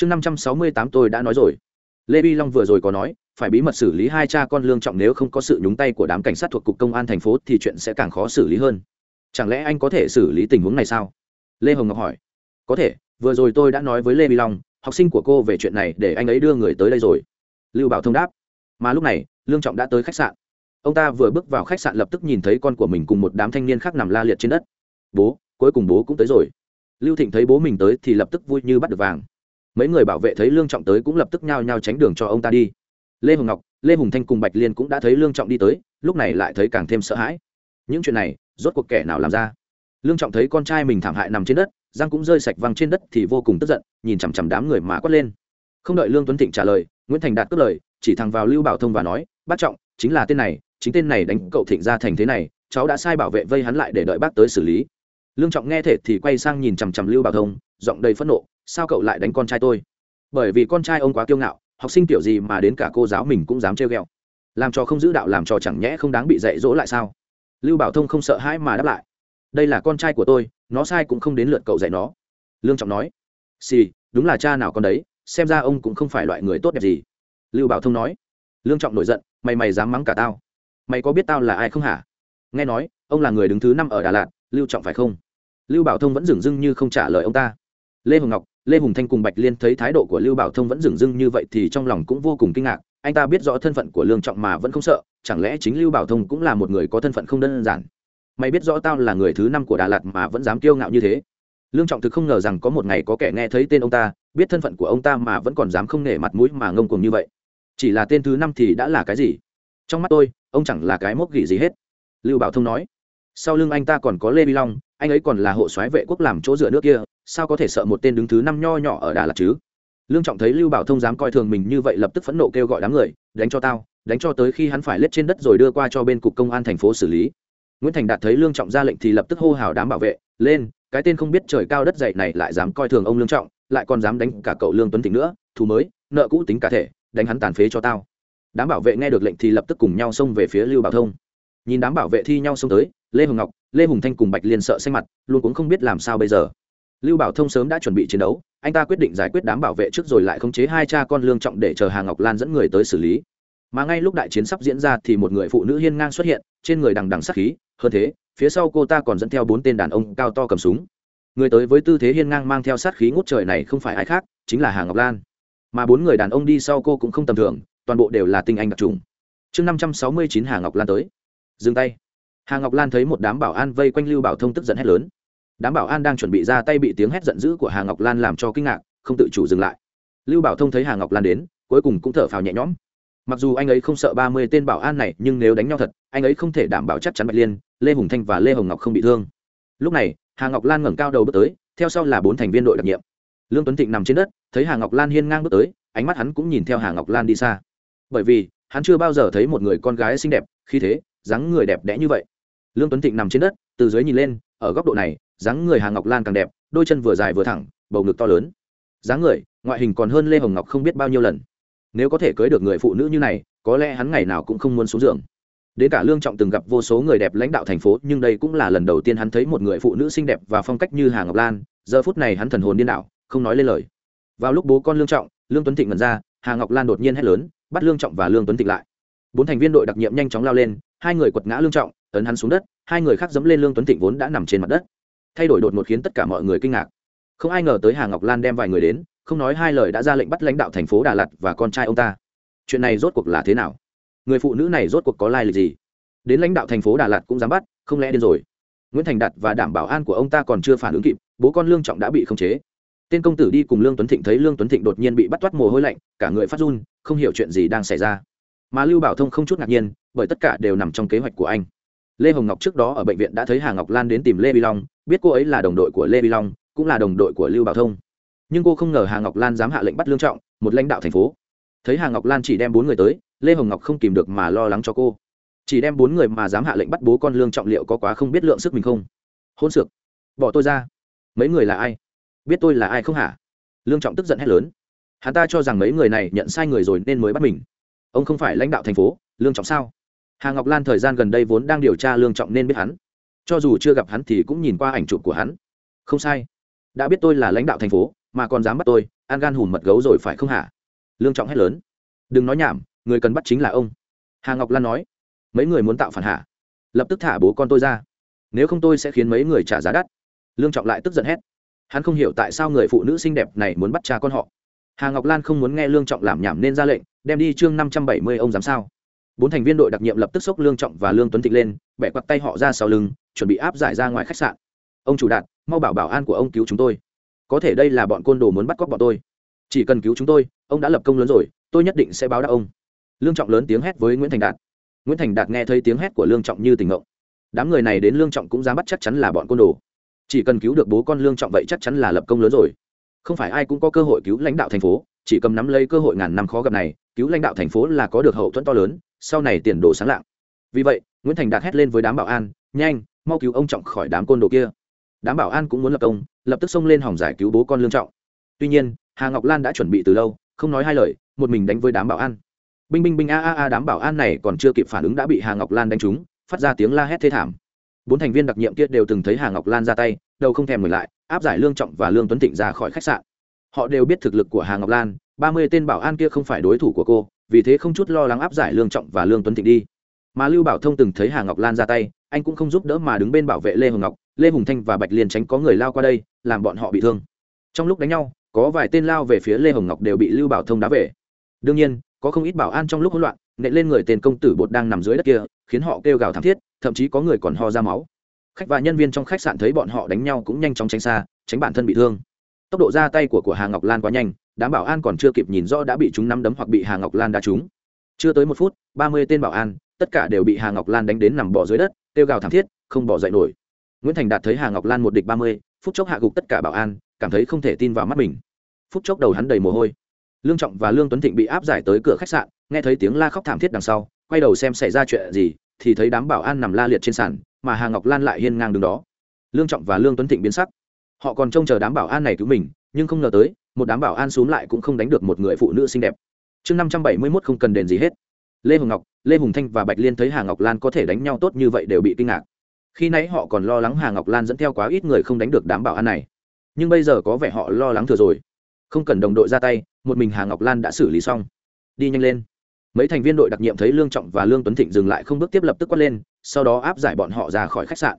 chương năm trăm sáu mươi tám tôi đã nói rồi. Lê vi long vừa rồi có nói, phải bí mật xử lý hai cha con lương trọng nếu không có sự nhúng tay của đám cảnh sát thuộc cục công an thành phố thì chuyện sẽ càng khó xử lý hơn. Chẳng lẽ anh có thể xử lý tình huống này sao? Lê hồng ngọc hỏi. Có thể, vừa rồi tôi đã nói với lê vi long, học sinh của cô về chuyện này để anh ấy đưa người tới đây rồi. Lưu bảo thông đáp. Mà lúc này, lương trọng đã tới khách sạn. Ông ta vừa bước vào khách sạn lập tức nhìn thấy con của mình cùng một đám thanh niên khác nằm la liệt trên đất. Bố, cuối cùng bố cũng tới rồi. Lưu thịnh thấy bố mình tới thì lập tức vui như bắt được vàng mấy người bảo vệ thấy lương trọng tới cũng lập tức nhao nhao tránh đường cho ông ta đi lê hồng ngọc lê hùng thanh cùng bạch liên cũng đã thấy lương trọng đi tới lúc này lại thấy càng thêm sợ hãi những chuyện này rốt cuộc kẻ nào làm ra lương trọng thấy con trai mình thảm hại nằm trên đất giang cũng rơi sạch văng trên đất thì vô cùng tức giận nhìn chằm chằm đám người mà quát lên không đợi lương tuấn thịnh trả lời nguyễn thành đạt cất lời chỉ thẳng vào lưu bảo thông và nói bác trọng chính là tên này chính tên này đánh cậu thịnh ra thành thế này cháu đã sai bảo vệ vây hắn lại để đợi bác tới xử lý lương trọng nghe thể thì quay sang nhìn chằm chằm lưu bảo thông giọng đầy phẫn nộ sao cậu lại đánh con trai tôi? Bởi vì con trai ông quá kiêu ngạo học sinh kiểu gì mà đến cả cô giáo mình cũng dám trêu ghẹo. Làm trò không giữ đạo làm trò chẳng nhẽ không đáng bị dạy dỗ lại sao? Lưu bảo thông không sợ hãi mà đáp lại. Đây là con trai của tôi nó sai cũng không đến lượt cậu dạy nó. Lương trọng nói. Xì、sì, đúng là cha nào con đấy xem ra ông cũng không phải loại người tốt đẹp gì. Lưu bảo thông nói. Lương trọng nổi giận mày mày dám mắng cả tao. Mày có biết tao là ai không hả? Nghe nói ông là người đứng thứ năm ở đà lạt lưu trọng phải không? Lưu bảo thông vẫn dửng dưng như không trả lời ông ta. Lê hồng ngọc lê hùng thanh cùng bạch liên thấy thái độ của lưu bảo thông vẫn dửng dưng như vậy thì trong lòng cũng vô cùng kinh ngạc. Anh ta biết rõ thân phận của lương trọng mà vẫn không sợ, chẳng lẽ chính lưu bảo thông cũng là một người có thân phận không đơn giản? Mày biết rõ tao là người thứ năm của đà lạt mà vẫn dám kiêu ngạo như thế. Lương trọng thực không ngờ rằng có một ngày có kẻ nghe thấy tên ông ta, biết thân phận của ông ta mà vẫn còn dám không nể mặt mũi mà ngông cuồng như vậy. Chỉ là tên thứ năm thì đã là cái gì? Trong mắt tôi, ông chẳng là cái mốc gỉ gì hết. Lưu bảo thông nói. Sau lưng anh ta còn có lê vi long anh ấy còn là hộ soái vệ quốc làm chỗ dựa nước kia, sao có thể sợ một tên đứng thứ năm nho nhỏ ở đà lạt chứ? Lương trọng thấy lưu bảo thông dám coi thường mình như vậy lập tức phẫn nộ kêu gọi đám người, đánh cho tao, đánh cho tới khi hắn phải lết trên đất rồi đưa qua cho bên cục công an thành phố xử lý. Nguyễn thành đạt thấy lương trọng ra lệnh thì lập tức hô hào đám bảo vệ, lên, cái tên không biết trời cao đất dậy này lại dám coi thường ông lương trọng, lại còn dám đánh cả cậu lương tuấn thịnh nữa, thù mới, nợ cũ tính cả thể, đánh hắn tàn phế cho tao. Đám bảo vệ nghe được lệnh thì lập tức cùng nhau xông về phía lưu bảo thông nhìn đám bảo vệ thi nhau xông tới, lê hồng ngọc, lê hùng thanh cùng bạch liên sợ xanh mặt, luôn cũng không biết làm sao bây giờ. Lưu bảo thông sớm đã chuẩn bị chiến đấu, anh ta quyết định giải quyết đám bảo vệ trước rồi lại khống chế hai cha con lương trọng để chờ hà ngọc lan dẫn người tới xử lý. Mà ngay lúc đại chiến sắp diễn ra thì một người phụ nữ hiên ngang xuất hiện, trên người đằng đằng sắc khí, hơn thế, phía sau cô ta còn dẫn theo bốn tên đàn ông cao to cầm súng. Người tới với tư thế hiên ngang mang theo sát khí ngút trời này không phải ai khác, chính là hà ngọc lan. Mà bốn người đàn ông đi sau cô cũng không tầm thường, toàn bộ đều là tinh anh đặc trùng. Chương năm trăm sáu mươi chín hà ngọc lan tới dừng tay. Hà ngọc lan thấy một đám bảo an vây quanh lưu bảo thông tức giận hét lớn. Đám bảo an đang chuẩn bị ra tay bị tiếng hét giận dữ của hà ngọc lan làm cho kinh ngạc, không tự chủ dừng lại. Lưu bảo thông thấy hà ngọc lan đến, cuối cùng cũng thở phào nhẹ nhõm. Mặc dù anh ấy không sợ ba mươi tên bảo an này, nhưng nếu đánh nhau thật, anh ấy không thể đảm bảo chắc chắn bạch liên, lê hùng thanh và lê hồng ngọc không bị thương. Lúc này, hà ngọc lan ngẩng cao đầu bước tới, theo sau là bốn thành viên đội đặc nhiệm. Lương tuấn thịnh nằm trên đất, thấy hà ngọc lan hiên ngang bước tới, ánh mắt hắn cũng nhìn theo hà ngọc lan đi xa. Bởi vì, hắn chưa bao giờ thấy một người con gái xinh đẹp khi thế dáng người đẹp đẽ như vậy. Lương tuấn thịnh nằm trên đất, từ dưới nhìn lên, ở góc độ này, dáng người hà ngọc lan càng đẹp, đôi chân vừa dài vừa thẳng, bầu ngực to lớn. Dáng người, ngoại hình còn hơn lê hồng ngọc không biết bao nhiêu lần. Nếu có thể cưới được người phụ nữ như này, có lẽ hắn ngày nào cũng không muốn xuống giường. Đến cả lương trọng từng gặp vô số người đẹp lãnh đạo thành phố, nhưng đây cũng là lần đầu tiên hắn thấy một người phụ nữ xinh đẹp và phong cách như hà ngọc lan. Giờ phút này hắn thần hồn điên đảo, không nói lên lời. Vào lúc bố con lương trọng, lương tuấn thịnh mật ra, hà ngọc lan đột nhiên hét lớn, bắt lương trọng và lương tuấn thịnh lại. Bốn thành viên đội đặc nhiệm nhanh chóng lao lên hai người quật ngã lương trọng, ấn hắn xuống đất, hai người khác dẫm lên lương tuấn thịnh vốn đã nằm trên mặt đất. Thay đổi đột ngột khiến tất cả mọi người kinh ngạc. Không ai ngờ tới hà ngọc lan đem vài người đến, không nói hai lời đã ra lệnh bắt lãnh đạo thành phố đà lạt và con trai ông ta. Chuyện này rốt cuộc là thế nào? Người phụ nữ này rốt cuộc có lai lịch gì? Đến lãnh đạo thành phố đà lạt cũng dám bắt, không lẽ điên rồi? Nguyễn thành đạt và đảm bảo an của ông ta còn chưa phản ứng kịp, bố con lương trọng đã bị khống chế. Tên công tử đi cùng lương tuấn thịnh thấy lương tuấn thịnh đột nhiên bị bắt toát mồ hôi lạnh, cả người phát run, không hiểu chuyện gì đang xảy ra mà lưu bảo thông không chút ngạc nhiên, bởi tất cả đều nằm trong kế hoạch của anh. Lê hồng ngọc trước đó ở bệnh viện đã thấy hà ngọc lan đến tìm lê vi long, biết cô ấy là đồng đội của lê vi long, cũng là đồng đội của lưu bảo thông. Nhưng cô không ngờ hà ngọc lan dám hạ lệnh bắt lương trọng, một lãnh đạo thành phố. Thấy hà ngọc lan chỉ đem bốn người tới, lê hồng ngọc không kìm được mà lo lắng cho cô. Chỉ đem bốn người mà dám hạ lệnh bắt bố con lương trọng liệu có quá không biết lượng sức mình không? Hôn sược bỏ tôi ra. Mấy người là ai? Biết tôi là ai không hả? Lương trọng tức giận hét lớn. Hắn ta cho rằng mấy người này nhận sai người rồi nên mới bắt mình ông không phải lãnh đạo thành phố, lương trọng sao? Hà ngọc lan thời gian gần đây vốn đang điều tra lương trọng nên biết hắn. Cho dù chưa gặp hắn thì cũng nhìn qua ảnh chụp của hắn. Không sai. Đã biết tôi là lãnh đạo thành phố, mà còn dám bắt tôi, an gan hùm mật gấu rồi phải không hả? Lương trọng hét lớn. Đừng nói nhảm, người cần bắt chính là ông. Hà ngọc lan nói. Mấy người muốn tạo phản hạ lập tức thả bố con tôi ra. Nếu không tôi sẽ khiến mấy người trả giá đắt. Lương trọng lại tức giận hét. Hắn không hiểu tại sao người phụ nữ xinh đẹp này muốn bắt cha con họ. Hà ngọc lan không muốn nghe lương trọng làm nhảm nên ra lệnh đem đi chương năm trăm bảy mươi ông dám sao. Bốn thành viên đội đặc nhiệm lập tức xốc lương trọng và lương tuấn thịnh lên, bẻ quặt tay họ ra sau lưng, chuẩn bị áp giải ra ngoài khách sạn. Ông chủ đạt, mau bảo bảo an của ông cứu chúng tôi. Có thể đây là bọn côn đồ muốn bắt cóc bọn tôi. Chỉ cần cứu chúng tôi, ông đã lập công lớn rồi, tôi nhất định sẽ báo đáp ông. Lương trọng lớn tiếng hét với nguyễn thành đạt. Nguyễn thành đạt nghe thấy tiếng hét của lương trọng như tình ngộng. Đám người này đến lương trọng cũng dám bắt chắc chắn là bọn côn đồ. Chỉ cần cứu được bố con lương trọng vậy chắc chắn là lập công lớn rồi. Không phải ai cũng có cơ hội cứu lãnh đạo thành phố chỉ cầm nắm lấy cơ hội ngàn năm khó gặp này, cứu lãnh đạo thành phố là có được hậu thuẫn to lớn, sau này tiền đồ sáng lạng. Vì vậy, nguyễn thành đạt hét lên với đám bảo an, nhanh, mau cứu ông trọng khỏi đám côn đồ kia. Đám bảo an cũng muốn lập công, lập tức xông lên hòng giải cứu bố con lương trọng. Tuy nhiên, hà ngọc lan đã chuẩn bị từ lâu, không nói hai lời, một mình đánh với đám bảo an. Binh binh binh a a a, đám bảo an này còn chưa kịp phản ứng đã bị hà ngọc lan đánh trúng, phát ra tiếng la hét thê thảm. Bốn thành viên đặc nhiệm kia đều từng thấy hà ngọc lan ra tay đâu không thèm ngừng lại, áp giải lương trọng và lương tuấn thịnh ra khỏi khách sạn họ đều biết thực lực của hà ngọc lan, ba mươi tên bảo an kia không phải đối thủ của cô, vì thế không chút lo lắng áp giải lương trọng và lương tuấn thịnh đi. Mà lưu bảo thông từng thấy hà ngọc lan ra tay, anh cũng không giúp đỡ mà đứng bên bảo vệ lê hồng ngọc, lê hùng thanh và bạch liên tránh có người lao qua đây, làm bọn họ bị thương. Trong lúc đánh nhau, có vài tên lao về phía lê hồng ngọc đều bị lưu bảo thông đá về. Đương nhiên, có không ít bảo an trong lúc hỗn loạn, nện lên người tên công tử bột đang nằm dưới đất kia, khiến họ kêu gào thảm thiết, thậm chí có người còn ho ra máu. Khách và nhân viên trong khách sạn thấy bọn họ đánh nhau cũng nhanh chóng tránh xa, tránh bản thân bị thương tốc độ ra tay của của hà ngọc lan quá nhanh, đám bảo an còn chưa kịp nhìn rõ đã bị chúng nắm đấm hoặc bị hà ngọc lan đá trúng. Chưa tới một phút, ba mươi tên bảo an, tất cả đều bị hà ngọc lan đánh đến nằm bỏ dưới đất, kêu gào thảm thiết, không bỏ dậy nổi. Nguyễn thành đạt thấy hà ngọc lan một địch ba mươi, phút chốc hạ gục tất cả bảo an, cảm thấy không thể tin vào mắt mình. Phút chốc đầu hắn đầy mồ hôi. Lương trọng và lương tuấn thịnh bị áp giải tới cửa khách sạn, nghe thấy tiếng la khóc thảm thiết đằng sau, quay đầu xem xảy ra chuyện gì, thì thấy đám bảo an nằm la liệt trên sàn, mà hà ngọc lan lại hiên ngang đứng đó. Lương trọng và lương tuấn thịnh biến sắc họ còn trông chờ đám bảo an này cứu mình, nhưng không ngờ tới, một đám bảo an xuống lại cũng không đánh được một người phụ nữ xinh đẹp. Chương năm trăm bảy mươi mốt không cần đền gì hết. Lê hồng ngọc, lê hùng thanh và bạch liên thấy hà ngọc lan có thể đánh nhau tốt như vậy đều bị kinh ngạc. Khi nãy họ còn lo lắng hà ngọc lan dẫn theo quá ít người không đánh được đám bảo an này. Nhưng bây giờ có vẻ họ lo lắng thừa rồi. Không cần đồng đội ra tay, một mình hà ngọc lan đã xử lý xong. Đi nhanh lên. Mấy thành viên đội đặc nhiệm thấy lương trọng và lương tuấn thịnh dừng lại không bước tiếp lập tức quát lên, sau đó áp giải bọn họ ra khỏi khách sạn.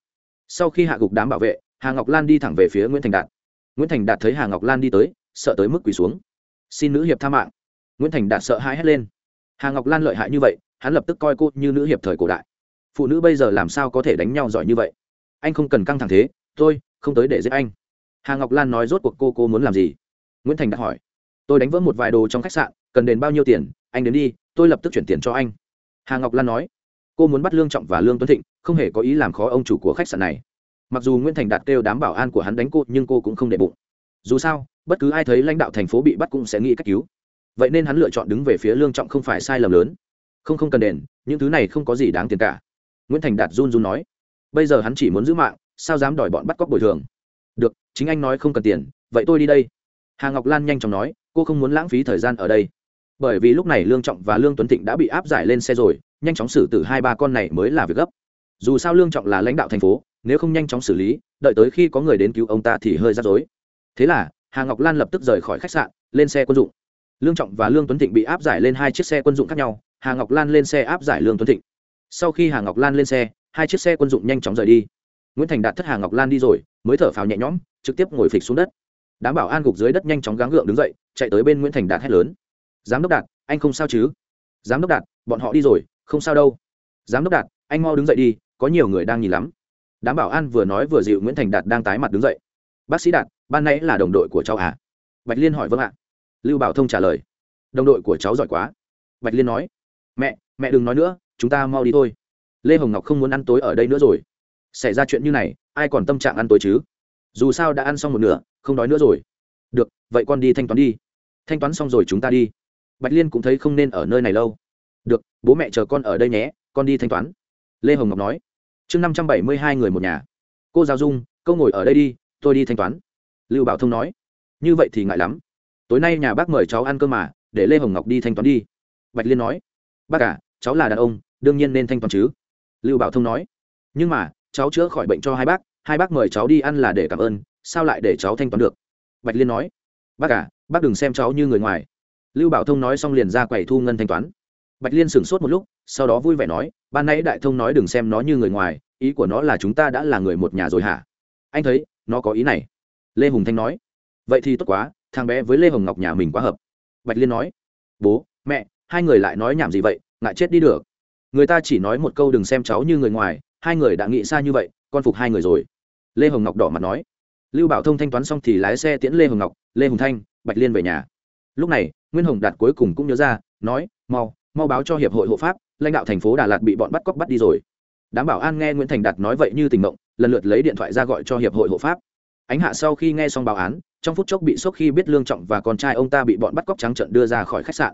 Sau khi hạ gục đám bảo vệ hà ngọc lan đi thẳng về phía nguyễn thành đạt. Nguyễn thành đạt thấy hà ngọc lan đi tới, sợ tới mức quỳ xuống. Xin nữ hiệp tha mạng. Nguyễn thành đạt sợ hãi hét lên. Hà ngọc lan lợi hại như vậy, hắn lập tức coi cô như nữ hiệp thời cổ đại. Phụ nữ bây giờ làm sao có thể đánh nhau giỏi như vậy? Anh không cần căng thẳng thế, tôi không tới để giết anh. Hà ngọc lan nói rốt cuộc cô cô muốn làm gì? Nguyễn thành đạt hỏi. Tôi đánh vỡ một vài đồ trong khách sạn, cần đền bao nhiêu tiền? Anh đến đi, tôi lập tức chuyển tiền cho anh. Hà ngọc lan nói. Cô muốn bắt lương trọng và lương tuấn thịnh, không hề có ý làm khó ông chủ của khách sạn này mặc dù nguyễn thành đạt kêu đám bảo an của hắn đánh cô, nhưng cô cũng không để bụng. Dù sao, bất cứ ai thấy lãnh đạo thành phố bị bắt cũng sẽ nghĩ cách cứu. Vậy nên hắn lựa chọn đứng về phía lương trọng không phải sai lầm lớn. Không không cần đền, những thứ này không có gì đáng tiền cả. Nguyễn thành đạt run run nói. Bây giờ hắn chỉ muốn giữ mạng, sao dám đòi bọn bắt cóc bồi thường? Được, chính anh nói không cần tiền, vậy tôi đi đây. Hà ngọc lan nhanh chóng nói, cô không muốn lãng phí thời gian ở đây. Bởi vì lúc này lương trọng và lương tuấn thịnh đã bị áp giải lên xe rồi, nhanh chóng xử tử hai ba con này mới là việc gấp. Dù sao lương trọng là lãnh đạo thành phố nếu không nhanh chóng xử lý, đợi tới khi có người đến cứu ông ta thì hơi rắc rối. Thế là, hà ngọc lan lập tức rời khỏi khách sạn, lên xe quân dụng. Lương trọng và lương tuấn thịnh bị áp giải lên hai chiếc xe quân dụng khác nhau, hà ngọc lan lên xe áp giải lương tuấn thịnh. Sau khi hà ngọc lan lên xe, hai chiếc xe quân dụng nhanh chóng rời đi. Nguyễn thành đạt thất hà ngọc lan đi rồi, mới thở phào nhẹ nhõm, trực tiếp ngồi phịch xuống đất. Đám bảo an gục dưới đất nhanh chóng gắng gượng đứng dậy, chạy tới bên nguyễn thành đạt hét lớn. Giám đốc đạt, anh không sao chứ? Giám đốc đạt, bọn họ đi rồi, không sao đâu. Giám đốc đạt, anh mau đứng dậy đi, có nhiều người đang nhìn lắm đám bảo an vừa nói vừa dịu nguyễn thành đạt đang tái mặt đứng dậy. Bác sĩ đạt, ban nãy là đồng đội của cháu à? Bạch liên hỏi vâng ạ. Lưu bảo thông trả lời, đồng đội của cháu giỏi quá. Bạch liên nói, mẹ mẹ đừng nói nữa, chúng ta mau đi thôi. Lê hồng ngọc không muốn ăn tối ở đây nữa rồi. Xảy ra chuyện như này, ai còn tâm trạng ăn tối chứ? Dù sao đã ăn xong một nửa, không đói nữa rồi. Được, vậy con đi thanh toán đi. Thanh toán xong rồi chúng ta đi. Bạch liên cũng thấy không nên ở nơi này lâu. Được, bố mẹ chờ con ở đây nhé, con đi thanh toán. Lê hồng ngọc nói chương năm trăm bảy mươi hai người một nhà. Cô giáo dung câu ngồi ở đây đi, tôi đi thanh toán. Lưu bảo thông nói. Như vậy thì ngại lắm. Tối nay nhà bác mời cháu ăn cơm mà, để lê hồng ngọc đi thanh toán đi. Bạch liên nói. Bác à cháu là đàn ông, đương nhiên nên thanh toán chứ. Lưu bảo thông nói. Nhưng mà, cháu chữa khỏi bệnh cho hai bác hai bác mời cháu đi ăn là để cảm ơn, sao lại để cháu thanh toán được? Bạch liên nói. Bác à bác đừng xem cháu như người ngoài. Lưu bảo thông nói xong liền ra quầy thu ngân thanh toán bạch liên sửng sốt một lúc, sau đó vui vẻ nói, ban nãy đại thông nói đừng xem nó như người ngoài, ý của nó là chúng ta đã là người một nhà rồi hả? Anh thấy, nó có ý này. Lê hùng thanh nói. Vậy thì tốt quá, thằng bé với lê hồng ngọc nhà mình quá hợp. Bạch liên nói. Bố, mẹ, hai người lại nói nhảm gì vậy, ngại chết đi được. Người ta chỉ nói một câu đừng xem cháu như người ngoài, hai người đã nghĩ xa như vậy, con phục hai người rồi. Lê hồng ngọc đỏ mặt nói. Lưu bảo thông thanh toán xong thì lái xe tiễn lê hồng ngọc, lê hồng thanh, bạch liên về nhà. Lúc này, nguyên hồng đạt cuối cùng cũng nhớ ra, nói, mau mau báo cho hiệp hội hộ pháp, lãnh đạo thành phố đà lạt bị bọn bắt cóc bắt đi rồi. Đám bảo an nghe nguyễn thành đạt nói vậy như tình mộng, lần lượt lấy điện thoại ra gọi cho hiệp hội hộ pháp. Ánh hạ sau khi nghe xong báo án, trong phút chốc bị sốc khi biết lương trọng và con trai ông ta bị bọn bắt cóc trắng trận đưa ra khỏi khách sạn.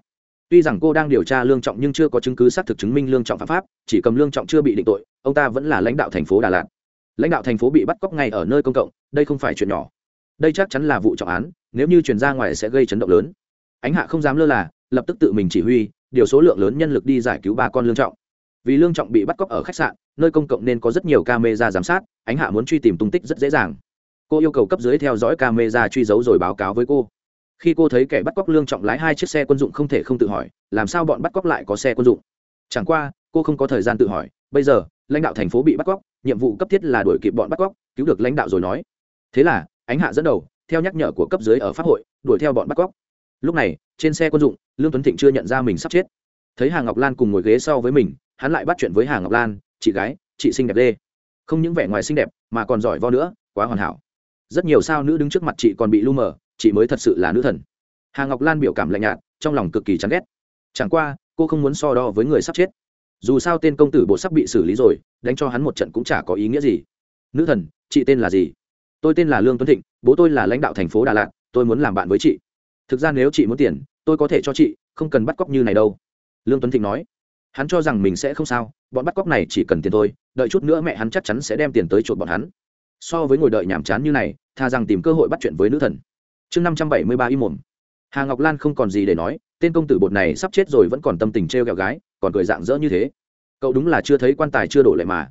Tuy rằng cô đang điều tra lương trọng nhưng chưa có chứng cứ xác thực chứng minh lương trọng phạm pháp, chỉ cầm lương trọng chưa bị định tội, ông ta vẫn là lãnh đạo thành phố đà lạt. Lãnh đạo thành phố bị bắt cóc ngay ở nơi công cộng, đây không phải chuyện nhỏ. Đây chắc chắn là vụ trọng án, nếu như chuyển ra ngoài sẽ gây chấn động lớn. Ánh hạ không dám lơ là, lập tức tự mình chỉ huy điều số lượng lớn nhân lực đi giải cứu ba con lương trọng. Vì lương trọng bị bắt cóc ở khách sạn, nơi công cộng nên có rất nhiều camera giám sát, ánh hạ muốn truy tìm tung tích rất dễ dàng. Cô yêu cầu cấp dưới theo dõi camera truy dấu rồi báo cáo với cô. Khi cô thấy kẻ bắt cóc lương trọng lái hai chiếc xe quân dụng không thể không tự hỏi, làm sao bọn bắt cóc lại có xe quân dụng? Chẳng qua, cô không có thời gian tự hỏi, bây giờ, lãnh đạo thành phố bị bắt cóc, nhiệm vụ cấp thiết là đuổi kịp bọn bắt cóc, cứu được lãnh đạo rồi nói. Thế là, ánh hạ dẫn đầu, theo nhắc nhở của cấp dưới ở pháp hội, đuổi theo bọn bắt cóc lúc này, trên xe quân dụng, lương tuấn thịnh chưa nhận ra mình sắp chết. Thấy hà ngọc lan cùng ngồi ghế sau với mình, hắn lại bắt chuyện với hà ngọc lan, chị gái, chị xinh đẹp đê không những vẻ ngoài xinh đẹp, mà còn giỏi vo nữa, quá hoàn hảo. Rất nhiều sao nữ đứng trước mặt chị còn bị lu mờ, chị mới thật sự là nữ thần. Hà ngọc lan biểu cảm lạnh nhạt, trong lòng cực kỳ chán ghét. Chẳng qua, cô không muốn so đo với người sắp chết. Dù sao tên công tử bộ sắp bị xử lý rồi, đánh cho hắn một trận cũng chả có ý nghĩa gì. Nữ thần, chị tên là gì? Tôi tên là lương tuấn thịnh, bố tôi là lãnh đạo thành phố đà lạt, tôi muốn làm bạn với chị thực ra nếu chị muốn tiền, tôi có thể cho chị, không cần bắt cóc như này đâu. Lương tuấn thịnh nói. Hắn cho rằng mình sẽ không sao, bọn bắt cóc này chỉ cần tiền thôi, đợi chút nữa mẹ hắn chắc chắn sẽ đem tiền tới chuột bọn hắn. So với ngồi đợi nhàm chán như này thà rằng tìm cơ hội bắt chuyện với nữ thần. Chương năm trăm bảy mươi ba y mồm. Hà ngọc lan không còn gì để nói, tên công tử bột này sắp chết rồi vẫn còn tâm tình t r e o g ẹ o gái, còn cười dạng dỡ như thế. Cậu đúng là chưa thấy quan tài chưa đổ lệ mà.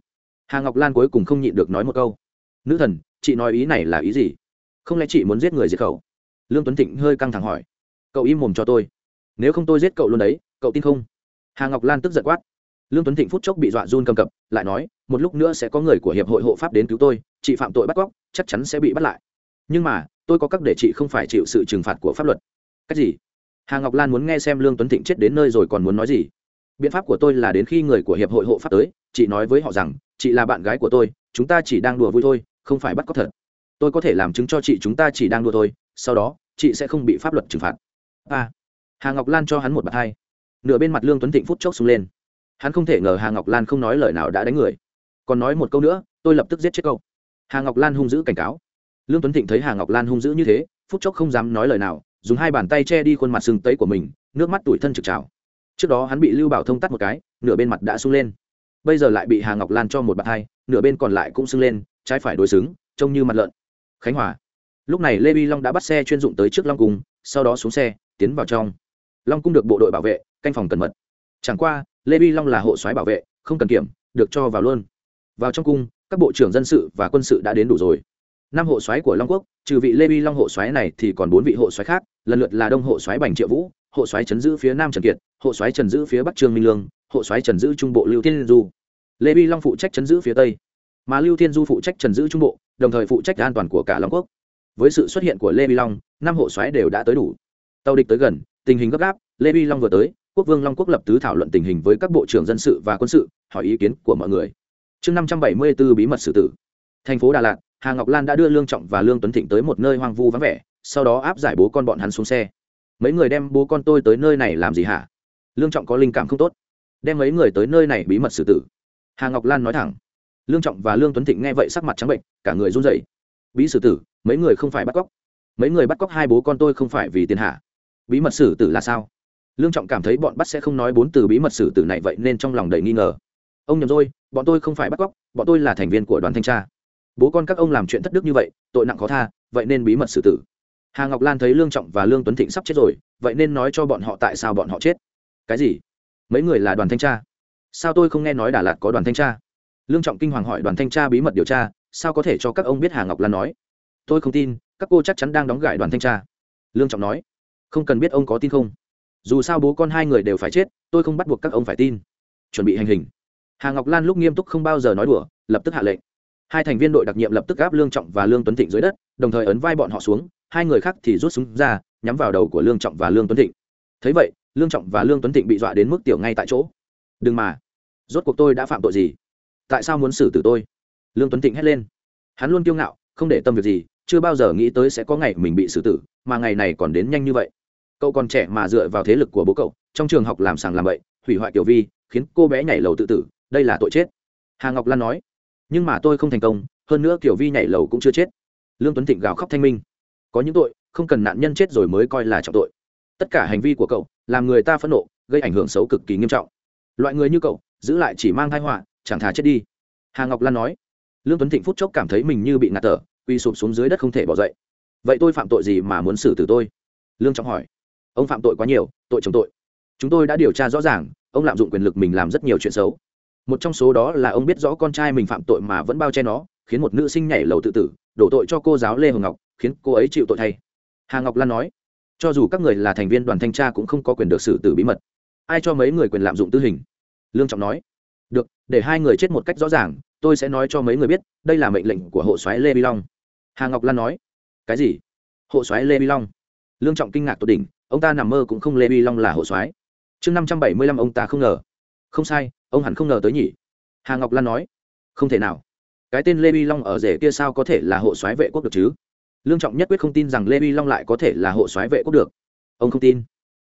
Hà ngọc lan cuối cùng không nhịn được nói một câu. Nữ thần, chị nói ý này là ý gì? Không lẽ chị muốn giết người diệt khẩu? Lương tuấn thịnh hơi căng thẳng hỏi, cậu im mồm cho tôi. Nếu không tôi giết cậu luôn đấy, cậu tin không? Hà ngọc lan tức giận quát. Lương tuấn thịnh phút chốc bị dọa run cầm cập, lại nói, một lúc nữa sẽ có người của hiệp hội hộ pháp đến cứu tôi, chị phạm tội bắt cóc, chắc chắn sẽ bị bắt lại. Nhưng mà, tôi có cách để chị không phải chịu sự trừng phạt của pháp luật. Cách gì? Hà ngọc lan muốn nghe xem lương tuấn thịnh chết đến nơi rồi còn muốn nói gì. Biện pháp của tôi là đến khi người của hiệp hội hộ pháp tới, chị nói với họ rằng, chị là bạn gái của tôi, chúng ta chỉ đang đùa vui thôi, không phải bắt cóc thật. Tôi có thể làm chứng cho chị chúng ta chỉ đang đùa thôi, sau đó chị sẽ không bị pháp luật trừng phạt. A à, hà ngọc lan cho hắn một bạt hai. Nửa bên mặt lương tuấn thịnh phút chốc xuống lên. Hắn không thể ngờ hà ngọc lan không nói lời nào đã đánh người. Còn nói một câu nữa tôi lập tức giết chết câu hà ngọc lan hung dữ cảnh cáo. Lương tuấn thịnh thấy hà ngọc lan hung dữ như thế phút chốc không dám nói lời nào dùng hai bàn tay che đi khuôn mặt sừng tấy của mình nước mắt tủi thân trực trào. Trước đó hắn bị lưu bảo thông tắt một cái nửa bên mặt đã sung lên. Bây giờ lại bị hà ngọc lan cho một bàn hai nửa bên còn lại cũng sưng lên trái phải đối xứng trông như mặt lợn. Khánh hòa lúc này lê vi long đã bắt xe chuyên dụng tới trước long cung, sau đó xuống xe, tiến vào trong. Long cung được bộ đội bảo vệ, canh phòng cẩn mật. Chẳng qua, lê vi long là hộ soái bảo vệ, không cần kiểm, được cho vào luôn. Vào trong cung, các bộ trưởng dân sự và quân sự đã đến đủ rồi. Năm hộ soái của long quốc, trừ vị lê vi long hộ soái này thì còn bốn vị hộ soái khác, lần lượt là đông hộ soái bành triệu vũ, hộ soái trấn giữ phía nam trần kiệt, hộ soái trần giữ phía bắc trương minh lương, hộ soái trần giữ trung bộ lưu thiên du. Lê vi long phụ trách trấn giữ phía tây, mà lưu thiên du phụ trách trần giữ trung bộ, đồng thời phụ trách an toàn của cả long quốc với sự xuất hiện của lê vi long, năm hộ xoáy đều đã tới đủ. Tàu địch tới gần, tình hình gấp gáp, lê vi long vừa tới, quốc vương long quốc lập tứ thảo luận tình hình với các bộ trưởng dân sự và quân sự, hỏi ý kiến của mọi người. Chương năm trăm bảy mươi b ố bí mật sử tử. Thành phố đà lạt, hà ngọc lan đã đưa lương trọng và lương tuấn thịnh tới một nơi hoang vu vắng vẻ, sau đó áp giải bố con bọn hắn xuống xe. Mấy người đem bố con tôi tới nơi này làm gì hả? Lương trọng có linh cảm không tốt. Đem mấy người tới nơi này bí mật xử tử. Hà ngọc lan nói thẳng. Lương trọng và lương tuấn thịnh nghe vậy sắc mặt trắng bệnh, cả người run rẩy bí xử tử, mấy người không phải bắt cóc. Mấy người bắt cóc hai bố con tôi không phải vì tiền hạ. Bí mật xử tử là sao? Lương trọng cảm thấy bọn bắt sẽ không nói bốn từ bí mật xử tử này vậy nên trong lòng đầy nghi ngờ. Ông nhầm rồi, bọn tôi không phải bắt cóc, bọn tôi là thành viên của đoàn thanh tra. Bố con các ông làm chuyện thất đức như vậy, tội nặng khó tha, vậy nên bí mật xử tử. Hà ngọc lan thấy lương trọng và lương tuấn thịnh sắp chết rồi, vậy nên nói cho bọn họ tại sao bọn họ chết. Cái gì? Mấy người là đoàn thanh tra? Sao tôi không nghe nói đà lạt có đoàn thanh tra? Lương trọng kinh hoàng hỏi đoàn thanh tra bí mật điều tra sao có thể cho các ông biết hà ngọc lan nói? Tôi không tin, các cô chắc chắn đang đóng gại đoàn thanh tra. Lương trọng nói. Không cần biết ông có tin không? Dù sao bố con hai người đều phải chết, tôi không bắt buộc các ông phải tin. Chuẩn bị hành hình. Hà ngọc lan lúc nghiêm túc không bao giờ nói đùa, lập tức hạ lệnh. Hai thành viên đội đặc nhiệm lập tức gáp lương trọng và lương tuấn thịnh dưới đất, đồng thời ấn vai bọn họ xuống, hai người khác thì rút súng ra, nhắm vào đầu của lương trọng và lương tuấn thịnh. Thấy vậy, lương trọng và lương tuấn thịnh bị dọa đến mức tiểu ngay tại chỗ. Đừng mà, rốt cuộc tôi đã phạm tội gì? Tại sao muốn xử tử tôi? Lương tuấn thịnh hét lên. Hắn luôn kiêu ngạo, không để tâm việc gì, chưa bao giờ nghĩ tới sẽ có ngày mình bị xử tử, mà ngày này còn đến nhanh như vậy. Cậu còn trẻ mà dựa vào thế lực của bố cậu, trong trường học làm sàng làm bậy, hủy hoại tiểu vi, khiến cô bé nhảy lầu tự tử, đây là tội chết. Hà ngọc lan nói, nhưng mà tôi không thành công, hơn nữa kiểu vi nhảy lầu cũng chưa chết. Lương tuấn thịnh gào khóc thanh minh. Có những tội, không cần nạn nhân chết rồi mới coi là trọng tội. Tất cả hành vi của cậu, làm người ta phẫn nộ, gây ảnh hưởng xấu cực kỳ nghiêm trọng. Loại người như cậu, giữ lại chỉ mang thai họa, chẳng thà chết đi. Hà ngọc lan nói lương tuấn thịnh phút chốc cảm thấy mình như bị ngạt thở uy sụp xuống dưới đất không thể bỏ dậy. Vậy tôi phạm tội gì mà muốn xử tử tôi? Lương trọng hỏi. Ông phạm tội quá nhiều, tội chồng tội. Chúng tôi đã điều tra rõ ràng, ông lạm dụng quyền lực mình làm rất nhiều chuyện xấu. Một trong số đó là ông biết rõ con trai mình phạm tội mà vẫn bao che nó, khiến một nữ sinh nhảy lầu tự tử, đổ tội cho cô giáo lê hồng ngọc, khiến cô ấy chịu tội thay. Hà ngọc lan nói, cho dù các người là thành viên đoàn thanh tra cũng không có quyền được xử tử bí mật. Ai cho mấy người quyền lạm dụng tư hình? Lương trọng nói, được, để hai người chết một cách rõ ràng tôi sẽ nói cho mấy người biết, đây là mệnh lệnh của hộ soái lê bi long. Hà ngọc lan nói. Cái gì? Hộ soái lê bi long? Lương trọng kinh ngạc tột đỉnh, ông ta nằm mơ cũng không lê bi long là hộ soái. Chương năm trăm bảy mươi lăm ông ta không ngờ. Không sai, ông hẳn không ngờ tới nhỉ. Hà ngọc lan nói. Không thể nào. Cái tên lê bi long ở rể kia sao có thể là hộ soái vệ quốc được chứ? Lương trọng nhất quyết không tin rằng lê bi long lại có thể là hộ soái vệ quốc được. Ông không tin.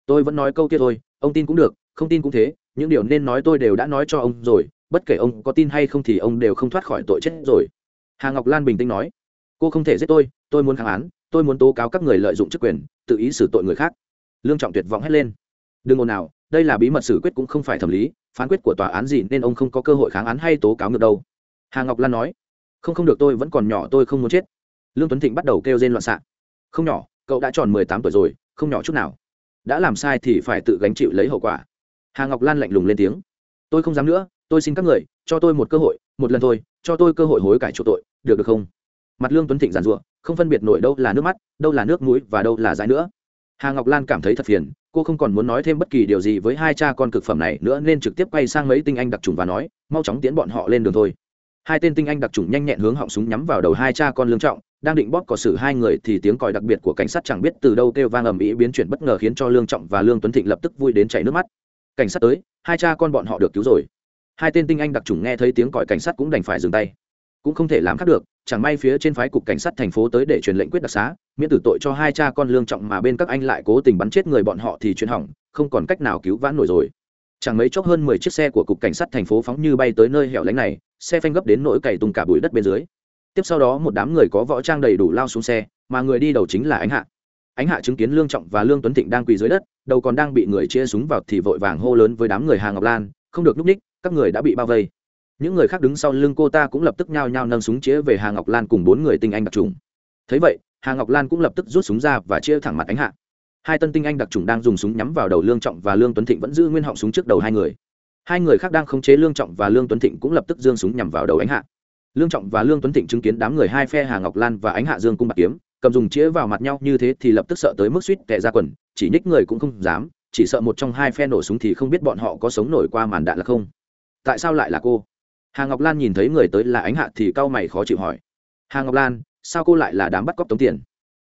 Tôi vẫn nói câu kia thôi, ông tin cũng được, không tin cũng thế, những điều nên nói tôi đều đã nói cho ông rồi bất kể ông có tin hay không thì ông đều không thoát khỏi tội chết rồi. Hà ngọc lan bình tĩnh nói, cô không thể giết tôi tôi muốn kháng án, tôi muốn tố cáo các người lợi dụng chức quyền, tự ý xử tội người khác. Lương trọng tuyệt vọng hét lên, đừng ồn nào đây là bí mật xử quyết cũng không phải thẩm lý, phán quyết của tòa án gì nên ông không có cơ hội kháng án hay tố cáo ngược đâu. Hà ngọc lan nói, không không được, tôi vẫn còn nhỏ, tôi không muốn chết. Lương tuấn thịnh bắt đầu kêu rên loạn xạ, không nhỏ, cậu đã tròn mười tám tuổi rồi, không nhỏ chút nào. Đã làm sai thì phải tự gánh chịu lấy hậu quả. Hà ngọc lan lạnh lùng lên tiếng, tôi không dám nữa tôi xin các người, cho tôi một cơ hội, một lần thôi, cho tôi cơ hội hối cải chỗ tội, được được không? Mặt lương tuấn thịnh giàn rụa không phân biệt nổi đâu là nước mắt, đâu là nước mũi và đâu là dãi nữa. Hà ngọc lan cảm thấy thật phiền, cô không còn muốn nói thêm bất kỳ điều gì với hai cha con cực phẩm này nữa nên trực tiếp quay sang mấy tinh anh đặc trùng và nói, mau chóng tiến bọn họ lên đường thôi. Hai tên tinh anh đặc trùng nhanh nhẹn hướng họng súng nhắm vào đầu hai cha con lương trọng, đang định bóp cỏ xử hai người thì tiếng còi đặc biệt của cảnh sát chẳng biết từ đâu kêu vang ầm ĩ biến chuyển bất ngờ khiến cho lương trọng và lương tuấn thịnh lập tức vui đến chảy nước mắt. Cảnh sát tới, hai cha con bọn họ được cứu rồi hai tên tinh anh đặc trùng nghe thấy tiếng còi cảnh sát cũng đành phải dừng tay. Cũng không thể làm khác được, chẳng may phía trên phái cục cảnh sát thành phố tới để truyền lệnh quyết đặc xá, miễn tử tội cho hai cha con lương trọng mà bên các anh lại cố tình bắn chết người bọn họ thì chuyện hỏng, không còn cách nào cứu vãn nổi rồi. Chẳng mấy chốc hơn mười chiếc xe của cục cảnh sát thành phố phóng như bay tới nơi hẻo lánh này, xe phanh gấp đến nỗi cày tung cả bụi đất bên dưới. Tiếp sau đó một đám người có võ trang đầy đủ lao xuống xe, mà người đi đầu chính là ánh hạ. Ánh hạ chứng kiến lương trọng và lương tuấn thịnh đang quỳ dưới đất, đầu còn đang bị người chia súng vào thì vội vàng hô lớn với đám người hà ngọc lan, không được núp ních các người đã bị bao vây. Những người khác đứng sau lưng cô ta cũng lập tức nhao nhao nâng súng chĩa về hà ngọc lan cùng bốn người tinh anh đặc trùng thấy vậy, hà ngọc lan cũng lập tức rút súng ra và chia thẳng mặt ánh hạ. Hai tân tinh anh đặc trùng đang dùng súng nhắm vào đầu lương trọng và lương tuấn thịnh vẫn giữ nguyên họng súng trước đầu hai người. Hai người khác đang khống chế lương trọng và lương tuấn thịnh cũng lập tức dương súng nhằm vào đầu ánh hạ. Lương trọng và lương tuấn thịnh chứng kiến đám người hai phe hà ngọc lan và ánh hạ dương cung bạc kiếm, cầm dùng chĩa vào mặt nhau như thế thì lập tức sợ tới mức suýt tệ ra quần, chỉ nhích người cũng không dám, chỉ sợ một trong hai phe nổ súng thì không biết bọn họ có sống nổi qua màn đạn là không tại sao lại là cô? Hà ngọc lan nhìn thấy người tới là ánh hạ thì cau mày khó chịu hỏi. Hà ngọc lan, sao cô lại là đám bắt cóc tống tiền?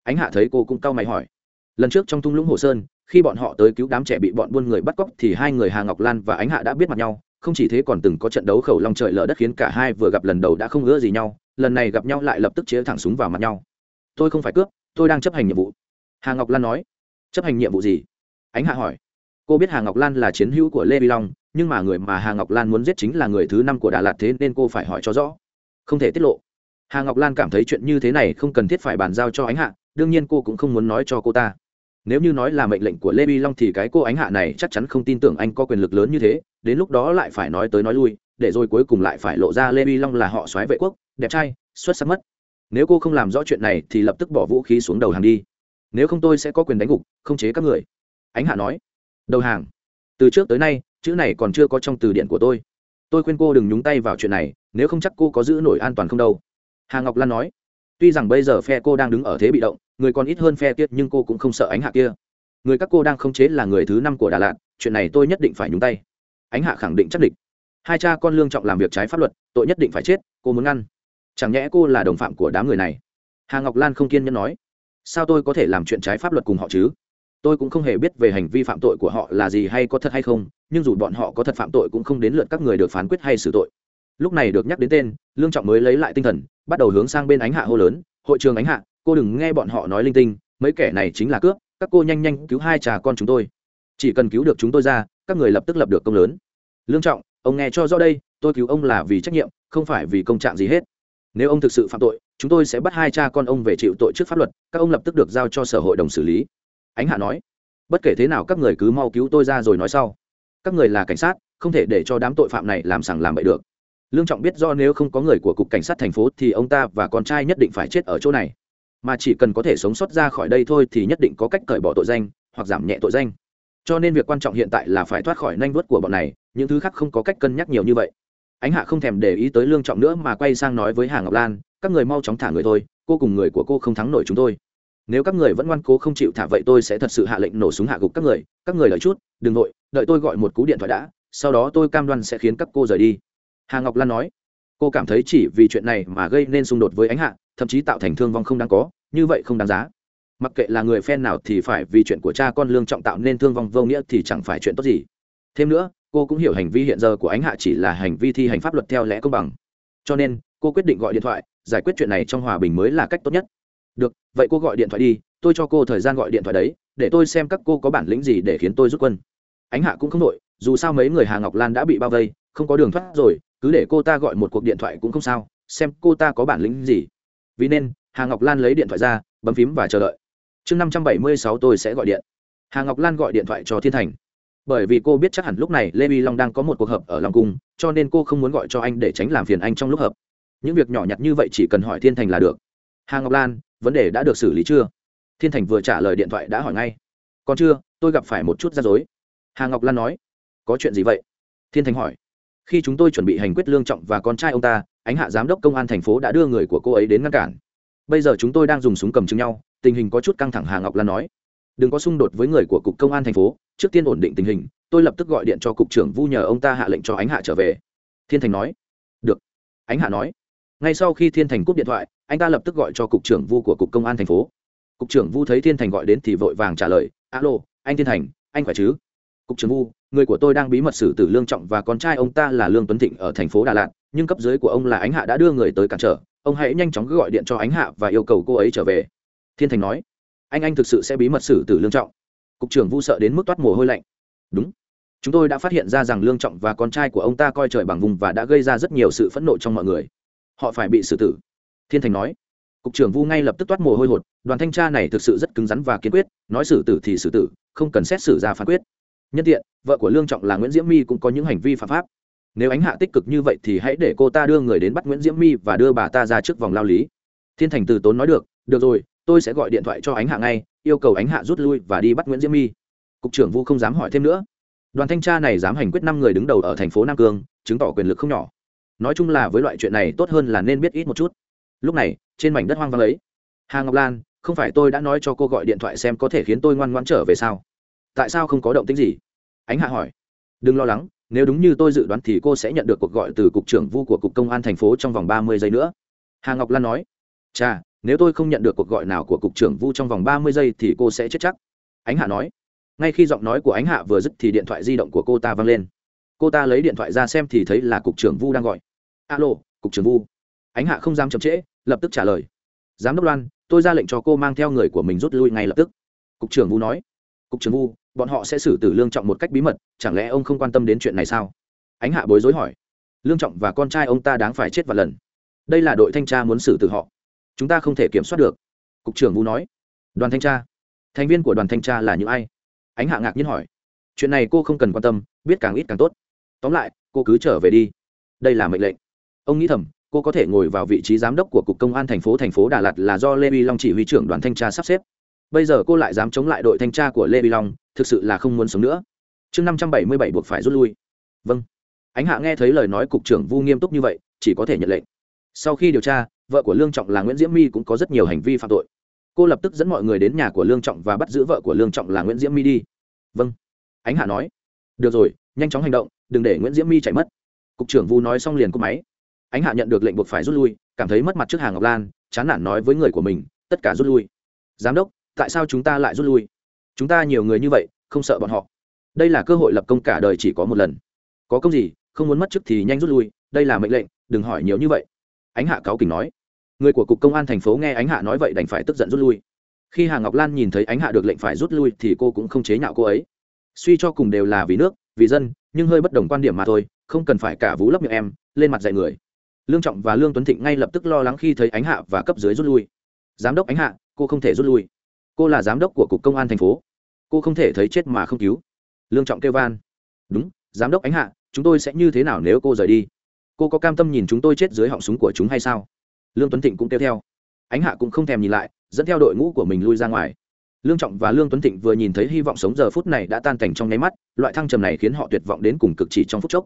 Ánh hạ thấy cô cũng cau mày hỏi. Lần trước trong thung lũng hồ sơn, khi bọn họ tới cứu đám trẻ bị bọn buôn người bắt cóc thì hai người hà ngọc lan và ánh hạ đã biết mặt nhau. Không chỉ thế còn từng có trận đấu khẩu long trời lở đất khiến cả hai vừa gặp lần đầu đã không ngỡ gì nhau, lần này gặp nhau lại lập tức chế thẳng súng vào mặt nhau. Tôi không phải cướp, tôi đang chấp hành nhiệm vụ. Hà ngọc lan nói. Chấp hành nhiệm vụ gì? Ánh hạ hỏi. Cô biết hà ngọc lan là chiến hữu của lê vi long nhưng mà người mà hà ngọc lan muốn giết chính là người thứ năm của đà lạt thế nên cô phải hỏi cho rõ. Không thể tiết lộ. Hà ngọc lan cảm thấy chuyện như thế này không cần thiết phải bàn giao cho ánh hạ, đương nhiên cô cũng không muốn nói cho cô ta. Nếu như nói là mệnh lệnh của lê vi long thì cái cô ánh hạ này chắc chắn không tin tưởng anh có quyền lực lớn như thế, đến lúc đó lại phải nói tới nói lui, để rồi cuối cùng lại phải lộ ra lê vi long là họ soái vệ quốc, đẹp trai, xuất sắc mất. Nếu cô không làm rõ chuyện này thì lập tức bỏ vũ khí xuống đầu hàng đi. Nếu không tôi sẽ có quyền đánh gục, không chế các người. Ánh hạ nói. Đầu hàng. Từ trước tới nay chữ này còn chưa có trong từ điển của tôi. Tôi khuyên cô đừng nhúng tay vào chuyện này, nếu không chắc cô có giữ nổi an toàn không đâu. Hà ngọc lan nói. Tuy rằng bây giờ phe cô đang đứng ở thế bị động, người còn ít hơn phe kia, nhưng cô cũng không sợ ánh hạ kia. Người các cô đang khống chế là người thứ năm của đà lạt, chuyện này tôi nhất định phải nhúng tay. Ánh hạ khẳng định chắc địch. Hai cha con lương trọng làm việc trái pháp luật, tội nhất định phải chết, cô muốn ngăn. Chẳng nhẽ cô là đồng phạm của đám người này? Hà ngọc lan không kiên nhẫn nói. Sao tôi có thể làm chuyện trái pháp luật cùng họ chứ? Tôi cũng không hề biết về hành vi phạm tội của họ là gì hay có thật hay không, nhưng dù bọn họ có thật phạm tội cũng không đến lượt các người được phán quyết hay xử tội. Lúc này được nhắc đến tên, lương trọng mới lấy lại tinh thần, bắt đầu hướng sang bên ánh hạ hô lớn, hội trường ánh hạ, cô đừng nghe bọn họ nói linh tinh, mấy kẻ này chính là cướp, các cô nhanh nhanh cứu hai trà con chúng tôi. Chỉ cần cứu được chúng tôi ra, các người lập tức lập được công lớn. Lương trọng, ông nghe cho rõ đây, tôi cứu ông là vì trách nhiệm, không phải vì công trạng gì hết. Nếu ông thực sự phạm tội, chúng tôi sẽ bắt hai cha con ông về chịu tội trước pháp luật, các ông lập tức được giao cho sở hội đồng xử lý ánh hạ nói, bất kể thế nào các người cứ mau cứu tôi ra rồi nói sau. Các người là cảnh sát, không thể để cho đám tội phạm này làm sằng làm bậy được. Lương trọng biết do nếu không có người của cục cảnh sát thành phố thì ông ta và con trai nhất định phải chết ở chỗ này. Mà chỉ cần có thể sống sót ra khỏi đây thôi thì nhất định có cách cởi bỏ tội danh, hoặc giảm nhẹ tội danh. Cho nên việc quan trọng hiện tại là phải thoát khỏi nanh vuốt của bọn này, những thứ khác không có cách cân nhắc nhiều như vậy. Ánh hạ không thèm để ý tới lương trọng nữa mà quay sang nói với hà ngọc lan, các người mau chóng thả người thôi, cô cùng người của cô không thắng nổi chúng tôi nếu các người vẫn ngoan cố không chịu thả vậy tôi sẽ thật sự hạ lệnh nổ súng hạ gục các người. Các người đợi chút, đừng nội đợi tôi gọi một cú điện thoại đã, sau đó tôi cam đoan sẽ khiến các cô rời đi. Hà ngọc lan nói. Cô cảm thấy chỉ vì chuyện này mà gây nên xung đột với ánh hạ, thậm chí tạo thành thương vong không đáng có, như vậy không đáng giá. Mặc kệ là người phen nào thì phải vì chuyện của cha con lương trọng tạo nên thương vong vô nghĩa thì chẳng phải chuyện tốt gì. Thêm nữa, cô cũng hiểu hành vi hiện giờ của ánh hạ chỉ là hành vi thi hành pháp luật theo lẽ công bằng. Cho nên, cô quyết định gọi điện thoại, giải quyết chuyện này trong hòa bình mới là cách tốt nhất được, vậy cô gọi điện thoại đi, tôi cho cô thời gian gọi điện thoại đấy, để tôi xem các cô có bản lĩnh gì để khiến tôi rút quân. Ánh hạ cũng không đội dù sao mấy người hà ngọc lan đã bị bao vây, không có đường thoát rồi, cứ để cô ta gọi một cuộc điện thoại cũng không sao, xem cô ta có bản lĩnh gì. Vì nên, hà ngọc lan lấy điện thoại ra, bấm phím và chờ đợi. Chương năm trăm bảy mươi sáu tôi sẽ gọi điện. Hà ngọc lan gọi điện thoại cho thiên thành. Bởi vì cô biết chắc hẳn lúc này lê vi long đang có một cuộc họp ở lòng cung, cho nên cô không muốn gọi cho anh để tránh làm phiền anh trong lúc hợp những việc nhỏ nhặt như vậy chỉ cần hỏi thiên thành là được. Hà ngọc lan vấn đề đã được xử lý chưa? Thiên thành vừa trả lời điện thoại đã hỏi ngay. Còn chưa, tôi gặp phải một chút rắc rối. Hà ngọc lan nói, có chuyện gì vậy? Thiên thành hỏi, khi chúng tôi chuẩn bị hành quyết lương trọng và con trai ông ta, ánh hạ giám đốc công an thành phố đã đưa người của cô ấy đến ngăn cản. Bây giờ chúng tôi đang dùng súng cầm chứng nhau, tình hình có chút căng thẳng, hà ngọc lan nói. Đừng có xung đột với người của cục công an thành phố, trước tiên ổn định tình hình, tôi lập tức gọi điện cho cục trưởng vu nhờ ông ta hạ lệnh cho ánh hạ trở về. Thiên thành nói, được. Ánh hạ nói ngay sau khi thiên thành cúp điện thoại, anh ta lập tức gọi cho cục trưởng vu của cục công an thành phố. Cục trưởng vu thấy thiên thành gọi đến thì vội vàng trả lời, alo, anh thiên thành, anh khỏe chứ? Cục trưởng vu, người của tôi đang bí mật xử tử lương trọng và con trai ông ta là lương tuấn thịnh ở thành phố đà lạt, nhưng cấp dưới của ông là ánh hạ đã đưa người tới cản trở. Ông hãy nhanh chóng gọi điện cho ánh hạ và yêu cầu cô ấy trở về. Thiên thành nói, anh anh thực sự sẽ bí mật xử tử lương trọng. Cục trưởng vu sợ đến mức toát mồ hôi lạnh. Đúng. Chúng tôi đã phát hiện ra rằng lương trọng và con trai của ông ta coi trời bằng vùng và đã gây ra rất nhiều sự phẫn nộ trong mọi người họ phải bị xử tử. Thiên thành nói. Cục trưởng vu ngay lập tức toát mồ hôi hột, đoàn thanh tra này thực sự rất cứng rắn và kiên quyết, nói xử tử thì xử tử, không cần xét xử ra phán quyết. Nhân tiện, vợ của lương trọng là nguyễn diễm my cũng có những hành vi phạm pháp. Nếu ánh hạ tích cực như vậy thì hãy để cô ta đưa người đến bắt nguyễn diễm my và đưa bà ta ra trước vòng lao lý. Thiên thành từ tốn nói được được rồi, tôi sẽ gọi điện thoại cho ánh hạ ngay, yêu cầu ánh hạ rút lui và đi bắt nguyễn diễm my. Cục trưởng vu không dám hỏi thêm nữa. Đoàn thanh tra này dám hành quyết năm người đứng đầu ở thành phố nam cương, chứng tỏ quyền lực không nhỏ nói chung là với loại chuyện này tốt hơn là nên biết ít một chút. Lúc này, trên mảnh đất hoang vắng ấy, hà ngọc lan, không phải tôi đã nói cho cô gọi điện thoại xem có thể khiến tôi ngoan ngoãn trở về sao? Tại sao không có động tính gì? Ánh hạ hỏi. Đừng lo lắng, nếu đúng như tôi dự đoán thì cô sẽ nhận được cuộc gọi từ cục trưởng vu của cục công an thành phố trong vòng ba mươi giây nữa. Hà ngọc lan nói. Chà, nếu tôi không nhận được cuộc gọi nào của cục trưởng vu trong vòng ba mươi giây thì cô sẽ chết chắc. Ánh hạ nói. Ngay khi giọng nói của ánh hạ vừa dứt thì điện thoại di động của cô ta văng lên. Cô ta lấy điện thoại ra xem thì thấy là cục trưởng vu đang gọi alo, cục trưởng vu. Ánh hạ không dám chậm trễ, lập tức trả lời. Giám đốc loan, tôi ra lệnh cho cô mang theo người của mình rút lui ngay lập tức. Cục trưởng vu nói. Cục trưởng vu, bọn họ sẽ xử tử lương trọng một cách bí mật, chẳng lẽ ông không quan tâm đến chuyện này sao? Ánh hạ bối rối hỏi. Lương trọng và con trai ông ta đáng phải chết và lần. Đây là đội thanh tra muốn xử tử họ. Chúng ta không thể kiểm soát được. Cục trưởng vu nói. Đoàn thanh tra. Thành viên của đoàn thanh tra là những ai? Ánh hạ ngạc nhiên hỏi. Chuyện này cô không cần quan tâm, biết càng ít càng tốt. Tóm lại, cô cứ trở về đi. Đây là mệnh lệnh ông nghĩ thầm, cô có thể ngồi vào vị trí giám đốc của cục công an thành phố thành phố đà lạt là do lê vi long chỉ huy trưởng đoàn thanh tra sắp xếp. Bây giờ cô lại dám chống lại đội thanh tra của lê vi long, thực sự là không muốn sống nữa. Chương năm trăm bảy mươi bảy buộc phải rút lui. Vâng. Ánh hạ nghe thấy lời nói cục trưởng vu nghiêm túc như vậy, chỉ có thể nhận lệnh. Sau khi điều tra, vợ của lương trọng là nguyễn diễm my cũng có rất nhiều hành vi phạm tội. Cô lập tức dẫn mọi người đến nhà của lương trọng và bắt giữ vợ của lương trọng là nguyễn diễm my đi. Vâng. Ánh hạ nói. Được rồi, nhanh chóng hành động, đừng để nguyễn diễm my chạy mất. Cục trưởng vu nói xong liền cúp máy ánh hạ nhận được lệnh buộc phải rút lui, cảm thấy mất mặt trước hàng ngọc lan, chán nản nói với người của mình, tất cả rút lui. Giám đốc, tại sao chúng ta lại rút lui? Chúng ta nhiều người như vậy, không sợ bọn họ. Đây là cơ hội lập công cả đời chỉ có một lần. Có công gì, không muốn mất chức thì nhanh rút lui, đây là mệnh lệnh, đừng hỏi nhiều như vậy. Ánh hạ cáo kỉnh nói. Người của cục công an thành phố nghe ánh hạ nói vậy đành phải tức giận rút lui. Khi hà ngọc lan nhìn thấy ánh hạ được lệnh phải rút lui thì cô cũng không chế nhạo cô ấy. Suy cho cùng đều là vì nước, vì dân, nhưng hơi bất đồng quan điểm mà thôi, không cần phải cả vú lấp miệng em, lên mặt dạy người lương trọng và lương tuấn thịnh ngay lập tức lo lắng khi thấy ánh hạ và cấp dưới rút lui. Giám đốc ánh hạ, cô không thể rút lui. Cô là giám đốc của cục công an thành phố. Cô không thể thấy chết mà không cứu. Lương trọng kêu van. Đúng, giám đốc ánh hạ, chúng tôi sẽ như thế nào nếu cô rời đi? Cô có cam tâm nhìn chúng tôi chết dưới họng súng của chúng hay sao? Lương tuấn thịnh cũng kêu theo. Ánh hạ cũng không thèm nhìn lại, dẫn theo đội ngũ của mình lui ra ngoài. Lương trọng và lương tuấn thịnh vừa nhìn thấy hy vọng sống giờ phút này đã tan cảnh trong nháy mắt, loại thăng trầm này khiến họ tuyệt vọng đến cùng cực chỉ trong phút chốc.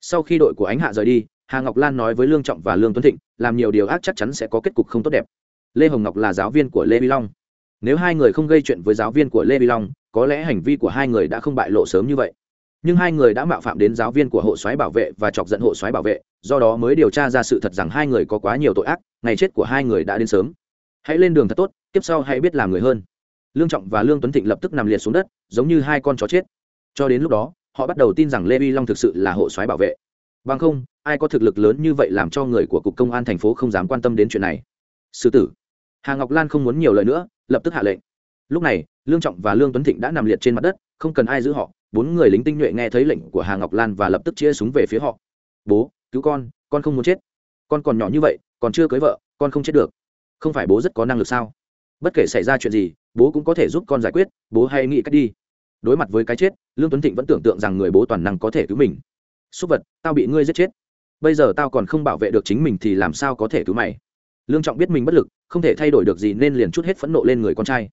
Sau khi đội của ánh hạ rời đi hà ngọc lan nói với lương trọng và lương tuấn thịnh, làm nhiều điều ác chắc chắn sẽ có kết cục không tốt đẹp. Lê hồng ngọc là giáo viên của lê vi long. Nếu hai người không gây chuyện với giáo viên của lê vi long, có lẽ hành vi của hai người đã không bại lộ sớm như vậy. Nhưng hai người đã mạo phạm đến giáo viên của hộ soái bảo vệ và chọc giận hộ soái bảo vệ, do đó mới điều tra ra sự thật rằng hai người có quá nhiều tội ác, ngày chết của hai người đã đến sớm. Hãy lên đường thật tốt, tiếp sau hãy biết làm người hơn. Lương trọng và lương tuấn thịnh lập tức nằm liệt xuống đất, giống như hai con chó chết. Cho đến lúc đó, họ bắt đầu tin rằng lê vi long thực sự là hộ soái bảo vệ. Bằng không ai có thực lực lớn như vậy làm cho người của cục công an thành phố không dám quan tâm đến chuyện này? Sư tử. Hà ngọc lan không muốn nhiều lời nữa, lập tức hạ lệnh. Lúc này, lương trọng và lương tuấn thịnh đã nằm liệt trên mặt đất, không cần ai giữ họ. Bốn người lính tinh nhuệ nghe thấy lệnh của hà ngọc lan và lập tức chia súng về phía họ. Bố, cứu con con không muốn chết. Con còn nhỏ như vậy, còn chưa cưới vợ, con không chết được. Không phải bố rất có năng lực sao? Bất kể xảy ra chuyện gì, bố cũng có thể giúp con giải quyết, bố hay nghĩ cách đi. Đối mặt với cái chết, lương tuấn thịnh vẫn tưởng tượng rằng người bố toàn năng có thể cứu mình. Súc vật, tao bị ngươi giết chết bây giờ tao còn không bảo vệ được chính mình thì làm sao có thể cứu mày? Lương trọng biết mình bất lực, không thể thay đổi được gì nên liền chút hết phẫn nộ lên người con trai.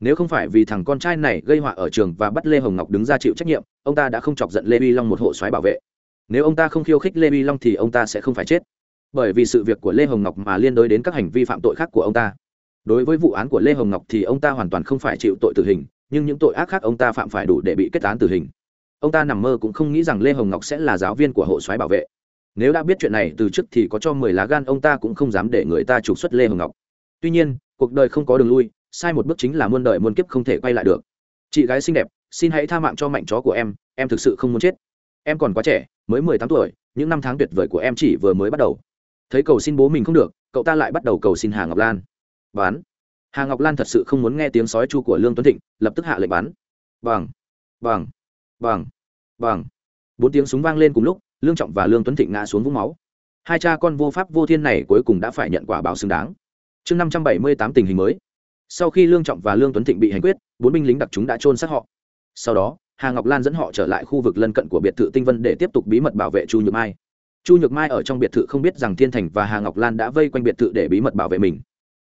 Nếu không phải vì thằng con trai này gây họa ở trường và bắt lê hồng ngọc đứng ra chịu trách nhiệm, ông ta đã không chọc giận lê vi long một hộ soái bảo vệ. Nếu ông ta không khiêu khích lê vi long thì ông ta sẽ không phải chết. Bởi vì sự việc của lê hồng ngọc mà liên đối đến các hành vi phạm tội khác của ông ta. Đối với vụ án của lê hồng ngọc thì ông ta hoàn toàn không phải chịu tội tử hình, nhưng những tội ác khác ông ta phạm phải đủ để bị kết án tử hình. Ông ta nằm mơ cũng không nghĩ rằng lê hồng ngọc sẽ là giáo viên của hộ soái bảo vệ nếu đã biết chuyện này từ trước thì có cho mười lá gan ông ta cũng không dám để người ta trục xuất lê hồng ngọc. Tuy nhiên, cuộc đời không có đường lui, sai một bước chính là muôn đời muôn kiếp không thể quay lại được. Chị gái xinh đẹp, xin hãy tha mạng cho mạnh chó của em em thực sự không muốn chết. Em còn quá trẻ, mới mười tám tuổi, những năm tháng tuyệt vời của em chỉ vừa mới bắt đầu. Thấy cầu xin bố mình không được, cậu ta lại bắt đầu cầu xin hà ngọc lan. Bán. Hà ngọc lan thật sự không muốn nghe tiếng sói chu của lương tuấn thịnh, lập tức hạ lệnh bắn bằng. Bằng. Bằng. Bằng. Bốn tiếng súng vang lên cùng lúc lương trọng và lương tuấn thịnh ngã xuống vũng máu. Hai cha con vô pháp vô thiên này cuối cùng đã phải nhận quả báo xứng đáng. Chương năm trăm bảy mươi tám tình hình mới. Sau khi lương trọng và lương tuấn thịnh bị hành quyết, bốn binh lính đặc chúng đã trôn sát họ. Sau đó, hà ngọc lan dẫn họ trở lại khu vực lân cận của biệt thự tinh vân để tiếp tục bí mật bảo vệ chu nhược mai. Chu nhược mai ở trong biệt thự không biết rằng thiên thành và hà ngọc lan đã vây quanh biệt thự để bí mật bảo vệ mình.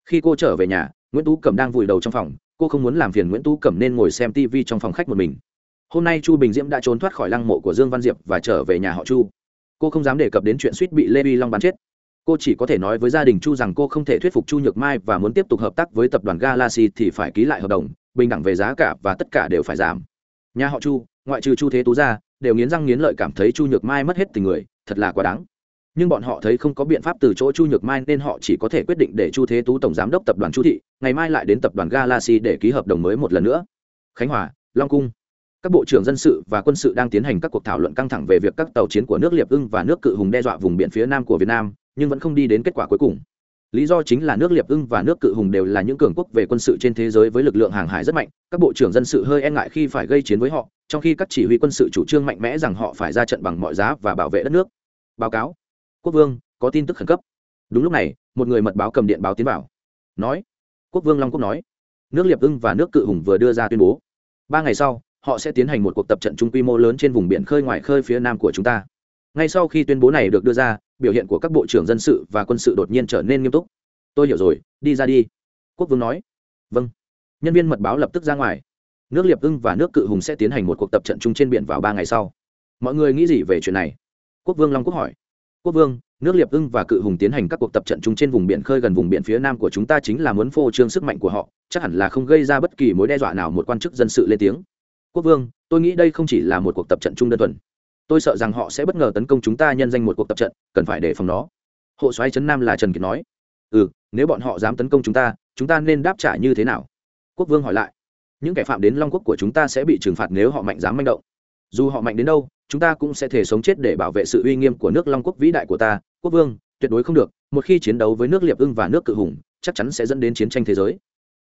Khi cô trở về nhà, nguyễn tú cẩm đang vùi đầu trong phòng, cô không muốn làm phiền nguyễn tú cẩm nên ngồi xem tv trong phòng khách một mình hôm nay chu bình diễm đã trốn thoát khỏi lăng mộ của dương văn diệp và trở về nhà họ chu. Cô không dám đề cập đến chuyện suýt bị lê vi long bắn chết. Cô chỉ có thể nói với gia đình chu rằng cô không thể thuyết phục chu nhược mai và muốn tiếp tục hợp tác với tập đoàn galaxy thì phải ký lại hợp đồng, bình đẳng về giá cả và tất cả đều phải giảm. Nhà họ chu, ngoại trừ chu thế tú ra, đều nghiến răng nghiến lợi cảm thấy chu nhược mai mất hết tình người, thật là quá đáng. Nhưng bọn họ thấy không có biện pháp từ chỗ chu nhược mai nên họ chỉ có thể quyết định để chu thế tú tổng giám đốc tập đoàn chu thị, ngày mai lại đến tập đoàn galaxy để ký hợp đồng mới một lần nữa. Khánh hòa, long cung các bộ trưởng dân sự và quân sự đang tiến hành các cuộc thảo luận căng thẳng về việc các tàu chiến của nước liệp ưng và nước cự hùng đe dọa vùng biển phía nam của việt nam, nhưng vẫn không đi đến kết quả cuối cùng. Lý do chính là nước liệp ưng và nước cự hùng đều là những cường quốc về quân sự trên thế giới với lực lượng hàng hải rất mạnh. Các bộ trưởng dân sự hơi e ngại khi phải gây chiến với họ, trong khi các chỉ huy quân sự chủ trương mạnh mẽ rằng họ phải ra trận bằng mọi giá và bảo vệ đất nước. Báo cáo. Quốc vương, có tin tức khẩn cấp. Đúng lúc này, một người mật báo cầm điện báo tiến vào. Nói. Quốc vương long quốc nói. Nước liệp ưng và nước cự hùng vừa đưa ra tuyên bố. Ba ngày sau họ sẽ tiến hành một cuộc tập trận chung quy mô lớn trên vùng biển khơi ngoài khơi phía nam của chúng ta. Ngay sau khi tuyên bố này được đưa ra, biểu hiện của các bộ trưởng dân sự và quân sự đột nhiên trở nên nghiêm túc. Tôi hiểu rồi, đi ra đi, quốc vương nói. Vâng. Nhân viên mật báo lập tức ra ngoài. Nước liệp ưng và nước cự hùng sẽ tiến hành một cuộc tập trận chung trên biển vào ba ngày sau. Mọi người nghĩ gì về chuyện này? Quốc vương long quốc hỏi. Quốc vương, nước liệp ưng và cự hùng tiến hành các cuộc tập trận chung trên vùng biển khơi gần vùng biển phía nam của chúng ta chính là muốn phô trương sức mạnh của họ, chắc hẳn là không gây ra bất kỳ mối đe dọa nào một quan chức dân sự lên tiếng quốc vương, tôi nghĩ đây không chỉ là một cuộc tập trận chung đơn thuần. Tôi sợ rằng họ sẽ bất ngờ tấn công chúng ta nhân danh một cuộc tập trận, cần phải đề phòng nó. Hộ soái trấn nam là trần kiệt nói. Ừ nếu bọn họ dám tấn công chúng ta chúng ta nên đáp trả như thế nào? Quốc vương hỏi lại. Những kẻ phạm đến long quốc của chúng ta sẽ bị trừng phạt nếu họ mạnh dám manh động. Dù họ mạnh đến đâu, chúng ta cũng sẽ thể sống chết để bảo vệ sự uy nghiêm của nước long quốc vĩ đại của ta. Quốc vương, tuyệt đối không được. Một khi chiến đấu với nước liệp ưng và nước cự hùng, chắc chắn sẽ dẫn đến chiến tranh thế giới.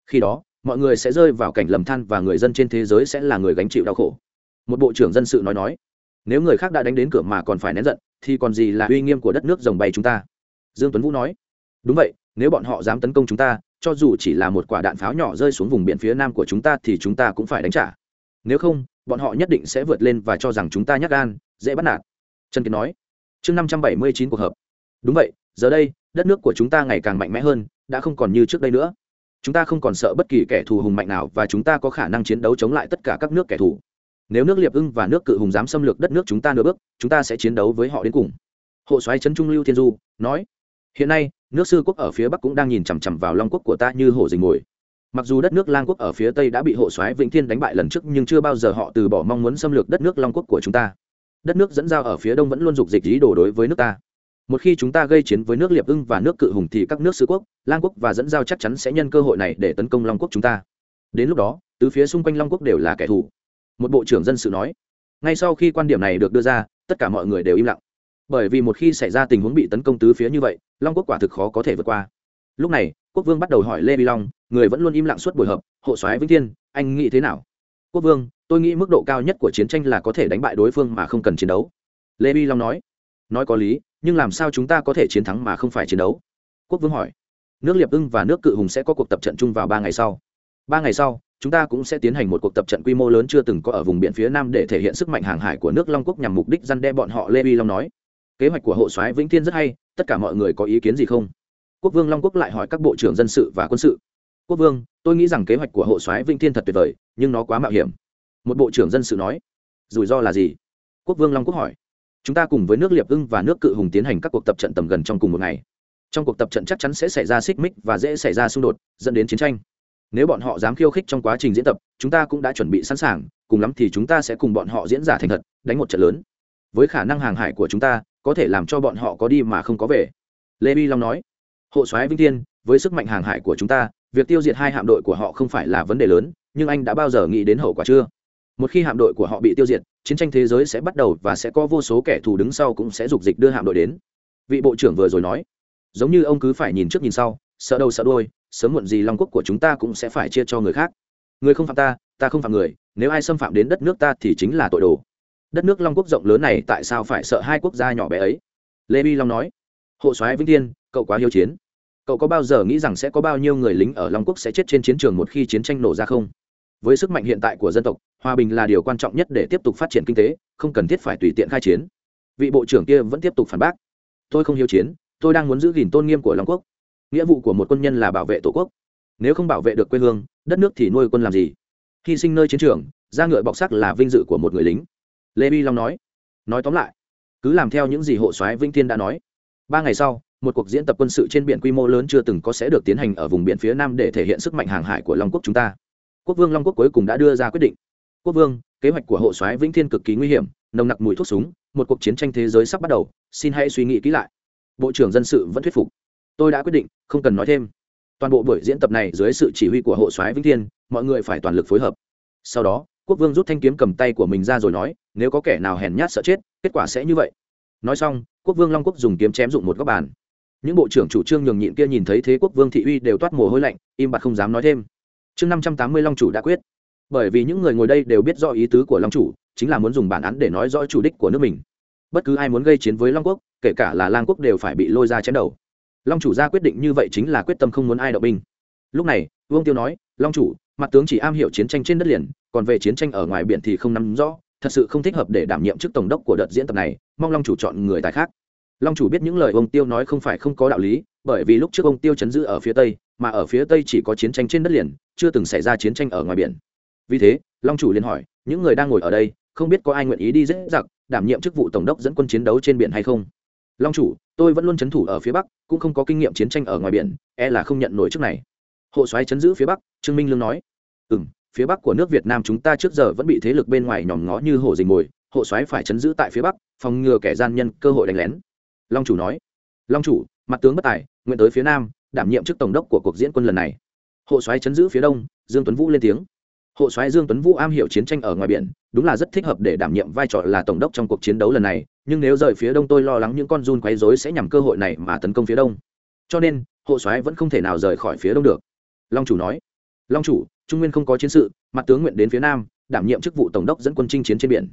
Khi đó mọi người sẽ rơi vào cảnh lầm than và người dân trên thế giới sẽ là người gánh chịu đau khổ. Một bộ trưởng dân sự nói nói, nếu người khác đã đánh đến cửa mà còn phải nén giận, thì còn gì là uy nghiêm của đất nước rồng bay chúng ta? Dương tuấn vũ nói, đúng vậy, nếu bọn họ dám tấn công chúng ta, cho dù chỉ là một quả đạn pháo nhỏ rơi xuống vùng biển phía nam của chúng ta thì chúng ta cũng phải đánh trả. Nếu không, bọn họ nhất định sẽ vượt lên và cho rằng chúng ta nhắc gan, dễ bắt nạt. Trần kiệt nói, chương năm trăm bảy mươi chín cuộc họp. Đúng vậy, giờ đây, đất nước của chúng ta ngày càng mạnh mẽ hơn, đã không còn như trước đây nữa chúng ta không còn sợ bất kỳ kẻ thù hùng mạnh nào và chúng ta có khả năng chiến đấu chống lại tất cả các nước kẻ thù. Nếu nước liệp ưng và nước cự hùng dám xâm lược đất nước chúng ta nửa bước, chúng ta sẽ chiến đấu với họ đến cùng. Hộ soái trấn trung lưu thiên du nói. Hiện nay, nước sư quốc ở phía bắc cũng đang nhìn chằm chằm vào long quốc của ta như hổ dình mồi. Mặc dù đất nước lang quốc ở phía tây đã bị hộ soái vĩnh thiên đánh bại lần trước, nhưng chưa bao giờ họ từ bỏ mong muốn xâm lược đất nước long quốc của chúng ta. Đất nước dẫn giao ở phía đông vẫn luôn dục dịch ý đồ đối với nước ta một khi chúng ta gây chiến với nước liệp ưng và nước cự hùng thì các nước sứ quốc, lang quốc và dẫn giao chắc chắn sẽ nhân cơ hội này để tấn công long quốc chúng ta. Đến lúc đó từ phía xung quanh long quốc đều là kẻ thù. Một bộ trưởng dân sự nói. Ngay sau khi quan điểm này được đưa ra, tất cả mọi người đều im lặng. Bởi vì một khi xảy ra tình huống bị tấn công tứ phía như vậy, long quốc quả thực khó có thể vượt qua. Lúc này, quốc vương bắt đầu hỏi lê vi long, người vẫn luôn im lặng suốt buổi họp, hộ soái vĩnh thiên, anh nghĩ thế nào? Quốc vương, tôi nghĩ mức độ cao nhất của chiến tranh là có thể đánh bại đối phương mà không cần chiến đấu. Lê vi long nói. Nói có lý nhưng làm sao chúng ta có thể chiến thắng mà không phải chiến đấu? Quốc vương hỏi. Nước liệp ưng và nước cự hùng sẽ có cuộc tập trận chung vào ba ngày sau. Ba ngày sau, chúng ta cũng sẽ tiến hành một cuộc tập trận quy mô lớn chưa từng có ở vùng biển phía nam để thể hiện sức mạnh hàng hải của nước long quốc nhằm mục đích răn đe bọn họ, lê vi long nói. Kế hoạch của hộ soái vĩnh thiên rất hay, tất cả mọi người có ý kiến gì không? Quốc vương long quốc lại hỏi các bộ trưởng dân sự và quân sự. Quốc vương, tôi nghĩ rằng kế hoạch của hộ soái vĩnh thiên thật tuyệt vời, nhưng nó quá mạo hiểm. Một bộ trưởng dân sự nói. Rủi ro là gì? Quốc vương long quốc hỏi chúng ta cùng với nước liệp ưng và nước cự hùng tiến hành các cuộc tập trận tầm gần trong cùng một ngày. Trong cuộc tập trận chắc chắn sẽ xảy ra xích mích và dễ xảy ra xung đột, dẫn đến chiến tranh. Nếu bọn họ dám khiêu khích trong quá trình diễn tập, chúng ta cũng đã chuẩn bị sẵn sàng, cùng lắm thì chúng ta sẽ cùng bọn họ diễn giả thành thật, đánh một trận lớn. Với khả năng hàng hải của chúng ta, có thể làm cho bọn họ có đi mà không có về. Lê bi long nói. Hộ soái vinh tiên với sức mạnh hàng hải của chúng ta, việc tiêu diệt hai hạm đội của họ không phải là vấn đề lớn, nhưng anh đã bao giờ nghĩ đến hậu quả chưa? Một khi hạm đội của họ bị tiêu diệt, chiến tranh thế giới sẽ bắt đầu và sẽ có vô số kẻ thù đứng sau cũng sẽ dục dịch đưa hạm đội đến. Vị bộ trưởng vừa rồi nói, giống như ông cứ phải nhìn trước nhìn sau, sợ đầu sợ đôi sớm muộn gì long quốc của chúng ta cũng sẽ phải chia cho người khác. Người không phạm ta ta không phạm người, nếu ai xâm phạm đến đất nước ta thì chính là tội đồ. Đất nước long quốc rộng lớn này tại sao phải sợ hai quốc gia nhỏ bé ấy? Lê bi long nói, hộ soái vĩnh tiên cậu quá hiếu chiến. Cậu có bao giờ nghĩ rằng sẽ có bao nhiêu người lính ở long quốc sẽ chết trên chiến trường một khi chiến tranh nổ ra không? Với sức mạnh hiện tại của dân tộc, hòa bình là điều quan trọng nhất để tiếp tục phát triển kinh tế, không cần thiết phải tùy tiện khai chiến. Vị bộ trưởng kia vẫn tiếp tục phản bác. Tôi không hiếu chiến, tôi đang muốn giữ gìn tôn nghiêm của long quốc. Nghĩa vụ của một quân nhân là bảo vệ tổ quốc. Nếu không bảo vệ được quê hương, đất nước thì nuôi quân làm gì? Hy sinh nơi chiến trường ra ngựa bọc sắc là vinh dự của một người lính. Lê bi long nói. Nói tóm lại, cứ làm theo những gì hộ soái vĩnh thiên đã nói. Ba ngày sau, một cuộc diễn tập quân sự trên biển quy mô lớn chưa từng có sẽ được tiến hành ở vùng biển phía nam để thể hiện sức mạnh hàng hải của long quốc chúng ta quốc vương long quốc cuối cùng đã đưa ra quyết định. Quốc vương, kế hoạch của hộ soái vĩnh thiên cực kỳ nguy hiểm, nồng nặc mùi thuốc súng, một cuộc chiến tranh thế giới sắp bắt đầu, xin hãy suy nghĩ kỹ lại. Bộ trưởng dân sự vẫn thuyết phục. Tôi đã quyết định, không cần nói thêm. Toàn bộ buổi diễn tập này dưới sự chỉ huy của hộ soái vĩnh thiên, mọi người phải toàn lực phối hợp. Sau đó, quốc vương rút thanh kiếm cầm tay của mình ra rồi nói, nếu có kẻ nào hèn nhát sợ chết, kết quả sẽ như vậy. Nói xong, quốc vương long quốc dùng kiếm chém dụng một góc bàn. Những bộ trưởng chủ trương nhường nhịn kia nhìn thấy thế quốc vương thị uy đều toát mồ hôi lạnh, im bặt không dám nói thêm chương năm trăm tám mươi long chủ đã quyết. Bởi vì những người ngồi đây đều biết rõ ý tứ của long chủ, chính là muốn dùng bản án để nói rõ chủ đích của nước mình. Bất cứ ai muốn gây chiến với long quốc, kể cả là lang quốc đều phải bị lôi ra chém đầu. Long chủ ra quyết định như vậy chính là quyết tâm không muốn ai động binh. Lúc này, vương tiêu nói, long chủ, mặt tướng chỉ am hiểu chiến tranh trên đất liền, còn về chiến tranh ở ngoài biển thì không nắm rõ, thật sự không thích hợp để đảm nhiệm chức tổng đốc của đợt diễn tập này, mong long chủ chọn người tài khác. Long chủ biết những lời ông tiêu nói không phải không có đạo lý, bởi vì lúc trước ông tiêu chấn giữ ở phía tây mà ở phía tây chỉ có chiến tranh trên đất liền, chưa từng xảy ra chiến tranh ở ngoài biển. Vì thế, long chủ liền hỏi, những người đang ngồi ở đây, không biết có ai nguyện ý đi dễ giặc, đảm nhiệm chức vụ tổng đốc dẫn quân chiến đấu trên biển hay không? Long chủ, tôi vẫn luôn c h ấ n thủ ở phía bắc, cũng không có kinh nghiệm chiến tranh ở ngoài biển e là không nhận nổi trước này. Hộ xoáy chấn giữ phía bắc, trương minh lương nói. Ừ m phía bắc của nước việt nam chúng ta trước giờ vẫn bị thế lực bên ngoài nhòm ngó như hổ dình mồi, hộ xoáy phải chấn giữ tại phía bắc, phòng ngừa kẻ gian nhân cơ hội đánh lén. Long chủ nói. Long chủ, mặt tướng bất tài, nguyện tới phía nam đảm nhiệm chức tổng đốc của cuộc diễn quân lần này. Hộ xoáy chấn giữ phía đông, dương tuấn vũ lên tiếng. Hộ soái dương tuấn vũ am hiểu chiến tranh ở ngoài biển, đúng là rất thích hợp để đảm nhiệm vai trò là tổng đốc trong cuộc chiến đấu lần này, nhưng nếu rời phía đông tôi lo lắng những con run quấy rối sẽ nhằm cơ hội này mà tấn công phía đông. Cho nên, hộ soái vẫn không thể nào rời khỏi phía đông được. Long chủ nói. Long chủ, trung nguyên không có chiến sự, mặt tướng nguyện đến phía nam, đảm nhiệm chức vụ tổng đốc dẫn quân chinh chiến trên biển.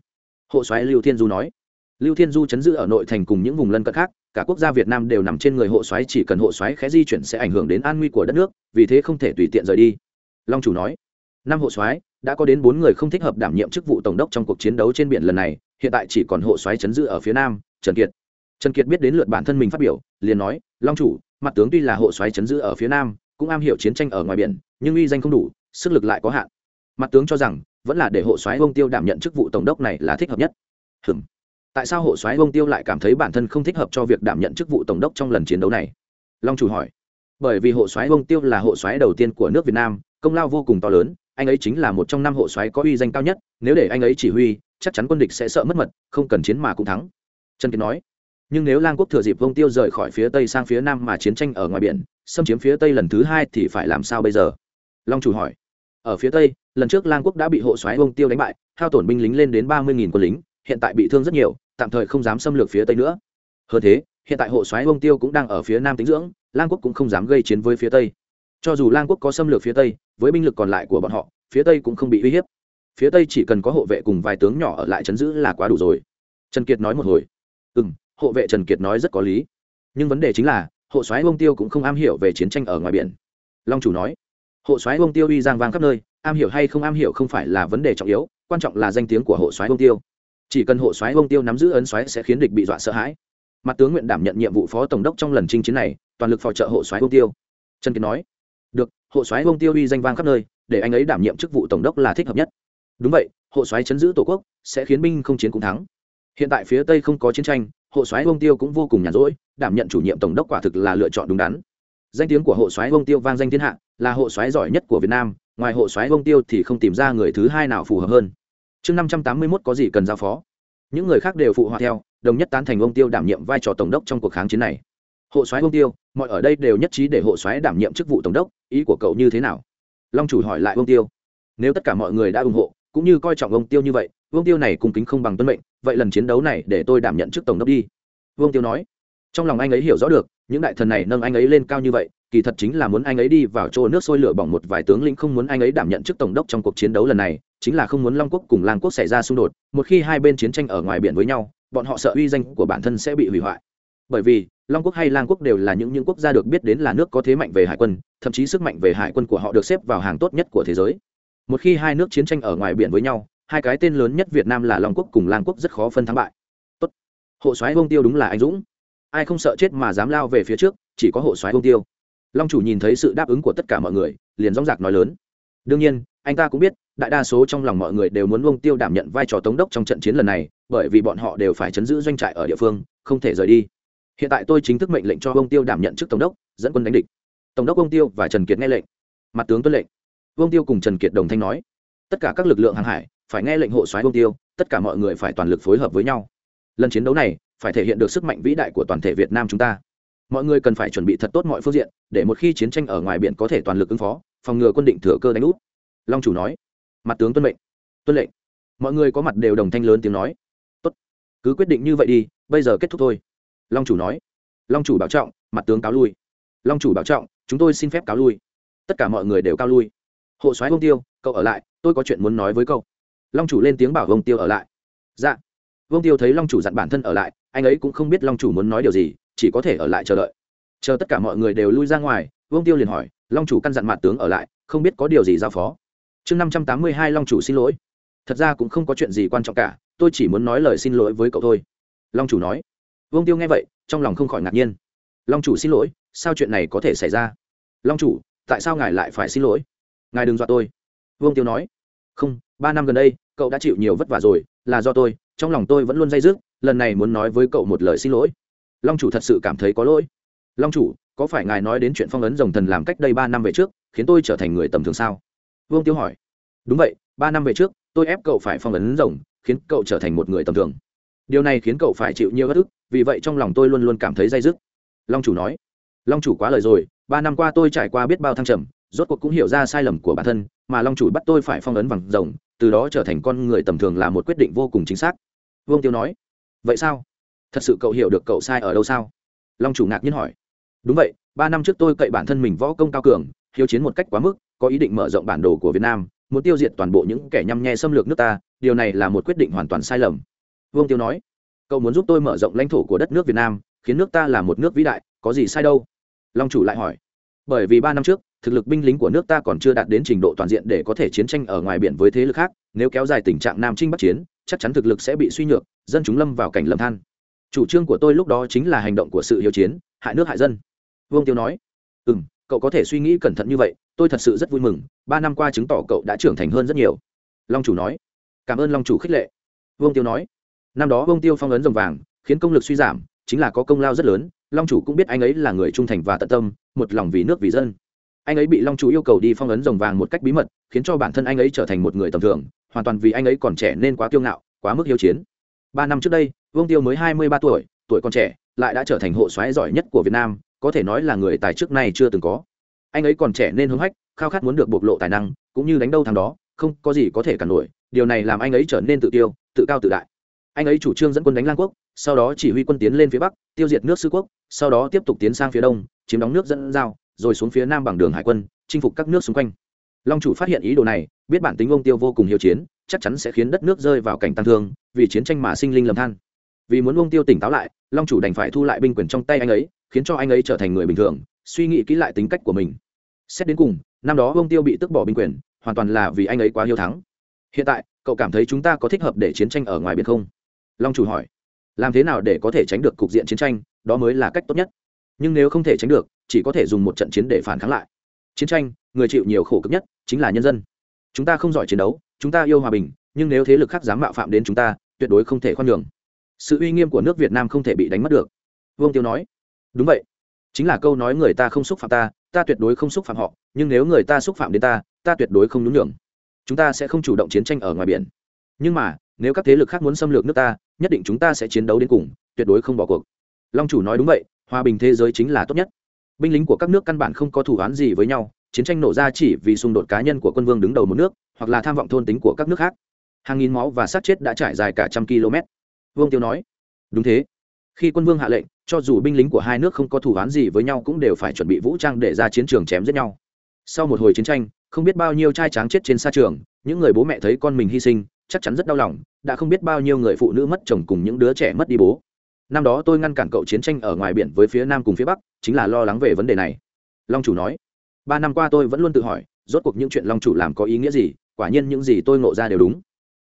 Hộ soái lưu thiên du nói. Lưu thiên du chấn giữ ở nội thành cùng những vùng lân cận khác cả quốc gia việt nam đều nằm trên người hộ soái, chỉ cần hộ soái khẽ di chuyển sẽ ảnh hưởng đến an nguy của đất nước, vì thế không thể tùy tiện rời đi. Long chủ nói. Năm hộ soái, đã có đến bốn người không thích hợp đảm nhiệm chức vụ tổng đốc trong cuộc chiến đấu trên biển lần này, hiện tại chỉ còn hộ soái chấn giữ ở phía nam, trần kiệt. Trần kiệt biết đến lượt bản thân mình phát biểu, liền nói, long chủ, mặt tướng tuy là hộ soái chấn giữ ở phía nam, cũng am hiểu chiến tranh ở ngoài biển, nhưng uy danh không đủ, sức lực lại có hạn. Mặt tướng cho rằng, vẫn là để hộ soái Vong tiêu đảm nhận chức vụ tổng đốc này là thích hợp nhất. Hừm tại sao hộ soái vông tiêu lại cảm thấy bản thân không thích hợp cho việc đảm nhận chức vụ tổng đốc trong lần chiến đấu này? Long chủ hỏi. Bởi vì hộ soái vông tiêu là hộ soái đầu tiên của nước việt nam, công lao vô cùng to lớn, anh ấy chính là một trong năm hộ soái có uy danh cao nhất, nếu để anh ấy chỉ huy, chắc chắn quân địch sẽ sợ mất mật, không cần chiến mà cũng thắng. Trần kiệt nói. Nhưng nếu lang quốc thừa dịp vông tiêu rời khỏi phía tây sang phía nam mà chiến tranh ở ngoài biển, xâm chiếm phía tây lần thứ hai thì phải làm sao bây giờ? Long chủ hỏi. Ở phía tây, lần trước lang quốc đã bị hộ soái vông tiêu đánh bại, hao tổn binh lính lên đến ba mươi quân lính hiện tại bị thương rất nhiều, tạm thời không dám xâm lược phía tây nữa. Hơn thế, hiện tại hộ soái ông tiêu cũng đang ở phía nam tính dưỡng, lang quốc cũng không dám gây chiến với phía tây. Cho dù lang quốc có xâm lược phía tây, với binh lực còn lại của bọn họ, phía tây cũng không bị uy hiếp. Phía tây chỉ cần có hộ vệ cùng vài tướng nhỏ ở lại chấn giữ là quá đủ rồi. Trần kiệt nói một hồi. Ừ m hộ vệ trần kiệt nói rất có lý. Nhưng vấn đề chính là, hộ soái ông tiêu cũng không am hiểu về chiến tranh ở ngoài biển. Long chủ nói, hộ soái ông tiêu uy giang vang khắp nơi, am hiểu hay không am hiểu không phải là vấn đề trọng yếu, quan trọng là danh tiếng của hộ soái ông tiêu chỉ cần hộ soái bông tiêu nắm giữ ấn soái sẽ khiến địch bị dọa sợ hãi. Mặt tướng nguyện đảm nhận nhiệm vụ phó tổng đốc trong lần chinh chiến này, toàn lực phò trợ hộ soái bông tiêu. Trần kiệt nói, được, hộ soái bông tiêu uy danh vang khắp nơi, để anh ấy đảm nhiệm chức vụ tổng đốc là thích hợp nhất. Đúng vậy, hộ soái chấn giữ tổ quốc sẽ khiến binh không chiến cũng thắng. Hiện tại phía tây không có chiến tranh, hộ soái bông tiêu cũng vô cùng nhàn rỗi, đảm nhận chủ nhiệm tổng đốc quả thực là lựa chọn đúng đắn. Danh tiếng của hộ soái bông tiêu vang danh thiên hạ, là hộ soái giỏi nhất của việt nam, ngoài hộ soái bông tiêu thì không tìm ra người thứ hai nào phù hợp hơn chương năm trăm tám mươi mốt có gì cần giao phó. Những người khác đều phụ họa theo, đồng nhất tán thành ông tiêu đảm nhiệm vai trò tổng đốc trong cuộc kháng chiến này. Hộ soái ông tiêu, mọi ở đây đều nhất trí để hộ soái đảm nhiệm chức vụ tổng đốc, ý của cậu như thế nào? Long chủ hỏi lại ông tiêu. Nếu tất cả mọi người đã ủng hộ, cũng như coi trọng ông tiêu như vậy vương tiêu này cùng kính không bằng tuân mệnh, vậy lần chiến đấu này để tôi đảm nhận chức tổng đốc đi. Vương tiêu nói. Trong lòng anh ấy hiểu rõ được, những đại thần này nâng anh ấy lên cao như vậy kỳ thật chính là muốn anh ấy đi vào chỗ nước sôi lửa bỏng một vài tướng lĩnh không muốn anh ấy đảm nhận chức tổng đốc trong cuộc chiến đấu lần này, chính là không muốn long quốc cùng lang quốc xảy ra xung đột, một khi hai bên chiến tranh ở ngoài biển với nhau, bọn họ sợ uy danh của bản thân sẽ bị hủy hoại. Bởi vì, long quốc hay lang quốc đều là những những quốc gia được biết đến là nước có thế mạnh về hải quân, thậm chí sức mạnh về hải quân của họ được xếp vào hàng tốt nhất của thế giới. Một khi hai nước chiến tranh ở ngoài biển với nhau, hai cái tên lớn nhất việt nam là long quốc cùng lang quốc rất khó phân thắng bại. Tốt. hộ soái bông tiêu đúng là anh dũng. Ai không sợ chết mà dám lao về phía trước, chỉ có hộ soái bông tiêu long chủ nhìn thấy sự đáp ứng của tất cả mọi người, liền dóng dạc nói lớn. Đương nhiên, anh ta cũng biết, đại đa số trong lòng mọi người đều muốn bông tiêu đảm nhận vai trò tống đốc trong trận chiến lần này, bởi vì bọn họ đều phải chấn giữ doanh trại ở địa phương, không thể rời đi. Hiện tại tôi chính thức mệnh lệnh cho ông tiêu đảm nhận chức tổng đốc, dẫn quân đánh địch. Tổng đốc ông tiêu và trần kiệt nghe lệnh. Mặt tướng tuân lệnh. Ông tiêu cùng trần kiệt đồng thanh nói. Tất cả các lực lượng hàng hải, phải nghe lệnh hộ soái ông tiêu, tất cả mọi người phải toàn lực phối hợp với nhau. Lần chiến đấu này, phải thể hiện được sức mạnh vĩ đại của toàn thể việt nam chúng ta mọi người cần phải chuẩn bị thật tốt mọi phương diện, để một khi chiến tranh ở ngoài biển có thể toàn lực ứng phó, phòng ngừa quân định thừa cơ đánh úp long chủ nói. Mặt tướng tuân mệnh. Tuân lệnh. Mọi người có mặt đều đồng thanh lớn tiếng nói. Tốt, cứ quyết định như vậy đi, bây giờ kết thúc thôi. Long chủ nói. Long chủ bảo trọng, mặt tướng cáo lui. Long chủ bảo trọng, chúng tôi xin phép cáo lui. Tất cả mọi người đều cao lui. Hộ soái ông tiêu, cậu ở lại, tôi có chuyện muốn nói với cậu. Long chủ lên tiếng bảo ông tiêu ở lại. Dạ. Vương tiêu thấy long chủ dặn bản thân ở lại anh ấy cũng không biết long chủ muốn nói điều gì, chỉ có thể ở lại chờ đợi. Chờ tất cả mọi người đều lui ra ngoài, vương tiêu liền hỏi, long chủ căn dặn mặt tướng ở lại, không biết có điều gì giao phó? Chương năm trăm tám mươi hai, long chủ xin lỗi. Thật ra cũng không có chuyện gì quan trọng cả, tôi chỉ muốn nói lời xin lỗi với cậu thôi. Long chủ nói. Vương tiêu nghe vậy, trong lòng không khỏi ngạc nhiên. Long chủ xin lỗi, sao chuyện này có thể xảy ra? Long chủ, tại sao ngài lại phải xin lỗi? Ngài đừng dọa tôi. Vương tiêu nói. Không, ba năm gần đây, cậu đã chịu nhiều vất vả rồi, là do tôi, trong lòng tôi vẫn luôn dây dứt lần này muốn nói với cậu một lời xin lỗi. Long chủ thật sự cảm thấy có lỗi. Long chủ, có phải ngài nói đến chuyện phong ấn rồng thần làm cách đây ba năm về trước, khiến tôi trở thành người tầm thường sao? Vương tiêu hỏi. Đúng vậy, ba năm về trước, tôi ép cậu phải phong ấn rồng, khiến cậu trở thành một người tầm thường. Điều này khiến cậu phải chịu nhiều bất ức, vì vậy trong lòng tôi luôn luôn cảm thấy dây dứt. Long chủ nói. Long chủ quá lời rồi, ba năm qua tôi trải qua biết bao thăng trầm, rốt cuộc cũng hiểu ra sai lầm của bản thân, mà long chủ bắt tôi phải phong ấn vàng rồng, từ đó trở thành con người tầm thường là một quyết định vô cùng chính xác. Vương tiêu nói vậy sao? Thật sự cậu hiểu được cậu sai ở đâu sao? Long chủ ngạc nhiên hỏi. Đúng vậy, ba năm trước tôi cậy bản thân mình võ công cao cường, hiếu chiến một cách quá mức, có ý định mở rộng bản đồ của việt nam, muốn tiêu diệt toàn bộ những kẻ nhăm nhe xâm lược nước ta, điều này là một quyết định hoàn toàn sai lầm. Vương tiêu nói, cậu muốn giúp tôi mở rộng lãnh thổ của đất nước việt nam, khiến nước ta là một nước vĩ đại, có gì sai đâu? Long chủ lại hỏi, bởi vì ba năm trước, thực lực binh lính của nước ta còn chưa đạt đến trình độ toàn diện để có thể chiến tranh ở ngoài biển với thế lực khác, nếu kéo dài tình trạng nam trinh bắc chiến chắc chắn thực lực sẽ bị suy nhược, dân chúng lâm vào cảnh lầm than. Chủ trương của tôi lúc đó chính là hành động của sự hiếu chiến, hại nước hại dân. Vương tiêu nói. Ừ m cậu có thể suy nghĩ cẩn thận như vậy, tôi thật sự rất vui mừng, ba năm qua chứng tỏ cậu đã trưởng thành hơn rất nhiều. Long chủ nói. Cảm ơn long chủ khích lệ. Vương tiêu nói. Năm đó vương tiêu phong ấn rồng vàng, khiến công lực suy giảm, chính là có công lao rất lớn, long chủ cũng biết anh ấy là người trung thành và tận tâm, một lòng vì nước vì dân. Anh ấy bị long chủ yêu cầu đi phong ấn rồng vàng một cách bí mật, khiến cho bản thân anh ấy trở thành một người tầm thường hoàn toàn vì anh ấy còn trẻ nên quá kiêu ngạo, quá mức hiếu chiến. Ba năm trước đây, vương tiêu mới hai mươi ba tuổi tuổi còn trẻ, lại đã trở thành hộ xoáy giỏi nhất của việt nam, có thể nói là người tài trước nay chưa từng có. Anh ấy còn trẻ nên hứng hách, khao khát muốn được bộc lộ tài năng, cũng như đánh đâu thằng đó, không có gì có thể cản nổi, điều này làm anh ấy trở nên tự tiêu tự cao tự đại. Anh ấy chủ trương dẫn quân đánh lang quốc, sau đó chỉ huy quân tiến lên phía bắc, tiêu diệt nước sư quốc, sau đó tiếp tục tiến sang phía đông, chiếm đóng nước dẫn giao, rồi xuống phía nam bằng đường hải quân, chinh phục các nước xung quanh long chủ phát hiện ý đồ này, biết bản tính ông tiêu vô cùng hiếu chiến, chắc chắn sẽ khiến đất nước rơi vào cảnh tăng thương, vì chiến tranh mà sinh linh lầm than. Vì muốn ông tiêu tỉnh táo lại, long chủ đành phải thu lại binh quyền trong tay anh ấy, khiến cho anh ấy trở thành người bình thường, suy nghĩ kỹ lại tính cách của mình. Xét đến cùng, năm đó ông tiêu bị tước bỏ binh quyền, hoàn toàn là vì anh ấy quá hiếu thắng. Hiện tại, cậu cảm thấy chúng ta có thích hợp để chiến tranh ở ngoài biển không? Long chủ hỏi. Làm thế nào để có thể tránh được cục diện chiến tranh, đó mới là cách tốt nhất. Nhưng nếu không thể tránh được, chỉ có thể dùng một trận chiến để phản kháng lại chiến tranh, người chịu nhiều khổ cực nhất chính là nhân dân. Chúng ta không giỏi chiến đấu, chúng ta yêu hòa bình, nhưng nếu thế lực khác dám mạo phạm đến chúng ta, tuyệt đối không thể khoan nhường. Sự uy nghiêm của nước việt nam không thể bị đánh mất được. Vương tiêu nói. Đúng vậy. Chính là câu nói người ta không xúc phạm ta ta tuyệt đối không xúc phạm họ, nhưng nếu người ta xúc phạm đến ta ta tuyệt đối không nhún nhường. Chúng ta sẽ không chủ động chiến tranh ở ngoài biển. Nhưng mà, nếu các thế lực khác muốn xâm lược nước ta, nhất định chúng ta sẽ chiến đấu đến cùng, tuyệt đối không bỏ cuộc. Long chủ nói đúng vậy, hòa bình thế giới chính là tốt nhất binh lính của các nước căn bản không có thủ án gì với nhau, chiến tranh nổ ra chỉ vì xung đột cá nhân của quân vương đứng đầu một nước, hoặc là tham vọng thôn tính của các nước khác. Hàng nghìn máu và sát chết đã trải dài cả trăm km. Vương tiêu nói, đúng thế. Khi quân vương hạ lệnh, cho dù binh lính của hai nước không có thủ án gì với nhau cũng đều phải chuẩn bị vũ trang để ra chiến trường chém giết nhau. Sau một hồi chiến tranh, không biết bao nhiêu trai tráng chết trên sa trường, những người bố mẹ thấy con mình hy sinh, chắc chắn rất đau lòng, đã không biết bao nhiêu người phụ nữ mất chồng cùng những đứa trẻ mất đi bố năm đó tôi ngăn cản cậu chiến tranh ở ngoài biển với phía nam cùng phía bắc chính là lo lắng về vấn đề này. Long chủ nói ba năm qua tôi vẫn luôn tự hỏi rốt cuộc những chuyện long chủ làm có ý nghĩa gì quả nhiên những gì tôi ngộ ra đều đúng.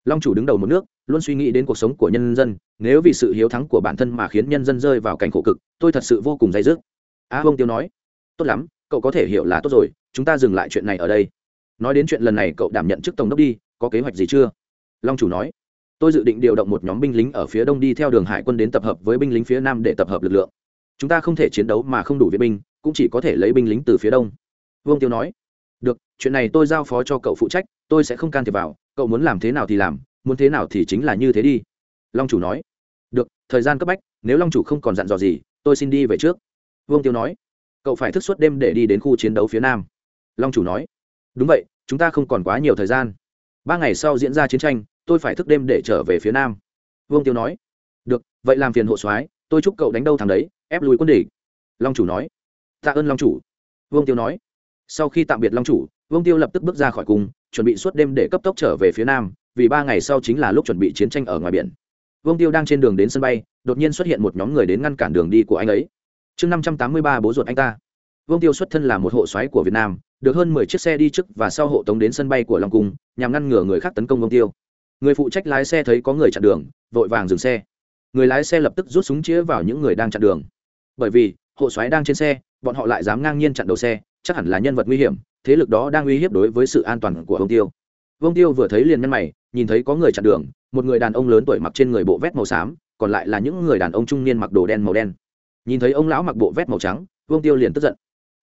Long chủ đứng đầu một nước luôn suy nghĩ đến cuộc sống của nhân dân nếu vì sự hiếu thắng của bản thân mà khiến nhân dân rơi vào cảnh khổ cực tôi thật sự vô cùng dây dứt. A à, tiêu nói tốt lắm cậu có thể hiểu là tốt rồi chúng ta dừng lại chuyện này ở đây. Nói đến chuyện lần này cậu đảm nhận chức tổng đốc đi có kế hoạch gì chưa? Long chủ nói tôi dự định điều động một nhóm binh lính ở phía đông đi theo đường hải quân đến tập hợp với binh lính phía nam để tập hợp lực lượng. Chúng ta không thể chiến đấu mà không đủ viện binh, cũng chỉ có thể lấy binh lính từ phía đông. Vương tiêu nói. Được, chuyện này tôi giao phó cho cậu phụ trách, tôi sẽ không can thiệp vào, cậu muốn làm thế nào thì làm, muốn thế nào thì chính là như thế đi. Long chủ nói. Được, thời gian cấp bách, nếu long chủ không còn dặn dò gì, tôi xin đi về trước. Vương tiêu nói. Cậu phải thức suốt đêm để đi đến khu chiến đấu phía nam. Long chủ nói. Đúng vậy, chúng ta không còn quá nhiều thời gian. Ba ngày sau diễn ra chiến tranh tôi phải thức đêm để trở về phía nam. Vương tiêu nói, được, vậy làm phiền hộ soái, tôi chúc cậu đánh đâu thằng đấy, ép lùi quân địch. Long chủ nói, tạ ơn long chủ. Vương tiêu nói, sau khi tạm biệt long chủ, vương tiêu lập tức bước ra khỏi cung chuẩn bị suốt đêm để cấp tốc trở về phía nam, vì ba ngày sau chính là lúc chuẩn bị chiến tranh ở ngoài biển. Vương tiêu đang trên đường đến sân bay, đột nhiên xuất hiện một nhóm người đến ngăn cản đường đi của anh ấy. Chương năm trăm tám mươi ba bố ruột anh ta. Vương tiêu xuất thân là một hộ xoáy của việt nam, được hơn mười chiếc xe đi trước và sau hộ tống đến sân bay của long cung, nhằm ngăn ngừa người khác tấn công vương tiêu người phụ trách lái xe thấy có người chặn đường, vội vàng dừng xe. Người lái xe lập tức rút súng chĩa vào những người đang chặn đường. Bởi vì, hộ xoáy đang trên xe, bọn họ lại dám ngang nhiên chặn đầu xe, chắc hẳn là nhân vật nguy hiểm, thế lực đó đang uy hiếp đối với sự an toàn của vương tiêu. Vương tiêu vừa thấy liền nhân mày, nhìn thấy có người chặn đường, một người đàn ông lớn tuổi mặc trên người bộ vét màu xám, còn lại là những người đàn ông trung niên mặc đồ đen màu đen. Nhìn thấy ông lão mặc bộ vét màu trắng, vương tiêu liền tức giận.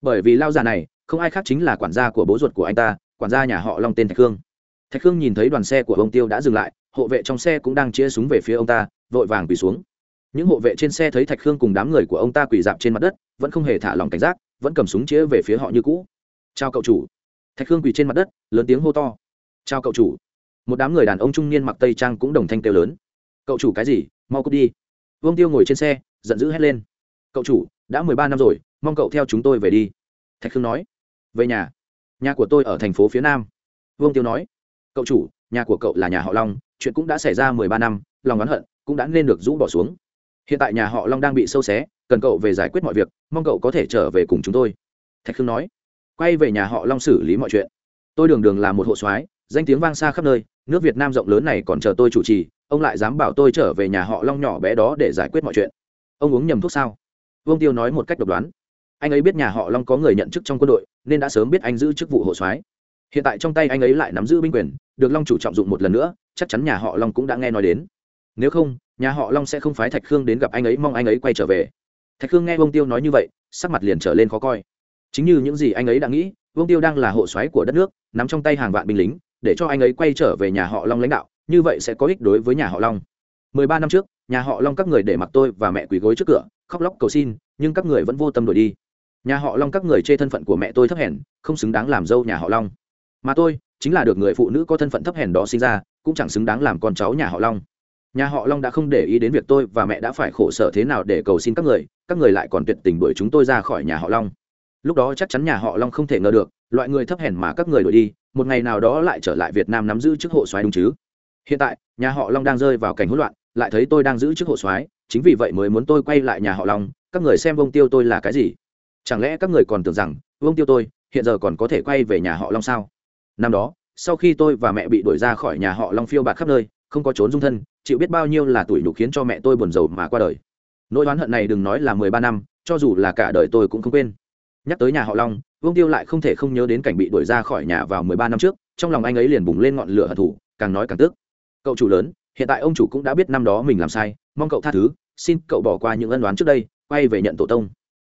Bởi vì lao già này, không ai khác chính là quản gia của bố ruột của anh ta, quản gia nhà họ long tên thạch khương thạch khương nhìn thấy đoàn xe của ông tiêu đã dừng lại, hộ vệ trong xe cũng đang chia súng về phía ông ta, vội vàng quỳ xuống. Những hộ vệ trên xe thấy thạch khương cùng đám người của ông ta quỳ dạp trên mặt đất, vẫn không hề thả lòng cảnh giác, vẫn cầm súng chĩa về phía họ như cũ. Chào cậu chủ. Thạch khương quỳ trên mặt đất, lớn tiếng hô to. Chào cậu chủ. Một đám người đàn ông trung niên mặc tây trang cũng đồng thanh kêu lớn. Cậu chủ cái gì? Mau cút đi. Vương tiêu ngồi trên xe, giận dữ hét lên. Cậu chủ, đã mười ba năm rồi, mong cậu theo chúng tôi về đi. Thạch khương nói. Về nhà. Nhà của tôi ở thành phố phía nam. Vương tiêu nói cậu chủ, nhà của cậu là nhà họ long, chuyện cũng đã xảy ra mười ba năm, lòng oán hận cũng đã nên được rũ bỏ xuống. Hiện tại nhà họ long đang bị sâu xé, cần cậu về giải quyết mọi việc, mong cậu có thể trở về cùng chúng tôi. Thạch khương nói. Quay về nhà họ long xử lý mọi chuyện. Tôi đường đường là một hộ soái, danh tiếng vang xa khắp nơi, nước việt nam rộng lớn này còn chờ tôi chủ trì, ông lại dám bảo tôi trở về nhà họ long nhỏ bé đó để giải quyết mọi chuyện. Ông uống nhầm thuốc sao? Vương tiêu nói một cách độc đoán. Anh ấy biết nhà họ long có người nhận chức trong quân đội, nên đã sớm biết anh giữ chức vụ hộ soái. Hiện tại trong tay anh ấy lại nắm giữ binh quyền được long chủ trọng dụng một lần nữa, chắc chắn nhà họ long cũng đã nghe nói đến. Nếu không, nhà họ long sẽ không phái thạch khương đến gặp anh ấy, mong anh ấy quay trở về. Thạch khương nghe vương tiêu nói như vậy, sắc mặt liền trở lên khó coi. Chính như những gì anh ấy đã nghĩ, vương tiêu đang là hộ soái của đất nước, nắm trong tay hàng vạn binh lính, để cho anh ấy quay trở về nhà họ long lãnh đạo, như vậy sẽ có ích đối với nhà họ long. Mười ba năm trước, nhà họ long các người để mặc tôi và mẹ quỳ gối trước cửa, khóc lóc cầu xin, nhưng các người vẫn vô tâm đổi đi. Nhà họ long các người chê thân phận của mẹ tôi thấp hèn, không xứng đáng làm dâu nhà họ long. Mà tôi chính là được người phụ nữ có thân phận thấp hèn đó sinh ra, cũng chẳng xứng đáng làm con cháu nhà họ long. Nhà họ long đã không để ý đến việc tôi và mẹ đã phải khổ sở thế nào để cầu xin các người các người lại còn tuyệt tình đuổi chúng tôi ra khỏi nhà họ long. Lúc đó chắc chắn nhà họ long không thể ngờ được, loại người thấp hèn mà các người đuổi đi, một ngày nào đó lại trở lại việt nam nắm giữ chức hộ soái đúng chứ? Hiện tại, nhà họ long đang rơi vào cảnh hỗn loạn, lại thấy tôi đang giữ chức hộ soái, chính vì vậy mới muốn tôi quay lại nhà họ long, các người xem vông tiêu tôi là cái gì? Chẳng lẽ các người còn tưởng rằng vông tiêu tôi, hiện giờ còn có thể quay về nhà họ long sao? Năm đó, sau khi tôi và mẹ bị đuổi ra khỏi nhà họ long phiêu bạc khắp nơi, không có trốn dung thân, chịu biết bao nhiêu là tuổi nhục khiến cho mẹ tôi buồn rầu mà qua đời. Nỗi oán hận này đừng nói là mười ba năm, cho dù là cả đời tôi cũng không quên. Nhắc tới nhà họ long, vương tiêu lại không thể không nhớ đến cảnh bị đuổi ra khỏi nhà vào mười ba năm trước, trong lòng anh ấy liền bùng lên ngọn lửa hận thù, càng nói càng tức. Cậu chủ lớn, hiện tại ông chủ cũng đã biết năm đó mình làm sai, mong cậu tha thứ, xin cậu bỏ qua những ân đoán trước đây, quay về nhận tổ tông.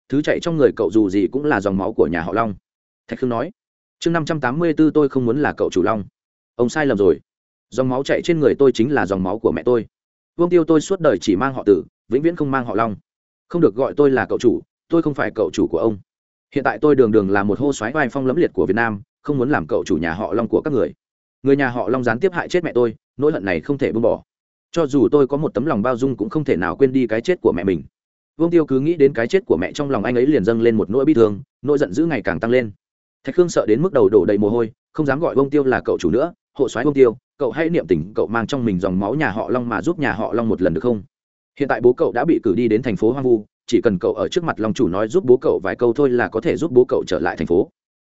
Thứ chạy trong người cậu dù gì cũng là dòng máu của nhà họ long. Thạch khương nói chương năm trăm tám mươi b ố tôi không muốn là cậu chủ long. Ông sai lầm rồi. Dòng máu chạy trên người tôi chính là dòng máu của mẹ tôi. Vương tiêu tôi suốt đời chỉ mang họ tử, vĩnh viễn không mang họ long. Không được gọi tôi là cậu chủ, tôi không phải cậu chủ của ông. Hiện tại tôi đường đường là một hô xoáy vai phong lẫm liệt của việt nam, không muốn làm cậu chủ nhà họ long của các người. Người nhà họ long gián tiếp hại chết mẹ tôi, nỗi hận này không thể buông bỏ. Cho dù tôi có một tấm lòng bao dung cũng không thể nào quên đi cái chết của mẹ mình. Vương tiêu cứ nghĩ đến cái chết của mẹ trong lòng anh ấy liền dâng lên một nỗi bi thương, nỗi giận dữ ngày càng tăng lên thạch khương sợ đến mức đầu đổ đầy mồ hôi, không dám gọi bông tiêu là cậu chủ nữa, hộ soái bông tiêu, cậu hãy niệm tình cậu mang trong mình dòng máu nhà họ long mà giúp nhà họ long một lần được không? Hiện tại bố cậu đã bị cử đi đến thành phố hoang vu, chỉ cần cậu ở trước mặt long chủ nói giúp bố cậu vài câu thôi là có thể giúp bố cậu trở lại thành phố.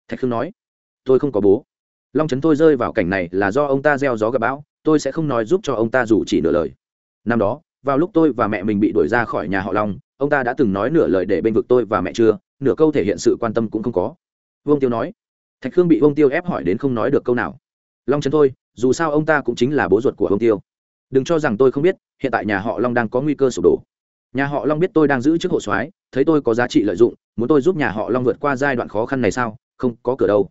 Thạch khương nói, tôi không có bố. Long trấn tôi rơi vào cảnh này là do ông ta gieo gió gặp bão, tôi sẽ không nói giúp cho ông ta dù chỉ nửa lời. Năm đó, vào lúc tôi và mẹ mình bị đuổi ra khỏi nhà họ long, ông ta đã từng nói nửa lời để bênh vực tôi và mẹ chưa, nửa câu thể hiện sự quan tâm cũng không có vương tiêu nói. Thạch khương bị vương tiêu ép hỏi đến không nói được câu nào. Long trấn thôi, dù sao ông ta cũng chính là bố ruột của vương tiêu. Đừng cho rằng tôi không biết, hiện tại nhà họ long đang có nguy cơ sụp đổ. Nhà họ long biết tôi đang giữ chức hộ soái, thấy tôi có giá trị lợi dụng, muốn tôi giúp nhà họ long vượt qua giai đoạn khó khăn này sao? Không, có cửa đâu.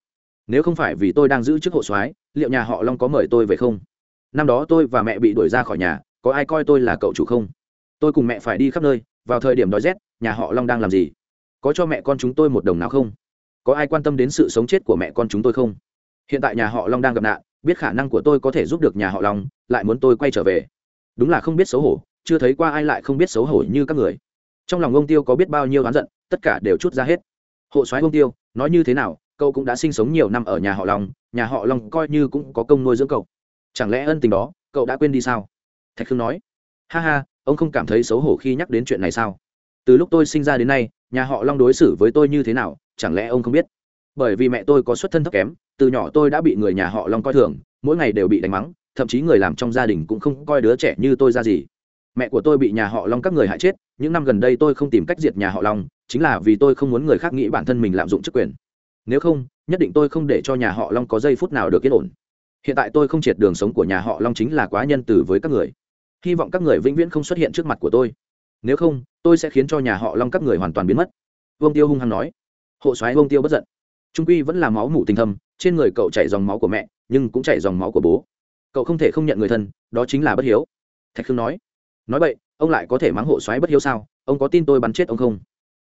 Nếu không phải vì tôi đang giữ chức hộ soái, liệu nhà họ long có mời tôi về không? Năm đó tôi và mẹ bị đuổi ra khỏi nhà, có ai coi tôi là cậu chủ không? Tôi cùng mẹ phải đi khắp nơi, vào thời điểm đói rét, nhà họ long đang làm gì? Có cho mẹ con chúng tôi một đồng nào không? Có ai quan tâm đến sự sống chết của mẹ con chúng tôi không? Hiện tại nhà họ long đang gặp nạn, biết khả năng của tôi có thể giúp được nhà họ long, lại muốn tôi quay trở về. Đúng là không biết xấu hổ, chưa thấy qua ai lại không biết xấu hổ như các người. Trong lòng ông tiêu có biết bao nhiêu oán giận, tất cả đều chút ra hết. Hộ soái ông tiêu, nói như thế nào, cậu cũng đã sinh sống nhiều năm ở nhà họ long, nhà họ long coi như cũng có công nuôi dưỡng cậu. Chẳng lẽ ân tình đó, cậu đã quên đi sao? Thạch khương nói. Ha ha, ông không cảm thấy xấu hổ khi nhắc đến chuyện này sao? Từ lúc tôi sinh ra đến nay, nhà họ long đối xử với tôi như thế nào chẳng lẽ ông không biết? Bởi vì mẹ tôi có xuất thân thấp kém, từ nhỏ tôi đã bị người nhà họ long coi thường, mỗi ngày đều bị đánh mắng, thậm chí người làm trong gia đình cũng không coi đứa trẻ như tôi ra gì. Mẹ của tôi bị nhà họ long các người hại chết, những năm gần đây tôi không tìm cách diệt nhà họ long, chính là vì tôi không muốn người khác nghĩ bản thân mình lạm dụng chức quyền. Nếu không, nhất định tôi không để cho nhà họ long có giây phút nào được yên ổn. Hiện tại tôi không triệt đường sống của nhà họ long chính là quá nhân từ với các người. Hy vọng các người vĩnh viễn không xuất hiện trước mặt của tôi. Nếu không, tôi sẽ khiến cho nhà họ long các người hoàn toàn biến mất. Vương tiêu hung hăng nói hộ soái vương tiêu bất giận. Trung quy vẫn là máu mủ tình thâm, trên người cậu chảy dòng máu của mẹ, nhưng cũng chảy dòng máu của bố. Cậu không thể không nhận người thân, đó chính là bất hiếu. Thạch khương nói. Nói vậy, ông lại có thể mắng hộ soái bất hiếu sao? Ông có tin tôi bắn chết ông không?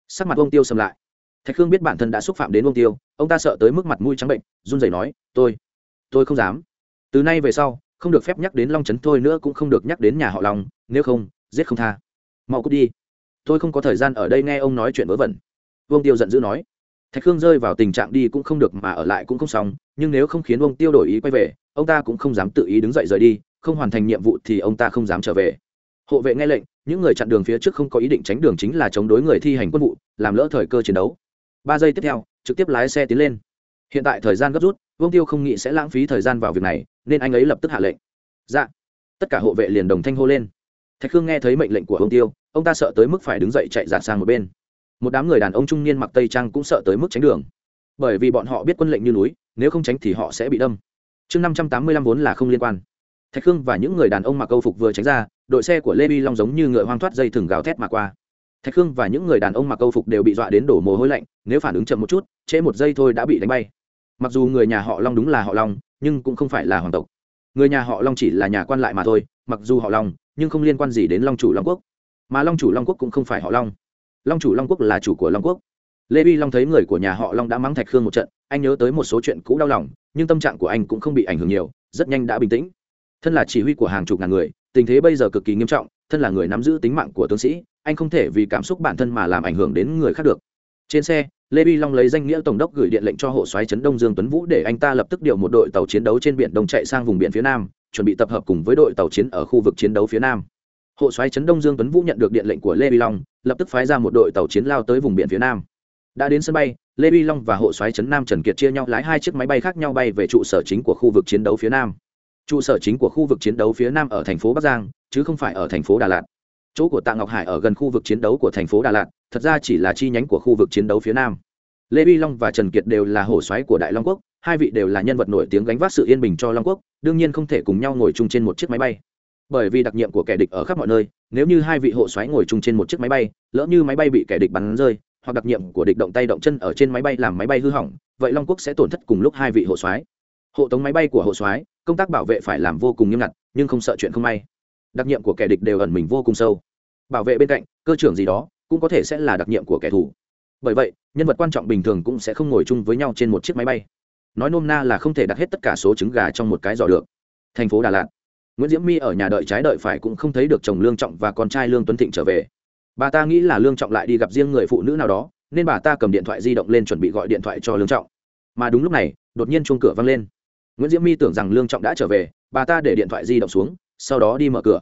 Sắc mặt ông tiêu sầm lại. Thạch khương biết bản thân đã xúc phạm đến ông tiêu, ông ta sợ tới mức mặt mũi trắng bệnh, run rẩy nói, tôi tôi không dám. Từ nay về sau, không được phép nhắc đến long trấn thôi nữa cũng không được nhắc đến nhà họ long, nếu không, giết không tha. Mau cút đi. Tôi không có thời gian ở đây nghe ông nói chuyện vớ vẩn. Vương tiêu giận dữ nói thạch khương rơi vào tình trạng đi cũng không được mà ở lại cũng không xong, nhưng nếu không khiến ông tiêu đổi ý quay về, ông ta cũng không dám tự ý đứng dậy rời đi, không hoàn thành nhiệm vụ thì ông ta không dám trở về. Hộ vệ nghe lệnh, những người chặn đường phía trước không có ý định tránh đường chính là chống đối người thi hành quân vụ, làm lỡ thời cơ chiến đấu. Ba giây tiếp theo, trực tiếp lái xe tiến lên. Hiện tại thời gian gấp rút vương tiêu không nghĩ sẽ lãng phí thời gian vào việc này, nên anh ấy lập tức hạ lệnh. Dạ. Tất cả hộ vệ liền đồng thanh hô lên. Thạch khương nghe thấy mệnh lệnh của vương tiêu, ông ta sợ tới mức phải đứng dậy chạy dạt sang một bên một đám người đàn ông trung niên mặc tây trang cũng sợ tới mức tránh đường. Bởi vì bọn họ biết quân lệnh như núi, nếu không tránh thì họ sẽ bị đâm. Chương năm trăm tám mươi lăm vốn là không liên quan. Thạch khương và những người đàn ông mặc câu phục vừa tránh ra, đội xe của lê vi long giống như ngựa hoang thoát dây thừng gào thét mà qua. Thạch khương và những người đàn ông mặc câu phục đều bị dọa đến đổ mồ hôi lạnh, nếu phản ứng chậm một chút, trễ một giây thôi đã bị đánh bay. Mặc dù người nhà họ long đúng là họ long, nhưng cũng không phải là hoàng tộc. Người nhà họ long chỉ là nhà quan lại mà thôi, mặc dù họ long, nhưng không liên quan gì đến long chủ long quốc. Mà long chủ long quốc cũng không phải họ long long chủ long quốc là chủ của long quốc. Lê vi long thấy người của nhà họ long đã mắng thạch khương một trận, anh nhớ tới một số chuyện cũ đau lòng, nhưng tâm trạng của anh cũng không bị ảnh hưởng nhiều, rất nhanh đã bình tĩnh. Thân là chỉ huy của hàng chục ngàn người, tình thế bây giờ cực kỳ nghiêm trọng, thân là người nắm giữ tính mạng của tướng sĩ, anh không thể vì cảm xúc bản thân mà làm ảnh hưởng đến người khác được. Trên xe, lê vi long lấy danh nghĩa tổng đốc gửi điện lệnh cho hộ soái trấn đông dương tuấn vũ để anh ta lập tức điều một đội tàu chiến đấu trên biển đông chạy sang vùng biển phía nam, chuẩn bị tập hợp cùng với đội tàu chiến ở khu vực chiến đấu phía nam. Hộ soái trấn đông dương tuấn vũ nhận được điện lệnh của lê vi long lập tức phái ra một đội tàu chiến lao tới vùng biển phía nam. Đã đến sân bay, lê vi long và hộ soái trấn nam trần kiệt chia nhau lái hai chiếc máy bay khác nhau bay về trụ sở chính của khu vực chiến đấu phía nam. Trụ sở chính của khu vực chiến đấu phía nam ở thành phố bắc giang, chứ không phải ở thành phố đà lạt. Chỗ của tạ ngọc hải ở gần khu vực chiến đấu của thành phố đà lạt, thật ra chỉ là chi nhánh của khu vực chiến đấu phía nam. Lê vi long và trần kiệt đều là hổ xoáy của đại long quốc, hai vị đều là nhân vật nổi tiếng gánh vác sự yên bình cho long quốc, đương nhiên không thể cùng nhau ngồi chung trên một chiếc máy bay bởi vì đặc nhiệm của kẻ địch ở khắp mọi nơi nếu như hai vị hộ xoáy ngồi chung trên một chiếc máy bay lỡ như máy bay bị kẻ địch bắn rơi hoặc đặc nhiệm của địch động tay động chân ở trên máy bay làm máy bay hư hỏng vậy long quốc sẽ tổn thất cùng lúc hai vị hộ xoáy hộ tống máy bay của hộ xoáy, công tác bảo vệ phải làm vô cùng nghiêm ngặt nhưng không sợ chuyện không may. Đặc nhiệm của kẻ địch đều ẩn mình vô cùng sâu. Bảo vệ bên cạnh cơ trưởng gì đó cũng có thể sẽ là đặc nhiệm của kẻ thù. Bởi vậy nhân vật quan trọng bình thường cũng sẽ không ngồi chung với nhau trên một chiếc máy bay. Nói nôm na là không thể đặt hết tất cả số trứng gà trong một cái giỏ được. Thành phố đà lạt nguyễn diễm my ở nhà đợi trái đợi phải cũng không thấy được chồng lương trọng và con trai lương tuấn thịnh trở về. Bà ta nghĩ là lương trọng lại đi gặp riêng người phụ nữ nào đó, nên bà ta cầm điện thoại di động lên chuẩn bị gọi điện thoại cho lương trọng. Mà đúng lúc này, đột nhiên chuông cửa vang lên. Nguyễn diễm my tưởng rằng lương trọng đã trở về, bà ta để điện thoại di động xuống, sau đó đi mở cửa.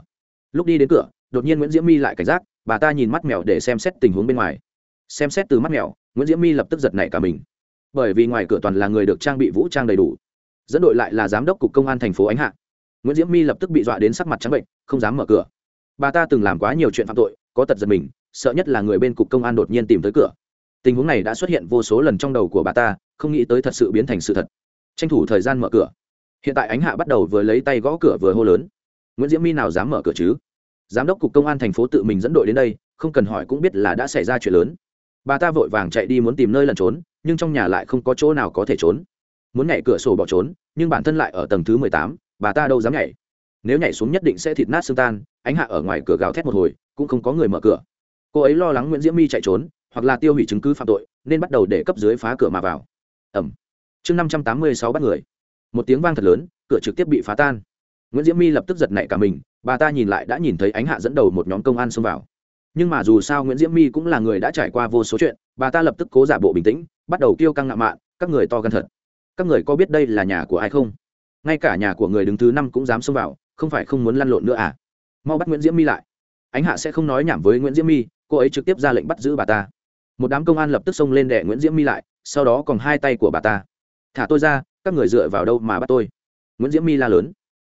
Lúc đi đến cửa, đột nhiên nguyễn diễm my lại cảnh giác, bà ta nhìn mắt mèo để xem xét tình huống bên ngoài. Xem xét từ mắt mèo, nguyễn diễm my lập tức giật nảy cả mình. Bởi vì ngoài cửa toàn là người được trang bị vũ trang đầy đủ. Dẫn đội lại là giám đốc cục công an thành phố ánh hạ nguyễn diễm my lập tức bị dọa đến sắc mặt trắng bệnh, không dám mở cửa. Bà ta từng làm quá nhiều chuyện phạm tội, có tật giật mình, sợ nhất là người bên cục công an đột nhiên tìm tới cửa. Tình huống này đã xuất hiện vô số lần trong đầu của bà ta, không nghĩ tới thật sự biến thành sự thật. Tranh thủ thời gian mở cửa. Hiện tại ánh hạ bắt đầu vừa lấy tay gõ cửa vừa hô lớn. Nguyễn diễm my nào dám mở cửa chứ? Giám đốc cục công an thành phố tự mình dẫn đội đến đây, không cần hỏi cũng biết là đã xảy ra chuyện lớn. Bà ta vội vàng chạy đi muốn tìm nơi lẩn trốn, nhưng trong nhà lại không có chỗ nào có thể trốn. Muốn nhảy cửa sổ bỏ trốn, nhưng bản thân lại ở tầng thứ mười tám bà ta đâu dám nhảy. Nếu nhảy xuống nhất định sẽ thịt nát xương tan, ánh hạ ở ngoài cửa gào thét một hồi, cũng không có người mở cửa. Cô ấy lo lắng nguyễn diễm my chạy trốn, hoặc là tiêu hủy chứng cứ phạm tội, nên bắt đầu để cấp dưới phá cửa mà vào. Ẩm. Chương năm trăm tám mươi sáu bắt người. Một tiếng vang thật lớn, cửa trực tiếp bị phá tan. Nguyễn diễm my lập tức giật nảy cả mình, bà ta nhìn lại đã nhìn thấy ánh hạ dẫn đầu một nhóm công an xông vào. Nhưng mà dù sao nguyễn diễm my cũng là người đã trải qua vô số chuyện, bà ta lập tức cố giả bộ bình tĩnh, bắt đầu kêu căng ngạo mạn, các người to gan thật. Các người có biết đây là nhà của ai không? Ngay cả nhà của người đứng thứ năm cũng dám xông vào, không phải không muốn lăn lộn nữa à? Mau bắt nguyễn diễm my lại. Ánh hạ sẽ không nói nhảm với nguyễn diễm my, cô ấy trực tiếp ra lệnh bắt giữ bà ta. Một đám công an lập tức xông lên đẻ nguyễn diễm my lại, sau đó còn hai tay của bà ta. Thả tôi ra, các người dựa vào đâu mà bắt tôi? Nguyễn diễm my la lớn.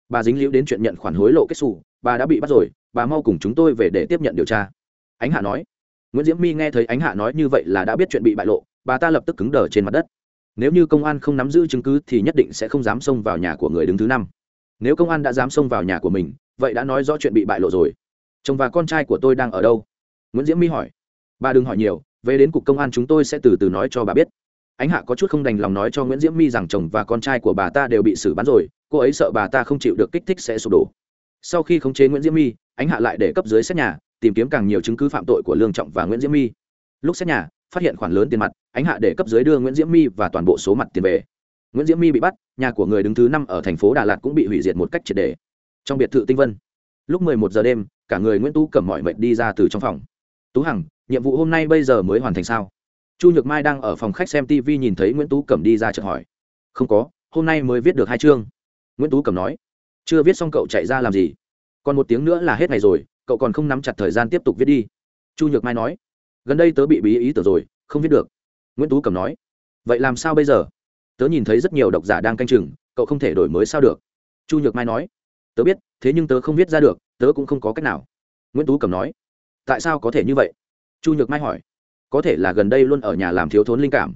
Bà dính liễu đến chuyện nhận khoản hối lộ kết xù, bà đã bị bắt rồi, bà mau cùng chúng tôi về để tiếp nhận điều tra. Ánh hạ nói. Nguyễn diễm my nghe thấy ánh hạ nói như vậy là đã biết chuyện bị bại lộ, bà ta lập tức cứng đờ trên mặt đất nếu như công an không nắm giữ chứng cứ thì nhất định sẽ không dám xông vào nhà của người đứng thứ năm. Nếu công an đã dám xông vào nhà của mình, vậy đã nói rõ chuyện bị bại lộ rồi. Chồng và con trai của tôi đang ở đâu? Nguyễn diễm my hỏi. Bà đừng hỏi nhiều, về đến cục công an chúng tôi sẽ từ từ nói cho bà biết. Ánh hạ có chút không đành lòng nói cho nguyễn diễm my rằng chồng và con trai của bà ta đều bị xử bắn rồi, cô ấy sợ bà ta không chịu được kích thích sẽ sụp đổ. Sau khi khống chế nguyễn diễm my, ánh hạ lại để cấp dưới xét nhà, tìm kiếm càng nhiều chứng cứ phạm tội của lương trọng và nguyễn diễm my. Lúc xét nhà phát hiện khoản lớn tiền mặt, ánh hạ để cấp dưới đưa nguyễn diễm my và toàn bộ số mặt tiền về. Nguyễn diễm my bị bắt, nhà của người đứng thứ năm ở thành phố đà lạt cũng bị hủy diệt một cách triệt đề trong biệt thự tinh vân, lúc mười một giờ đêm, cả người nguyễn tú cầm mọi mệnh đi ra từ trong phòng. Tú hằng, nhiệm vụ hôm nay bây giờ mới hoàn thành sao? Chu nhược mai đang ở phòng khách xem tv nhìn thấy nguyễn tú cầm đi ra chợt hỏi. Không có, hôm nay mới viết được hai chương. Nguyễn tú cầm nói. Chưa viết xong cậu chạy ra làm gì? Còn một tiếng nữa là hết ngày rồi, cậu còn không nắm chặt thời gian tiếp tục viết đi. Chu nhược mai nói gần đây tớ bị bí ý tưởng rồi, không viết được. Nguyễn tú cẩm nói, vậy làm sao bây giờ? Tớ nhìn thấy rất nhiều độc giả đang canh chừng, cậu không thể đổi mới sao được? Chu nhược mai nói, tớ biết, thế nhưng tớ không viết ra được, tớ cũng không có cách nào. Nguyễn tú cẩm nói, tại sao có thể như vậy? Chu nhược mai hỏi, có thể là gần đây luôn ở nhà làm thiếu thốn linh cảm.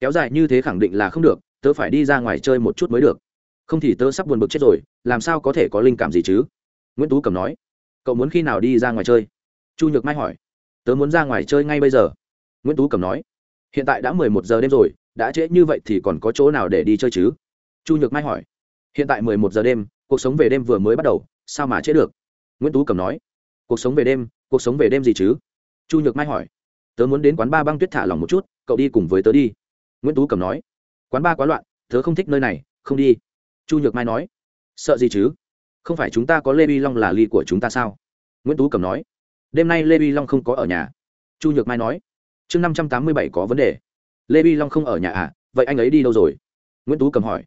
Kéo dài như thế khẳng định là không được, tớ phải đi ra ngoài chơi một chút mới được. Không thì tớ sắp buồn bực chết rồi, làm sao có thể có linh cảm gì chứ? Nguyễn tú cầm nói, cậu muốn khi nào đi ra ngoài chơi? Chu nhược mai hỏi tớ muốn ra ngoài chơi ngay bây giờ. Nguyễn tú cầm nói, hiện tại đã mười một giờ đêm rồi, đã trễ như vậy thì còn có chỗ nào để đi chơi chứ? Chu nhược mai hỏi, hiện tại mười một giờ đêm, cuộc sống về đêm vừa mới bắt đầu, sao mà trễ được? Nguyễn tú cầm nói, cuộc sống về đêm, cuộc sống về đêm gì chứ? Chu nhược mai hỏi, tớ muốn đến quán ba băng tuyết thả lòng một chút, cậu đi cùng với tớ đi. Nguyễn tú cầm nói, quán ba quá loạn, tớ không thích nơi này, không đi. Chu nhược mai nói, sợ gì chứ? Không phải chúng ta có lê vi long là ly của chúng ta sao? Nguyễn tú cầm nói đêm nay lê vi long không có ở nhà. Chu nhược mai nói, chương năm trăm tám mươi bảy có vấn đề. Lê vi long không ở nhà à? Vậy anh ấy đi đâu rồi? Nguyễn tú cầm hỏi.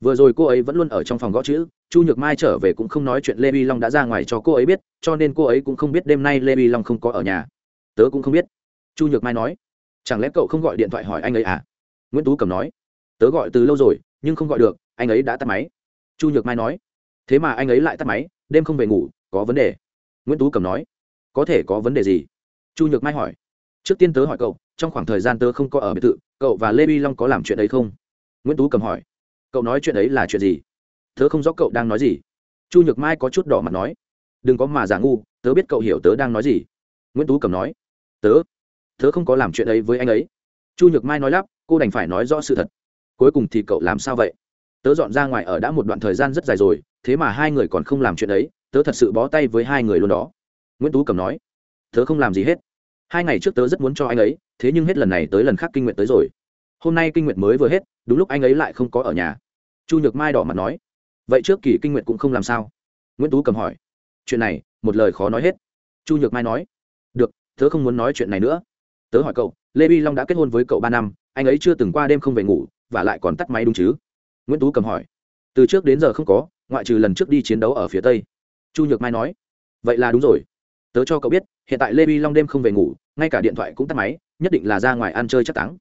Vừa rồi cô ấy vẫn luôn ở trong phòng gõ chữ. Chu nhược mai trở về cũng không nói chuyện lê vi long đã ra ngoài cho cô ấy biết, cho nên cô ấy cũng không biết đêm nay lê vi long không có ở nhà. Tớ cũng không biết. Chu nhược mai nói, chẳng lẽ cậu không gọi điện thoại hỏi anh ấy à? Nguyễn tú cầm nói, tớ gọi từ lâu rồi, nhưng không gọi được, anh ấy đã tắt máy. Chu nhược mai nói, thế mà anh ấy lại tắt máy, đêm không về ngủ, có vấn đề. Nguyễn tú cầm nói có thể có vấn đề gì? Chu nhược mai hỏi. Trước tiên tớ hỏi cậu, trong khoảng thời gian tớ không có ở biệt thự, cậu và lê vi long có làm chuyện ấy không? Nguyễn tú cầm hỏi. Cậu nói chuyện ấy là chuyện gì? Tớ không rõ cậu đang nói gì. Chu nhược mai có chút đỏ mặt nói. Đừng có mà giả ngu, tớ biết cậu hiểu tớ đang nói gì. Nguyễn tú cầm nói. Tớ tớ không có làm chuyện ấy với anh ấy. Chu nhược mai nói lắp, cô đành phải nói rõ sự thật. Cuối cùng thì cậu làm sao vậy? Tớ dọn ra ngoài ở đã một đoạn thời gian rất dài rồi, thế mà hai người còn không làm chuyện ấy, tớ thật sự bó tay với hai người luôn đó nguyễn tú cầm nói, tớ không làm gì hết. Hai ngày trước tớ rất muốn cho anh ấy, thế nhưng hết lần này tới lần khác kinh nguyện tới rồi. Hôm nay kinh nguyện mới vừa hết, đúng lúc anh ấy lại không có ở nhà. Chu nhược mai đỏ mặt nói, vậy trước kỳ kinh nguyện cũng không làm sao? Nguyễn tú cầm hỏi, chuyện này, một lời khó nói hết. Chu nhược mai nói, được, tớ không muốn nói chuyện này nữa. Tớ hỏi cậu, lê vi long đã kết hôn với cậu ba năm, anh ấy chưa từng qua đêm không về ngủ, và lại còn tắt máy đúng chứ? Nguyễn tú cầm hỏi, từ trước đến giờ không có, ngoại trừ lần trước đi chiến đấu ở phía tây. Chu nhược mai nói, vậy là đúng rồi tớ cho cậu biết, hiện tại lê vi long đêm không về ngủ, ngay cả điện thoại cũng tắt máy, nhất định là ra ngoài ăn chơi chắc táng.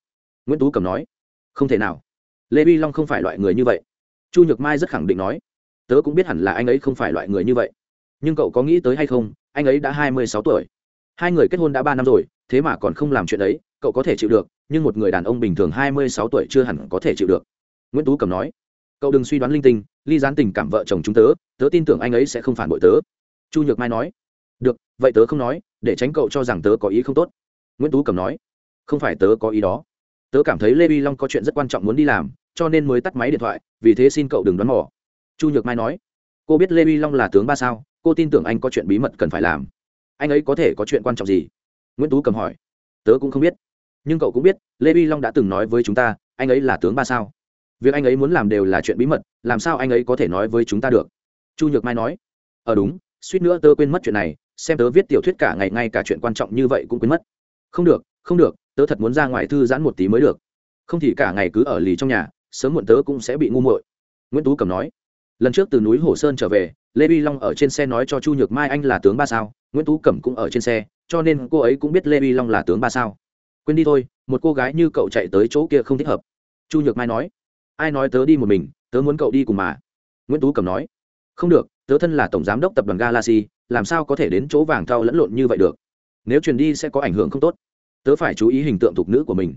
Nguyễn tú cầm nói. Không thể nào. Lê vi long không phải loại người như vậy. Chu nhược mai rất khẳng định nói. Tớ cũng biết hẳn là anh ấy không phải loại người như vậy. Nhưng cậu có nghĩ tới hay không, anh ấy đã hai mươi sáu tuổi. Hai người kết hôn đã ba năm rồi, thế mà còn không làm chuyện ấy, cậu có thể chịu được, nhưng một người đàn ông bình thường hai mươi sáu tuổi chưa hẳn có thể chịu được. Nguyễn tú cầm nói. Cậu đừng suy đoán linh tinh, ly gián tình cảm vợ chồng chúng tớ tớ tin tưởng anh ấy sẽ không phản bội tớ. Chu nhược mai nói được, vậy tớ không nói, để tránh cậu cho rằng tớ có ý không tốt. Nguyễn tú cầm nói, không phải tớ có ý đó. Tớ cảm thấy lê vi long có chuyện rất quan trọng muốn đi làm, cho nên mới tắt máy điện thoại, vì thế xin cậu đừng đoán mò. Chu nhược mai nói, cô biết lê vi long là tướng ba sao, cô tin tưởng anh có chuyện bí mật cần phải làm. Anh ấy có thể có chuyện quan trọng gì? Nguyễn tú cầm hỏi, tớ cũng không biết. Nhưng cậu cũng biết, lê vi long đã từng nói với chúng ta, anh ấy là tướng ba sao. Việc anh ấy muốn làm đều là chuyện bí mật, làm sao anh ấy có thể nói với chúng ta được? Chu nhược mai nói ờ đúng, suýt nữa tớ quên mất chuyện này xem tớ viết tiểu thuyết cả ngày, ngay cả chuyện quan trọng như vậy cũng quên mất. Không được không được, tớ thật muốn ra ngoài thư giãn một tí mới được. Không thì cả ngày cứ ở lì trong nhà, sớm muộn tớ cũng sẽ bị ngu muội. Nguyễn tú cầm nói. Lần trước từ núi hồ sơn trở về, lê vi long ở trên xe nói cho chu nhược mai anh là tướng ba sao, nguyễn tú cẩm cũng ở trên xe, cho nên cô ấy cũng biết lê vi long là tướng ba sao. Quên đi thôi, một cô gái như cậu chạy tới chỗ kia không thích hợp. Chu nhược mai nói. Ai nói tớ đi một mình, tớ muốn cậu đi cùng mà. Nguyễn tú cẩm nói. Không được tớ thân là tổng giám đốc tập đoàn galaxy, làm sao có thể đến chỗ vàng thau lẫn lộn như vậy được? Nếu truyền đi sẽ có ảnh hưởng không tốt. Tớ phải chú ý hình tượng thục nữ của mình.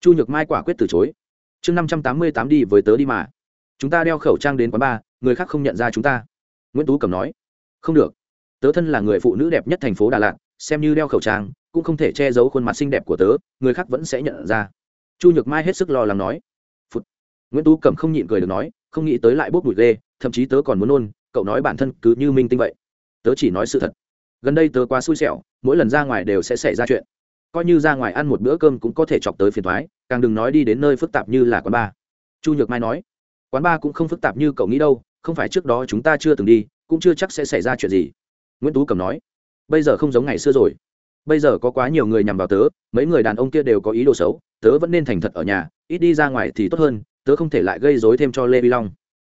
Chu nhược mai quả quyết từ chối. Chương năm trăm tám mươi tám đi với tớ đi mà. Chúng ta đeo khẩu trang đến quán bar, người khác không nhận ra chúng ta. Nguyễn tú cầm nói. Không được. Tớ thân là người phụ nữ đẹp nhất thành phố đà lạt, xem như đeo khẩu trang, cũng không thể che giấu khuôn mặt xinh đẹp của tớ, người khác vẫn sẽ nhận ra. Chu nhược mai hết sức lo lắng nói. Phụt. nguyễn tú cẩm không nhịn cười được nói, không nghĩ tới lại bốc mùi ghê, thậm chí tớ còn muốn nôn cậu nói bản thân cứ như minh tinh vậy. Tớ chỉ nói sự thật. Gần đây tớ quá xui xẻo, mỗi lần ra ngoài đều sẽ xảy ra chuyện. Coi như ra ngoài ăn một bữa cơm cũng có thể chọc tới phiền thoái càng đừng nói đi đến nơi phức tạp như là quán bar chu nhược mai nói, quán bar cũng không phức tạp như cậu nghĩ đâu, không phải trước đó chúng ta chưa từng đi, cũng chưa chắc sẽ xảy ra chuyện gì. Nguyễn tú cầm nói, bây giờ không giống ngày xưa rồi. Bây giờ có quá nhiều người nhằm vào tớ, mấy người đàn ông kia đều có ý đồ xấu, tớ vẫn nên thành thật ở nhà, ít đi ra ngoài thì tốt hơn, tớ không thể lại gây dối thêm cho lê vi long.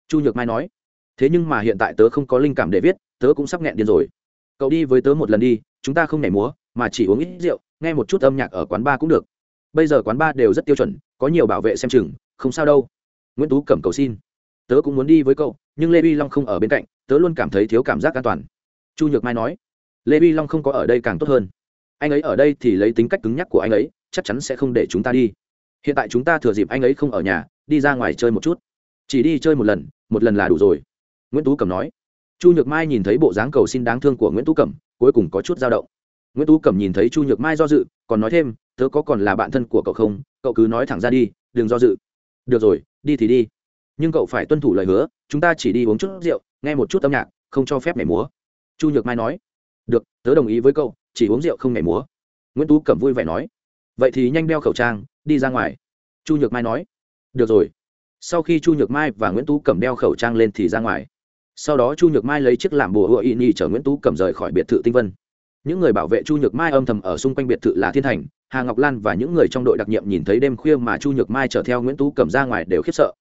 Chu nhược mai nói thế nhưng mà hiện tại tớ không có linh cảm để viết, tớ cũng sắp nghẹn điên rồi. Cậu đi với tớ một lần đi, chúng ta không nhảy múa, mà chỉ uống ít rượu, nghe một chút âm nhạc ở quán bar cũng được. Bây giờ quán bar đều rất tiêu chuẩn, có nhiều bảo vệ xem chừng, không sao đâu. Nguyễn tú cẩm cầu xin. Tớ cũng muốn đi với cậu, nhưng lê vi long không ở bên cạnh, tớ luôn cảm thấy thiếu cảm giác an toàn. Chu nhược mai nói, lê vi long không có ở đây càng tốt hơn. Anh ấy ở đây thì lấy tính cách cứng nhắc của anh ấy, chắc chắn sẽ không để chúng ta đi. Hiện tại chúng ta thừa dịp anh ấy không ở nhà, đi ra ngoài chơi một chút. Chỉ đi chơi một lần một lần là đủ rồi nguyễn tú cẩm nói. Chu nhược mai nhìn thấy bộ dáng cầu xin đáng thương của nguyễn tú cẩm, cuối cùng có chút dao động. Nguyễn tú cẩm nhìn thấy chu nhược mai do dự, còn nói thêm, tớ có còn là bạn thân của cậu không? Cậu cứ nói thẳng ra đi, đừng do dự. Được rồi, đi thì đi. Nhưng cậu phải tuân thủ lời hứa, chúng ta chỉ đi uống chút rượu, nghe một chút âm nhạc, không cho phép mẻ múa. Chu nhược mai nói. Được, tớ đồng ý với cậu, chỉ uống rượu không mẻ múa. Nguyễn tú cẩm vui vẻ nói. Vậy thì nhanh đeo khẩu trang, đi ra ngoài. Chu nhược mai nói. Được rồi. Sau khi chu nhược mai và nguyễn tú cẩm đeo khẩu trang lên thì ra ngoài sau đó chu nhược mai lấy chiếc làm bùa hựa y nhi chở nguyễn tú cầm rời khỏi biệt thự tinh vân. Những người bảo vệ chu nhược mai âm thầm ở xung quanh biệt thự là thiên thành, hà ngọc lan và những người trong đội đặc nhiệm nhìn thấy đêm khuya mà chu nhược mai chở theo nguyễn tú cầm ra ngoài đều khiếp sợ.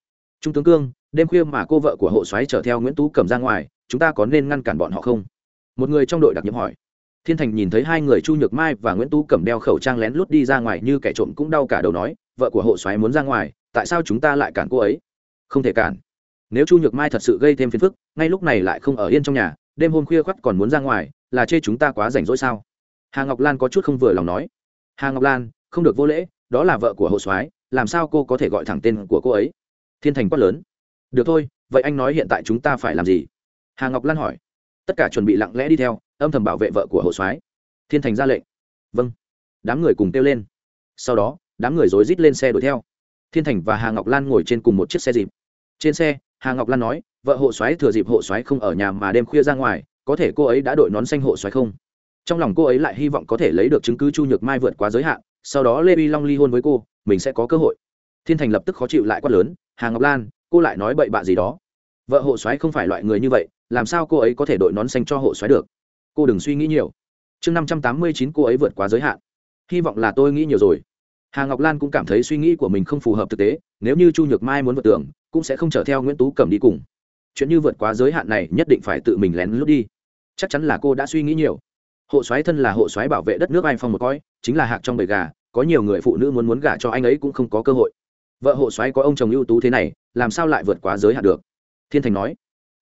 Trung tướng cương, đêm khuya mà cô vợ của hộ xoáy chở theo nguyễn tú cầm ra ngoài, chúng ta có nên ngăn cản bọn họ không? Một người trong đội đặc nhiệm hỏi. Thiên thành nhìn thấy hai người chu nhược mai và nguyễn tú cầm đeo khẩu trang lén lút đi ra ngoài như kẻ trộm cũng đau cả đầu nói, vợ của hộ xoáy muốn ra ngoài, tại sao chúng ta lại cản cô ấy? Không thể cản nếu chu nhược mai thật sự gây thêm phiền phức, ngay lúc này lại không ở yên trong nhà, đêm hôm khuya khoắt còn muốn ra ngoài, là chê chúng ta quá rảnh rỗi sao? Hà ngọc lan có chút không vừa lòng nói. Hà ngọc lan, không được vô lễ, đó là vợ của hộ soái, làm sao cô có thể gọi thẳng tên của cô ấy? Thiên thành quát lớn. Được thôi, vậy anh nói hiện tại chúng ta phải làm gì? Hà ngọc lan hỏi. Tất cả chuẩn bị lặng lẽ đi theo, âm thầm bảo vệ vợ của hộ soái. Thiên thành ra lệnh. Vâng. Đám người cùng kêu lên. Sau đó, đám người rối rít lên xe đuổi theo. Thiên thành và hà ngọc lan ngồi trên cùng một chiếc xe dịp trên xe, hà ngọc lan nói, vợ hộ soái thừa dịp hộ soái không ở nhà mà đêm khuya ra ngoài, có thể cô ấy đã đội nón xanh hộ xoáy không? Trong lòng cô ấy lại hy vọng có thể lấy được chứng cứ chu nhược mai vượt quá giới hạn, sau đó lê vi long ly hôn với cô, mình sẽ có cơ hội. Thiên thành lập tức khó chịu lại quát lớn, hà ngọc lan, cô lại nói bậy bạ gì đó? Vợ hộ xoáy không phải loại người như vậy, làm sao cô ấy có thể đội nón xanh cho hộ xoáy được? Cô đừng suy nghĩ nhiều. Chương năm trăm tám mươi chín cô ấy vượt quá giới hạn. Hy vọng là tôi nghĩ nhiều rồi. Hà ngọc lan cũng cảm thấy suy nghĩ của mình không phù hợp thực tế, nếu như chu nhược mai muốn vượt tưởng cũng sẽ không chở theo nguyễn tú cầm đi cùng chuyện như vượt quá giới hạn này nhất định phải tự mình lén lút đi chắc chắn là cô đã suy nghĩ nhiều hộ soái thân là hộ soái bảo vệ đất nước anh phong một coi chính là hạc trong bầy gà, có nhiều người phụ nữ muốn muốn gả cho anh ấy cũng không có cơ hội. Vợ hộ soái có ông chồng ưu tú thế này, làm sao lại vượt quá giới hạn được? Thiên thành nói,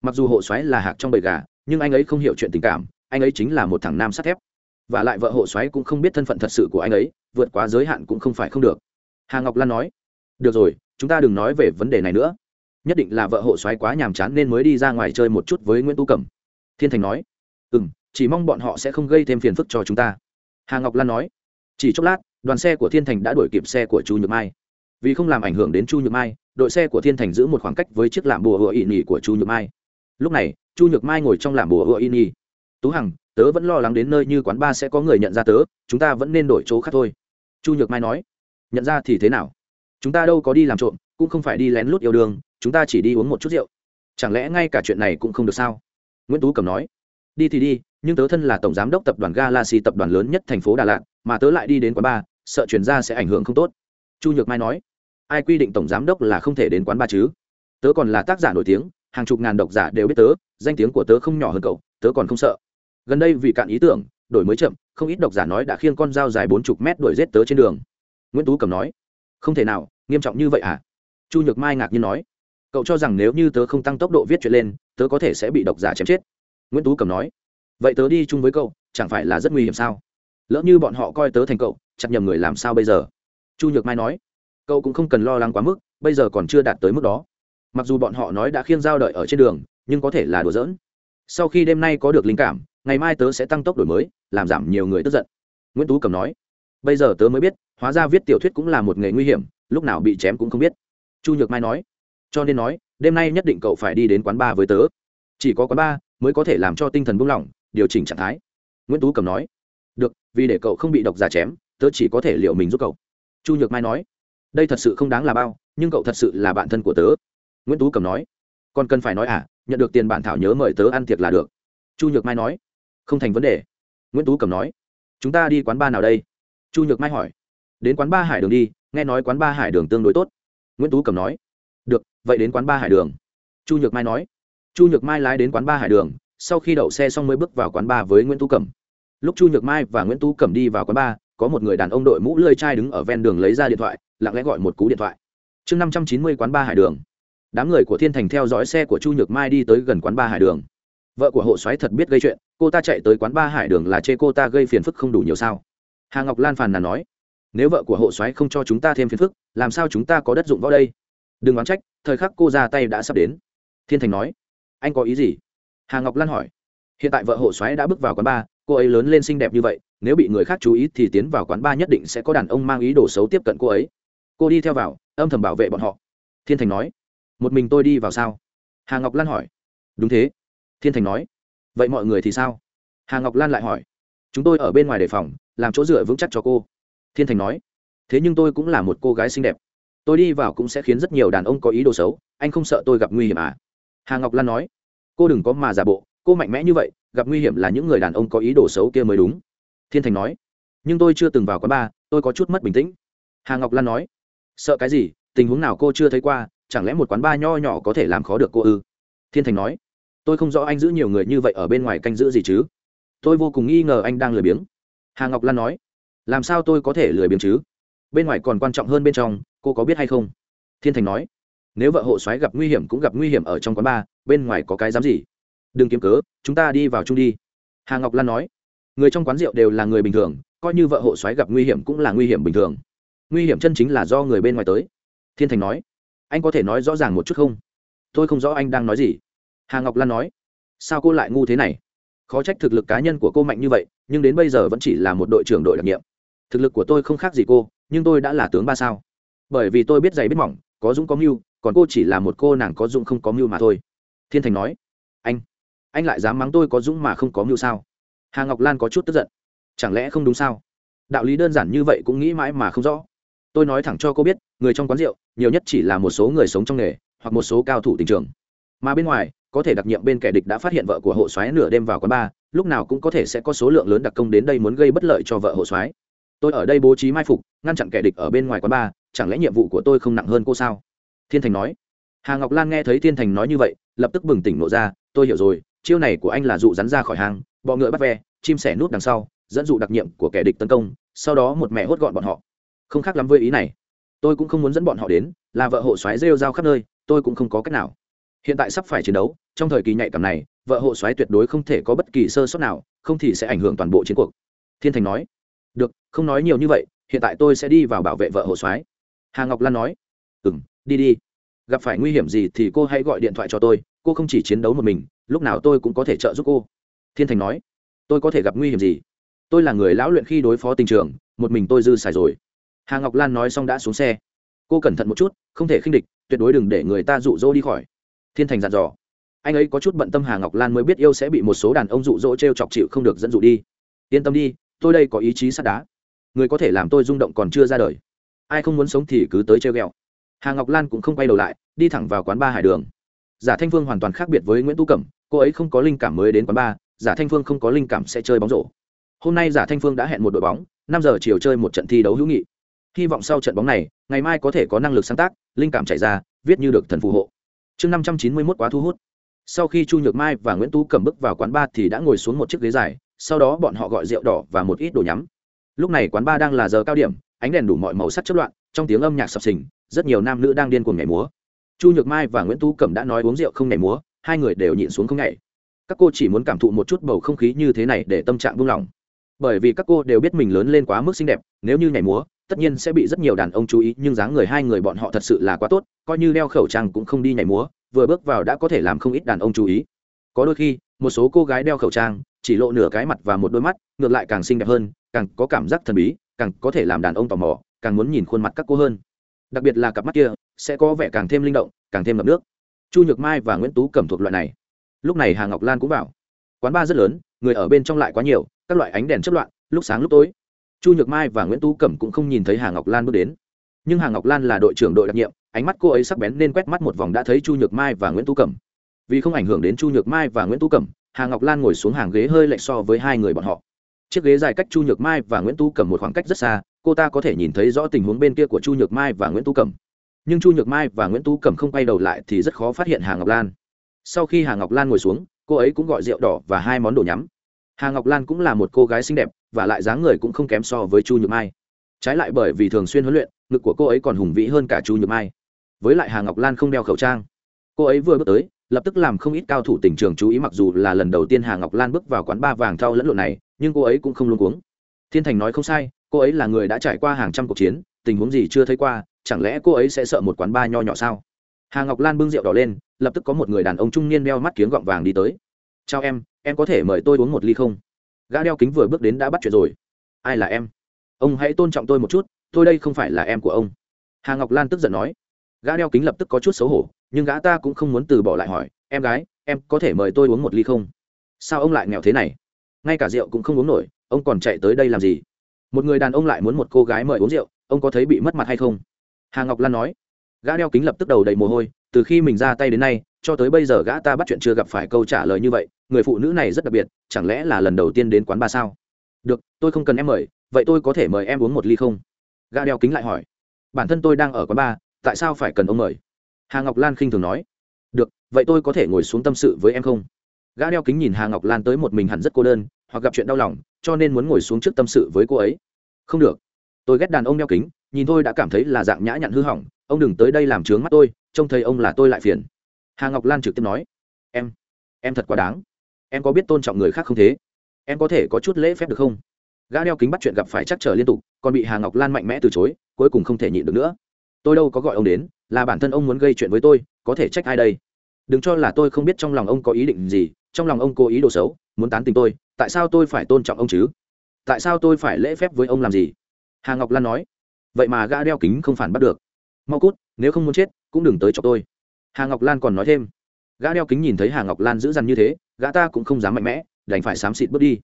mặc dù hộ soái là hạc trong bầy gà, nhưng anh ấy không hiểu chuyện tình cảm, anh ấy chính là một thằng nam sắt thép. Và lại vợ hộ soái cũng không biết thân phận thật sự của anh ấy, vượt quá giới hạn cũng không phải không được. Hà ngọc lan nói, được rồi, chúng ta đừng nói về vấn đề này nữa nhất định là vợ hộ soái quá nhàm chán nên mới đi ra ngoài chơi một chút với nguyễn tu cẩm. Thiên thành nói ừ m chỉ mong bọn họ sẽ không gây thêm phiền phức cho chúng ta. Hà ngọc lan nói, chỉ chốc lát, đoàn xe của thiên thành đã đuổi kịp xe của chu nhược mai. Vì không làm ảnh hưởng đến chu nhược mai, đội xe của thiên thành giữ một khoảng cách với chiếc làm bùa hựa ỵ nhì của chu nhược mai. Lúc này, chu nhược mai ngồi trong làm bùa hựa ỵ nhì tú hằng, tớ vẫn lo lắng đến nơi như quán ba sẽ có người nhận ra tớ, chúng ta vẫn nên đổi chỗ khác thôi. Chu nhược mai nói, nhận ra thì thế nào? Chúng ta đâu có đi làm trộm, cũng không phải đi lén lút yêu đương chúng ta chỉ đi uống một chút rượu. Chẳng lẽ ngay cả chuyện này cũng không được sao? Nguyễn tú cầm nói. Đi thì đi, nhưng tớ thân là tổng giám đốc tập đoàn galaxy tập đoàn lớn nhất thành phố đà lạt, mà tớ lại đi đến quán bar, sợ chuyển ra sẽ ảnh hưởng không tốt. Chu nhược mai nói. Ai quy định tổng giám đốc là không thể đến quán bar chứ? Tớ còn là tác giả nổi tiếng, hàng chục ngàn độc giả đều biết tớ, danh tiếng của tớ không nhỏ hơn cậu, tớ còn không sợ. Gần đây vì cạn ý tưởng, đổi mới chậm, không ít độc giả nói đã khiêng con dao dài bốn chục mét đuổi rết tớ trên đường. Nguyễn tú cầm nói. Không thể nào, nghiêm trọng như vậy à chu nhược mai ngạc nhiên nói cậu cho rằng nếu như tớ không tăng tốc độ viết chuyện lên, tớ có thể sẽ bị độc giả chém chết. Nguyễn tú cầm nói. Vậy tớ đi chung với cậu, chẳng phải là rất nguy hiểm sao? Lỡ như bọn họ coi tớ thành cậu, chặt nhầm người làm sao bây giờ? Chu nhược mai nói. Cậu cũng không cần lo lắng quá mức, bây giờ còn chưa đạt tới mức đó. Mặc dù bọn họ nói đã khiêng giao đợi ở trên đường, nhưng có thể là đùa giỡn. Sau khi đêm nay có được linh cảm, ngày mai tớ sẽ tăng tốc đổi mới, làm giảm nhiều người tức giận. Nguyễn tú cầm nói. Bây giờ tớ mới biết, hóa ra viết tiểu thuyết cũng là một nghề nguy hiểm, lúc nào bị chém cũng không biết. Chu nhược mai nói cho nên nói, đêm nay nhất định cậu phải đi đến quán bar với tớ. Chỉ có quán bar mới có thể làm cho tinh thần buông lỏng, điều chỉnh trạng thái. Nguyễn tú cầm nói. Được, vì để cậu không bị độc giả chém, tớ chỉ có thể liệu mình giúp cậu. Chu nhược mai nói. Đây thật sự không đáng là bao, nhưng cậu thật sự là bạn thân của tớ. Nguyễn tú cầm nói. Còn cần phải nói à nhận được tiền bản thảo nhớ mời tớ ăn tiệc là được. Chu nhược mai nói. Không thành vấn đề. Nguyễn tú cầm nói. Chúng ta đi quán ba nào đây? Chu nhược mai hỏi. Đến quán ba hải đường đi, nghe nói quán ba hải đường tương đối tốt. Nguyễn tú cầm nói được, vậy đến quán ba hải đường. Chu nhược mai nói. Chu nhược mai lái đến quán ba hải đường, sau khi đậu xe xong mới bước vào quán ba với nguyễn tú cẩm. Lúc chu nhược mai và nguyễn tú cẩm đi vào quán ba, có một người đàn ông đội mũ lơi chai đứng ở ven đường lấy ra điện thoại, lặng lẽ gọi một cú điện thoại. Chương năm trăm chín mươi quán ba hải đường. Đám người của thiên thành theo dõi xe của chu nhược mai đi tới gần quán ba hải đường. Vợ của hộ soái thật biết gây chuyện, cô ta chạy tới quán ba hải đường là chê cô ta gây phiền phức không đủ nhiều sao? Hà ngọc lan phàn nàn nói. Nếu vợ của hộ soái không cho chúng ta thêm phiền phức, làm sao chúng ta có đất dụng võ đây? Đừng oán trách, thời khắc cô ra tay đã sắp đến. Thiên thành nói. Anh có ý gì? Hà ngọc lan hỏi. Hiện tại vợ hộ Xoáy đã bước vào quán ba, cô ấy lớn lên xinh đẹp như vậy, nếu bị người khác chú ý thì tiến vào quán ba nhất định sẽ có đàn ông mang ý đồ xấu tiếp cận cô ấy. Cô đi theo vào, âm thầm bảo vệ bọn họ. Thiên thành nói. Một mình tôi đi vào sao? Hà ngọc lan hỏi. Đúng thế. Thiên thành nói. Vậy mọi người thì sao? Hà ngọc lan lại hỏi. Chúng tôi ở bên ngoài đề phòng, làm chỗ dựa vững chắc cho cô. Thiên thành nói. Thế nhưng tôi cũng là một cô gái xinh đẹp tôi đi vào cũng sẽ khiến rất nhiều đàn ông có ý đồ xấu, anh không sợ tôi gặp nguy hiểm à? Hà ngọc lan nói. Cô đừng có mà giả bộ, cô mạnh mẽ như vậy, gặp nguy hiểm là những người đàn ông có ý đồ xấu kia mới đúng. Thiên thành nói. Nhưng tôi chưa từng vào quán bar, tôi có chút mất bình tĩnh. Hà ngọc lan nói. Sợ cái gì, tình huống nào cô chưa thấy qua, chẳng lẽ một quán bar nho nhỏ có thể làm khó được cô ư? Thiên thành nói. Tôi không rõ anh giữ nhiều người như vậy ở bên ngoài canh giữ gì chứ? Tôi vô cùng nghi ngờ anh đang lười biếng. Hà ngọc lan nói. Làm sao tôi có thể lười biếng chứ? Bên ngoài còn quan trọng hơn bên trong cô có biết hay không? Thiên thành nói, nếu vợ hộ soái gặp nguy hiểm cũng gặp nguy hiểm ở trong quán bar, bên ngoài có cái dám gì? Đừng kiếm cớ, chúng ta đi vào chung đi. Hà ngọc lan nói, người trong quán rượu đều là người bình thường, coi như vợ hộ soái gặp nguy hiểm cũng là nguy hiểm bình thường. Nguy hiểm chân chính là do người bên ngoài tới. Thiên thành nói, anh có thể nói rõ ràng một chút không? Tôi không rõ anh đang nói gì. Hà ngọc lan nói, sao cô lại ngu thế này? Khó trách thực lực cá nhân của cô mạnh như vậy, nhưng đến bây giờ vẫn chỉ là một đội trưởng đội đặc nhiệm. Thực lực của tôi không khác gì cô, nhưng tôi đã là tướng ba sao bởi vì tôi biết dày biết mỏng, có dũng có mưu, còn cô chỉ là một cô nàng có dũng không có mưu mà thôi. Thiên thành nói. Anh anh lại dám mắng tôi có dũng mà không có mưu sao? Hà ngọc lan có chút tức giận. Chẳng lẽ không đúng sao? Đạo lý đơn giản như vậy cũng nghĩ mãi mà không rõ. Tôi nói thẳng cho cô biết, người trong quán rượu, nhiều nhất chỉ là một số người sống trong nghề, hoặc một số cao thủ tình trường. Mà bên ngoài, có thể đặc nhiệm bên kẻ địch đã phát hiện vợ của hộ soái nửa đêm vào quán bar, lúc nào cũng có thể sẽ có số lượng lớn đặc công đến đây muốn gây bất lợi cho vợ hộ soái. Tôi ở đây bố trí mai phục, ngăn chặn kẻ địch ở bên ngoài quán bar chẳng lẽ nhiệm vụ của tôi không nặng hơn cô sao? Thiên thành nói. Hà ngọc lan nghe thấy thiên thành nói như vậy, lập tức bừng tỉnh nộ ra, tôi hiểu rồi, chiêu này của anh là dụ rắn ra khỏi hàng bọ ngựa bắt ve, chim sẻ nút đằng sau, dẫn dụ đặc nhiệm của kẻ địch tấn công, sau đó một mẹ hốt gọn bọn họ. Không khác lắm với ý này. Tôi cũng không muốn dẫn bọn họ đến, là vợ hộ xoáy rêu rao khắp nơi, tôi cũng không có cách nào. Hiện tại sắp phải chiến đấu, trong thời kỳ nhạy cảm này, vợ hộ xoáy tuyệt đối không thể có bất kỳ sơ sót nào, không thì sẽ ảnh hưởng toàn bộ chiến cuộc. Thiên thành nói. Được, không nói nhiều như vậy, hiện tại tôi sẽ đi vào bảo vệ vợ hộ xoáy hà ngọc lan nói ừ m đi đi. Gặp phải nguy hiểm gì thì cô hãy gọi điện thoại cho tôi, cô không chỉ chiến đấu một mình, lúc nào tôi cũng có thể trợ giúp cô. Thiên thành nói, tôi có thể gặp nguy hiểm gì? Tôi là người lão luyện khi đối phó tình trường, một mình tôi dư xài rồi. Hà ngọc lan nói xong đã xuống xe. Cô cẩn thận một chút, không thể khinh địch, tuyệt đối đừng để người ta rụ rỗ đi khỏi. Thiên thành dặn dò. Anh ấy có chút bận tâm hà ngọc lan mới biết yêu sẽ bị một số đàn ông rụ rỗ t r e o chọc chịu không được dẫn dụ đi. Yên tâm đi, tôi đây có ý chí sắt đá. Người có thể làm tôi rung động còn chưa ra đời ai không muốn sống thì cứ tới treo g hà ngọc lan cũng không quay đầu lại, đi thẳng vào quán ba hải đường. Giả thanh phương hoàn toàn khác biệt với nguyễn tu cẩm, cô ấy không có linh cảm mới đến quán ba, giả thanh phương không có linh cảm sẽ chơi bóng rổ. Hôm nay giả thanh phương đã hẹn một đội bóng, năm giờ chiều chơi một trận thi đấu hữu nghị. Hy vọng sau trận bóng này, ngày mai có thể có năng lực sáng tác, linh cảm chạy ra, viết như được thần phù hộ. Chương năm trăm chín mươi mốt quá thu hút. Sau khi chu nhược mai và nguyễn tú cầm bước vào quán Ba thì đã ngồi xuống một chiếc ghế dài, sau đó bọn họ gọi rượu đỏ và một ít đồ nhắm. Lúc này quán Ba đang là giờ cao điểm ánh đèn đủ mọi màu sắc chất loạn, trong tiếng âm nhạc sập sình, rất nhiều nam nữ đang điên cuồng nhảy múa. Chu nhược mai và nguyễn tú cẩm đã nói uống rượu không nhảy múa, hai người đều nhịn xuống không nhảy. Các cô chỉ muốn cảm thụ một chút bầu không khí như thế này để tâm trạng buông lỏng. Bởi vì các cô đều biết mình lớn lên quá mức xinh đẹp, nếu như nhảy múa, tất nhiên sẽ bị rất nhiều đàn ông chú ý, nhưng dáng người hai người bọn họ thật sự là quá tốt, coi như đeo khẩu trang cũng không đi nhảy múa, vừa bước vào đã có thể làm không ít đàn ông chú ý. Có đôi khi, một số cô gái đeo khẩu trang chỉ lộ nửa cái mặt và một đôi mắt, ngược lại càng xinh đẹp hơn, càng có cảm giác thần bí, càng có thể làm đàn ông tò mò, càng muốn nhìn khuôn mặt các cô hơn. Đặc biệt là cặp mắt kia, sẽ có vẻ càng thêm linh động, càng thêm ngập nước. Chu nhược mai và nguyễn tú cẩm thuộc loại này. Lúc này hà ngọc lan cũng vào. Quán bar rất lớn, người ở bên trong lại quá nhiều, các loại ánh đèn chất loạn, lúc sáng lúc tối. Chu nhược mai và nguyễn tú cẩm cũng không nhìn thấy hà ngọc lan bước đến. Nhưng hà ngọc lan là đội trưởng đội đặc nhiệm, ánh mắt cô ấy sắc bén nên quét mắt một vòng đã thấy chu nhược mai và nguyễn tú cẩm vì không ảnh hưởng đến chu nhược mai và nguyễn tú cẩm hà ngọc lan ngồi xuống hàng ghế hơi lệch so với hai người bọn họ. Chiếc ghế dài cách chu nhược mai và nguyễn Tu cẩm một khoảng cách rất xa, cô ta có thể nhìn thấy rõ tình huống bên kia của chu nhược mai và nguyễn Tu cẩm. Nhưng chu nhược mai và nguyễn Tu cẩm không quay đầu lại thì rất khó phát hiện hà ngọc lan. Sau khi hà ngọc lan ngồi xuống, cô ấy cũng gọi rượu đỏ và hai món đồ nhắm. Hà ngọc lan cũng là một cô gái xinh đẹp, và lại dáng người cũng không kém so với chu nhược mai. Trái lại bởi vì thường xuyên huấn luyện, ngực của cô ấy còn hùng vĩ hơn cả chu nhược mai. Với lại hà ngọc lan không đeo khẩu trang. Cô ấy vừa bước tới lập tức làm không ít cao thủ tỉnh trường chú ý, mặc dù là lần đầu tiên hà ngọc lan bước vào quán ba vàng thau lẫn lộn này, nhưng cô ấy cũng không luôn cuống. Thiên thành nói không sai, cô ấy là người đã trải qua hàng trăm cuộc chiến, tình huống gì chưa thấy qua, chẳng lẽ cô ấy sẽ sợ một quán ba nho nhỏ sao? Hà ngọc lan bưng rượu đỏ lên, lập tức có một người đàn ông trung niên đeo mắt kiếng gọng vàng đi tới. Chào em em có thể mời tôi uống một ly không? Gã đeo kính vừa bước đến đã bắt chuyện rồi. Ai là em? Ông hãy tôn trọng tôi một chút, tôi đây không phải là em của ông. Hà ngọc lan tức giận nói gã đeo kính lập tức có chút xấu hổ, nhưng gã ta cũng không muốn từ bỏ lại hỏi, em gái, em có thể mời tôi uống một ly không? Sao ông lại nghèo thế này? Ngay cả rượu cũng không uống nổi, ông còn chạy tới đây làm gì? Một người đàn ông lại muốn một cô gái mời uống rượu, ông có thấy bị mất mặt hay không? Hà ngọc lan nói. Gã đeo kính lập tức đầu đầy mồ hôi, từ khi mình ra tay đến nay, cho tới bây giờ gã ta bắt chuyện chưa gặp phải câu trả lời như vậy, người phụ nữ này rất đặc biệt, chẳng lẽ là lần đầu tiên đến quán ba sao? Được, tôi không cần em mời, vậy tôi có thể mời em uống một ly không? Gã đeo kính lại hỏi. Bản thân tôi đang ở quán ba tại sao phải cần ông mời? Hà ngọc lan khinh thường nói. Được, vậy tôi có thể ngồi xuống tâm sự với em không? Gã đeo kính nhìn hà ngọc lan tới một mình hẳn rất cô đơn, hoặc gặp chuyện đau lòng, cho nên muốn ngồi xuống trước tâm sự với cô ấy. Không được. Tôi ghét đàn ông đeo kính, nhìn tôi đã cảm thấy là dạng nhã nhặn hư hỏng. Ông đừng tới đây làm trướng mắt tôi, trông thấy ông là tôi lại phiền. Hà ngọc lan trực tiếp nói. Em em thật quá đáng. Em có biết tôn trọng người khác không thế? Em có thể có chút lễ phép được không? Gã đeo kính bắt chuyện gặp phải chắc trở liên tục, còn bị hà ngọc lan mạnh mẽ từ chối, cuối cùng không thể nhịn được nữa tôi đâu có gọi ông đến, là bản thân ông muốn gây chuyện với tôi, có thể trách ai đây? Đừng cho là tôi không biết trong lòng ông có ý định gì, trong lòng ông cố ý đồ xấu, muốn tán tình tôi, tại sao tôi phải tôn trọng ông chứ? Tại sao tôi phải lễ phép với ông làm gì? Hà ngọc lan nói. Vậy mà gã đeo kính không phản bắt được. Mau cút, nếu không muốn chết, cũng đừng tới cho tôi. Hà ngọc lan còn nói thêm. Gã đeo kính nhìn thấy hà ngọc lan giữ dằn như thế, gã ta cũng không dám mạnh mẽ, đành phải xám xịt bước đi.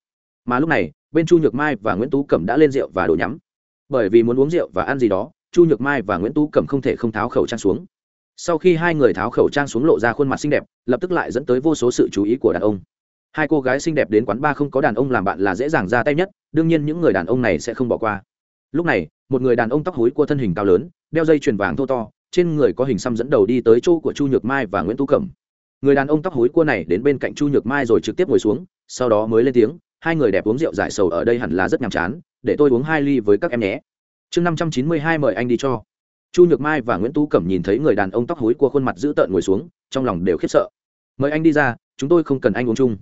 Mà lúc này, bên chu nhược mai và nguyễn tú cẩm đã lên rượu và đổ nhắm. Bởi vì muốn uống rượu và ăn gì đó chu nhược mai và nguyễn tú cẩm không thể không tháo khẩu trang xuống. Sau khi hai người tháo khẩu trang xuống lộ ra khuôn mặt xinh đẹp, lập tức lại dẫn tới vô số sự chú ý của đàn ông. Hai cô gái xinh đẹp đến quán bar không có đàn ông làm bạn là dễ dàng ra tay nhất, đương nhiên những người đàn ông này sẽ không bỏ qua. Lúc này, một người đàn ông tóc hối của thân hình cao lớn, đeo dây chuyền vàng thô to, trên người có hình xăm dẫn đầu đi tới chỗ của chu nhược mai và nguyễn tú cẩm. Người đàn ông tóc hối cua này đến bên cạnh chu nhược mai rồi trực tiếp ngồi xuống, sau đó mới lên tiếng, hai người đẹp uống rượu giải sầu ở đây hẳn là rất nhàm chán, để tôi uống hai ly với các em nhé chương năm trăm chín mươi hai mời anh đi cho. Chu nhược mai và nguyễn tú cẩm nhìn thấy người đàn ông tóc hối của khuôn mặt dữ tợn ngồi xuống, trong lòng đều khiếp sợ. Mời anh đi ra, chúng tôi không cần anh uống chung.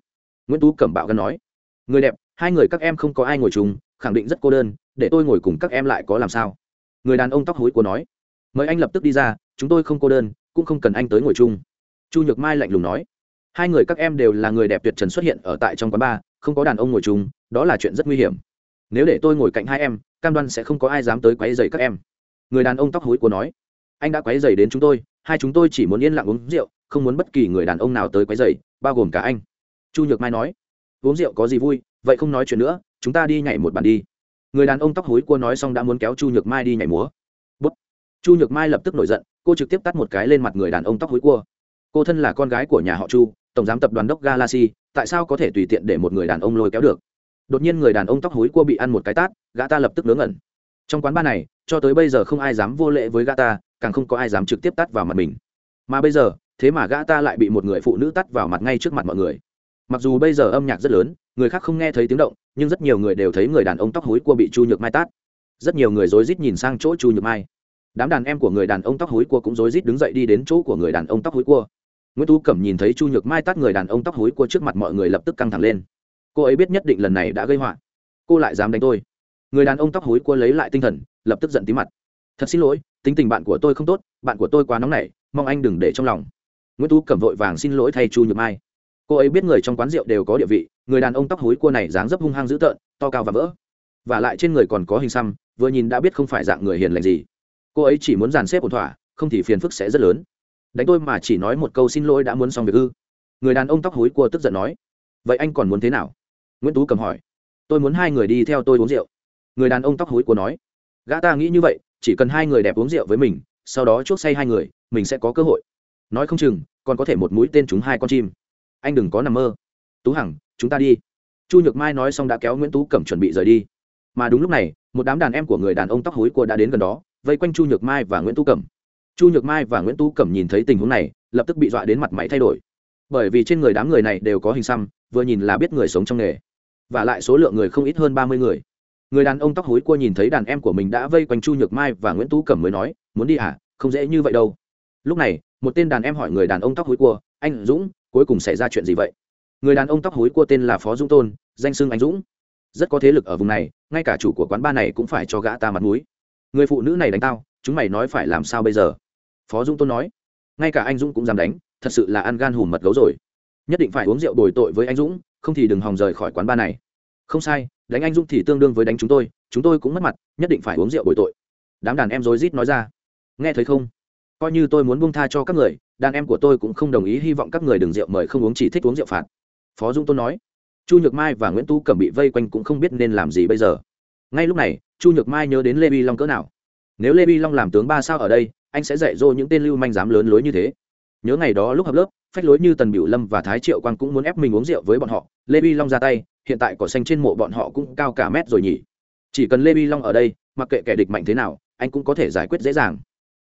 Nguyễn tú cẩm bạo gần nói. Người đẹp, hai người các em không có ai ngồi chung, khẳng định rất cô đơn, để tôi ngồi cùng các em lại có làm sao? Người đàn ông tóc hối của nói. Mời anh lập tức đi ra, chúng tôi không cô đơn, cũng không cần anh tới ngồi chung. Chu nhược mai lạnh lùng nói. Hai người các em đều là người đẹp tuyệt trần xuất hiện ở tại trong quán bar, không có đàn ông ngồi chung, đó là chuyện rất nguy hiểm nếu để tôi ngồi cạnh hai em, cam đoan sẽ không có ai dám tới quấy dày các em. Người đàn ông tóc hối của nói. Anh đã quấy dày đến chúng tôi, hai chúng tôi chỉ muốn yên lặng uống rượu, không muốn bất kỳ người đàn ông nào tới quấy dày bao gồm cả anh. Chu nhược mai nói. Uống rượu có gì vui, vậy không nói chuyện nữa, chúng ta đi nhảy một bàn đi. Người đàn ông tóc hối cua nói xong đã muốn kéo chu nhược mai đi nhảy múa. Bút. Chu nhược mai lập tức nổi giận, cô trực tiếp tắt một cái lên mặt người đàn ông tóc hối cua cô thân là con gái của nhà họ chu, tổng giám tập đoàn đốc galaxy, tại sao có thể tùy tiện để một người đàn ông lôi kéo được? Đột nhiên người đàn ông tóc hối cua bị ăn một cái tát, gã ta lập tức ngớ ngẩn. Trong quán bar này, cho tới bây giờ không ai dám vô lễ với gã ta, càng không có ai dám trực tiếp tắt vào mặt mình. Mà bây giờ, thế mà gã ta lại bị một người phụ nữ tắt vào mặt ngay trước mặt mọi người. Mặc dù bây giờ âm nhạc rất lớn, người khác không nghe thấy tiếng động, nhưng rất nhiều người đều thấy người đàn ông tóc hối cua bị chu nhược mai tát. Rất nhiều người rối rít nhìn sang chỗ chu nhược mai. Đám đàn em của người đàn ông tóc hối cua cũng rối rít đứng dậy đi đến chỗ của người đàn ông tóc hối cua. Nguyễn tú cẩm nhìn thấy chu nhược mai tát người đàn ông tóc hối cua trước mặt mọi người lập tức căng thẳng lên cô ấy biết nhất định lần này đã gây họa. Cô lại dám đánh tôi. Người đàn ông tóc hối cua lấy lại tinh thần, lập tức giận tí mặt. Thật xin lỗi, tính tình bạn của tôi không tốt, bạn của tôi quá nóng nảy, mong anh đừng để trong lòng. Nguyễn tú cẩm vội vàng xin lỗi thay chu nhược mai. Cô ấy biết người trong quán rượu đều có địa vị, người đàn ông tóc hối cua này dáng dấp hung hăng dữ tợn, to cao và vỡ. Và lại trên người còn có hình xăm, vừa nhìn đã biết không phải dạng người hiền lành gì. Cô ấy chỉ muốn dàn xếp ổn thỏa, không thì phiền phức sẽ rất lớn. Đánh tôi mà chỉ nói một câu xin lỗi đã muốn xong việc ư. Người đàn ông tóc hối cua tức giận nói, vậy anh còn muốn thế nào? Nguyễn tú cầm hỏi, tôi muốn hai người đi theo tôi uống rượu. Người đàn ông tóc hối của nói, gã ta nghĩ như vậy, chỉ cần hai người đẹp uống rượu với mình, sau đó chuốc say hai người, mình sẽ có cơ hội. Nói không chừng, còn có thể một mũi tên trúng hai con chim. Anh đừng có nằm mơ. Tú hằng, chúng ta đi. Chu nhược mai nói xong đã kéo nguyễn tú cẩm chuẩn bị rời đi. Mà đúng lúc này, một đám đàn em của người đàn ông tóc hối của đã đến gần đó, vây quanh chu nhược mai và nguyễn tú cẩm. Chu nhược mai và nguyễn tú cẩm nhìn thấy tình huống này, lập tức bị dọa đến mặt máy thay đổi. Bởi vì trên người đám người này đều có hình xăm vừa nhìn là biết người sống trong nghề. Và lại số lượng người không ít hơn ba mươi người. Người đàn ông tóc hối cua nhìn thấy đàn em của mình đã vây quanh chu nhược mai và nguyễn tú cẩm mới nói, muốn đi à? Không dễ như vậy đâu. Lúc này, một tên đàn em hỏi người đàn ông tóc hối cua, anh dũng, cuối cùng xảy ra chuyện gì vậy? Người đàn ông tóc hối cua tên là phó dũng tôn, danh xưng anh dũng. Rất có thế lực ở vùng này, ngay cả chủ của quán ba này cũng phải cho gã ta mặt mũi. Người phụ nữ này đánh tao, chúng mày nói phải làm sao bây giờ? Phó dũng tôn nói, ngay cả anh dũng cũng dám đánh, thật sự là ăn gan hùm mật gấu rồi nhất định phải uống rượu bồi tội với anh dũng, không thì đừng hòng rời khỏi quán ba này. Không sai, đánh anh dũng thì tương đương với đánh chúng tôi chúng tôi cũng mất mặt, nhất định phải uống rượu bồi tội. Đám đàn em rối rít nói ra. Nghe thấy không? Coi như tôi muốn buông tha cho các người, đàn em của tôi cũng không đồng ý hy vọng các người đừng rượu mời không uống chỉ thích uống rượu phạt. Phó dung tôn nói. Chu nhược mai và nguyễn Tu cẩm bị vây quanh cũng không biết nên làm gì bây giờ. Ngay lúc này, chu nhược mai nhớ đến lê vi long cỡ nào. Nếu lê vi long làm tướng ba sao ở đây, anh sẽ dạy dỗ những tên lưu manh dám lớn lối như thế. Nhớ ngày đó lúc học lớp phách lối như tần biểu lâm và thái triệu quang cũng muốn ép mình uống rượu với bọn họ. Lê vi long ra tay, hiện tại cỏ xanh trên mộ bọn họ cũng cao cả mét rồi nhỉ. Chỉ cần lê vi long ở đây, mặc kệ kẻ địch mạnh thế nào, anh cũng có thể giải quyết dễ dàng.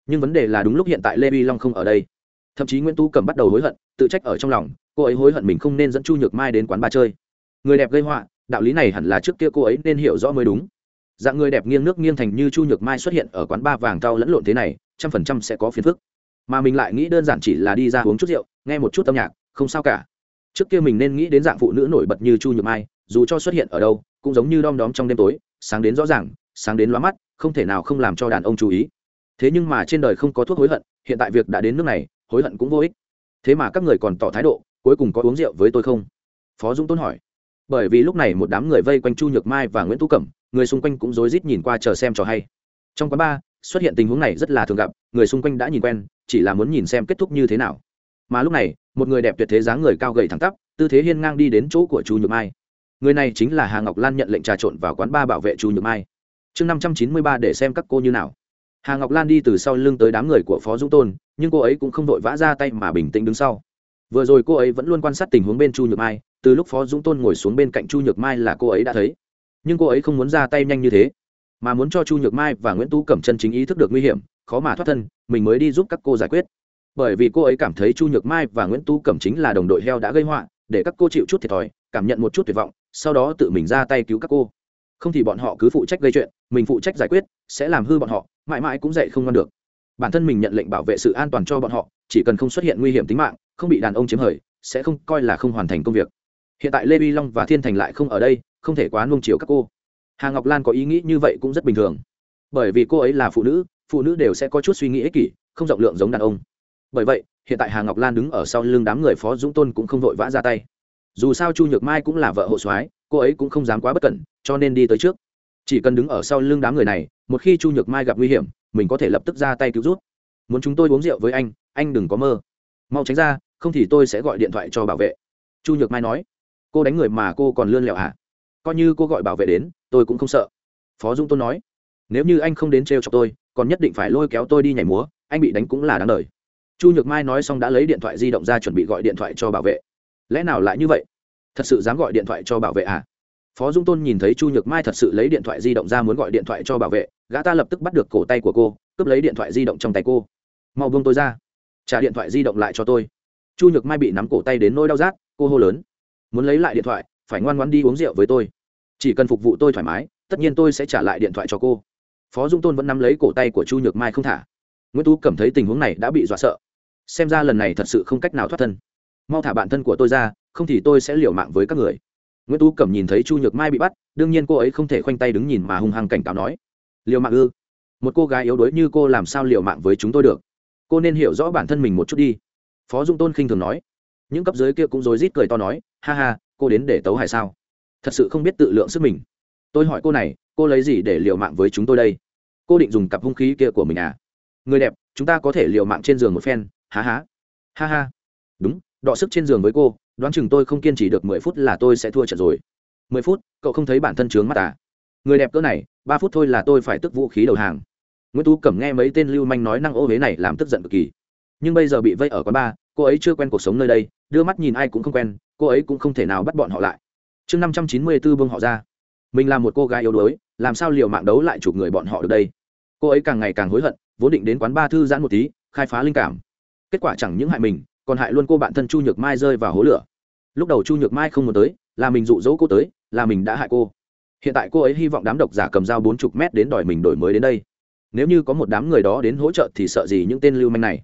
Nhưng vấn đề là đúng lúc hiện tại lê vi long không ở đây. Thậm chí nguyễn tu cầm bắt đầu hối hận, tự trách ở trong lòng, cô ấy hối hận mình không nên dẫn chu nhược mai đến quán ba chơi. Người đẹp gây họa, đạo lý này hẳn là trước kia cô ấy nên hiểu rõ mới đúng. Dạng người đẹp nghiêng nước nghiêng thành như chu nhược mai xuất hiện ở quán ba vàng cao lẫn lộn thế này, trăm phần trăm sẽ có phiền phức mà mình lại nghĩ đơn giản chỉ là đi ra uống chút rượu, nghe một chút âm nhạc, không sao cả. Trước kia mình nên nghĩ đến dạng phụ nữ nổi bật như chu nhược mai, dù cho xuất hiện ở đâu, cũng giống như đom đóm trong đêm tối, sáng đến rõ ràng, sáng đến lóa mắt, không thể nào không làm cho đàn ông chú ý. Thế nhưng mà trên đời không có thuốc hối hận, hiện tại việc đã đến nước này, hối hận cũng vô ích. Thế mà các người còn tỏ thái độ, cuối cùng có uống rượu với tôi không? Phó dũng tôn hỏi. Bởi vì lúc này một đám người vây quanh chu nhược mai và nguyễn tú cẩm, người xung quanh cũng rối rít nhìn qua chờ xem trò hay. Trong quán bar xuất hiện tình huống này rất là thường gặp, người xung quanh đã nhìn quen, chỉ là muốn nhìn xem kết thúc như thế nào. Mà lúc này, một người đẹp tuyệt thế dáng người cao gầy thẳng tắp, tư thế hiên ngang đi đến chỗ của chu nhược mai. Người này chính là hà ngọc lan nhận lệnh trà trộn vào quán ba bảo vệ chu nhược mai. Chương năm trăm chín mươi ba để xem các cô như nào. Hà ngọc lan đi từ sau lưng tới đám người của phó dũng tôn, nhưng cô ấy cũng không vội vã ra tay mà bình tĩnh đứng sau. Vừa rồi cô ấy vẫn luôn quan sát tình huống bên chu nhược mai, từ lúc phó dũng tôn ngồi xuống bên cạnh chu nhược mai là cô ấy đã thấy. Nhưng cô ấy không muốn ra tay nhanh như thế mà muốn cho chu nhược mai và nguyễn tú cẩm chân chính ý thức được nguy hiểm, khó mà thoát thân, mình mới đi giúp các cô giải quyết. Bởi vì cô ấy cảm thấy chu nhược mai và nguyễn tú cẩm chính là đồng đội heo đã gây họa, để các cô chịu chút thiệt thòi, cảm nhận một chút tuyệt vọng, sau đó tự mình ra tay cứu các cô. Không thì bọn họ cứ phụ trách gây chuyện, mình phụ trách giải quyết, sẽ làm hư bọn họ, mãi mãi cũng dạy không ngon được. Bản thân mình nhận lệnh bảo vệ sự an toàn cho bọn họ, chỉ cần không xuất hiện nguy hiểm tính mạng, không bị đàn ông chiếm hời, sẽ không coi là không hoàn thành công việc. Hiện tại lê vi long và thiên thành lại không ở đây, không thể quá nung chiều các cô hà ngọc lan có ý nghĩ như vậy cũng rất bình thường bởi vì cô ấy là phụ nữ phụ nữ đều sẽ có chút suy nghĩ ích kỷ không rộng lượng giống đàn ông bởi vậy hiện tại hà ngọc lan đứng ở sau lưng đám người phó dũng tôn cũng không vội vã ra tay dù sao chu nhược mai cũng là vợ hộ soái cô ấy cũng không dám quá bất cẩn cho nên đi tới trước chỉ cần đứng ở sau lưng đám người này một khi chu nhược mai gặp nguy hiểm mình có thể lập tức ra tay cứu rút muốn chúng tôi uống rượu với anh anh đừng có mơ mau tránh ra không thì tôi sẽ gọi điện thoại cho bảo vệ chu nhược mai nói cô đánh người mà cô còn lươn lẹo hả? coi như cô gọi bảo vệ đến tôi cũng không sợ. Phó dung tôn nói, nếu như anh không đến trêu cho tôi, còn nhất định phải lôi kéo tôi đi nhảy múa, anh bị đánh cũng là đáng đời. Chu nhược mai nói xong đã lấy điện thoại di động ra chuẩn bị gọi điện thoại cho bảo vệ. Lẽ nào lại như vậy? Thật sự dám gọi điện thoại cho bảo vệ à? Phó dung tôn nhìn thấy chu nhược mai thật sự lấy điện thoại di động ra muốn gọi điện thoại cho bảo vệ, gã ta lập tức bắt được cổ tay của cô, cướp lấy điện thoại di động trong tay cô. Mau buông tôi ra, trả điện thoại di động lại cho tôi. Chu nhược mai bị nắm cổ tay đến nỗi đau rát, cô hô lớn, muốn lấy lại điện thoại, phải ngoan ngoan đi uống rượu với tôi chỉ cần phục vụ tôi thoải mái, tất nhiên tôi sẽ trả lại điện thoại cho cô. Phó dung tôn vẫn nắm lấy cổ tay của chu nhược mai không thả. Nguyễn tú cảm thấy tình huống này đã bị dọa sợ. Xem ra lần này thật sự không cách nào thoát thân. Mau thả bản thân của tôi ra, không thì tôi sẽ liều mạng với các người. Nguyễn tú cẩm nhìn thấy chu nhược mai bị bắt, đương nhiên cô ấy không thể khoanh tay đứng nhìn mà hung hăng cảnh cáo nói. Liều mạng ư? Một cô gái yếu đuối như cô làm sao liều mạng với chúng tôi được? Cô nên hiểu rõ bản thân mình một chút đi. Phó dung tôn khinh thường nói. Những cấp dưới kia cũng rối rít cười to nói, ha ha, cô đến để tấu hài sao? Thật sự không biết tự lượng sức mình. Tôi hỏi cô này, cô lấy gì để liều mạng với chúng tôi đây? Cô định dùng cặp hung khí kia của mình à? Người đẹp, chúng ta có thể liều mạng trên giường một phen, há há. Ha ha. Đúng, đọ sức trên giường với cô, đoán chừng tôi không kiên trì được mười phút là tôi sẽ thua trận rồi. Mười phút, cậu không thấy bản thân trướng mắt à? Người đẹp cỡ này, ba phút thôi là tôi phải tức vũ khí đầu hàng. Nguyễn tú cẩm nghe mấy tên lưu manh nói năng ô huế này làm tức giận cực kỳ. Nhưng bây giờ bị vây ở quán bar, cô ấy chưa quen cuộc sống nơi đây, đưa mắt nhìn ai cũng không quen, cô ấy cũng không thể nào bắt bọn họ lại chương năm trăm chín mươi b ố bông họ ra. Mình là một cô gái yếu đuối, làm sao liều mạng đấu lại chụp người bọn họ được đây? Cô ấy càng ngày càng hối hận, vốn định đến quán ba thư giãn một tí, khai phá linh cảm. Kết quả chẳng những hại mình, còn hại luôn cô bạn thân chu nhược mai rơi vào hố lửa. Lúc đầu chu nhược mai không muốn tới, là mình dụ dỗ cô tới, là mình đã hại cô. Hiện tại cô ấy hy vọng đám độc giả cầm dao bốn chục mét đến đòi mình đổi mới đến đây. Nếu như có một đám người đó đến hỗ trợ thì sợ gì những tên lưu manh này.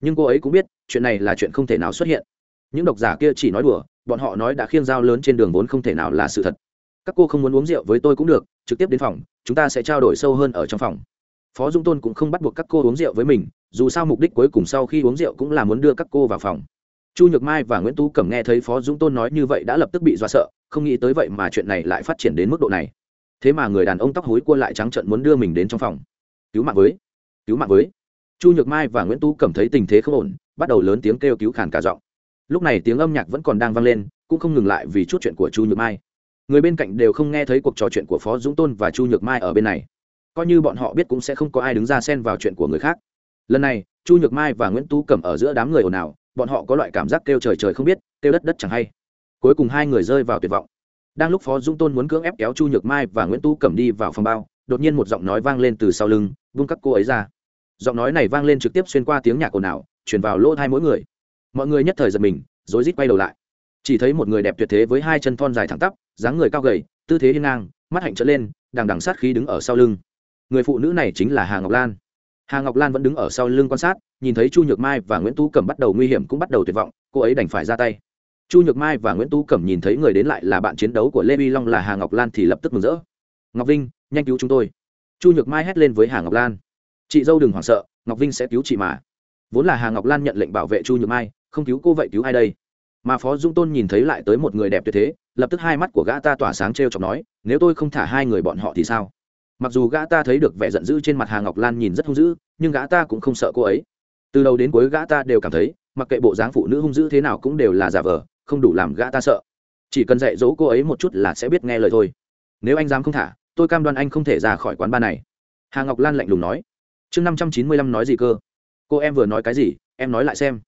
Nhưng cô ấy cũng biết, chuyện này là chuyện không thể nào xuất hiện. Những độc giả kia chỉ nói đùa bọn họ nói đã khiêng dao lớn trên đường vốn không thể nào là sự thật. Các cô không muốn uống rượu với tôi cũng được, trực tiếp đến phòng, chúng ta sẽ trao đổi sâu hơn ở trong phòng. Phó dung tôn cũng không bắt buộc các cô uống rượu với mình, dù sao mục đích cuối cùng sau khi uống rượu cũng là muốn đưa các cô vào phòng. Chu nhược mai và nguyễn tú cẩm nghe thấy phó dũng tôn nói như vậy đã lập tức bị dọa sợ, không nghĩ tới vậy mà chuyện này lại phát triển đến mức độ này. Thế mà người đàn ông tóc hối cua lại trắng trận muốn đưa mình đến trong phòng. Cứu mạng với, cứu mạng với. Chu nhược mai và nguyễn tú cẩm thấy tình thế không ổn, bắt đầu lớn tiếng kêu cứu khàn cả giọng lúc này tiếng âm nhạc vẫn còn đang vang lên, cũng không ngừng lại vì chút chuyện của chu nhược mai. Người bên cạnh đều không nghe thấy cuộc trò chuyện của phó dũng tôn và chu nhược mai ở bên này. Coi như bọn họ biết cũng sẽ không có ai đứng ra xen vào chuyện của người khác. Lần này, chu nhược mai và nguyễn tú cẩm ở giữa đám người ồn ào, bọn họ có loại cảm giác kêu trời trời không biết, kêu đất đất chẳng hay. Cuối cùng hai người rơi vào tuyệt vọng. Đang lúc phó dũng tôn muốn cưỡng ép kéo chu nhược mai và nguyễn tú cẩm đi vào phòng bao, đột nhiên một giọng nói vang lên từ sau lưng, vung các cô ấy ra. Giọng nói này vang lên trực tiếp xuyên qua tiếng nhạc ồn ào, truyền vào lỗ thai mỗi người mọi người nhất thời giật mình, rối rít quay đầu lại. Chỉ thấy một người đẹp tuyệt thế với hai chân thon dài thẳng tắp, dáng người cao gầy, tư thế hiên ngang, mắt hạnh trở lên, đằng đằng sát khí đứng ở sau lưng. Người phụ nữ này chính là hà ngọc lan. Hà ngọc lan vẫn đứng ở sau lưng quan sát, nhìn thấy chu nhược mai và nguyễn tú cẩm bắt đầu nguy hiểm cũng bắt đầu tuyệt vọng, cô ấy đành phải ra tay. Chu nhược mai và nguyễn tú cẩm nhìn thấy người đến lại là bạn chiến đấu của lê vi long là hà ngọc lan thì lập tức mừng rỡ. Ngọc vinh, nhanh cứu chúng tôi. Chu nhược mai hét lên với hà ngọc lan. Chị dâu đừng hoảng sợ, ngọc vinh sẽ cứu chị mà. Vốn là hà ngọc lan nhận lệnh bảo vệ chu nhược mai không cứu cô vậy cứu ai đây? Mà phó dung tôn nhìn thấy lại tới một người đẹp tuyệt thế, lập tức hai mắt của gã ta tỏa sáng t r e o chọc nói, nếu tôi không thả hai người bọn họ thì sao? Mặc dù gã ta thấy được vẻ giận dữ trên mặt hà ngọc lan nhìn rất hung dữ, nhưng gã ta cũng không sợ cô ấy. Từ đầu đến cuối gã ta đều cảm thấy, mặc kệ bộ dáng phụ nữ hung dữ thế nào cũng đều là giả vờ, không đủ làm gã ta sợ. Chỉ cần dạy dỗ cô ấy một chút là sẽ biết nghe lời thôi. Nếu anh dám không thả, tôi cam đoan anh không thể ra khỏi quán bar này. Hà ngọc lan lạnh lùng nói. Chương năm trăm chín mươi lăm nói gì cơ? Cô em vừa nói cái gì, em nói lại xem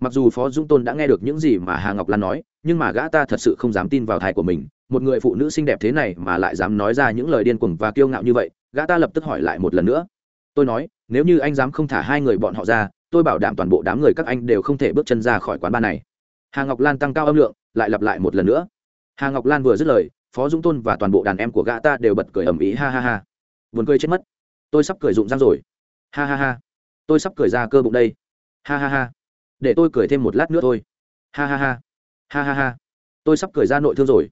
mặc dù phó dũng tôn đã nghe được những gì mà hà ngọc lan nói, nhưng mà gã ta thật sự không dám tin vào thai của mình. Một người phụ nữ xinh đẹp thế này mà lại dám nói ra những lời điên cuồng và kiêu ngạo như vậy, gã ta lập tức hỏi lại một lần nữa. Tôi nói, nếu như anh dám không thả hai người bọn họ ra, tôi bảo đảm toàn bộ đám người các anh đều không thể bước chân ra khỏi quán bar này. Hà ngọc lan tăng cao âm lượng, lại lặp lại một lần nữa. Hà ngọc lan vừa dứt lời, phó dũng tôn và toàn bộ đàn em của gã ta đều bật cười ầm ĩ, ha ha ha. Vườn cười chết mất. Tôi sắp cười rụng răng rồi. Ha ha ha. Tôi sắp cười ra cơ bụng đây. Ha ha ha để tôi cười thêm một lát nữa thôi. Ha ha ha. Ha ha ha. Tôi sắp cười ra nội thương rồi.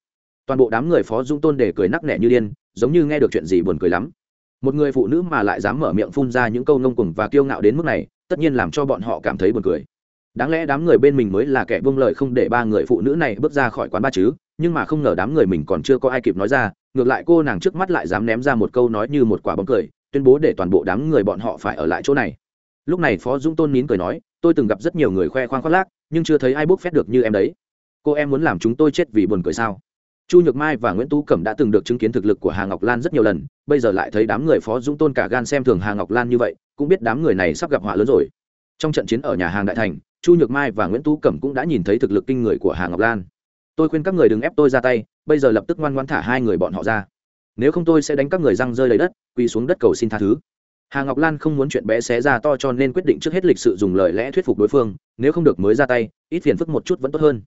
Toàn bộ đám người phó dung tôn để cười nắc nẻ như điên, giống như nghe được chuyện gì buồn cười lắm. Một người phụ nữ mà lại dám mở miệng phun ra những câu ngông cuồng và kiêu ngạo đến mức này, tất nhiên làm cho bọn họ cảm thấy buồn cười. Đáng lẽ đám người bên mình mới là kẻ buông lời không để ba người phụ nữ này bước ra khỏi quán ba chứ, nhưng mà không ngờ đám người mình còn chưa có ai kịp nói ra, ngược lại cô nàng trước mắt lại dám ném ra một câu nói như một quả bóng cười, tuyên bố để toàn bộ đám người bọn họ phải ở lại chỗ này lúc này phó dũng tôn nín cười nói, tôi từng gặp rất nhiều người khoe khoang khoác lác, nhưng chưa thấy ai bốc phét được như em đấy. Cô em muốn làm chúng tôi chết vì buồn cười sao? Chu nhược mai và nguyễn tú cẩm đã từng được chứng kiến thực lực của hà ngọc lan rất nhiều lần, bây giờ lại thấy đám người phó dũng tôn cả gan xem thường hà ngọc lan như vậy, cũng biết đám người này sắp gặp họa lớn rồi. Trong trận chiến ở nhà hàng đại thành, chu nhược mai và nguyễn tú cẩm cũng đã nhìn thấy thực lực kinh người của hà ngọc lan. Tôi khuyên các người đừng ép tôi ra tay, bây giờ lập tức ngoan ngoan thả hai người bọn họ ra. Nếu không tôi sẽ đánh các người răng rơi lấy đất, quỳ xuống đất cầu xin tha thứ hà ngọc lan không muốn chuyện bé xé ra to cho nên quyết định trước hết lịch sự dùng lời lẽ thuyết phục đối phương, nếu không được mới ra tay, ít phiền phức một chút vẫn tốt hơn.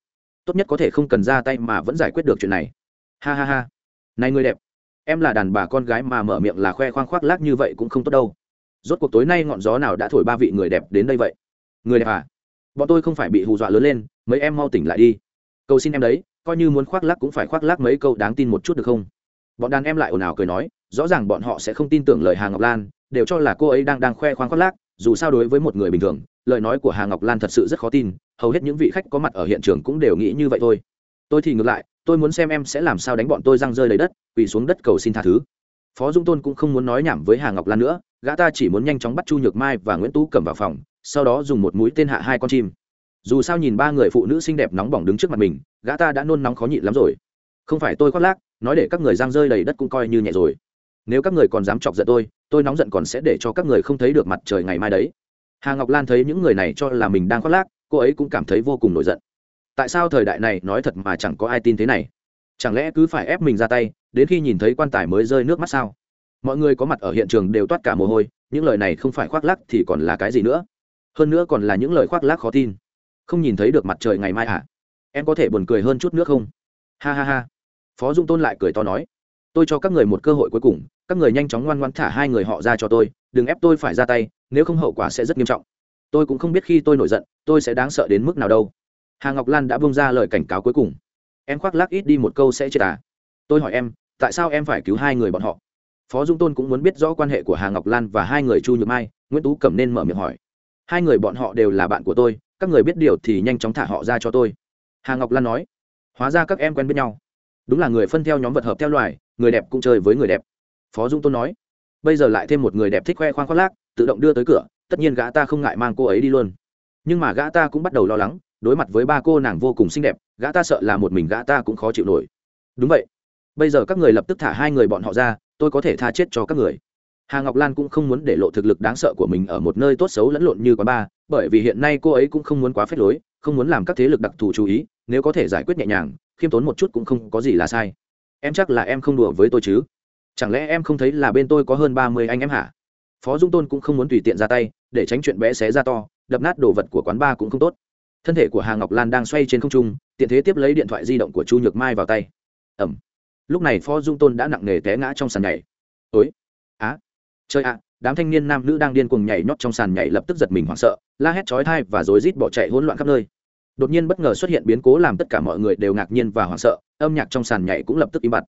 Tốt nhất có thể không cần ra tay mà vẫn giải quyết được chuyện này. Ha ha ha. Này người đẹp, em là đàn bà con gái mà mở miệng là khoe khoang khoác lác như vậy cũng không tốt đâu. Rốt cuộc tối nay ngọn gió nào đã thổi ba vị người đẹp đến đây vậy? Người đẹp à? Bọn tôi không phải bị hù dọa lớn lên, mấy em mau tỉnh lại đi. Cầu xin em đấy, coi như muốn khoác lác cũng phải khoác lác mấy câu đáng tin một chút được không? Bọn đàn em lại ồn ào cười nói, rõ ràng bọn họ sẽ không tin tưởng lời hà ngọc lan đều cho là cô ấy đang đang khoe khoang khoác lác, dù sao đối với một người bình thường, lời nói của hà ngọc lan thật sự rất khó tin, hầu hết những vị khách có mặt ở hiện trường cũng đều nghĩ như vậy thôi. Tôi thì ngược lại, tôi muốn xem em sẽ làm sao đánh bọn tôi răng rơi lấy đất, quỳ xuống đất cầu xin tha thứ. Phó dung tôn cũng không muốn nói nhảm với hà ngọc lan nữa, gã ta chỉ muốn nhanh chóng bắt chu nhược mai và nguyễn tú cầm vào phòng, sau đó dùng một mũi tên hạ hai con chim. Dù sao nhìn ba người phụ nữ xinh đẹp nóng bỏng đứng trước mặt mình, gã ta đã nôn nóng khó nhịn lắm rồi. Không phải tôi khoác lác, nói để các người giang rơi đầy đất cũng coi như nhẹ rồi. Nếu các người còn dám chọc giận tôi tôi nóng giận còn sẽ để cho các người không thấy được mặt trời ngày mai đấy. Hà ngọc lan thấy những người này cho là mình đang khoác lác, cô ấy cũng cảm thấy vô cùng nổi giận. Tại sao thời đại này nói thật mà chẳng có ai tin thế này? Chẳng lẽ cứ phải ép mình ra tay, đến khi nhìn thấy quan tài mới rơi nước mắt sao? Mọi người có mặt ở hiện trường đều toát cả mồ hôi, những lời này không phải khoác lác thì còn là cái gì nữa? Hơn nữa còn là những lời khoác lác khó tin. Không nhìn thấy được mặt trời ngày mai à? Em có thể buồn cười hơn chút nữa không? Ha ha ha. Phó dung tôn lại cười to nói. Tôi cho các người một cơ hội cuối cùng các người nhanh chóng ngoan ngoan thả hai người họ ra cho tôi, đừng ép tôi phải ra tay, nếu không hậu quả sẽ rất nghiêm trọng. Tôi cũng không biết khi tôi nổi giận, tôi sẽ đáng sợ đến mức nào đâu. Hà ngọc lan đã bông ra lời cảnh cáo cuối cùng. Em khoác lác ít đi một câu sẽ chết à? Tôi hỏi em, tại sao em phải cứu hai người bọn họ? Phó dung tôn cũng muốn biết rõ quan hệ của hà ngọc lan và hai người chu nhược mai, nguyễn tú cẩm nên mở miệng hỏi. Hai người bọn họ đều là bạn của tôi, các người biết điều thì nhanh chóng thả họ ra cho tôi. Hà ngọc lan nói. Hóa ra các em quen biết nhau. Đúng là người phân theo nhóm vật hợp theo loài, người đẹp cũng chơi với người đẹp phó dung tôn nói bây giờ lại thêm một người đẹp thích khoe khoang khoác lác tự động đưa tới cửa tất nhiên gã ta không ngại mang cô ấy đi luôn. Nhưng mà gã ta cũng bắt đầu lo lắng đối mặt với ba cô nàng vô cùng xinh đẹp gã ta sợ là một mình gã ta cũng khó chịu nổi. Đúng vậy. Bây giờ các người lập tức thả hai người bọn họ ra tôi có thể tha chết cho các người. Hà ngọc lan cũng không muốn để lộ thực lực đáng sợ của mình ở một nơi tốt xấu lẫn lộn như quán ba, bởi vì hiện nay cô ấy cũng không muốn quá phép lối không muốn làm các thế lực đặc thù chú ý nếu có thể giải quyết nhẹ nhàng khiêm tốn một chút cũng không có gì là sai. Em chắc là em không đùa với tôi chứ? Chẳng lẽ em không thấy là bên tôi có hơn ba mươi anh em hả? Phó dung tôn cũng không muốn tùy tiện ra tay, để tránh chuyện bé xé ra to, đập nát đồ vật của quán bar cũng không tốt. Thân thể của hà ngọc lan đang xoay trên không trung, tiện thế tiếp lấy điện thoại di động của chu nhược mai vào tay. Ẩm. Lúc này phó dung tôn đã nặng nề té ngã trong sàn nhảy. Ối á. Chơi ạ, đám thanh niên nam nữ đang điên cuồng nhảy nhót trong sàn nhảy lập tức giật mình hoảng sợ, la hét chói thai và rối rít bỏ chạy hỗn loạn khắp nơi. Đột nhiên bất ngờ xuất hiện biến cố làm tất cả mọi người đều ngạc nhiên và hoảng sợ, âm nhạc trong sàn nhảy cũng lập tức im bặt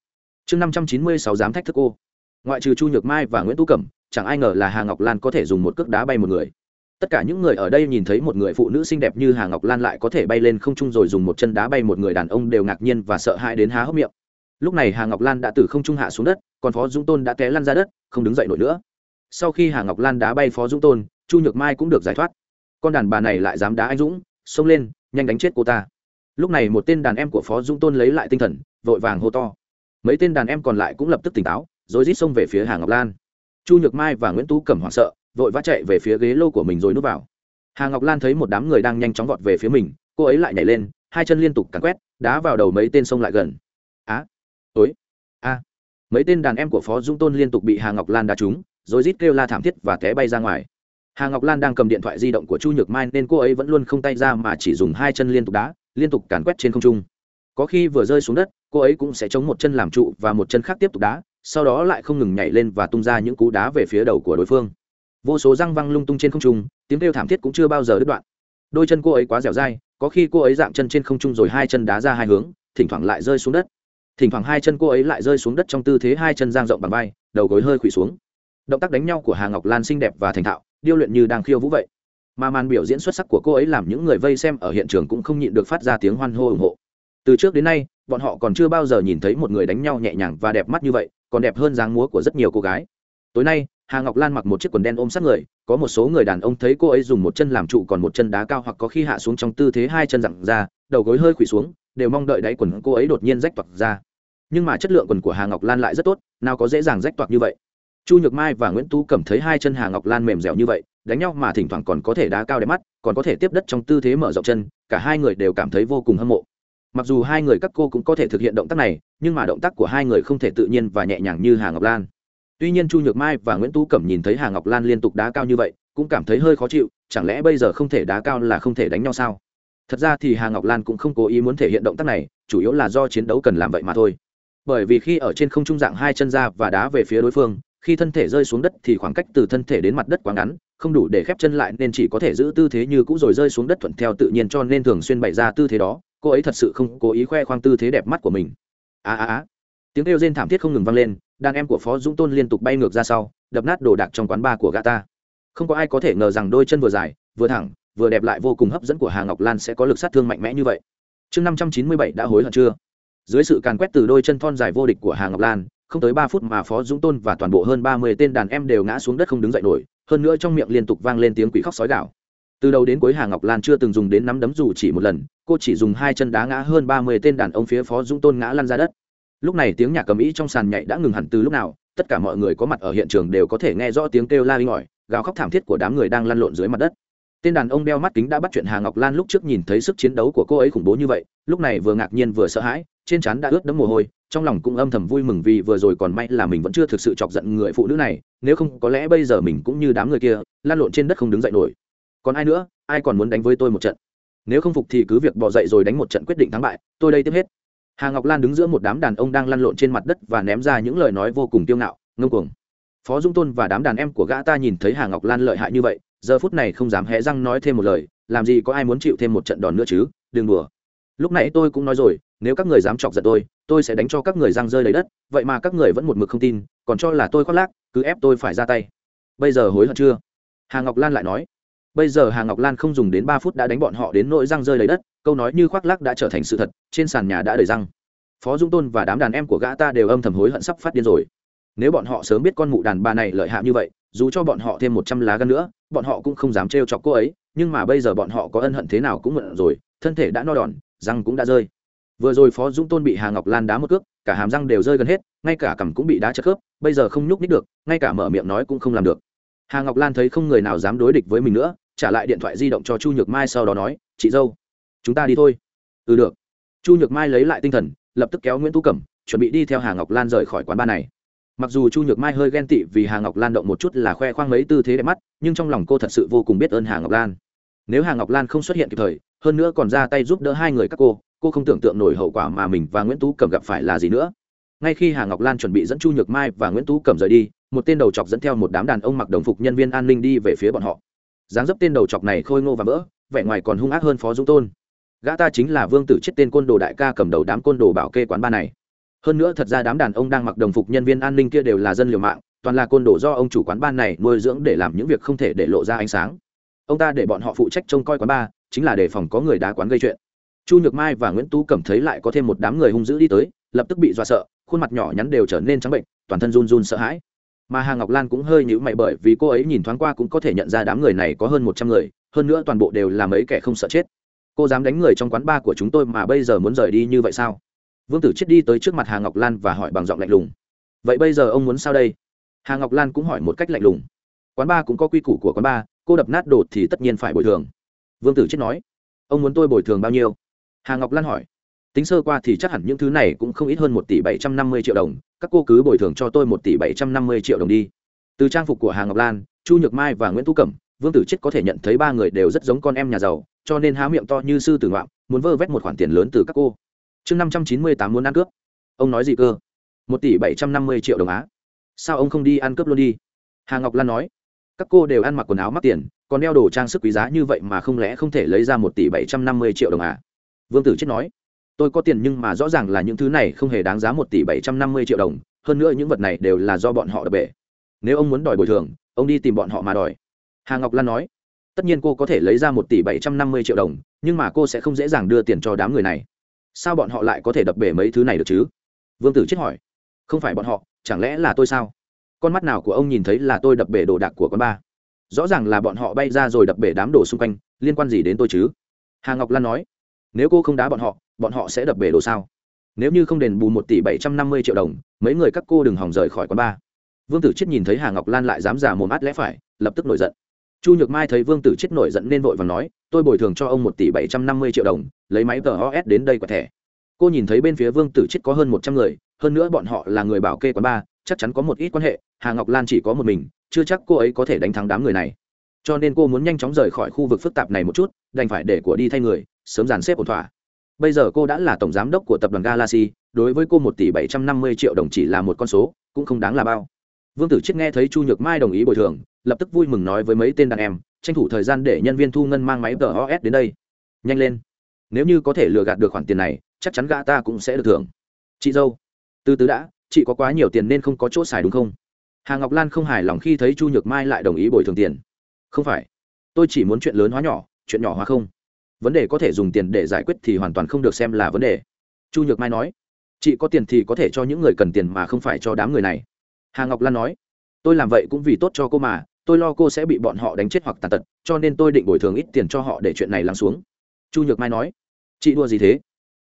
chương năm trăm chín mươi sáu dám thách thức cô. Ngoại trừ chu nhược mai và nguyễn tú cẩm, chẳng ai ngờ là hà ngọc lan có thể dùng một cước đá bay một người. Tất cả những người ở đây nhìn thấy một người phụ nữ xinh đẹp như hà ngọc lan lại có thể bay lên không trung rồi dùng một chân đá bay một người đàn ông đều ngạc nhiên và sợ hãi đến há hốc miệng. Lúc này hà ngọc lan đã từ không trung hạ xuống đất, còn phó dũng tôn đã té lăn ra đất, không đứng dậy nổi nữa. Sau khi hà ngọc lan đá bay phó dũng tôn, chu nhược mai cũng được giải thoát. Con đàn bà này lại dám đá anh dũng, xông lên, nhanh đánh chết cô ta. Lúc này một tên đàn em của phó dũng tôn lấy lại tinh thần, vội vàng hô to mấy tên đàn em còn lại cũng lập tức tỉnh táo rồi rít xông về phía hà ngọc lan. Chu nhược mai và nguyễn tú cẩm hoảng sợ vội vã chạy về phía ghế lô của mình rồi núp vào. Hà ngọc lan thấy một đám người đang nhanh chóng vọt về phía mình cô ấy lại nhảy lên hai chân liên tục cắn quét đá vào đầu mấy tên xông lại gần. Á à, ối a mấy tên đàn em của phó dung tôn liên tục bị hà ngọc lan đá trúng rồi rít kêu la thảm thiết và té bay ra ngoài. Hà ngọc lan đang cầm điện thoại di động của chu nhược mai nên cô ấy vẫn luôn không tay ra mà chỉ dùng hai chân liên tục đá liên tục càn quét trên không trung. Có khi vừa rơi xuống đất cô ấy cũng sẽ chống một chân làm trụ và một chân khác tiếp tục đá, sau đó lại không ngừng nhảy lên và tung ra những cú đá về phía đầu của đối phương. Vô số răng văng lung tung trên không trung, tiếng kêu thảm thiết cũng chưa bao giờ đứt đoạn. Đôi chân cô ấy quá dẻo dai, có khi cô ấy dạng chân trên không trung rồi hai chân đá ra hai hướng, thỉnh thoảng lại rơi xuống đất. Thỉnh thoảng hai chân cô ấy lại rơi xuống đất trong tư thế hai chân giang rộng bằng vai, đầu gối hơi khủy xuống. Động tác đánh nhau của hà ngọc lan xinh đẹp và thành thạo, điêu luyện như đang khiêu vũ vậy. Mà màn biểu diễn xuất sắc của cô ấy làm những người vây xem ở hiện trường cũng không nhịn được phát ra tiếng hoan hô ủng hộ từ trước đến nay, bọn họ còn chưa bao giờ nhìn thấy một người đánh nhau nhẹ nhàng và đẹp mắt như vậy, còn đẹp hơn dáng múa của rất nhiều cô gái. Tối nay, hà ngọc lan mặc một chiếc quần đen ôm sát người, có một số người đàn ông thấy cô ấy dùng một chân làm trụ còn một chân đá cao hoặc có khi hạ xuống trong tư thế hai chân dặn ra, đầu gối hơi khủy xuống, đều mong đợi đáy quần cô ấy đột nhiên rách toạc ra. Nhưng mà chất lượng quần của hà ngọc lan lại rất tốt, nào có dễ dàng rách toạc như vậy. Chu nhược mai và nguyễn tú cảm thấy hai chân hà ngọc lan mềm dẻo như vậy, đánh nhau mà thỉnh thoảng còn có thể đá cao đẹp mắt, còn có thể tiếp đất trong tư thế mở rộng chân, cả hai người đều cảm thấy vô cùng hâm mộ mặc dù hai người các cô cũng có thể thực hiện động tác này, nhưng mà động tác của hai người không thể tự nhiên và nhẹ nhàng như hà ngọc lan. Tuy nhiên chu nhược mai và nguyễn tú cẩm nhìn thấy hà ngọc lan liên tục đá cao như vậy, cũng cảm thấy hơi khó chịu, chẳng lẽ bây giờ không thể đá cao là không thể đánh nhau sao? Thật ra thì hà ngọc lan cũng không cố ý muốn thể hiện động tác này, chủ yếu là do chiến đấu cần làm vậy mà thôi. Bởi vì khi ở trên không trung dạng hai chân ra và đá về phía đối phương, khi thân thể rơi xuống đất thì khoảng cách từ thân thể đến mặt đất quá ngắn, không đủ để khép chân lại nên chỉ có thể giữ tư thế như cũ rồi rơi xuống đất thuận theo tự nhiên cho nên thường xuyên bày ra tư thế đó cô ấy thật sự không cố ý khoe khoang tư thế đẹp mắt của mình. A a a tiếng kêu rên thảm thiết không ngừng vang lên, đàn em của phó dũng tôn liên tục bay ngược ra sau, đập nát đồ đạc trong quán bar của gã ta. Không có ai có thể ngờ rằng đôi chân vừa dài, vừa thẳng, vừa đẹp lại vô cùng hấp dẫn của hà ngọc lan sẽ có lực sát thương mạnh mẽ như vậy. Chương năm trăm chín mươi bảy đã hối hận chưa? Dưới sự càn quét từ đôi chân thon dài vô địch của hà ngọc lan, không tới ba phút mà phó dũng tôn và toàn bộ hơn ba mươi tên đàn em đều ngã xuống đất không đứng dậy nổi, hơn nữa trong miệng liên tục vang lên tiếng quỷ khóc sói gạo từ đầu đến cuối hà ngọc lan chưa từng dùng đến nắm đấm dù chỉ một lần, cô chỉ dùng hai chân đá ngã hơn ba mươi tên đàn ông phía phó dũng tôn ngã lăn ra đất. Lúc này tiếng nhạc cầm ĩ trong sàn nhảy đã ngừng hẳn từ lúc nào, tất cả mọi người có mặt ở hiện trường đều có thể nghe rõ tiếng kêu la inh ỏi, gào khóc thảm thiết của đám người đang lăn lộn dưới mặt đất. Tên đàn ông đeo mắt kính đã bắt chuyện hà ngọc lan lúc trước nhìn thấy sức chiến đấu của cô ấy khủng bố như vậy, lúc này vừa ngạc nhiên vừa sợ hãi, trên trán đã ướt đẫm mồ hôi, trong lòng cũng âm thầm vui mừng vì vừa rồi còn may là mình vẫn chưa thực sự chọc giận người phụ nữ này, nếu không có lẽ bây giờ mình cũng như đám người kia lan lộn trên đất không đứng dậy nổi còn ai nữa, ai còn muốn đánh với tôi một trận? Nếu không phục thì cứ việc bỏ dậy rồi đánh một trận quyết định thắng bại, tôi đây tiếp hết. Hà ngọc lan đứng giữa một đám đàn ông đang lăn lộn trên mặt đất và ném ra những lời nói vô cùng tiêu ngạo, ngông cuồng. Phó dung tôn và đám đàn em của gã ta nhìn thấy hà ngọc lan lợi hại như vậy, giờ phút này không dám hé răng nói thêm một lời, làm gì có ai muốn chịu thêm một trận đòn nữa chứ, đừng đùa. Lúc nãy tôi cũng nói rồi, nếu các người dám chọc giận tôi tôi sẽ đánh cho các người răng rơi lấy đất, vậy mà các người vẫn một mực không tin, còn cho là tôi khoác lác, cứ ép tôi phải ra tay. Bây giờ hối hận chưa? Hà ngọc lan lại nói bây giờ hà ngọc lan không dùng đến ba phút đã đánh bọn họ đến nỗi răng rơi lấy đất, câu nói như khoác lác đã trở thành sự thật, trên sàn nhà đã đầy răng. Phó dung tôn và đám đàn em của gã ta đều âm thầm hối hận sắp phát điên rồi. Nếu bọn họ sớm biết con mụ đàn bà này lợi hại như vậy, dù cho bọn họ thêm một trăm lá gan nữa, bọn họ cũng không dám trêu chọc cô ấy, nhưng mà bây giờ bọn họ có ân hận thế nào cũng mượn rồi, thân thể đã no đòn, răng cũng đã rơi. Vừa rồi phó dũng tôn bị hà ngọc lan đá một cước, cả hàm răng đều rơi gần hết, ngay cả cằm cũng bị đá chất khớp, bây giờ không nhúc nít được, ngay cả mở miệng nói cũng không làm được. Hà ngọc lan thấy không người nào dám đối địch với mình nữa trả lại điện thoại di động cho chu nhược mai sau đó nói, chị dâu, chúng ta đi thôi. Ừ được. Chu nhược mai lấy lại tinh thần, lập tức kéo nguyễn tú cẩm, chuẩn bị đi theo hà ngọc lan rời khỏi quán bar này. Mặc dù chu nhược mai hơi ghen tị vì hà ngọc lan động một chút là khoe khoang mấy tư thế đẹp mắt, nhưng trong lòng cô thật sự vô cùng biết ơn hà ngọc lan. Nếu hà ngọc lan không xuất hiện kịp thời, hơn nữa còn ra tay giúp đỡ hai người các cô cô không tưởng tượng nổi hậu quả mà mình và nguyễn tú cẩm gặp phải là gì nữa. Ngay khi hà ngọc lan chuẩn bị dẫn chu nhược mai và nguyễn tú cẩm rời đi, một tên đầu chọc dẫn theo một đám đàn ông mặc đồng phục nhân viên an ninh đi về phía bọn họ dáng dấp tên đầu chọc này khôi ngô và vỡ vẻ ngoài còn hung ác hơn phó dũng tôn. Gã ta chính là vương tử chết tên côn đồ đại ca cầm đầu đám côn đồ bảo kê quán ba này. Hơn nữa thật ra đám đàn ông đang mặc đồng phục nhân viên an ninh kia đều là dân liều mạng, toàn là côn đồ do ông chủ quán ban này nuôi dưỡng để làm những việc không thể để lộ ra ánh sáng. Ông ta để bọn họ phụ trách trông coi quán bar chính là để phòng có người đá quán gây chuyện. Chu nhược mai và nguyễn tú cẩm thấy lại có thêm một đám người hung dữ đi tới, lập tức bị dọa sợ, khuôn mặt nhỏ nhắn đều trở nên trắng bệnh, toàn thân run run sợ hãi mà hà ngọc lan cũng hơi nhữ mày bởi vì cô ấy nhìn thoáng qua cũng có thể nhận ra đám người này có hơn một trăm người, hơn nữa toàn bộ đều là mấy kẻ không sợ chết. Cô dám đánh người trong quán bar của chúng tôi mà bây giờ muốn rời đi như vậy sao? Vương tử chết đi tới trước mặt hà ngọc lan và hỏi bằng giọng lạnh lùng. Vậy bây giờ ông muốn sao đây? Hà ngọc lan cũng hỏi một cách lạnh lùng. Quán bar cũng có quy củ của quán bar, cô đập nát đột thì tất nhiên phải bồi thường. Vương tử chết nói, ông muốn tôi bồi thường bao nhiêu? Hà ngọc lan hỏi, tính sơ qua thì chắc hẳn những thứ này cũng không ít hơn một tỷ bảy trăm năm mươi triệu đồng các cô cứ bồi thường cho tôi một tỷ bảy trăm năm mươi triệu đồng đi. Từ trang phục của hà ngọc lan, chu nhược mai và nguyễn thu cẩm, vương tử chết có thể nhận thấy ba người đều rất giống con em nhà giàu, cho nên há miệng to như sư tử ngoạm, muốn vơ vét một khoản tiền lớn từ các cô. Chương năm trăm chín mươi tám muốn ăn cướp. Ông nói gì cơ? Một tỷ bảy trăm năm mươi triệu đồng á? Sao ông không đi ăn cướp luôn đi? Hà ngọc lan nói. Các cô đều ăn mặc quần áo mắc tiền, còn đeo đồ trang sức quý giá như vậy mà không lẽ không thể lấy ra một tỷ bảy trăm năm mươi triệu đồng à? Vương tử chết nói tôi có tiền nhưng mà rõ ràng là những thứ này không hề đáng giá một tỷ bảy trăm năm mươi triệu đồng, hơn nữa những vật này đều là do bọn họ đập bể. Nếu ông muốn đòi bồi thường, ông đi tìm bọn họ mà đòi. Hà ngọc lan nói. Tất nhiên cô có thể lấy ra một tỷ bảy trăm năm mươi triệu đồng, nhưng mà cô sẽ không dễ dàng đưa tiền cho đám người này. Sao bọn họ lại có thể đập bể mấy thứ này được chứ? Vương tử chết hỏi. Không phải bọn họ, chẳng lẽ là tôi sao? Con mắt nào của ông nhìn thấy là tôi đập bể đồ đạc của con ba? Rõ ràng là bọn họ bay ra rồi đập bể đám đồ xung quanh, liên quan gì đến tôi chứ? Hà ngọc lan nói nếu cô không đá bọn họ bọn họ sẽ đập bể đồ sao? Nếu như không đền bù một tỷ bảy trăm năm mươi triệu đồng, mấy người các cô đừng hòng rời khỏi quán ba vương tử chết nhìn thấy hà ngọc lan lại dám giả mồm át lẽ phải, lập tức nổi giận. Chu nhược mai thấy vương tử chết nổi giận nên vội và nói, tôi bồi thường cho ông một tỷ bảy trăm năm mươi triệu đồng, lấy máy tờ os đến đây quả thẻ. Cô nhìn thấy bên phía vương tử chết có hơn một trăm người, hơn nữa bọn họ là người bảo kê quán ba chắc chắn có một ít quan hệ, hà ngọc lan chỉ có một mình, chưa chắc cô ấy có thể đánh thắng đám người này. Cho nên cô muốn nhanh chóng rời khỏi khu vực phức tạp này một chút, đành phải để của đi thay người sớm dàn xếp ổn thỏa. Bây giờ cô đã là tổng giám đốc của tập đoàn galaxy, đối với cô một tỷ bảy trăm năm mươi triệu đồng chỉ là một con số, cũng không đáng là bao. Vương tử chiết nghe thấy chu nhược mai đồng ý bồi thường, lập tức vui mừng nói với mấy tên đàn em, tranh thủ thời gian để nhân viên thu ngân mang máy tos đến đây. Nhanh lên. Nếu như có thể lừa gạt được khoản tiền này, chắc chắn gã ta cũng sẽ được thưởng. Chị dâu, từ từ đã, chị có quá nhiều tiền nên không có chỗ xài đúng không? Hà ngọc lan không hài lòng khi thấy chu nhược mai lại đồng ý bồi thường tiền. Không phải, tôi chỉ muốn chuyện lớn hóa nhỏ, chuyện nhỏ hóa không vấn đề có thể dùng tiền để giải quyết thì hoàn toàn không được xem là vấn đề. Chu nhược mai nói, chị có tiền thì có thể cho những người cần tiền mà không phải cho đám người này. Hà ngọc lan nói, tôi làm vậy cũng vì tốt cho cô mà, tôi lo cô sẽ bị bọn họ đánh chết hoặc tàn tật, cho nên tôi định bồi thường ít tiền cho họ để chuyện này lắng xuống. Chu nhược mai nói, chị đua gì thế?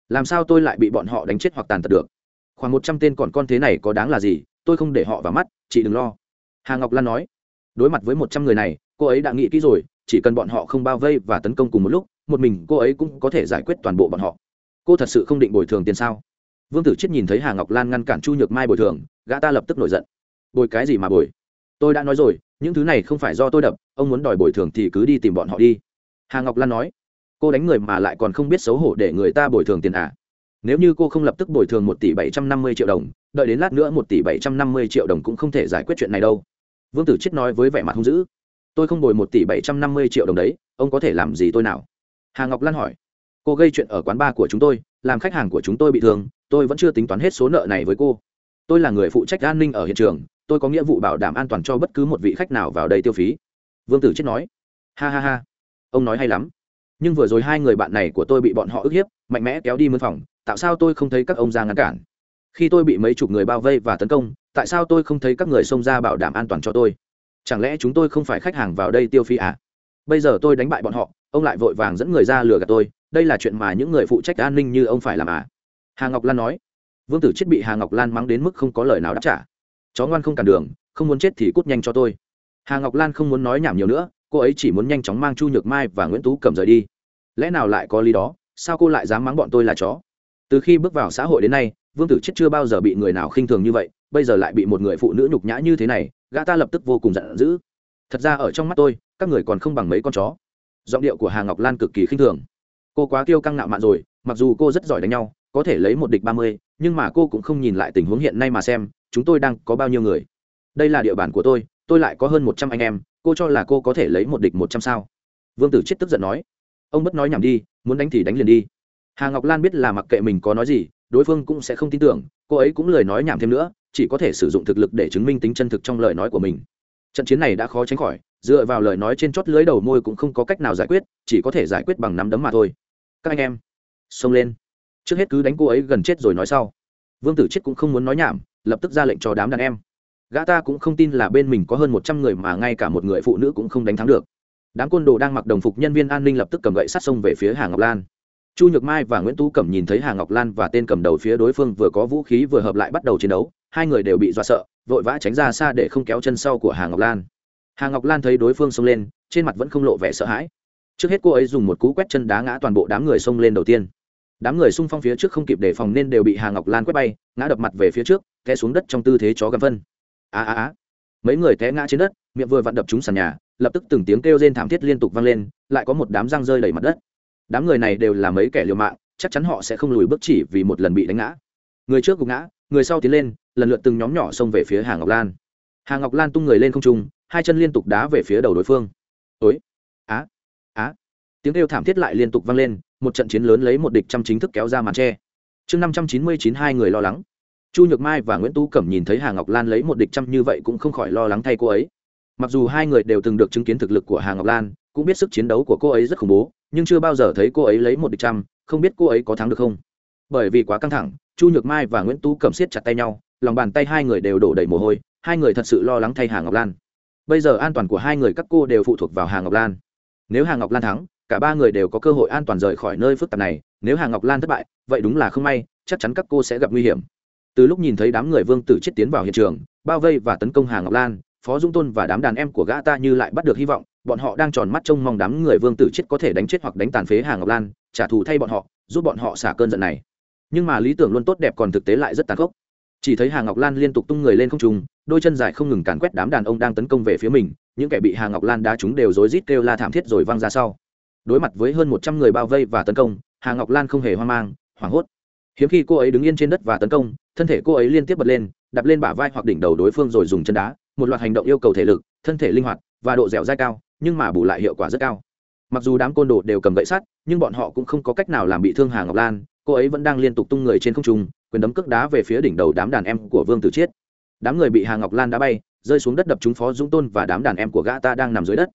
Làm sao tôi lại bị bọn họ đánh chết hoặc tàn tật được? Khoảng một trăm tên còn con thế này có đáng là gì? Tôi không để họ vào mắt, chị đừng lo. Hà ngọc lan nói, đối mặt với một trăm người này, cô ấy đã nghĩ kỹ rồi, chỉ cần bọn họ không bao vây và tấn công cùng một lúc một mình cô ấy cũng có thể giải quyết toàn bộ bọn họ. Cô thật sự không định bồi thường tiền sao? Vương tử chết nhìn thấy hà ngọc lan ngăn cản chu nhược mai bồi thường, gã ta lập tức nổi giận. Bồi cái gì mà bồi? Tôi đã nói rồi, những thứ này không phải do tôi đập, ông muốn đòi bồi thường thì cứ đi tìm bọn họ đi. Hà ngọc lan nói, cô đánh người mà lại còn không biết xấu hổ để người ta bồi thường tiền à? Nếu như cô không lập tức bồi thường một tỷ bảy trăm năm mươi triệu đồng, đợi đến lát nữa một tỷ bảy trăm năm mươi triệu đồng cũng không thể giải quyết chuyện này đâu. Vương tử chết nói với vẻ mặt hung dữ, tôi không bồi một tỷ bảy trăm năm mươi triệu đồng đấy, ông có thể làm gì tôi nào? Hà ngọc lan hỏi, cô gây chuyện ở quán bar của chúng tôi, làm khách hàng của chúng tôi bị thương, tôi vẫn chưa tính toán hết số nợ này với cô. Tôi là người phụ trách an ninh ở hiện trường, tôi có nghĩa vụ bảo đảm an toàn cho bất cứ một vị khách nào vào đây tiêu phí. Vương tử chết nói, ha ha ha, ông nói hay lắm. Nhưng vừa rồi hai người bạn này của tôi bị bọn họ ức hiếp, mạnh mẽ kéo đi mân phòng, tại sao tôi không thấy các ông ra ngăn cản? Khi tôi bị mấy chục người bao vây và tấn công, tại sao tôi không thấy các người xông ra bảo đảm an toàn cho tôi? Chẳng lẽ chúng tôi không phải khách hàng vào đây tiêu phí à? Bây giờ tôi đánh bại bọn họ ông lại vội vàng dẫn người ra lừa gạt tôi, đây là chuyện mà những người phụ trách an ninh như ông phải làm à? Hà ngọc lan nói. Vương tử chết bị hà ngọc lan mắng đến mức không có lời nào đáp trả. Chó ngoan không cản đường, không muốn chết thì cút nhanh cho tôi. Hà ngọc lan không muốn nói nhảm nhiều nữa, cô ấy chỉ muốn nhanh chóng mang chu nhược mai và nguyễn tú cầm rời đi. Lẽ nào lại có lý đó, sao cô lại dám mắng bọn tôi là chó? Từ khi bước vào xã hội đến nay, vương tử chết chưa bao giờ bị người nào khinh thường như vậy, bây giờ lại bị một người phụ nữ nhục nhã như thế này, gã ta lập tức vô cùng giận dữ. Thật ra ở trong mắt tôi, các người còn không bằng mấy con chó giọng điệu của hà ngọc lan cực kỳ khinh thường. Cô quá kiêu căng nạo mạn rồi, mặc dù cô rất giỏi đánh nhau, có thể lấy một địch ba mươi, nhưng mà cô cũng không nhìn lại tình huống hiện nay mà xem, chúng tôi đang có bao nhiêu người. Đây là địa bàn của tôi tôi lại có hơn một trăm anh em, cô cho là cô có thể lấy một địch một trăm sao? Vương tử chết tức giận nói. Ông bất nói nhảm đi, muốn đánh thì đánh liền đi. Hà ngọc lan biết là mặc kệ mình có nói gì, đối phương cũng sẽ không tin tưởng, cô ấy cũng lời nói nhảm thêm nữa, chỉ có thể sử dụng thực lực để chứng minh tính chân thực trong lời nói của mình. Trận chiến này đã khó tránh khỏi dựa vào lời nói trên chót lưới đầu môi cũng không có cách nào giải quyết, chỉ có thể giải quyết bằng nắm đấm mà thôi. Các anh em, xông lên. Trước hết cứ đánh cô ấy gần chết rồi nói sau. Vương tử chết cũng không muốn nói nhảm, lập tức ra lệnh cho đám đàn em. Gã ta cũng không tin là bên mình có hơn một trăm người mà ngay cả một người phụ nữ cũng không đánh thắng được. Đám côn đồ đang mặc đồng phục nhân viên an ninh lập tức cầm gậy sát sông về phía hà ngọc lan. Chu nhược mai và nguyễn tú cẩm nhìn thấy hà ngọc lan và tên cầm đầu phía đối phương vừa có vũ khí vừa hợp lại bắt đầu chiến đấu, hai người đều bị dọa sợ, vội vã tránh ra xa để không kéo chân sau của hà ngọc lan hà ngọc lan thấy đối phương xông lên, trên mặt vẫn không lộ vẻ sợ hãi. Trước hết cô ấy dùng một cú quét chân đá ngã toàn bộ đám người xông lên đầu tiên. Đám người xung phong phía trước không kịp đề phòng nên đều bị hà ngọc lan quét bay, ngã đập mặt về phía trước, té xuống đất trong tư thế chó gầm phân. A a a mấy người té ngã trên đất, miệng vừa vặn đập trúng sàn nhà, lập tức từng tiếng kêu rên thảm thiết liên tục vang lên, lại có một đám răng rơi đầy mặt đất. Đám người này đều là mấy kẻ liều mạng, chắc chắn họ sẽ không lùi bước chỉ vì một lần bị đánh ngã. Người trước gục ngã, người sau tiến lên, lần lượt từng nhóm nhỏ xông về phía hà ngọc lan. Hà ngọc lan tung người lên không trung hai chân liên tục đá về phía đầu đối phương. Ối á á. Tiếng kêu thảm thiết lại liên tục vang lên, một trận chiến lớn lấy một địch trăm chính thức kéo ra màn tre. Chương năm trăm chín mươi chín, hai người lo lắng. Chu nhược mai và nguyễn tú cẩm nhìn thấy hà ngọc lan lấy một địch trăm như vậy cũng không khỏi lo lắng thay cô ấy. Mặc dù hai người đều từng được chứng kiến thực lực của hà ngọc lan, cũng biết sức chiến đấu của cô ấy rất khủng bố, nhưng chưa bao giờ thấy cô ấy lấy một địch trăm, không biết cô ấy có thắng được không. Bởi vì quá căng thẳng, chu nhược mai và nguyễn tú cẩm siết chặt tay nhau, lòng bàn tay hai người đều đổ đầy mồ hôi, hai người thật sự lo lắng thay hà ngọc lan bây giờ an toàn của hai người các cô đều phụ thuộc vào hà ngọc lan. Nếu hà ngọc lan thắng, cả ba người đều có cơ hội an toàn rời khỏi nơi phức tạp này. Nếu hà ngọc lan thất bại, vậy đúng là không may, chắc chắn các cô sẽ gặp nguy hiểm. Từ lúc nhìn thấy đám người vương tử chết tiến vào hiện trường, bao vây và tấn công hà ngọc lan, phó dung tôn và đám đàn em của gã ta như lại bắt được hy vọng, bọn họ đang tròn mắt trông mong đám người vương tử chết có thể đánh chết hoặc đánh tàn phế hà ngọc lan, trả thù thay bọn họ, giúp bọn họ xả cơn giận này. Nhưng mà lý tưởng luôn tốt đẹp còn thực tế lại rất tàn khốc. Chỉ thấy hà ngọc lan liên tục tung người lên không trung đôi chân dài không ngừng càn quét đám đàn ông đang tấn công về phía mình, những kẻ bị hà ngọc lan đá chúng đều rối rít kêu la thảm thiết rồi văng ra sau. Đối mặt với hơn một trăm người bao vây và tấn công, hà ngọc lan không hề hoang mang, hoảng hốt. Hiếm khi cô ấy đứng yên trên đất và tấn công, thân thể cô ấy liên tiếp bật lên đập lên bả vai hoặc đỉnh đầu đối phương rồi dùng chân đá, một loạt hành động yêu cầu thể lực, thân thể linh hoạt và độ dẻo dai cao, nhưng mà bù lại hiệu quả rất cao. Mặc dù đám côn đồ đều cầm gậy sắt, nhưng bọn họ cũng không có cách nào làm bị thương hà ngọc lan, cô ấy vẫn đang liên tục tung người trên không trung, quyền đấm cước đá về phía đỉnh đầu đám đàn em của vương tử chiết đám người bị hà ngọc lan đá bay, rơi xuống đất đập trúng phó dũng tôn và đám đàn em của gã ta đang nằm dưới đất.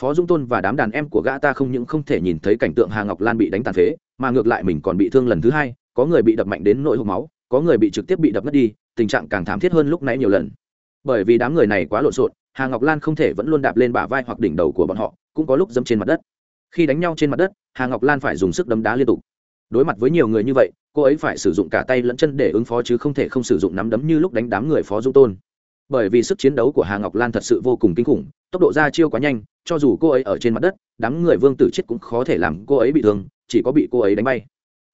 Phó dung tôn và đám đàn em của gã ta không những không thể nhìn thấy cảnh tượng hà ngọc lan bị đánh tàn phế, mà ngược lại mình còn bị thương lần thứ hai, có người bị đập mạnh đến nỗi hộp máu, có người bị trực tiếp bị đập mất đi, tình trạng càng thảm thiết hơn lúc nãy nhiều lần. Bởi vì đám người này quá lộn xộn, hà ngọc lan không thể vẫn luôn đạp lên bả vai hoặc đỉnh đầu của bọn họ, cũng có lúc dẫm trên mặt đất. Khi đánh nhau trên mặt đất, hà ngọc lan phải dùng sức đấm đá liên tục đối mặt với nhiều người như vậy, cô ấy phải sử dụng cả tay lẫn chân để ứng phó chứ không thể không sử dụng nắm đấm như lúc đánh đám người phó dung tôn. Bởi vì sức chiến đấu của hà ngọc lan thật sự vô cùng kinh khủng, tốc độ ra chiêu quá nhanh, cho dù cô ấy ở trên mặt đất, đám người vương tử chết cũng khó thể làm cô ấy bị thương, chỉ có bị cô ấy đánh bay.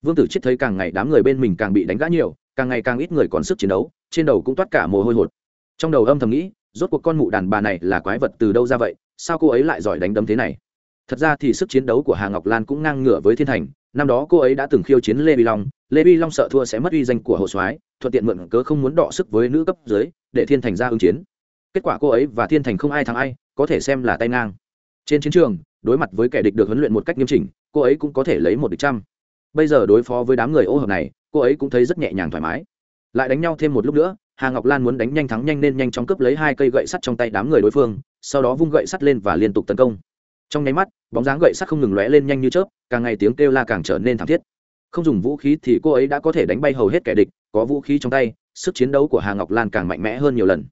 Vương tử chết thấy càng ngày đám người bên mình càng bị đánh gã nhiều, càng ngày càng ít người còn sức chiến đấu, trên đầu cũng toát cả mồ hôi hột. Trong đầu âm thầm nghĩ, rốt cuộc con mụ đàn bà này là quái vật từ đâu ra vậy, sao cô ấy lại giỏi đánh đấm thế này? Thật ra thì sức chiến đấu của hà ngọc lan cũng ngang ngửa với thiên thành. Năm đó cô ấy đã từng khiêu chiến lê vi long. Lê vi long sợ thua sẽ mất uy danh của hồ soái, thuận tiện mượn cớ không muốn đọ sức với nữ cấp dưới, để thiên thành ra ứng chiến. Kết quả cô ấy và thiên thành không ai thắng ai, có thể xem là tay ngang. Trên chiến trường, đối mặt với kẻ địch được huấn luyện một cách nghiêm chỉnh, cô ấy cũng có thể lấy một địch trăm. Bây giờ đối phó với đám người ô hợp này, cô ấy cũng thấy rất nhẹ nhàng thoải mái. Lại đánh nhau thêm một lúc nữa, hà ngọc lan muốn đánh nhanh thắng nhanh nên nhanh chóng cướp lấy hai cây gậy sắt trong tay đám người đối phương, sau đó vung gậy sắt lên và liên tục tấn công trong nháy mắt, bóng dáng gậy sắt không ngừng lóe lên nhanh như chớp, càng ngày tiếng kêu la càng trở nên thảm thiết. Không dùng vũ khí thì cô ấy đã có thể đánh bay hầu hết kẻ địch, có vũ khí trong tay, sức chiến đấu của hà ngọc lan càng mạnh mẽ hơn nhiều lần.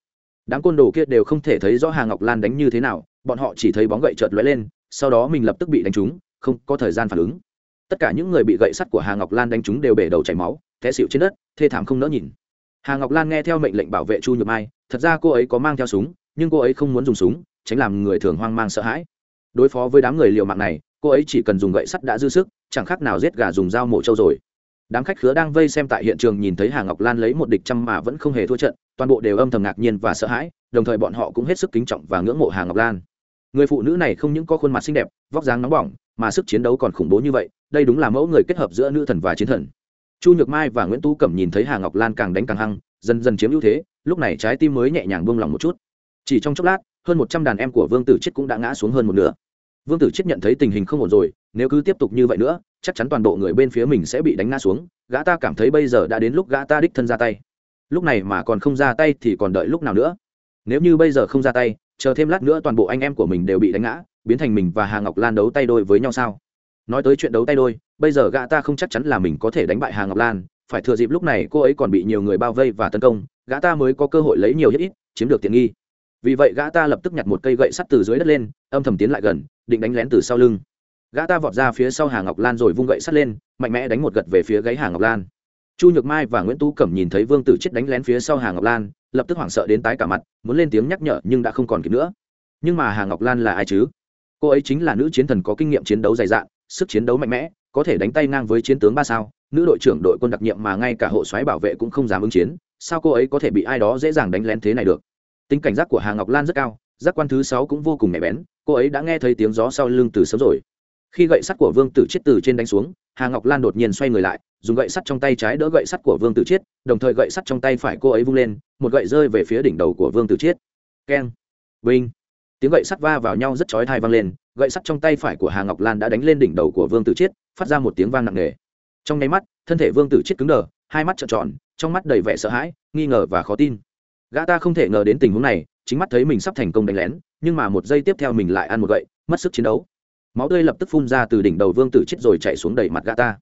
Đám côn đồ kia đều không thể thấy rõ hà ngọc lan đánh như thế nào, bọn họ chỉ thấy bóng gậy chợt lóe lên, sau đó mình lập tức bị đánh trúng, không có thời gian phản ứng. Tất cả những người bị gậy sắt của hà ngọc lan đánh trúng đều bể đầu chảy máu, té xịu trên đất, thê thảm không nỡ nhìn. Hà ngọc lan nghe theo mệnh lệnh bảo vệ chu nhược mai, thật ra cô ấy có mang theo súng, nhưng cô ấy không muốn dùng súng, tránh làm người thường hoang mang sợ hãi đối phó với đám người liều mạng này, cô ấy chỉ cần dùng gậy sắt đã dư sức, chẳng khác nào giết gà dùng dao mổ trâu rồi. Đám khách khứa đang vây xem tại hiện trường nhìn thấy hà ngọc lan lấy một địch trăm mà vẫn không hề thua trận, toàn bộ đều âm thầm ngạc nhiên và sợ hãi, đồng thời bọn họ cũng hết sức kính trọng và ngưỡng mộ hà ngọc lan. Người phụ nữ này không những có khuôn mặt xinh đẹp, vóc dáng nóng bỏng, mà sức chiến đấu còn khủng bố như vậy, đây đúng là mẫu người kết hợp giữa nữ thần và chiến thần. Chu nhược mai và nguyễn tú cẩm nhìn thấy hà ngọc lan càng đánh càng hăng, dần dần chiếm ưu thế, lúc này trái tim mới nhẹ nhàng buông lỏng một chút. Chỉ trong chốc lát hơn một trăm đàn em của vương tử chết cũng đã ngã xuống hơn một nửa. Vương tử chết nhận thấy tình hình không ổn rồi, nếu cứ tiếp tục như vậy nữa, chắc chắn toàn bộ người bên phía mình sẽ bị đánh ngã xuống, gã ta cảm thấy bây giờ đã đến lúc gã ta đích thân ra tay. Lúc này mà còn không ra tay thì còn đợi lúc nào nữa? Nếu như bây giờ không ra tay, chờ thêm lát nữa toàn bộ anh em của mình đều bị đánh ngã, biến thành mình và hà ngọc lan đấu tay đôi với nhau sao? Nói tới chuyện đấu tay đôi, bây giờ gã ta không chắc chắn là mình có thể đánh bại hà ngọc lan, phải thừa dịp lúc này cô ấy còn bị nhiều người bao vây và tấn công, gã ta mới có cơ hội lấy nhiều nhất ít, chiếm được tiện nghi vì vậy gã ta lập tức nhặt một cây gậy sắt từ dưới đất lên, âm thầm tiến lại gần, định đánh lén từ sau lưng. Gã ta vọt ra phía sau hà ngọc lan rồi vung gậy sắt lên, mạnh mẽ đánh một gật về phía gáy hà ngọc lan. Chu nhược mai và nguyễn tú cẩm nhìn thấy vương tử chết đánh lén phía sau hà ngọc lan, lập tức hoảng sợ đến tái cả mặt, muốn lên tiếng nhắc nhở nhưng đã không còn kịp nữa. Nhưng mà hà ngọc lan là ai chứ? Cô ấy chính là nữ chiến thần có kinh nghiệm chiến đấu dày dạn, sức chiến đấu mạnh mẽ, có thể đánh tay ngang với chiến tướng ba sao, nữ đội trưởng đội quân đặc nhiệm mà ngay cả hộ soái bảo vệ cũng không dám ứng chiến, sao cô ấy có thể bị ai đó dễ dàng đánh lén thế này được? Tính cảnh giác của hà ngọc lan rất cao, giác quan thứ sáu cũng vô cùng nhạy bén, cô ấy đã nghe thấy tiếng gió sau lưng từ sớm rồi. Khi gậy sắt của vương tử chết từ trên đánh xuống, hà ngọc lan đột nhiên xoay người lại, dùng gậy sắt trong tay trái đỡ gậy sắt của vương tử chiết, đồng thời gậy sắt trong tay phải cô ấy vung lên, một gậy rơi về phía đỉnh đầu của vương tử chiết. Keng, vinh. Tiếng gậy sắt va vào nhau rất chói thai vang lên, gậy sắt trong tay phải của hà ngọc lan đã đánh lên đỉnh đầu của vương tử chiết, phát ra một tiếng vang nặng nề. Trong nháy mắt, thân thể vương tử chiết cứng đờ, hai mắt trợn tròn, trong mắt đầy vẻ sợ hãi, nghi ngờ và khó tin gã ta không thể ngờ đến tình huống này, chính mắt thấy mình sắp thành công đánh lén, nhưng mà một giây tiếp theo mình lại ăn một gậy, mất sức chiến đấu. Máu tươi lập tức phun ra từ đỉnh đầu vương tử chết rồi chạy xuống đầy mặt gã ta.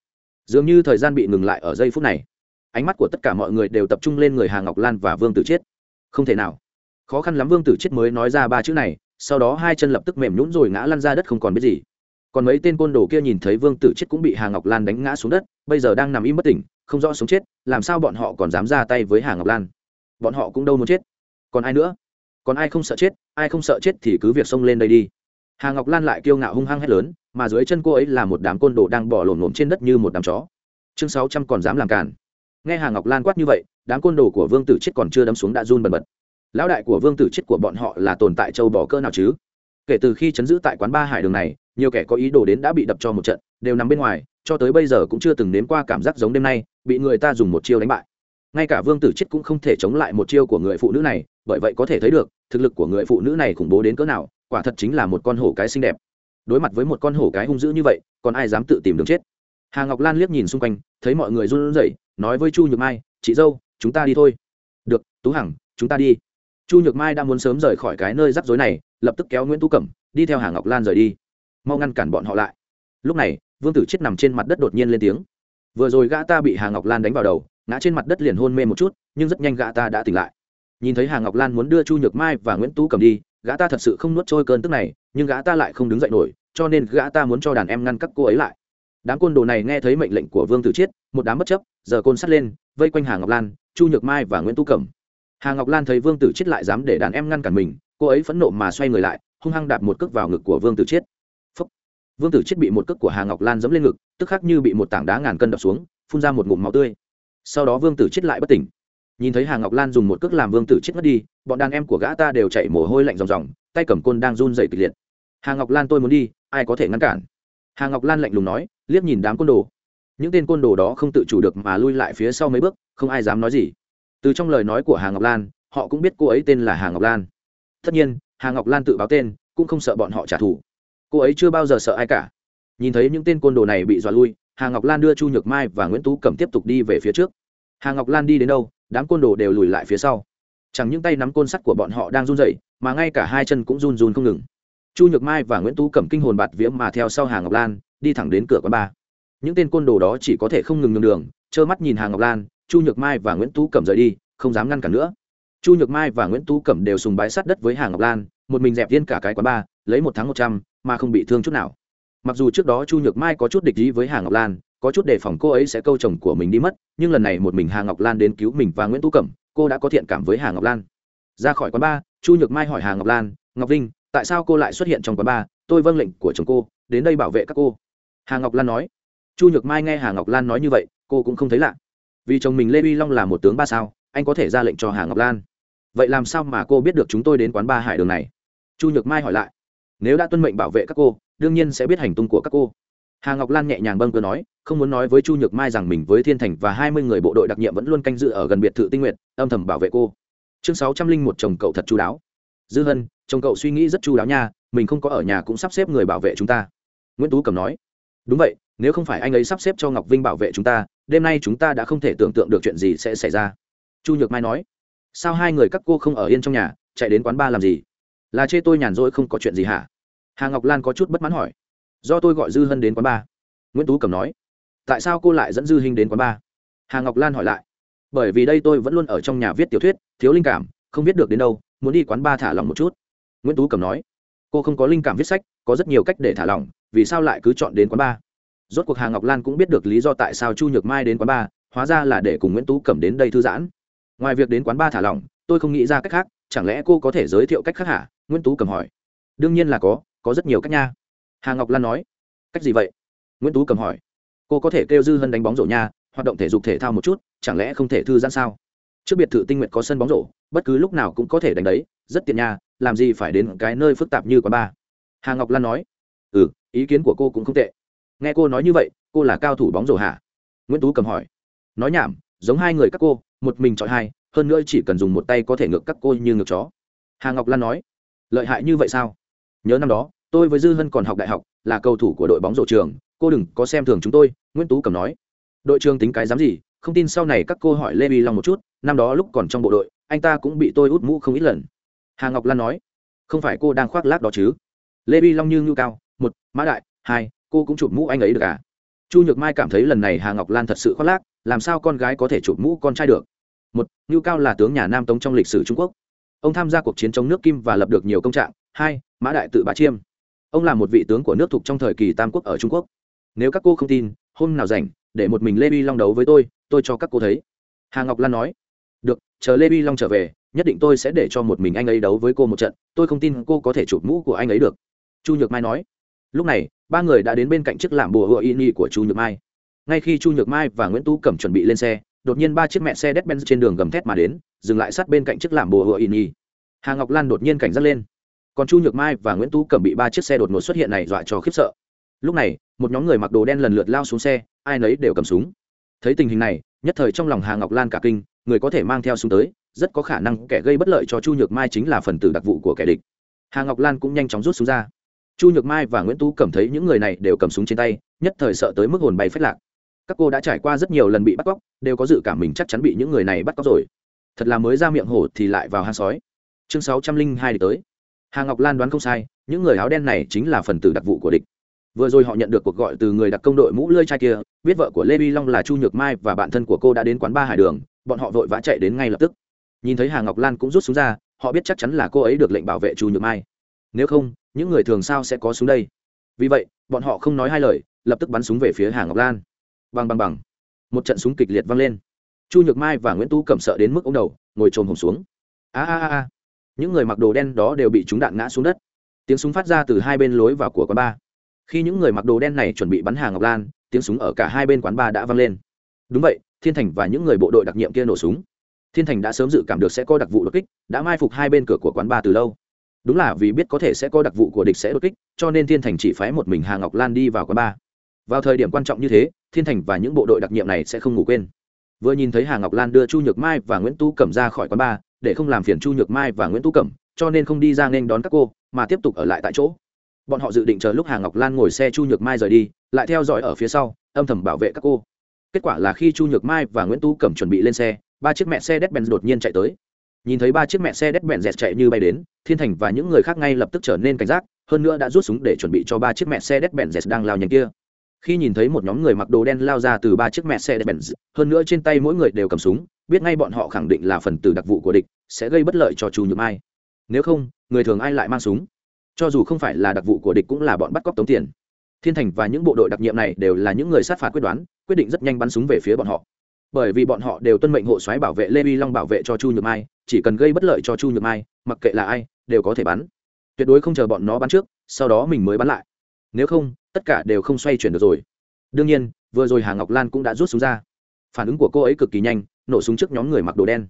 Dường như thời gian bị ngừng lại ở giây phút này. Ánh mắt của tất cả mọi người đều tập trung lên người hà ngọc lan và vương tử chết. Không thể nào. Khó khăn lắm vương tử chết mới nói ra ba chữ này, sau đó hai chân lập tức mềm nhũn rồi ngã lăn ra đất không còn biết gì. Còn mấy tên côn đồ kia nhìn thấy vương tử chết cũng bị hà ngọc lan đánh ngã xuống đất, bây giờ đang nằm im bất tỉnh, không rõ sống chết, làm sao bọn họ còn dám ra tay với hà ngọc lan? Bọn họ cũng đâu muốn chết. Còn ai nữa? Còn ai không sợ chết? Ai không sợ chết thì cứ việc xông lên đây đi. Hà ngọc lan lại kiêu ngạo hung hăng hét lớn, mà dưới chân cô ấy là một đám côn đồ đang bỏ lổn lổm trên đất như một đám chó. Chương sáu trăm còn dám làm cản nghe hà ngọc lan quát như vậy, đám côn đồ của vương tử chết còn chưa đâm xuống đã run bần bật. Lão đại của vương tử chết của bọn họ là tồn tại châu bỏ cơ nào chứ? Kể từ khi chấn giữ tại quán ba hải đường này, nhiều kẻ có ý đồ đến đã bị đập cho một trận, đều nằm bên ngoài, cho tới bây giờ cũng chưa từng nếm qua cảm giác giống đêm nay, bị người ta dùng một chiêu đánh bại ngay cả vương tử chết cũng không thể chống lại một chiêu của người phụ nữ này, bởi vậy có thể thấy được, thực lực của người phụ nữ này khủng bố đến cỡ nào, quả thật chính là một con hổ cái xinh đẹp. Đối mặt với một con hổ cái hung dữ như vậy, còn ai dám tự tìm đường chết? Hà ngọc lan liếc nhìn xung quanh, thấy mọi người run rẩy, nói với chu nhược mai, chị dâu, chúng ta đi thôi. Được, tú hằng, chúng ta đi. Chu nhược mai đã muốn sớm rời khỏi cái nơi rắc rối này, lập tức kéo nguyễn tú cẩm, đi theo hà ngọc lan rời đi. Mau ngăn cản bọn họ lại. Lúc này, vương tử chết nằm trên mặt đất đột nhiên lên tiếng. Vừa rồi gã ta bị hà ngọc lan đánh vào đầu ngã trên mặt đất liền hôn mê một chút, nhưng rất nhanh gã ta đã tỉnh lại. Nhìn thấy hà ngọc lan muốn đưa chu nhược mai và nguyễn tú cầm đi, gã ta thật sự không nuốt trôi cơn tức này, nhưng gã ta lại không đứng dậy nổi, cho nên gã ta muốn cho đàn em ngăn các cô ấy lại. Đám côn đồ này nghe thấy mệnh lệnh của vương tử chiết, một đám bất chấp, giờ côn sắt lên, vây quanh hà ngọc lan, chu nhược mai và nguyễn tú cẩm hà ngọc lan thấy vương tử chiết lại dám để đàn em ngăn cản mình, cô ấy phẫn nộ mà xoay người lại, hung hăng đạp một cước vào ngực của vương tử chiết. Vương tử chiết bị một cước của hà ngọc lan dẫm lên ngực, tức khắc như bị một tảng đá ngàn cân đập xuống, phun ra một ngụm máu tươi sau đó vương tử chết lại bất tỉnh. Nhìn thấy hà ngọc lan dùng một cước làm vương tử chết mất đi, bọn đàn em của gã ta đều chạy mồ hôi lạnh ròng ròng, tay cầm côn đang run dày kịch liệt. Hà ngọc lan tôi muốn đi, ai có thể ngăn cản? Hà ngọc lan lạnh lùng nói, liếc nhìn đám côn đồ. Những tên côn đồ đó không tự chủ được mà lui lại phía sau mấy bước, không ai dám nói gì. Từ trong lời nói của hà ngọc lan, họ cũng biết cô ấy tên là hà ngọc lan. Tất nhiên, hà ngọc lan tự báo tên, cũng không sợ bọn họ trả thù. Cô ấy chưa bao giờ sợ ai cả. Nhìn thấy những tên côn đồ này bị dọa lui hà ngọc lan đưa chu nhược mai và nguyễn tú cẩm tiếp tục đi về phía trước. Hà ngọc lan đi đến đâu, đám côn đồ đều lùi lại phía sau. Chẳng những tay nắm côn sắt của bọn họ đang run rẩy, mà ngay cả hai chân cũng run run không ngừng. Chu nhược mai và nguyễn tú Cẩm kinh hồn bạt vía mà theo sau hà ngọc lan, đi thẳng đến cửa quán ba những tên côn đồ đó chỉ có thể không ngừng nhường đường, trơ mắt nhìn hà ngọc lan, chu nhược mai và nguyễn tú Cẩm rời đi, không dám ngăn cản nữa. Chu nhược mai và nguyễn tú cẩm đều sùng bái sát đất với hà ngọc lan, một mình dẹp viên cả cái quán ba lấy một tháng một trăm, mà không bị thương chút nào mặc dù trước đó chu nhược mai có chút địch ý với hà ngọc lan, có chút đề phòng cô ấy sẽ câu chồng của mình đi mất, nhưng lần này một mình hà ngọc lan đến cứu mình và nguyễn tú cẩm, cô đã có thiện cảm với hà ngọc lan. Ra khỏi quán bar, chu nhược mai hỏi hà ngọc lan, ngọc vinh, tại sao cô lại xuất hiện trong quán bar? Tôi vâng lệnh của chồng cô, đến đây bảo vệ các cô. Hà ngọc lan nói. Chu nhược mai nghe hà ngọc lan nói như vậy, cô cũng không thấy lạ. Vì chồng mình lê uy long là một tướng ba sao, anh có thể ra lệnh cho hà ngọc lan. Vậy làm sao mà cô biết được chúng tôi đến quán ba hải đường này? Chu nhược mai hỏi lại. Nếu đã tuân mệnh bảo vệ các cô đương nhiên sẽ biết hành tung của các cô. Hà ngọc lan nhẹ nhàng bâng cơ nói, không muốn nói với chu nhược mai rằng mình với thiên thành và hai mươi người bộ đội đặc nhiệm vẫn luôn canh dự ở gần biệt thự tinh nguyện âm thầm bảo vệ cô. Chương sáu trăm linh một chồng cậu thật chú đáo. Dư hân, chồng cậu suy nghĩ rất chú đáo nha, mình không có ở nhà cũng sắp xếp người bảo vệ chúng ta. Nguyễn tú cầm nói, đúng vậy, nếu không phải anh ấy sắp xếp cho ngọc vinh bảo vệ chúng ta, đêm nay chúng ta đã không thể tưởng tượng được chuyện gì sẽ xảy ra. Chu nhược mai nói, sao hai người các cô không ở yên trong nhà, chạy đến quán ba làm gì? Là chê tôi nhàn rỗi không có chuyện gì hả? Hà ngọc lan có chút bất mãn hỏi, do tôi gọi dư hân đến quán ba? Nguyễn tú cầm nói, tại sao cô lại dẫn dư hinh đến quán ba? Hà ngọc lan hỏi lại, bởi vì đây tôi vẫn luôn ở trong nhà viết tiểu thuyết, thiếu linh cảm, không viết được đến đâu, muốn đi quán ba thả lỏng một chút. Nguyễn tú cầm nói, cô không có linh cảm viết sách, có rất nhiều cách để thả lỏng, vì sao lại cứ chọn đến quán ba? Rốt cuộc hà ngọc lan cũng biết được lý do tại sao chu nhược mai đến quán ba, hóa ra là để cùng nguyễn tú cầm đến đây thư giãn. Ngoài việc đến quán ba thả lỏng, tôi không nghĩ ra cách khác, chẳng lẽ cô có thể giới thiệu cách khác hả? Nguyễn tú cầm hỏi, đương nhiên là có có rất nhiều cách nha. Hà ngọc lan nói, cách gì vậy? Nguyễn tú cầm hỏi, cô có thể kêu dư hân đánh bóng rổ nha, hoạt động thể dục thể thao một chút, chẳng lẽ không thể thư giãn sao? Trước biệt thự tinh nguyện có sân bóng rổ, bất cứ lúc nào cũng có thể đánh đấy, rất tiện nha, làm gì phải đến cái nơi phức tạp như quán bar. Hà ngọc lan nói ừ ý kiến của cô cũng không tệ. Nghe cô nói như vậy, cô là cao thủ bóng rổ hả? Nguyễn tú cầm hỏi, nói nhảm, giống hai người các cô, một mình chọn hai, hơn nữa chỉ cần dùng một tay có thể ngược các cô như ngược chó. Hà ngọc lan nói, lợi hại như vậy sao? Nhớ năm đó tôi với dư hân còn học đại học, là cầu thủ của đội bóng rổ trường. Cô đừng có xem thường chúng tôi, nguyễn tú cầm nói. Đội trường tính cái dám gì? Không tin sau này các cô hỏi lê vi long một chút, năm đó lúc còn trong bộ đội, anh ta cũng bị tôi út mũ không ít lần. Hà ngọc lan nói. Không phải cô đang khoác lác đó chứ? Lê vi long như ngưu cao, một, mã đại, hai, cô cũng chụp mũ anh ấy được à? Chu nhược mai cảm thấy lần này hà ngọc lan thật sự khoác lác, làm sao con gái có thể chụp mũ con trai được? Một, ngưu cao là tướng nhà nam tống trong lịch sử trung quốc. Ông tham gia cuộc chiến chống nước kim và lập được nhiều công trạng. Hai, mã đại tự bá chiêm ông là một vị tướng của nước thục trong thời kỳ tam quốc ở trung quốc. Nếu các cô không tin, hôm nào rảnh, để một mình lê bi long đấu với tôi tôi cho các cô thấy. Hà ngọc lan nói. Được, chờ lê bi long trở về, nhất định tôi sẽ để cho một mình anh ấy đấu với cô một trận, tôi không tin cô có thể chụp mũ của anh ấy được. Chu nhược mai nói. Lúc này, ba người đã đến bên cạnh chiếc làm bùa hựa y nhi của chu nhược mai. Ngay khi chu nhược mai và nguyễn tú cẩm chuẩn bị lên xe, đột nhiên ba chiếc mẹ xe đét ben trên đường gầm thét mà đến, dừng lại sát bên cạnh chiếc làm bùa hựa y nhi hà ngọc lan đột nhiên cảnh giác lên còn chu nhược mai và nguyễn tú cẩm bị ba chiếc xe đột ngột xuất hiện này dọa cho khiếp sợ. Lúc này, một nhóm người mặc đồ đen lần lượt lao xuống xe, ai nấy đều cầm súng. Thấy tình hình này, nhất thời trong lòng hà ngọc lan cả kinh, người có thể mang theo súng tới, rất có khả năng kẻ gây bất lợi cho chu nhược mai chính là phần tử đặc vụ của kẻ địch. Hà ngọc lan cũng nhanh chóng rút súng ra. Chu nhược mai và nguyễn tú cầm thấy những người này đều cầm súng trên tay, nhất thời sợ tới mức hồn bay phách lạc. Các cô đã trải qua rất nhiều lần bị bắt cóc, đều có dự cảm mình chắc chắn bị những người này bắt cóc rồi. Thật là mới ra miệng hổ thì lại vào hang sói. Chương sáu trăm linh hai đi tới hà ngọc lan đoán không sai, những người áo đen này chính là phần tử đặc vụ của địch. Vừa rồi họ nhận được cuộc gọi từ người đặc công đội mũ lơi chai kia, biết vợ của lê vi long là chu nhược mai và bạn thân của cô đã đến quán ba hải đường, bọn họ vội vã chạy đến ngay lập tức. Nhìn thấy hà ngọc lan cũng rút súng ra, họ biết chắc chắn là cô ấy được lệnh bảo vệ chu nhược mai. Nếu không, những người thường sao sẽ có súng đây? Vì vậy, bọn họ không nói hai lời, lập tức bắn súng về phía hà ngọc lan. Bằng bằng bằng một trận súng kịch liệt vang lên. Chu nhược mai và nguyễn tu cẩm sợ đến mức ông đầu, ngồi trồm hồng xuống. A a a những người mặc đồ đen đó đều bị trúng đạn ngã xuống đất. Tiếng súng phát ra từ hai bên lối vào của quán bar khi những người mặc đồ đen này chuẩn bị bắn hàng ngọc lan, tiếng súng ở cả hai bên quán bar đã vang lên. Đúng vậy, thiên thành và những người bộ đội đặc nhiệm kia nổ súng. Thiên thành đã sớm dự cảm được sẽ có đặc vụ đột kích, đã mai phục hai bên cửa của quán bar từ lâu. Đúng là vì biết có thể sẽ có đặc vụ của địch sẽ đột kích, cho nên thiên thành chỉ phái một mình hà ngọc lan đi vào quán bar vào thời điểm quan trọng như thế, thiên thành và những bộ đội đặc nhiệm này sẽ không ngủ quên. Vừa nhìn thấy hà ngọc lan đưa chu nhược mai và nguyễn tu cẩm ra khỏi quán bar để không làm phiền chu nhược mai và nguyễn tu cẩm, cho nên không đi ra nên đón các cô, mà tiếp tục ở lại tại chỗ. Bọn họ dự định chờ lúc hà ngọc lan ngồi xe chu nhược mai rời đi, lại theo dõi ở phía sau, âm thầm bảo vệ các cô. Kết quả là khi chu nhược mai và nguyễn tu cẩm chuẩn bị lên xe, ba chiếc mẹ xe đét bèn đột nhiên chạy tới. Nhìn thấy ba chiếc mẹ xe đét bèn dẹt chạy như bay đến, thiên thành và những người khác ngay lập tức trở nên cảnh giác, hơn nữa đã rút súng để chuẩn bị cho ba chiếc mẹ xe đét bèn dẹt đang lao nhanh kia khi nhìn thấy một nhóm người mặc đồ đen lao ra từ ba chiếc mẹ xe đét bèn hơn nữa trên tay mỗi người đều cầm súng, biết ngay bọn họ khẳng định là phần tử đặc vụ của địch, sẽ gây bất lợi cho chu nhược mai. Nếu không, người thường ai lại mang súng? Cho dù không phải là đặc vụ của địch cũng là bọn bắt cóc tống tiền. Thiên thành và những bộ đội đặc nhiệm này đều là những người sát phạt quyết đoán, quyết định rất nhanh bắn súng về phía bọn họ. Bởi vì bọn họ đều tuân mệnh hộ soái bảo vệ lê uy long bảo vệ cho chu nhược mai, chỉ cần gây bất lợi cho chu nhược mai, mặc kệ là ai, đều có thể bắn. Tuyệt đối không chờ bọn nó bắn trước, sau đó mình mới bắn lại nếu không, tất cả đều không xoay chuyển được rồi. Đương nhiên, vừa rồi hà ngọc lan cũng đã rút súng ra. Phản ứng của cô ấy cực kỳ nhanh, nổ súng trước nhóm người mặc đồ đen.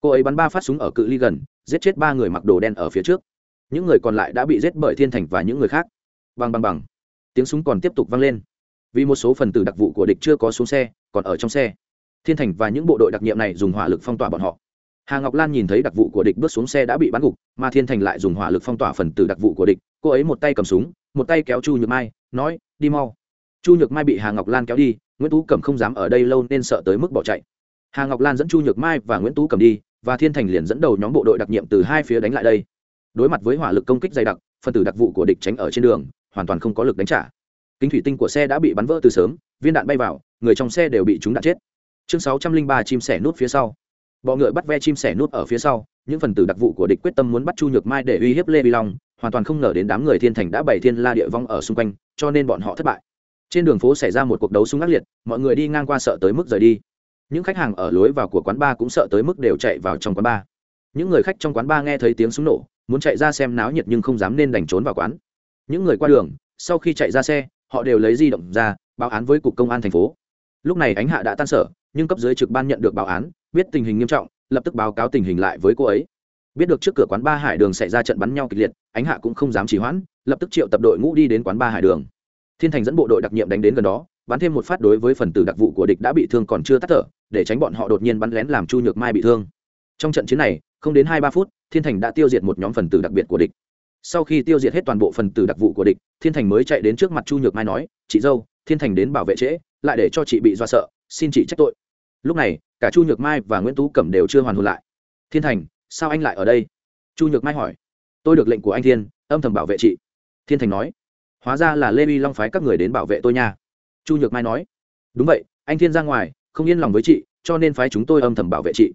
Cô ấy bắn ba phát súng ở cự ly gần, giết chết ba người mặc đồ đen ở phía trước. Những người còn lại đã bị giết bởi thiên thành và những người khác. Bằng bằng bằng tiếng súng còn tiếp tục vang lên. Vì một số phần tử đặc vụ của địch chưa có xuống xe, còn ở trong xe. Thiên thành và những bộ đội đặc nhiệm này dùng hỏa lực phong tỏa bọn họ. Hà ngọc lan nhìn thấy đặc vụ của địch bước xuống xe đã bị bắn gục, mà thiên thành lại dùng hỏa lực phong tỏa phần tử đặc vụ của địch. Cô ấy một tay cầm súng một tay kéo chu nhược mai, nói, đi mau. Chu nhược mai bị hà ngọc lan kéo đi, nguyễn tú cẩm không dám ở đây lâu nên sợ tới mức bỏ chạy. Hà ngọc lan dẫn chu nhược mai và nguyễn tú cẩm đi, và thiên thành liền dẫn đầu nhóm bộ đội đặc nhiệm từ hai phía đánh lại đây. Đối mặt với hỏa lực công kích dày đặc, phần tử đặc vụ của địch tránh ở trên đường, hoàn toàn không có lực đánh trả. Kính thủy tinh của xe đã bị bắn vỡ từ sớm, viên đạn bay vào, người trong xe đều bị chúng đạn chết. Chương sáu trăm linh ba chim sẻ nút phía sau. Bọ ngựa bắt ve chim sẻ nút ở phía sau, những phần tử đặc vụ của địch quyết tâm muốn bắt chu nhược mai để uy hiếp lê vi long hoàn toàn không ngờ đến đám người thiên thành đã bày thiên la địa vong ở xung quanh, cho nên bọn họ thất bại. Trên đường phố xảy ra một cuộc đấu súng ác liệt, mọi người đi ngang qua sợ tới mức rời đi. Những khách hàng ở lối vào của quán bar cũng sợ tới mức đều chạy vào trong quán bar. Những người khách trong quán bar nghe thấy tiếng súng nổ, muốn chạy ra xem náo nhiệt nhưng không dám nên đành trốn vào quán. Những người qua đường, sau khi chạy ra xe, họ đều lấy di động ra, báo án với cục công an thành phố. Lúc này ánh hạ đã tan sở, nhưng cấp dưới trực ban nhận được báo án, biết tình hình nghiêm trọng, lập tức báo cáo tình hình lại với cô ấy biết được trước cửa quán ba hải đường xảy ra trận bắn nhau kịch liệt, ánh hạ cũng không dám trì hoãn, lập tức triệu tập đội ngũ đi đến quán ba hải đường. Thiên thành dẫn bộ đội đặc nhiệm đánh đến gần đó, bắn thêm một phát đối với phần tử đặc vụ của địch đã bị thương còn chưa tắt thở, để tránh bọn họ đột nhiên bắn lén làm chu nhược mai bị thương. Trong trận chiến này, không đến hai ba phút, thiên thành đã tiêu diệt một nhóm phần tử đặc biệt của địch. Sau khi tiêu diệt hết toàn bộ phần tử đặc vụ của địch, thiên thành mới chạy đến trước mặt chu nhược mai nói, chị dâu, thiên thành đến bảo vệ trễ, lại để cho chị bị do sợ, xin chị trách tội. Lúc này, cả chu nhược mai và nguyễn tú cẩm đều chưa hoàn hồn lại. Thiên thành sao anh lại ở đây? Chu nhược mai hỏi. Tôi được lệnh của anh thiên, âm thầm bảo vệ chị. Thiên thành nói. Hóa ra là lê uy long phái các người đến bảo vệ tôi nha. Chu nhược mai nói. Đúng vậy, anh thiên ra ngoài, không yên lòng với chị, cho nên phái chúng tôi âm thầm bảo vệ chị.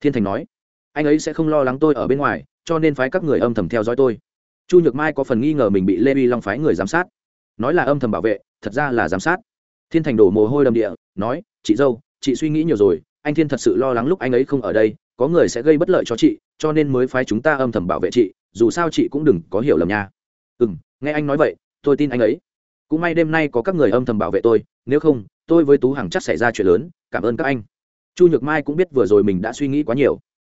Thiên thành nói. Anh ấy sẽ không lo lắng tôi ở bên ngoài, cho nên phái các người âm thầm theo dõi tôi. Chu nhược mai có phần nghi ngờ mình bị lê uy long phái người giám sát. Nói là âm thầm bảo vệ, thật ra là giám sát. Thiên thành đổ mồ hôi đầm địa, nói, chị dâu, chị suy nghĩ nhiều rồi, anh thiên thật sự lo lắng lúc anh ấy không ở đây có người sẽ gây bất lợi cho chị, cho nên mới phái chúng ta âm thầm bảo vệ chị, dù sao chị cũng đừng có hiểu lầm nha. Ừ m nghe anh nói vậy, tôi tin anh ấy. Cũng may đêm nay có các người âm thầm bảo vệ tôi, nếu không, tôi với tú hằng chắc xảy ra chuyện lớn, cảm ơn các anh. Chu nhược mai cũng biết vừa rồi mình đã suy nghĩ quá nhiều.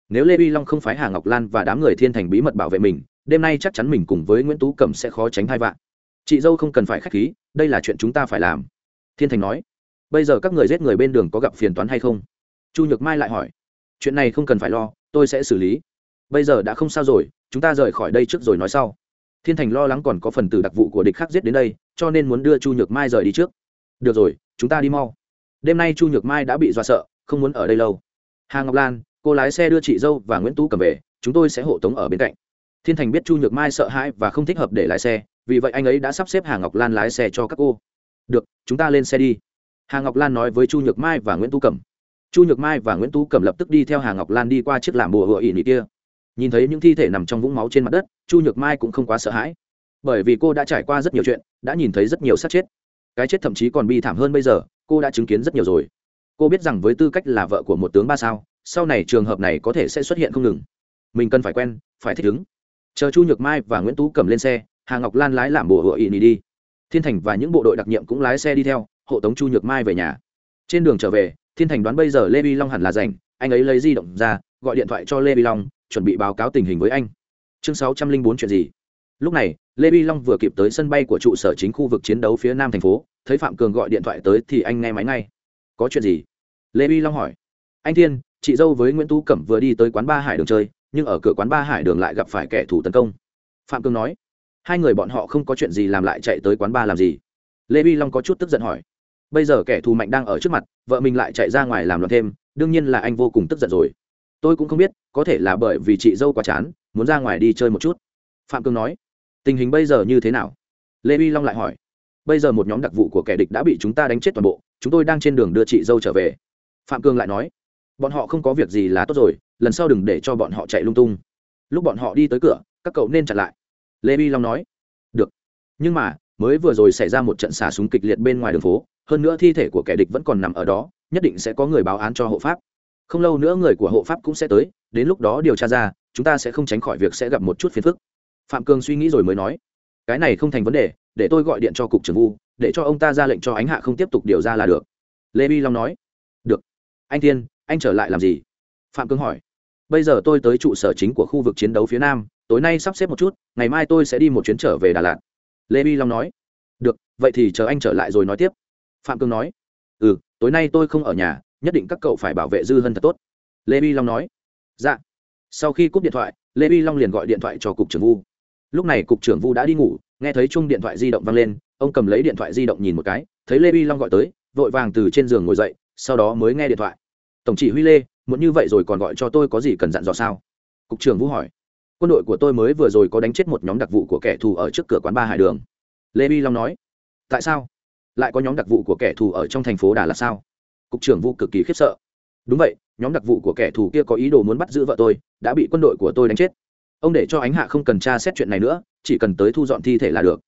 Nếu lê vi long không phái hà ngọc lan và đám người thiên thành bí mật bảo vệ mình, đêm nay chắc chắn mình cùng với nguyễn tú cẩm sẽ khó tránh hai vạn chị dâu không cần phải k h á c h khí, đây là chuyện chúng ta phải làm. Thiên thành nói. Bây giờ các người giết người bên đường có gặp phiền toán hay không? Chu nhược mai lại hỏi chuyện này không cần phải lo, tôi sẽ xử lý. Bây giờ đã không sao rồi, chúng ta rời khỏi đây trước rồi nói sau. Thiên thành lo lắng còn có phần tử đặc vụ của địch khác giết đến đây, cho nên muốn đưa chu nhược mai rời đi trước. Được rồi, chúng ta đi mau. Đêm nay chu nhược mai đã bị dọa sợ, không muốn ở đây lâu. Hà ngọc lan, cô lái xe đưa chị dâu và nguyễn tú cầm về, chúng tôi sẽ hộ tống ở bên cạnh. Thiên thành biết chu nhược mai sợ hãi và không thích hợp để lái xe, vì vậy anh ấy đã sắp xếp hà ngọc lan lái xe cho các cô. Được, chúng ta lên xe đi. Hà ngọc lan nói với chu nhược mai và nguyễn tu cẩm chu nhược mai và nguyễn tú cẩm lập tức đi theo hà ngọc lan đi qua chiếc làm bùa hựa ỉ nỉ kia. Nhìn thấy những thi thể nằm trong vũng máu trên mặt đất, chu nhược mai cũng không quá sợ hãi. Bởi vì cô đã trải qua rất nhiều chuyện, đã nhìn thấy rất nhiều sát chết. Cái chết thậm chí còn bi thảm hơn bây giờ, cô đã chứng kiến rất nhiều rồi. Cô biết rằng với tư cách là vợ của một tướng ba sao, sau này trường hợp này có thể sẽ xuất hiện không ngừng. Mình cần phải quen, phải thích ứng. Chờ chu nhược mai và nguyễn tú cầm lên xe, hà ngọc lan lái làm bùa hựa ỉ nỉ đi. Thiên thành và những bộ đội đặc nhiệm cũng lái xe đi theo, hộ tống chu nhược mai về nhà. Trên đường trở về thiên thành đoán bây giờ lê vi long hẳn là rảnh, anh ấy lấy di động ra, gọi điện thoại cho lê vi long, chuẩn bị báo cáo tình hình với anh. Chương sáu trăm linh bốn chuyện gì? Lúc này, lê vi long vừa kịp tới sân bay của trụ sở chính khu vực chiến đấu phía nam thành phố, thấy phạm cường gọi điện thoại tới thì anh nghe máy ngay. Có chuyện gì? Lê vi long hỏi. Anh thiên, chị dâu với nguyễn tú cẩm vừa đi tới quán ba hải đường chơi, nhưng ở cửa quán ba hải đường lại gặp phải kẻ thù tấn công. Phạm cường nói. Hai người bọn họ không có chuyện gì làm lại chạy tới quán ba làm gì. Lê vi long có chút tức giận hỏi bây giờ kẻ thù mạnh đang ở trước mặt, vợ mình lại chạy ra ngoài làm loạn thêm, đương nhiên là anh vô cùng tức giận rồi. Tôi cũng không biết, có thể là bởi vì chị dâu quá chán, muốn ra ngoài đi chơi một chút. Phạm cương nói, tình hình bây giờ như thế nào? Lê vi long lại hỏi, bây giờ một nhóm đặc vụ của kẻ địch đã bị chúng ta đánh chết toàn bộ, chúng tôi đang trên đường đưa chị dâu trở về. Phạm cương lại nói, bọn họ không có việc gì là tốt rồi, lần sau đừng để cho bọn họ chạy lung tung. Lúc bọn họ đi tới cửa, các cậu nên chặn lại. Lê vi long nói, được. Nhưng mà mới vừa rồi xảy ra một trận xả súng kịch liệt bên ngoài đường phố, hơn nữa thi thể của kẻ địch vẫn còn nằm ở đó, nhất định sẽ có người báo án cho hộ pháp. Không lâu nữa người của hộ pháp cũng sẽ tới, đến lúc đó điều tra ra, chúng ta sẽ không tránh khỏi việc sẽ gặp một chút phiền phức. Phạm cường suy nghĩ rồi mới nói, cái này không thành vấn đề, để tôi gọi điện cho cục trưởng vu để cho ông ta ra lệnh cho ánh hạ không tiếp tục điều ra là được. Lê bi long nói, được. Anh thiên, anh trở lại làm gì? Phạm cường hỏi, bây giờ tôi tới trụ sở chính của khu vực chiến đấu phía nam, tối nay sắp xếp một chút, ngày mai tôi sẽ đi một chuyến trở về đà lạt lê bi long nói, được, vậy thì chờ anh trở lại rồi nói tiếp. Phạm cương nói ừ tối nay tôi không ở nhà, nhất định các cậu phải bảo vệ dư hân thật tốt. Lê bi long nói dạ. Sau khi cúp điện thoại, lê bi long liền gọi điện thoại cho cục trưởng vu. Lúc này cục trưởng vu đã đi ngủ, nghe thấy chung điện thoại di động vang lên, ông cầm lấy điện thoại di động nhìn một cái, thấy lê bi long gọi tới, vội vàng từ trên giường ngồi dậy, sau đó mới nghe điện thoại. Tổng chỉ huy lê muốn như vậy rồi còn gọi cho tôi có gì cần dặn dò sao? Cục trưởng vũ hỏi quân đội của tôi mới vừa rồi có đánh chết một nhóm đặc vụ của kẻ thù ở trước cửa quán ba hải đường. Lê bi long nói, tại sao? Lại có nhóm đặc vụ của kẻ thù ở trong thành phố đà lạt sao? Cục trưởng vụ cực kỳ khiếp sợ. Đúng vậy, nhóm đặc vụ của kẻ thù kia có ý đồ muốn bắt giữ vợ tôi, đã bị quân đội của tôi đánh chết. Ông để cho ánh hạ không cần tra xét chuyện này nữa, chỉ cần tới thu dọn thi thể là được.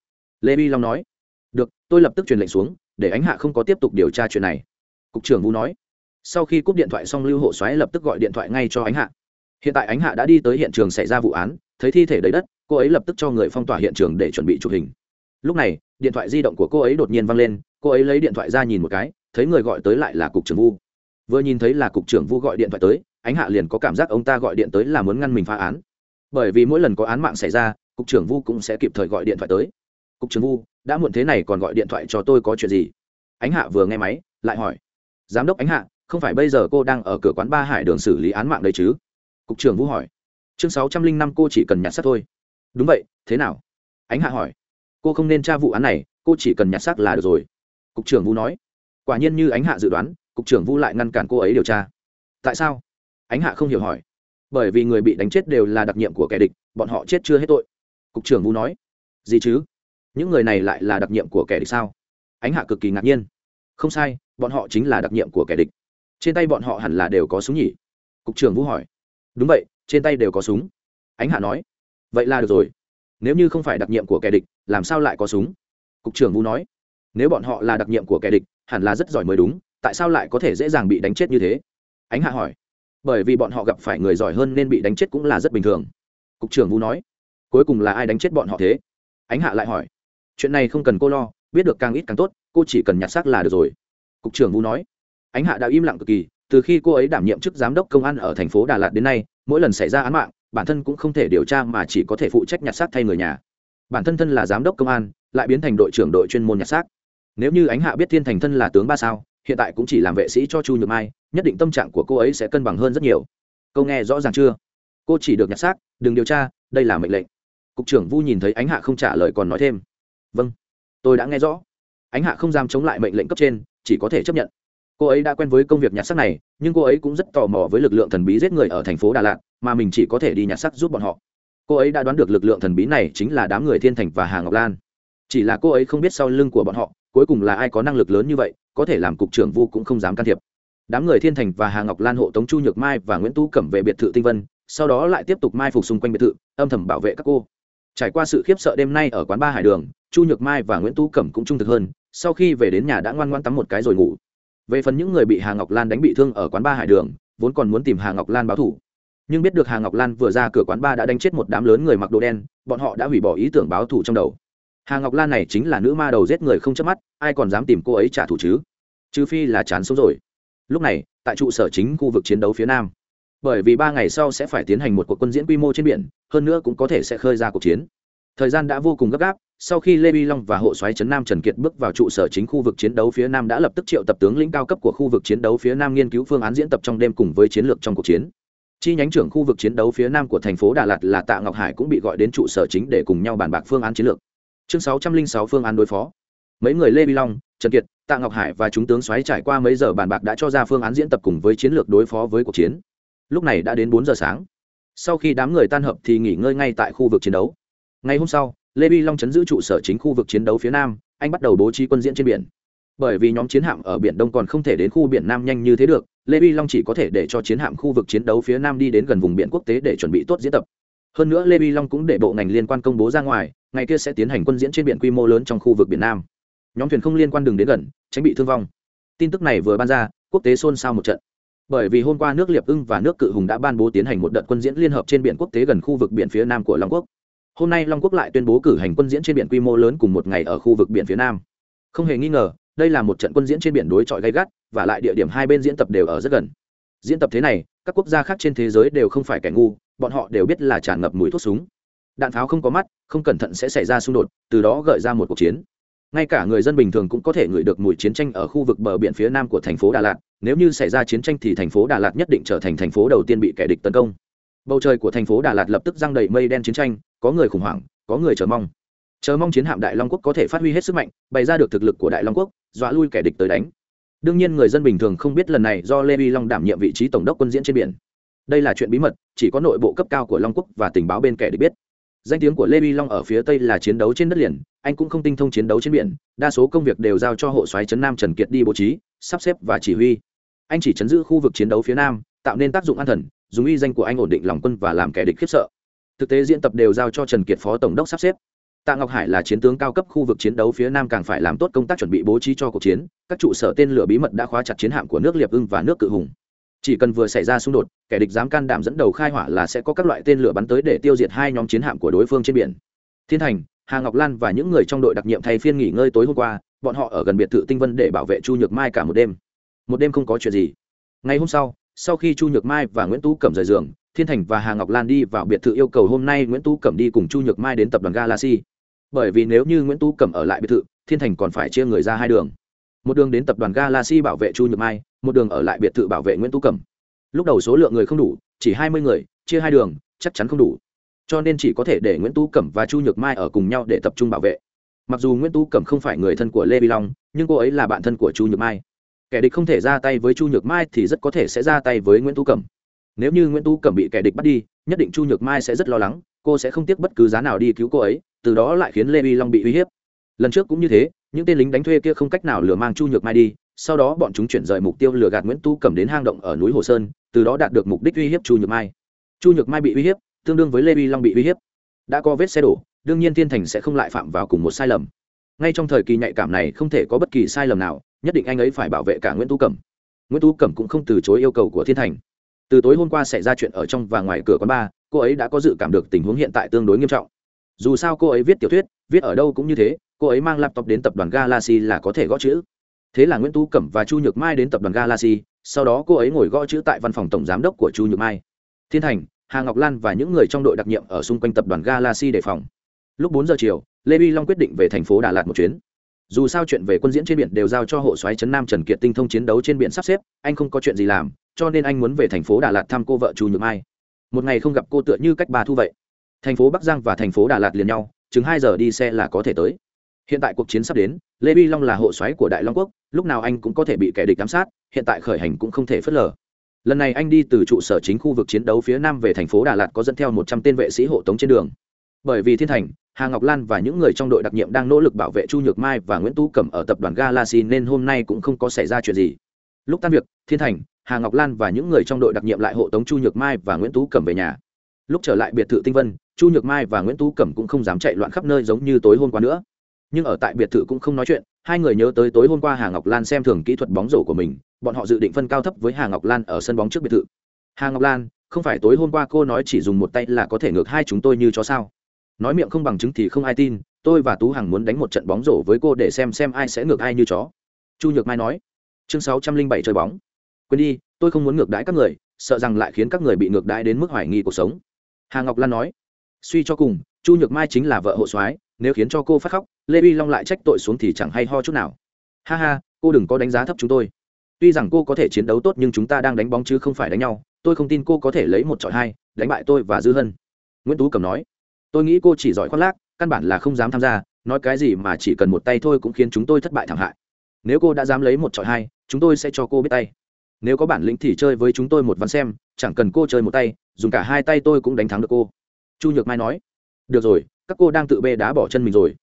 Lê vi long nói, được, tôi lập tức truyền lệnh xuống, để ánh hạ không có tiếp tục điều tra chuyện này. Cục trưởng vũ nói, sau khi cúp điện thoại xong, lưu hộ xoáy lập tức gọi điện thoại ngay cho ánh hạ hiện tại ánh hạ đã đi tới hiện trường xảy ra vụ án, thấy thi thể đầy đất, cô ấy lập tức cho người phong tỏa hiện trường để chuẩn bị chụp hình. Lúc này, điện thoại di động của cô ấy đột nhiên văng lên, cô ấy lấy điện thoại ra nhìn một cái, thấy người gọi tới lại là cục trưởng vu. Vừa nhìn thấy là cục trưởng vu gọi điện thoại tới, ánh hạ liền có cảm giác ông ta gọi điện tới là muốn ngăn mình phá án. Bởi vì mỗi lần có án mạng xảy ra, cục trưởng vu cũng sẽ kịp thời gọi điện thoại tới. Cục trưởng vu, đã muộn thế này còn gọi điện thoại cho tôi có chuyện gì? Ánh hạ vừa nghe máy, lại hỏi. Giám đốc ánh hạ, không phải bây giờ cô đang ở cửa quán ba hải đường xử lý án mạng đấy chứ? Cục trưởng vũ hỏi. Chương sáu trăm linh năm cô chỉ cần nhặt xác thôi. Đúng vậy, thế nào? Ánh hạ hỏi. Cô không nên tra vụ án này, cô chỉ cần nhặt xác là được rồi. Cục trưởng vũ nói. Quả nhiên như ánh hạ dự đoán, cục trưởng vũ lại ngăn cản cô ấy điều tra. Tại sao? Ánh hạ không hiểu hỏi. Bởi vì người bị đánh chết đều là đặc nhiệm của kẻ địch, bọn họ chết chưa hết tội. Cục trưởng vũ nói. Gì chứ? Những người này lại là đặc nhiệm của kẻ địch sao? Ánh hạ cực kỳ ngạc nhiên. Không sai, bọn họ chính là đặc nhiệm của kẻ địch. Trên tay bọn họ hẳn là đều có súng nhỉ? Cục trưởng vũ hỏi đúng vậy, trên tay đều có súng. Ánh hạ nói. Vậy là được rồi. Nếu như không phải đặc nhiệm của kẻ địch, làm sao lại có súng? Cục trưởng vũ nói. Nếu bọn họ là đặc nhiệm của kẻ địch, hẳn là rất giỏi mới đúng, tại sao lại có thể dễ dàng bị đánh chết như thế? Ánh hạ hỏi. Bởi vì bọn họ gặp phải người giỏi hơn nên bị đánh chết cũng là rất bình thường. Cục trưởng vũ nói. Cuối cùng là ai đánh chết bọn họ thế? Ánh hạ lại hỏi. Chuyện này không cần cô lo, biết được càng ít càng tốt, cô chỉ cần nhặt xác là được rồi. Cục trưởng vũ nói. Ánh hạ đã im lặng cực kỳ từ khi cô ấy đảm nhiệm chức giám đốc công an ở thành phố đà lạt đến nay, mỗi lần xảy ra án mạng, bản thân cũng không thể điều tra mà chỉ có thể phụ trách nhặt xác thay người nhà. Bản thân thân là giám đốc công an, lại biến thành đội trưởng đội chuyên môn nhặt xác. Nếu như ánh hạ biết thiên thành thân là tướng ba sao, hiện tại cũng chỉ làm vệ sĩ cho chu nhược mai, nhất định tâm trạng của cô ấy sẽ cân bằng hơn rất nhiều. Câu nghe rõ ràng chưa? Cô chỉ được nhặt xác, đừng điều tra, đây là mệnh lệnh. Cục trưởng vu nhìn thấy ánh hạ không trả lời còn nói thêm. Vâng tôi đã nghe rõ. Ánh hạ không dám chống lại mệnh lệnh cấp trên, chỉ có thể chấp nhận cô ấy đã quen với công việc nhặt xác này, nhưng cô ấy cũng rất tò mò với lực lượng thần bí giết người ở thành phố đà lạt, mà mình chỉ có thể đi nhặt xác giúp bọn họ. Cô ấy đã đoán được lực lượng thần bí này chính là đám người thiên thành và hà ngọc lan. Chỉ là cô ấy không biết sau lưng của bọn họ, cuối cùng là ai có năng lực lớn như vậy, có thể làm cục trưởng vu cũng không dám can thiệp. Đám người thiên thành và hà ngọc lan hộ tống chu nhược mai và nguyễn Tu cẩm về biệt thự tinh vân, sau đó lại tiếp tục mai phục xung quanh biệt thự, âm thầm bảo vệ các cô. Trải qua sự khiếp sợ đêm nay ở quán ba hải đường, chu nhược mai và nguyễn Tu cẩm cũng trung thực hơn, sau khi về đến nhà đã ngoan ngoan tắm một cái rồi ngủ về phần những người bị hà ngọc lan đánh bị thương ở quán ba hải đường, vốn còn muốn tìm hà ngọc lan báo thủ nhưng biết được hà ngọc lan vừa ra cửa quán ba đã đánh chết một đám lớn người mặc đồ đen, bọn họ đã hủy bỏ ý tưởng báo thù trong đầu. Hà ngọc lan này chính là nữ ma đầu giết người không chớp mắt, ai còn dám tìm cô ấy trả thù chứ? Trừ phi là chán sống rồi. Lúc này, tại trụ sở chính khu vực chiến đấu phía nam. Bởi vì ba ngày sau sẽ phải tiến hành một cuộc quân diễn quy mô trên biển, hơn nữa cũng có thể sẽ khơi ra cuộc chiến. Thời gian đã vô cùng gấp gáp sau khi lê vi long và hộ soái trấn nam trần kiệt bước vào trụ sở chính khu vực chiến đấu phía nam đã lập tức triệu tập tướng lĩnh cao cấp của khu vực chiến đấu phía nam nghiên cứu phương án diễn tập trong đêm cùng với chiến lược trong cuộc chiến. Chi nhánh trưởng khu vực chiến đấu phía nam của thành phố đà lạt là tạ ngọc hải cũng bị gọi đến trụ sở chính để cùng nhau bàn bạc phương án chiến lược. Chương sáu trăm linh sáu phương án đối phó. Mấy người lê vi long, trần kiệt, tạ ngọc hải và chúng tướng xoáy trải qua mấy giờ bàn bạc đã cho ra phương án diễn tập cùng với chiến lược đối phó với cuộc chiến. Lúc này đã đến bốn giờ sáng. Sau khi đám người tan hợp thì nghỉ ngơi ngay tại khu vực chiến đấu. Ngày hôm sau lê vi long chấn giữ trụ sở chính khu vực chiến đấu phía nam, anh bắt đầu bố trí quân diễn trên biển. Bởi vì nhóm chiến hạm ở biển đông còn không thể đến khu biển nam nhanh như thế được, lê vi long chỉ có thể để cho chiến hạm khu vực chiến đấu phía nam đi đến gần vùng biển quốc tế để chuẩn bị tốt diễn tập. Hơn nữa lê vi long cũng để bộ ngành liên quan công bố ra ngoài, ngày kia sẽ tiến hành quân diễn trên biển quy mô lớn trong khu vực biển nam. Nhóm thuyền không liên quan đừng đến gần, tránh bị thương vong. Tin tức này vừa ban ra, quốc tế xôn xao một trận. Bởi vì hôm qua nước liệp ưng và nước cự hùng đã ban bố tiến hành một đợt quân diễn liên hợp trên biển quốc tế gần khu vực biển phía nam của long quốc hôm nay long quốc lại tuyên bố cử hành quân diễn trên biển quy mô lớn cùng một ngày ở khu vực biển phía nam. Không hề nghi ngờ, đây là một trận quân diễn trên biển đối chọi gay gắt, và lại địa điểm hai bên diễn tập đều ở rất gần. Diễn tập thế này, các quốc gia khác trên thế giới đều không phải kẻ ngu, bọn họ đều biết là tràn ngập mùi thuốc súng. Đạn pháo không có mắt, không cẩn thận sẽ xảy ra xung đột, từ đó gợi ra một cuộc chiến. Ngay cả người dân bình thường cũng có thể ngửi được mùi chiến tranh ở khu vực bờ biển phía nam của thành phố đà lạt, nếu như xảy ra chiến tranh thì thành phố đà lạt nhất định trở thành thành phố đầu tiên bị kẻ địch tấn công. Bầu trời của thành phố đà lạt lập tức răng đầy mây đen chiến tranh có người khủng hoảng, có người chờ mong. Chờ mong chiến hạm đại long quốc có thể phát huy hết sức mạnh, bày ra được thực lực của đại long quốc, dọa lui kẻ địch tới đánh. Đương nhiên người dân bình thường không biết lần này do lê vi long đảm nhiệm vị trí tổng đốc quân diễn trên biển. Đây là chuyện bí mật, chỉ có nội bộ cấp cao của long quốc và tình báo bên kẻ địch biết. Danh tiếng của lê vi long ở phía tây là chiến đấu trên đất liền, anh cũng không tinh thông chiến đấu trên biển, đa số công việc đều giao cho hộ soái trấn nam trần kiệt đi bố trí, sắp xếp và chỉ huy. Anh chỉ chấn giữ khu vực chiến đấu phía nam, tạo nên tác dụng an thần, dùng uy danh của anh ổn định lòng quân và làm kẻ địch khiếp sợ thực tế diễn tập đều giao cho trần kiệt phó tổng đốc sắp xếp. Tạ ngọc hải là chiến tướng cao cấp khu vực chiến đấu phía nam càng phải làm tốt công tác chuẩn bị bố trí cho cuộc chiến, các trụ sở tên lửa bí mật đã khóa chặt chiến hạm của nước liệp ưng và nước cự hùng. Chỉ cần vừa xảy ra xung đột, kẻ địch dám can đảm dẫn đầu khai hỏa là sẽ có các loại tên lửa bắn tới để tiêu diệt hai nhóm chiến hạm của đối phương trên biển. Thiên thành, hà ngọc lan và những người trong đội đặc nhiệm thay phiên nghỉ ngơi tối hôm qua, bọn họ ở gần biệt thự tinh vân để bảo vệ chu nhược mai cả một đêm. Một đêm không có chuyện gì. Ngày hôm sau sau khi chu nhược mai và nguyễn tú cẩm rời giường thiên thành và hà ngọc lan đi vào biệt thự yêu cầu hôm nay nguyễn tú cẩm đi cùng chu nhược mai đến tập đoàn galaxy. Bởi vì nếu như nguyễn tú cẩm ở lại biệt thự, thiên thành còn phải chia người ra hai đường. Một đường đến tập đoàn galaxy bảo vệ chu nhược mai, một đường ở lại biệt thự bảo vệ nguyễn tú cẩm. Lúc đầu số lượng người không đủ, chỉ hai mươi người, chia hai đường, chắc chắn không đủ. Cho nên chỉ có thể để nguyễn tú cẩm và chu nhược mai ở cùng nhau để tập trung bảo vệ. Mặc dù nguyễn tú cẩm không phải người thân của lê vi long, nhưng cô ấy là bạn thân của chu nhược mai. Kẻ địch không thể ra tay với chu nhược mai thì rất có thể sẽ ra tay với nguyễn tú cẩm nếu như nguyễn tú cẩm bị kẻ địch bắt đi, nhất định chu nhược mai sẽ rất lo lắng, cô sẽ không tiếc bất cứ giá nào đi cứu cô ấy, từ đó lại khiến lê vi long bị uy hiếp. Lần trước cũng như thế, những tên lính đánh thuê kia không cách nào lừa mang chu nhược mai đi, sau đó bọn chúng chuyển rời mục tiêu lừa gạt nguyễn tu cẩm đến hang động ở núi hồ sơn, từ đó đạt được mục đích uy hiếp chu nhược mai. Chu nhược mai bị uy hiếp, tương đương với lê vi long bị uy hiếp. Đã có vết xe đổ, đương nhiên thiên thành sẽ không lại phạm vào cùng một sai lầm. Ngay trong thời kỳ nhạy cảm này không thể có bất kỳ sai lầm nào, nhất định anh ấy phải bảo vệ cả nguyễn tu cẩm. Nguyễn tu cẩm cũng không từ chối yêu cầu của thiên thành từ tối hôm qua xảy ra chuyện ở trong và ngoài cửa quán bar, cô ấy đã có dự cảm được tình huống hiện tại tương đối nghiêm trọng. Dù sao cô ấy viết tiểu thuyết, viết ở đâu cũng như thế, cô ấy mang laptop đến tập đoàn galaxy là có thể gõ chữ. Thế là nguyễn tú cẩm và chu nhược mai đến tập đoàn galaxy, sau đó cô ấy ngồi gõ chữ tại văn phòng tổng giám đốc của chu nhược mai. Thiên thành, hà ngọc lan và những người trong đội đặc nhiệm ở xung quanh tập đoàn galaxy đề phòng. Lúc bốn giờ chiều, lê vi long quyết định về thành phố đà lạt một chuyến dù sao chuyện về quân diễn trên biển đều giao cho hộ soái trấn nam trần kiệt tinh thông chiến đấu trên biển sắp xếp, anh không có chuyện gì làm, cho nên anh muốn về thành phố đà lạt thăm cô vợ chu nhược mai. Một ngày không gặp cô tựa như cách bà thu vậy. Thành phố bắc giang và thành phố đà lạt liền nhau, chừng hai giờ đi xe là có thể tới. Hiện tại cuộc chiến sắp đến, lê bi long là hộ xoáy của đại long quốc, lúc nào anh cũng có thể bị kẻ địch ám sát, hiện tại khởi hành cũng không thể phớt lờ. Lần này anh đi từ trụ sở chính khu vực chiến đấu phía nam về thành phố đà lạt có dẫn theo một trăm tên vệ sĩ hộ tống trên đường. Bởi vì thiên thành hà ngọc lan và những người trong đội đặc nhiệm đang nỗ lực bảo vệ chu nhược mai và nguyễn tú cẩm ở tập đoàn galaxy nên hôm nay cũng không có xảy ra chuyện gì. Lúc tan việc, thiên thành, hà ngọc lan và những người trong đội đặc nhiệm lại hộ tống chu nhược mai và nguyễn tú cẩm về nhà. Lúc trở lại biệt thự tinh vân, chu nhược mai và nguyễn tú cẩm cũng không dám chạy loạn khắp nơi giống như tối hôm qua nữa. Nhưng ở tại biệt thự cũng không nói chuyện, hai người nhớ tới tối hôm qua hà ngọc lan xem thường kỹ thuật bóng rổ của mình, bọn họ dự định phân cao thấp với hà ngọc lan ở sân bóng trước biệt thự. Hà ngọc lan, không phải tối hôm qua cô nói chỉ dùng một tay là có thể ngược hai chúng tôi như chó sao? Nói miệng không bằng chứng thì không ai tin, tôi và tú hằng muốn đánh một trận bóng rổ với cô để xem xem ai sẽ ngược ai như chó. Chu nhược mai nói. Chương sáu trăm linh bảy chơi bóng. Quên đi, tôi không muốn ngược đãi các người, sợ rằng lại khiến các người bị ngược đãi đến mức hoài nghi cuộc sống. Hà ngọc lan nói. Suy cho cùng, chu nhược mai chính là vợ hộ soái, nếu khiến cho cô phát khóc, lê uy long lại trách tội xuống thì chẳng hay ho chút nào. Ha ha, cô đừng có đánh giá thấp chúng tôi. Tuy rằng cô có thể chiến đấu tốt nhưng chúng ta đang đánh bóng chứ không phải đánh nhau, tôi không tin cô có thể lấy một trọi hai, đánh bại tôi và dư hân. Nguyễn tú cầm nói tôi nghĩ cô chỉ giỏi khoác lác, căn bản là không dám tham gia, nói cái gì mà chỉ cần một tay thôi cũng khiến chúng tôi thất bại thảm hại. Nếu cô đã dám lấy một trọi hai, chúng tôi sẽ cho cô biết tay. Nếu có bản lĩnh thì chơi với chúng tôi một ván xem, chẳng cần cô chơi một tay, dùng cả hai tay tôi cũng đánh thắng được cô. Chu nhược mai nói. Được rồi, các cô đang tự bê đá bỏ chân mình rồi.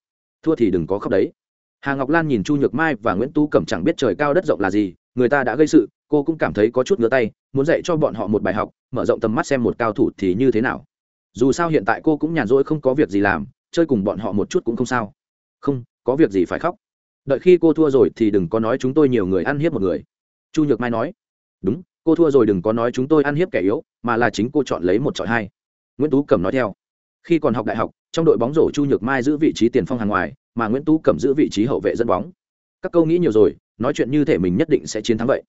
Thua thì đừng có khóc đấy. Hà ngọc lan nhìn chu nhược mai và nguyễn tu cẩm chẳng biết trời cao đất rộng là gì, người ta đã gây sự, cô cũng cảm thấy có chút ngứa tay, muốn dạy cho bọn họ một bài học, mở rộng tầm mắt xem một cao thủ thì như thế nào dù sao hiện tại cô cũng nhàn rỗi không có việc gì làm, chơi cùng bọn họ một chút cũng không sao. Không, có việc gì phải khóc. Đợi khi cô thua rồi thì đừng có nói chúng tôi nhiều người ăn hiếp một người. Chu nhược mai nói. Đúng, cô thua rồi đừng có nói chúng tôi ăn hiếp kẻ yếu, mà là chính cô chọn lấy một trọi hai. Nguyễn tú cẩm nói theo. Khi còn học đại học, trong đội bóng rổ chu nhược mai giữ vị trí tiền phong hàng ngoài, mà nguyễn tú cẩm giữ vị trí hậu vệ dẫn bóng. Các câu nghĩ nhiều rồi, nói chuyện như thể mình nhất định sẽ chiến thắng vậy.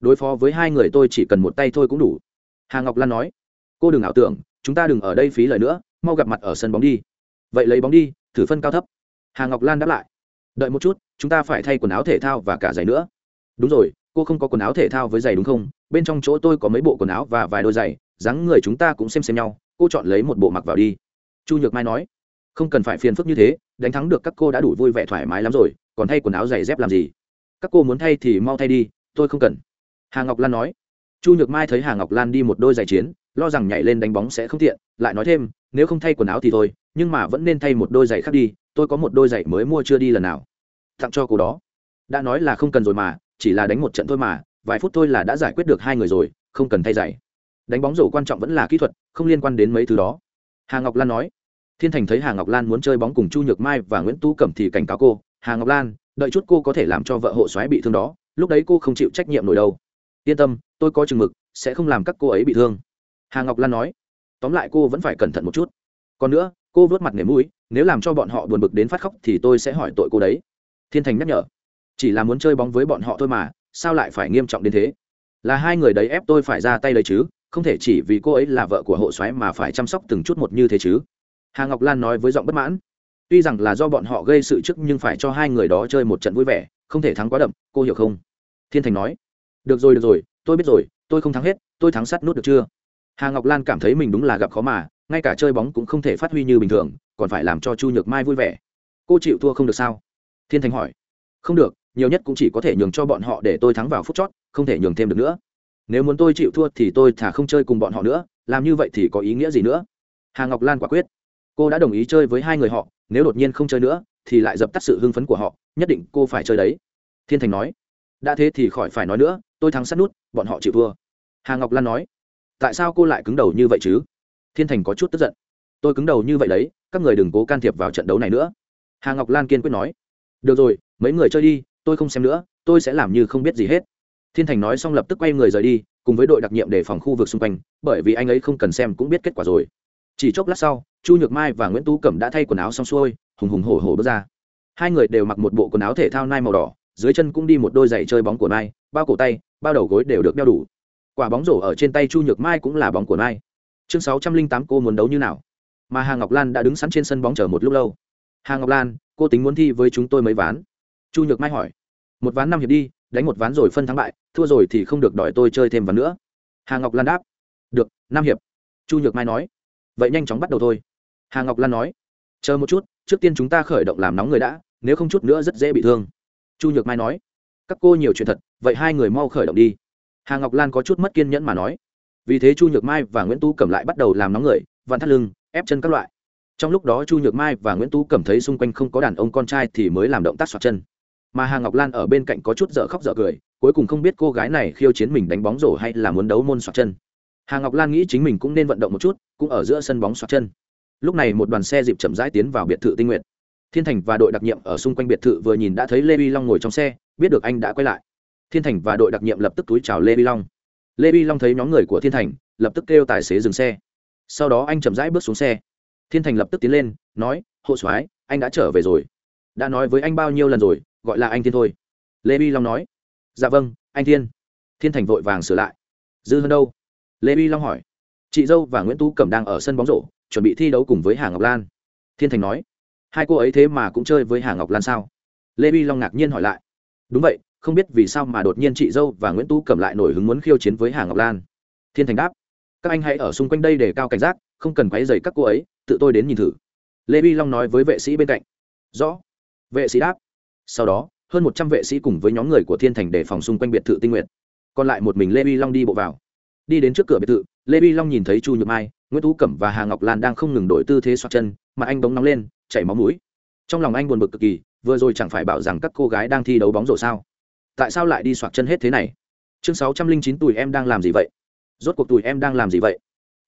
Đối phó với hai người tôi chỉ cần một tay thôi cũng đủ. Hà ngọc lan nói. Cô đừng ảo tưởng chúng ta đừng ở đây phí lời nữa, mau gặp mặt ở sân bóng đi. Vậy lấy bóng đi, thử phân cao thấp. Hà ngọc lan đáp lại. Đợi một chút, chúng ta phải thay quần áo thể thao và cả giày nữa. Đúng rồi, cô không có quần áo thể thao với giày đúng không? Bên trong chỗ tôi có mấy bộ quần áo và vài đôi giày, dáng người chúng ta cũng xem xem nhau, cô chọn lấy một bộ mặc vào đi. Chu nhược mai nói. Không cần phải phiền phức như thế, đánh thắng được các cô đã đủ vui vẻ thoải mái lắm rồi, còn thay quần áo giày dép làm gì? Các cô muốn thay thì mau thay đi, tôi không cần. Hà ngọc lan nói. Chu nhược mai thấy hà ngọc lan đi một đôi giày chiến lo rằng nhảy lên đánh bóng sẽ không tiện, lại nói thêm, nếu không thay quần áo thì thôi, nhưng mà vẫn nên thay một đôi giày khác đi, tôi có một đôi giày mới mua chưa đi lần nào. Tặng cho cô đó. Đã nói là không cần rồi mà, chỉ là đánh một trận thôi mà, vài phút thôi là đã giải quyết được hai người rồi, không cần thay giày. Đánh bóng rổ quan trọng vẫn là kỹ thuật, không liên quan đến mấy thứ đó. Hà ngọc lan nói. Thiên thành thấy hà ngọc lan muốn chơi bóng cùng chu nhược mai và nguyễn tú cẩm thì cảnh cáo cô, hà ngọc lan, đợi chút cô có thể làm cho vợ hộ soái bị thương đó, lúc đấy cô không chịu trách nhiệm nổi đâu. Yên tâm, tôi có chừng mực, sẽ không làm các cô ấy bị thương hà ngọc lan nói tóm lại cô vẫn phải cẩn thận một chút còn nữa cô vớt mặt nghề mũi nếu làm cho bọn họ buồn bực đến phát khóc thì tôi sẽ hỏi tội cô đấy thiên thành nhắc nhở chỉ là muốn chơi bóng với bọn họ thôi mà sao lại phải nghiêm trọng đến thế là hai người đấy ép tôi phải ra tay đấy chứ không thể chỉ vì cô ấy là vợ của hộ soái mà phải chăm sóc từng chút một như thế chứ hà ngọc lan nói với giọng bất mãn tuy rằng là do bọn họ gây sự trước nhưng phải cho hai người đó chơi một trận vui vẻ không thể thắng quá đậm cô hiểu không thiên thành nói được rồi được rồi tôi biết rồi tôi không thắng hết tôi thắng sắt nút được chưa hà ngọc lan cảm thấy mình đúng là gặp khó mà ngay cả chơi bóng cũng không thể phát huy như bình thường còn phải làm cho chu nhược mai vui vẻ cô chịu thua không được sao thiên thành hỏi không được nhiều nhất cũng chỉ có thể nhường cho bọn họ để tôi thắng vào phút chót không thể nhường thêm được nữa nếu muốn tôi chịu thua thì tôi thả không chơi cùng bọn họ nữa làm như vậy thì có ý nghĩa gì nữa hà ngọc lan quả quyết cô đã đồng ý chơi với hai người họ nếu đột nhiên không chơi nữa thì lại dập tắt sự hưng phấn của họ nhất định cô phải chơi đấy thiên thành nói đã thế thì khỏi phải nói nữa tôi thắng sát nút bọn họ chịu thua hà ngọc lan nói tại sao cô lại cứng đầu như vậy chứ? Thiên thành có chút tức giận. Tôi cứng đầu như vậy đấy, các người đừng cố can thiệp vào trận đấu này nữa. Hà ngọc lan kiên quyết nói. Được rồi, mấy người chơi đi, tôi không xem nữa, tôi sẽ làm như không biết gì hết. Thiên thành nói xong lập tức quay người rời đi, cùng với đội đặc nhiệm để phòng khu vực xung quanh, bởi vì anh ấy không cần xem cũng biết kết quả rồi. Chỉ chốc lát sau, chu nhược mai và nguyễn tú cẩm đã thay quần áo xong xuôi, hùng hùng hổ hổ bước ra. Hai người đều mặc một bộ quần áo thể thao nai màu đỏ, dưới chân cũng đi một đôi giày chơi bóng của nai bao cổ tay, bao đầu gối đều được đeo đủ quả bóng rổ ở trên tay chu nhược mai cũng là bóng của Mai. chương sáu trăm linh tám, cô muốn đấu như nào? Mà hà ngọc lan đã đứng sẵn trên sân bóng chờ một lúc lâu. Hà ngọc lan, cô tính muốn thi với chúng tôi mấy ván? Chu nhược mai hỏi. Một ván năm hiệp đi, đánh một ván rồi phân thắng bại, thua rồi thì không được đòi tôi chơi thêm ván nữa. Hà ngọc lan đáp. Được, năm hiệp. Chu nhược mai nói. Vậy nhanh chóng bắt đầu thôi. Hà ngọc lan nói. Chờ một chút, trước tiên chúng ta khởi động làm nóng người đã, nếu không chút nữa rất dễ bị thương. Chu nhược mai nói. Các cô nhiều chuyện thật, vậy hai người mau khởi động đi hà ngọc lan có chút mất kiên nhẫn mà nói, vì thế chu nhược mai và nguyễn tú cầm lại bắt đầu làm nóng người, vặn thắt lưng, ép chân các loại. Trong lúc đó chu nhược mai và nguyễn tú cẩm thấy xung quanh không có đàn ông con trai thì mới làm động tác xoạt chân. Mà hà ngọc lan ở bên cạnh có chút dở khóc dở cười, cuối cùng không biết cô gái này khiêu chiến mình đánh bóng rổ hay là muốn đấu môn xoạt chân. Hà ngọc lan nghĩ chính mình cũng nên vận động một chút, cũng ở giữa sân bóng xoạt chân. Lúc này một đoàn xe dịp chậm rãi tiến vào biệt thự tinh nguyện thiên thành và đội đặc nhiệm ở xung quanh biệt thự vừa nhìn đã thấy lê vi long ngồi trong xe, biết được anh đã quay lại thiên thành và đội đặc nhiệm lập tức túi chào lê vi long. Lê vi long thấy nhóm người của thiên thành, lập tức kêu tài xế dừng xe. Sau đó anh chậm rãi bước xuống xe. Thiên thành lập tức tiến lên, nói, hộ soái, anh đã trở về rồi. Đã nói với anh bao nhiêu lần rồi, gọi là anh thiên thôi. Lê vi long nói dạ vâng anh thiên. Thiên thành vội vàng sửa lại. Dư hơn đâu? Lê vi long hỏi. Chị dâu và nguyễn tú cẩm đang ở sân bóng rổ, chuẩn bị thi đấu cùng với hà ngọc lan. Thiên thành nói, hai cô ấy thế mà cũng chơi với hà ngọc lan sao? Lê vi long ngạc nhiên hỏi lại. Đúng vậy không biết vì sao mà đột nhiên chị dâu và nguyễn tú cầm lại nổi hứng muốn khiêu chiến với hà ngọc lan thiên thành đáp các anh hãy ở xung quanh đây để cao cảnh giác không cần quấy dày các cô ấy tự tôi đến nhìn thử lê vi long nói với vệ sĩ bên cạnh rõ vệ sĩ đáp sau đó hơn một trăm vệ sĩ cùng với nhóm người của thiên thành để phòng xung quanh biệt thự tinh nguyện còn lại một mình lê vi long đi bộ vào đi đến trước cửa biệt thự lê vi long nhìn thấy chu nhược mai nguyễn tú cẩm và hà ngọc lan đang không ngừng đổi tư thế xoạt chân mà anh bóng nóng lên chảy máu mũi trong lòng anh buồn bực cực kỳ vừa rồi chẳng phải bảo rằng các cô gái đang thi đấu bóng rổ sao tại sao lại đi soạc chân hết thế này? Chương sáu trăm linh chín tuổi em đang làm gì vậy? Rốt cuộc tuổi em đang làm gì vậy?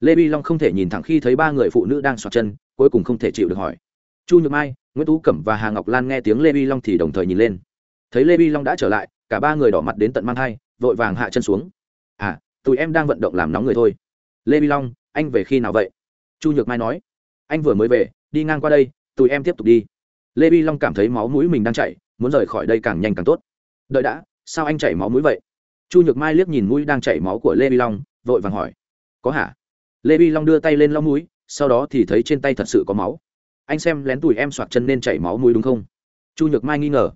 Lê vi long không thể nhìn thẳng khi thấy ba người phụ nữ đang soạc chân, cuối cùng không thể chịu được hỏi. Chu nhược mai, nguyễn tú cẩm và hà ngọc lan nghe tiếng lê vi long thì đồng thời nhìn lên. Thấy lê vi long đã trở lại, cả ba người đỏ mặt đến tận mang thai, vội vàng hạ chân xuống. À tụi em đang vận động làm nóng người thôi. Lê vi long, anh về khi nào vậy? Chu nhược mai nói. Anh vừa mới về, đi ngang qua đây, tụi em tiếp tục đi. Lê vi long cảm thấy máu mũi mình đang chảy, muốn rời khỏi đây càng nhanh càng tốt đợi đã, sao anh chảy máu mũi vậy? Chu nhược mai liếc nhìn mũi đang chảy máu của lê vi long, vội vàng hỏi. Có hả? Lê vi long đưa tay lên lau mũi, sau đó thì thấy trên tay thật sự có máu. Anh xem lén tủi em soạt chân nên chảy máu mũi đúng không? Chu nhược mai nghi ngờ.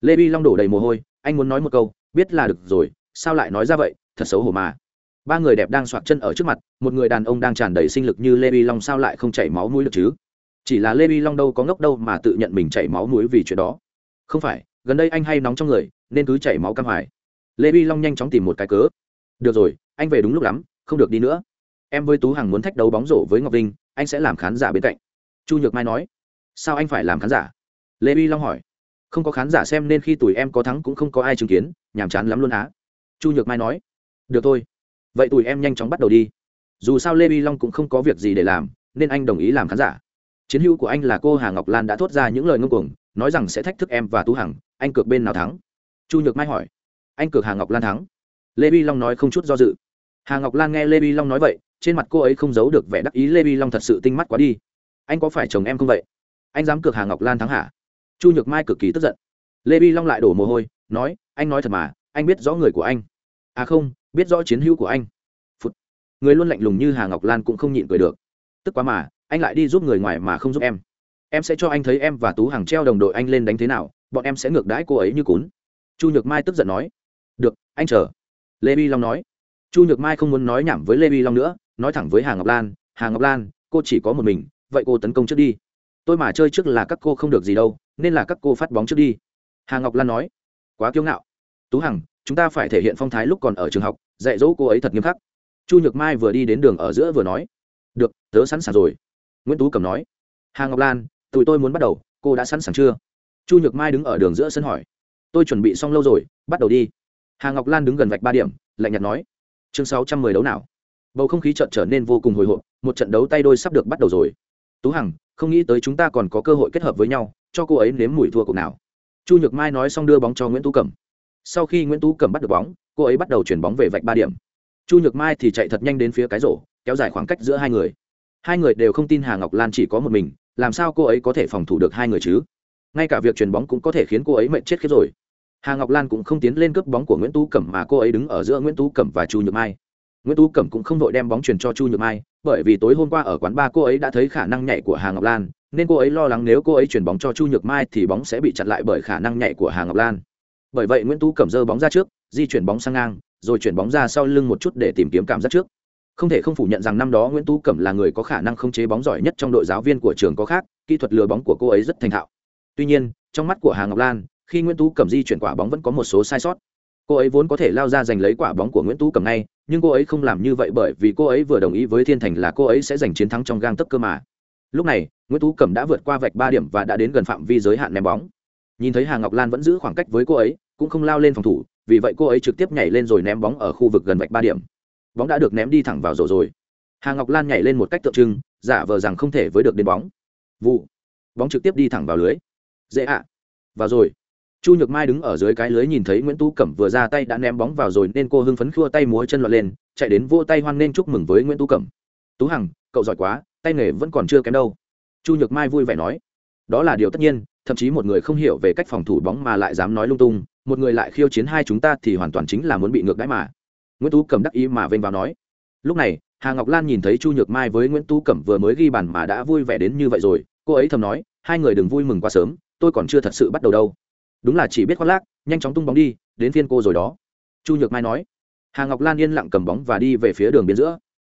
Lê vi long đổ đầy mồ hôi, anh muốn nói một câu, biết là được rồi, sao lại nói ra vậy? Thật xấu hổ mà. Ba người đẹp đang soạt chân ở trước mặt, một người đàn ông đang tràn đầy sinh lực như lê vi long sao lại không chảy máu mũi được chứ? Chỉ là lê vi long đâu có ngốc đâu mà tự nhận mình chảy máu mũi vì chuyện đó. Không phải gần đây anh hay nóng trong người, nên cứ chảy máu cam hoài. Lê vi long nhanh chóng tìm một cái cớ. Được rồi, anh về đúng lúc lắm, không được đi nữa. Em với tú hằng muốn thách đấu bóng rổ với ngọc linh anh sẽ làm khán giả bên cạnh. Chu nhược mai nói, sao anh phải làm khán giả? Lê vi long hỏi, không có khán giả xem nên khi tuổi em có thắng cũng không có ai chứng kiến, nhàm chán lắm luôn á. Chu nhược mai nói, được thôi, vậy tuổi em nhanh chóng bắt đầu đi. Dù sao lê vi long cũng không có việc gì để làm, nên anh đồng ý làm khán giả. Chiến hữu của anh là cô hà ngọc lan đã thốt ra những lời ngông cuồng, nói rằng sẽ thách thức em và tú hằng anh cược bên nào thắng? Chu nhược mai hỏi. Anh cược hà ngọc lan thắng. Lê vi long nói không chút do dự. Hà ngọc lan nghe lê vi long nói vậy, trên mặt cô ấy không giấu được vẻ đắc ý, lê vi long thật sự tinh mắt quá đi. Anh có phải chồng em không vậy? Anh dám cược hà ngọc lan thắng hả? Chu nhược mai cực kỳ tức giận. Lê vi long lại đổ mồ hôi, nói, anh nói thật mà, anh biết rõ người của anh. À không, biết rõ chiến hữu của anh. Phụt. người luôn lạnh lùng như hà ngọc lan cũng không nhịn cười được. Tức quá mà, anh lại đi giúp người ngoài mà không giúp em. Em sẽ cho anh thấy em và tú hàng treo đồng đội anh lên đánh thế nào bọn em sẽ ngược đãi cô ấy như cún. Chu nhược mai tức giận nói, được, anh chờ. Lê vi long nói, chu nhược mai không muốn nói nhảm với lê vi long nữa, nói thẳng với hà ngọc lan, hà ngọc lan, cô chỉ có một mình, vậy cô tấn công trước đi. Tôi mà chơi trước là các cô không được gì đâu, nên là các cô phát bóng trước đi. Hà ngọc lan nói, quá kiêu ngạo. Tú hằng, chúng ta phải thể hiện phong thái lúc còn ở trường học, dạy dỗ cô ấy thật nghiêm khắc. Chu nhược mai vừa đi đến đường ở giữa vừa nói, được, tớ sẵn sàng rồi. Nguyễn tú cầm nói, hà ngọc lan, tụi tôi muốn bắt đầu, cô đã sẵn sàng chưa? Chu nhược mai đứng ở đường giữa sân hỏi. Tôi chuẩn bị xong lâu rồi, bắt đầu đi. Hà ngọc lan đứng gần vạch ba điểm, lạnh nhạt nói. Chương sáu trăm mười đấu nào? Bầu không khí trận trở nên vô cùng hồi hộp, một trận đấu tay đôi sắp được bắt đầu rồi. Tú hằng, không nghĩ tới chúng ta còn có cơ hội kết hợp với nhau, cho cô ấy nếm mùi thua cuộc nào. Chu nhược mai nói xong đưa bóng cho nguyễn tú cẩm. Sau khi nguyễn tú cẩm bắt được bóng, cô ấy bắt đầu chuyển bóng về vạch ba điểm. Chu nhược mai thì chạy thật nhanh đến phía cái rổ, kéo dài khoảng cách giữa hai người. Hai người đều không tin hà ngọc lan chỉ có một mình, làm sao cô ấy có thể phòng thủ được hai người chứ? Ngay cả việc chuyền bóng cũng có thể khiến cô ấy mệt chết khiếp rồi. Hà ngọc lan cũng không tiến lên cướp bóng của nguyễn tú cẩm mà cô ấy đứng ở giữa nguyễn tú cẩm và chu nhược mai. Nguyễn tú cẩm cũng không vội đem bóng truyền cho chu nhược mai, bởi vì tối hôm qua ở quán ba cô ấy đã thấy khả năng nhảy của hà ngọc lan, nên cô ấy lo lắng nếu cô ấy chuyển bóng cho chu nhược mai thì bóng sẽ bị chặn lại bởi khả năng nhảy của hà ngọc lan. Bởi vậy nguyễn tú cẩm giơ bóng ra trước, di chuyển bóng sang ngang, rồi chuyển bóng ra sau lưng một chút để tìm kiếm cảm giác trước. Không thể không phủ nhận rằng năm đó nguyễn tú cẩm là người có khả năng không chế bóng giỏi nhất trong đội giáo viên của trường có khác, kỹ thuật lừa bóng của cô ấy rất thành thạo tuy nhiên, trong mắt của hà ngọc lan, khi nguyễn tú cẩm di chuyển quả bóng vẫn có một số sai sót. Cô ấy vốn có thể lao ra giành lấy quả bóng của nguyễn tú cầm ngay, nhưng cô ấy không làm như vậy bởi vì cô ấy vừa đồng ý với thiên thành là cô ấy sẽ giành chiến thắng trong gang tấc cơ mà. Lúc này, nguyễn tú cẩm đã vượt qua vạch ba điểm và đã đến gần phạm vi giới hạn ném bóng. Nhìn thấy hà ngọc lan vẫn giữ khoảng cách với cô ấy, cũng không lao lên phòng thủ, vì vậy cô ấy trực tiếp nhảy lên rồi ném bóng ở khu vực gần vạch ba điểm. Bóng đã được ném đi thẳng vào rổ rồi. Hà ngọc lan nhảy lên một cách tượng trưng, giả vờ rằng không thể với được đến bóng. Vụ. Bóng trực tiếp đi thẳng vào lưới dễ ạ. Vào rồi. Chu nhược mai đứng ở dưới cái lưới nhìn thấy nguyễn Tu cẩm vừa ra tay đã ném bóng vào rồi nên cô hưng phấn khua tay múa chân loạn lên, chạy đến vô tay hoan nên chúc mừng với nguyễn Tu cẩm. Tú hằng, cậu giỏi quá, tay nghề vẫn còn chưa kém đâu. Chu nhược mai vui vẻ nói. Đó là điều tất nhiên, thậm chí một người không hiểu về cách phòng thủ bóng mà lại dám nói lung tung, một người lại khiêu chiến hai chúng ta thì hoàn toàn chính là muốn bị ngược đãi mà. Nguyễn tú cẩm đắc ý mà vênh vào nói. Lúc này, hà ngọc lan nhìn thấy chu nhược mai với nguyễn tú cẩm vừa mới ghi bàn mà đã vui vẻ đến như vậy rồi, cô ấy thầm nói, hai người đừng vui mừng quá sớm tôi còn chưa thật sự bắt đầu đâu. Đúng là chỉ biết khoác lác, nhanh chóng tung bóng đi, đến phiên cô rồi đó. Chu nhược mai nói. Hà ngọc lan yên lặng cầm bóng và đi về phía đường biên giữa.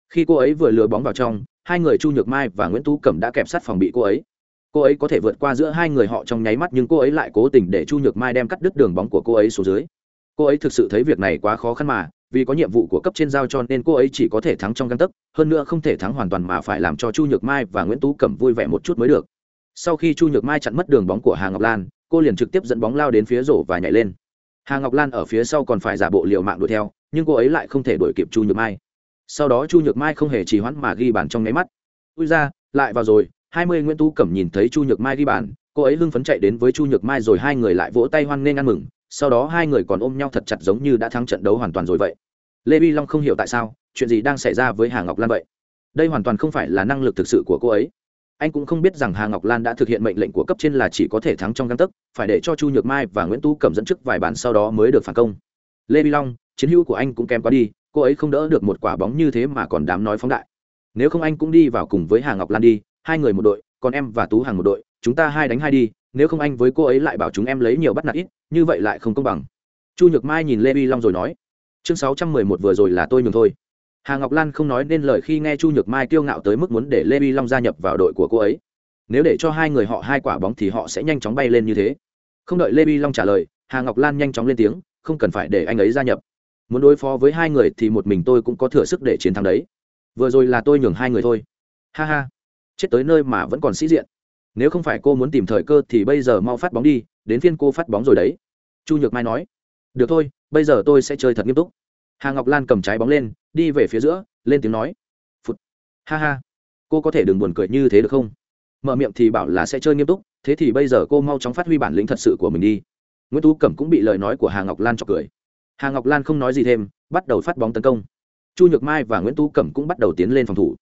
Khi cô ấy vừa lừa bóng vào trong, hai người chu nhược mai và nguyễn tú cẩm đã kẹp sát phòng bị cô ấy. Cô ấy có thể vượt qua giữa hai người họ trong nháy mắt nhưng cô ấy lại cố tình để chu nhược mai đem cắt đứt đường bóng của cô ấy xuống dưới. Cô ấy thực sự thấy việc này quá khó khăn mà, vì có nhiệm vụ của cấp trên giao cho nên cô ấy chỉ có thể thắng trong găng tấc, hơn nữa không thể thắng hoàn toàn mà phải làm cho chu nhược mai và nguyễn tú cẩm vui vẻ một chút mới được sau khi chu nhược mai chặn mất đường bóng của hà ngọc lan cô liền trực tiếp dẫn bóng lao đến phía rổ và nhảy lên hà ngọc lan ở phía sau còn phải giả bộ liều mạng đuổi theo nhưng cô ấy lại không thể đuổi kịp chu nhược mai sau đó chu nhược mai không hề trì hoãn mà ghi bàn trong nháy mắt ui ra, lại vào rồi, hai mươi nguyễn tú cẩm nhìn thấy chu nhược mai ghi bàn, cô ấy hưng phấn chạy đến với chu nhược mai rồi hai người lại vỗ tay hoan nghênh ăn mừng, sau đó hai người còn ôm nhau thật chặt giống như đã thắng trận đấu hoàn toàn rồi vậy. Lê vi long không hiểu tại sao, chuyện gì đang xảy ra với hà ngọc lan vậy? Đây hoàn toàn không phải là năng lực thực sự của cô ấy anh cũng không biết rằng hà ngọc lan đã thực hiện mệnh lệnh của cấp trên là chỉ có thể thắng trong găng tấc, phải để cho chu nhược mai và nguyễn Tu cầm dẫn trước vài bàn sau đó mới được phản công. Lê vi long, chiến hữu của anh cũng kém quá đi, cô ấy không đỡ được một quả bóng như thế mà còn đám nói phóng đại. Nếu không anh cũng đi vào cùng với hà ngọc lan đi, hai người một đội, còn em và tú hàng một đội, chúng ta hai đánh hai đi, nếu không anh với cô ấy lại bảo chúng em lấy nhiều bắt nạt ít, như vậy lại không công bằng. Chu nhược mai nhìn lê vi long rồi nói, chương sáu trăm mười một vừa rồi là tôi nhường thôi hà ngọc lan không nói nên lời khi nghe chu nhược mai kiêu ngạo tới mức muốn để lê vi long gia nhập vào đội của cô ấy. Nếu để cho hai người họ hai quả bóng thì họ sẽ nhanh chóng bay lên như thế. Không đợi lê vi long trả lời, hà ngọc lan nhanh chóng lên tiếng, không cần phải để anh ấy gia nhập. Muốn đối phó với hai người thì một mình tôi cũng có thừa sức để chiến thắng đấy. Vừa rồi là tôi nhường hai người thôi. Ha ha. Chết tới nơi mà vẫn còn sĩ diện. Nếu không phải cô muốn tìm thời cơ thì bây giờ mau phát bóng đi, đến phiên cô phát bóng rồi đấy. Chu nhược mai nói. Được thôi, bây giờ tôi sẽ chơi thật nghiêm túc. Hà ngọc lan cầm trái bóng lên đi về phía giữa, lên tiếng nói. Phút ha ha. Cô có thể đừng buồn cười như thế được không? Mở miệng thì bảo là sẽ chơi nghiêm túc, thế thì bây giờ cô mau chóng phát huy bản lĩnh thật sự của mình đi. Nguyễn tú cẩm cũng bị lời nói của hà ngọc lan chọc cười. Hà ngọc lan không nói gì thêm, bắt đầu phát bóng tấn công. Chu nhược mai và nguyễn tú cẩm cũng bắt đầu tiến lên phòng thủ.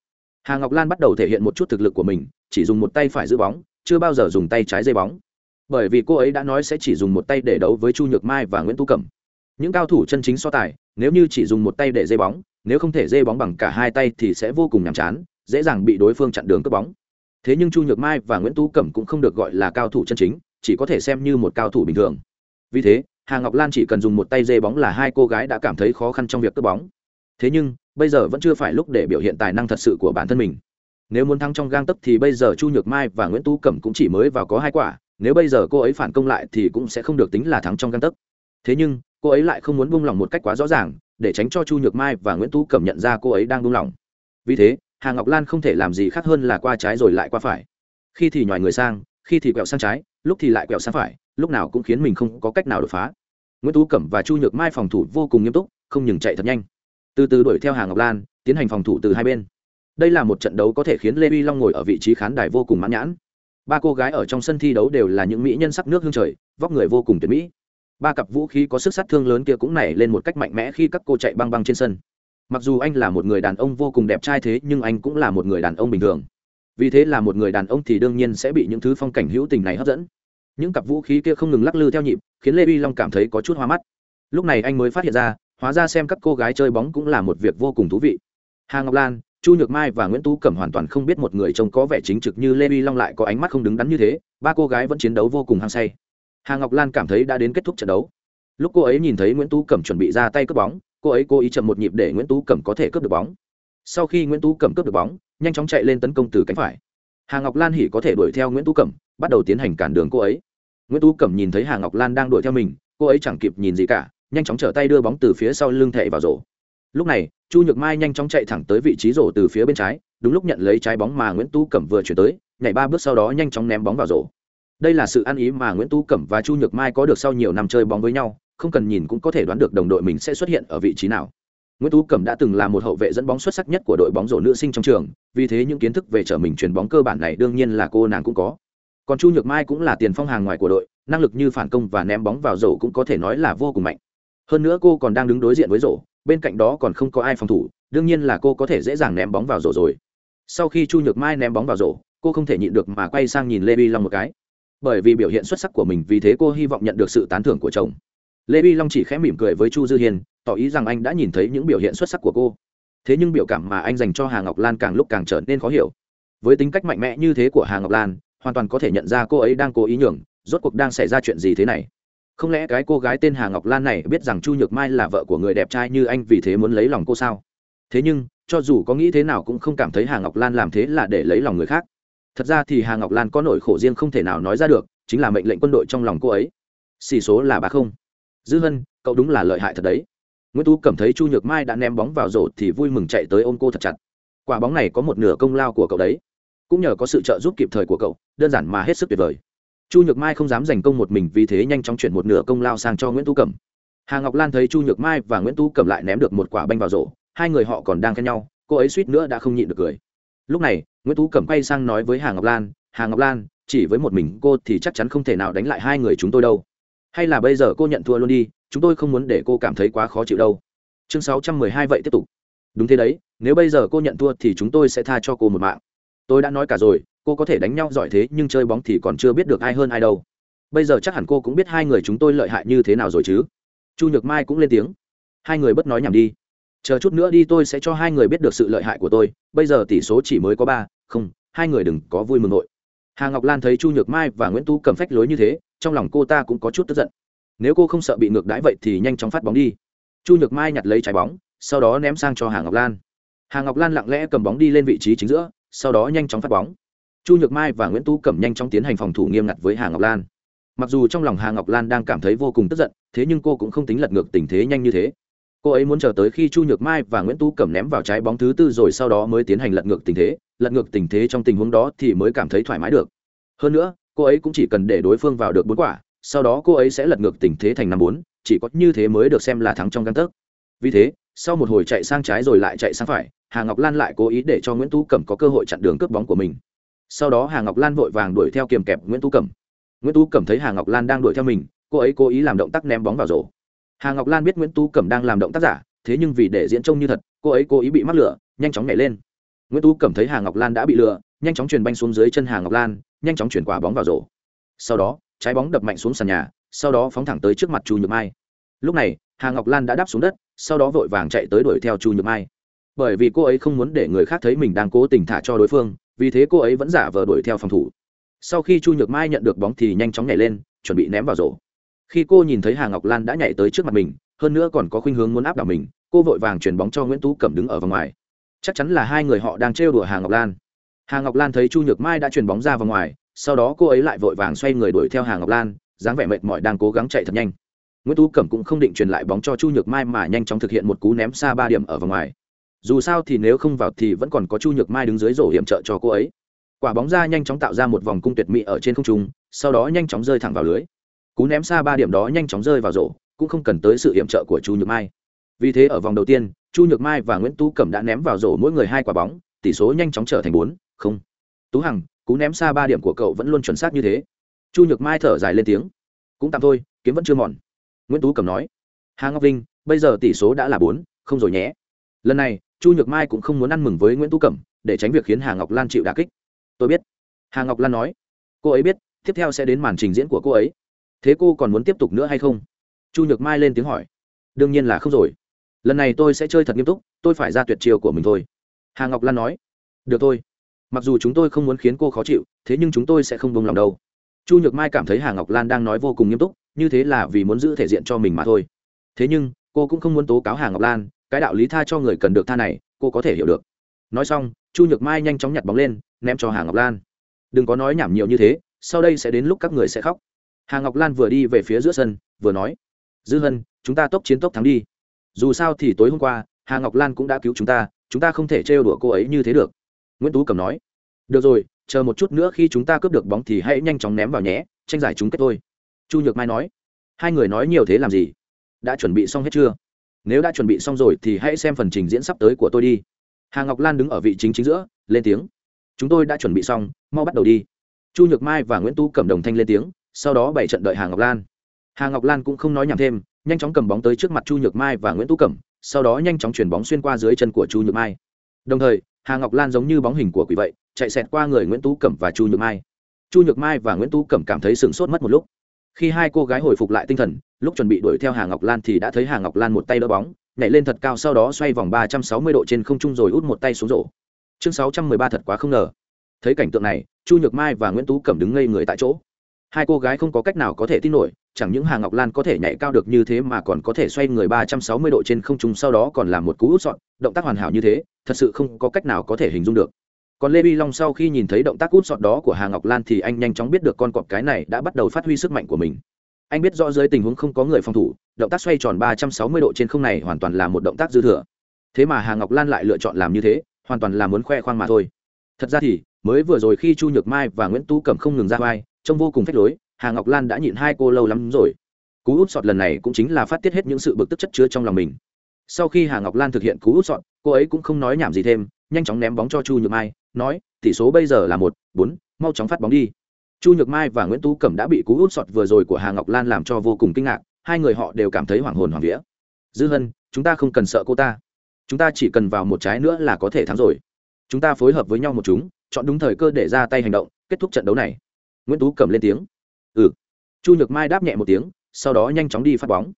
Hà ngọc lan bắt đầu thể hiện một chút thực lực của mình, chỉ dùng một tay phải giữ bóng, chưa bao giờ dùng tay trái dây bóng. Bởi vì cô ấy đã nói sẽ chỉ dùng một tay để đấu với chu nhược mai và nguyễn tú cẩm những cao thủ chân chính so tài, nếu như chỉ dùng một tay để dây bóng, nếu không thể dây bóng bằng cả hai tay thì sẽ vô cùng nhàm chán, dễ dàng bị đối phương chặn đường cướp bóng. Thế nhưng chu nhược mai và nguyễn tú cẩm cũng không được gọi là cao thủ chân chính, chỉ có thể xem như một cao thủ bình thường. Vì thế, hà ngọc lan chỉ cần dùng một tay dây bóng là hai cô gái đã cảm thấy khó khăn trong việc cướp bóng. Thế nhưng, bây giờ vẫn chưa phải lúc để biểu hiện tài năng thật sự của bản thân mình. Nếu muốn thắng trong gang tấc thì bây giờ chu nhược mai và nguyễn tú cẩm cũng chỉ mới vào có hai quả, nếu bây giờ cô ấy phản công lại thì cũng sẽ không được tính là thắng trong gang tấc thế nhưng, cô ấy lại không muốn buông lỏng một cách quá rõ ràng, để tránh cho chu nhược mai và nguyễn tú cẩm nhận ra cô ấy đang buông lỏng. Vì thế, hà ngọc lan không thể làm gì khác hơn là qua trái rồi lại qua phải. Khi thì nhòi người sang, khi thì quẹo sang trái, lúc thì lại quẹo sang phải, lúc nào cũng khiến mình không có cách nào đột phá. Nguyễn tú cẩm và chu nhược mai phòng thủ vô cùng nghiêm túc, không ngừng chạy thật nhanh. Từ từ đuổi theo hà ngọc lan, tiến hành phòng thủ từ hai bên. Đây là một trận đấu có thể khiến lê vi long ngồi ở vị trí khán đài vô cùng mãn nhãn. Ba cô gái ở trong sân thi đấu đều là những mỹ nhân sắc nước hương trời, vóc người vô cùng tuyệt mỹ ba cặp vũ khí có sức sát thương lớn kia cũng nảy lên một cách mạnh mẽ khi các cô chạy băng băng trên sân. Mặc dù anh là một người đàn ông vô cùng đẹp trai thế, nhưng anh cũng là một người đàn ông bình thường. Vì thế là một người đàn ông thì đương nhiên sẽ bị những thứ phong cảnh hữu tình này hấp dẫn. Những cặp vũ khí kia không ngừng lắc lư theo nhịp, khiến lê vi long cảm thấy có chút hoa mắt. Lúc này anh mới phát hiện ra, hóa ra xem các cô gái chơi bóng cũng là một việc vô cùng thú vị. Hà ngọc lan, chu nhược mai và nguyễn tú cẩm hoàn toàn không biết một người trông có vẻ chính trực như lê vi long lại có ánh mắt không đứng đắn như thế, ba cô gái vẫn chiến đấu vô cùng hăng say hà ngọc lan cảm thấy đã đến kết thúc trận đấu. Lúc cô ấy nhìn thấy nguyễn tú cẩm chuẩn bị ra tay cướp bóng, cô ấy cố ý chậm một nhịp để nguyễn tú cẩm có thể cướp được bóng. Sau khi nguyễn tú cẩm cướp được bóng, nhanh chóng chạy lên tấn công từ cánh phải. Hà ngọc lan hỉ có thể đuổi theo nguyễn tú cẩm, bắt đầu tiến hành cản đường cô ấy. Nguyễn tú cẩm nhìn thấy hà ngọc lan đang đuổi theo mình, cô ấy chẳng kịp nhìn gì cả, nhanh chóng trở tay đưa bóng từ phía sau lưng thệ vào rổ. Lúc này, chu nhược mai nhanh chóng chạy thẳng tới vị trí rổ từ phía bên trái, đúng lúc nhận lấy trái bóng mà nguyễn tú cẩm vừa chuyển tới, nhảy ba bước sau đó nhanh chóng ném bóng vào rổ đây là sự ăn ý mà nguyễn tú cẩm và chu nhược mai có được sau nhiều năm chơi bóng với nhau, không cần nhìn cũng có thể đoán được đồng đội mình sẽ xuất hiện ở vị trí nào. Nguyễn tú cẩm đã từng là một hậu vệ dẫn bóng xuất sắc nhất của đội bóng rổ nữ sinh trong trường, vì thế những kiến thức về trở mình chuyền bóng cơ bản này đương nhiên là cô nàng cũng có. Còn chu nhược mai cũng là tiền phong hàng ngoài của đội, năng lực như phản công và ném bóng vào rổ cũng có thể nói là vô cùng mạnh. Hơn nữa cô còn đang đứng đối diện với rổ, bên cạnh đó còn không có ai phòng thủ, đương nhiên là cô có thể dễ dàng ném bóng vào rổ rồi. Sau khi chu nhược mai ném bóng vào rổ, cô không thể nhịn được mà quay sang nhìn lê vi long một cái bởi vì biểu hiện xuất sắc của mình vì thế cô hy vọng nhận được sự tán thưởng của chồng. Lê vi long chỉ khẽ mỉm cười với chu dư hiền tỏ ý rằng anh đã nhìn thấy những biểu hiện xuất sắc của cô. Thế nhưng biểu cảm mà anh dành cho hà ngọc lan càng lúc càng trở nên khó hiểu. Với tính cách mạnh mẽ như thế của hà ngọc lan, hoàn toàn có thể nhận ra cô ấy đang cố ý nhường, rốt cuộc đang xảy ra chuyện gì thế này. Không lẽ cái cô gái tên hà ngọc lan này biết rằng chu nhược mai là vợ của người đẹp trai như anh vì thế muốn lấy lòng cô sao? Thế nhưng, cho dù có nghĩ thế nào cũng không cảm thấy hà ngọc lan làm thế là để lấy lòng người khác thật ra thì hà ngọc lan có nỗi khổ riêng không thể nào nói ra được, chính là mệnh lệnh quân đội trong lòng cô ấy. Xì số là ba không. Dư hân, cậu đúng là lợi hại thật đấy. Nguyễn tú cảm thấy chu nhược mai đã ném bóng vào rổ thì vui mừng chạy tới ôm cô thật chặt. Quả bóng này có một nửa công lao của cậu đấy. Cũng nhờ có sự trợ giúp kịp thời của cậu, đơn giản mà hết sức tuyệt vời. Chu nhược mai không dám giành công một mình vì thế nhanh chóng chuyển một nửa công lao sang cho nguyễn tú cẩm. Hà ngọc lan thấy chu nhược mai và nguyễn tú cẩm lại ném được một quả banh vào rổ, hai người họ còn đang khen nhau, cô ấy suýt nữa đã không nhịn được cười. Lúc này nguyễn tú cẩm quay sang nói với hà ngọc lan, hà ngọc lan, chỉ với một mình cô thì chắc chắn không thể nào đánh lại hai người chúng tôi đâu. Hay là bây giờ cô nhận thua luôn đi, chúng tôi không muốn để cô cảm thấy quá khó chịu đâu. Chương sáu trăm mười hai vậy tiếp tục. Đúng thế đấy, nếu bây giờ cô nhận thua thì chúng tôi sẽ tha cho cô một mạng. Tôi đã nói cả rồi, cô có thể đánh nhau giỏi thế nhưng chơi bóng thì còn chưa biết được ai hơn ai đâu. Bây giờ chắc hẳn cô cũng biết hai người chúng tôi lợi hại như thế nào rồi chứ. Chu nhược mai cũng lên tiếng. Hai người bất nói nhảm đi. Chờ chút nữa đi, tôi sẽ cho hai người biết được sự lợi hại của tôi. Bây giờ tỷ số chỉ mới có ba không, hai người đừng có vui mừng nội. Hà ngọc lan thấy chu nhược mai và nguyễn tú cầm phách lối như thế, trong lòng cô ta cũng có chút tức giận. Nếu cô không sợ bị ngược đãi vậy thì nhanh chóng phát bóng đi. Chu nhược mai nhặt lấy trái bóng, sau đó ném sang cho hà ngọc lan. Hà ngọc lan lặng lẽ cầm bóng đi lên vị trí chính giữa, sau đó nhanh chóng phát bóng. Chu nhược mai và nguyễn tú cầm nhanh chóng tiến hành phòng thủ nghiêm ngặt với hà ngọc lan. Mặc dù trong lòng hà ngọc lan đang cảm thấy vô cùng tức giận, thế nhưng cô cũng không tính lật ngược tình thế nhanh như thế. Cô ấy muốn chờ tới khi chu nhược mai và nguyễn tú cầm ném vào trái bóng thứ tư rồi sau đó mới tiến hành lật ngược tình thế lật ngược tình thế trong tình huống đó thì mới cảm thấy thoải mái được. Hơn nữa, cô ấy cũng chỉ cần để đối phương vào được bốn quả, sau đó cô ấy sẽ lật ngược tình thế thành năm bốn, chỉ có như thế mới được xem là thắng trong găng tấc. Vì thế, sau một hồi chạy sang trái rồi lại chạy sang phải, hà ngọc lan lại cố ý để cho nguyễn tú cẩm có cơ hội chặn đường cướp bóng của mình. Sau đó hà ngọc lan vội vàng đuổi theo kiềm kẹp nguyễn tú cẩm. Nguyễn tú cẩm thấy hà ngọc lan đang đuổi theo mình, cô ấy cố ý làm động tác ném bóng vào rổ. Hà ngọc lan biết nguyễn tú cẩm đang làm động tác giả, thế nhưng vì để diễn trông như thật, cô ấy cố ý bị mắc lửa, nhanh chóng nhảy lên nguyễn tú cảm thấy hà ngọc lan đã bị lừa, nhanh chóng chuyển banh xuống dưới chân hà ngọc lan, nhanh chóng chuyển quả bóng vào rổ. Sau đó, trái bóng đập mạnh xuống sàn nhà, sau đó phóng thẳng tới trước mặt chu nhược mai. Lúc này, hà ngọc lan đã đáp xuống đất, sau đó vội vàng chạy tới đuổi theo chu nhược mai. Bởi vì cô ấy không muốn để người khác thấy mình đang cố tình thả cho đối phương, vì thế cô ấy vẫn giả vờ đuổi theo phòng thủ. Sau khi chu nhược mai nhận được bóng thì nhanh chóng nhảy lên, chuẩn bị ném vào rổ. Khi cô nhìn thấy hà ngọc lan đã nhảy tới trước mặt mình, hơn nữa còn có khuynh hướng muốn áp đảo mình, cô vội vàng chuyển bóng cho nguyễn tú cẩm đứng ở vòng ngoài chắc chắn là hai người họ đang trêu đùa hà ngọc lan. Hà ngọc lan thấy chu nhược mai đã chuyền bóng ra vào ngoài, sau đó cô ấy lại vội vàng xoay người đuổi theo hà ngọc lan, dáng vẻ mệt mỏi đang cố gắng chạy thật nhanh. Nguyễn tú cẩm cũng không định truyền lại bóng cho chu nhược mai mà nhanh chóng thực hiện một cú ném xa ba điểm ở vòng ngoài. Dù sao thì nếu không vào thì vẫn còn có chu nhược mai đứng dưới rổ hiểm trợ cho cô ấy. Quả bóng ra nhanh chóng tạo ra một vòng cung tuyệt mỹ ở trên không trung, sau đó nhanh chóng rơi thẳng vào lưới. Cú ném xa ba điểm đó nhanh chóng rơi vào rổ, cũng không cần tới sự hiểm trợ của chu nhược mai. Vì thế ở vòng đầu tiên chu nhược mai và nguyễn tú cẩm đã ném vào rổ mỗi người hai quả bóng, tỷ số nhanh chóng trở thành bốn, không. Tú hằng, cú ném xa ba điểm của cậu vẫn luôn chuẩn xác như thế. Chu nhược mai thở dài lên tiếng. Cũng tạm thôi, kiếm vẫn chưa mòn. Nguyễn tú cẩm nói. Hà ngọc linh bây giờ tỷ số đã là bốn, không rồi nhé. Lần này, chu nhược mai cũng không muốn ăn mừng với nguyễn tú cẩm, để tránh việc khiến hà ngọc lan chịu đà kích. Tôi biết. Hà ngọc lan nói. Cô ấy biết, tiếp theo sẽ đến màn trình diễn của cô ấy. Thế cô còn muốn tiếp tục nữa hay không? Chu nhược mai lên tiếng hỏi. Đương nhiên là không rồi lần này tôi sẽ chơi thật nghiêm túc, tôi phải ra tuyệt chiêu của mình thôi. Hà ngọc lan nói. Được thôi. Mặc dù chúng tôi không muốn khiến cô khó chịu, thế nhưng chúng tôi sẽ không bông lòng đâu. Chu nhược mai cảm thấy hà ngọc lan đang nói vô cùng nghiêm túc, như thế là vì muốn giữ thể diện cho mình mà thôi. Thế nhưng, cô cũng không muốn tố cáo hà ngọc lan, cái đạo lý tha cho người cần được tha này, cô có thể hiểu được. Nói xong, chu nhược mai nhanh chóng nhặt bóng lên, ném cho hà ngọc lan. Đừng có nói nhảm nhiều như thế, sau đây sẽ đến lúc các người sẽ khóc. Hà ngọc lan vừa đi về phía giữa sân, vừa nói. Dư hân, chúng ta tốc chiến tốc thắng đi dù sao thì tối hôm qua, hà ngọc lan cũng đã cứu chúng ta chúng ta không thể trêu đùa cô ấy như thế được. Nguyễn tú cầm nói. Được rồi, chờ một chút nữa khi chúng ta cướp được bóng thì hãy nhanh chóng ném vào nhé, tranh giải chúng kết thôi. Chu nhược mai nói. Hai người nói nhiều thế làm gì? Đã chuẩn bị xong hết chưa? Nếu đã chuẩn bị xong rồi thì hãy xem phần trình diễn sắp tới của tôi đi. Hà ngọc lan đứng ở vị chính chính giữa, lên tiếng. Chúng tôi đã chuẩn bị xong, mau bắt đầu đi. Chu nhược mai và nguyễn Tu cầm đồng thanh lên tiếng, sau đó bảy trận đợi hà ngọc lan hà ngọc lan cũng không nói nhảm thêm nhanh chóng cầm bóng tới trước mặt chu nhược mai và nguyễn tú cẩm sau đó nhanh chóng chuyển bóng xuyên qua dưới chân của chu nhược mai đồng thời hà ngọc lan giống như bóng hình của quỷ vậy chạy xẹt qua người nguyễn tú cẩm và chu nhược mai chu nhược mai và nguyễn tú cẩm cảm thấy sửng sốt mất một lúc khi hai cô gái hồi phục lại tinh thần lúc chuẩn bị đuổi theo hà ngọc lan thì đã thấy hà ngọc lan một tay đỡ bóng nhảy lên thật cao sau đó xoay vòng ba trăm sáu mươi độ trên không trung rồi út một tay xuống rổ chương sáu trăm mười ba thật quá không ngờ thấy cảnh tượng này chu nhược mai và nguyễn tú cẩm đứng ngây người tại chỗ hai cô gái không có cách nào có thể tin nổi chẳng những hà ngọc lan có thể nhảy cao được như thế mà còn có thể xoay người ba trăm sáu mươi độ trên không trung sau đó còn làm một cú út sọt, động tác hoàn hảo như thế, thật sự không có cách nào có thể hình dung được. Còn lê Bi long sau khi nhìn thấy động tác út sọt đó của hà ngọc lan thì anh nhanh chóng biết được con cọp cái này đã bắt đầu phát huy sức mạnh của mình. Anh biết rõ dưới tình huống không có người phòng thủ, động tác xoay tròn ba trăm sáu mươi độ trên không này hoàn toàn là một động tác dư thừa. Thế mà hà ngọc lan lại lựa chọn làm như thế, hoàn toàn là muốn khoe khoang mà thôi. Thật ra thì, mới vừa rồi khi chu nhược mai và nguyễn tú cẩm không ngừng ra vai, trông vô cùng phách lối hà ngọc lan đã nhịn hai cô lâu lắm rồi. Cú út sọt lần này cũng chính là phát tiết hết những sự bực tức chất chứa trong lòng mình. Sau khi hà ngọc lan thực hiện cú út sọt, cô ấy cũng không nói nhảm gì thêm, nhanh chóng ném bóng cho chu nhược mai, nói, tỷ số bây giờ là một, bốn, mau chóng phát bóng đi. Chu nhược mai và nguyễn tú cẩm đã bị cú út sọt vừa rồi của hà ngọc lan làm cho vô cùng kinh ngạc, hai người họ đều cảm thấy hoảng hồn hoảng vía. Dư hân, chúng ta không cần sợ cô ta. Chúng ta chỉ cần vào một trái nữa là có thể thắng rồi. Chúng ta phối hợp với nhau một chúng, chọn đúng thời cơ để ra tay hành động, kết thúc trận đấu này. Nguyễn tú cẩm lên tiếng ừ. Chu nhược mai đáp nhẹ một tiếng, sau đó nhanh chóng đi phát bóng.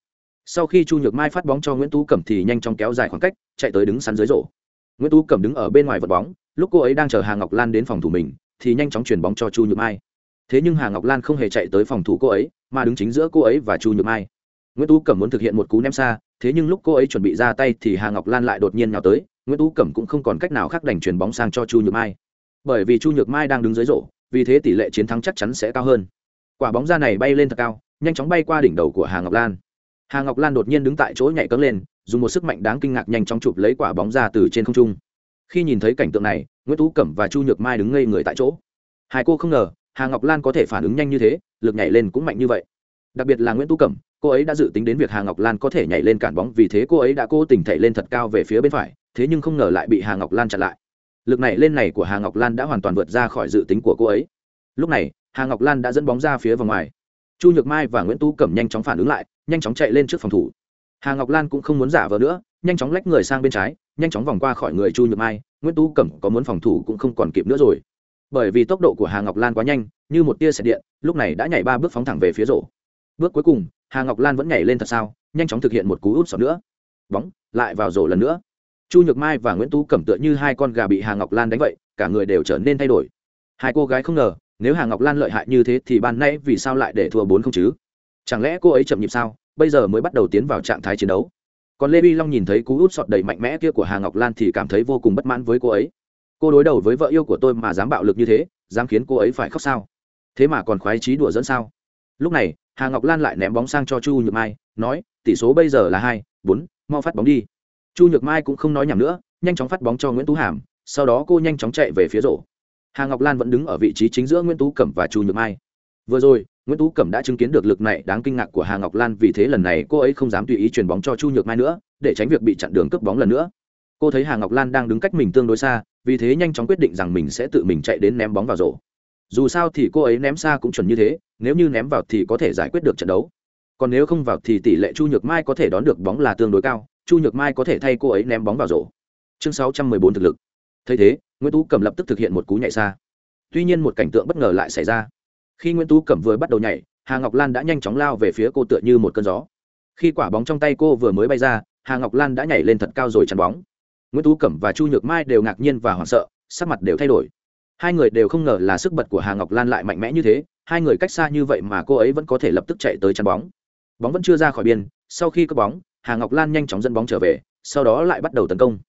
Sau khi chu nhược mai phát bóng cho nguyễn tú cẩm thì nhanh chóng kéo dài khoảng cách, chạy tới đứng sắn dưới rổ. Nguyễn tú cẩm đứng ở bên ngoài vật bóng, lúc cô ấy đang chờ hà ngọc lan đến phòng thủ mình, thì nhanh chóng chuyển bóng cho chu nhược mai. Thế nhưng hà ngọc lan không hề chạy tới phòng thủ cô ấy, mà đứng chính giữa cô ấy và chu nhược mai. Nguyễn tú cẩm muốn thực hiện một cú ném xa, thế nhưng lúc cô ấy chuẩn bị ra tay thì hà ngọc lan lại đột nhiên nhào tới, nguyễn tú cẩm cũng không còn cách nào khác đành chuyển bóng sang cho chu nhược mai. Bởi vì chu nhược mai đang đứng dưới rổ, vì thế tỷ lệ chiến thắng chắc chắn sẽ cao hơn quả bóng ra này bay lên thật cao, nhanh chóng bay qua đỉnh đầu của hà ngọc lan. Hà ngọc lan đột nhiên đứng tại chỗ nhảy cấm lên, dùng một sức mạnh đáng kinh ngạc nhanh chóng chụp lấy quả bóng ra từ trên không trung. Khi nhìn thấy cảnh tượng này, nguyễn tú cẩm và chu nhược mai đứng ngây người tại chỗ. Hai cô không ngờ, hà ngọc lan có thể phản ứng nhanh như thế, lực nhảy lên cũng mạnh như vậy. Đặc biệt là nguyễn tú cẩm, cô ấy đã dự tính đến việc hà ngọc lan có thể nhảy lên cản bóng, vì thế cô ấy đã cố tình thảy lên thật cao về phía bên phải, thế nhưng không ngờ lại bị hà ngọc lan chặn lại. Lực này lên này của hà ngọc lan đã hoàn toàn vượt ra khỏi dự tính của cô ấy. Lúc này hà ngọc lan đã dẫn bóng ra phía vòng ngoài. Chu nhược mai và nguyễn tú cẩm nhanh chóng phản ứng lại, nhanh chóng chạy lên trước phòng thủ. Hà ngọc lan cũng không muốn giả vờ nữa, nhanh chóng lách người sang bên trái, nhanh chóng vòng qua khỏi người chu nhược mai. Nguyễn tú cẩm có muốn phòng thủ cũng không còn kịp nữa rồi. Bởi vì tốc độ của hà ngọc lan quá nhanh, như một tia sẹt điện, lúc này đã nhảy ba bước phóng thẳng về phía rổ. Bước cuối cùng, hà ngọc lan vẫn nhảy lên thật sao, nhanh chóng thực hiện một cú út sọt nữa. Bóng, lại vào rổ lần nữa. Chu nhược mai và nguyễn tú cẩm tựa như hai con gà bị hà ngọc lan đánh vậy, cả người đều trở nên thay đổi. Hai cô gái không ngờ nếu hà ngọc lan lợi hại như thế thì ban nay vì sao lại để thua bốn không chứ? Chẳng lẽ cô ấy chậm nhịp sao? Bây giờ mới bắt đầu tiến vào trạng thái chiến đấu. Còn lê vi long nhìn thấy cú út sọt đầy mạnh mẽ kia của hà ngọc lan thì cảm thấy vô cùng bất mãn với cô ấy. Cô đối đầu với vợ yêu của tôi mà dám bạo lực như thế, dám khiến cô ấy phải khóc sao? Thế mà còn khoái trí đùa dẫn sao? Lúc này, hà ngọc lan lại ném bóng sang cho chu nhược mai, nói, tỷ số bây giờ là hai, bốn, mau phát bóng đi. Chu nhược mai cũng không nói nhầm nữa, nhanh chóng phát bóng cho nguyễn tú hàm, sau đó cô nhanh chóng chạy về phía rổ hà ngọc lan vẫn đứng ở vị trí chính giữa nguyễn tú cẩm và chu nhược mai. Vừa rồi, nguyễn tú cẩm đã chứng kiến được lực này đáng kinh ngạc của hà ngọc lan, vì thế lần này cô ấy không dám tùy ý chuyền bóng cho chu nhược mai nữa, để tránh việc bị chặn đường cướp bóng lần nữa. Cô thấy hà ngọc lan đang đứng cách mình tương đối xa, vì thế nhanh chóng quyết định rằng mình sẽ tự mình chạy đến ném bóng vào rổ. Dù sao thì cô ấy ném xa cũng chuẩn như thế, nếu như ném vào thì có thể giải quyết được trận đấu. Còn nếu không vào thì tỷ lệ chu nhược mai có thể đón được bóng là tương đối cao, chu nhược mai có thể thay cô ấy ném bóng vào rổ. Chương 614 thực lực thấy thế, nguyễn tú cầm lập tức thực hiện một cú nhảy xa. Tuy nhiên một cảnh tượng bất ngờ lại xảy ra. Khi nguyễn tú cẩm vừa bắt đầu nhảy, hà ngọc lan đã nhanh chóng lao về phía cô tựa như một cơn gió. Khi quả bóng trong tay cô vừa mới bay ra, hà ngọc lan đã nhảy lên thật cao rồi chắn bóng. Nguyễn tú cẩm và chu nhược mai đều ngạc nhiên và hoảng sợ, sắc mặt đều thay đổi. Hai người đều không ngờ là sức bật của hà ngọc lan lại mạnh mẽ như thế, hai người cách xa như vậy mà cô ấy vẫn có thể lập tức chạy tới chắn bóng. Bóng vẫn chưa ra khỏi biên, sau khi có bóng, hà ngọc lan nhanh chóng dẫn bóng trở về, sau đó lại bắt đầu tấn công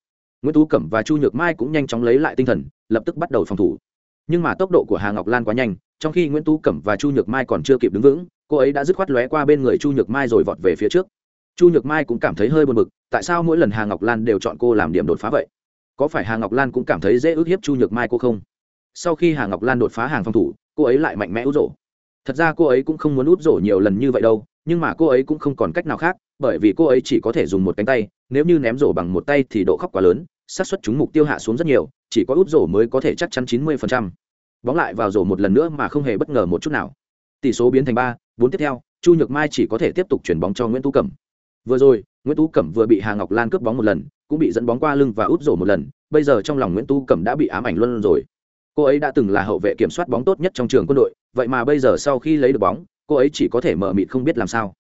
nguyễn tú cẩm và chu nhược mai cũng nhanh chóng lấy lại tinh thần, lập tức bắt đầu phòng thủ. Nhưng mà tốc độ của hà ngọc lan quá nhanh, trong khi nguyễn tú cẩm và chu nhược mai còn chưa kịp đứng vững, cô ấy đã dứt khoát lóe qua bên người chu nhược mai rồi vọt về phía trước. Chu nhược mai cũng cảm thấy hơi buồn bực, tại sao mỗi lần hà ngọc lan đều chọn cô làm điểm đột phá vậy? Có phải hà ngọc lan cũng cảm thấy dễ ước hiếp chu nhược mai cô không? Sau khi hà ngọc lan đột phá hàng phòng thủ, cô ấy lại mạnh mẽ út rổ. Thật ra cô ấy cũng không muốn út rổ nhiều lần như vậy đâu, nhưng mà cô ấy cũng không còn cách nào khác bởi vì cô ấy chỉ có thể dùng một cánh tay, nếu như ném rổ bằng một tay thì độ khóc quá lớn, xác suất chúng mục tiêu hạ xuống rất nhiều, chỉ có út rổ mới có thể chắc chắn chín mươi phần trăm. Bóng lại vào rổ một lần nữa mà không hề bất ngờ một chút nào. Tỷ số biến thành ba, bốn tiếp theo, chu nhược mai chỉ có thể tiếp tục chuyển bóng cho nguyễn tú cẩm. Vừa rồi, nguyễn tú cẩm vừa bị hà ngọc lan cướp bóng một lần, cũng bị dẫn bóng qua lưng và út rổ một lần, bây giờ trong lòng nguyễn tú cẩm đã bị ám ảnh luôn rồi. Cô ấy đã từng là hậu vệ kiểm soát bóng tốt nhất trong trường quân đội, vậy mà bây giờ sau khi lấy được bóng, cô ấy chỉ có thể mở mịt không biết làm sao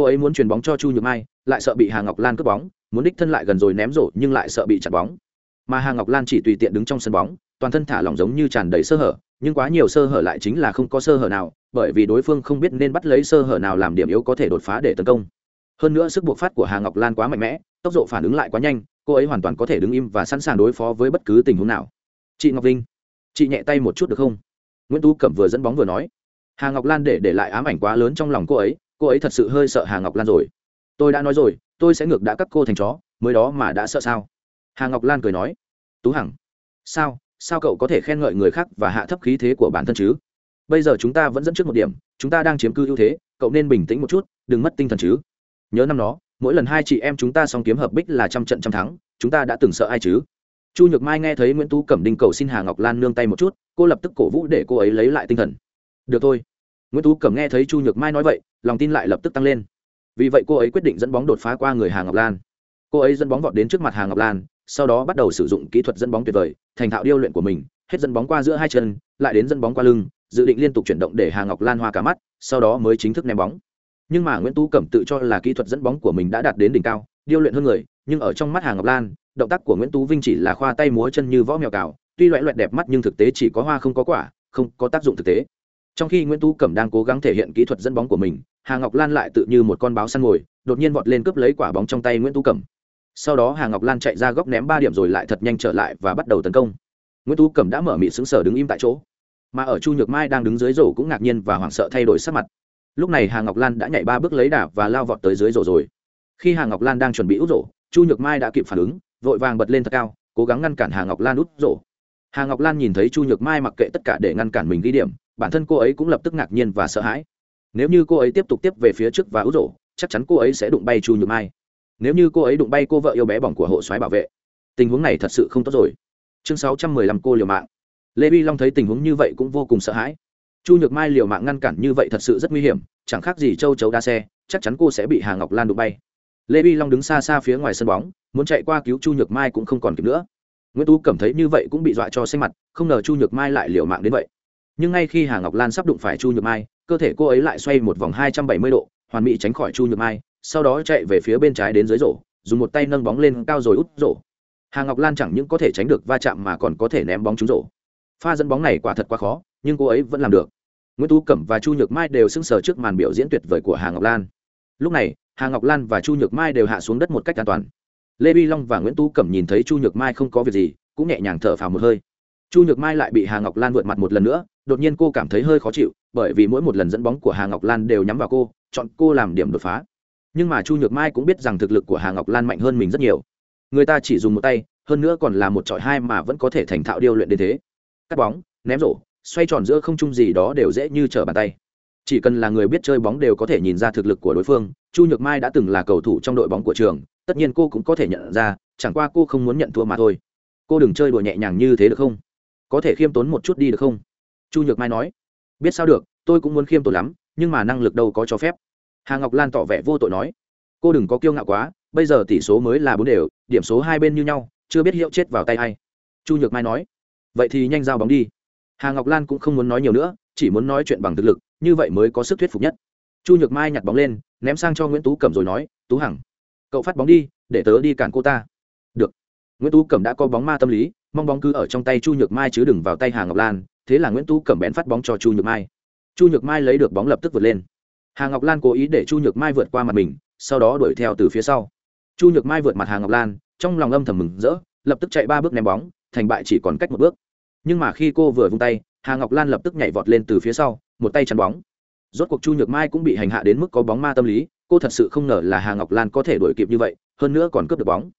cô ấy muốn chuyền bóng cho chu nhược mai, lại sợ bị hà ngọc lan cướp bóng, muốn đích thân lại gần rồi ném rổ nhưng lại sợ bị chặt bóng. Mà hà ngọc lan chỉ tùy tiện đứng trong sân bóng, toàn thân thả lỏng giống như tràn đầy sơ hở, nhưng quá nhiều sơ hở lại chính là không có sơ hở nào, bởi vì đối phương không biết nên bắt lấy sơ hở nào làm điểm yếu có thể đột phá để tấn công. Hơn nữa sức buộc phát của hà ngọc lan quá mạnh mẽ, tốc độ phản ứng lại quá nhanh, cô ấy hoàn toàn có thể đứng im và sẵn sàng đối phó với bất cứ tình huống nào. Chị ngọc vinh chị nhẹ tay một chút được không? Nguyễn tú cẩm vừa dẫn bóng vừa nói. Hà ngọc lan để để lại ám ảnh quá lớn trong lòng cô ấy cô ấy thật sự hơi sợ hà ngọc lan rồi. Tôi đã nói rồi, tôi sẽ ngược đã các cô thành chó, mới đó mà đã sợ sao? Hà ngọc lan cười nói. Tú hằng, sao sao cậu có thể khen ngợi người khác và hạ thấp khí thế của bản thân chứ? Bây giờ chúng ta vẫn dẫn trước một điểm, chúng ta đang chiếm cư ưu thế, cậu nên bình tĩnh một chút, đừng mất tinh thần chứ. Nhớ năm đó, mỗi lần hai chị em chúng ta xong kiếm hợp bích là trăm trận trăm thắng, chúng ta đã từng sợ ai chứ? Chu nhược mai nghe thấy nguyễn tú cẩm đinh cầu xin hà ngọc lan nương tay một chút, cô lập tức cổ vũ để cô ấy lấy lại tinh thần. Được thôi. Nguyễn tú cẩm nghe thấy chu nhược mai nói vậy lòng tin lại lập tức tăng lên. Vì vậy cô ấy quyết định dẫn bóng đột phá qua người hà ngọc lan. Cô ấy dẫn bóng vọt đến trước mặt hà ngọc lan, sau đó bắt đầu sử dụng kỹ thuật dẫn bóng tuyệt vời, thành thạo điêu luyện của mình, hết dẫn bóng qua giữa hai chân, lại đến dẫn bóng qua lưng, dự định liên tục chuyển động để hà ngọc lan hoa cả mắt, sau đó mới chính thức ném bóng. Nhưng mà nguyễn tú cẩm tự cho là kỹ thuật dẫn bóng của mình đã đạt đến đỉnh cao, điêu luyện hơn người, nhưng ở trong mắt hà ngọc lan, động tác của nguyễn tú vinh chỉ là khoa tay múa chân như võ mèo cào, tuy loại loại đẹp mắt nhưng thực tế chỉ có hoa không có quả, không có tác dụng thực tế trong khi nguyễn tú cẩm đang cố gắng thể hiện kỹ thuật dẫn bóng của mình, hà ngọc lan lại tự như một con báo săn ngồi, đột nhiên vọt lên cướp lấy quả bóng trong tay nguyễn tú cẩm. Sau đó hà ngọc lan chạy ra góc ném ba điểm rồi lại thật nhanh trở lại và bắt đầu tấn công. Nguyễn tú cẩm đã mở mị xứng sở đứng im tại chỗ. Mà ở chu nhược mai đang đứng dưới rổ cũng ngạc nhiên và hoảng sợ thay đổi sắc mặt. Lúc này hà ngọc lan đã nhảy ba bước lấy đà và lao vọt tới dưới rổ rồi. Khi hà ngọc lan đang chuẩn bị út rổ, chu nhược mai đã kịp phản ứng, vội vàng bật lên thật cao, cố gắng ngăn cản hà ngọc lan út rổ hà ngọc lan nhìn thấy chu nhược mai mặc kệ tất cả để ngăn cản mình ghi điểm, bản thân cô ấy cũng lập tức ngạc nhiên và sợ hãi. Nếu như cô ấy tiếp tục tiếp về phía trước và út rổ chắc chắn cô ấy sẽ đụng bay chu nhược mai. Nếu như cô ấy đụng bay cô vợ yêu bé bỏng của hộ soái bảo vệ, tình huống này thật sự không tốt rồi. Chương sáu trăm mười lăm cô liều mạng. Lê vi long thấy tình huống như vậy cũng vô cùng sợ hãi. Chu nhược mai liều mạng ngăn cản như vậy thật sự rất nguy hiểm, chẳng khác gì châu chấu đa xe, chắc chắn cô sẽ bị hà ngọc lan đụng bay. Lê vi long đứng xa xa phía ngoài sân bóng, muốn chạy qua cứu chu nhược mai cũng không còn kịp nữa nguyễn tú cảm thấy như vậy cũng bị dọa cho xanh mặt, không ngờ chu nhược mai lại liều mạng đến vậy. Nhưng ngay khi hà ngọc lan sắp đụng phải chu nhược mai, cơ thể cô ấy lại xoay một vòng hai trăm bảy mươi độ, hoàn mỹ tránh khỏi chu nhược mai, sau đó chạy về phía bên trái đến dưới rổ, dùng một tay nâng bóng lên cao rồi út rổ. Hà ngọc lan chẳng những có thể tránh được va chạm mà còn có thể ném bóng trúng rổ. Pha dẫn bóng này quả thật quá khó, nhưng cô ấy vẫn làm được. Nguyễn tú cẩm và chu nhược mai đều sững sờ trước màn biểu diễn tuyệt vời của hà ngọc lan. Lúc này, hà ngọc lan và chu nhược mai đều hạ xuống đất một cách an toàn lê vi long và nguyễn tú cẩm nhìn thấy chu nhược mai không có việc gì, cũng nhẹ nhàng thở phào một hơi. Chu nhược mai lại bị hà ngọc lan vượt mặt một lần nữa, đột nhiên cô cảm thấy hơi khó chịu, bởi vì mỗi một lần dẫn bóng của hà ngọc lan đều nhắm vào cô, chọn cô làm điểm đột phá. Nhưng mà chu nhược mai cũng biết rằng thực lực của hà ngọc lan mạnh hơn mình rất nhiều. Người ta chỉ dùng một tay, hơn nữa còn là một trọi hai mà vẫn có thể thành thạo điêu luyện đến thế. Cắt bóng, ném rổ, xoay tròn giữa không trung gì đó đều dễ như trở bàn tay. Chỉ cần là người biết chơi bóng đều có thể nhìn ra thực lực của đối phương, chu nhược mai đã từng là cầu thủ trong đội bóng của trường tất nhiên cô cũng có thể nhận ra, chẳng qua cô không muốn nhận thua mà thôi. Cô đừng chơi đùa nhẹ nhàng như thế được không? Có thể khiêm tốn một chút đi được không? Chu nhược mai nói. Biết sao được, tôi cũng muốn khiêm tốn lắm, nhưng mà năng lực đâu có cho phép. Hà ngọc lan tỏ vẻ vô tội nói. Cô đừng có kiêu ngạo quá, bây giờ tỷ số mới là bốn đều, điểm số hai bên như nhau, chưa biết hiệu chết vào tay hay chu nhược mai nói. Vậy thì nhanh giao bóng đi. Hà ngọc lan cũng không muốn nói nhiều nữa, chỉ muốn nói chuyện bằng thực lực, như vậy mới có sức thuyết phục nhất. Chu nhược mai nhặt bóng lên, ném sang cho nguyễn tú cẩm rồi nói, tú hằng cậu phát bóng đi, để tớ đi cản cô ta. Được. Nguyễn tú cẩm đã có bóng ma tâm lý, mong bóng cứ ở trong tay chu nhược mai chứ đừng vào tay hà ngọc lan, thế là nguyễn tú cẩm bén phát bóng cho chu nhược mai. Chu nhược mai lấy được bóng lập tức vượt lên. Hà ngọc lan cố ý để chu nhược mai vượt qua mặt mình, sau đó đuổi theo từ phía sau. Chu nhược mai vượt mặt hà ngọc lan, trong lòng âm thầm mừng rỡ, lập tức chạy ba bước ném bóng, thành bại chỉ còn cách một bước. Nhưng mà khi cô vừa vung tay, hà ngọc lan lập tức nhảy vọt lên từ phía sau, một tay chắn bóng. Rốt cuộc chu nhược mai cũng bị hành hạ đến mức có bóng ma tâm lý cô thật sự không ngờ là hà ngọc lan có thể đuổi kịp như vậy, hơn nữa còn cướp được bóng.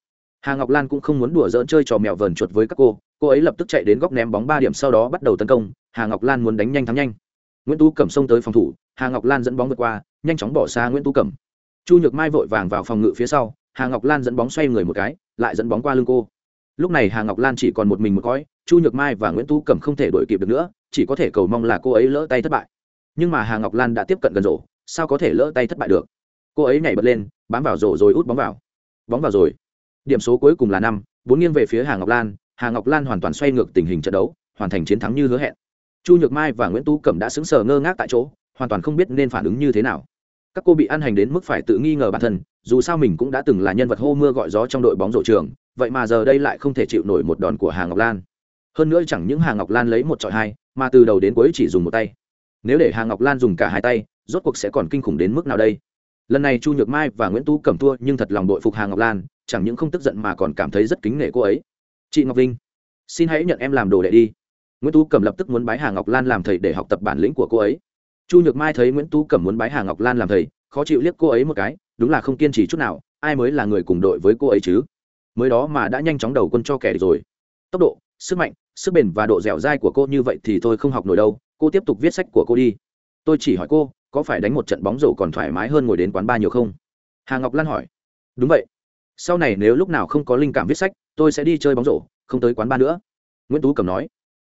Hà ngọc lan cũng không muốn đùa dỡn chơi trò mèo vờn chuột với các cô cô ấy lập tức chạy đến góc ném bóng ba điểm sau đó bắt đầu tấn công, hà ngọc lan muốn đánh nhanh thắng nhanh. Nguyễn tú cẩm xông tới phòng thủ, hà ngọc lan dẫn bóng vượt qua, nhanh chóng bỏ xa nguyễn tú cẩm. Chu nhược mai vội vàng vào phòng ngự phía sau, hà ngọc lan dẫn bóng xoay người một cái, lại dẫn bóng qua lưng cô. Lúc này hà ngọc lan chỉ còn một mình một cõi, chu nhược mai và nguyễn tú cẩm không thể đuổi kịp được nữa, chỉ có thể cầu mong là cô ấy lỡ tay thất bại. Nhưng mà hà ngọc lan đã tiếp cận gần rổ, sao có thể lỡ tay thất bại được? Cô ấy nhảy bật lên, bám vào rổ rồi út bóng vào. Bóng vào rồi. Điểm số cuối cùng là năm, bốn nghiêng về phía hà ngọc lan. Hà ngọc lan hoàn toàn xoay ngược tình hình trận đấu, hoàn thành chiến thắng như hứa hẹn. Chu nhược mai và nguyễn tú cẩm đã sững sờ ngơ ngác tại chỗ, hoàn toàn không biết nên phản ứng như thế nào. Các cô bị ăn hành đến mức phải tự nghi ngờ bản thân, dù sao mình cũng đã từng là nhân vật hô mưa gọi gió trong đội bóng rổ trường, vậy mà giờ đây lại không thể chịu nổi một đòn của hà ngọc lan. Hơn nữa chẳng những hà ngọc lan lấy một trọi hai, mà từ đầu đến cuối chỉ dùng một tay. Nếu để hà ngọc lan dùng cả hai tay, rốt cuộc sẽ còn kinh khủng đến mức nào đây? Lần này chu nhược mai và nguyễn tú cầm thua nhưng thật lòng đội phục hà ngọc lan, chẳng những không tức giận mà còn cảm thấy rất kính nể cô ấy. Chị ngọc vinh, xin hãy nhận em làm đồ đệ đi. Nguyễn tú cầm lập tức muốn bái hà ngọc lan làm thầy để học tập bản lĩnh của cô ấy. Chu nhược mai thấy nguyễn tú cầm muốn bái hà ngọc lan làm thầy, khó chịu liếc cô ấy một cái, đúng là không kiên trì chút nào, ai mới là người cùng đội với cô ấy chứ? Mới đó mà đã nhanh chóng đầu quân cho kẻ rồi. Tốc độ, sức mạnh, sức bền và độ dẻo dai của cô như vậy thì tôi không học nổi đâu, cô tiếp tục viết sách của cô đi. Tôi chỉ hỏi cô có phải đánh một trận bóng rổ còn thoải mái hơn ngồi đến quán bar nhiều không? Hà ngọc lan hỏi. Đúng vậy. Sau này nếu lúc nào không có linh cảm viết sách, tôi sẽ đi chơi bóng rổ, không tới quán bar nữa. Nguyễn tú cầm nói.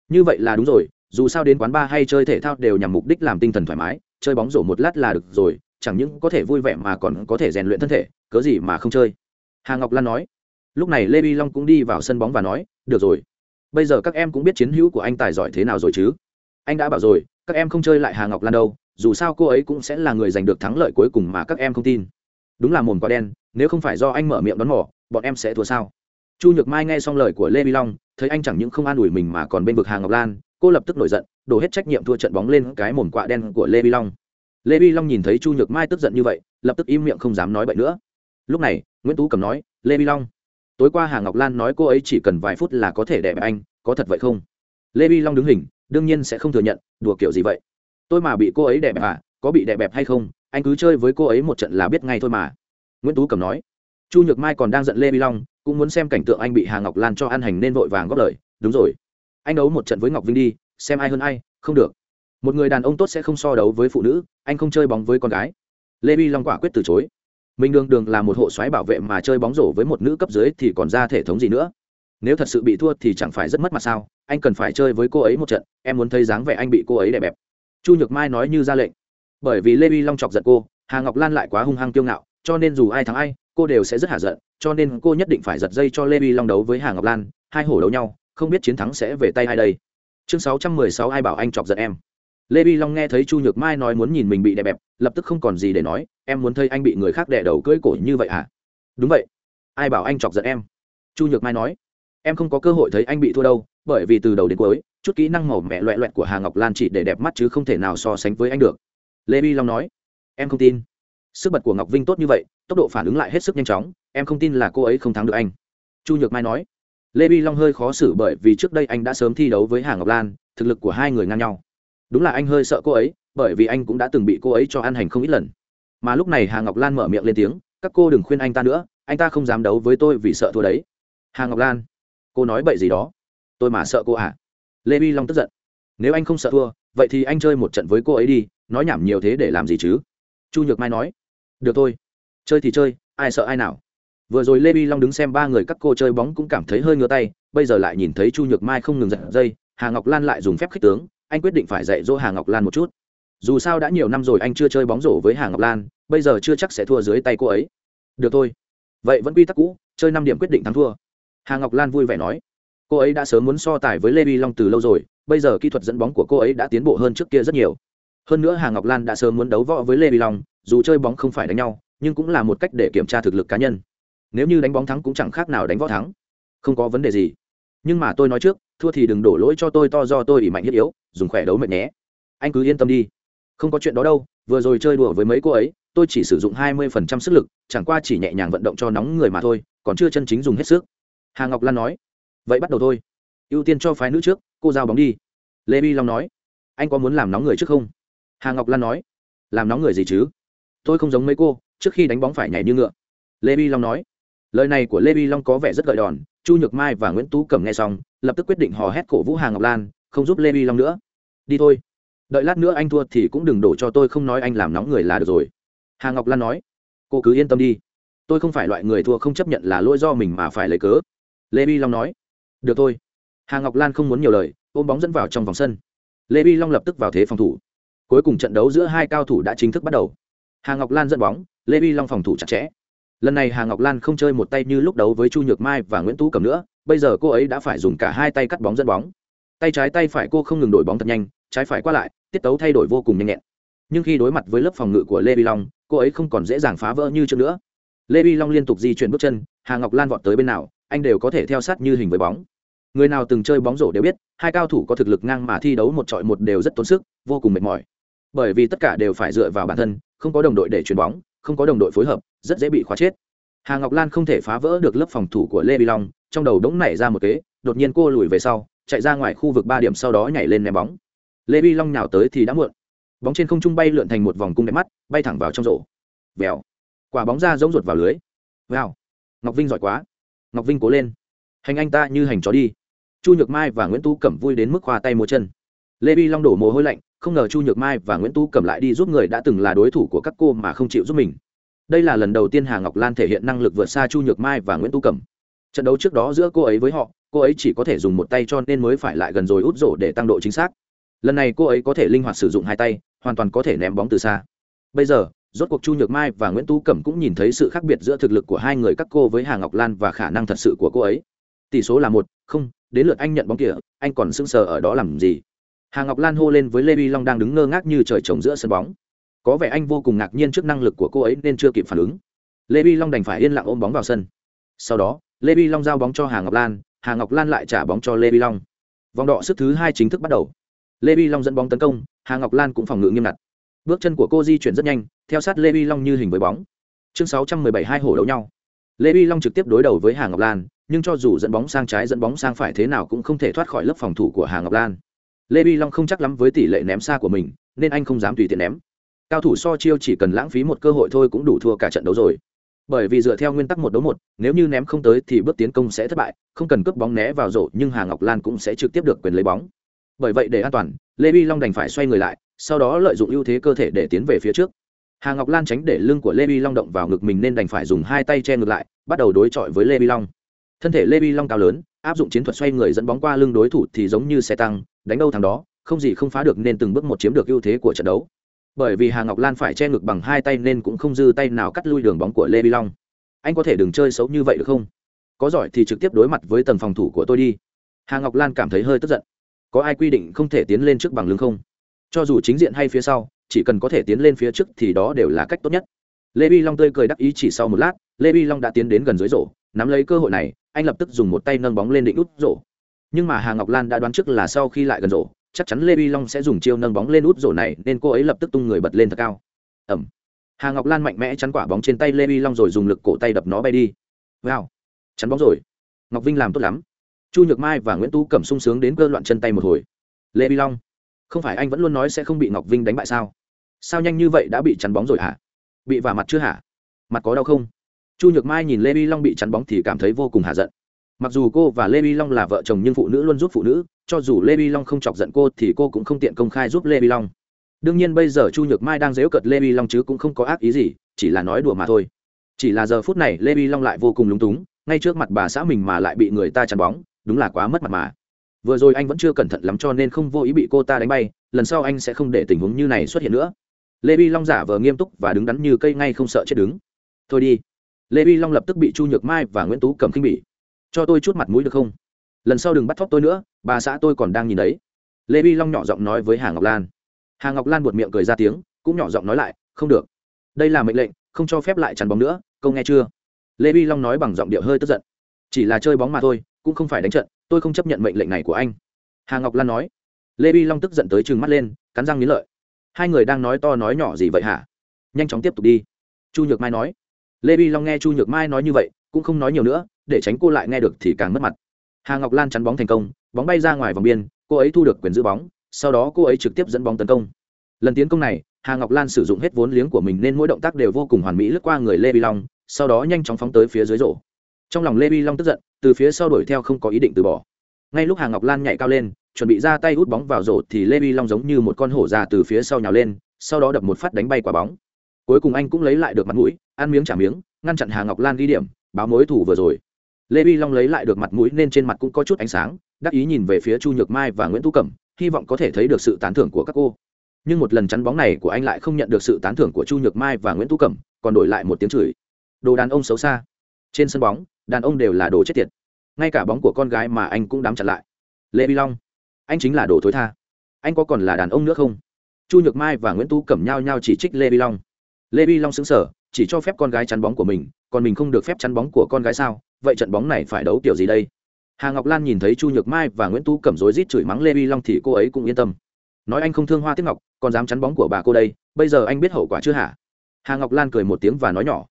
Như vậy là đúng rồi, dù sao đến quán bar hay chơi thể thao đều nhằm mục đích làm tinh thần thoải mái, chơi bóng rổ một lát là được rồi, chẳng những có thể vui vẻ mà còn có thể rèn luyện thân thể, cớ gì mà không chơi? Hà ngọc lan nói. Lúc này lê vi long cũng đi vào sân bóng và nói, được rồi. Bây giờ các em cũng biết chiến hữu của anh tài giỏi thế nào rồi chứ? Anh đã bảo rồi, các em không chơi lại hà ngọc lan đâu dù sao cô ấy cũng sẽ là người giành được thắng lợi cuối cùng mà các em không tin. Đúng là mồm quá đen, nếu không phải do anh mở miệng đón mỏ bọn em sẽ thua sao? Chu nhược mai nghe xong lời của lê vi long, thấy anh chẳng những không an ủi mình mà còn bên vực hà ngọc lan, cô lập tức nổi giận, đổ hết trách nhiệm thua trận bóng lên cái mồm quạ đen của lê vi long. Lê vi long nhìn thấy chu nhược mai tức giận như vậy, lập tức im miệng không dám nói bậy nữa. Lúc này, nguyễn tú cầm nói, lê vi long, tối qua hà ngọc lan nói cô ấy chỉ cần vài phút là có thể đẹp anh, có thật vậy không? Lê vi long đứng hình, đương nhiên sẽ không thừa nhận, đùa kiểu gì vậy? Tôi mà bị cô ấy đẹp à có bị đẹp bẹp hay không, anh cứ chơi với cô ấy một trận là biết ngay thôi mà. Nguyễn tú cầm nói. Chu nhược mai còn đang giận lê vi long, cũng muốn xem cảnh tượng anh bị hà ngọc lan cho ăn hành nên vội vàng góp lời. Đúng rồi. Anh đấu một trận với ngọc vinh đi, xem ai hơn ai, không được. Một người đàn ông tốt sẽ không so đấu với phụ nữ, anh không chơi bóng với con gái. Lê vi long quả quyết từ chối. Mình đường đường là một hộ xoáy bảo vệ mà chơi bóng rổ với một nữ cấp dưới thì còn ra thể thống gì nữa? Nếu thật sự bị thua thì chẳng phải rất mất mặt sao? Anh cần phải chơi với cô ấy một trận, em muốn thấy dáng vẻ anh bị cô ấy đè bẹp chu nhược mai nói như ra lệnh. Bởi vì lê vi long chọc giận cô, hà ngọc lan lại quá hung hăng kiêu ngạo, cho nên dù ai thắng ai, cô đều sẽ rất hạ giận, cho nên cô nhất định phải giật dây cho lê vi long đấu với hà ngọc lan, hai hổ đấu nhau, không biết chiến thắng sẽ về tay ai đây. Chương sáu trăm mười sáu ai bảo anh chọc giận em. Lê vi long nghe thấy chu nhược mai nói muốn nhìn mình bị đè bẹp, lập tức không còn gì để nói, em muốn thấy anh bị người khác đè đầu cưỡi cổ như vậy à? Đúng vậy. Ai bảo anh chọc giận em? Chu nhược mai nói em không có cơ hội thấy anh bị thua đâu, bởi vì từ đầu đến cuối, chút kỹ năng màu mẹ loẹ loẹt của hà ngọc lan chỉ để đẹp mắt chứ không thể nào so sánh với anh được. Lê bi long nói, em không tin. Sức bật của ngọc vinh tốt như vậy, tốc độ phản ứng lại hết sức nhanh chóng, em không tin là cô ấy không thắng được anh. Chu nhược mai nói, lê bi long hơi khó xử bởi vì trước đây anh đã sớm thi đấu với hà ngọc lan, thực lực của hai người ngang nhau. Đúng là anh hơi sợ cô ấy, bởi vì anh cũng đã từng bị cô ấy cho ăn hành không ít lần. Mà lúc này hà ngọc lan mở miệng lên tiếng, các cô đừng khuyên anh ta nữa, anh ta không dám đấu với tôi vì sợ thua đấy. Hà ngọc lan cô nói bậy gì đó. Tôi mà sợ cô à? Lê vi long tức giận. Nếu anh không sợ thua, vậy thì anh chơi một trận với cô ấy đi, nói nhảm nhiều thế để làm gì chứ? Chu nhược mai nói. Được thôi. Chơi thì chơi, ai sợ ai nào. Vừa rồi lê vi long đứng xem ba người các cô chơi bóng cũng cảm thấy hơi ngứa tay, bây giờ lại nhìn thấy chu nhược mai không ngừng giật dây, hà ngọc lan lại dùng phép khích tướng, anh quyết định phải dạy dỗ hà ngọc lan một chút. Dù sao đã nhiều năm rồi anh chưa chơi bóng rổ với hà ngọc lan, bây giờ chưa chắc sẽ thua dưới tay cô ấy. Được thôi. Vậy vẫn quy tắc cũ, chơi năm điểm quyết định thắng thua hà ngọc lan vui vẻ nói cô ấy đã sớm muốn so tài với lê vi long từ lâu rồi bây giờ kỹ thuật dẫn bóng của cô ấy đã tiến bộ hơn trước kia rất nhiều hơn nữa hà ngọc lan đã sớm muốn đấu võ với lê vi long dù chơi bóng không phải đánh nhau nhưng cũng là một cách để kiểm tra thực lực cá nhân nếu như đánh bóng thắng cũng chẳng khác nào đánh võ thắng không có vấn đề gì nhưng mà tôi nói trước thua thì đừng đổ lỗi cho tôi to do tôi ỉ mạnh thiết yếu dùng khỏe đấu mệt nhé anh cứ yên tâm đi không có chuyện đó đâu vừa rồi chơi đùa với mấy cô ấy tôi chỉ sử dụng hai mươi phần trăm sức lực chẳng qua chỉ nhẹ nhàng vận động cho nóng người mà thôi còn chưa chân chính dùng hết sức hà ngọc lan nói vậy bắt đầu thôi ưu tiên cho phái nữ trước cô giao bóng đi lê bi long nói anh có muốn làm nóng người trước không hà ngọc lan nói làm nóng người gì chứ tôi không giống mấy cô trước khi đánh bóng phải nhảy như ngựa lê vi long nói lời này của lê vi long có vẻ rất gợi đòn chu nhược mai và nguyễn tú cẩm nghe xong lập tức quyết định hò hét cổ vũ hà ngọc lan không giúp lê vi long nữa đi thôi đợi lát nữa anh thua thì cũng đừng đổ cho tôi không nói anh làm nóng người là được rồi hà ngọc lan nói cô cứ yên tâm đi tôi không phải loại người thua không chấp nhận là lỗi do mình mà phải lấy cớ lê vi long nói, được thôi. Hà ngọc lan không muốn nhiều lời, ôm bóng dẫn vào trong vòng sân. Lê vi long lập tức vào thế phòng thủ. Cuối cùng trận đấu giữa hai cao thủ đã chính thức bắt đầu. Hà ngọc lan dẫn bóng, lê vi long phòng thủ chặt chẽ. Lần này hà ngọc lan không chơi một tay như lúc đấu với chu nhược mai và nguyễn tú cầm nữa, bây giờ cô ấy đã phải dùng cả hai tay cắt bóng dẫn bóng. Tay trái tay phải cô không ngừng đổi bóng thật nhanh, trái phải qua lại, tiết tấu thay đổi vô cùng nhanh nhẹn. Nhưng khi đối mặt với lớp phòng ngự của lê vi long, cô ấy không còn dễ dàng phá vỡ như trước nữa. Lê vi long liên tục di chuyển bước chân, hà ngọc lan vọt tới bên nào anh đều có thể theo sát như hình với bóng. Người nào từng chơi bóng rổ đều biết, hai cao thủ có thực lực ngang mà thi đấu một trọi một đều rất tốn sức, vô cùng mệt mỏi. Bởi vì tất cả đều phải dựa vào bản thân, không có đồng đội để chuyền bóng, không có đồng đội phối hợp, rất dễ bị khóa chết. Hà ngọc lan không thể phá vỡ được lớp phòng thủ của lê vi long, trong đầu đống nảy ra một kế, đột nhiên cô lùi về sau, chạy ra ngoài khu vực ba điểm sau đó nhảy lên ném bóng. Lê vi long nhào tới thì đã muộn. Bóng trên không trung bay lượn thành một vòng cung đẹp mắt, bay thẳng vào trong rổ. Vèo. Quả bóng ra giống ruột vào lưới. Wow ngọc vinh giỏi quá ngọc vinh cố lên. Hành anh ta như hành chó đi. Chu nhược mai và nguyễn tú cẩm vui đến mức khoa tay múa chân. Lê vi long đổ mồ hôi lạnh, không ngờ chu nhược mai và nguyễn tú cẩm lại đi giúp người đã từng là đối thủ của các cô mà không chịu giúp mình. Đây là lần đầu tiên hà ngọc lan thể hiện năng lực vượt xa chu nhược mai và nguyễn tú cẩm. Trận đấu trước đó giữa cô ấy với họ, cô ấy chỉ có thể dùng một tay cho nên mới phải lại gần rồi út rổ để tăng độ chính xác. Lần này cô ấy có thể linh hoạt sử dụng hai tay, hoàn toàn có thể ném bóng từ xa. Bây giờ rốt cuộc chu nhược mai và nguyễn tú cẩm cũng nhìn thấy sự khác biệt giữa thực lực của hai người các cô với hà ngọc lan và khả năng thật sự của cô ấy. Tỷ số là một, không, đến lượt anh nhận bóng kìa, anh còn sững sờ ở đó làm gì? Hà ngọc lan hô lên với lê vi long đang đứng ngơ ngác như trời trồng giữa sân bóng. Có vẻ anh vô cùng ngạc nhiên trước năng lực của cô ấy nên chưa kịp phản ứng. Lê vi long đành phải yên lặng ôm bóng vào sân. Sau đó, lê vi long giao bóng cho hà ngọc lan, hà ngọc lan lại trả bóng cho lê vi long. Vòng đọ sức thứ hai chính thức bắt đầu. Lê vi long dẫn bóng tấn công, hà ngọc lan cũng phòng ngự nghiêm ngặt bước chân của cô di chuyển rất nhanh, theo sát lê vi long như hình với bóng. Chương sáu trăm mười bảy hai hổ đấu nhau. Lê vi long trực tiếp đối đầu với hà ngọc lan, nhưng cho dù dẫn bóng sang trái, dẫn bóng sang phải thế nào cũng không thể thoát khỏi lớp phòng thủ của hà ngọc lan. Lê vi long không chắc lắm với tỷ lệ ném xa của mình, nên anh không dám tùy tiện ném. Cao thủ so chiêu chỉ cần lãng phí một cơ hội thôi cũng đủ thua cả trận đấu rồi. Bởi vì dựa theo nguyên tắc một đấu một, nếu như ném không tới thì bước tiến công sẽ thất bại, không cần cướp bóng né vào rổ, nhưng hà ngọc lan cũng sẽ trực tiếp được quyền lấy bóng. Bởi vậy để an toàn, lê vi long đành phải xoay người lại sau đó lợi dụng ưu thế cơ thể để tiến về phía trước. Hà ngọc lan tránh để lưng của lê vi long động vào ngực mình nên đành phải dùng hai tay che ngược lại, bắt đầu đối chọi với lê vi long. Thân thể lê vi long cao lớn, áp dụng chiến thuật xoay người dẫn bóng qua lưng đối thủ thì giống như xe tăng, đánh đâu thằng đó, không gì không phá được nên từng bước một chiếm được ưu thế của trận đấu. Bởi vì hà ngọc lan phải che ngực bằng hai tay nên cũng không dư tay nào cắt lui đường bóng của lê vi long. Anh có thể đừng chơi xấu như vậy được không? Có giỏi thì trực tiếp đối mặt với tầng phòng thủ của tôi đi. Hà ngọc lan cảm thấy hơi tức giận. Có ai quy định không thể tiến lên trước bằng lưng không? Cho dù chính diện hay phía sau, chỉ cần có thể tiến lên phía trước thì đó đều là cách tốt nhất. Lê vi long tươi cười đắc ý chỉ sau một lát, lê vi long đã tiến đến gần dưới rổ, nắm lấy cơ hội này, anh lập tức dùng một tay nâng bóng lên định út rổ. Nhưng mà hà ngọc lan đã đoán trước là sau khi lại gần rổ, chắc chắn lê vi long sẽ dùng chiêu nâng bóng lên út rổ này, nên cô ấy lập tức tung người bật lên thật cao. Ẩm hà ngọc lan mạnh mẽ chắn quả bóng trên tay lê vi long rồi dùng lực cổ tay đập nó bay đi. Wow. Chắn bóng rồi. Ngọc vinh làm tốt lắm. Chu nhược mai và nguyễn tú cẩm sung sướng đến cơ loạn chân tay một hồi. Lê vi long không phải anh vẫn luôn nói sẽ không bị ngọc vinh đánh bại sao? Sao nhanh như vậy đã bị chắn bóng rồi hả? Bị vả mặt chưa hả? Mặt có đau không? Chu nhược mai nhìn lê vi long bị chắn bóng thì cảm thấy vô cùng hạ giận. Mặc dù cô và lê vi long là vợ chồng nhưng phụ nữ luôn giúp phụ nữ, cho dù lê vi long không chọc giận cô thì cô cũng không tiện công khai giúp lê vi long. Đương nhiên bây giờ chu nhược mai đang dếu cợt lê vi long chứ cũng không có ác ý gì, chỉ là nói đùa mà thôi. Chỉ là giờ phút này lê vi long lại vô cùng lúng túng, ngay trước mặt bà xã mình mà lại bị người ta chắn bóng, đúng là quá mất mặt mà vừa rồi anh vẫn chưa cẩn thận lắm cho nên không vô ý bị cô ta đánh bay, lần sau anh sẽ không để tình huống như này xuất hiện nữa. Lê vi long giả vờ nghiêm túc và đứng đắn như cây ngay không sợ chết đứng. Thôi đi. Lê vi long lập tức bị chu nhược mai và nguyễn tú cầm khinh bỉ. Cho tôi chút mặt mũi được không? Lần sau đừng bắt thóc tôi nữa, bà xã tôi còn đang nhìn đấy. Lê vi long nhỏ giọng nói với hà ngọc lan. Hà ngọc lan buột miệng cười ra tiếng, cũng nhỏ giọng nói lại, không được. Đây là mệnh lệnh, không cho phép lại chắn bóng nữa, câu nghe chưa? Lê vi long nói bằng giọng điệu hơi tức giận. Chỉ là chơi bóng mà thôi cũng không phải đánh trận, tôi không chấp nhận mệnh lệnh này của anh. Hà ngọc lan nói. Lê vi long tức giận tới trừng mắt lên, cắn răng nghĩ lợi. Hai người đang nói to nói nhỏ gì vậy hả? Nhanh chóng tiếp tục đi. Chu nhược mai nói. Lê vi long nghe chu nhược mai nói như vậy, cũng không nói nhiều nữa, để tránh cô lại nghe được thì càng mất mặt. Hà ngọc lan chắn bóng thành công, bóng bay ra ngoài vòng biên, cô ấy thu được quyền giữ bóng, sau đó cô ấy trực tiếp dẫn bóng tấn công. Lần tiến công này, hà ngọc lan sử dụng hết vốn liếng của mình nên mỗi động tác đều vô cùng hoàn mỹ lướt qua người lê vi long, sau đó nhanh chóng phóng tới phía dưới rổ trong lòng lê vi long tức giận, từ phía sau đuổi theo không có ý định từ bỏ. Ngay lúc hà ngọc lan nhảy cao lên, chuẩn bị ra tay hút bóng vào rổ thì lê vi long giống như một con hổ già từ phía sau nhào lên, sau đó đập một phát đánh bay quả bóng. Cuối cùng anh cũng lấy lại được mặt mũi, ăn miếng trả miếng, ngăn chặn hà ngọc lan ghi điểm, báo mối thủ vừa rồi. Lê vi long lấy lại được mặt mũi nên trên mặt cũng có chút ánh sáng, đắc ý nhìn về phía chu nhược mai và nguyễn tú cẩm, hy vọng có thể thấy được sự tán thưởng của các cô. Nhưng một lần chắn bóng này của anh lại không nhận được sự tán thưởng của chu nhược mai và nguyễn tú cẩm, còn đổi lại một tiếng chửi. Đồ đàn ông xấu xa. Trên sân bóng đàn ông đều là đồ chết tiệt. Ngay cả bóng của con gái mà anh cũng đám chặn lại. Lê vi long, anh chính là đồ thối tha. Anh có còn là đàn ông nữa không? Chu nhược mai và nguyễn tú cẩm nhau nhau chỉ trích lê vi long. Lê vi long xứng sở chỉ cho phép con gái chắn bóng của mình, còn mình không được phép chắn bóng của con gái sao? Vậy trận bóng này phải đấu kiểu gì đây? Hà ngọc lan nhìn thấy chu nhược mai và nguyễn tú cẩm rối rít chửi mắng lê vi long thì cô ấy cũng yên tâm. Nói anh không thương hoa tiếp ngọc, còn dám chắn bóng của bà cô đây, bây giờ anh biết hậu quả chưa hả? Hà ngọc lan cười một tiếng và nói nhỏ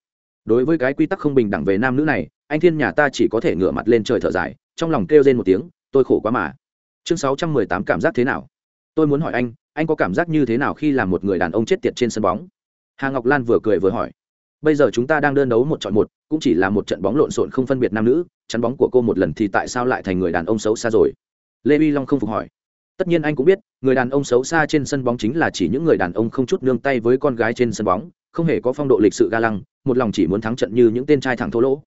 đối với cái quy tắc không bình đẳng về nam nữ này, anh thiên nhà ta chỉ có thể ngửa mặt lên trời thở dài, trong lòng kêu rên một tiếng, tôi khổ quá mà. Chương sáu trăm mười tám cảm giác thế nào? Tôi muốn hỏi anh anh có cảm giác như thế nào khi làm một người đàn ông chết tiệt trên sân bóng? Hà ngọc lan vừa cười vừa hỏi. Bây giờ chúng ta đang đơn đấu một chọn một, cũng chỉ là một trận bóng lộn xộn không phân biệt nam nữ, chắn bóng của cô một lần thì tại sao lại thành người đàn ông xấu xa rồi? Lê vi long không phục hỏi tất nhiên anh cũng biết, người đàn ông xấu xa trên sân bóng chính là chỉ những người đàn ông không chút nương tay với con gái trên sân bóng, không hề có phong độ lịch sự ga lăng, một lòng chỉ muốn thắng trận như những tên trai thẳng thô lỗ.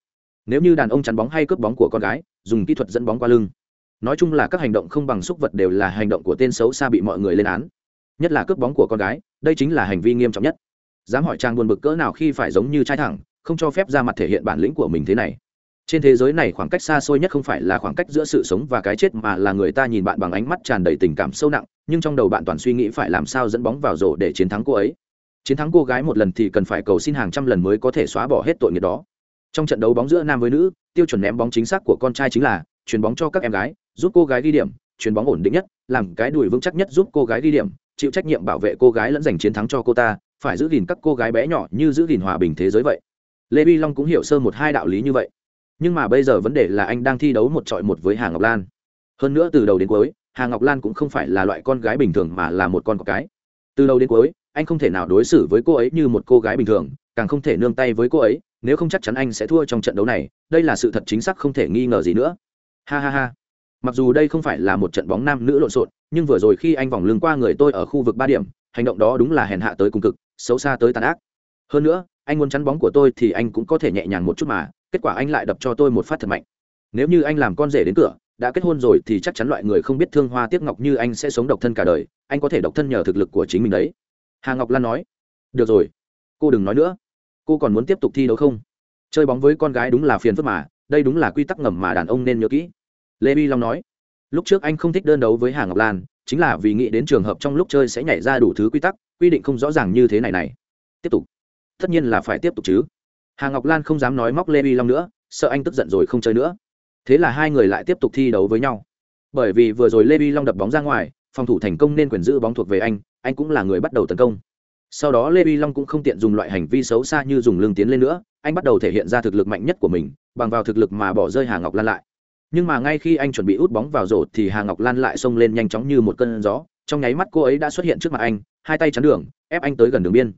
Nếu như đàn ông chắn bóng hay cướp bóng của con gái, dùng kỹ thuật dẫn bóng qua lưng. Nói chung là các hành động không bằng xúc vật đều là hành động của tên xấu xa bị mọi người lên án. Nhất là cướp bóng của con gái, đây chính là hành vi nghiêm trọng nhất. Dám hỏi trang buồn bực cỡ nào khi phải giống như trai thẳng, không cho phép ra mặt thể hiện bản lĩnh của mình thế này trên thế giới này khoảng cách xa xôi nhất không phải là khoảng cách giữa sự sống và cái chết mà là người ta nhìn bạn bằng ánh mắt tràn đầy tình cảm sâu nặng, nhưng trong đầu bạn toàn suy nghĩ phải làm sao dẫn bóng vào rổ để chiến thắng cô ấy. Chiến thắng cô gái một lần thì cần phải cầu xin hàng trăm lần mới có thể xóa bỏ hết tội nghiệp đó. Trong trận đấu bóng giữa nam với nữ, tiêu chuẩn ném bóng chính xác của con trai chính là chuyền bóng cho các em gái, giúp cô gái ghi điểm, chuyền bóng ổn định nhất, làm cái đùi vững chắc nhất giúp cô gái ghi điểm, chịu trách nhiệm bảo vệ cô gái lẫn giành chiến thắng cho cô ta, phải giữ gìn các cô gái bé nhỏ như giữ gìn hòa bình thế giới vậy. Lê vi long cũng hiểu sơ một hai đạo lý như vậy nhưng mà bây giờ vấn đề là anh đang thi đấu một trọi một với hà ngọc lan. Hơn nữa từ đầu đến cuối, hà ngọc lan cũng không phải là loại con gái bình thường mà là một con có cái. Từ đầu đến cuối, anh không thể nào đối xử với cô ấy như một cô gái bình thường, càng không thể nương tay với cô ấy, nếu không chắc chắn anh sẽ thua trong trận đấu này, đây là sự thật chính xác không thể nghi ngờ gì nữa. Ha ha ha. Mặc dù đây không phải là một trận bóng nam nữ lộn xộn, nhưng vừa rồi khi anh vòng lưng qua người tôi ở khu vực ba điểm, hành động đó đúng là hèn hạ tới cùng cực, xấu xa tới tàn ác. Hơn nữa, anh muốn chắn bóng của tôi thì anh cũng có thể nhẹ nhàng một chút mà kết quả anh lại đập cho tôi một phát thật mạnh. Nếu như anh làm con rể đến cửa, đã kết hôn rồi thì chắc chắn loại người không biết thương hoa tiếc ngọc như anh sẽ sống độc thân cả đời, anh có thể độc thân nhờ thực lực của chính mình đấy. Hà ngọc lan nói. Được rồi, cô đừng nói nữa. Cô còn muốn tiếp tục thi đấu không? Chơi bóng với con gái đúng là phiền phức mà, đây đúng là quy tắc ngầm mà đàn ông nên nhớ kỹ. Lê bi long nói. Lúc trước anh không thích đơn đấu với hà ngọc lan, chính là vì nghĩ đến trường hợp trong lúc chơi sẽ nhảy ra đủ thứ quy tắc, quy định không rõ ràng như thế này này. Tiếp tục. Tất nhiên là phải tiếp tục chứ hà ngọc lan không dám nói móc lê vi long nữa, sợ anh tức giận rồi không chơi nữa. Thế là hai người lại tiếp tục thi đấu với nhau. Bởi vì vừa rồi lê vi long đập bóng ra ngoài, phòng thủ thành công nên quyền giữ bóng thuộc về anh anh cũng là người bắt đầu tấn công. Sau đó lê vi long cũng không tiện dùng loại hành vi xấu xa như dùng lương tiến lên nữa, anh bắt đầu thể hiện ra thực lực mạnh nhất của mình, bằng vào thực lực mà bỏ rơi hà ngọc lan lại. Nhưng mà ngay khi anh chuẩn bị út bóng vào rổ thì hà ngọc lan lại xông lên nhanh chóng như một cơn gió, trong nháy mắt cô ấy đã xuất hiện trước mặt anh, hai tay chắn đường, ép anh tới gần đường biên.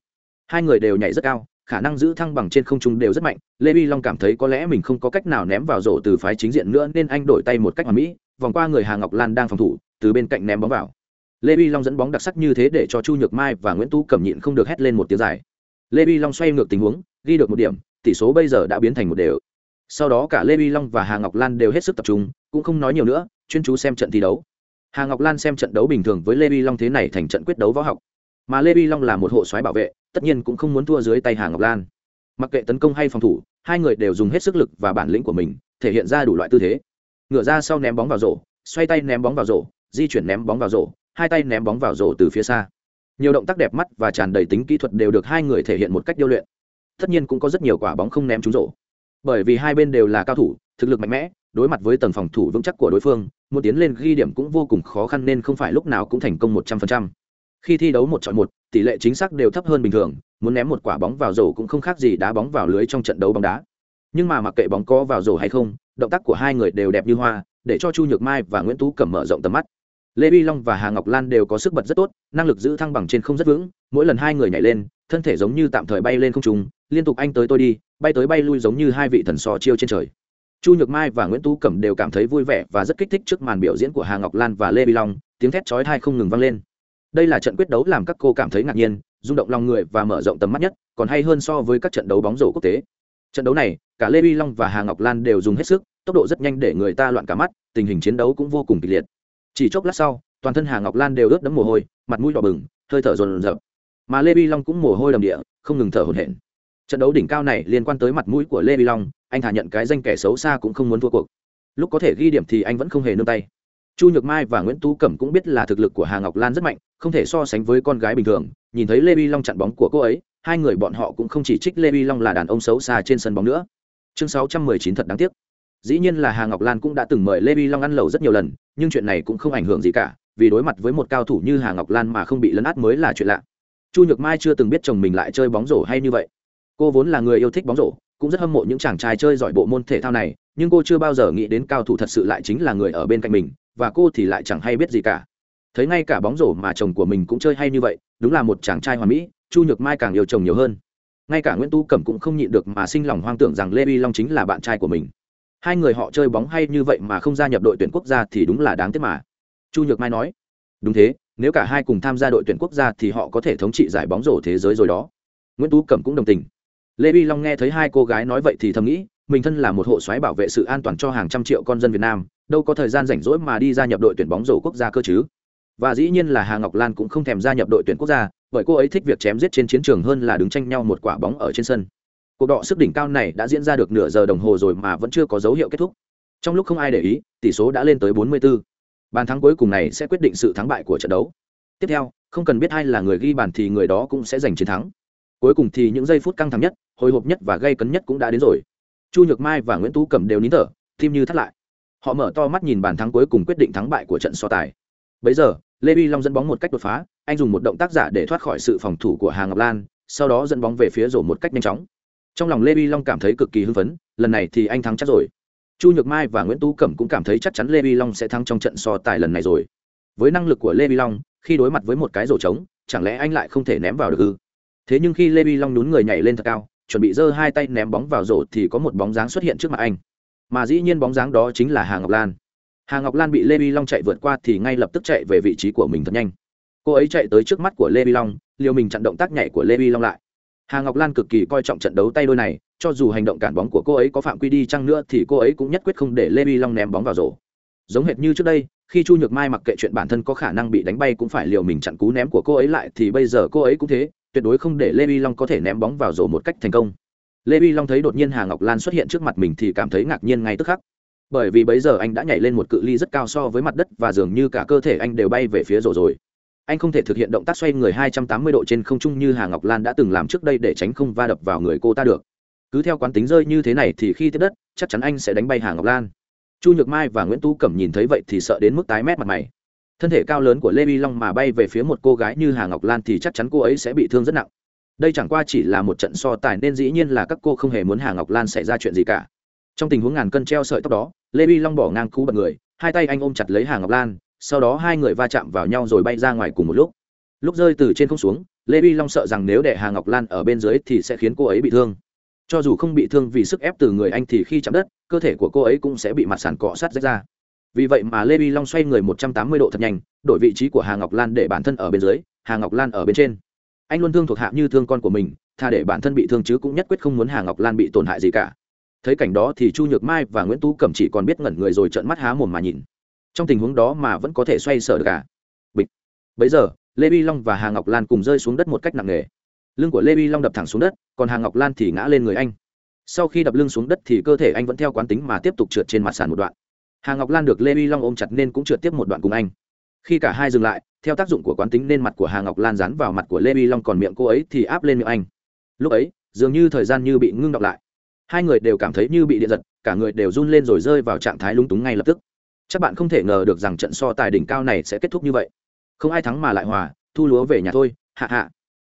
Hai người đều nhảy rất cao khả năng giữ thăng bằng trên không trung đều rất mạnh. Lê vi long cảm thấy có lẽ mình không có cách nào ném vào rổ từ phái chính diện nữa, nên anh đổi tay một cách hoàn mỹ, vòng qua người hà ngọc lan đang phòng thủ, từ bên cạnh ném bóng vào. Lê vi long dẫn bóng đặc sắc như thế để cho chu nhược mai và nguyễn tú cầm nhịn không được hét lên một tiếng dài. Lê vi long xoay ngược tình huống, ghi được một điểm, tỷ số bây giờ đã biến thành một đều. Sau đó cả lê vi long và hà ngọc lan đều hết sức tập trung, cũng không nói nhiều nữa, chuyên chú xem trận thi đấu. Hà ngọc lan xem trận đấu bình thường với lê vi long thế này thành trận quyết đấu võ học mà lê vi long là một hộ soái bảo vệ, tất nhiên cũng không muốn thua dưới tay hà ngọc lan. Mặc kệ tấn công hay phòng thủ, hai người đều dùng hết sức lực và bản lĩnh của mình, thể hiện ra đủ loại tư thế. Ngựa ra sau ném bóng vào rổ, xoay tay ném bóng vào rổ, di chuyển ném bóng vào rổ, hai tay ném bóng vào rổ từ phía xa. Nhiều động tác đẹp mắt và tràn đầy tính kỹ thuật đều được hai người thể hiện một cách điêu luyện. Tất nhiên cũng có rất nhiều quả bóng không ném trúng rổ. Bởi vì hai bên đều là cao thủ, thực lực mạnh mẽ, đối mặt với tầng phòng thủ vững chắc của đối phương, muốn tiến lên ghi điểm cũng vô cùng khó khăn nên không phải lúc nào cũng thành công một trăm phần trăm khi thi đấu một chọn một, tỷ lệ chính xác đều thấp hơn bình thường, muốn ném một quả bóng vào rổ cũng không khác gì đá bóng vào lưới trong trận đấu bóng đá. Nhưng mà mặc kệ bóng có vào rổ hay không, động tác của hai người đều đẹp như hoa, để cho chu nhược mai và nguyễn tú cẩm mở rộng tầm mắt. Lê vi long và hà ngọc lan đều có sức bật rất tốt, năng lực giữ thăng bằng trên không rất vững, mỗi lần hai người nhảy lên, thân thể giống như tạm thời bay lên không trung, liên tục anh tới tôi đi, bay tới bay lui giống như hai vị thần sò chiêu trên trời. Chu nhược mai và nguyễn tú cẩm đều cảm thấy vui vẻ và rất kích thích trước màn biểu diễn của hà ngọc lan và lê vi long, tiếng thét chói thai không ngừng vang lên đây là trận quyết đấu làm các cô cảm thấy ngạc nhiên, rung động lòng người và mở rộng tầm mắt nhất, còn hay hơn so với các trận đấu bóng rổ quốc tế. Trận đấu này, cả lê vi long và hà ngọc lan đều dùng hết sức, tốc độ rất nhanh để người ta loạn cả mắt, tình hình chiến đấu cũng vô cùng kịch liệt. Chỉ chốc lát sau, toàn thân hà ngọc lan đều ướt đẫm mồ hôi, mặt mũi đỏ bừng, hơi thở rồn rập. Mà lê vi long cũng mồ hôi đầm địa, không ngừng thở hổn hển. Trận đấu đỉnh cao này liên quan tới mặt mũi của lê vi long, anh thả nhận cái danh kẻ xấu xa cũng không muốn thua cuộc. Lúc có thể ghi điểm thì anh vẫn không hề nương tay chu nhược mai và nguyễn tú cẩm cũng biết là thực lực của hà ngọc lan rất mạnh, không thể so sánh với con gái bình thường. Nhìn thấy lê vi long chặn bóng của cô ấy, hai người bọn họ cũng không chỉ trích lê vi long là đàn ông xấu xa trên sân bóng nữa. Chương sáu trăm mười chín thật đáng tiếc. Dĩ nhiên là hà ngọc lan cũng đã từng mời lê vi long ăn lẩu rất nhiều lần, nhưng chuyện này cũng không ảnh hưởng gì cả, vì đối mặt với một cao thủ như hà ngọc lan mà không bị lấn át mới là chuyện lạ. Chu nhược mai chưa từng biết chồng mình lại chơi bóng rổ hay như vậy. Cô vốn là người yêu thích bóng rổ cũng rất hâm mộ những chàng trai chơi giỏi bộ môn thể thao này, nhưng cô chưa bao giờ nghĩ đến cao thủ thật sự lại chính là người ở bên cạnh mình, và cô thì lại chẳng hay biết gì cả. Thấy ngay cả bóng rổ mà chồng của mình cũng chơi hay như vậy, đúng là một chàng trai hoàn mỹ, chu nhược mai càng yêu chồng nhiều hơn. Ngay cả nguyễn tu cẩm cũng không nhịn được mà sinh lòng hoang tưởng rằng lê vi long chính là bạn trai của mình. Hai người họ chơi bóng hay như vậy mà không gia nhập đội tuyển quốc gia thì đúng là đáng tiếc mà. Chu nhược mai nói, đúng thế, nếu cả hai cùng tham gia đội tuyển quốc gia thì họ có thể thống trị giải bóng rổ thế giới rồi đó. Nguyễn tú cẩm cũng đồng tình lê vi long nghe thấy hai cô gái nói vậy thì thầm nghĩ, mình thân là một hộ soái bảo vệ sự an toàn cho hàng trăm triệu con dân việt nam, đâu có thời gian rảnh rỗi mà đi gia nhập đội tuyển bóng rổ quốc gia cơ chứ? Và dĩ nhiên là hà ngọc lan cũng không thèm gia nhập đội tuyển quốc gia, bởi cô ấy thích việc chém giết trên chiến trường hơn là đứng tranh nhau một quả bóng ở trên sân. Cuộc đọ sức đỉnh cao này đã diễn ra được nửa giờ đồng hồ rồi mà vẫn chưa có dấu hiệu kết thúc. Trong lúc không ai để ý, tỷ số đã lên tới 44. bàn thắng cuối cùng này sẽ quyết định sự thắng bại của trận đấu. Tiếp theo, không cần biết ai là người ghi bàn thì người đó cũng sẽ giành chiến thắng. Cuối cùng thì những giây phút căng thẳng nhất hồi hộp nhất và gây cấn nhất cũng đã đến rồi. Chu nhược mai và nguyễn tú cẩm đều nín thở, tim như thắt lại. Họ mở to mắt nhìn bàn thắng cuối cùng quyết định thắng bại của trận so tài. Bấy giờ, lê vi long dẫn bóng một cách đột phá, anh dùng một động tác giả để thoát khỏi sự phòng thủ của hà ngọc lan, sau đó dẫn bóng về phía rổ một cách nhanh chóng. Trong lòng lê vi long cảm thấy cực kỳ hưng phấn, lần này thì anh thắng chắc rồi. Chu nhược mai và nguyễn tú cẩm cũng cảm thấy chắc chắn lê vi long sẽ thắng trong trận so tài lần này rồi. Với năng lực của lê vi long, khi đối mặt với một cái rổ trống, chẳng lẽ anh lại không thể ném vào được ư? Thế nhưng khi lê vi long nhún người nhảy lên thật cao chuẩn bị giơ hai tay ném bóng vào rổ thì có một bóng dáng xuất hiện trước mặt anh. Mà dĩ nhiên bóng dáng đó chính là hà ngọc lan. Hà ngọc lan bị lê vi long chạy vượt qua thì ngay lập tức chạy về vị trí của mình thật nhanh. Cô ấy chạy tới trước mắt của lê vi long, liều mình chặn động tác nhảy của lê vi long lại. Hà ngọc lan cực kỳ coi trọng trận đấu tay đôi này, cho dù hành động cản bóng của cô ấy có phạm quy đi chăng nữa thì cô ấy cũng nhất quyết không để lê vi long ném bóng vào rổ. Giống hệt như trước đây, khi chu nhược mai mặc kệ chuyện bản thân có khả năng bị đánh bay cũng phải liều mình chặn cú ném của cô ấy lại thì bây giờ cô ấy cũng thế tuyệt đối không để lê vi long có thể ném bóng vào rổ một cách thành công. Lê vi long thấy đột nhiên hà ngọc lan xuất hiện trước mặt mình thì cảm thấy ngạc nhiên ngay tức khắc. Bởi vì bấy giờ anh đã nhảy lên một cự ly rất cao so với mặt đất và dường như cả cơ thể anh đều bay về phía rổ rồi. Anh không thể thực hiện động tác xoay người 280 độ trên không trung như hà ngọc lan đã từng làm trước đây để tránh không va đập vào người cô ta được. Cứ theo quán tính rơi như thế này thì khi tiếp đất, chắc chắn anh sẽ đánh bay hà ngọc lan. Chu nhược mai và nguyễn tu cẩm nhìn thấy vậy thì sợ đến mức tái mét mặt mày thân thể cao lớn của lê vi long mà bay về phía một cô gái như hà ngọc lan thì chắc chắn cô ấy sẽ bị thương rất nặng. Đây chẳng qua chỉ là một trận so tài nên dĩ nhiên là các cô không hề muốn hà ngọc lan xảy ra chuyện gì cả. Trong tình huống ngàn cân treo sợi tóc đó, lê vi long bỏ ngang cú bật người, hai tay anh ôm chặt lấy hà ngọc lan, sau đó hai người va chạm vào nhau rồi bay ra ngoài cùng một lúc. Lúc rơi từ trên không xuống, lê vi long sợ rằng nếu để hà ngọc lan ở bên dưới thì sẽ khiến cô ấy bị thương. Cho dù không bị thương vì sức ép từ người anh thì khi chạm đất, cơ thể của cô ấy cũng sẽ bị mặt sàn cọ sát rách ra vì vậy mà lê vi long xoay người một trăm tám mươi độ thật nhanh, đổi vị trí của hà ngọc lan để bản thân ở bên dưới, hà ngọc lan ở bên trên. Anh luôn thương thuộc hạ như thương con của mình, tha để bản thân bị thương chứ cũng nhất quyết không muốn hà ngọc lan bị tổn hại gì cả. Thấy cảnh đó thì chu nhược mai và nguyễn tú cẩm chỉ còn biết ngẩn người rồi trợn mắt há mồm mà nhìn. Trong tình huống đó mà vẫn có thể xoay sở được cả bịch. Bấy giờ, lê vi long và hà ngọc lan cùng rơi xuống đất một cách nặng nề. Lưng của lê vi long đập thẳng xuống đất, còn hà ngọc lan thì ngã lên người anh. Sau khi đập lưng xuống đất thì cơ thể anh vẫn theo quán tính mà tiếp tục trượt trên mặt sàn một đoạn hà ngọc lan được lê uy long ôm chặt nên cũng trượt tiếp một đoạn cùng anh. Khi cả hai dừng lại, theo tác dụng của quán tính nên mặt của hà ngọc lan dán vào mặt của lê uy long còn miệng cô ấy thì áp lên miệng anh. Lúc ấy, dường như thời gian như bị ngưng đọng lại. Hai người đều cảm thấy như bị điện giật, cả người đều run lên rồi rơi vào trạng thái lúng túng ngay lập tức. Chắc bạn không thể ngờ được rằng trận so tài đỉnh cao này sẽ kết thúc như vậy. Không ai thắng mà lại hòa, thu lúa về nhà thôi, hạ hạ.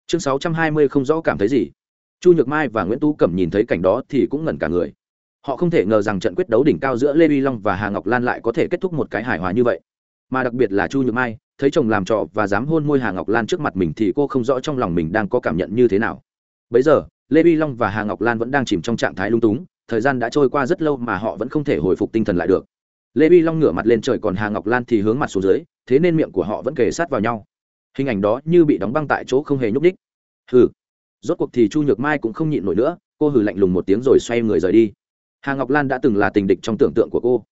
Chương sáu trăm hai mươi không rõ cảm thấy gì. Chu nhược mai và nguyễn tu cẩm nhìn thấy cảnh đó thì cũng ngẩn cả người họ không thể ngờ rằng trận quyết đấu đỉnh cao giữa lê vi long và hà ngọc lan lại có thể kết thúc một cái hài hòa như vậy. Mà đặc biệt là chu nhược mai, thấy chồng làm trọ và dám hôn môi hà ngọc lan trước mặt mình thì cô không rõ trong lòng mình đang có cảm nhận như thế nào. Bấy giờ, lê vi long và hà ngọc lan vẫn đang chìm trong trạng thái lung túng, thời gian đã trôi qua rất lâu mà họ vẫn không thể hồi phục tinh thần lại được. Lê vi long ngửa mặt lên trời còn hà ngọc lan thì hướng mặt xuống dưới, thế nên miệng của họ vẫn kề sát vào nhau. Hình ảnh đó như bị đóng băng tại chỗ không hề nhúc đích hừ. Rốt cuộc thì chu nhược mai cũng không nhịn nổi nữa, cô hừ lạnh lùng một tiếng rồi xoay người rời đi hà ngọc lan đã từng là tình địch trong tưởng tượng của cô.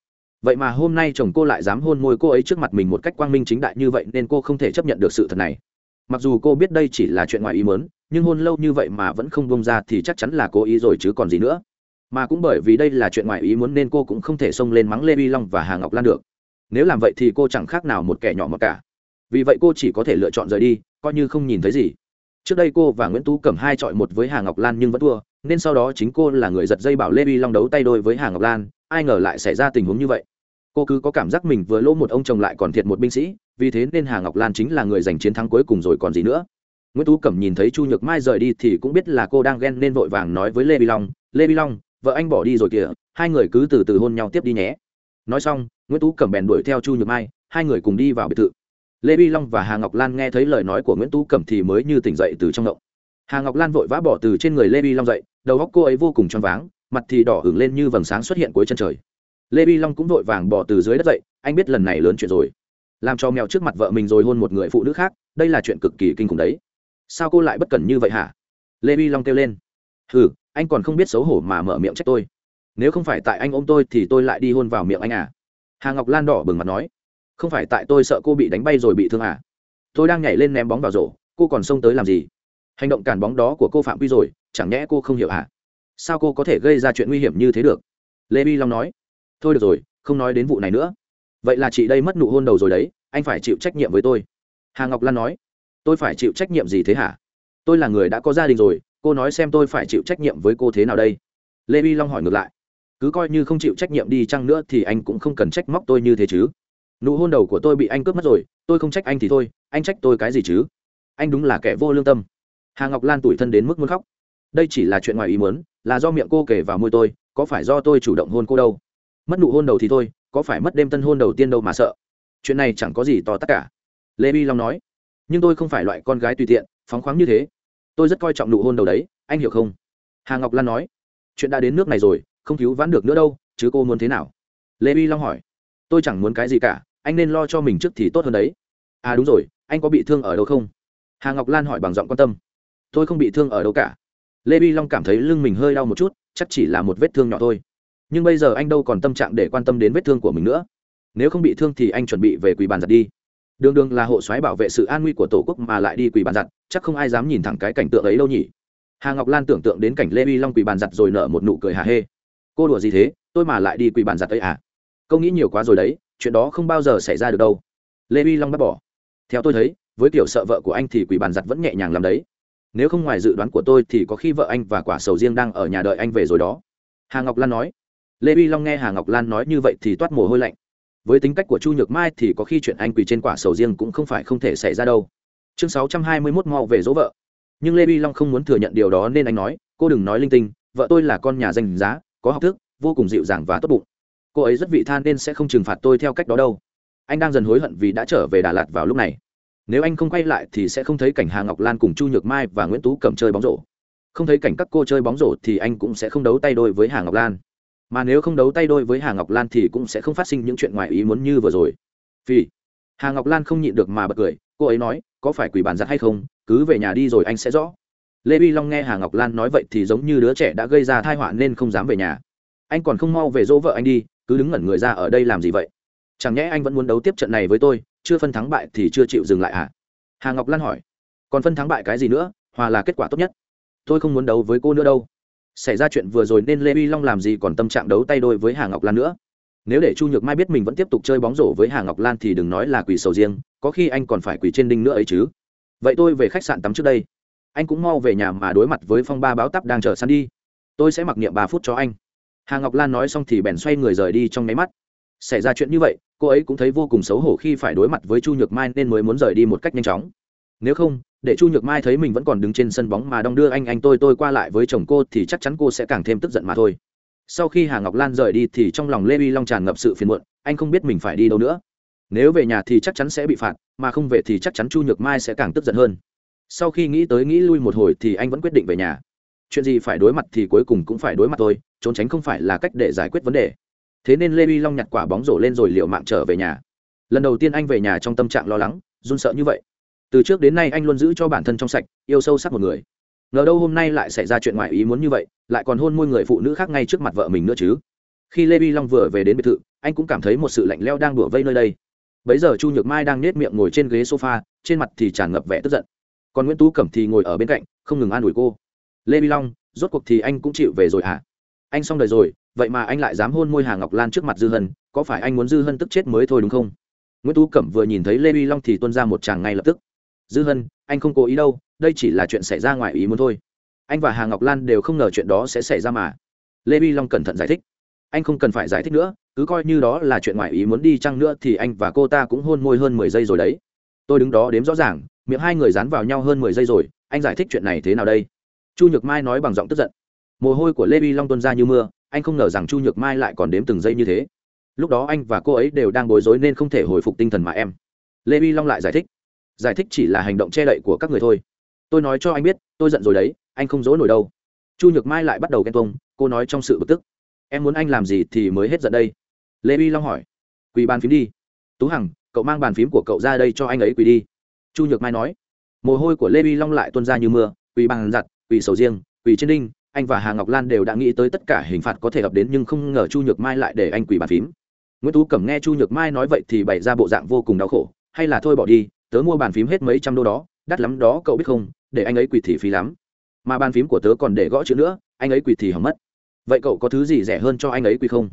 Vậy mà hôm nay chồng cô lại dám hôn môi cô ấy trước mặt mình một cách quang minh chính đại như vậy nên cô không thể chấp nhận được sự thật này. Mặc dù cô biết đây chỉ là chuyện ngoài ý mớn nhưng hôn lâu như vậy mà vẫn không bông ra thì chắc chắn là cố ý rồi chứ còn gì nữa. Mà cũng bởi vì đây là chuyện ngoài ý muốn nên cô cũng không thể xông lên mắng lê vi long và hà ngọc lan được. Nếu làm vậy thì cô chẳng khác nào một kẻ nhỏ mà cả. Vì vậy cô chỉ có thể lựa chọn rời đi, coi như không nhìn thấy gì trước đây cô và nguyễn tú cầm hai chọi một với hà ngọc lan nhưng vẫn thua, nên sau đó chính cô là người giật dây bảo lê vi long đấu tay đôi với hà ngọc lan, ai ngờ lại xảy ra tình huống như vậy. Cô cứ có cảm giác mình vừa lỗ một ông chồng lại còn thiệt một binh sĩ, vì thế nên hà ngọc lan chính là người giành chiến thắng cuối cùng rồi còn gì nữa. Nguyễn tú cẩm nhìn thấy chu nhược mai rời đi thì cũng biết là cô đang ghen nên vội vàng nói với lê vi long, lê vi long, vợ anh bỏ đi rồi kìa, hai người cứ từ từ hôn nhau tiếp đi nhé. Nói xong, nguyễn tú cẩm bèn đuổi theo chu nhược mai, hai người cùng đi vào biệt thự lê vi long và hà ngọc lan nghe thấy lời nói của nguyễn tú cẩm thì mới như tỉnh dậy từ trong ngộng hà ngọc lan vội vã bỏ từ trên người lê vi long dậy, đầu góc cô ấy vô cùng choáng váng, mặt thì đỏ hửng lên như vầng sáng xuất hiện cuối chân trời. Lê vi long cũng vội vàng bỏ từ dưới đất dậy, anh biết lần này lớn chuyện rồi. Làm cho mèo trước mặt vợ mình rồi hôn một người phụ nữ khác, đây là chuyện cực kỳ kinh khủng đấy. Sao cô lại bất cẩn như vậy hả? Lê vi long kêu lên. Ừ anh còn không biết xấu hổ mà mở miệng trách tôi. Nếu không phải tại anh ôm tôi thì tôi lại đi hôn vào miệng anh à. Hà ngọc lan đỏ bừng mặt nói không phải tại tôi sợ cô bị đánh bay rồi bị thương à? Tôi đang nhảy lên ném bóng vào rổ, cô còn xông tới làm gì? Hành động cản bóng đó của cô phạm quy rồi, chẳng nhẽ cô không hiểu à? Sao cô có thể gây ra chuyện nguy hiểm như thế được? Lê bi long nói. Thôi được rồi, không nói đến vụ này nữa. Vậy là chị đây mất nụ hôn đầu rồi đấy, anh phải chịu trách nhiệm với tôi. Hà ngọc lan nói. Tôi phải chịu trách nhiệm gì thế hả? Tôi là người đã có gia đình rồi, cô nói xem tôi phải chịu trách nhiệm với cô thế nào đây. Lê vi long hỏi ngược lại. Cứ coi như không chịu trách nhiệm đi chăng nữa thì anh cũng không cần trách móc tôi như thế chứ nụ hôn đầu của tôi bị anh cướp mất rồi, tôi không trách anh thì thôi, anh trách tôi cái gì chứ? Anh đúng là kẻ vô lương tâm. Hà ngọc lan tủi thân đến mức muốn khóc. Đây chỉ là chuyện ngoài ý muốn, là do miệng cô kể vào môi tôi, có phải do tôi chủ động hôn cô đâu? Mất nụ hôn đầu thì thôi, có phải mất đêm tân hôn đầu tiên đâu mà sợ? Chuyện này chẳng có gì to tất cả. Lê bi long nói. Nhưng tôi không phải loại con gái tùy tiện, phóng khoáng như thế. Tôi rất coi trọng nụ hôn đầu đấy, anh hiểu không? Hà ngọc lan nói. Chuyện đã đến nước này rồi, không cứu vãn được nữa đâu, chứ cô muốn thế nào? Lê bi long hỏi. Tôi chẳng muốn cái gì cả anh nên lo cho mình trước thì tốt hơn đấy. À đúng rồi, anh có bị thương ở đâu không? Hà ngọc lan hỏi bằng giọng quan tâm. Tôi không bị thương ở đâu cả. Lê bi long cảm thấy lưng mình hơi đau một chút, chắc chỉ là một vết thương nhỏ thôi. Nhưng bây giờ anh đâu còn tâm trạng để quan tâm đến vết thương của mình nữa. Nếu không bị thương thì anh chuẩn bị về quỳ bàn giặt đi. Đường đường là hộ soái bảo vệ sự an nguy của tổ quốc mà lại đi quỳ bàn giặt, chắc không ai dám nhìn thẳng cái cảnh tượng ấy đâu nhỉ. Hà ngọc lan tưởng tượng đến cảnh lê vi long quỳ bàn giặt rồi nở một nụ cười hà hê. Cô đùa gì thế? Tôi mà lại đi quỳ bàn giặt ấy à? Câu nghĩ nhiều quá rồi đấy chuyện đó không bao giờ xảy ra được đâu. Lê vi long bắt bỏ. Theo tôi thấy, với kiểu sợ vợ của anh thì quỷ bàn giặt vẫn nhẹ nhàng làm đấy. Nếu không ngoài dự đoán của tôi thì có khi vợ anh và quả sầu riêng đang ở nhà đợi anh về rồi đó. Hà ngọc lan nói. Lê vi long nghe hà ngọc lan nói như vậy thì toát mồ hôi lạnh. Với tính cách của chu nhược mai thì có khi chuyện anh quỳ trên quả sầu riêng cũng không phải không thể xảy ra đâu. Chương sáu trăm hai mươi mốt mau về dỗ vợ. Nhưng lê vi long không muốn thừa nhận điều đó nên anh nói, cô đừng nói linh tinh, vợ tôi là con nhà danh giá, có học thức, vô cùng dịu dàng và tốt bụng cô ấy rất vị than nên sẽ không trừng phạt tôi theo cách đó đâu. Anh đang dần hối hận vì đã trở về đà lạt vào lúc này. Nếu anh không quay lại thì sẽ không thấy cảnh hà ngọc lan cùng chu nhược mai và nguyễn tú cầm chơi bóng rổ. Không thấy cảnh các cô chơi bóng rổ thì anh cũng sẽ không đấu tay đôi với hà ngọc lan. Mà nếu không đấu tay đôi với hà ngọc lan thì cũng sẽ không phát sinh những chuyện ngoài ý muốn như vừa rồi. Vì hà ngọc lan không nhịn được mà bật cười, cô ấy nói, có phải quỷ bàn giặt hay không? Cứ về nhà đi rồi anh sẽ rõ. Lê vi long nghe hà ngọc lan nói vậy thì giống như đứa trẻ đã gây ra thai họa nên không dám về nhà. Anh còn không mau về dỗ vợ anh đi cứ đứng ngẩn người ra ở đây làm gì vậy? Chẳng nhẽ anh vẫn muốn đấu tiếp trận này với tôi, chưa phân thắng bại thì chưa chịu dừng lại à? Hà ngọc lan hỏi. Còn phân thắng bại cái gì nữa, hòa là kết quả tốt nhất. Tôi không muốn đấu với cô nữa đâu. Xảy ra chuyện vừa rồi nên lê vi long làm gì còn tâm trạng đấu tay đôi với hà ngọc lan nữa? Nếu để chu nhược mai biết mình vẫn tiếp tục chơi bóng rổ với hà ngọc lan thì đừng nói là quỳ sầu riêng, có khi anh còn phải quỳ trên đinh nữa ấy chứ. Vậy tôi về khách sạn tắm trước đây. Anh cũng mau về nhà mà đối mặt với phong ba báo tắp đang chờ săn đi. Tôi sẽ mặc niệm ba phút cho anh hà ngọc lan nói xong thì bèn xoay người rời đi trong nháy mắt xảy ra chuyện như vậy cô ấy cũng thấy vô cùng xấu hổ khi phải đối mặt với chu nhược mai nên mới muốn rời đi một cách nhanh chóng nếu không để chu nhược mai thấy mình vẫn còn đứng trên sân bóng mà đong đưa anh anh tôi tôi qua lại với chồng cô thì chắc chắn cô sẽ càng thêm tức giận mà thôi sau khi hà ngọc lan rời đi thì trong lòng lê uy long tràn ngập sự phiền muộn anh không biết mình phải đi đâu nữa nếu về nhà thì chắc chắn sẽ bị phạt mà không về thì chắc chắn chu nhược mai sẽ càng tức giận hơn sau khi nghĩ tới nghĩ lui một hồi thì anh vẫn quyết định về nhà chuyện gì phải đối mặt thì cuối cùng cũng phải đối mặt thôi, trốn tránh không phải là cách để giải quyết vấn đề. Thế nên lê vi long nhặt quả bóng rổ lên rồi liệu mạng trở về nhà. Lần đầu tiên anh về nhà trong tâm trạng lo lắng, run sợ như vậy. Từ trước đến nay anh luôn giữ cho bản thân trong sạch, yêu sâu sắc một người. Ngờ đâu hôm nay lại xảy ra chuyện ngoài ý muốn như vậy, lại còn hôn môi người phụ nữ khác ngay trước mặt vợ mình nữa chứ. Khi lê vi long vừa về đến biệt thự, anh cũng cảm thấy một sự lạnh leo đang đùa vây nơi đây. Bấy giờ chu nhược mai đang nết miệng ngồi trên ghế sofa, trên mặt thì tràn ngập vẻ tức giận. Còn nguyễn tú cẩm thì ngồi ở bên cạnh, không ngừng an ủi cô lê vi long, rốt cuộc thì anh cũng chịu về rồi hả? Anh xong đời rồi, vậy mà anh lại dám hôn môi hà ngọc lan trước mặt dư hân, có phải anh muốn dư hân tức chết mới thôi đúng không? Nguyễn tú cẩm vừa nhìn thấy lê vi long thì tuân ra một chàng ngay lập tức. Dư hân, anh không cố ý đâu, đây chỉ là chuyện xảy ra ngoài ý muốn thôi. Anh và hà ngọc lan đều không ngờ chuyện đó sẽ xảy ra mà. Lê vi long cẩn thận giải thích. Anh không cần phải giải thích nữa, cứ coi như đó là chuyện ngoài ý muốn đi chăng nữa thì anh và cô ta cũng hôn môi hơn mười giây rồi đấy. Tôi đứng đó đếm rõ ràng, miệng hai người dán vào nhau hơn mười giây rồi, anh giải thích chuyện này thế nào đây? Chu nhược mai nói bằng giọng tức giận. Mồ hôi của lê vi long tuân ra như mưa, anh không ngờ rằng chu nhược mai lại còn đếm từng giây như thế. Lúc đó anh và cô ấy đều đang bối rối nên không thể hồi phục tinh thần mà em. Lê vi long lại giải thích. Giải thích chỉ là hành động che đậy của các người thôi. Tôi nói cho anh biết, tôi giận rồi đấy, anh không dỗ nổi đâu. Chu nhược mai lại bắt đầu ghen tuông, cô nói trong sự bực tức. Em muốn anh làm gì thì mới hết giận đây? Lê vi long hỏi. Quỳ bàn phím đi. Tú hằng, cậu mang bàn phím của cậu ra đây cho anh ấy quỳ đi. Chu nhược mai nói. Mồ hôi của lê vi long lại tuôn ra như mưa, quỳ bàn giặt quỳ sầu riêng, quỳ trên đinh, anh và hà ngọc lan đều đã nghĩ tới tất cả hình phạt có thể ập đến nhưng không ngờ chu nhược mai lại để anh quỳ bàn phím. Nguyễn tú cẩm nghe chu nhược mai nói vậy thì bày ra bộ dạng vô cùng đau khổ, hay là thôi bỏ đi, tớ mua bàn phím hết mấy trăm đô đó, đắt lắm đó cậu biết không, để anh ấy quỳ thì phí lắm. Mà bàn phím của tớ còn để gõ chữ nữa, anh ấy quỳ thì hỏng mất. Vậy cậu có thứ gì rẻ hơn cho anh ấy quỳ không?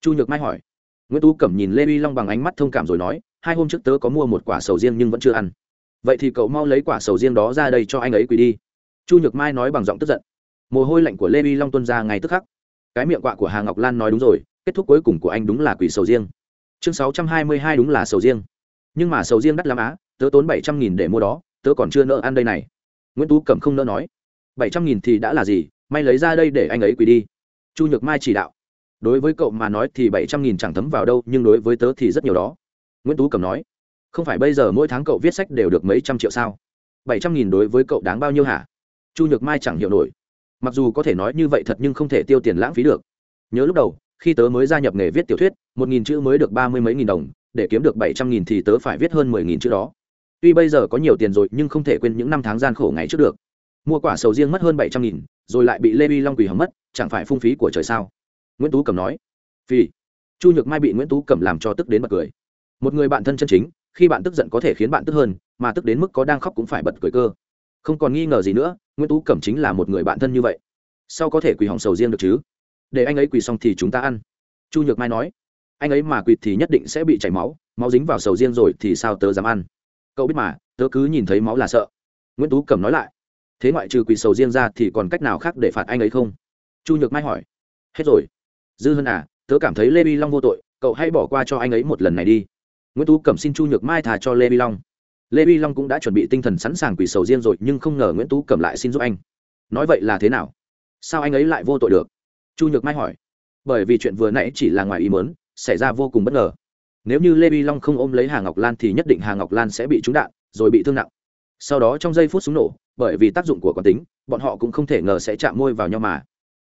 Chu nhược mai hỏi. Nguyễn tú cẩm nhìn lê uy long bằng ánh mắt thông cảm rồi nói, hai hôm trước tớ có mua một quả sầu riêng nhưng vẫn chưa ăn. Vậy thì cậu mau lấy quả sầu riêng đó ra đây cho anh ấy quỳ đi chu nhược mai nói bằng giọng tức giận. Mồ hôi lạnh của lê Vi long tuân ra ngay tức khắc. Cái miệng quạ của hà ngọc lan nói đúng rồi, kết thúc cuối cùng của anh đúng là quỷ sầu riêng. Chương sáu trăm hai mươi hai đúng là sầu riêng. Nhưng mà sầu riêng đắt lắm á, tớ tốn bảy trăm nghìn để mua đó, tớ còn chưa nợ ăn đây này. Nguyễn tú cẩm không nỡ nói. bảy trăm nghìn thì đã là gì, may lấy ra đây để anh ấy quỳ đi. Chu nhược mai chỉ đạo. Đối với cậu mà nói thì bảy trăm nghìn chẳng thấm vào đâu, nhưng đối với tớ thì rất nhiều đó. Nguyễn tú cẩm nói. Không phải bây giờ mỗi tháng cậu viết sách đều được mấy trăm triệu sao? bảy trăm nghìn đối với cậu đáng bao nhiêu hả? Chu nhược mai chẳng hiểu nổi. Mặc dù có thể nói như vậy thật nhưng không thể tiêu tiền lãng phí được. Nhớ lúc đầu, khi tớ mới gia nhập nghề viết tiểu thuyết, một nghìn chữ mới được ba mươi mấy nghìn đồng, để kiếm được bảy trăm nghìn thì tớ phải viết hơn mười nghìn chữ đó. Tuy bây giờ có nhiều tiền rồi nhưng không thể quên những năm tháng gian khổ ngày trước được. Mua quả sầu riêng mất hơn bảy trăm nghìn, rồi lại bị lê vi long quỳ hầm mất, chẳng phải phung phí của trời sao? Nguyễn tú cẩm nói. Vì chu nhược mai bị nguyễn tú cẩm làm cho tức đến bật cười. Một người bạn thân chân chính, khi bạn tức giận có thể khiến bạn tức hơn, mà tức đến mức có đang khóc cũng phải bật cười cơ không còn nghi ngờ gì nữa, nguyễn tú cẩm chính là một người bạn thân như vậy. Sao có thể quỳ hỏng sầu riêng được chứ? Để anh ấy quỳ xong thì chúng ta ăn. Chu nhược mai nói. Anh ấy mà quỳ thì nhất định sẽ bị chảy máu máu dính vào sầu riêng rồi thì sao tớ dám ăn? Cậu biết mà, tớ cứ nhìn thấy máu là sợ. Nguyễn tú cẩm nói lại. Thế ngoại trừ quỳ sầu riêng ra thì còn cách nào khác để phạt anh ấy không? Chu nhược mai hỏi. Hết rồi. Dư hơn à tớ cảm thấy lê vi long vô tội, cậu hãy bỏ qua cho anh ấy một lần này đi. Nguyễn tú cẩm xin chu nhược mai thà cho lê vi long lê vi long cũng đã chuẩn bị tinh thần sẵn sàng quỳ sầu riêng rồi, nhưng không ngờ nguyễn tú cầm lại xin giúp anh. Nói vậy là thế nào? Sao anh ấy lại vô tội được? Chu nhược mai hỏi. Bởi vì chuyện vừa nãy chỉ là ngoài ý mớn xảy ra vô cùng bất ngờ. Nếu như lê vi long không ôm lấy hà ngọc lan thì nhất định hà ngọc lan sẽ bị trúng đạn, rồi bị thương nặng. Sau đó trong giây phút súng nổ, bởi vì tác dụng của quán tính, bọn họ cũng không thể ngờ sẽ chạm môi vào nhau mà.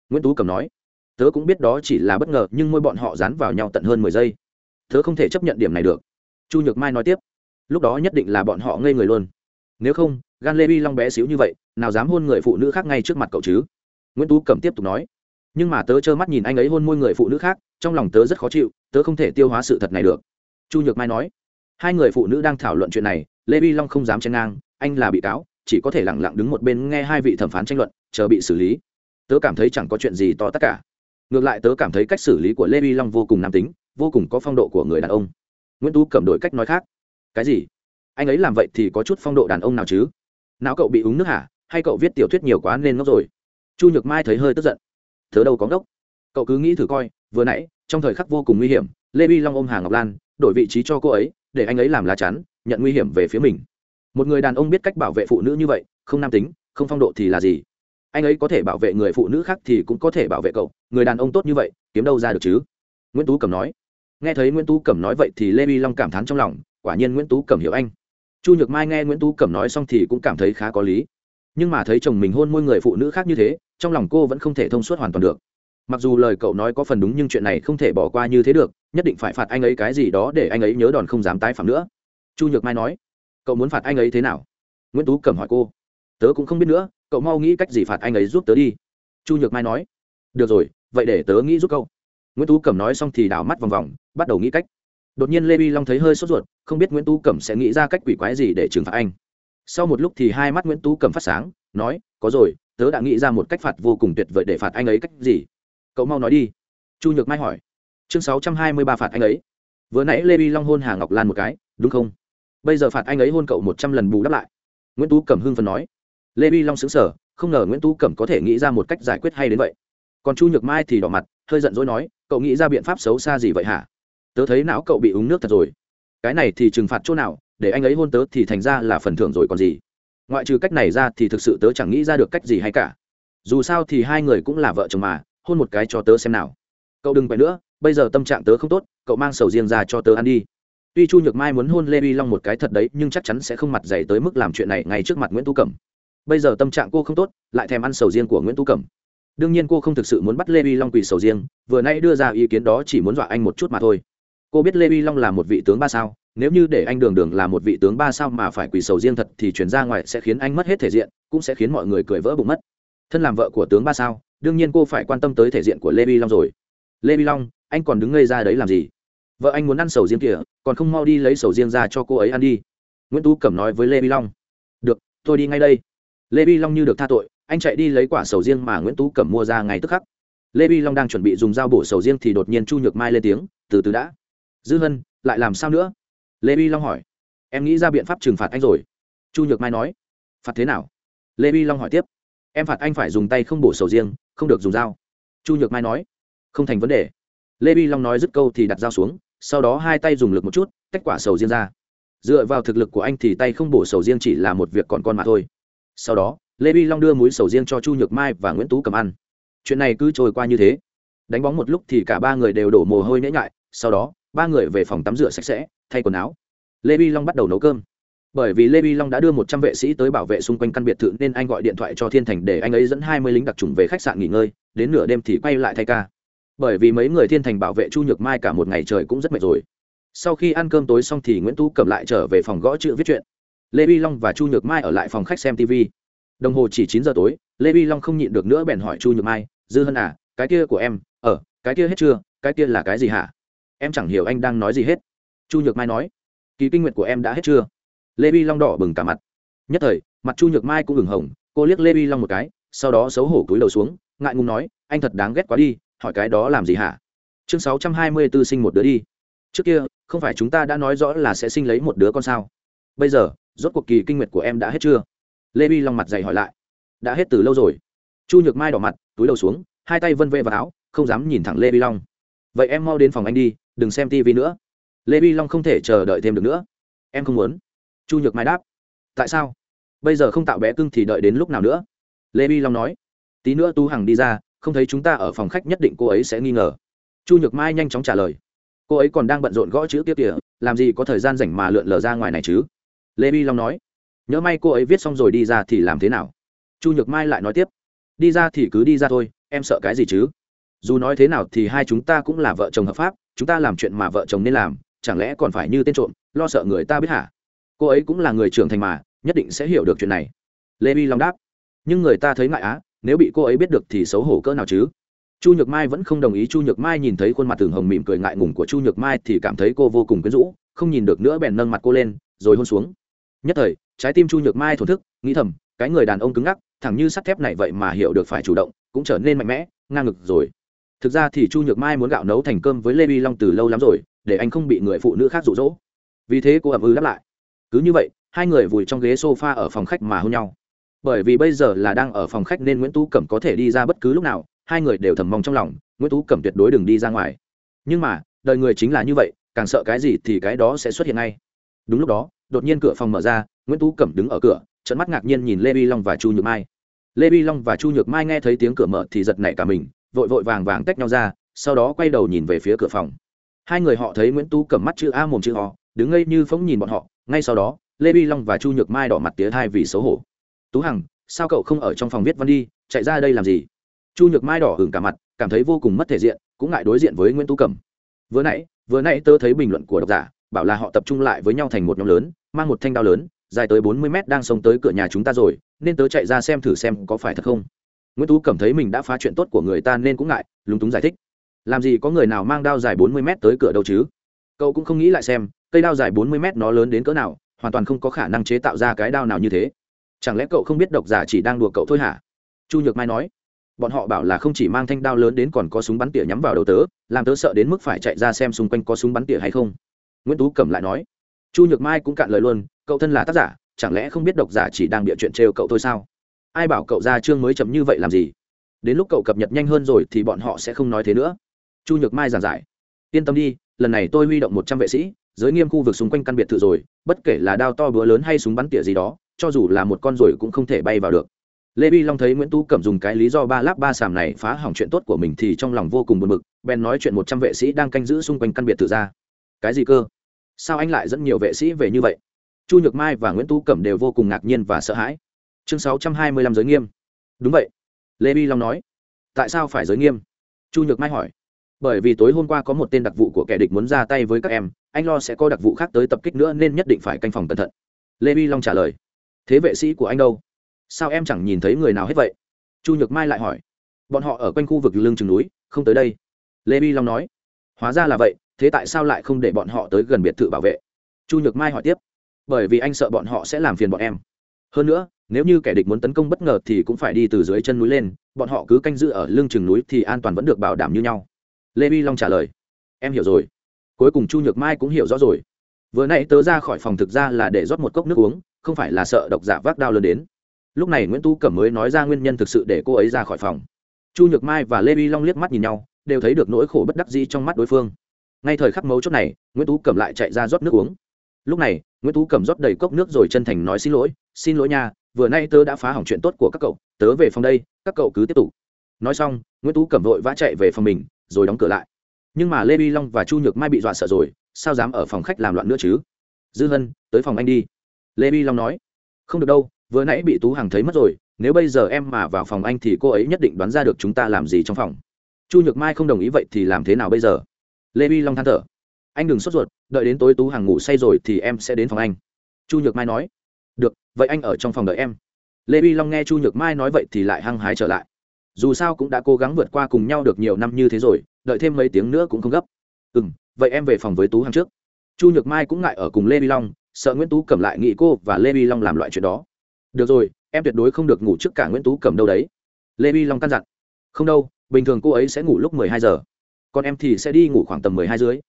Nguyễn tú cầm nói. Tớ cũng biết đó chỉ là bất ngờ, nhưng môi bọn họ dán vào nhau tận hơn mười giây. Tớ không thể chấp nhận điểm này được. Chu nhược mai nói tiếp lúc đó nhất định là bọn họ ngây người luôn. Nếu không, gan lê vi long bé xíu như vậy, nào dám hôn người phụ nữ khác ngay trước mặt cậu chứ? Nguyễn tú cẩm tiếp tục nói. Nhưng mà tớ trơ mắt nhìn anh ấy hôn môi người phụ nữ khác, trong lòng tớ rất khó chịu, tớ không thể tiêu hóa sự thật này được. Chu nhược mai nói. Hai người phụ nữ đang thảo luận chuyện này, lê vi long không dám chen ngang, anh là bị cáo, chỉ có thể lẳng lặng đứng một bên nghe hai vị thẩm phán tranh luận, chờ bị xử lý. Tớ cảm thấy chẳng có chuyện gì to tất cả. Ngược lại tớ cảm thấy cách xử lý của lê vi long vô cùng nam tính, vô cùng có phong độ của người đàn ông. Nguyễn tú cầm đổi cách nói khác cái gì? Anh ấy làm vậy thì có chút phong độ đàn ông nào chứ? Não cậu bị uống nước hả? Hay cậu viết tiểu thuyết nhiều quá nên ngốc rồi? Chu nhược mai thấy hơi tức giận. Thớ đâu có ngốc. Cậu cứ nghĩ thử coi, vừa nãy, trong thời khắc vô cùng nguy hiểm, lê bi long ôm hà ngọc lan, đổi vị trí cho cô ấy, để anh ấy làm lá chắn, nhận nguy hiểm về phía mình. Một người đàn ông biết cách bảo vệ phụ nữ như vậy, không nam tính, không phong độ thì là gì? Anh ấy có thể bảo vệ người phụ nữ khác thì cũng có thể bảo vệ cậu, người đàn ông tốt như vậy, kiếm đâu ra được chứ? Nguyễn tú Cẩm nói. Nghe thấy nguyễn tú cẩm nói vậy thì lê bi long cảm thán trong lòng quả nhiên nguyễn tú cẩm hiểu anh. Chu nhược mai nghe nguyễn tú cẩm nói xong thì cũng cảm thấy khá có lý. Nhưng mà thấy chồng mình hôn môi người phụ nữ khác như thế, trong lòng cô vẫn không thể thông suốt hoàn toàn được. Mặc dù lời cậu nói có phần đúng nhưng chuyện này không thể bỏ qua như thế được, nhất định phải phạt anh ấy cái gì đó để anh ấy nhớ đòn không dám tái phạm nữa. Chu nhược mai nói, cậu muốn phạt anh ấy thế nào? Nguyễn tú cẩm hỏi cô. Tớ cũng không biết nữa, cậu mau nghĩ cách gì phạt anh ấy giúp tớ đi. Chu nhược mai nói, được rồi, vậy để tớ nghĩ giúp cậu. Nguyễn tú cẩm nói xong thì đảo mắt vòng vòng, bắt đầu nghĩ cách đột nhiên lê vi long thấy hơi sốt ruột, không biết nguyễn tú cẩm sẽ nghĩ ra cách quỷ quái gì để trừng phạt anh. Sau một lúc thì hai mắt nguyễn tú cẩm phát sáng, nói, có rồi, tớ đã nghĩ ra một cách phạt vô cùng tuyệt vời để phạt anh ấy cách gì? Cậu mau nói đi. Chu nhược mai hỏi. Chương sáu trăm hai mươi ba phạt anh ấy. Vừa nãy lê vi long hôn hà ngọc lan một cái, đúng không? Bây giờ phạt anh ấy hôn cậu một trăm lần bù đắp lại. Nguyễn tú cẩm hưng phần nói. Lê vi long xứng sở không ngờ nguyễn tú cẩm có thể nghĩ ra một cách giải quyết hay đến vậy. Còn chu nhược mai thì đỏ mặt, hơi giận dỗi nói, cậu nghĩ ra biện pháp xấu xa gì vậy hả? Tớ thấy não cậu bị uống nước thật rồi. Cái này thì trừng phạt chỗ nào, để anh ấy hôn tớ thì thành ra là phần thưởng rồi còn gì. Ngoại trừ cách này ra thì thực sự tớ chẳng nghĩ ra được cách gì hay cả. Dù sao thì hai người cũng là vợ chồng mà, hôn một cái cho tớ xem nào. Cậu đừng quậy nữa, bây giờ tâm trạng tớ không tốt, cậu mang sầu riêng ra cho tớ ăn đi. Tuy chu nhược mai muốn hôn lê vi long một cái thật đấy, nhưng chắc chắn sẽ không mặt dày tới mức làm chuyện này ngay trước mặt nguyễn tu cẩm. Bây giờ tâm trạng cô không tốt, lại thèm ăn sầu riêng của nguyễn tu cẩm. Đương nhiên cô không thực sự muốn bắt lê vi long quỳ sầu riêng, vừa nay đưa ra ý kiến đó chỉ muốn dọa anh một chút mà thôi cô biết lê vi long là một vị tướng ba sao? Nếu như để anh đường đường là một vị tướng ba sao mà phải quỳ sầu riêng thật thì chuyển ra ngoài sẽ khiến anh mất hết thể diện, cũng sẽ khiến mọi người cười vỡ bụng mất. Thân làm vợ của tướng ba sao? Đương nhiên cô phải quan tâm tới thể diện của lê vi long rồi. Lê vi long, anh còn đứng ngây ra đấy làm gì? Vợ anh muốn ăn sầu riêng kìa, còn không mau đi lấy sầu riêng ra cho cô ấy ăn đi. Nguyễn tú cẩm nói với lê vi long. Được, tôi đi ngay đây. Lê vi long như được tha tội, anh chạy đi lấy quả sầu riêng mà nguyễn tú cẩm mua ra ngay tức khắc. Lê vi long đang chuẩn bị dùng dao bổ sầu riêng thì đột nhiên chu nhược mai lên tiếng, từ từ đã dư hân, lại làm sao nữa? Lê vi long hỏi. Em nghĩ ra biện pháp trừng phạt anh rồi. Chu nhược mai nói. Phạt thế nào? Lê vi long hỏi tiếp. Em phạt anh phải dùng tay không bổ sầu riêng, không được dùng dao. Chu nhược mai nói. Không thành vấn đề. Lê vi long nói dứt câu thì đặt dao xuống, sau đó hai tay dùng lực một chút, tách quả sầu riêng ra. Dựa vào thực lực của anh thì tay không bổ sầu riêng chỉ là một việc còn con mà thôi. Sau đó, lê vi long đưa múi sầu riêng cho chu nhược mai và nguyễn tú cầm ăn. Chuyện này cứ trôi qua như thế. Đánh bóng một lúc thì cả ba người đều đổ mồ hôi nhễ nhại, sau đó ba người về phòng tắm rửa sạch sẽ, thay quần áo. Lê vi long bắt đầu nấu cơm. Bởi vì lê vi long đã đưa một trăm vệ sĩ tới bảo vệ xung quanh căn biệt thự nên anh gọi điện thoại cho thiên thành để anh ấy dẫn hai mươi lính đặc trùng về khách sạn nghỉ ngơi, đến nửa đêm thì quay lại thay ca. Bởi vì mấy người thiên thành bảo vệ chu nhược mai cả một ngày trời cũng rất mệt rồi. Sau khi ăn cơm tối xong thì nguyễn tú cầm lại trở về phòng gõ chữ viết chuyện. Lê vi long và chu nhược mai ở lại phòng khách xem tv đồng hồ chỉ chín giờ tối, lê vi long không nhịn được nữa bèn hỏi chu nhược mai, dư hân à cái kia của em ở cái kia hết chưa, cái kia là cái gì hả? Em chẳng hiểu anh đang nói gì hết. Chu nhược mai nói, kỳ kinh nguyện của em đã hết chưa? Lê vi long đỏ bừng cả mặt. Nhất thời, mặt chu nhược mai cũng ửng hồng, cô liếc lê vi long một cái, sau đó xấu hổ cúi đầu xuống, ngại ngùng nói, anh thật đáng ghét quá đi, hỏi cái đó làm gì hả? Chương sáu trăm hai mươi 624 sinh một đứa đi. Trước kia, không phải chúng ta đã nói rõ là sẽ sinh lấy một đứa con sao? Bây giờ, rốt cuộc kỳ kinh nguyệt của em đã hết chưa? Lê vi long mặt dày hỏi lại. Đã hết từ lâu rồi. Chu nhược mai đỏ mặt túi đầu xuống, hai tay vân vê vào áo, không dám nhìn thẳng lê vi long. Vậy em mau đến phòng anh đi đừng xem tv nữa. Lê vi long không thể chờ đợi thêm được nữa. Em không muốn. Chu nhược mai đáp. Tại sao? Bây giờ không tạo bé cưng thì đợi đến lúc nào nữa? Lê vi long nói. Tí nữa tú hằng đi ra, không thấy chúng ta ở phòng khách nhất định cô ấy sẽ nghi ngờ. Chu nhược mai nhanh chóng trả lời. Cô ấy còn đang bận rộn gõ chữ tiếp kìa, làm gì có thời gian rảnh mà lượn lờ ra ngoài này chứ? Lê vi long nói. Nhớ may cô ấy viết xong rồi đi ra thì làm thế nào? Chu nhược mai lại nói tiếp. Đi ra thì cứ đi ra thôi, em sợ cái gì chứ? Dù nói thế nào thì hai chúng ta cũng là vợ chồng hợp pháp chúng ta làm chuyện mà vợ chồng nên làm, chẳng lẽ còn phải như tên trộm, lo sợ người ta biết hả? Cô ấy cũng là người trưởng thành mà, nhất định sẽ hiểu được chuyện này. Lê vi long đáp. Nhưng người ta thấy ngại á, nếu bị cô ấy biết được thì xấu hổ cỡ nào chứ? Chu nhược mai vẫn không đồng ý. Chu nhược mai nhìn thấy khuôn mặt thường hồng mỉm cười ngại ngùng của chu nhược mai thì cảm thấy cô vô cùng quyến rũ, không nhìn được nữa bèn nâng mặt cô lên, rồi hôn xuống. Nhất thời, trái tim chu nhược mai thổn thức, nghĩ thầm, cái người đàn ông cứng ngắc, thẳng như sắt thép này vậy mà hiểu được phải chủ động, cũng trở nên mạnh mẽ, ngang ngực rồi thực ra thì chu nhược mai muốn gạo nấu thành cơm với lê vi long từ lâu lắm rồi, để anh không bị người phụ nữ khác rụ rỗ vì thế cô ẩm ư đáp lại. Cứ như vậy, hai người vùi trong ghế s o f a ở phòng khách mà hôn nhau. Bởi vì bây giờ là đang ở phòng khách nên nguyễn tú cẩm có thể đi ra bất cứ lúc nào, hai người đều thầm mong trong lòng, nguyễn tú cẩm tuyệt đối đừng đi ra ngoài. Nhưng mà, đời người chính là như vậy, càng sợ cái gì thì cái đó sẽ xuất hiện ngay. Đúng lúc đó, đột nhiên cửa phòng mở ra, nguyễn tú cẩm đứng ở cửa trận mắt ngạc nhiên nhìn lê vi long và chu nhược mai. Lê vi long và chu nhược mai nghe thấy tiếng cửa mở thì giật nảy cả mình vội vội vàng vàng tách nhau ra, sau đó quay đầu nhìn về phía cửa phòng. Hai người họ thấy nguyễn Tu cầm mắt chữ a mồm chữ ho đứng ngây như phóng nhìn bọn họ, ngay sau đó, lê vi long và chu nhược mai đỏ mặt tía thai vì xấu hổ. Tú hằng, sao cậu không ở trong phòng viết văn đi, chạy ra đây làm gì? Chu nhược mai đỏ hửng cả mặt, cảm thấy vô cùng mất thể diện, cũng ngại đối diện với nguyễn Tu cầm. vừa nãy vừa nãy tớ thấy bình luận của độc giả, bảo là họ tập trung lại với nhau thành một nhóm lớn, mang một thanh đao lớn, dài tới bốn mươi mét đang xông tới cửa nhà chúng ta rồi, nên tớ chạy ra xem thử xem có phải thật không nguyễn tú cảm thấy mình đã phá chuyện tốt của người ta nên cũng ngại, lúng túng giải thích. Làm gì có người nào mang đao dài bốn mươi mét tới cửa đâu chứ? Cậu cũng không nghĩ lại xem, cây đao dài bốn mươi mét nó lớn đến cỡ nào, hoàn toàn không có khả năng chế tạo ra cái đao nào như thế. Chẳng lẽ cậu không biết độc giả chỉ đang đùa cậu thôi hả? Chu nhược mai nói. Bọn họ bảo là không chỉ mang thanh đao lớn đến còn có súng bắn tỉa nhắm vào đầu tớ, làm tớ sợ đến mức phải chạy ra xem xung quanh có súng bắn tỉa hay không. Nguyễn tú cẩm lại nói. Chu nhược mai cũng cạn lời luôn, cậu thân là tác giả, chẳng lẽ không biết độc giả chỉ đang bịa chuyện trêu cậu thôi sao? Ai bảo cậu ra chương mới chậm như vậy làm gì? Đến lúc cậu cập nhật nhanh hơn rồi thì bọn họ sẽ không nói thế nữa. Chu nhược mai giảng giải. Yên tâm đi, lần này tôi huy động một trăm vệ sĩ, giới nghiêm khu vực xung quanh căn biệt thự rồi, bất kể là đao to búa lớn hay súng bắn tỉa gì đó, cho dù là một con rồi cũng không thể bay vào được. Lê bi long thấy nguyễn Tu cẩm dùng cái lý do ba láp ba sàm này phá hỏng chuyện tốt của mình thì trong lòng vô cùng buồn bực, bèn nói chuyện một trăm vệ sĩ đang canh giữ xung quanh căn biệt thự ra. Cái gì cơ? Sao anh lại dẫn nhiều vệ sĩ về như vậy? Chu nhược mai và nguyễn Tu cẩm đều vô cùng ngạc nhiên và sợ hãi chương sáu trăm hai mươi lăm giới nghiêm. Đúng vậy. Lê bi long nói. Tại sao phải giới nghiêm? Chu nhược mai hỏi. Bởi vì tối hôm qua có một tên đặc vụ của kẻ địch muốn ra tay với các em, anh lo sẽ có đặc vụ khác tới tập kích nữa nên nhất định phải canh phòng cẩn thận. Lê bi long trả lời. Thế vệ sĩ của anh đâu? Sao em chẳng nhìn thấy người nào hết vậy? Chu nhược mai lại hỏi. Bọn họ ở quanh khu vực lưng chừng núi, không tới đây. Lê bi long nói. Hóa ra là vậy, thế tại sao lại không để bọn họ tới gần biệt thự bảo vệ? Chu nhược mai hỏi tiếp. Bởi vì anh sợ bọn họ sẽ làm phiền bọn em hơn nữa, nếu như kẻ địch muốn tấn công bất ngờ thì cũng phải đi từ dưới chân núi lên, bọn họ cứ canh giữ ở lưng chừng núi thì an toàn vẫn được bảo đảm như nhau. Lê vi long trả lời, em hiểu rồi. Cuối cùng chu nhược mai cũng hiểu rõ rồi. Vừa nãy tớ ra khỏi phòng thực ra là để rót một cốc nước uống, không phải là sợ độc giả vác đao lớn đến. Lúc này nguyễn tu cẩm mới nói ra nguyên nhân thực sự để cô ấy ra khỏi phòng. Chu nhược mai và lê vi long liếc mắt nhìn nhau, đều thấy được nỗi khổ bất đắc dĩ trong mắt đối phương. Ngay thời khắc mấu chốt này, nguyễn tú cẩm lại chạy ra rót nước uống. Lúc này nguyễn tú cầm rót đầy cốc nước rồi chân thành nói xin lỗi xin lỗi nha, vừa nay tớ đã phá hỏng chuyện tốt của các cậu, tớ về phòng đây, các cậu cứ tiếp tục. Nói xong, nguyễn tú cầm vội vã chạy về phòng mình, rồi đóng cửa lại. Nhưng mà lê vi long và chu nhược mai bị dọa sợ rồi, sao dám ở phòng khách làm loạn nữa chứ? Dư hân, tới phòng anh đi. Lê vi long nói. Không được đâu, vừa nãy bị tú hằng thấy mất rồi, nếu bây giờ em mà vào phòng anh thì cô ấy nhất định đoán ra được chúng ta làm gì trong phòng. Chu nhược mai không đồng ý vậy thì làm thế nào bây giờ? Lê vi long than thở anh đừng sốt ruột, đợi đến tối tú hằng ngủ say rồi thì em sẽ đến phòng anh. Chu nhược mai nói. Được, vậy anh ở trong phòng đợi em. Lê Vi long nghe chu nhược mai nói vậy thì lại hăng hái trở lại. Dù sao cũng đã cố gắng vượt qua cùng nhau được nhiều năm như thế rồi, đợi thêm mấy tiếng nữa cũng không gấp. Ừ m vậy em về phòng với tú hằng trước. Chu nhược mai cũng ngại ở cùng lê Vi long, sợ nguyễn tú cầm lại nghị cô và lê Vi long làm loại chuyện đó. Được rồi, em tuyệt đối không được ngủ trước cả nguyễn tú cầm đâu đấy. Lê Vi long căn dặn. Không đâu, bình thường cô ấy sẽ ngủ lúc mười hai giờ. Còn em thì sẽ đi ngủ khoảng tầm mười hai dưới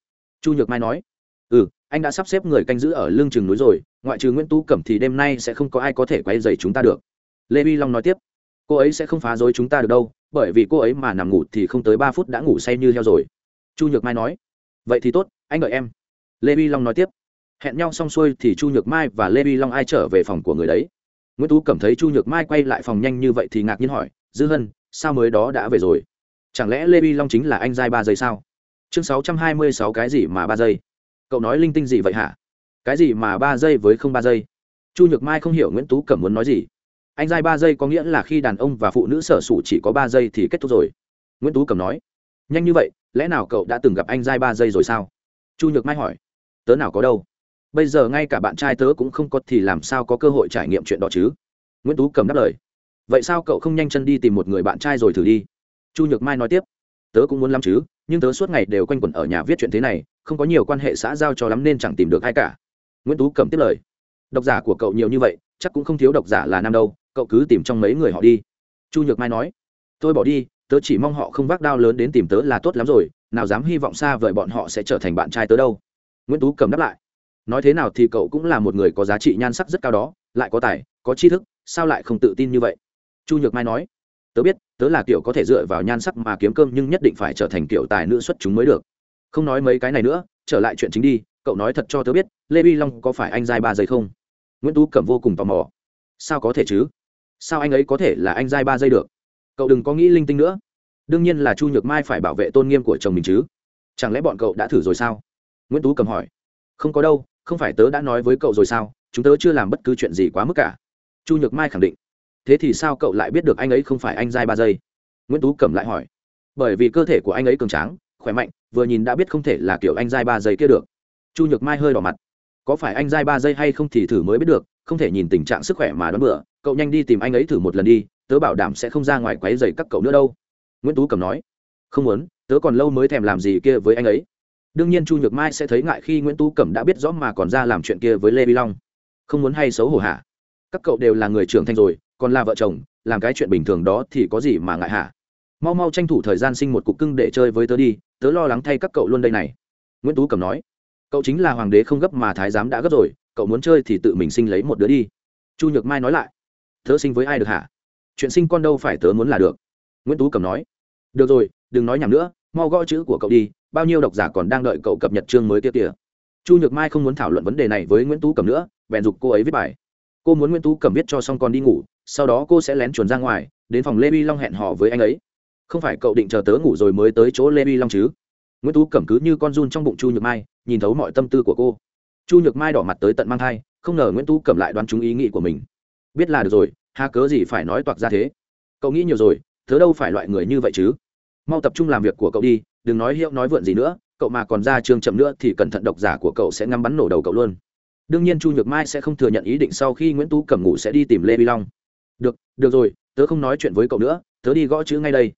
chu nhược mai nói ừ anh đã sắp xếp người canh giữ ở lưng chừng núi rồi, ngoại trừ nguyễn tú cẩm thì đêm nay sẽ không có ai có thể quay dày chúng ta được. Lê vi long nói tiếp, cô ấy sẽ không phá rối chúng ta được đâu, bởi vì cô ấy mà nằm ngủ thì không tới ba phút đã ngủ say như heo rồi. Chu nhược mai nói, vậy thì tốt, anh đợi em. Lê vi long nói tiếp, hẹn nhau xong xuôi thì chu nhược mai và lê vi long ai trở về phòng của người đấy? Nguyễn tú cảm thấy chu nhược mai quay lại phòng nhanh như vậy thì ngạc nhiên hỏi, dư hân, sao mới đó đã về rồi? Chẳng lẽ lê vi long chính là anh giai ba giây sao? Chương sáu trăm hai mươi sáu cái gì mà ba giây? Cậu nói linh tinh gì vậy hả? Cái gì mà ba giây với không ba giây? Chu nhược mai không hiểu nguyễn tú cẩm muốn nói gì. Anh giai ba giây có nghĩa là khi đàn ông và phụ nữ sở sủ chỉ có ba giây thì kết thúc rồi. Nguyễn tú cẩm nói. Nhanh như vậy, lẽ nào cậu đã từng gặp anh giai ba giây rồi sao? Chu nhược mai hỏi. Tớ nào có đâu. Bây giờ ngay cả bạn trai tớ cũng không có thì làm sao có cơ hội trải nghiệm chuyện đó chứ? Nguyễn tú cầm đáp lời. Vậy sao cậu không nhanh chân đi tìm một người bạn trai rồi thử đi? Chu nhược mai nói tiếp tớ cũng muốn lắm chứ, nhưng tớ suốt ngày đều quanh quẩn ở nhà viết chuyện thế này, không có nhiều quan hệ xã giao cho lắm nên chẳng tìm được ai cả. Nguyễn tú cầm tiếp lời. Độc giả của cậu nhiều như vậy, chắc cũng không thiếu độc giả là nam đâu, cậu cứ tìm trong mấy người họ đi. Chu nhược mai nói. Tôi bỏ đi, tớ chỉ mong họ không vác đao lớn đến tìm tớ là tốt lắm rồi, nào dám hy vọng xa vời bọn họ sẽ trở thành bạn trai tớ đâu. Nguyễn tú cầm đáp lại. Nói thế nào thì cậu cũng là một người có giá trị nhan sắc rất cao đó, lại có tài, có tri thức, sao lại không tự tin như vậy? Chu nhược mai nói tớ biết, tớ là kiểu có thể dựa vào nhan sắc mà kiếm cơm nhưng nhất định phải trở thành kiểu tài nữ xuất chúng mới được. Không nói mấy cái này nữa, trở lại chuyện chính đi, cậu nói thật cho tớ biết, lê vi long có phải anh giai ba giây không? Nguyễn tú cẩm vô cùng tò mò. Sao có thể chứ? Sao anh ấy có thể là anh giai ba giây được? Cậu đừng có nghĩ linh tinh nữa. Đương nhiên là chu nhược mai phải bảo vệ tôn nghiêm của chồng mình chứ. Chẳng lẽ bọn cậu đã thử rồi sao? Nguyễn tú cầm hỏi. Không có đâu, không phải tớ đã nói với cậu rồi sao? Chúng tớ chưa làm bất cứ chuyện gì quá mức cả. Chu nhược mai khẳng định thế thì sao cậu lại biết được anh ấy không phải anh giai ba giây? Nguyễn tú cẩm lại hỏi. Bởi vì cơ thể của anh ấy cường tráng, khỏe mạnh, vừa nhìn đã biết không thể là kiểu anh giai ba giây kia được. Chu nhược mai hơi đỏ mặt. Có phải anh giai ba giây hay không thì thử mới biết được, không thể nhìn tình trạng sức khỏe mà đoán bựa cậu nhanh đi tìm anh ấy thử một lần đi, tớ bảo đảm sẽ không ra ngoài quáy dày các cậu nữa đâu. Nguyễn tú Cẩm nói. Không muốn, tớ còn lâu mới thèm làm gì kia với anh ấy. Đương nhiên chu nhược mai sẽ thấy ngại khi nguyễn tú cẩm đã biết rõ mà còn ra làm chuyện kia với lê vi long. Không muốn hay xấu hổ hả? Các cậu đều là người trưởng thành rồi còn là vợ chồng, làm cái chuyện bình thường đó thì có gì mà ngại hả? Mau mau tranh thủ thời gian sinh một cục cưng để chơi với tớ đi, tớ lo lắng thay các cậu luôn đây này. Nguyễn tú cẩm nói. Cậu chính là hoàng đế không gấp mà thái giám đã gấp rồi, cậu muốn chơi thì tự mình sinh lấy một đứa đi. Chu nhược mai nói lại. Tớ sinh với ai được hả? Chuyện sinh con đâu phải tớ muốn là được. Nguyễn tú cẩm nói. Được rồi, đừng nói nhầm nữa, mau gõ chữ của cậu đi, bao nhiêu độc giả còn đang đợi cậu cập nhật chương mới kia kìa. Chu nhược mai không muốn thảo luận vấn đề này với nguyễn tú cẩm nữa, bèn giục cô ấy viết bài. Cô muốn nguyễn tú cẩm viết cho xong con đi ngủ sau đó cô sẽ lén chuồn ra ngoài, đến phòng lê vi long hẹn hò với anh ấy. Không phải cậu định chờ tớ ngủ rồi mới tới chỗ lê vi long chứ? Nguyễn tú cẩm cứ như con run trong bụng chu nhược mai, nhìn thấu mọi tâm tư của cô. Chu nhược mai đỏ mặt tới tận mang thai, không ngờ nguyễn tú cẩm lại đoán trúng ý nghĩ của mình. Biết là được rồi, hà cớ gì phải nói toạc ra thế? Cậu nghĩ nhiều rồi, tớ đâu phải loại người như vậy chứ? Mau tập trung làm việc của cậu đi, đừng nói hiệu nói vượn gì nữa, cậu mà còn ra trường chậm nữa thì cẩn thận độc giả của cậu sẽ ngắm bắn nổ đầu cậu luôn. Đương nhiên chu nhược mai sẽ không thừa nhận ý định sau khi nguyễn tú cẩm ngủ sẽ đi tìm lê vi long được được rồi, tớ không nói chuyện với cậu nữa, tớ đi gõ chữ ngay đây.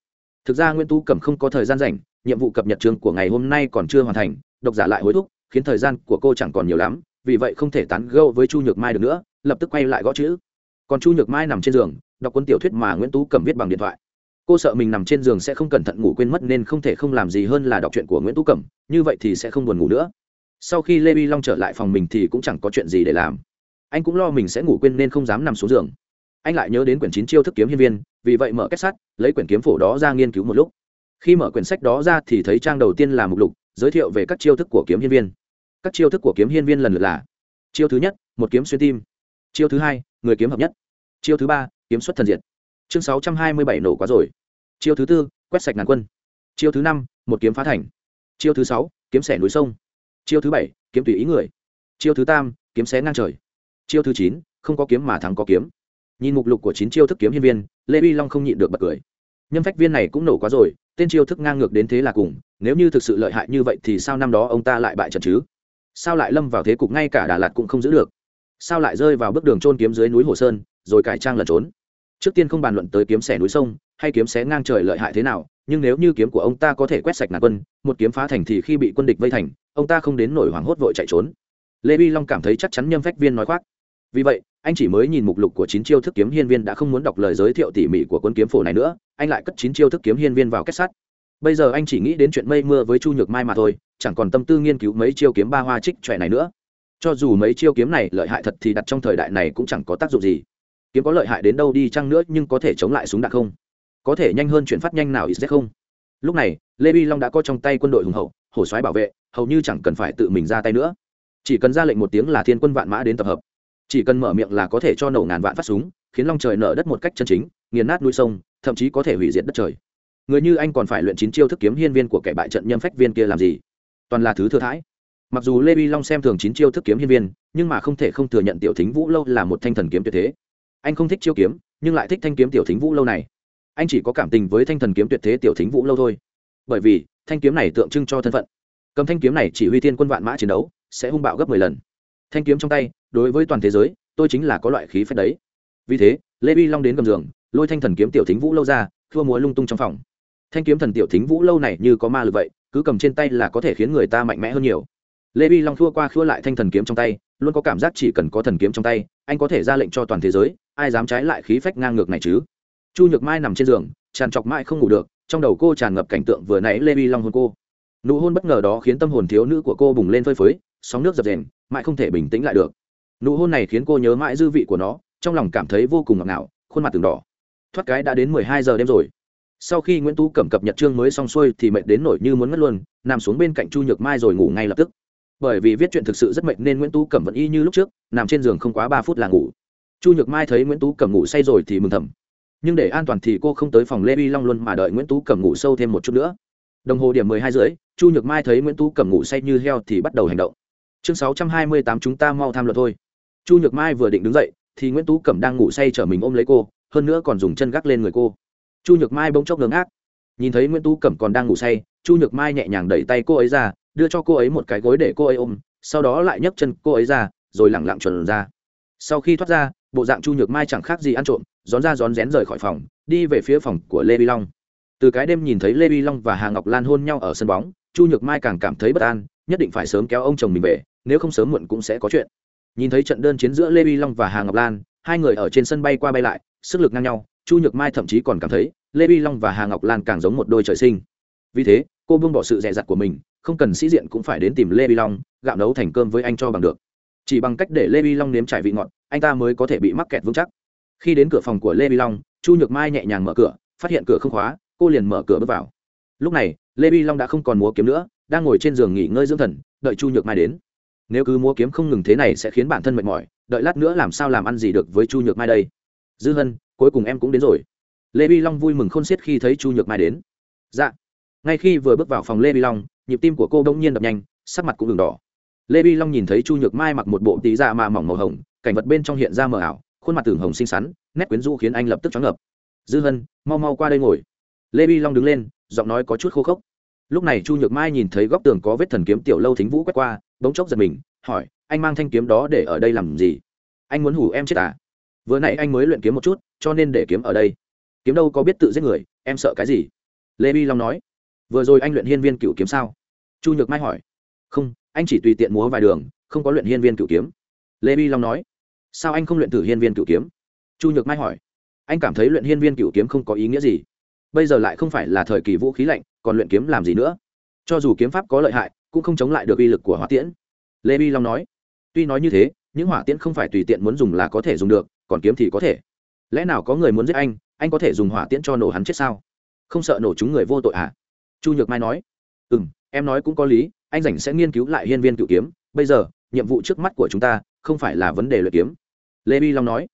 Thực ra nguyễn tú cẩm không có thời gian rảnh, nhiệm vụ cập nhật trường của ngày hôm nay còn chưa hoàn thành, độc giả lại hối thúc, khiến thời gian của cô chẳng còn nhiều lắm, vì vậy không thể tán gâu với chu nhược mai được nữa, lập tức quay lại gõ chữ. Còn chu nhược mai nằm trên giường, đọc cuốn tiểu thuyết mà nguyễn tú cẩm viết bằng điện thoại. Cô sợ mình nằm trên giường sẽ không cẩn thận ngủ quên mất nên không thể không làm gì hơn là đọc chuyện của nguyễn tú cẩm, như vậy thì sẽ không buồn ngủ nữa. Sau khi lê vi long trở lại phòng mình thì cũng chẳng có chuyện gì để làm. Anh cũng lo mình sẽ ngủ quên nên không dám nằm xuống giường anh lại nhớ đến quyển chín chiêu thức kiếm hiên viên, vì vậy mở kết sắt, lấy quyển kiếm phổ đó ra nghiên cứu một lúc. Khi mở quyển sách đó ra thì thấy trang đầu tiên là mục lục, giới thiệu về các chiêu thức của kiếm hiên viên. Các chiêu thức của kiếm hiên viên lần lượt là chiêu thứ nhất, một kiếm xuyên tim. Chiêu thứ hai, người kiếm hợp nhất. Chiêu thứ ba, kiếm xuất thần diệt. Chương sáu trăm hai mươi bảy nổ quá rồi. Chiêu thứ tư, quét sạch ngàn quân. Chiêu thứ năm, một kiếm phá thành. Chiêu thứ sáu, kiếm xẻ núi sông. Chiêu thứ bảy, kiếm tùy ý người. Chiêu thứ tam kiếm xé ngang trời. Chiêu thứ chín, không có kiếm mà thắng có kiếm nhìn mục lục của chín chiêu thức kiếm hiên viên, lê vi long không nhịn được bật cười. Nhân phách viên này cũng nổ quá rồi, tên chiêu thức ngang ngược đến thế là cùng, nếu như thực sự lợi hại như vậy thì sao năm đó ông ta lại bại trận chứ? Sao lại lâm vào thế cục ngay cả đà lạt cũng không giữ được? Sao lại rơi vào bước đường trôn kiếm dưới núi hồ sơn, rồi cải trang lẩn trốn? Trước tiên không bàn luận tới kiếm xẻ núi sông, hay kiếm xé ngang trời lợi hại thế nào, nhưng nếu như kiếm của ông ta có thể quét sạch nạn quân, một kiếm phá thành thì khi bị quân địch vây thành, ông ta không đến nổi hoảng hốt vội chạy trốn. Lê vi long cảm thấy chắc chắn nhâm phách viên nói khoác. Vì vậy anh chỉ mới nhìn mục lục của chín chiêu thức kiếm hiên viên đã không muốn đọc lời giới thiệu tỉ mỉ của quân kiếm phổ này nữa, anh lại cất chín chiêu thức kiếm hiên viên vào kết sắt. Bây giờ anh chỉ nghĩ đến chuyện mây mưa với chu nhược mai mà thôi, chẳng còn tâm tư nghiên cứu mấy chiêu kiếm ba hoa trích trẻ này nữa. Cho dù mấy chiêu kiếm này lợi hại thật thì đặt trong thời đại này cũng chẳng có tác dụng gì. Kiếm có lợi hại đến đâu đi chăng nữa nhưng có thể chống lại súng đạn không? Có thể nhanh hơn chuyển phát nhanh nào ít không? Lúc này, lê vi long đã có trong tay quân đội hùng hậu, hổ xoáy bảo vệ, hầu như chẳng cần phải tự mình ra tay nữa. Chỉ cần ra lệnh một tiếng là thiên quân vạn mã đến tập hợp chỉ cần mở miệng là có thể cho nổ ngàn vạn phát súng, khiến long trời nở đất một cách chân chính, nghiền nát núi sông, thậm chí có thể hủy diệt đất trời. Người như anh còn phải luyện chín chiêu thức kiếm hiên viên của kẻ bại trận nhâm phách viên kia làm gì? Toàn là thứ thừa thãi. Mặc dù lê vi long xem thường chín chiêu thức kiếm hiên viên, nhưng mà không thể không thừa nhận tiểu thính vũ lâu là một thanh thần kiếm tuyệt thế. Anh không thích chiêu kiếm, nhưng lại thích thanh kiếm tiểu thính vũ lâu này. Anh chỉ có cảm tình với thanh thần kiếm tuyệt thế tiểu thính vũ lâu thôi. Bởi vì, thanh kiếm này tượng trưng cho thân phận. Cầm thanh kiếm này chỉ huy thiên quân vạn mã chiến đấu, sẽ hung bạo gấp mười lần. Thanh kiếm trong tay đối với toàn thế giới, tôi chính là có loại khí phép đấy. Vì thế, lê vi long đến gầm giường, lôi thanh thần kiếm tiểu thính vũ lâu ra thua múa lung tung trong phòng. Thanh kiếm thần tiểu thính vũ lâu này như có ma lực vậy, cứ cầm trên tay là có thể khiến người ta mạnh mẽ hơn nhiều. Lê vi long thua qua khua lại thanh thần kiếm trong tay, luôn có cảm giác chỉ cần có thần kiếm trong tay, anh có thể ra lệnh cho toàn thế giới, ai dám trái lại khí phách ngang ngược này chứ? Chu nhược mai nằm trên giường, tràn trọc mãi không ngủ được, trong đầu cô tràn ngập cảnh tượng vừa nãy lê vi long hôn cô. Nụ hôn bất ngờ đó khiến tâm hồn thiếu nữ của cô bùng lên phơi phới, sóng nước dập dềnh, mãi không thể bình tĩnh lại được nụ hôn này khiến cô nhớ mãi dư vị của nó, trong lòng cảm thấy vô cùng ngọt ngào, khuôn mặt từng đỏ. Thoát cái đã đến mười hai giờ đêm rồi. Sau khi nguyễn tú cẩm cập nhật chương mới xong xuôi thì mệt đến nổi như muốn ngất luôn, nằm xuống bên cạnh chu nhược mai rồi ngủ ngay lập tức. Bởi vì viết chuyện thực sự rất mệt nên nguyễn tú cẩm vẫn y như lúc trước, nằm trên giường không quá ba phút là ngủ. Chu nhược mai thấy nguyễn tú cẩm ngủ say rồi thì mừng thầm. Nhưng để an toàn thì cô không tới phòng lê vi long luôn mà đợi nguyễn tú cẩm ngủ sâu thêm một chút nữa. Đồng hồ điểm mười hai rưỡi, chu nhược mai thấy nguyễn tú cẩm ngủ say như heo thì bắt đầu hành động. Chương sáu trăm hai mươi tám chúng ta mau tham luận thôi chu nhược mai vừa định đứng dậy, thì nguyễn tú cẩm đang ngủ say chở mình ôm lấy cô, hơn nữa còn dùng chân gác lên người cô. Chu nhược mai bỗng chốc ngớ ngác. Nhìn thấy nguyễn tú cẩm còn đang ngủ say, chu nhược mai nhẹ nhàng đẩy tay cô ấy ra, đưa cho cô ấy một cái gối để cô ấy ôm, sau đó lại nhấc chân cô ấy ra, rồi lẳng lặng chuẩn ra. Sau khi thoát ra, bộ dạng chu nhược mai chẳng khác gì ăn trộm, rón ra rón rén rời khỏi phòng, đi về phía phòng của lê vi long. Từ cái đêm nhìn thấy lê vi long và hà ngọc lan hôn nhau ở sân bóng, chu nhược mai càng cảm thấy bất an, nhất định phải sớm kéo ông chồng mình về, nếu không sớm muộn cũng sẽ có chuyện nhìn thấy trận đơn chiến giữa lê vi long và hà ngọc lan, hai người ở trên sân bay qua bay lại, sức lực ngang nhau, chu nhược mai thậm chí còn cảm thấy lê vi long và hà ngọc lan càng giống một đôi trời sinh. Vì thế, cô buông bỏ sự dè dặt của mình, không cần sĩ diện cũng phải đến tìm lê vi long, gạo nấu thành cơm với anh cho bằng được. Chỉ bằng cách để lê vi long nếm trải vị ngọt, anh ta mới có thể bị mắc kẹt vững chắc. Khi đến cửa phòng của lê vi long, chu nhược mai nhẹ nhàng mở cửa, phát hiện cửa không khóa, cô liền mở cửa bước vào. Lúc này, lê vi long đã không còn múa kiếm nữa, đang ngồi trên giường nghỉ ngơi dưỡng thần, đợi chu nhược mai đến nếu cứ múa kiếm không ngừng thế này sẽ khiến bản thân mệt mỏi, đợi lát nữa làm sao làm ăn gì được với chu nhược mai đây? Dư hân, cuối cùng em cũng đến rồi. Lê vi long vui mừng khôn xiết khi thấy chu nhược mai đến. Dạ. Ngay khi vừa bước vào phòng lê vi long, nhịp tim của cô bỗng nhiên đập nhanh, sắc mặt cũng đường đỏ. Lê vi long nhìn thấy chu nhược mai mặc một bộ tí dạ mà mỏng màu hồng, cảnh vật bên trong hiện ra mờ ảo, khuôn mặt tường hồng xinh xắn, nét quyến rũ khiến anh lập tức chóng ngập. dư hân, mau mau qua đây ngồi. Lê vi long đứng lên, giọng nói có chút khô khốc. Lúc này chu nhược mai nhìn thấy góc tường có vết thần kiếm tiểu lâu thính vũ quét qua bỗng chốc giật mình, hỏi, anh mang thanh kiếm đó để ở đây làm gì? Anh muốn hủ em chết à? Vừa nãy anh mới luyện kiếm một chút, cho nên để kiếm ở đây. Kiếm đâu có biết tự giết người, em sợ cái gì? Lê bi long nói. Vừa rồi anh luyện hiên viên cựu kiếm sao? Chu nhược mai hỏi. Không, anh chỉ tùy tiện múa vài đường, không có luyện hiên viên cựu kiếm. Lê bi long nói. Sao anh không luyện thử hiên viên cựu kiếm? Chu nhược mai hỏi. Anh cảm thấy luyện hiên viên cựu kiếm không có ý nghĩa gì. Bây giờ lại không phải là thời kỳ vũ khí lạnh, còn luyện kiếm làm gì nữa? Cho dù kiếm pháp có lợi hại cũng không chống lại được uy lực của hỏa tiễn. Lê vi long nói, tuy nói như thế, những hỏa tiễn không phải tùy tiện muốn dùng là có thể dùng được, còn kiếm thì có thể. Lẽ nào có người muốn giết anh anh có thể dùng hỏa tiễn cho nổ hắn chết sao? Không sợ nổ chúng người vô tội à? Chu nhược mai nói ừ m em nói cũng có lý, anh rảnh sẽ nghiên cứu lại hiên viên cựu kiếm, bây giờ, nhiệm vụ trước mắt của chúng ta không phải là vấn đề luyện kiếm. Lê bi long nói,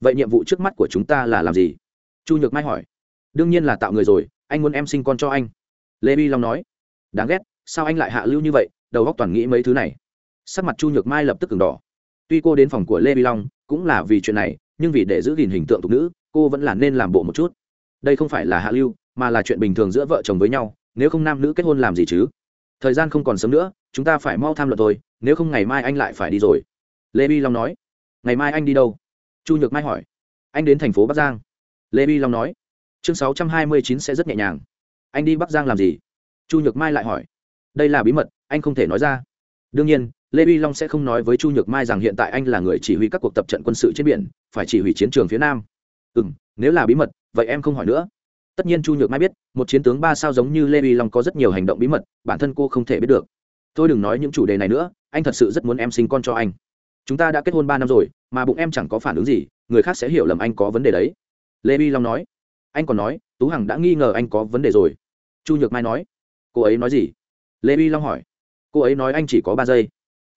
vậy nhiệm vụ trước mắt của chúng ta là làm gì? Chu nhược mai hỏi, đương nhiên là tạo người rồi, anh muốn em sinh con cho anh. Lê bi long nói, đáng ghét sao anh lại hạ lưu như vậy, đầu góc toàn nghĩ mấy thứ này. Sắc mặt chu nhược mai lập tức cứng đỏ. Tuy cô đến phòng của lê vi long, cũng là vì chuyện này, nhưng vì để giữ gìn hình tượng tục nữ, cô vẫn là nên làm bộ một chút. Đây không phải là hạ lưu, mà là chuyện bình thường giữa vợ chồng với nhau, nếu không nam nữ kết hôn làm gì chứ? Thời gian không còn sớm nữa, chúng ta phải mau tham luận thôi, nếu không ngày mai anh lại phải đi rồi. Lê bi long nói. Ngày mai anh đi đâu? Chu nhược mai hỏi. Anh đến thành phố bắc giang. Lê bi long nói. Chương sáu trăm hai mươi chín sẽ rất nhẹ nhàng. Anh đi bắc giang làm gì? Chu nhược mai lại hỏi đây là bí mật, anh không thể nói ra. Đương nhiên, lê Vi long sẽ không nói với chu nhược mai rằng hiện tại anh là người chỉ huy các cuộc tập trận quân sự trên biển, phải chỉ huy chiến trường phía nam. Ừ m nếu là bí mật, vậy em không hỏi nữa. Tất nhiên chu nhược mai biết, một chiến tướng ba sao giống như lê vi long có rất nhiều hành động bí mật, bản thân cô không thể biết được. Tôi đừng nói những chủ đề này nữa, anh thật sự rất muốn em sinh con cho anh. Chúng ta đã kết hôn ba năm rồi, mà bụng em chẳng có phản ứng gì, người khác sẽ hiểu lầm anh có vấn đề đấy. Lê vi long nói. Anh còn nói, tú hằng đã nghi ngờ anh có vấn đề rồi. Chu nhược mai nói. Cô ấy nói gì? Lê vi long hỏi. Cô ấy nói anh chỉ có ba giây.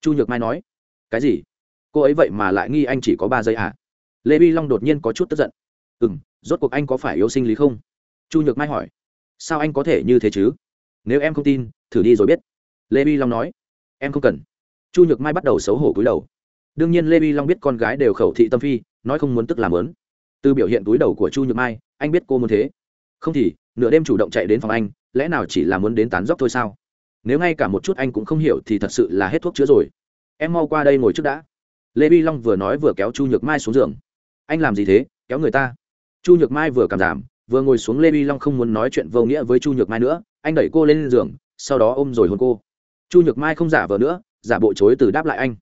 Chu nhược mai nói. Cái gì? Cô ấy vậy mà lại nghi anh chỉ có ba giây à? Lê vi long đột nhiên có chút tức giận. Ừ m rốt cuộc anh có phải yêu sinh lý không? Chu nhược mai hỏi. Sao anh có thể như thế chứ? Nếu em không tin, thử đi rồi biết. Lê vi long nói. Em không cần. Chu nhược mai bắt đầu xấu hổ cúi đầu. Đương nhiên lê vi long biết con gái đều khẩu thị tâm phi, nói không muốn tức làm lớn từ biểu hiện túi đầu của chu nhược mai, anh biết cô muốn thế. Không thì, nửa đêm chủ động chạy đến phòng anh, lẽ nào chỉ là muốn đến tán dốc thôi sao? Nếu ngay cả một chút anh cũng không hiểu thì thật sự là hết thuốc chữa rồi. Em mau qua đây ngồi trước đã. Lê vi long vừa nói vừa kéo chu nhược mai xuống giường. Anh làm gì thế? Kéo người ta. Chu nhược mai vừa cảm giảm, vừa ngồi xuống lê vi long không muốn nói chuyện vô nghĩa với chu nhược mai nữa, anh đẩy cô lên giường, sau đó ôm rồi hôn cô. Chu nhược mai không giả vờ nữa, giả bộ chối từ đáp lại anh.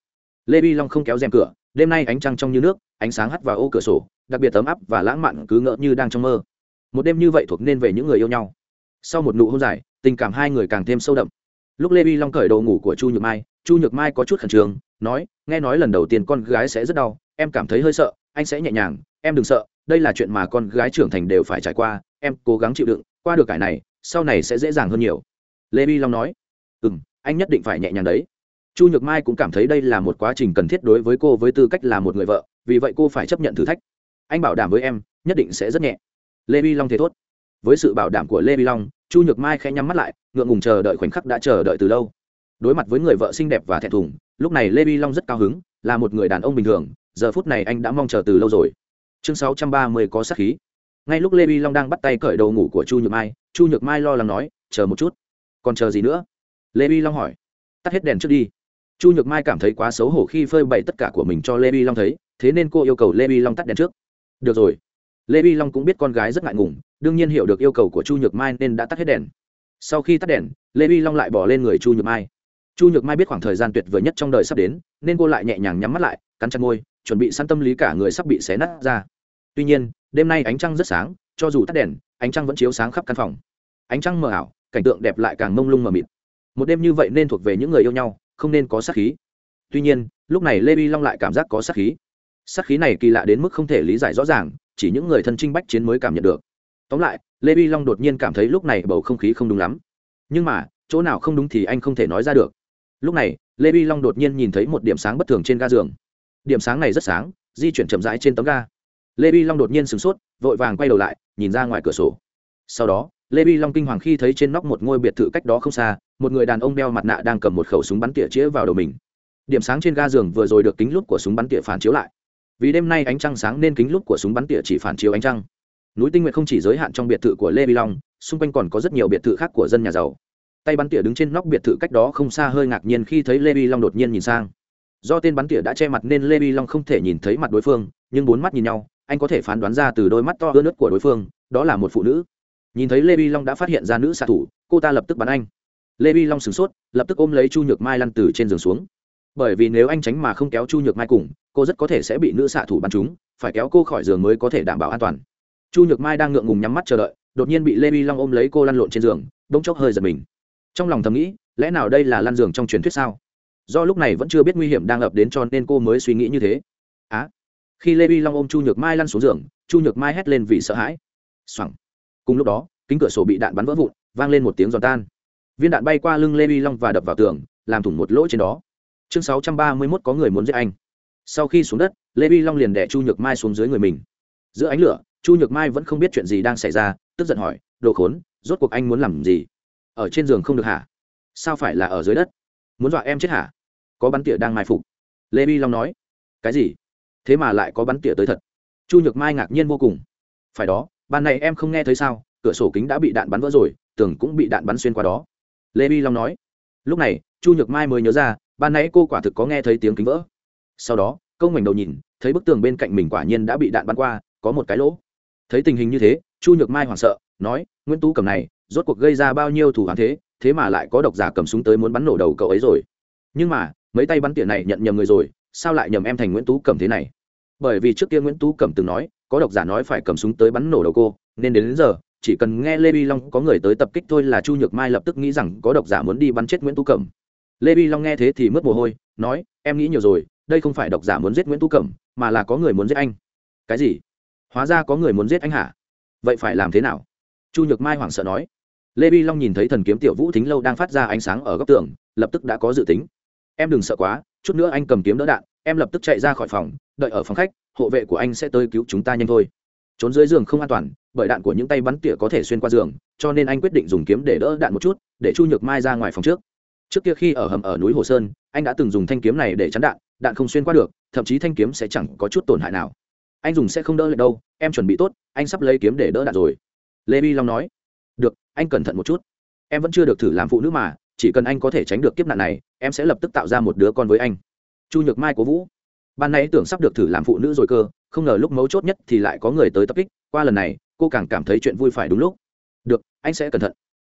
Lê vi long không kéo rèm cửa, đêm nay ánh trăng trong như nước, ánh sáng hắt vào ô cửa sổ, đặc biệt ấm áp và lãng mạn cứ ngỡ như đang trong mơ. Một đêm như vậy thuộc nên về những người yêu nhau. Sau một nụ hôn dài, tình cảm hai người càng thêm sâu đậm lúc lê vi long cởi đồ ngủ của chu nhược mai, chu nhược mai có chút khẩn trương, nói, nghe nói lần đầu tiên con gái sẽ rất đau, em cảm thấy hơi sợ, anh sẽ nhẹ nhàng, em đừng sợ, đây là chuyện mà con gái trưởng thành đều phải trải qua, em cố gắng chịu đựng, qua được cải này, sau này sẽ dễ dàng hơn nhiều. Lê vi long nói ừ m anh nhất định phải nhẹ nhàng đấy. Chu nhược mai cũng cảm thấy đây là một quá trình cần thiết đối với cô với tư cách là một người vợ, vì vậy cô phải chấp nhận thử thách. Anh bảo đảm với em, nhất định sẽ rất nhẹ. Lê vi long thế thốt với sự bảo đảm của lê vi long, chu nhược mai khẽ nhắm mắt lại, ngượng ngùng chờ đợi khoảnh khắc đã chờ đợi từ lâu. Đối mặt với người vợ xinh đẹp và thẹn thùng, lúc này lê vi long rất cao hứng, là một người đàn ông bình thường, giờ phút này anh đã mong chờ từ lâu rồi. Chương sáu trăm ba mươi có sát khí. Ngay lúc lê vi long đang bắt tay cởi đầu ngủ của chu nhược mai, chu nhược mai lo lắng nói, chờ một chút, còn chờ gì nữa? Lê vi long hỏi. Tắt hết đèn trước đi. Chu nhược mai cảm thấy quá xấu hổ khi phơi bày tất cả của mình cho lê vi long thấy, thế nên cô yêu cầu lê vi long tắt đèn trước. Được rồi. Lê vi long cũng biết con gái rất ngại ngùng đương nhiên hiểu được yêu cầu của chu nhược mai nên đã tắt hết đèn. Sau khi tắt đèn, lê vi long lại bỏ lên người chu nhược mai. Chu nhược mai biết khoảng thời gian tuyệt vời nhất trong đời sắp đến, nên cô lại nhẹ nhàng nhắm mắt lại, cắn chặt môi, chuẩn bị săn tâm lý cả người sắp bị xé nát ra. Tuy nhiên, đêm nay ánh trăng rất sáng, cho dù tắt đèn, ánh trăng vẫn chiếu sáng khắp căn phòng. Ánh trăng mờ ảo, cảnh tượng đẹp lại càng mông lung mờ mịt. Một đêm như vậy nên thuộc về những người yêu nhau, không nên có sát khí. Tuy nhiên, lúc này lê vi long lại cảm giác có sát khí. Sát khí này kỳ lạ đến mức không thể lý giải rõ ràng, chỉ những người thân trinh bách chiến mới cảm nhận được tóm lại, lê vi long đột nhiên cảm thấy lúc này bầu không khí không đúng lắm. Nhưng mà, chỗ nào không đúng thì anh không thể nói ra được. Lúc này, lê vi long đột nhiên nhìn thấy một điểm sáng bất thường trên ga giường. Điểm sáng này rất sáng, di chuyển chậm rãi trên tấm ga. Lê vi long đột nhiên sửng sốt, vội vàng quay đầu lại, nhìn ra ngoài cửa sổ. Sau đó, lê vi long kinh hoàng khi thấy trên nóc một ngôi biệt thự cách đó không xa, một người đàn ông đeo mặt nạ đang cầm một khẩu súng bắn tỉa chĩa vào đầu mình. Điểm sáng trên ga giường vừa rồi được kính lúp của súng bắn tỉa phản chiếu lại. Vì đêm nay ánh trăng sáng nên kính lúp của súng bắn tỉa chỉ phản chiếu ánh trăng núi tinh nguyện không chỉ giới hạn trong biệt thự của lê vi long, xung quanh còn có rất nhiều biệt thự khác của dân nhà giàu. Tay bắn tỉa đứng trên nóc biệt thự cách đó không xa hơi ngạc nhiên khi thấy lê vi long đột nhiên nhìn sang. Do tên bắn tỉa đã che mặt nên lê vi long không thể nhìn thấy mặt đối phương, nhưng bốn mắt nhìn nhau, anh có thể phán đoán ra từ đôi mắt to hơn nước của đối phương, đó là một phụ nữ. Nhìn thấy lê vi long đã phát hiện ra nữ xạ thủ, cô ta lập tức bắn anh. Lê vi long sửng sốt, lập tức ôm lấy chu nhược mai lăn từ trên giường xuống. Bởi vì nếu anh tránh mà không kéo chu nhược mai cùng, cô rất có thể sẽ bị nữ xạ thủ bắn trúng, phải kéo cô khỏi giường mới có thể đảm bảo an toàn chu nhược mai đang ngượng ngùng nhắm mắt chờ đợi đột nhiên bị lê vi long ôm lấy cô lăn lộn trên giường bỗng chốc hơi giật mình. Trong lòng thầm nghĩ lẽ nào đây là lăn giường trong truyền thuyết sao? Do lúc này vẫn chưa biết nguy hiểm đang ập đến cho nên cô mới suy nghĩ như thế. Á à, khi lê vi long ôm chu nhược mai lăn xuống giường chu nhược mai hét lên vì sợ hãi. Xoẳng cùng lúc đó kính cửa sổ bị đạn bắn vỡ vụn vang lên một tiếng giòn tan. Viên đạn bay qua lưng lê vi long và đập vào tường làm thủng một lỗ trên đó. Chương sáu trăm ba mươi mốt có người muốn giết anh. Sau khi xuống đất lê vi long liền đẻ chu nhược mai xuống dưới người mình. Giữa ánh lửa chu nhược mai vẫn không biết chuyện gì đang xảy ra, tức giận hỏi, đồ khốn, rốt cuộc anh muốn làm gì? Ở trên giường không được hả? Sao phải là ở dưới đất? Muốn dọa em chết hả? Có bắn tỉa đang mai phục. Lê vi long nói, cái gì? Thế mà lại có bắn tỉa tới thật. Chu nhược mai ngạc nhiên vô cùng. Phải đó, ban này em không nghe thấy sao? Cửa sổ kính đã bị đạn bắn vỡ rồi, tường cũng bị đạn bắn xuyên qua đó. Lê vi long nói. Lúc này, chu nhược mai mới nhớ ra, ban nãy cô quả thực có nghe thấy tiếng kính vỡ. Sau đó, câu ngoảnh đầu nhìn, thấy bức tường bên cạnh mình quả nhiên đã bị đạn bắn qua, có một cái lỗ thấy tình hình như thế chu nhược mai hoảng sợ nói nguyễn tú cầm này rốt cuộc gây ra bao nhiêu thủ án thế thế mà lại có độc giả cầm súng tới muốn bắn nổ đầu cậu ấy rồi. Nhưng mà mấy tay bắn tiện này nhận nhầm người rồi sao lại nhầm em thành nguyễn tú cầm thế này? Bởi vì trước kia nguyễn tú cầm từng nói có độc giả nói phải cầm súng tới bắn nổ đầu cô nên đến, đến giờ chỉ cần nghe lê vi long có người tới tập kích thôi là chu nhược mai lập tức nghĩ rằng có độc giả muốn đi bắn chết nguyễn tú cẩm lê vi long nghe thế thì mất mồ hôi nói em nghĩ nhiều rồi đây không phải độc giả muốn giết nguyễn tú cẩm mà là có người muốn giết anh. Cái gì? Hóa ra có người muốn giết anh hả? Vậy phải làm thế nào? Chu nhược mai hoảng sợ nói. Lê vi long nhìn thấy thần kiếm tiểu vũ thính lâu đang phát ra ánh sáng ở góc tường, lập tức đã có dự tính. Em đừng sợ quá, chút nữa anh cầm kiếm đỡ đạn, em lập tức chạy ra khỏi phòng, đợi ở phòng khách, hộ vệ của anh sẽ tới cứu chúng ta nhanh thôi. Trốn dưới giường không an toàn, bởi đạn của những tay bắn tỉa có thể xuyên qua giường, cho nên anh quyết định dùng kiếm để đỡ đạn một chút, để chu nhược mai ra ngoài phòng trước. Trước kia khi ở hầm ở núi hồ sơn, anh đã từng dùng thanh kiếm này để chắn đạn đạn không xuyên qua được, thậm chí thanh kiếm sẽ chẳng có chút tổn hại nào anh dùng sẽ không đỡ lại đâu, em chuẩn bị tốt, anh sắp lấy kiếm để đỡ đạn rồi. Lê vi long nói. Được, anh cẩn thận một chút. Em vẫn chưa được thử làm phụ nữ mà, chỉ cần anh có thể tránh được kiếp nạn này, em sẽ lập tức tạo ra một đứa con với anh. Chu nhược mai cố vũ. Ban nay tưởng sắp được thử làm phụ nữ rồi cơ, không ngờ lúc mấu chốt nhất thì lại có người tới tập kích, qua lần này, cô càng cảm thấy chuyện vui phải đúng lúc. Được, anh sẽ cẩn thận.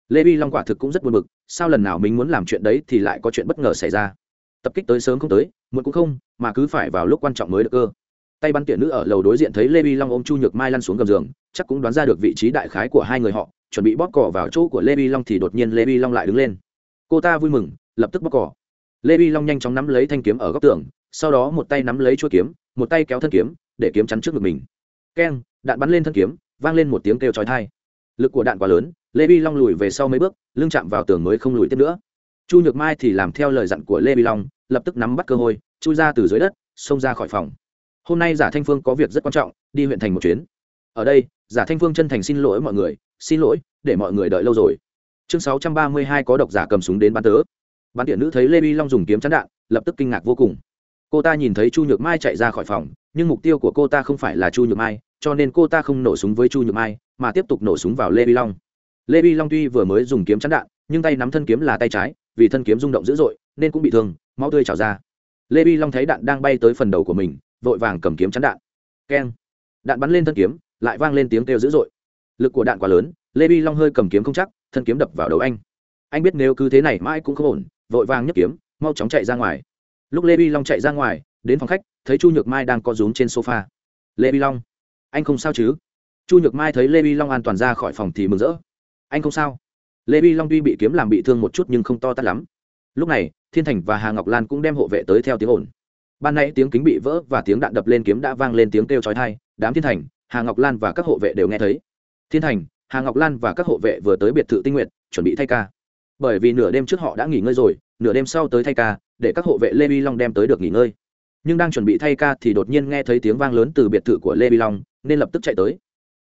Lê vi long quả thực cũng rất buồn bực, sao lần nào mình muốn làm chuyện đấy thì lại có chuyện bất ngờ xảy ra. Tập kích tới sớm không tới, muộn cũng không, mà cứ phải vào lúc quan trọng mới được cơ tay bắn tiện nữ ở lầu đối diện thấy lê vi long ôm chu nhược mai lăn xuống gầm giường, chắc cũng đoán ra được vị trí đại khái của hai người họ, chuẩn bị bóp cỏ vào chỗ của lê vi long thì đột nhiên lê vi long lại đứng lên. Cô ta vui mừng, lập tức bóp cỏ lê vi long nhanh chóng nắm lấy thanh kiếm ở góc tường, sau đó một tay nắm lấy chuôi kiếm, một tay kéo thân kiếm, để kiếm chắn trước ngực mình. Keng, đạn bắn lên thân kiếm, vang lên một tiếng kêu chói tai. Lực của đạn quá lớn, lê vi long lùi về sau mấy bước, lưng chạm vào tường mới không lùi tiếp nữa. Chu nhược mai thì làm theo lời dặn của lê vi long, lập tức nắm bắt cơ hội, chui ra từ dưới đất, xông ra khỏi phòng hôm nay giả thanh phương có việc rất quan trọng, đi huyện thành một chuyến. Ở đây, giả thanh phương chân thành xin lỗi mọi người, xin lỗi, để mọi người đợi lâu rồi. Chương sáu trăm ba mươi hai có độc giả cầm súng đến bắn tớ. Bán tiện nữ thấy lê vi long dùng kiếm chắn đạn, lập tức kinh ngạc vô cùng. Cô ta nhìn thấy chu nhược mai chạy ra khỏi phòng, nhưng mục tiêu của cô ta không phải là chu nhược mai, cho nên cô ta không nổ súng với chu nhược mai, mà tiếp tục nổ súng vào lê vi long. Lê vi long tuy vừa mới dùng kiếm chắn đạn, nhưng tay nắm thân kiếm là tay trái, vì thân kiếm rung động dữ dội, nên cũng bị thương, máu tươi trào ra. Lê vi long thấy đạn đang bay tới phần đầu của mình vội vàng cầm kiếm chắn đạn. Keng. Đạn bắn lên thân kiếm, lại vang lên tiếng kêu dữ dội. Lực của đạn quá lớn, lê bi long hơi cầm kiếm không chắc, thân kiếm đập vào đầu anh. Anh biết nếu cứ thế này mãi cũng không ổn, vội vàng nhấc kiếm, mau chóng chạy ra ngoài. Lúc lê bi long chạy ra ngoài, đến phòng khách, thấy chu nhược mai đang co rúm trên sofa. Lê bi long. Anh không sao chứ? Chu nhược mai thấy lê bi long an toàn ra khỏi phòng thì mừng rỡ. Anh không sao. Lê bi long tuy bị kiếm làm bị thương một chút nhưng không to tát lắm. Lúc này, thiên thành và hà ngọc lan cũng đem hộ vệ tới theo tiếng ồn ban nãy tiếng kính bị vỡ và tiếng đạn đập lên kiếm đã vang lên tiếng kêu chói tai, đám thiên thành, hà ngọc lan và các hộ vệ đều nghe thấy. Thiên thành, hà ngọc lan và các hộ vệ vừa tới biệt thự tinh nguyện chuẩn bị thay ca. Bởi vì nửa đêm trước họ đã nghỉ ngơi rồi, nửa đêm sau tới thay ca, để các hộ vệ lê vi long đem tới được nghỉ ngơi. Nhưng đang chuẩn bị thay ca thì đột nhiên nghe thấy tiếng vang lớn từ biệt thự của lê vi long, nên lập tức chạy tới.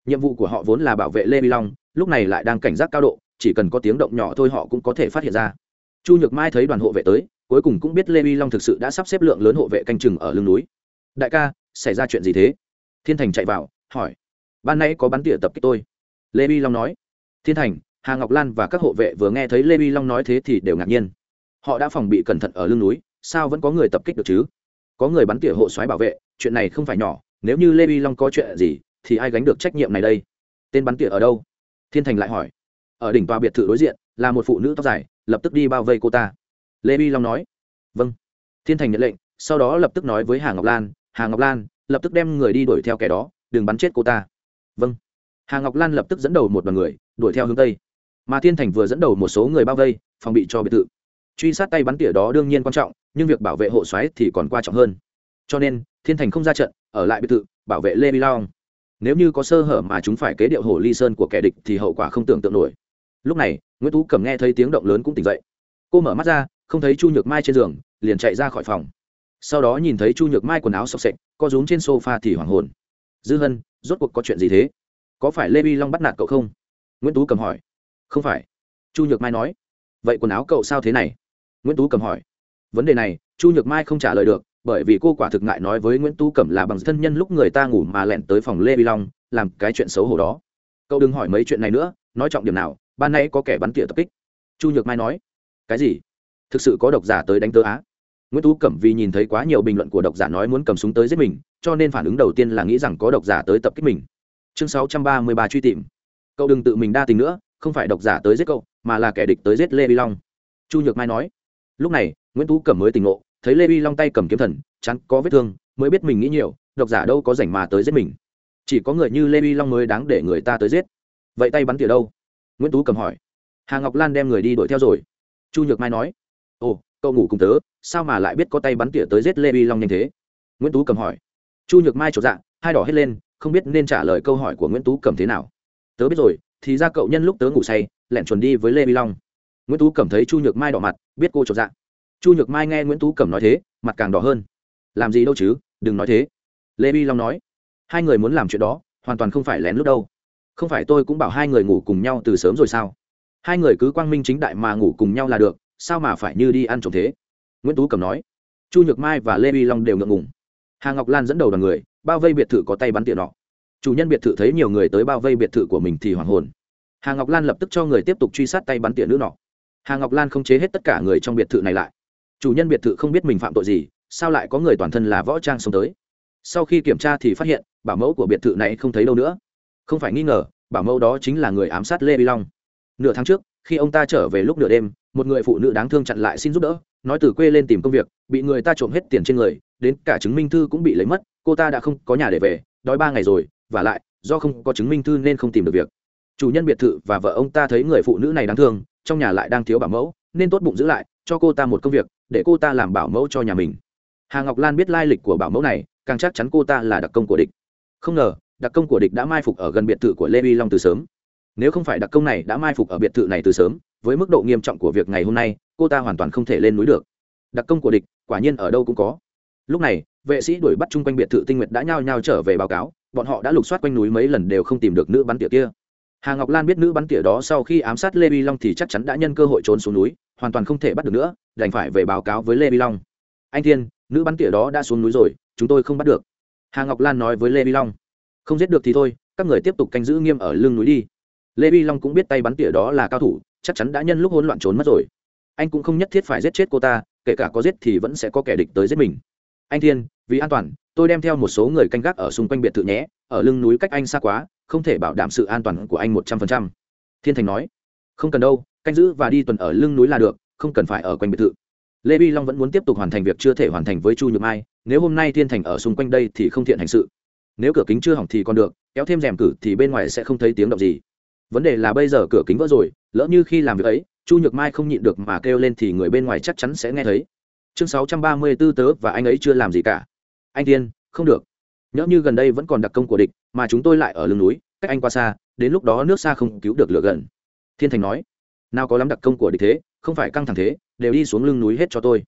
Nhiệm vụ của họ vốn là bảo vệ lê vi long, lúc này lại đang cảnh giác cao độ, chỉ cần có tiếng động nhỏ thôi họ cũng có thể phát hiện ra. Chu nhược mai thấy đoàn hộ vệ tới cuối cùng cũng biết lê vi long thực sự đã sắp xếp lượng lớn hộ vệ canh chừng ở lưng núi. Đại ca, xảy ra chuyện gì thế? Thiên thành chạy vào, hỏi. Ban nãy có bắn tỉa tập kích tôi. Lê vi long nói. Thiên thành, hà ngọc lan và các hộ vệ vừa nghe thấy lê vi long nói thế thì đều ngạc nhiên. Họ đã phòng bị cẩn thận ở lưng núi, sao vẫn có người tập kích được chứ? Có người bắn tỉa hộ xoáy bảo vệ, chuyện này không phải nhỏ, nếu như lê vi long có chuyện gì, thì ai gánh được trách nhiệm này đây? Tên bắn tỉa ở đâu? Thiên thành lại hỏi. Ở đỉnh tòa biệt thự đối diện, là một phụ nữ tóc dài, lập tức đi bao vây cô ta lê vi long nói. Vâng. Thiên thành nhận lệnh, sau đó lập tức nói với hà ngọc lan, hà ngọc lan, lập tức đem người đi đuổi theo kẻ đó, đừng bắn chết cô ta. Vâng. Hà ngọc lan lập tức dẫn đầu một đoàn người, đuổi theo hướng tây. Mà thiên thành vừa dẫn đầu một số người bao vây, phòng bị cho biệt thự. Truy sát tay bắn tỉa đó đương nhiên quan trọng, nhưng việc bảo vệ hộ xoáy thì còn quan trọng hơn. Cho nên, thiên thành không ra trận, ở lại biệt thự, bảo vệ lê vi long. Nếu như có sơ hở mà chúng phải kế điệu hồ ly sơn của kẻ địch thì hậu quả không tưởng tượng nổi. Lúc này, nguyễn tú cầm nghe thấy tiếng động lớn cũng tỉnh dậy. Cô mở mắt ra không thấy chu nhược mai trên giường, liền chạy ra khỏi phòng. Sau đó nhìn thấy chu nhược mai quần áo sọc sệch, co rúm trên sofa thì hoảng hồn. Dư hân, rốt cuộc có chuyện gì thế? Có phải lê vi long bắt nạt cậu không? Nguyễn tú cầm hỏi. Không phải. Chu nhược mai nói. Vậy quần áo cậu sao thế này? Nguyễn tú cầm hỏi. Vấn đề này, chu nhược mai không trả lời được, bởi vì cô quả thực ngại nói với nguyễn tú cầm là bằng thân nhân lúc người ta ngủ mà lẹn tới phòng lê vi long, làm cái chuyện xấu hổ đó. Cậu đừng hỏi mấy chuyện này nữa, nói trọng điểm nào, ban nay có kẻ bắn tỉa tập kích. Chu nhược mai nói. Cái gì? Thực sự có độc giả tới đánh tớ á. Nguyễn tú cẩm vì nhìn thấy quá nhiều bình luận của độc giả nói muốn cầm súng tới giết mình, cho nên phản ứng đầu tiên là nghĩ rằng có độc giả tới tập kích mình. Chương sáu trăm ba mươi ba truy tìm. Cậu đừng tự mình đa tình nữa, không phải độc giả tới giết cậu, mà là kẻ địch tới giết lê vi long. Chu nhược mai nói. Lúc này, nguyễn tú cẩm mới tỉnh ngộ, thấy lê vi long tay cầm kiếm thần, chắn có vết thương, mới biết mình nghĩ nhiều, độc giả đâu có rảnh mà tới giết mình. Chỉ có người như lê vi long mới đáng để người ta tới giết. Vậy tay bắn tỉa đâu? Nguyễn tú cầm hỏi. Hà ngọc lan đem người đi đuổi theo rồi. Chu nhược mai nói ồ, cậu ngủ cùng tớ, sao mà lại biết có tay bắn tỉa tới giết lê vi long nhanh thế? Nguyễn tú cầm hỏi. Chu nhược mai chột dạ hai đỏ hết lên, không biết nên trả lời câu hỏi của nguyễn tú cầm thế nào. Tớ biết rồi, thì ra cậu nhân lúc tớ ngủ say lẹn chuẩn đi với lê vi long. Nguyễn tú cầm thấy chu nhược mai đỏ mặt, biết cô chột dạ. Chu nhược mai nghe nguyễn tú cầm nói thế, mặt càng đỏ hơn. Làm gì đâu chứ, đừng nói thế. Lê vi long nói. Hai người muốn làm chuyện đó, hoàn toàn không phải lén lút đâu. Không phải tôi cũng bảo hai người ngủ cùng nhau từ sớm rồi sao? Hai người cứ quang minh chính đại mà ngủ cùng nhau là được sao mà phải như đi ăn trộm thế? Nguyễn tú cầm nói. Chu nhược mai và lê vi long đều ngượng ngùng. Hà ngọc lan dẫn đầu đoàn người, bao vây biệt thự có tay bắn tiện nọ. Chủ nhân biệt thự thấy nhiều người tới bao vây biệt thự của mình thì hoảng hồn. Hà ngọc lan lập tức cho người tiếp tục truy sát tay bắn tiện nữ nọ. Hà ngọc lan không chế hết tất cả người trong biệt thự này lại. Chủ nhân biệt thự không biết mình phạm tội gì, sao lại có người toàn thân là võ trang sống tới? Sau khi kiểm tra thì phát hiện, bảo mẫu của biệt thự này không thấy đâu nữa. Không phải nghi ngờ, bảo mẫu đó chính là người ám sát lê vi long. Nửa tháng trước, khi ông ta trở về lúc nửa đêm một người phụ nữ đáng thương chặn lại xin giúp đỡ, nói từ quê lên tìm công việc, bị người ta trộm hết tiền trên người, đến cả chứng minh thư cũng bị lấy mất, cô ta đã không có nhà để về, đói ba ngày rồi, và lại, do không có chứng minh thư nên không tìm được việc. Chủ nhân biệt thự và vợ ông ta thấy người phụ nữ này đáng thương, trong nhà lại đang thiếu bảo mẫu, nên tốt bụng giữ lại, cho cô ta một công việc, để cô ta làm bảo mẫu cho nhà mình. Hà ngọc lan biết lai lịch của bảo mẫu này, càng chắc chắn cô ta là đặc công của địch. Không ngờ, đặc công của địch đã mai phục ở gần biệt thự của lê vi long từ sớm. Nếu không phải đặc công này đã mai phục ở biệt thự này từ sớm với mức độ nghiêm trọng của việc ngày hôm nay, cô ta hoàn toàn không thể lên núi được. Đặc công của địch, quả nhiên ở đâu cũng có. Lúc này, vệ sĩ đuổi bắt chung quanh biệt thự tinh nguyệt đã nhao nhao trở về báo cáo, bọn họ đã lục soát quanh núi mấy lần đều không tìm được nữ bắn tỉa kia. Hà ngọc lan biết nữ bắn tỉa đó sau khi ám sát lê vi long thì chắc chắn đã nhân cơ hội trốn xuống núi, hoàn toàn không thể bắt được nữa, đành phải về báo cáo với lê vi long. Anh thiên, nữ bắn tỉa đó đã xuống núi rồi, chúng tôi không bắt được. Hà ngọc lan nói với lê vi long. Không giết được thì thôi, các người tiếp tục canh giữ nghiêm ở lưng núi đi. Lê vi long cũng biết tay bắn tỉa đó là cao thủ chắc chắn đã nhân lúc hỗn loạn trốn mất rồi. Anh cũng không nhất thiết phải giết chết cô ta, kể cả có giết thì vẫn sẽ có kẻ địch tới giết mình. Anh thiên, vì an toàn, tôi đem theo một số người canh gác ở xung quanh biệt thự nhé, ở lưng núi cách anh xa quá, không thể bảo đảm sự an toàn của anh một trăm phần trăm. Thiên thành nói, không cần đâu, canh giữ và đi tuần ở lưng núi là được, không cần phải ở quanh biệt thự. Lê vi long vẫn muốn tiếp tục hoàn thành việc chưa thể hoàn thành với chu nhược mai, nếu hôm nay thiên thành ở xung quanh đây thì không thiện hành sự. Nếu cửa kính chưa hỏng thì còn được, kéo thêm rèm cử thì bên ngoài sẽ không thấy tiếng động gì vấn đề là bây giờ cửa kính vỡ rồi, lỡ như khi làm việc ấy, chu nhược mai không nhịn được mà kêu lên thì người bên ngoài chắc chắn sẽ nghe thấy. Chương sáu trăm ba mươi 634 tớ và anh ấy chưa làm gì cả. Anh tiên, không được. Nhỡ như gần đây vẫn còn đặc công của địch, mà chúng tôi lại ở lưng núi, cách anh qua xa, đến lúc đó nước xa không cứu được lửa gần. Thiên thành nói, nào có lắm đặc công của địch thế, không phải căng thẳng thế, đều đi xuống lưng núi hết cho tôi.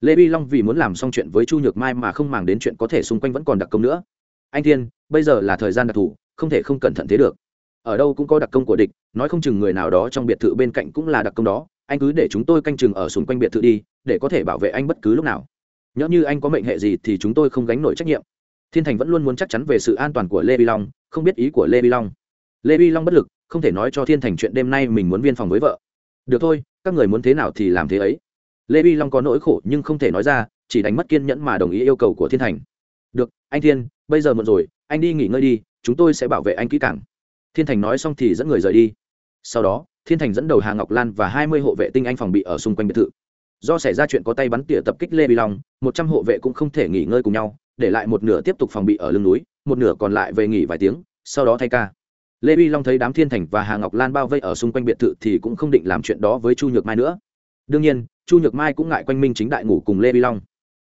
Lê bi long vì muốn làm xong chuyện với chu nhược mai mà không màng đến chuyện có thể xung quanh vẫn còn đặc công nữa. Anh thiên bây giờ là thời gian đặc thù, không thể không cẩn thận thế được ở đâu cũng có đặc công của địch, nói không chừng người nào đó trong biệt thự bên cạnh cũng là đặc công đó, anh cứ để chúng tôi canh chừng ở xung quanh biệt thự đi, để có thể bảo vệ anh bất cứ lúc nào. Nhỡ như anh có mệnh hệ gì thì chúng tôi không gánh nổi trách nhiệm. Thiên thành vẫn luôn muốn chắc chắn về sự an toàn của lê vi long, không biết ý của lê vi long. Lê vi long bất lực, không thể nói cho thiên thành chuyện đêm nay mình muốn viên phòng với vợ. Được thôi, các người muốn thế nào thì làm thế ấy. Lê vi long có nỗi khổ nhưng không thể nói ra, chỉ đánh mất kiên nhẫn mà đồng ý yêu cầu của thiên thành. Được, anh thiên, bây giờ muộn rồi, anh đi nghỉ ngơi đi, chúng tôi sẽ bảo vệ anh kỹ càng thiên thành nói xong thì dẫn người rời đi. Sau đó, thiên thành dẫn đầu hà ngọc lan và hai mươi hộ vệ tinh anh phòng bị ở xung quanh biệt thự. Do xảy ra chuyện có tay bắn tỉa tập kích lê Bì long, một trăm hộ vệ cũng không thể nghỉ ngơi cùng nhau, để lại một nửa tiếp tục phòng bị ở lưng núi, một nửa còn lại về nghỉ vài tiếng, sau đó thay ca. Lê Bì long thấy đám thiên thành và hà ngọc lan bao vây ở xung quanh biệt thự thì cũng không định làm chuyện đó với chu nhược mai nữa. Đương nhiên, chu nhược mai cũng ngại quanh minh chính đại ngủ cùng lê Bì long.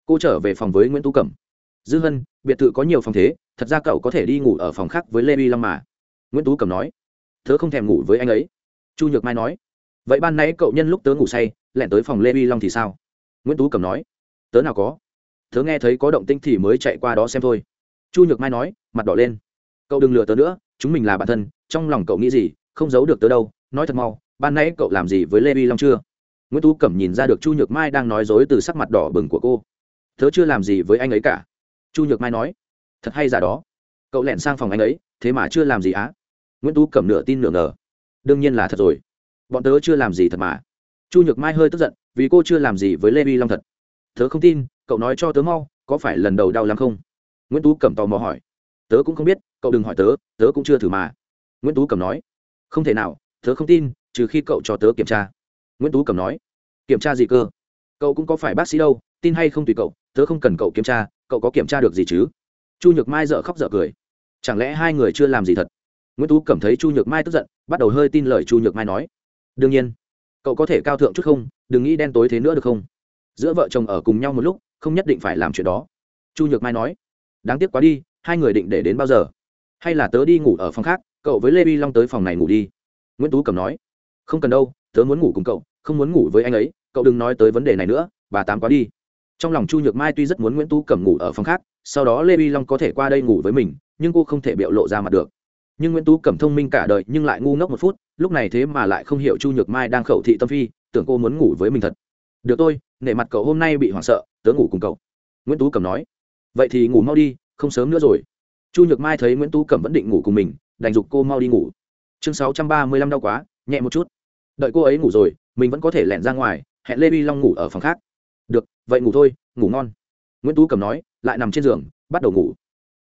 Cô trở về phòng với nguyễn tú cẩm. Dư hân, biệt thự có nhiều phòng thế, thật ra cậu có thể đi ngủ ở phòng khác với lê Bì long mà nguyễn tú cầm nói tớ không thèm ngủ với anh ấy. Chu nhược mai nói, vậy ban nãy cậu nhân lúc tớ ngủ say, lẻn tới phòng lê vi long thì sao? Nguyễn tú cầm nói, tớ nào có. Tớ nghe thấy có động tĩnh thì mới chạy qua đó xem thôi. Chu nhược mai nói, mặt đỏ lên. Cậu đừng lừa tớ nữa, chúng mình là bạn thân, trong lòng cậu nghĩ gì, không giấu được tớ đâu. Nói thật mau, ban nãy cậu làm gì với lê vi long chưa? Nguyễn tú cẩm nhìn ra được chu nhược mai đang nói dối từ sắc mặt đỏ bừng của cô. Tớ chưa làm gì với anh ấy cả. Chu nhược mai nói, thật hay giả đó. Cậu lẻn sang phòng anh ấy, thế mà chưa làm gì á? Nguyễn tú cầm nửa tin nửa ngờ. đương nhiên là thật rồi. bọn tớ chưa làm gì thật mà. chu nhược mai hơi tức giận, vì cô chưa làm gì với lê vi long thật. tớ không tin, cậu nói cho tớ mau, có phải lần đầu đau lắm không? nguyễn tú cầm tò mò hỏi. tớ cũng không biết, cậu đừng hỏi tớ tớ cũng chưa thử mà. nguyễn tú cầm nói. không thể nào, tớ không tin, trừ khi cậu cho tớ kiểm tra. nguyễn tú cầm nói. kiểm tra gì cơ? cậu cũng có phải bác sĩ đâu, tin hay không tùy cậu, tớ không cần cậu kiểm tra, cậu có kiểm tra được gì chứ? chu nhược mai dợ khóc dợ cười. chẳng lẽ hai người chưa làm gì thật? Nguyễn tú cảm thấy chu nhược mai tức giận, bắt đầu hơi tin lời chu nhược mai nói. Đương nhiên, cậu có thể cao thượng chút không, đừng nghĩ đen tối thế nữa được không? Giữa vợ chồng ở cùng nhau một lúc, không nhất định phải làm chuyện đó. Chu nhược mai nói. Đáng tiếc quá đi, hai người định để đến bao giờ? Hay là tớ đi ngủ ở phòng khác, cậu với lê vi long tới phòng này ngủ đi. Nguyễn tú cầm nói. Không cần đâu, tớ muốn ngủ cùng cậu, không muốn ngủ với anh ấy, cậu đừng nói tới vấn đề này nữa, bà tám quá đi. Trong lòng chu nhược mai tuy rất muốn nguyễn tú cầm ngủ ở phòng khác, sau đó lê vi long có thể qua đây ngủ với mình, nhưng cô không thể biểu lộ ra mặt được nhưng nguyễn tú cẩm thông minh cả đời nhưng lại ngu ngốc một phút, lúc này thế mà lại không hiểu chu nhược mai đang khẩu thị tâm phi, tưởng cô muốn ngủ với mình thật. Được tôi nể mặt cậu hôm nay bị hoảng sợ, tớ ngủ cùng cậu. Nguyễn tú cẩm nói. Vậy thì ngủ mau đi, không sớm nữa rồi. Chu nhược mai thấy nguyễn tú cẩm vẫn định ngủ cùng mình, đành giục cô mau đi ngủ. Chương sáu trăm ba mươi lăm đau quá, nhẹ một chút. Đợi cô ấy ngủ rồi, mình vẫn có thể lẻn ra ngoài, hẹn lê vi long ngủ ở phòng khác. Được, vậy ngủ thôi, ngủ ngon. Nguyễn tú cẩm nói, lại nằm trên giường, bắt đầu ngủ.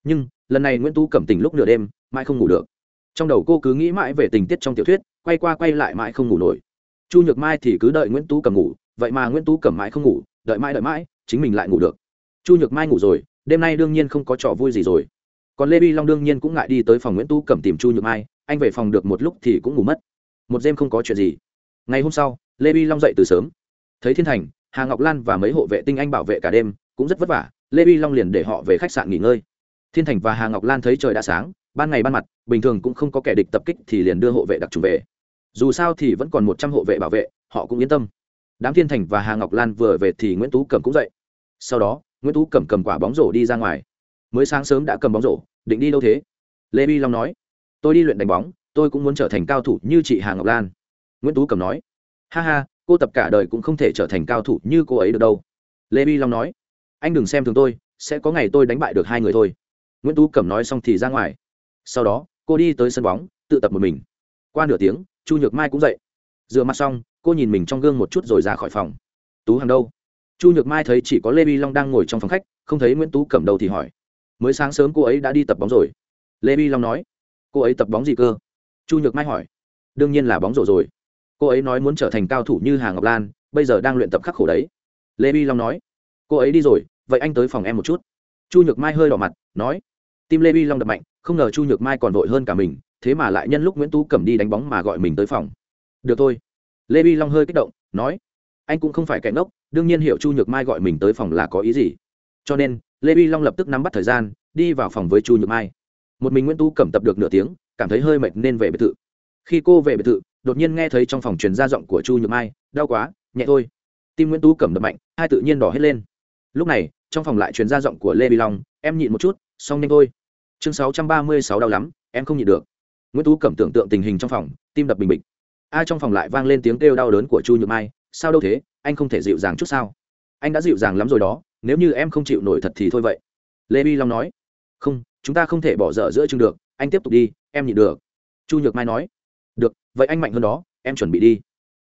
Nhưng, lần này nguyễn tú cẩm tỉnh lúc nửa đêm mãi không ngủ được. Trong đầu cô cứ nghĩ mãi về tình tiết trong tiểu thuyết, quay qua quay lại mãi không ngủ nổi. Chu nhược mai thì cứ đợi nguyễn tú cầm ngủ, vậy mà nguyễn tú cầm mãi không ngủ, đợi mãi đợi mãi, chính mình lại ngủ được. Chu nhược mai ngủ rồi, đêm nay đương nhiên không có trò vui gì rồi. Còn lê bi long đương nhiên cũng ngại đi tới phòng nguyễn tú cầm tìm chu nhược mai, anh về phòng được một lúc thì cũng ngủ mất. Một đêm không có chuyện gì. Ngày hôm sau, lê bi long dậy từ sớm. Thấy thiên thành, hà ngọc lan và mấy hộ vệ tinh anh bảo vệ cả đêm, cũng rất vất vả, lê bi long liền để họ về khách sạn nghỉ ngơi. Thiên thành và hà ngọc lan thấy trời đã sáng ban ngày ban mặt, bình thường cũng không có kẻ địch tập kích thì liền đưa hộ vệ đặc trùng về. Dù sao thì vẫn còn một trăm hộ vệ bảo vệ, họ cũng yên tâm. Đám thiên thành và hà ngọc lan vừa về thì nguyễn tú cẩm cũng dậy. Sau đó, nguyễn tú cẩm cầm quả bóng rổ đi ra ngoài. Mới sáng sớm đã cầm bóng rổ, định đi đâu thế? Lê vi long nói, tôi đi luyện đánh bóng, tôi cũng muốn trở thành cao thủ như chị hà ngọc lan. Nguyễn tú cẩm nói, ha ha, cô tập cả đời cũng không thể trở thành cao thủ như cô ấy được đâu. Lê vi long nói, anh đừng xem thường tôi, sẽ có ngày tôi đánh bại được hai người thôi. Nguyễn tú cẩm nói xong thì ra ngoài sau đó, cô đi tới sân bóng, tự tập một mình. Qua nửa tiếng, chu nhược mai cũng dậy. Rửa mặt xong, cô nhìn mình trong gương một chút rồi ra khỏi phòng. Tú hàng đâu? Chu nhược mai thấy chỉ có lê vi long đang ngồi trong phòng khách, không thấy nguyễn tú cẩm đầu thì hỏi. Mới sáng sớm cô ấy đã đi tập bóng rồi. Lê vi long nói. Cô ấy tập bóng gì cơ? Chu nhược mai hỏi. Đương nhiên là bóng rổ rồi. Cô ấy nói muốn trở thành cao thủ như hà ngọc lan, bây giờ đang luyện tập khắc khổ đấy. Lê vi long nói. Cô ấy đi rồi, vậy anh tới phòng em một chút. Chu nhược mai hơi đỏ mặt, nói tim lê vi long đập mạnh, không ngờ chu nhược mai còn vội hơn cả mình, thế mà lại nhân lúc nguyễn tú cẩm đi đánh bóng mà gọi mình tới phòng. Được thôi. Lê vi long hơi kích động, nói, anh cũng không phải kẻ ngốc, đương nhiên hiểu chu nhược mai gọi mình tới phòng là có ý gì. Cho nên, lê vi long lập tức nắm bắt thời gian, đi vào phòng với chu nhược mai. Một mình nguyễn tú cẩm tập được nửa tiếng, cảm thấy hơi mệt nên về biệt thự. Khi cô về biệt thự, đột nhiên nghe thấy trong phòng truyền ra giọng của chu nhược mai, đau quá, nhẹ thôi. Tim nguyễn tú cẩm đập mạnh, hai tự nhiên đỏ hết lên. Lúc này, trong phòng lại truyền ra giọng của lê vi long, em nhịn một chút, xong nhanh thôi chương sáu trăm ba mươi sáu đau lắm, em không nhịn được. Nguyễn tú cẩm tưởng tượng tình hình trong phòng, tim đập bình bịch. A trong phòng lại vang lên tiếng kêu đau đớn của chu nhược mai, sao đâu thế, anh không thể dịu dàng chút sao? Anh đã dịu dàng lắm rồi đó, nếu như em không chịu nổi thật thì thôi vậy. Lê vi long nói, không, chúng ta không thể bỏ dở giữa chừng được, anh tiếp tục đi, em nhịn được. Chu nhược mai nói, được, vậy anh mạnh hơn đó, em chuẩn bị đi.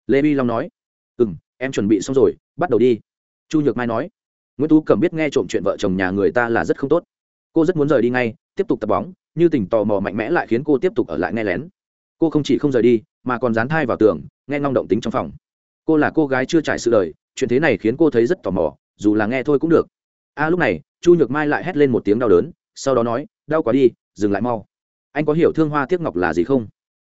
Lê vi long nói ừ m em chuẩn bị xong rồi, bắt đầu đi. Chu nhược mai nói, nguyễn tú cẩm biết nghe trộm chuyện vợ chồng nhà người ta là rất không tốt. Cô rất muốn rời đi ngay tiếp tục tập bóng, như tỉnh tò mò mạnh mẽ lại khiến cô tiếp tục ở lại nghe lén. Cô không chỉ không rời đi, mà còn dán thai vào tường, nghe ngong động tính trong phòng. Cô là cô gái chưa trải sự đời, chuyện thế này khiến cô thấy rất tò mò, dù là nghe thôi cũng được. A, lúc này, chu nhược mai lại hét lên một tiếng đau đớn, sau đó nói, đau quá đi, dừng lại mau. Anh có hiểu thương hoa tiếc ngọc là gì không?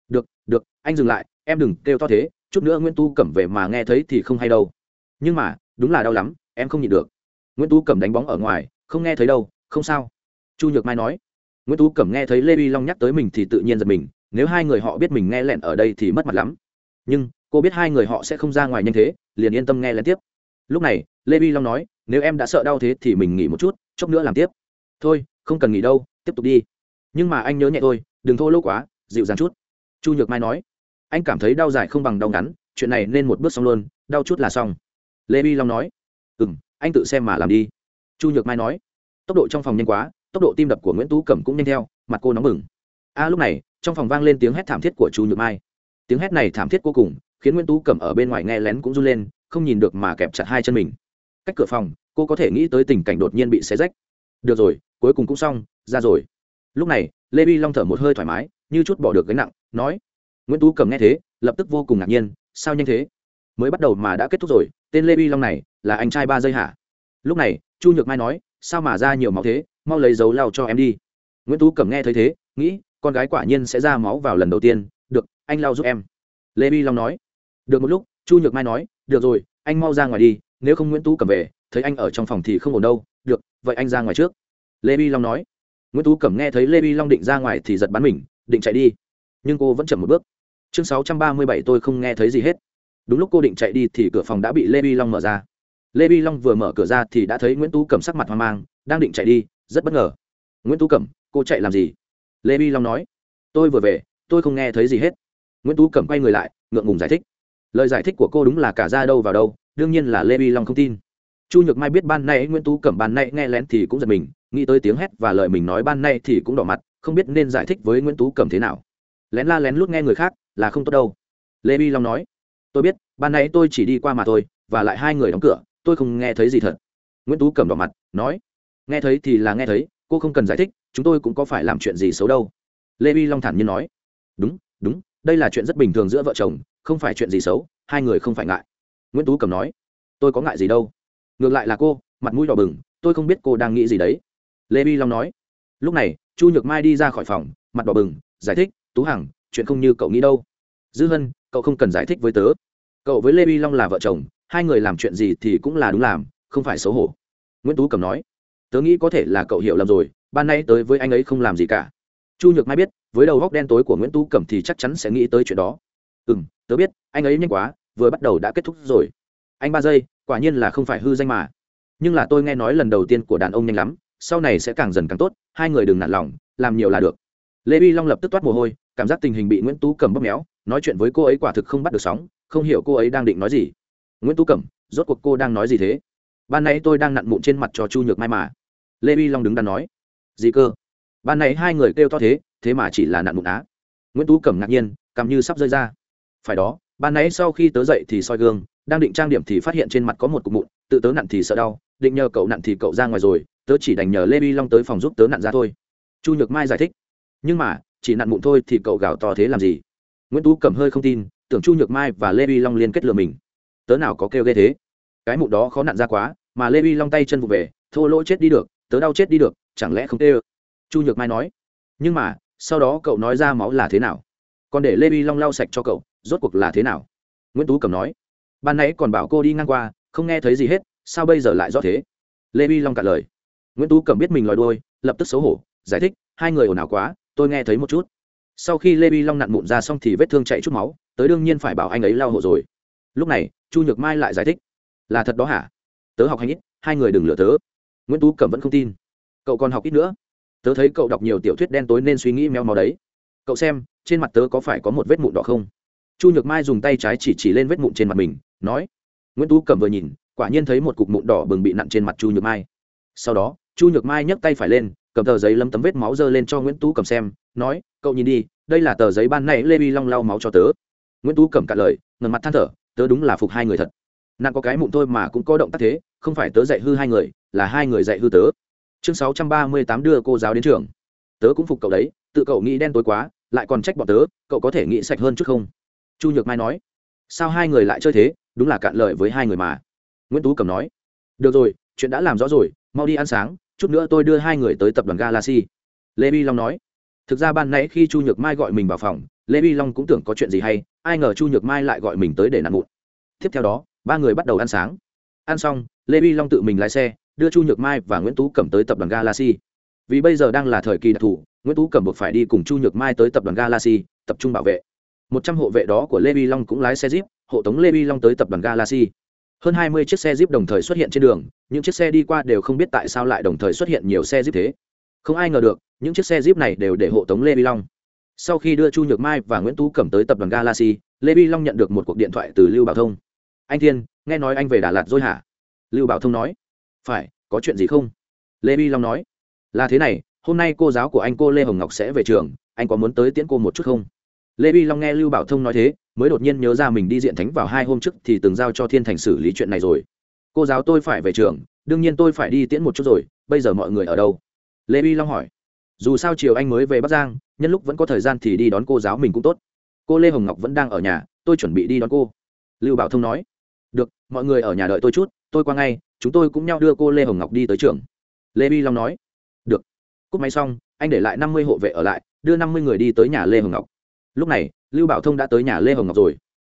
Được được, anh dừng lại, em đừng kêu to thế, chút nữa nguyễn tu cẩm về mà nghe thấy thì không hay đâu. Nhưng mà, đúng là đau lắm, em không nhịn được. Nguyễn tu cẩm đánh bóng ở ngoài, không nghe thấy đâu, không sao. Chu nhược mai nói nguyễn tú cẩm nghe thấy lê uy long nhắc tới mình thì tự nhiên giật mình, nếu hai người họ biết mình nghe lẹn ở đây thì mất mặt lắm. Nhưng, cô biết hai người họ sẽ không ra ngoài nhanh thế, liền yên tâm nghe lén tiếp. Lúc này, lê uy long nói, nếu em đã sợ đau thế thì mình nghỉ một chút, chốc nữa làm tiếp. Thôi, không cần nghỉ đâu, tiếp tục đi. Nhưng mà anh nhớ nhẹ thôi, đừng thô lỗ quá, dịu dàng chút. Chu nhược mai nói, anh cảm thấy đau dài không bằng đau ngắn, chuyện này nên một bước xong luôn, đau chút là xong. Lê uy long nói ừ m anh tự xem mà làm đi. Chu nhược mai nói, tốc độ trong phòng nhanh quá tốc độ tim đập của nguyễn tú cẩm cũng nhanh theo, mặt cô nóng bừng. A, lúc này, trong phòng vang lên tiếng hét thảm thiết của chu nhược mai. Tiếng hét này thảm thiết vô cùng, khiến nguyễn tú cẩm ở bên ngoài nghe lén cũng run lên, không nhìn được mà kẹp chặt hai chân mình. Cách cửa phòng, cô có thể nghĩ tới tình cảnh đột nhiên bị xé rách. Được rồi, cuối cùng cũng xong, ra rồi. Lúc này, lê vi long thở một hơi thoải mái, như chút bỏ được gánh nặng, nói. Nguyễn tú cẩm nghe thế, lập tức vô cùng ngạc nhiên, sao nhanh thế? Mới bắt đầu mà đã kết thúc rồi, tên lê vi long này là anh trai ba giây hả? Lúc này, chu nhược mai nói sao mà ra nhiều máu thế, mau lấy dấu lao cho em đi. Nguyễn tú cẩm nghe thấy thế, nghĩ, con gái quả nhiên sẽ ra máu vào lần đầu tiên, được, anh lao giúp em. Lê vi long nói. Được một lúc, chu nhược mai nói, được rồi, anh mau ra ngoài đi, nếu không nguyễn tú cẩm về, thấy anh ở trong phòng thì không ổn đâu, được, vậy anh ra ngoài trước. Lê vi long nói. Nguyễn tú cẩm nghe thấy lê vi long định ra ngoài thì giật bắn mình, định chạy đi. Nhưng cô vẫn chậm một bước. Chương sáu trăm ba mươi bảy tôi không nghe thấy gì hết. Đúng lúc cô định chạy đi thì cửa phòng đã bị lê vi long mở ra lê vi long vừa mở cửa ra thì đã thấy nguyễn tú cẩm sắc mặt hoang mang, đang định chạy đi, rất bất ngờ. Nguyễn tú cẩm, cô chạy làm gì? Lê vi long nói. Tôi vừa về, tôi không nghe thấy gì hết. Nguyễn tú cẩm quay người lại, ngượng ngùng giải thích. Lời giải thích của cô đúng là cả ra đâu vào đâu, đương nhiên là lê vi long không tin. Chu nhược mai biết ban nay nguyễn tú cẩm ban nay nghe lén thì cũng giật mình, nghĩ tới tiếng hét và lời mình nói ban nay thì cũng đỏ mặt, không biết nên giải thích với nguyễn tú cẩm thế nào. Lén la lén lút nghe người khác, là không tốt đâu. Lê vi long nói. Tôi biết, ban nay tôi chỉ đi qua mà thôi, và lại hai người đóng cửa tôi không nghe thấy gì thật. Nguyễn tú cầm đỏ mặt, nói, nghe thấy thì là nghe thấy, cô không cần giải thích, chúng tôi cũng có phải làm chuyện gì xấu đâu. Lê vi long thản nhiên nói, đúng đúng, đây là chuyện rất bình thường giữa vợ chồng, không phải chuyện gì xấu, hai người không phải ngại. Nguyễn tú cầm nói, tôi có ngại gì đâu. Ngược lại là cô, mặt mũi đỏ bừng, tôi không biết cô đang nghĩ gì đấy. Lê vi long nói, lúc này, chu nhược mai đi ra khỏi phòng, mặt đỏ bừng, giải thích, tú hằng, chuyện không như cậu nghĩ đâu. Dư hân, cậu không cần giải thích với tớ. Cậu với lê vi long là vợ chồng hai người làm chuyện gì thì cũng là đúng làm, không phải xấu hổ. Nguyễn tú cầm nói, tớ nghĩ có thể là cậu hiểu lầm rồi, ban nay tới với anh ấy không làm gì cả. Chu nhược mai biết, với đầu góc đen tối của nguyễn tú cẩm thì chắc chắn sẽ nghĩ tới chuyện đó. Ừ m tớ biết, anh ấy nhanh quá, vừa bắt đầu đã kết thúc rồi. Anh ba giây, quả nhiên là không phải hư danh mà. Nhưng là tôi nghe nói lần đầu tiên của đàn ông nhanh lắm, sau này sẽ càng dần càng tốt, hai người đừng nản lòng, làm nhiều là được. Lê vi long lập tức toát mồ hôi, cảm giác tình hình bị nguyễn tú cầm bóp méo, nói chuyện với cô ấy quả thực không bắt được sóng, không hiểu cô ấy đang định nói gì nguyễn tú cẩm rốt cuộc cô đang nói gì thế ban nãy tôi đang nặn mụn trên mặt cho chu nhược mai mà lê vi long đứng đắn nói gì cơ ban nãy hai người kêu to thế thế mà chỉ là nặn mụn á nguyễn tú cẩm ngạc nhiên cầm như sắp rơi ra phải đó ban nãy sau khi tớ dậy thì soi gương đang định trang điểm thì phát hiện trên mặt có một cục mụn tự tớ nặn thì sợ đau định nhờ cậu nặn thì cậu ra ngoài rồi tớ chỉ đành nhờ lê vi long tới phòng giúp tớ nặn ra thôi chu nhược mai giải thích nhưng mà chỉ nặn mụn thôi thì cậu gào to thế làm gì nguyễn tú cẩm hơi không tin tưởng chu nhược mai và lê vi long liên kết lừa mình tớ nào có kêu ghê thế? Cái mụn đó khó nặn ra quá, mà lê vi long tay chân vụ về, thô lỗ chết đi được, tớ đau chết đi được, chẳng lẽ không tê chu nhược mai nói. Nhưng mà, sau đó cậu nói ra máu là thế nào? Còn để lê vi long lau sạch cho cậu, rốt cuộc là thế nào? Nguyễn tú cầm nói. Ban nãy còn bảo cô đi ngang qua, không nghe thấy gì hết, sao bây giờ lại rõ thế? Lê vi long cạn lời. Nguyễn tú cầm biết mình lòi đôi lập tức xấu hổ, giải thích, hai người ồn ào quá, tôi nghe thấy một chút. Sau khi lê vi long nặn mụn ra xong thì vết thương chạy chút máu tới đương nhiên phải bảo anh ấy lau hộ rồi lúc này, chu nhược mai lại giải thích. Là thật đó hả? Tớ học hành ít, hai người đừng lừa tớ. Nguyễn tú cẩm vẫn không tin. Cậu còn học ít nữa. Tớ thấy cậu đọc nhiều tiểu thuyết đen tối nên suy nghĩ meo mò đấy. Cậu xem, trên mặt tớ có phải có một vết mụn đỏ không? Chu nhược mai dùng tay trái chỉ chỉ lên vết mụn trên mặt mình, nói. Nguyễn tú cẩm vừa nhìn, quả nhiên thấy một cục mụn đỏ bừng bị nặn trên mặt chu nhược mai. Sau đó, chu nhược mai nhấc tay phải lên, cầm tờ giấy lấm tấm vết máu dơ lên cho nguyễn tú cầm xem, nói, cậu nhìn đi, đây là tờ giấy ban nay lê vi long lau máu cho tớ. Nguyễn tú cầm cả lời ngần mặt than thở tớ đúng là phục hai người thật. Nạn có cái mụn thôi mà cũng có động tác thế, không phải tớ dạy hư hai người, là hai người dạy hư tớ. Chương sáu trăm ba mươi tám đưa cô giáo đến trường. Tớ cũng phục cậu đấy, tự cậu nghĩ đen tối quá, lại còn trách bọn tớ, cậu có thể nghĩ sạch hơn chút không? Chu nhược mai nói. Sao hai người lại chơi thế, đúng là cạn lợi với hai người mà. Nguyễn tú cầm nói. Được rồi, chuyện đã làm rõ rồi, mau đi ăn sáng, chút nữa tôi đưa hai người tới tập đoàn galaxy. Lê vi long nói. Thực ra ban nãy khi chu nhược mai gọi mình vào phòng lê vi long cũng tưởng có chuyện gì hay, ai ngờ chu nhược mai lại gọi mình tới để nặn mụn. Tiếp theo đó, ba người bắt đầu ăn sáng. Ăn xong, lê vi long tự mình lái xe, đưa chu nhược mai và nguyễn tú cẩm tới tập đoàn galaxy. Vì bây giờ đang là thời kỳ đặc thù, nguyễn tú cẩm buộc phải đi cùng chu nhược mai tới tập đoàn galaxy, tập trung bảo vệ. Một trăm hộ vệ đó của lê vi long cũng lái xe jeep, hộ tống lê vi long tới tập đoàn galaxy. Hơn hai mươi chiếc xe jeep đồng thời xuất hiện trên đường, những chiếc xe đi qua đều không biết tại sao lại đồng thời xuất hiện nhiều xe jeep thế. Không ai ngờ được, những chiếc xe jeep này đều để hộ tống lê vi long sau khi đưa chu nhược mai và nguyễn tú cẩm tới tập đoàn galaxy, lê vi long nhận được một cuộc điện thoại từ lưu bảo thông. Anh thiên, nghe nói anh về đà lạt rồi hả? Lưu bảo thông nói. Phải, có chuyện gì không? Lê vi long nói. Là thế này, hôm nay cô giáo của anh cô lê hồng ngọc sẽ về trường, anh có muốn tới tiễn cô một chút không? Lê vi long nghe lưu bảo thông nói thế, mới đột nhiên nhớ ra mình đi diện thánh vào hai hôm trước thì từng giao cho thiên thành xử lý chuyện này rồi. Cô giáo tôi phải về trường, đương nhiên tôi phải đi tiễn một chút rồi, bây giờ mọi người ở đâu? Lê vi long hỏi. Dù sao chiều anh mới về bắc giang nhân lúc vẫn có thời gian thì đi đón cô giáo mình cũng tốt. Cô lê hồng ngọc vẫn đang ở nhà, tôi chuẩn bị đi đón cô. Lưu bảo thông nói, được, mọi người ở nhà đợi tôi chút, tôi qua ngay, chúng tôi cũng nhau đưa cô lê hồng ngọc đi tới trường. Lê bi long nói, được, cúp máy xong, anh để lại năm mươi hộ vệ ở lại, đưa năm mươi người đi tới nhà lê hồng ngọc. Lúc này, lưu bảo thông đã tới nhà lê hồng ngọc rồi.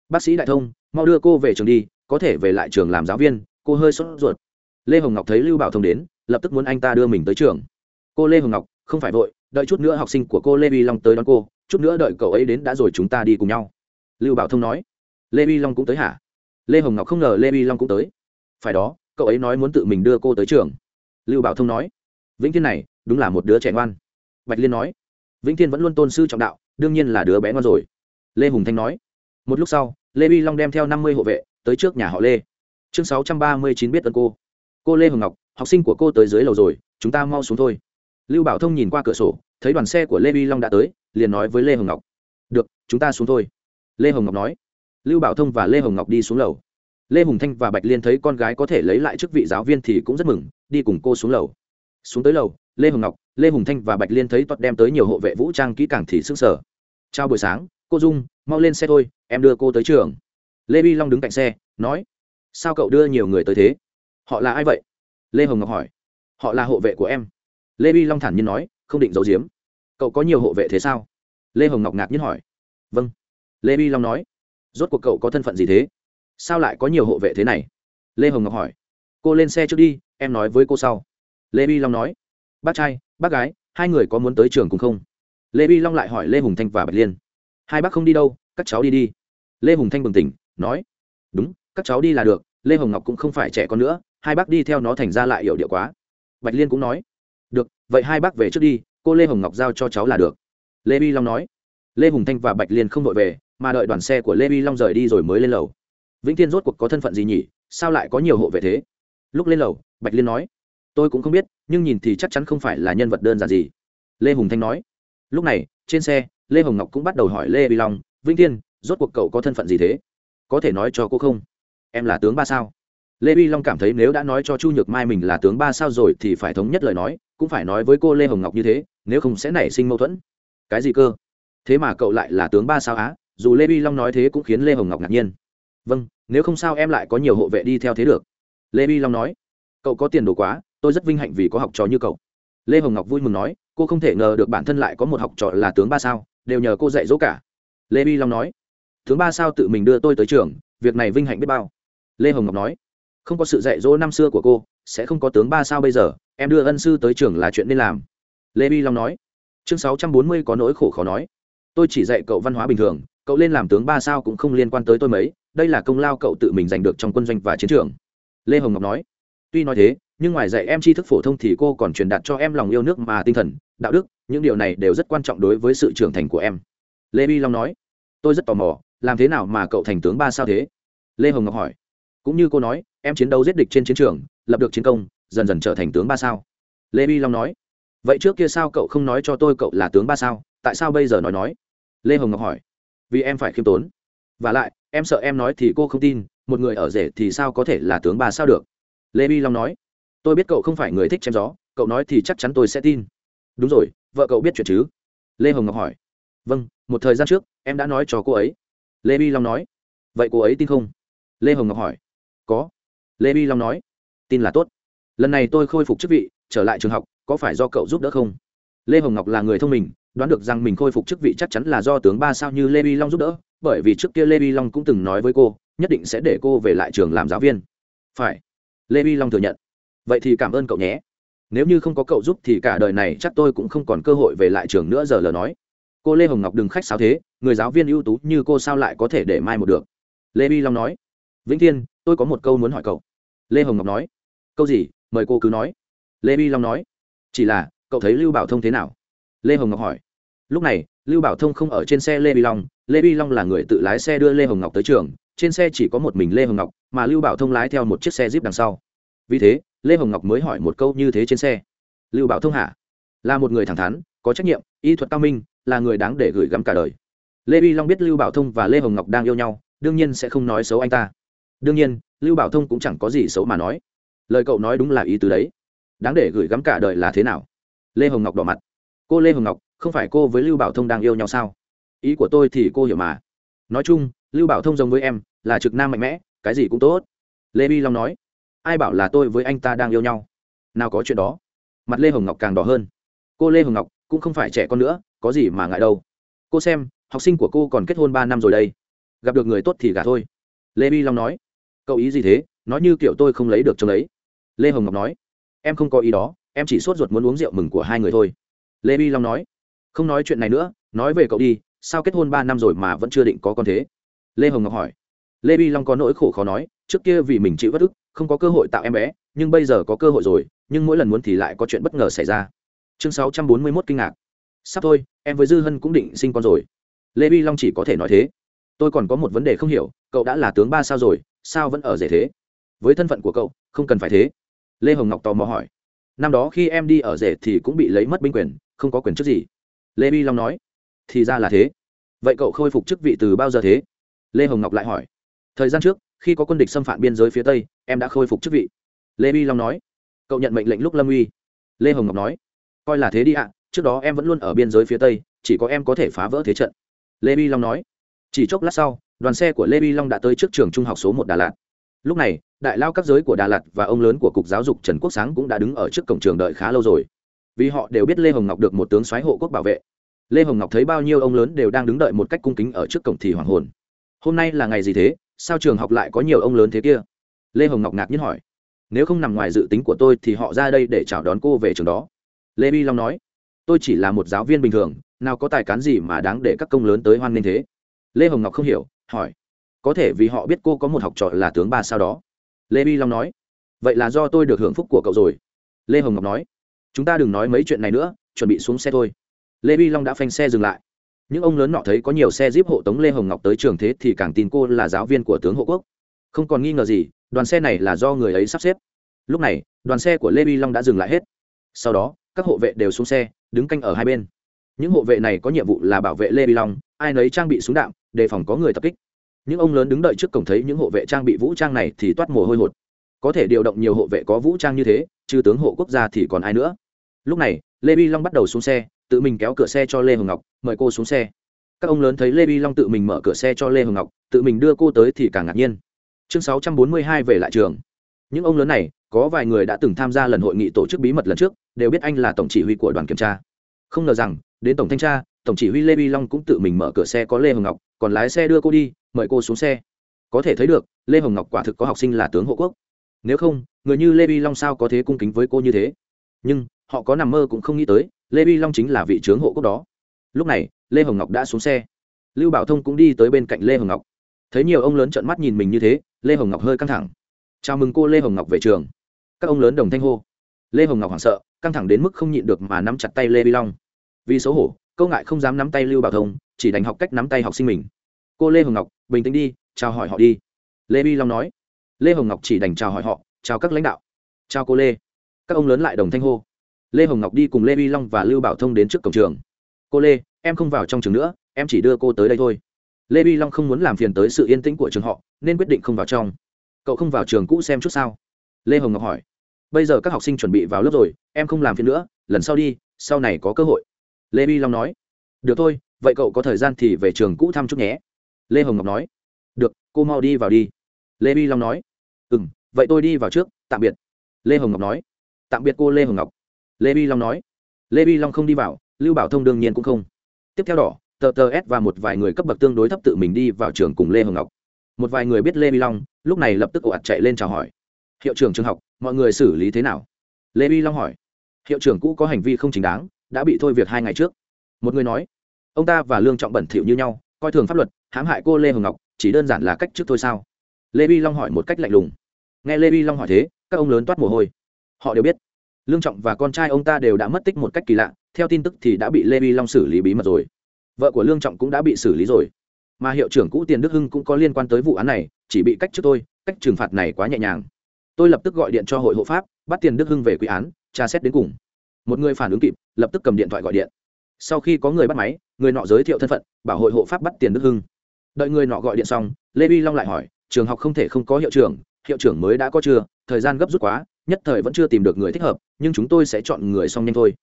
Bác sĩ đại thông, mau đưa cô về trường đi, có thể về lại trường làm giáo viên, cô hơi sốt ruột. Lê hồng ngọc thấy lưu bảo thông đến, lập tức muốn anh ta đưa mình tới trường. Cô lê hồng ngọc, không phải vội đợi chút nữa học sinh của cô lê vi long tới đón cô, chút nữa đợi cậu ấy đến đã rồi chúng ta đi cùng nhau. Lưu bảo thông nói. Lê vi long cũng tới hả? Lê hồng ngọc không ngờ lê vi long cũng tới. Phải đó, cậu ấy nói muốn tự mình đưa cô tới trường. Lưu bảo thông nói. Vĩnh thiên này, đúng là một đứa trẻ ngoan. Bạch liên nói. Vĩnh thiên vẫn luôn tôn sư trọng đạo, đương nhiên là đứa bé ngoan rồi. Lê hùng thanh nói. Một lúc sau, lê vi long đem theo năm mươi hộ vệ tới trước nhà họ lê. Chương sáu trăm ba mươi chín biết ơn cô. Cô lê hồng ngọc, học sinh của cô tới dưới lầu rồi, chúng ta mau xuống thôi lưu bảo thông nhìn qua cửa sổ, thấy đoàn xe của lê vi long đã tới, liền nói với lê hồng ngọc. Được, chúng ta xuống thôi. Lê hồng ngọc nói. Lưu bảo thông và lê hồng ngọc đi xuống lầu. Lê hùng thanh và bạch liên thấy con gái có thể lấy lại chức vị giáo viên thì cũng rất mừng, đi cùng cô xuống lầu. Xuống tới lầu, lê hồng ngọc, lê hùng thanh và bạch liên thấy toát đem tới nhiều hộ vệ vũ trang kỹ càng thì s ư n g sở chào buổi sáng, cô dung, mau lên xe thôi, em đưa cô tới trường. Lê vi long đứng cạnh xe, nói. Sao cậu đưa nhiều người tới thế? Họ là ai vậy? Lê hồng ngọc hỏi. Họ là hộ vệ của em lê vi long thản nhiên nói, không định giấu giếm. Cậu có nhiều hộ vệ thế sao? Lê hồng ngọc ngạc nhiên hỏi. Vâng. Lê vi long nói. Rốt cuộc cậu có thân phận gì thế? Sao lại có nhiều hộ vệ thế này? Lê hồng ngọc hỏi. Cô lên xe trước đi, em nói với cô sau. Lê vi long nói. Bác trai, bác gái, hai người có muốn tới trường cùng không? Lê vi long lại hỏi lê hùng thanh và bạch liên. Hai bác không đi đâu, các cháu đi đi. Lê hùng thanh bừng tỉnh, nói. Đúng, các cháu đi là được, lê hồng ngọc cũng không phải trẻ con nữa, hai bác đi theo nó thành ra lại hiểu điệu quá. Bạch liên cũng nói được, vậy hai bác về trước đi, cô lê hồng ngọc giao cho cháu là được. Lê vi long nói. Lê hùng thanh và bạch liên không đội về, mà đợi đoàn xe của lê vi long rời đi rồi mới lên lầu. Vĩnh tiên rốt cuộc có thân phận gì nhỉ? Sao lại có nhiều hộ vệ thế? Lúc lên lầu, bạch liên nói. Tôi cũng không biết, nhưng nhìn thì chắc chắn không phải là nhân vật đơn giản gì. Lê hùng thanh nói. Lúc này, trên xe, lê hồng ngọc cũng bắt đầu hỏi lê vi long, vĩnh tiên rốt cuộc cậu có thân phận gì thế? Có thể nói cho cô không? Em là tướng ba sao? Lê vi long cảm thấy nếu đã nói cho chu nhược mai mình là tướng ba sao rồi thì phải thống nhất lời nói cũng phải nói với cô lê hồng ngọc như thế, nếu không sẽ nảy sinh mâu thuẫn. Cái gì cơ? Thế mà cậu lại là tướng ba sao á, dù lê vi long nói thế cũng khiến lê hồng ngọc ngạc nhiên. Vâng nếu không sao em lại có nhiều hộ vệ đi theo thế được. Lê vi long nói, cậu có tiền đồ quá, tôi rất vinh hạnh vì có học trò như cậu. Lê hồng ngọc vui mừng nói, cô không thể ngờ được bản thân lại có một học trò là tướng ba sao, đều nhờ cô dạy dỗ cả. Lê vi long nói, tướng ba sao tự mình đưa tôi tới trường, việc này vinh hạnh biết bao. Lê hồng ngọc nói, không có sự dạy dỗ năm xưa của cô sẽ không có tướng ba sao bây giờ, em đưa ân sư tới trường là chuyện nên làm. Lê bi long nói. Chương sáu trăm bốn mươi có nỗi khổ khó nói. Tôi chỉ dạy cậu văn hóa bình thường, cậu lên làm tướng ba sao cũng không liên quan tới tôi mấy, đây là công lao cậu tự mình giành được trong quân doanh và chiến trường. Lê hồng ngọc nói. Tuy nói thế, nhưng ngoài dạy em tri thức phổ thông thì cô còn truyền đạt cho em lòng yêu nước mà tinh thần, đạo đức, những điều này đều rất quan trọng đối với sự trưởng thành của em. Lê bi long nói. Tôi rất tò mò, làm thế nào mà cậu thành tướng ba sao thế? Lê hồng ngọc hỏi. Cũng như cô nói em chiến đấu giết địch trên chiến trường, lập được chiến công, dần dần trở thành tướng ba sao. Lê vi long nói, vậy trước kia sao cậu không nói cho tôi cậu là tướng ba sao? Tại sao bây giờ nói nói? Lê hồng ngọc hỏi, vì em phải khiêm tốn. V à lại, em sợ em nói thì cô không tin, một người ở rể thì sao có thể là tướng ba sao được? Lê vi long nói, tôi biết cậu không phải người thích chém gió, cậu nói thì chắc chắn tôi sẽ tin. Đúng rồi, vợ cậu biết chuyện chứ? Lê hồng ngọc hỏi vâng một thời gian trước, em đã nói cho cô ấy. Lê vi long nói, vậy cô ấy tin không? Lê hồng ngọc hỏi, có lê vi long nói, tin là tốt. Lần này tôi khôi phục chức vị, trở lại trường học, có phải do cậu giúp đỡ không? Lê hồng ngọc là người thông minh, đoán được rằng mình khôi phục chức vị chắc chắn là do tướng ba sao như lê vi long giúp đỡ, bởi vì trước kia lê vi long cũng từng nói với cô, nhất định sẽ để cô về lại trường làm giáo viên. Phải. Lê vi long thừa nhận. Vậy thì cảm ơn cậu nhé. Nếu như không có cậu giúp thì cả đời này chắc tôi cũng không còn cơ hội về lại trường nữa giờ lờ nói. Cô lê hồng ngọc đừng khách sáo thế, người giáo viên ưu tú như cô sao lại có thể để mai một được? Lê vi long nói. Vĩnh thiên, tôi có một câu muốn hỏi cậu lê hồng ngọc nói. Câu gì? Mời cô cứ nói. Lê vi long nói. Chỉ là, cậu thấy lưu bảo thông thế nào? Lê hồng ngọc hỏi. Lúc này, lưu bảo thông không ở trên xe lê vi long. Lê vi long là người tự lái xe đưa lê hồng ngọc tới trường. Trên xe chỉ có một mình lê hồng ngọc, mà lưu bảo thông lái theo một chiếc xe jeep đằng sau. Vì thế, lê hồng ngọc mới hỏi một câu như thế trên xe. Lưu bảo thông hả? Là một người thẳng thắn, có trách nhiệm, y thuật cao minh, là người đáng để gửi gắm cả đời. Lê vi long biết lưu bảo thông và lê hồng ngọc đang yêu nhau, đương nhiên sẽ không nói xấu anh ta đương nhiên, lưu bảo thông cũng chẳng có gì xấu mà nói. Lời cậu nói đúng là ý tứ đấy. Đáng để gửi gắm cả đời là thế nào? Lê hồng ngọc đỏ mặt. Cô lê hồng ngọc, không phải cô với lưu bảo thông đang yêu nhau sao? Ý của tôi thì cô hiểu mà. Nói chung, lưu bảo thông giống với em, là trực nam mạnh mẽ, cái gì cũng tốt. Lê bi long nói, ai bảo là tôi với anh ta đang yêu nhau? Nào có chuyện đó. Mặt lê hồng ngọc càng đỏ hơn. Cô lê hồng ngọc, cũng không phải trẻ con nữa, có gì mà ngại đâu. Cô xem, học sinh của cô còn kết hôn ba năm rồi đây. Gặp được người tốt thì gả thôi. Lê bi long nói cậu ý gì thế? Nói như kiểu tôi không lấy được trông lấy lê hồng ngọc nói. Em không có ý đó, em chỉ sốt ruột muốn uống rượu mừng của hai người thôi. Lê bi long nói. Không nói chuyện này nữa, nói về cậu đi, sao kết hôn ba năm rồi mà vẫn chưa định có con thế? Lê hồng ngọc hỏi. Lê bi long có nỗi khổ khó nói. Trước kia vì mình chịu bất ức, không có cơ hội tạo em bé, nhưng bây giờ có cơ hội rồi, nhưng mỗi lần muốn thì lại có chuyện bất ngờ xảy ra. Chương sáu trăm bốn mươi mốt kinh ngạc. Sắp thôi, em với dư hân cũng định sinh con rồi. Lê bi long chỉ có thể nói thế tôi còn có một vấn đề không hiểu, cậu đã là tướng ba sao rồi, sao vẫn ở rể thế? Với thân phận của cậu, không cần phải thế. Lê hồng ngọc tò mò hỏi. Năm đó khi em đi ở rể thì cũng bị lấy mất binh quyền, không có quyền chức gì. Lê bi long nói. Thì ra là thế. Vậy cậu khôi phục chức vị từ bao giờ thế? Lê hồng ngọc lại hỏi. Thời gian trước, khi có quân địch xâm phạm biên giới phía tây, em đã khôi phục chức vị. Lê bi long nói. Cậu nhận mệnh lệnh lúc lâm uy. Lê hồng ngọc nói. Coi là thế đi ạ, trước đó em vẫn luôn ở biên giới phía tây, chỉ có em có thể phá vỡ thế trận. Lê bi long nói chỉ chốc lát sau, đoàn xe của lê vi long đã tới trước trường trung học số một đà lạt. Lúc này, đại lao các giới của đà lạt và ông lớn của cục giáo dục trần quốc sáng cũng đã đứng ở trước cổng trường đợi khá lâu rồi. Vì họ đều biết lê hồng ngọc được một tướng soái hộ quốc bảo vệ. Lê hồng ngọc thấy bao nhiêu ông lớn đều đang đứng đợi một cách cung kính ở trước cổng thì hoảng hồn. Hôm nay là ngày gì thế? Sao trường học lại có nhiều ông lớn thế kia? Lê hồng ngọc ngạc nhiên hỏi. Nếu không nằm ngoài dự tính của tôi thì họ ra đây để chào đón cô về trường đó. Lê bi long nói. Tôi chỉ là một giáo viên bình thường, nào có tài cán gì mà đáng để các công lớn tới hoan nghênh thế? Lê hồng ngọc không hiểu, hỏi, có thể vì họ biết cô có một học trò là tướng ba sao đó? Lê bi long nói, vậy là do tôi được hưởng phúc của cậu rồi. Lê hồng ngọc nói, chúng ta đừng nói mấy chuyện này nữa, chuẩn bị xuống xe thôi. Lê vi long đã phanh xe dừng lại. Những ông lớn nọ thấy có nhiều xe jeep hộ tống lê hồng ngọc tới trường thế thì càng tin cô là giáo viên của tướng hộ quốc. Không còn nghi ngờ gì, đoàn xe này là do người ấy sắp xếp. Lúc này, đoàn xe của lê vi long đã dừng lại hết. Sau đó, các hộ vệ đều xuống xe, đứng canh ở hai bên. Những hộ vệ này có nhiệm vụ là bảo vệ lê vi long ai nấy trang bị súng đạn, đề phòng có người tập kích. Những ông lớn đứng đợi trước cổng thấy những hộ vệ trang bị vũ trang này thì toát mồ hôi hột. Có thể điều động nhiều hộ vệ có vũ trang như thế, trừ tướng hộ quốc gia thì còn ai nữa? Lúc này, lê vi long bắt đầu xuống xe, tự mình kéo cửa xe cho lê hồng ngọc, mời cô xuống xe. Các ông lớn thấy lê vi long tự mình mở cửa xe cho lê hồng ngọc, tự mình đưa cô tới thì càng ngạc nhiên. Chương sáu trăm bốn mươi hai về lại trường. Những ông lớn này, có vài người đã từng tham gia lần hội nghị tổ chức bí mật lần trước, đều biết anh là tổng chỉ huy của đoàn kiểm tra. Không ngờ rằng, đến tổng thanh tra tổng chỉ huy lê vi long cũng tự mình mở cửa xe có lê hồng ngọc, còn lái xe đưa cô đi, mời cô xuống xe. Có thể thấy được, lê hồng ngọc quả thực có học sinh là tướng hộ quốc. Nếu không, người như lê vi long sao có thể cung kính với cô như thế? Nhưng, họ có nằm mơ cũng không nghĩ tới, lê vi long chính là vị trướng hộ quốc đó. Lúc này, lê hồng ngọc đã xuống xe. Lưu bảo thông cũng đi tới bên cạnh lê hồng ngọc. Thấy nhiều ông lớn trợn mắt nhìn mình như thế, lê hồng ngọc hơi căng thẳng. Chào mừng cô lê hồng ngọc về trường. Các ông lớn đồng thanh hô. Lê hồng ngọc hoảng sợ, căng thẳng đến mức không nhịn được mà nắm chặt tay lê vi long. Vì xấu hổ câu ngại không dám nắm tay lưu bảo thông, chỉ đành học cách nắm tay học sinh mình. Cô lê hồng ngọc, bình tĩnh đi, chào hỏi họ đi. Lê vi long nói. Lê hồng ngọc chỉ đành chào hỏi họ, chào các lãnh đạo. Chào cô lê. Các ông lớn lại đồng thanh hô. Lê hồng ngọc đi cùng lê vi long và lưu bảo thông đến trước cổng trường. Cô lê, em không vào trong trường nữa, em chỉ đưa cô tới đây thôi. Lê vi long không muốn làm phiền tới sự yên tĩnh của trường họ, nên quyết định không vào trong. Cậu không vào trường cũ xem chút sao? Lê hồng ngọc hỏi. Bây giờ các học sinh chuẩn bị vào lớp rồi, em không làm phiền nữa, lần sau đi, sau này có cơ hội lê vi long nói, được thôi, vậy cậu có thời gian thì về trường cũ thăm chút nhé. Lê hồng ngọc nói, được, cô mau đi vào đi. Lê vi long nói ừ m vậy tôi đi vào trước, tạm biệt. Lê hồng ngọc nói, tạm biệt cô lê hồng ngọc. Lê vi long nói, lê vi long không đi vào, lưu bảo thông đương nhiên cũng không. Tiếp theo đỏ, tờ tờ s và một vài người cấp bậc tương đối thấp tự mình đi vào trường cùng lê hồng ngọc. Một vài người biết lê vi long, lúc này lập tức ồ ạt chạy lên chào hỏi. Hiệu trưởng trường học, mọi người xử lý thế nào? Lê vi long hỏi, hiệu trưởng cũ có hành vi không chính đáng đã bị thôi việc hai ngày trước. Một người nói, ông ta và lương trọng bẩn thỉu như nhau, coi thường pháp luật, hãm hại cô lê hồng ngọc, chỉ đơn giản là cách trước thôi sao? Lê vi long hỏi một cách lạnh lùng. Nghe lê vi long hỏi thế, các ông lớn toát mồ hôi. Họ đều biết, lương trọng và con trai ông ta đều đã mất tích một cách kỳ lạ, theo tin tức thì đã bị lê vi long xử lý bí mật rồi. Vợ của lương trọng cũng đã bị xử lý rồi. Mà hiệu trưởng cũ tiền đức hưng cũng có liên quan tới vụ án này, chỉ bị cách trước tôi cách trừng phạt này quá nhẹ nhàng. Tôi lập tức gọi điện cho hội hộ pháp, bắt tiền đức hưng về quy án, tra xét đến cùng một người phản ứng kịp, lập tức cầm điện thoại gọi điện. Sau khi có người bắt máy, người nọ giới thiệu thân phận, bảo hội hộ pháp bắt tiền đức hưng. Đợi người nọ gọi điện xong, lê vi long lại hỏi, trường học không thể không có hiệu trưởng hiệu trưởng mới đã có chưa? Thời gian gấp rút quá, nhất thời vẫn chưa tìm được người thích hợp, nhưng chúng tôi sẽ chọn người xong nhanh thôi.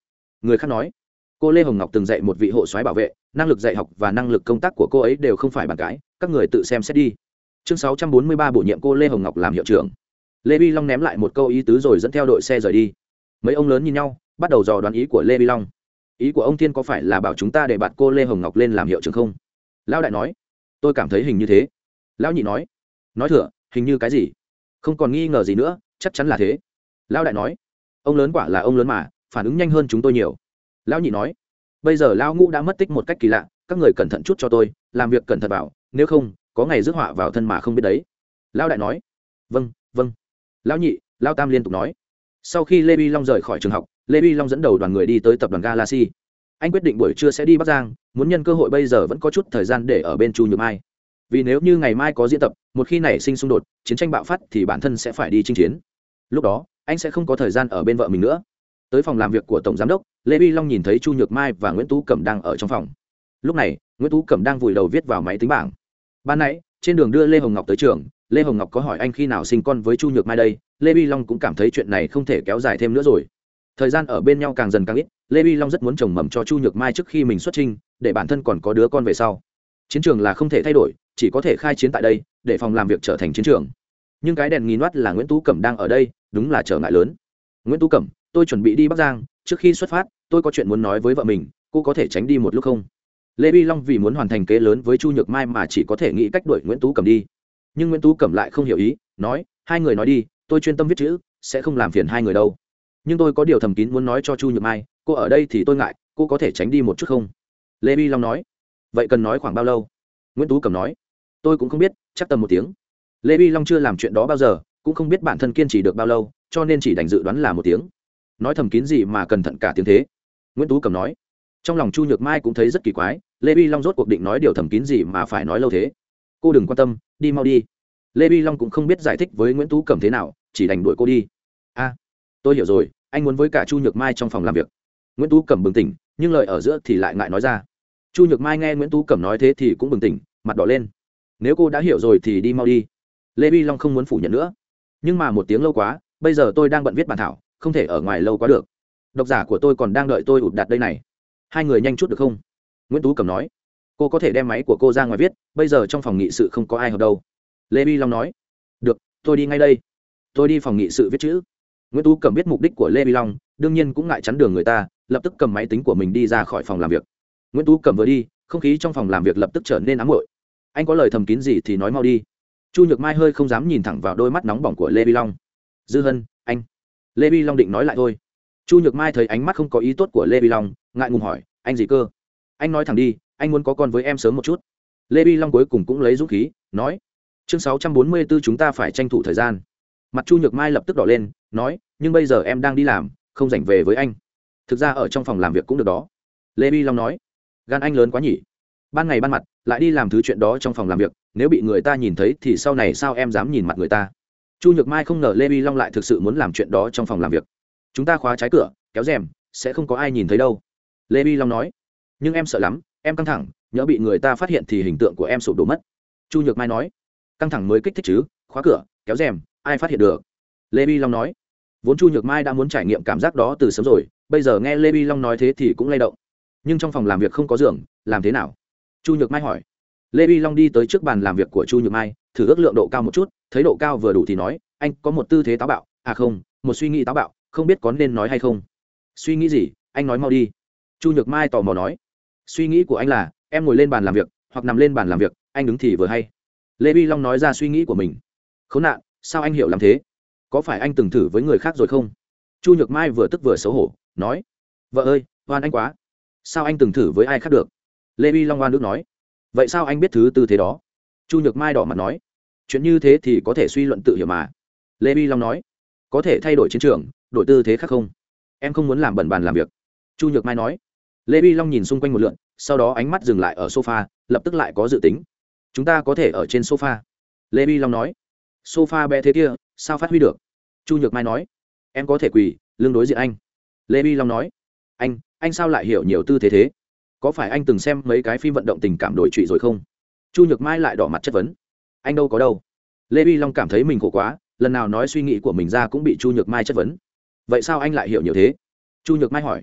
Người khác nói, cô lê hồng ngọc từng dạy một vị hộ soái bảo vệ, năng lực dạy học và năng lực công tác của cô ấy đều không phải bàn cãi, các người tự xem xét đi. Chương sáu trăm bốn mươi ba bổ nhiệm cô lê hồng ngọc làm hiệu trưởng. Lê vi long ném lại một câu ý tứ rồi dẫn theo đội xe rời đi. Mấy ông lớn nhìn nhau bắt đầu dò đoán ý của lê vi long. Ý của ông thiên có phải là bảo chúng ta để bạt cô lê hồng ngọc lên làm hiệu trưởng không? Lão đại nói. Tôi cảm thấy hình như thế. Lão nhị nói. Nói thừa, hình như cái gì? Không còn nghi ngờ gì nữa, chắc chắn là thế. Lão đại nói. Ông lớn quả là ông lớn mà, phản ứng nhanh hơn chúng tôi nhiều. Lão nhị nói. Bây giờ lão ngũ đã mất tích một cách kỳ lạ, các người cẩn thận chút cho tôi, làm việc cẩn thận bảo nếu không, có ngày rước họa vào thân mà không biết đấy. Lão đại nói. Vâng vâng. Lão nhị, lão tam liên tục nói. Sau khi lê vi long rời khỏi trường học lê vi long dẫn đầu đoàn người đi tới tập đoàn galaxy anh quyết định buổi trưa sẽ đi bắc giang muốn nhân cơ hội bây giờ vẫn có chút thời gian để ở bên chu nhược mai vì nếu như ngày mai có diễn tập một khi nảy sinh xung đột chiến tranh bạo phát thì bản thân sẽ phải đi chinh chiến lúc đó anh sẽ không có thời gian ở bên vợ mình nữa tới phòng làm việc của tổng giám đốc lê vi long nhìn thấy chu nhược mai và nguyễn tú cẩm đang ở trong phòng lúc này nguyễn tú cẩm đang vùi đầu viết vào máy tính bảng ban nãy trên đường đưa lê hồng ngọc tới trường lê hồng ngọc có hỏi anh khi nào sinh con với chu nhược mai đây lê vi long cũng cảm thấy chuyện này không thể kéo dài thêm nữa rồi thời gian ở bên nhau càng dần càng ít, lê vi long rất muốn trồng mầm cho chu nhược mai trước khi mình xuất trinh để bản thân còn có đứa con về sau. Chiến trường là không thể thay đổi, chỉ có thể khai chiến tại đây, để phòng làm việc trở thành chiến trường. Nhưng cái đèn nghìn watt là nguyễn tú cẩm đang ở đây, đúng là trở ngại lớn. Nguyễn tú cẩm, tôi chuẩn bị đi bắc giang, trước khi xuất phát, tôi có chuyện muốn nói với vợ mình, cô có thể tránh đi một lúc không? Lê vi long vì muốn hoàn thành kế lớn với chu nhược mai mà chỉ có thể nghĩ cách đuổi nguyễn tú cẩm đi. Nhưng nguyễn tú cẩm lại không hiểu ý, nói, hai người nói đi, tôi chuyên tâm viết chữ, sẽ không làm phiền hai người đâu nhưng tôi có điều thầm kín muốn nói cho chu nhược mai, cô ở đây thì tôi ngại, cô có thể tránh đi một chút không? Lê vi long nói. Vậy cần nói khoảng bao lâu? Nguyễn tú cẩm nói. Tôi cũng không biết, chắc tầm một tiếng. Lê vi long chưa làm chuyện đó bao giờ, cũng không biết bản thân kiên trì được bao lâu, cho nên chỉ đành dự đoán là một tiếng. Nói thầm kín gì mà cẩn thận cả tiếng thế? Nguyễn tú cẩm nói. Trong lòng chu nhược mai cũng thấy rất kỳ quái, lê vi long rốt cuộc định nói điều thầm kín gì mà phải nói lâu thế? Cô đừng quan tâm, đi mau đi. Lê vi long cũng không biết giải thích với nguyễn tú cẩm thế nào, chỉ đành đuổi cô đi. A tôi hiểu rồi anh muốn với cả chu nhược mai trong phòng làm việc. Nguyễn tú cẩm bừng tỉnh, nhưng lời ở giữa thì lại ngại nói ra. Chu nhược mai nghe nguyễn tú cẩm nói thế thì cũng bừng tỉnh, mặt đỏ lên. Nếu cô đã hiểu rồi thì đi mau đi. Lê vi long không muốn phủ nhận nữa. Nhưng mà một tiếng lâu quá, bây giờ tôi đang bận viết bản thảo, không thể ở ngoài lâu quá được. Độc giả của tôi còn đang đợi tôi ụt đặt đây này. Hai người nhanh chút được không? Nguyễn tú cẩm nói. Cô có thể đem máy của cô ra ngoài viết, bây giờ trong phòng nghị sự không có ai hợp đâu. Lê vi long nói. Được, tôi đi ngay đây. Tôi đi phòng nghị sự viết chữ nguyễn tú cẩm biết mục đích của lê vi long, đương nhiên cũng ngại chắn đường người ta, lập tức cầm máy tính của mình đi ra khỏi phòng làm việc. Nguyễn tú cẩm vừa đi, không khí trong phòng làm việc lập tức trở nên ám hội anh có lời thầm kín gì thì nói mau đi. Chu nhược mai hơi không dám nhìn thẳng vào đôi mắt nóng bỏng của lê vi long. Dư hân, anh. Lê vi long định nói lại thôi. Chu nhược mai thấy ánh mắt không có ý tốt của lê vi long, ngại ngùng hỏi, anh gì cơ? Anh nói thẳng đi, anh muốn có con với em sớm một chút. Lê vi long cuối cùng cũng lấy dũng khí, nói, chương sáu trăm bốn mươi 644 chúng ta phải tranh thủ thời gian mặt chu nhược mai lập tức đỏ lên, nói, nhưng bây giờ em đang đi làm, không dành về với anh. Thực ra ở trong phòng làm việc cũng được đó. Lê bi long nói, gan anh lớn quá nhỉ. Ban ngày ban mặt, lại đi làm thứ chuyện đó trong phòng làm việc, nếu bị người ta nhìn thấy thì sau này sao em dám nhìn mặt người ta? Chu nhược mai không ngờ lê bi long lại thực sự muốn làm chuyện đó trong phòng làm việc. Chúng ta khóa trái cửa, kéo rèm, sẽ không có ai nhìn thấy đâu. Lê bi long nói, nhưng em sợ lắm, em căng thẳng, nhỡ bị người ta phát hiện thì hình tượng của em sụp đổ mất. Chu nhược mai nói, căng thẳng mới kích thích chứ, khóa cửa, kéo rèm ai phát hiện được? Lê bi long nói. Vốn chu nhược mai đã muốn trải nghiệm cảm giác đó từ sớm rồi, bây giờ nghe lê bi long nói thế thì cũng lay động. Nhưng trong phòng làm việc không có giường, làm thế nào? Chu nhược mai hỏi. Lê bi long đi tới trước bàn làm việc của chu nhược mai, thử ước lượng độ cao một chút, thấy độ cao vừa đủ thì nói, anh có một tư thế táo bạo. À không, một suy nghĩ táo bạo, không biết có nên nói hay không. Suy nghĩ gì? Anh nói mau đi. Chu nhược mai tò mò nói. Suy nghĩ của anh là, em ngồi lên bàn làm việc, hoặc nằm lên bàn làm việc, anh đứng thì vừa hay. Lê bi long nói ra suy nghĩ của mình. Khốn nạn sao anh hiểu làm thế? Có phải anh từng thử với người khác rồi không? Chu nhược mai vừa tức vừa xấu hổ, nói, vợ ơi, oan anh quá. Sao anh từng thử với ai khác được? Lê vi long oan Đức nói, vậy sao anh biết thứ tư thế đó? Chu nhược mai đỏ mặt nói, chuyện như thế thì có thể suy luận tự hiểu mà. Lê vi long nói, có thể thay đổi chiến trường, đổi tư thế khác không? Em không muốn làm bẩn bàn làm việc. Chu nhược mai nói, lê vi long nhìn xung quanh một lượn, sau đó ánh mắt dừng lại ở sofa, lập tức lại có dự tính. Chúng ta có thể ở trên sofa. Lê vi long nói sofa bé thế kia, sao phát huy được? Chu nhược mai nói. Em có thể quỳ lương đối diện anh. Lê vi long nói. Anh anh sao lại hiểu nhiều tư thế thế? Có phải anh từng xem mấy cái phim vận động tình cảm đổi trụy rồi không? Chu nhược mai lại đỏ mặt chất vấn. Anh đâu có đâu. Lê vi long cảm thấy mình khổ quá, lần nào nói suy nghĩ của mình ra cũng bị chu nhược mai chất vấn. Vậy sao anh lại hiểu nhiều thế? Chu nhược mai hỏi.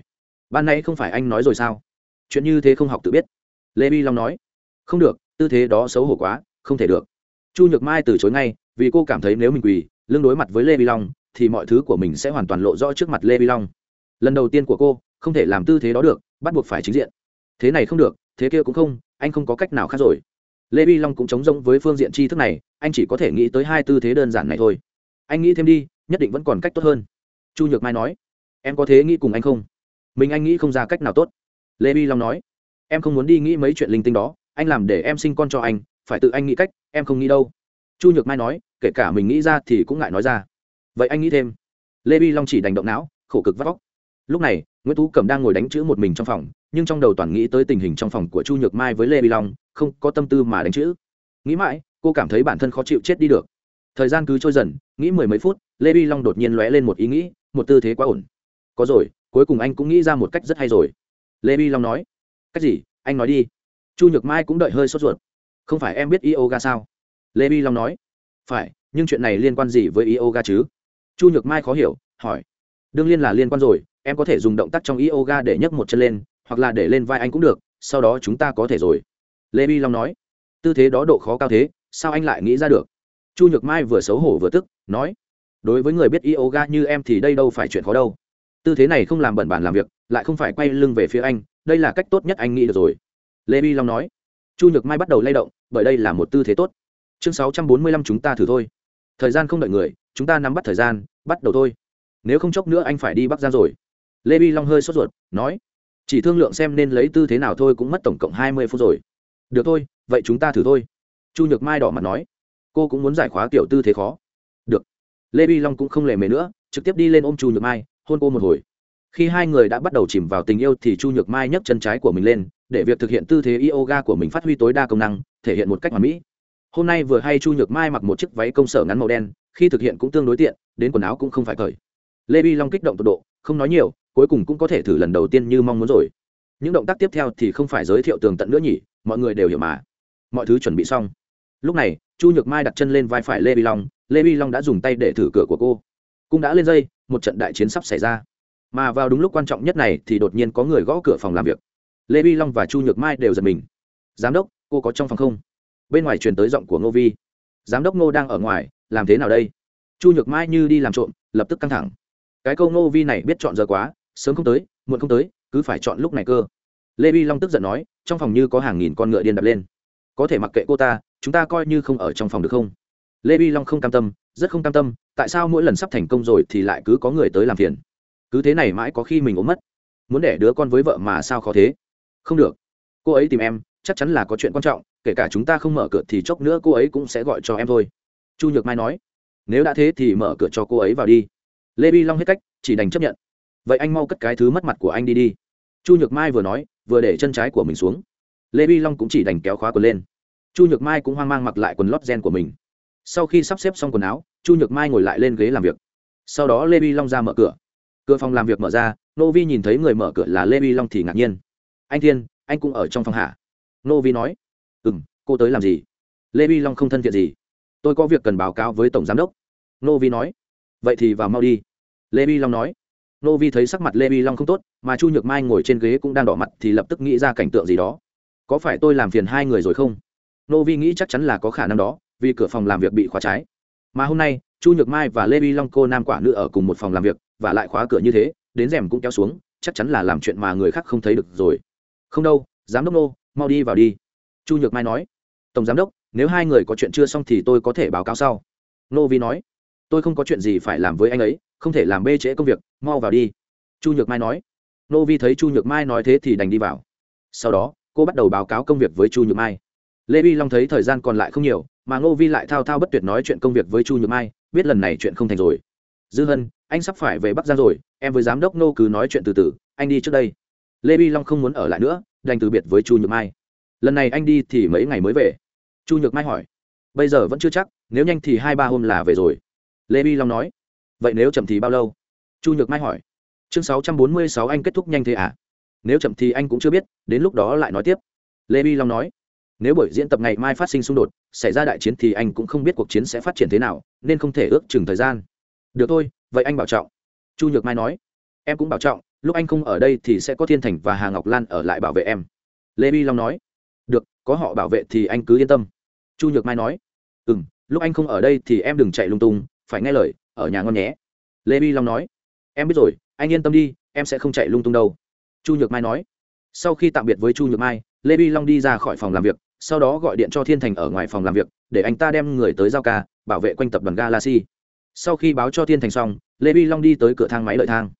Ban nay không phải anh nói rồi sao? Chuyện như thế không học tự biết. Lê vi long nói. Không được, tư thế đó xấu hổ quá, không thể được chu nhược mai từ chối ngay, vì cô cảm thấy nếu mình quỳ, lưng đối mặt với lê vi long, thì mọi thứ của mình sẽ hoàn toàn lộ rõ trước mặt lê vi long. Lần đầu tiên của cô, không thể làm tư thế đó được, bắt buộc phải chính diện. Thế này không được, thế kia cũng không, anh không có cách nào khác rồi. Lê vi long cũng chống rông với phương diện tri thức này, anh chỉ có thể nghĩ tới hai tư thế đơn giản này thôi. Anh nghĩ thêm đi, nhất định vẫn còn cách tốt hơn. Chu nhược mai nói, em có thế nghĩ cùng anh không? Mình anh nghĩ không ra cách nào tốt. Lê vi long nói, em không muốn đi nghĩ mấy chuyện linh tinh đó, anh làm để em sinh con cho anh, phải tự anh nghĩ cách em không nghĩ đâu. Chu nhược mai nói, kể cả mình nghĩ ra thì cũng ngại nói ra. Vậy anh nghĩ thêm. Lê vi long chỉ đành động não, khổ cực vắt vóc lúc này, nguyễn tú cẩm đang ngồi đánh chữ một mình trong phòng, nhưng trong đầu toàn nghĩ tới tình hình trong phòng của chu nhược mai với lê vi long, không có tâm tư mà đánh chữ. Nghĩ mãi, cô cảm thấy bản thân khó chịu chết đi được. Thời gian cứ trôi dần, nghĩ mười mấy phút, lê vi long đột nhiên lóe lên một ý nghĩ, một tư thế quá ổn. Có rồi, cuối cùng anh cũng nghĩ ra một cách rất hay rồi. Lê vi long nói, cách gì? Anh nói đi. Chu nhược mai cũng đợi hơi sốt ruột không phải em biết yoga sao? Lê vi long nói. Phải, nhưng chuyện này liên quan gì với yoga chứ? Chu nhược mai khó hiểu, hỏi. Đương nhiên là liên quan rồi, em có thể dùng động tác trong yoga để nhấc một chân lên, hoặc là để lên vai anh cũng được, sau đó chúng ta có thể rồi. Lê vi long nói. Tư thế đó độ khó cao thế, sao anh lại nghĩ ra được? Chu nhược mai vừa xấu hổ vừa tức, nói. Đối với người biết yoga như em thì đây đâu phải chuyện khó đâu. Tư thế này không làm bẩn bản làm việc, lại không phải quay lưng về phía anh, đây là cách tốt nhất anh nghĩ được rồi. Lê vi long nói chu nhược mai bắt đầu lay động, bởi đây là một tư thế tốt. Chương sáu trăm bốn mươi lăm chúng ta thử thôi. Thời gian không đợi người, chúng ta nắm bắt thời gian, bắt đầu thôi. Nếu không chốc nữa anh phải đi bắc ra rồi. Lê vi long hơi sốt ruột, nói, chỉ thương lượng xem nên lấy tư thế nào thôi cũng mất tổng cộng hai mươi phút rồi. Được thôi, vậy chúng ta thử thôi. Chu nhược mai đỏ mặt nói, cô cũng muốn giải khóa kiểu tư thế khó. Được. Lê vi long cũng không lề mề nữa, trực tiếp đi lên ôm chu nhược mai, hôn cô một hồi. Khi hai người đã bắt đầu chìm vào tình yêu thì chu nhược mai nhấc chân trái của mình lên để việc thực hiện tư thế yoga của mình phát huy tối đa công năng, thể hiện một cách hoàn mỹ. Hôm nay vừa hay chu nhược mai mặc một chiếc váy công sở ngắn màu đen, khi thực hiện cũng tương đối tiện, đến quần áo cũng không phải cởi lê vi long kích động tột độ, không nói nhiều, cuối cùng cũng có thể thử lần đầu tiên như mong muốn rồi. Những động tác tiếp theo thì không phải giới thiệu tường tận nữa nhỉ, mọi người đều hiểu mà. Mọi thứ chuẩn bị xong. Lúc này, chu nhược mai đặt chân lên vai phải lê vi long, lê vi long đã dùng tay để thử cửa của cô. Cũng đã lên dây, một trận đại chiến sắp xảy ra. Mà vào đúng lúc quan trọng nhất này thì đột nhiên có người gõ cửa phòng làm việc lê vi long và chu nhược mai đều giật mình. Giám đốc, cô có trong phòng không? Bên ngoài truyền tới giọng của ngô vi. Giám đốc ngô đang ở ngoài, làm thế nào đây? Chu nhược mai như đi làm trộm, lập tức căng thẳng. Cái câu ngô vi này biết chọn giờ quá, sớm không tới, muộn không tới, cứ phải chọn lúc này cơ. Lê vi long tức giận nói, trong phòng như có hàng nghìn con ngựa điên đập lên. Có thể mặc kệ cô ta, chúng ta coi như không ở trong phòng được không? Lê vi long không cam tâm, rất không cam tâm, tại sao mỗi lần sắp thành công rồi thì lại cứ có người tới làm phiền? Cứ thế này mãi có khi mình ốm mất. Muốn để đứa con với vợ mà sao khó thế? Không được. Cô ấy tìm em, chắc chắn là có chuyện quan trọng, kể cả chúng ta không mở cửa thì chốc nữa cô ấy cũng sẽ gọi cho em thôi. Chu nhược mai nói. Nếu đã thế thì mở cửa cho cô ấy vào đi. Lê bi long hết cách, chỉ đành chấp nhận. Vậy anh mau cất cái thứ mất mặt của anh đi đi. Chu nhược mai vừa nói, vừa để chân trái của mình xuống. Lê bi long cũng chỉ đành kéo khóa quần lên. Chu nhược mai cũng hoang mang mặc lại quần lót gen của mình. Sau khi sắp xếp xong quần áo, chu nhược mai ngồi lại lên ghế làm việc. Sau đó lê bi long ra mở cửa. Cửa phòng làm việc mở ra, nô vi nhìn thấy người mở cửa là lê bi long thì ngạc nhiên anh thiên, anh cũng ở trong phòng hạ nô vi nói. Ừ m cô tới làm gì? Lê vi long không thân thiện gì. Tôi có việc cần báo cáo với tổng giám đốc. Nô vi nói. Vậy thì vào mau đi. Lê vi long nói. Nô vi thấy sắc mặt lê vi long không tốt, mà chu nhược mai ngồi trên ghế cũng đang đỏ mặt thì lập tức nghĩ ra cảnh tượng gì đó. Có phải tôi làm phiền hai người rồi không? Nô vi nghĩ chắc chắn là có khả năng đó, vì cửa phòng làm việc bị khóa trái. Mà hôm nay, chu nhược mai và lê vi long cô nam quả nữ ở cùng một phòng làm việc, và lại khóa cửa như thế, đến rèm cũng kéo xuống, chắc chắn là làm chuyện mà người khác không thấy được rồi không đâu, giám đốc nô, mau đi vào đi. Chu nhược mai nói. Tổng giám đốc, nếu hai người có chuyện chưa xong thì tôi có thể báo cáo sau. Nô vi nói. Tôi không có chuyện gì phải làm với anh ấy, không thể làm bê trễ công việc, mau vào đi. Chu nhược mai nói. Nô vi thấy chu nhược mai nói thế thì đành đi vào. Sau đó, cô bắt đầu báo cáo công việc với chu nhược mai. Lê vi long thấy thời gian còn lại không nhiều, mà ngô vi lại thao thao bất tuyệt nói chuyện công việc với chu nhược mai, biết lần này chuyện không thành rồi. Dư hân, anh sắp phải về bắc giang rồi, em với giám đốc nô cứ nói chuyện từ từ, anh đi trước đây lê vi long không muốn ở lại nữa, đành từ biệt với chu nhược mai. Lần này anh đi thì mấy ngày mới về? Chu nhược mai hỏi. Bây giờ vẫn chưa chắc, nếu nhanh thì hai ba hôm là về rồi. Lê vi long nói. Vậy nếu chậm thì bao lâu? Chu nhược mai hỏi. Chương sáu trăm bốn mươi sáu anh kết thúc nhanh thế à? Nếu chậm thì anh cũng chưa biết, đến lúc đó lại nói tiếp. Lê vi long nói. Nếu buổi diễn tập ngày mai phát sinh xung đột, xảy ra đại chiến thì anh cũng không biết cuộc chiến sẽ phát triển thế nào, nên không thể ước chừng thời gian. Được thôi, vậy anh bảo trọng. Chu nhược mai nói. Em cũng bảo trọng lúc anh không ở đây thì sẽ có thiên thành và hà ngọc lan ở lại bảo vệ em. Lê vi long nói. Được, có họ bảo vệ thì anh cứ yên tâm. Chu nhược mai nói. Ừ m lúc anh không ở đây thì em đừng chạy lung tung, phải nghe lời, ở nhà ngon nhé. Lê vi long nói. Em biết rồi, anh yên tâm đi, em sẽ không chạy lung tung đâu. Chu nhược mai nói. Sau khi tạm biệt với chu nhược mai, lê vi long đi ra khỏi phòng làm việc, sau đó gọi điện cho thiên thành ở ngoài phòng làm việc, để anh ta đem người tới giao ca, bảo vệ quanh tập đoàn galaxy. Sau khi báo cho thiên thành xong, lê vi long đi tới cửa thang máy lợi thang.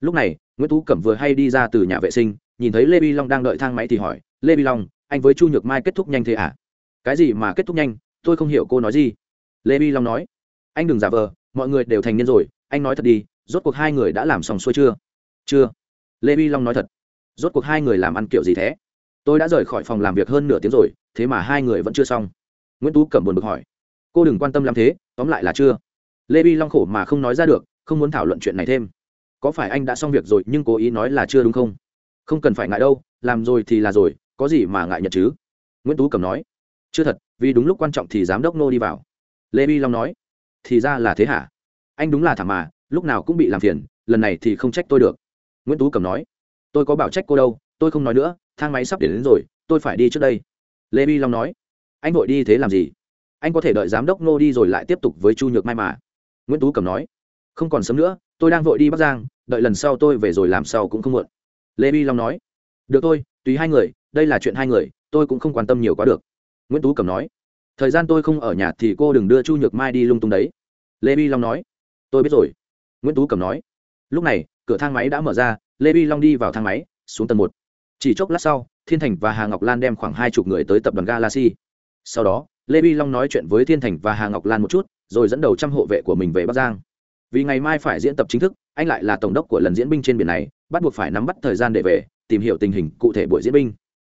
Lúc này nguyễn tú cẩm vừa hay đi ra từ nhà vệ sinh, nhìn thấy lê vi long đang đợi thang máy thì hỏi, lê vi long, anh với chu nhược mai kết thúc nhanh thế à? Cái gì mà kết thúc nhanh? Tôi không hiểu cô nói gì. Lê vi long nói, anh đừng giả vờ, mọi người đều thành niên rồi, anh nói thật đi, rốt cuộc hai người đã làm xong xuôi chưa? Chưa. Lê vi long nói thật, rốt cuộc hai người làm ăn kiểu gì thế? Tôi đã rời khỏi phòng làm việc hơn nửa tiếng rồi, thế mà hai người vẫn chưa xong. Nguyễn tú cẩm buồn bực hỏi, cô đừng quan tâm làm thế, tóm lại là chưa? Lê vi long khổ mà không nói ra được, không muốn thảo luận chuyện này thêm có phải anh đã xong việc rồi nhưng cố ý nói là chưa đúng không? Không cần phải ngại đâu làm rồi thì là rồi có gì mà ngại nhật chứ? Nguyễn tú Cầm nói. Chưa thật vì đúng lúc quan trọng thì giám đốc nô đi vào. Lê vi long nói. Thì ra là thế hả? Anh đúng là thảm mà lúc nào cũng bị làm phiền lần này thì không trách tôi được. Nguyễn tú Cầm nói. Tôi có bảo trách cô đâu tôi không nói nữa thang máy sắp đến, đến rồi tôi phải đi trước đây. Lê vi long nói. Anh vội đi thế làm gì? Anh có thể đợi giám đốc nô đi rồi lại tiếp tục với chu nhược mai mà. Nguyễn tú Cầm nói không còn sớm nữa, tôi đang vội đi bắc giang, đợi lần sau tôi về rồi làm sau cũng không muộn. Lê vi long nói, được thôi, tùy hai người, đây là chuyện hai người, tôi cũng không quan tâm nhiều quá được. Nguyễn tú cẩm nói, thời gian tôi không ở nhà thì cô đừng đưa chu nhược mai đi lung tung đấy. Lê vi long nói, tôi biết rồi. Nguyễn tú cẩm nói, lúc này, cửa thang máy đã mở ra, lê vi long đi vào thang máy, xuống tầng một. Chỉ chốc lát sau, thiên thành và hà ngọc lan đem khoảng hai chục người tới tập đoàn galaxy. Sau đó, lê vi long nói chuyện với thiên thành và hà ngọc lan một chút, rồi dẫn đầu trăm hộ vệ của mình về bắc giang vì ngày mai phải diễn tập chính thức, anh lại là tổng đốc của lần diễn binh trên biển này, bắt buộc phải nắm bắt thời gian để về, tìm hiểu tình hình cụ thể buổi diễn binh.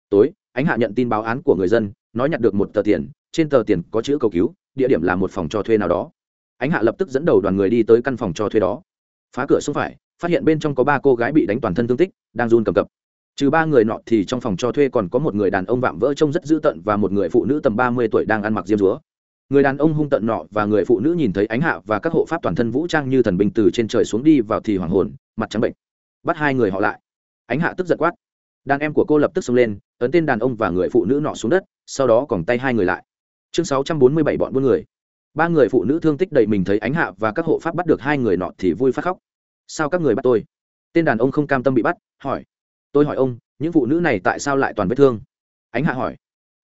Tối, anh hạ nhận tin báo án của người dân, nói nhặt được một tờ tiền, trên tờ tiền có chữ cầu cứu, địa điểm là một phòng cho thuê nào đó. Anh hạ lập tức dẫn đầu đoàn người đi tới căn phòng cho thuê đó. Phá cửa xuống phải, phát hiện bên trong có ba cô gái bị đánh toàn thân thương tích, đang run cầm cập. Trừ ba người nọ thì trong phòng cho thuê còn có một người đàn ông vạm vỡ trông rất dữ tợn và một người phụ nữ tầm ba mươi tuổi đang ăn mặc diêm dúa người đàn ông hung tận nọ và người phụ nữ nhìn thấy ánh hạ và các hộ pháp toàn thân vũ trang như thần binh từ trên trời xuống đi vào thì hoàng hồn, mặt trắng bệnh. Bắt hai người họ lại. Ánh hạ tức giận quát. Đàn em của cô lập tức xông lên, ấn tên đàn ông và người phụ nữ nọ xuống đất, sau đó còn tay hai người lại. Chương sáu trăm bốn mươi bảy bọn buôn người. Ba người phụ nữ thương tích đầy mình thấy ánh hạ và các hộ pháp bắt được hai người nọ thì vui phát khóc. Sao các người bắt tôi? Tên đàn ông không cam tâm bị bắt, hỏi. Tôi hỏi ông, những phụ nữ này tại sao lại toàn vết thương? Ánh hạ hỏi.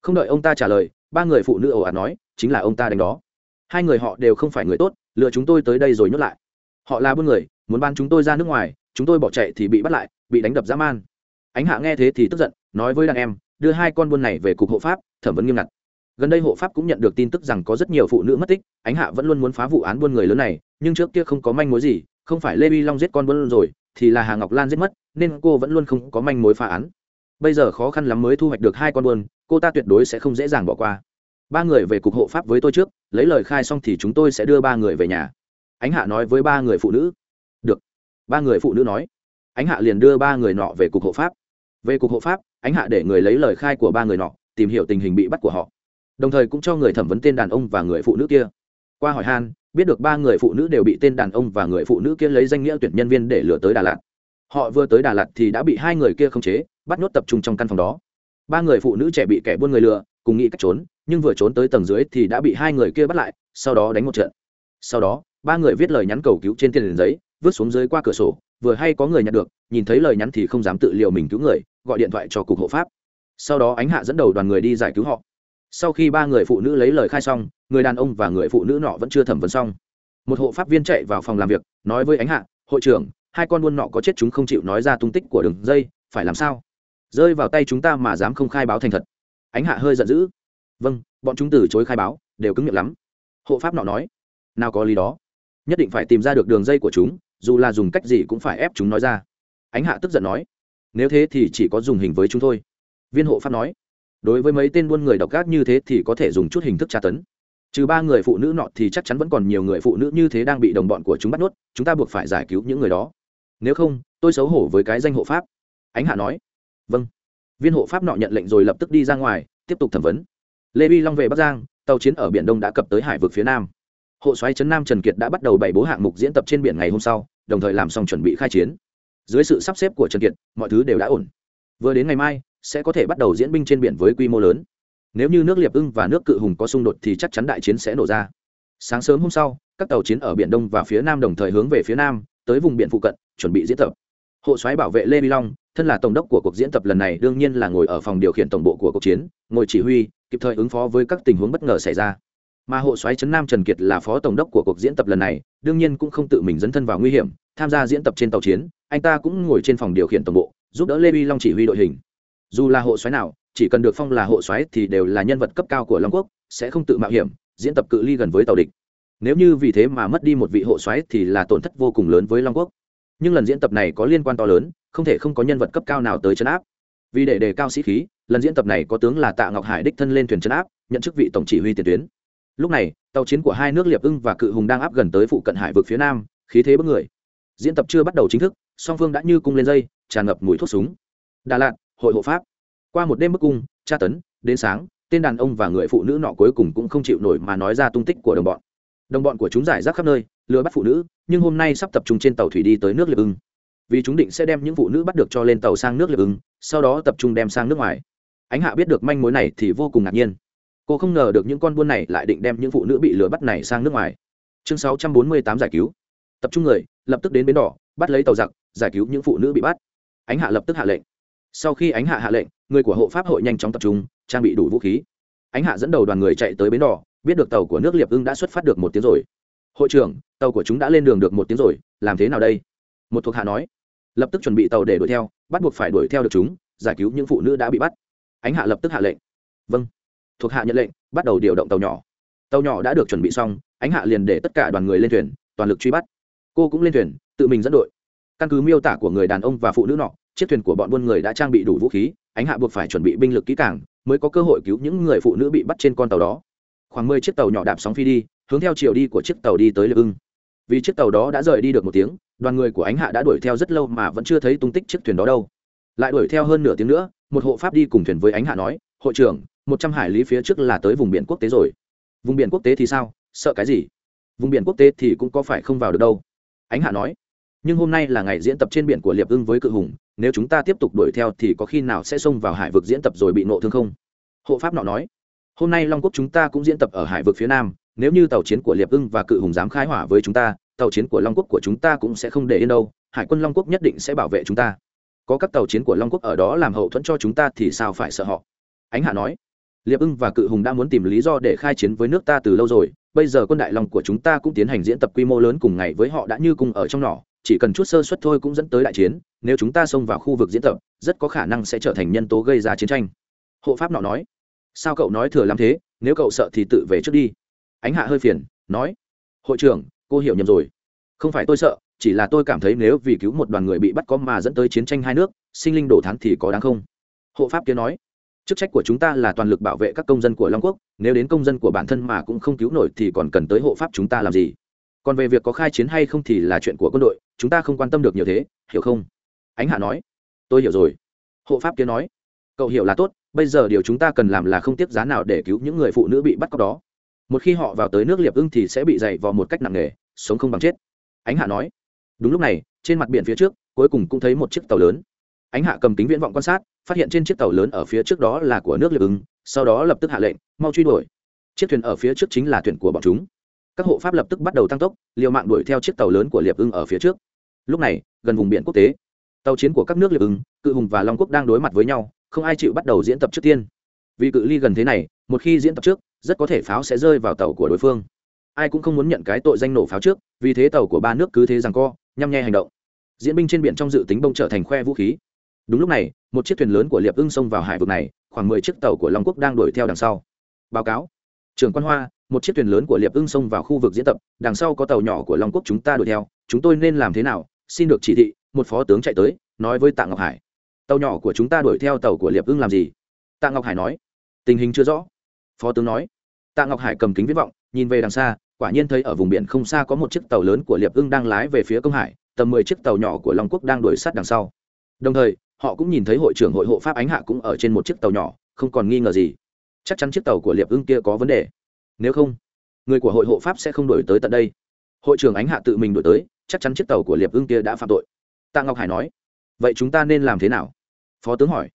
Không đợi ông ta trả lời, ba người phụ nữ ồ ạt nói chính là ông ta đánh đó. Hai người họ đều không phải người tốt, lừa chúng tôi tới đây rồi nhốt lại. Họ là buôn người, muốn ban chúng tôi ra nước ngoài, chúng tôi bỏ chạy thì bị bắt lại, bị đánh đập dã man. Ánh hạ nghe thế thì tức giận, nói với đàn em, đưa hai con buôn này về cục hộ pháp, thẩm vấn nghiêm ngặt. Gần đây hộ pháp cũng nhận được tin tức rằng có rất nhiều phụ nữ mất tích, ánh hạ vẫn luôn muốn phá vụ án buôn người lớn này, nhưng trước kia không có manh mối gì, không phải lê vi long giết con buôn rồi, thì là hà ngọc lan giết mất, nên cô vẫn luôn không có manh mối phá án. Bây giờ khó khăn lắm mới thu hoạch được hai con buôn, cô ta tuyệt đối sẽ không dễ dàng bỏ qua ba người về cục hộ pháp với tôi trước, lấy lời khai xong thì chúng tôi sẽ đưa ba người về nhà. Ánh hạ nói với ba người phụ nữ. Được. Ba người phụ nữ nói. Ánh hạ liền đưa ba người nọ về cục hộ pháp. Về cục hộ pháp, ánh hạ để người lấy lời khai của ba người nọ, tìm hiểu tình hình bị bắt của họ. Đồng thời cũng cho người thẩm vấn tên đàn ông và người phụ nữ kia. Qua hỏi han, biết được ba người phụ nữ đều bị tên đàn ông và người phụ nữ kia lấy danh nghĩa tuyển nhân viên để lừa tới đà lạt. Họ vừa tới đà lạt thì đã bị hai người kia khống chế, bắt nhốt tập trung trong căn phòng đó. Ba người phụ nữ trẻ bị kẻ buôn người lừa, cùng nghĩ cách trốn nhưng vừa trốn tới tầng dưới thì đã bị hai người kia bắt lại, sau đó đánh một trận. Sau đó, ba người viết lời nhắn cầu cứu trên tiền giấy, vứt xuống dưới qua cửa sổ, vừa hay có người nhận được, nhìn thấy lời nhắn thì không dám tự liệu mình cứu người, gọi điện thoại cho cục hộ pháp. Sau đó ánh hạ dẫn đầu đoàn người đi giải cứu họ. Sau khi ba người phụ nữ lấy lời khai xong, người đàn ông và người phụ nữ nọ vẫn chưa thẩm vấn xong. Một hộ pháp viên chạy vào phòng làm việc, nói với ánh hạ, hội trưởng, hai con buôn nọ có chết chúng không chịu nói ra tung tích của đường dây, phải làm sao? Rơi vào tay chúng ta mà dám không khai báo thành thật. Ánh hạ hơi giận dữ vâng bọn chúng từ chối khai báo, đều cứng miệng lắm. Hộ pháp nọ nói, nào có lý đó. Nhất định phải tìm ra được đường dây của chúng, dù là dùng cách gì cũng phải ép chúng nói ra. Ánh hạ tức giận nói, nếu thế thì chỉ có dùng hình với chúng thôi. Viên hộ pháp nói, đối với mấy tên buôn người độc ác như thế thì có thể dùng chút hình thức tra tấn. Trừ ba người phụ nữ nọ thì chắc chắn vẫn còn nhiều người phụ nữ như thế đang bị đồng bọn của chúng bắt nuốt chúng ta buộc phải giải cứu những người đó. Nếu không, tôi xấu hổ với cái danh hộ pháp. Ánh hạ nói vâng. Viên hộ pháp nọ nhận lệnh rồi lập tức đi ra ngoài, tiếp tục thẩm vấn lê vi long về bắc giang, tàu chiến ở biển đông đã cập tới hải vực phía nam. Hộ xoáy trấn nam trần kiệt đã bắt đầu bày bố hạng mục diễn tập trên biển ngày hôm sau, đồng thời làm xong chuẩn bị khai chiến. Dưới sự sắp xếp của trần kiệt, mọi thứ đều đã ổn. Vừa đến ngày mai, sẽ có thể bắt đầu diễn binh trên biển với quy mô lớn. Nếu như nước liệp ưng và nước cự hùng có xung đột thì chắc chắn đại chiến sẽ nổ ra. Sáng sớm hôm sau, các tàu chiến ở biển đông và phía nam đồng thời hướng về phía nam, tới vùng biển phụ cận, chuẩn bị diễn tập hộ soái bảo vệ lê vi long, thân là tổng đốc của cuộc diễn tập lần này, đương nhiên là ngồi ở phòng điều khiển tổng bộ của cuộc chiến, ngồi chỉ huy, kịp thời ứng phó với các tình huống bất ngờ xảy ra. Mà hộ soái trấn nam trần kiệt là phó tổng đốc của cuộc diễn tập lần này, đương nhiên cũng không tự mình dấn thân vào nguy hiểm, tham gia diễn tập trên tàu chiến, anh ta cũng ngồi trên phòng điều khiển tổng bộ, giúp đỡ lê vi long chỉ huy đội hình. Dù là hộ soái nào, chỉ cần được phong là hộ soái thì đều là nhân vật cấp cao của long quốc, sẽ không tự mạo hiểm, diễn tập cự ly gần với tàu địch. Nếu như vì thế mà mất đi một vị hộ soái thì là tổn thất vô cùng lớn với long quốc nhưng lần diễn tập này có liên quan to lớn, không thể không có nhân vật cấp cao nào tới chấn áp. Vì để đề cao sĩ khí, lần diễn tập này có tướng là tạ ngọc hải đích thân lên thuyền chấn áp, nhận chức vị tổng chỉ huy tiền tuyến. Lúc này, tàu chiến của hai nước liệp ưng và cự hùng đang áp gần tới phụ cận hải vực phía nam, khí thế bất người. Diễn tập chưa bắt đầu chính thức, song phương đã như cung lên dây, tràn ngập mùi thuốc súng. Đà lạt, hội hộ pháp. Qua một đêm bức cung, tra tấn, đến sáng, tên đàn ông và người phụ nữ nọ cuối cùng cũng không chịu nổi mà nói ra tung tích của đồng bọn đồng bọn của chúng giải rác khắp nơi, lừa bắt phụ nữ, nhưng hôm nay sắp tập trung trên tàu thủy đi tới nước liệp ưng. Vì chúng định sẽ đem những phụ nữ bắt được cho lên tàu sang nước liệp ưng, sau đó tập trung đem sang nước ngoài. Ánh hạ biết được manh mối này thì vô cùng ngạc nhiên. Cô không ngờ được những con buôn này lại định đem những phụ nữ bị lừa bắt này sang nước ngoài. Chương 648 giải cứu. Tập trung người, lập tức đến bến đỏ, bắt lấy tàu giặc, giải cứu những phụ nữ bị bắt. Ánh hạ lập tức hạ lệnh. Sau khi ánh hạ hạ lệnh, người của hộ pháp hội nhanh chóng tập trung, trang bị đủ vũ khí ánh hạ dẫn đầu đoàn người chạy tới bến đỏ biết được tàu của nước liệp ưng đã xuất phát được một tiếng rồi. Hội trưởng, tàu của chúng đã lên đường được một tiếng rồi, làm thế nào đây? Một thuộc hạ nói. Lập tức chuẩn bị tàu để đuổi theo, bắt buộc phải đuổi theo được chúng, giải cứu những phụ nữ đã bị bắt. Ánh hạ lập tức hạ lệnh. Vâng. Thuộc hạ nhận lệnh, bắt đầu điều động tàu nhỏ. Tàu nhỏ đã được chuẩn bị xong, ánh hạ liền để tất cả đoàn người lên thuyền, toàn lực truy bắt. Cô cũng lên thuyền, tự mình dẫn đội. Căn cứ miêu tả của người đàn ông và phụ nữ nọ, chiếc thuyền của bọn buôn người đã trang bị đủ vũ khí, ánh hạ buộc phải chuẩn bị binh lực kỹ càng mới có cơ hội cứu những người phụ nữ bị bắt trên con tàu đó. Khoảng mười chiếc tàu nhỏ đạp sóng phi đi, hướng theo chiều đi của chiếc tàu đi tới liệp ưng. Vì chiếc tàu đó đã rời đi được một tiếng, đoàn người của ánh hạ đã đuổi theo rất lâu mà vẫn chưa thấy tung tích chiếc thuyền đó đâu. Lại đuổi theo hơn nửa tiếng nữa, một hộ pháp đi cùng thuyền với ánh hạ nói, hội trưởng, một trăm hải lý phía trước là tới vùng biển quốc tế rồi. Vùng biển quốc tế thì sao? Sợ cái gì? Vùng biển quốc tế thì cũng có phải không vào được đâu. Ánh hạ nói, nhưng hôm nay là ngày diễn tập trên biển của liệp ưng với cự hùng nếu chúng ta tiếp tục đuổi theo thì có khi nào sẽ xông vào hải vực diễn tập rồi bị nộ thương không? Hộ pháp nọ nói, hôm nay long quốc chúng ta cũng diễn tập ở hải vực phía nam, nếu như tàu chiến của liệp ưng và cự hùng dám khai hỏa với chúng ta, tàu chiến của long quốc của chúng ta cũng sẽ không để yên đâu, hải quân long quốc nhất định sẽ bảo vệ chúng ta. Có các tàu chiến của long quốc ở đó làm hậu thuẫn cho chúng ta thì sao phải sợ họ? Ánh hạ nói, liệp ưng và cự hùng đã muốn tìm lý do để khai chiến với nước ta từ lâu rồi, bây giờ quân đại long của chúng ta cũng tiến hành diễn tập quy mô lớn cùng ngày với họ đã như cùng ở trong nỏ chỉ cần chút sơ suất thôi cũng dẫn tới đại chiến, nếu chúng ta xông vào khu vực diễn tập, rất có khả năng sẽ trở thành nhân tố gây ra chiến tranh. Hộ pháp nọ nói. Sao cậu nói thừa lắm thế, nếu cậu sợ thì tự về trước đi. Ánh hạ hơi phiền, nói. Hội trưởng, cô hiểu nhầm rồi. Không phải tôi sợ, chỉ là tôi cảm thấy nếu vì cứu một đoàn người bị bắt có mà dẫn tới chiến tranh hai nước, sinh linh đổ thán thì có đáng không? Hộ pháp kia nói. Chức trách của chúng ta là toàn lực bảo vệ các công dân của long quốc, nếu đến công dân của bản thân mà cũng không cứu nổi thì còn cần tới hộ pháp chúng ta làm gì? Còn về việc có khai chiến hay không thì là chuyện của quân đội, chúng ta không quan tâm được nhiều thế, hiểu không? Ánh hạ nói. Tôi hiểu rồi. Hộ pháp kia nói. Cậu hiểu là tốt, bây giờ điều chúng ta cần làm là không tiếp giá nào để cứu những người phụ nữ bị bắt cóc đó. Một khi họ vào tới nước liệp ưng thì sẽ bị dày vào một cách nặng nề, sống không bằng chết. Ánh hạ nói. Đúng lúc này, trên mặt biển phía trước, cuối cùng cũng thấy một chiếc tàu lớn. Ánh hạ cầm kính viễn vọng quan sát, phát hiện trên chiếc tàu lớn ở phía trước đó là của nước liệp ưng, sau đó lập tức hạ lệnh, mau truy đuổi. Chiếc thuyền ở phía trước chính là thuyền của bọn chúng các hộ pháp lập tức bắt đầu tăng tốc, liều mạng đuổi theo chiếc tàu lớn của liệp ưng ở phía trước. Lúc này, gần vùng biển quốc tế, tàu chiến của các nước liệp ưng, cự hùng và long quốc đang đối mặt với nhau, không ai chịu bắt đầu diễn tập trước tiên. Vì cự ly gần thế này, một khi diễn tập trước, rất có thể pháo sẽ rơi vào tàu của đối phương. Ai cũng không muốn nhận cái tội danh nổ pháo trước, vì thế tàu của ba nước cứ thế rằng co, nhăm nhe hành động. Diễn binh trên biển trong dự tính bông trở thành khoe vũ khí. Đúng lúc này, một chiếc thuyền lớn của liệp ưng xông vào hải vực này, khoảng mười chiếc tàu của long quốc đang đuổi theo đằng sau. Báo cáo. Trưởng quan hoa một chiếc thuyền lớn của liệp ưng xông vào khu vực diễn tập, đằng sau có tàu nhỏ của long quốc chúng ta đuổi theo. Chúng tôi nên làm thế nào? Xin được chỉ thị, một phó tướng chạy tới, nói với tạ ngọc hải. Tàu nhỏ của chúng ta đuổi theo tàu của liệp ưng làm gì? Tạ ngọc hải nói. Tình hình chưa rõ. Phó tướng nói. Tạ ngọc hải cầm kính viết vọng, nhìn về đằng xa, quả nhiên thấy ở vùng biển không xa có một chiếc tàu lớn của liệp ưng đang lái về phía công hải, tầm mười chiếc tàu nhỏ của long quốc đang đuổi sát đằng sau. Đồng thời, họ cũng nhìn thấy hội trưởng hội hộ pháp ánh hạ cũng ở trên một chiếc tàu nhỏ, không còn nghi ngờ gì. Chắc chắn chiếc tàu của liệp ưng kia có vấn đề nếu không, người của hội hộ pháp sẽ không đổi tới tận đây. Hội trưởng ánh hạ tự mình đổi tới, chắc chắn chiếc tàu của liệp ưng kia đã phạm tội. Tạ ngọc hải nói, vậy chúng ta nên làm thế nào? Phó tướng hỏi.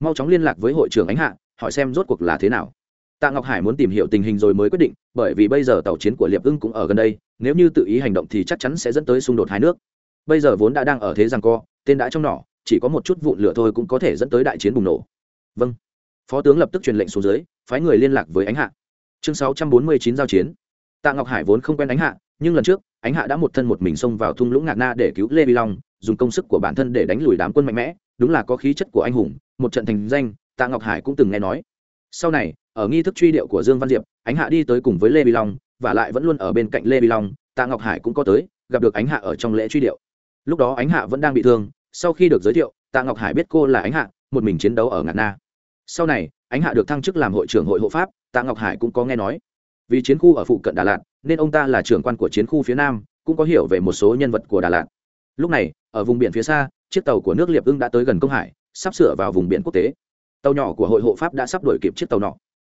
Mau chóng liên lạc với hội trưởng ánh hạ, hỏi xem rốt cuộc là thế nào. Tạ ngọc hải muốn tìm hiểu tình hình rồi mới quyết định, bởi vì bây giờ tàu chiến của liệp ưng cũng ở gần đây, nếu như tự ý hành động thì chắc chắn sẽ dẫn tới xung đột hai nước. Bây giờ vốn đã đang ở thế rằng co, tên đã trong nỏ, chỉ có một chút vụn lửa thôi cũng có thể dẫn tới đại chiến bùng nổ. Vâng. Phó tướng lập tức truyền lệnh xuống dưới, phái người liên lạc với ánh hạ chương sáu trăm bốn mươi chín giao chiến. Tạ ngọc hải vốn không quen ánh hạ, nhưng lần trước, ánh hạ đã một thân một mình xông vào thung lũng ngạc na để cứu lê vi long, dùng công sức của bản thân để đánh lùi đám quân mạnh mẽ, đúng là có khí chất của anh hùng, một trận thành danh, tạ ngọc hải cũng từng nghe nói. Sau này, ở nghi thức truy điệu của dương văn diệp, ánh hạ đi tới cùng với lê vi long, và lại vẫn luôn ở bên cạnh lê vi long, tạ ngọc hải cũng có tới, gặp được ánh hạ ở trong lễ truy điệu. Lúc đó ánh hạ vẫn đang bị thương, sau khi được giới thiệu, tạ ngọc hải biết cô là ánh hạ, một mình chiến đấu ở ngạn na. Sau này, ánh hạ được thăng chức làm hội trưởng hội hộ pháp tạ ngọc hải cũng có nghe nói. Vì chiến khu ở phụ cận đà lạt, nên ông ta là trưởng quan của chiến khu phía nam, cũng có hiểu về một số nhân vật của đà lạt. Lúc này, ở vùng biển phía xa, chiếc tàu của nước liệp ưng đã tới gần công hải, sắp sửa vào vùng biển quốc tế. Tàu nhỏ của hội hộ pháp đã sắp đuổi kịp chiếc tàu nọ.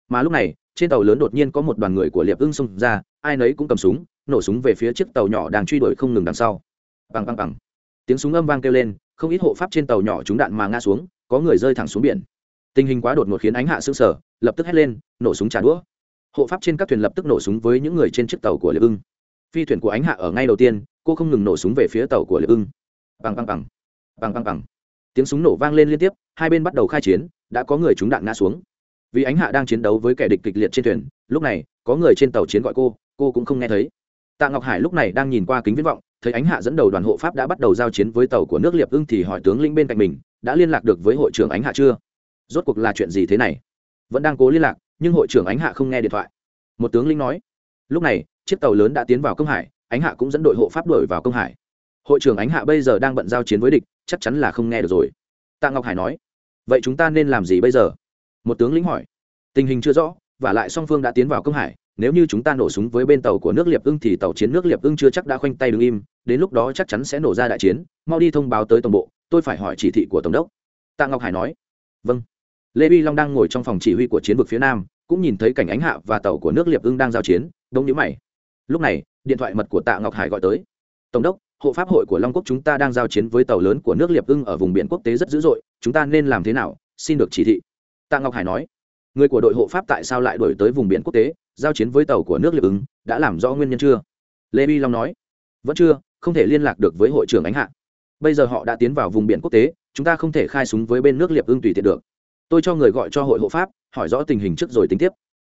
Mà lúc này, trên tàu lớn đột nhiên có một đoàn người của liệp ưng xông ra, ai nấy cũng cầm súng, nổ súng về phía chiếc tàu nhỏ đang truy đuổi không ngừng đằng sau. Bằng bằng bằng tiếng súng âm vang kêu lên, không ít hộ pháp trên tàu nhỏ trúng đạn mà ngã xuống, có người rơi thẳng xuống biển tình hình quá đột ngột khiến ánh hạ s ư sở lập tức hét lên, nổ súng trả đũa. Hộ pháp trên các thuyền lập tức nổ súng với những người trên chiếc tàu của liệp ưng. Phi thuyền của ánh hạ ở ngay đầu tiên, cô không ngừng nổ súng về phía tàu của liệp ưng. Bằng bằng bằng bằng bằng bằng tiếng súng nổ vang lên liên tiếp, hai bên bắt đầu khai chiến, đã có người trúng đạn ngã xuống. Vì ánh hạ đang chiến đấu với kẻ địch kịch liệt trên thuyền, lúc này, có người trên tàu chiến gọi cô cô cũng không nghe thấy. Tạ ngọc hải lúc này đang nhìn qua kính viễn vọng, thấy ánh hạ dẫn đầu đoàn hộ pháp đã bắt đầu giao chiến với tàu của nước liệp ưng thì hỏi tướng lĩnh bên cạnh mình, đã liên lạc được với hội trưởng ánh hạ chưa? Rốt cuộc là chuyện gì thế này? Vẫn đang cố liên lạc, nhưng hội trưởng ánh hạ không nghe điện thoại. Một tướng lĩnh nói, lúc này, chiếc tàu lớn đã tiến vào công hải, ánh hạ cũng dẫn đội hộ pháp đuổi vào công hải. Hội trưởng ánh hạ bây giờ đang bận giao chiến với địch, chắc chắn là không nghe được rồi. Tạ ngọc hải nói, vậy chúng ta nên làm gì bây giờ? Một tướng lĩnh hỏi, tình hình chưa rõ, và lại song phương đã tiến vào công hải, nếu như chúng ta nổ súng với bên tàu của nước liệp ưng thì tàu chiến nước liệp ưng chưa chắc đã khoanh tay đứng im, đến lúc đó chắc chắn sẽ nổ ra đại chiến, mau đi thông báo tới tổng bộ, tôi phải hỏi chỉ thị của tổng đốc. Tạ ngọc hải nói vâng lê vi long đang ngồi trong phòng chỉ huy của chiến vực phía nam, cũng nhìn thấy cảnh ánh hạ và tàu của nước liệp ưng đang giao chiến đông nhữ mày. Lúc này, điện thoại mật của tạ ngọc hải gọi tới. Tổng đốc, hộ pháp hội của long quốc chúng ta đang giao chiến với tàu lớn của nước liệp ưng ở vùng biển quốc tế rất dữ dội, chúng ta nên làm thế nào? Xin được chỉ thị. Tạ ngọc hải nói. Người của đội hộ pháp tại sao lại đổi tới vùng biển quốc tế, giao chiến với tàu của nước liệp ứng đã làm rõ nguyên nhân chưa? Lê bi long nói. Vẫn chưa, không thể liên lạc được với hội trưởng ánh hạ. Bây giờ họ đã tiến vào vùng biển quốc tế, chúng ta không thể khai súng với bên nước liệp ưng tùy tiện được tôi cho người gọi cho hội hộ pháp, hỏi rõ tình hình trước rồi tính tiếp.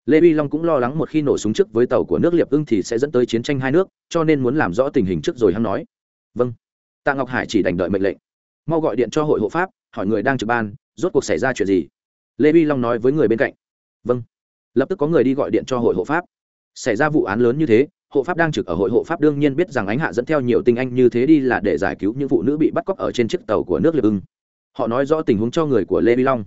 Lê vi long cũng lo lắng một khi nổ súng trước với tàu của nước liệp ưng thì sẽ dẫn tới chiến tranh hai nước, cho nên muốn làm rõ tình hình trước rồi hắn nói. Vâng. Tạ ngọc hải chỉ đành đợi mệnh lệnh. Mau gọi điện cho hội hộ pháp, hỏi người đang trực ban, rốt cuộc xảy ra chuyện gì? Lê vi long nói với người bên cạnh. Vâng. Lập tức có người đi gọi điện cho hội hộ pháp. Xảy ra vụ án lớn như thế, hộ pháp đang trực ở hội hộ pháp đương nhiên biết rằng ánh hạ dẫn theo nhiều tinh anh như thế đi là để giải cứu những phụ nữ bị bắt cóc ở trên chiếc tàu của nước liệp ưng. Họ nói rõ tình huống cho người của lê vi long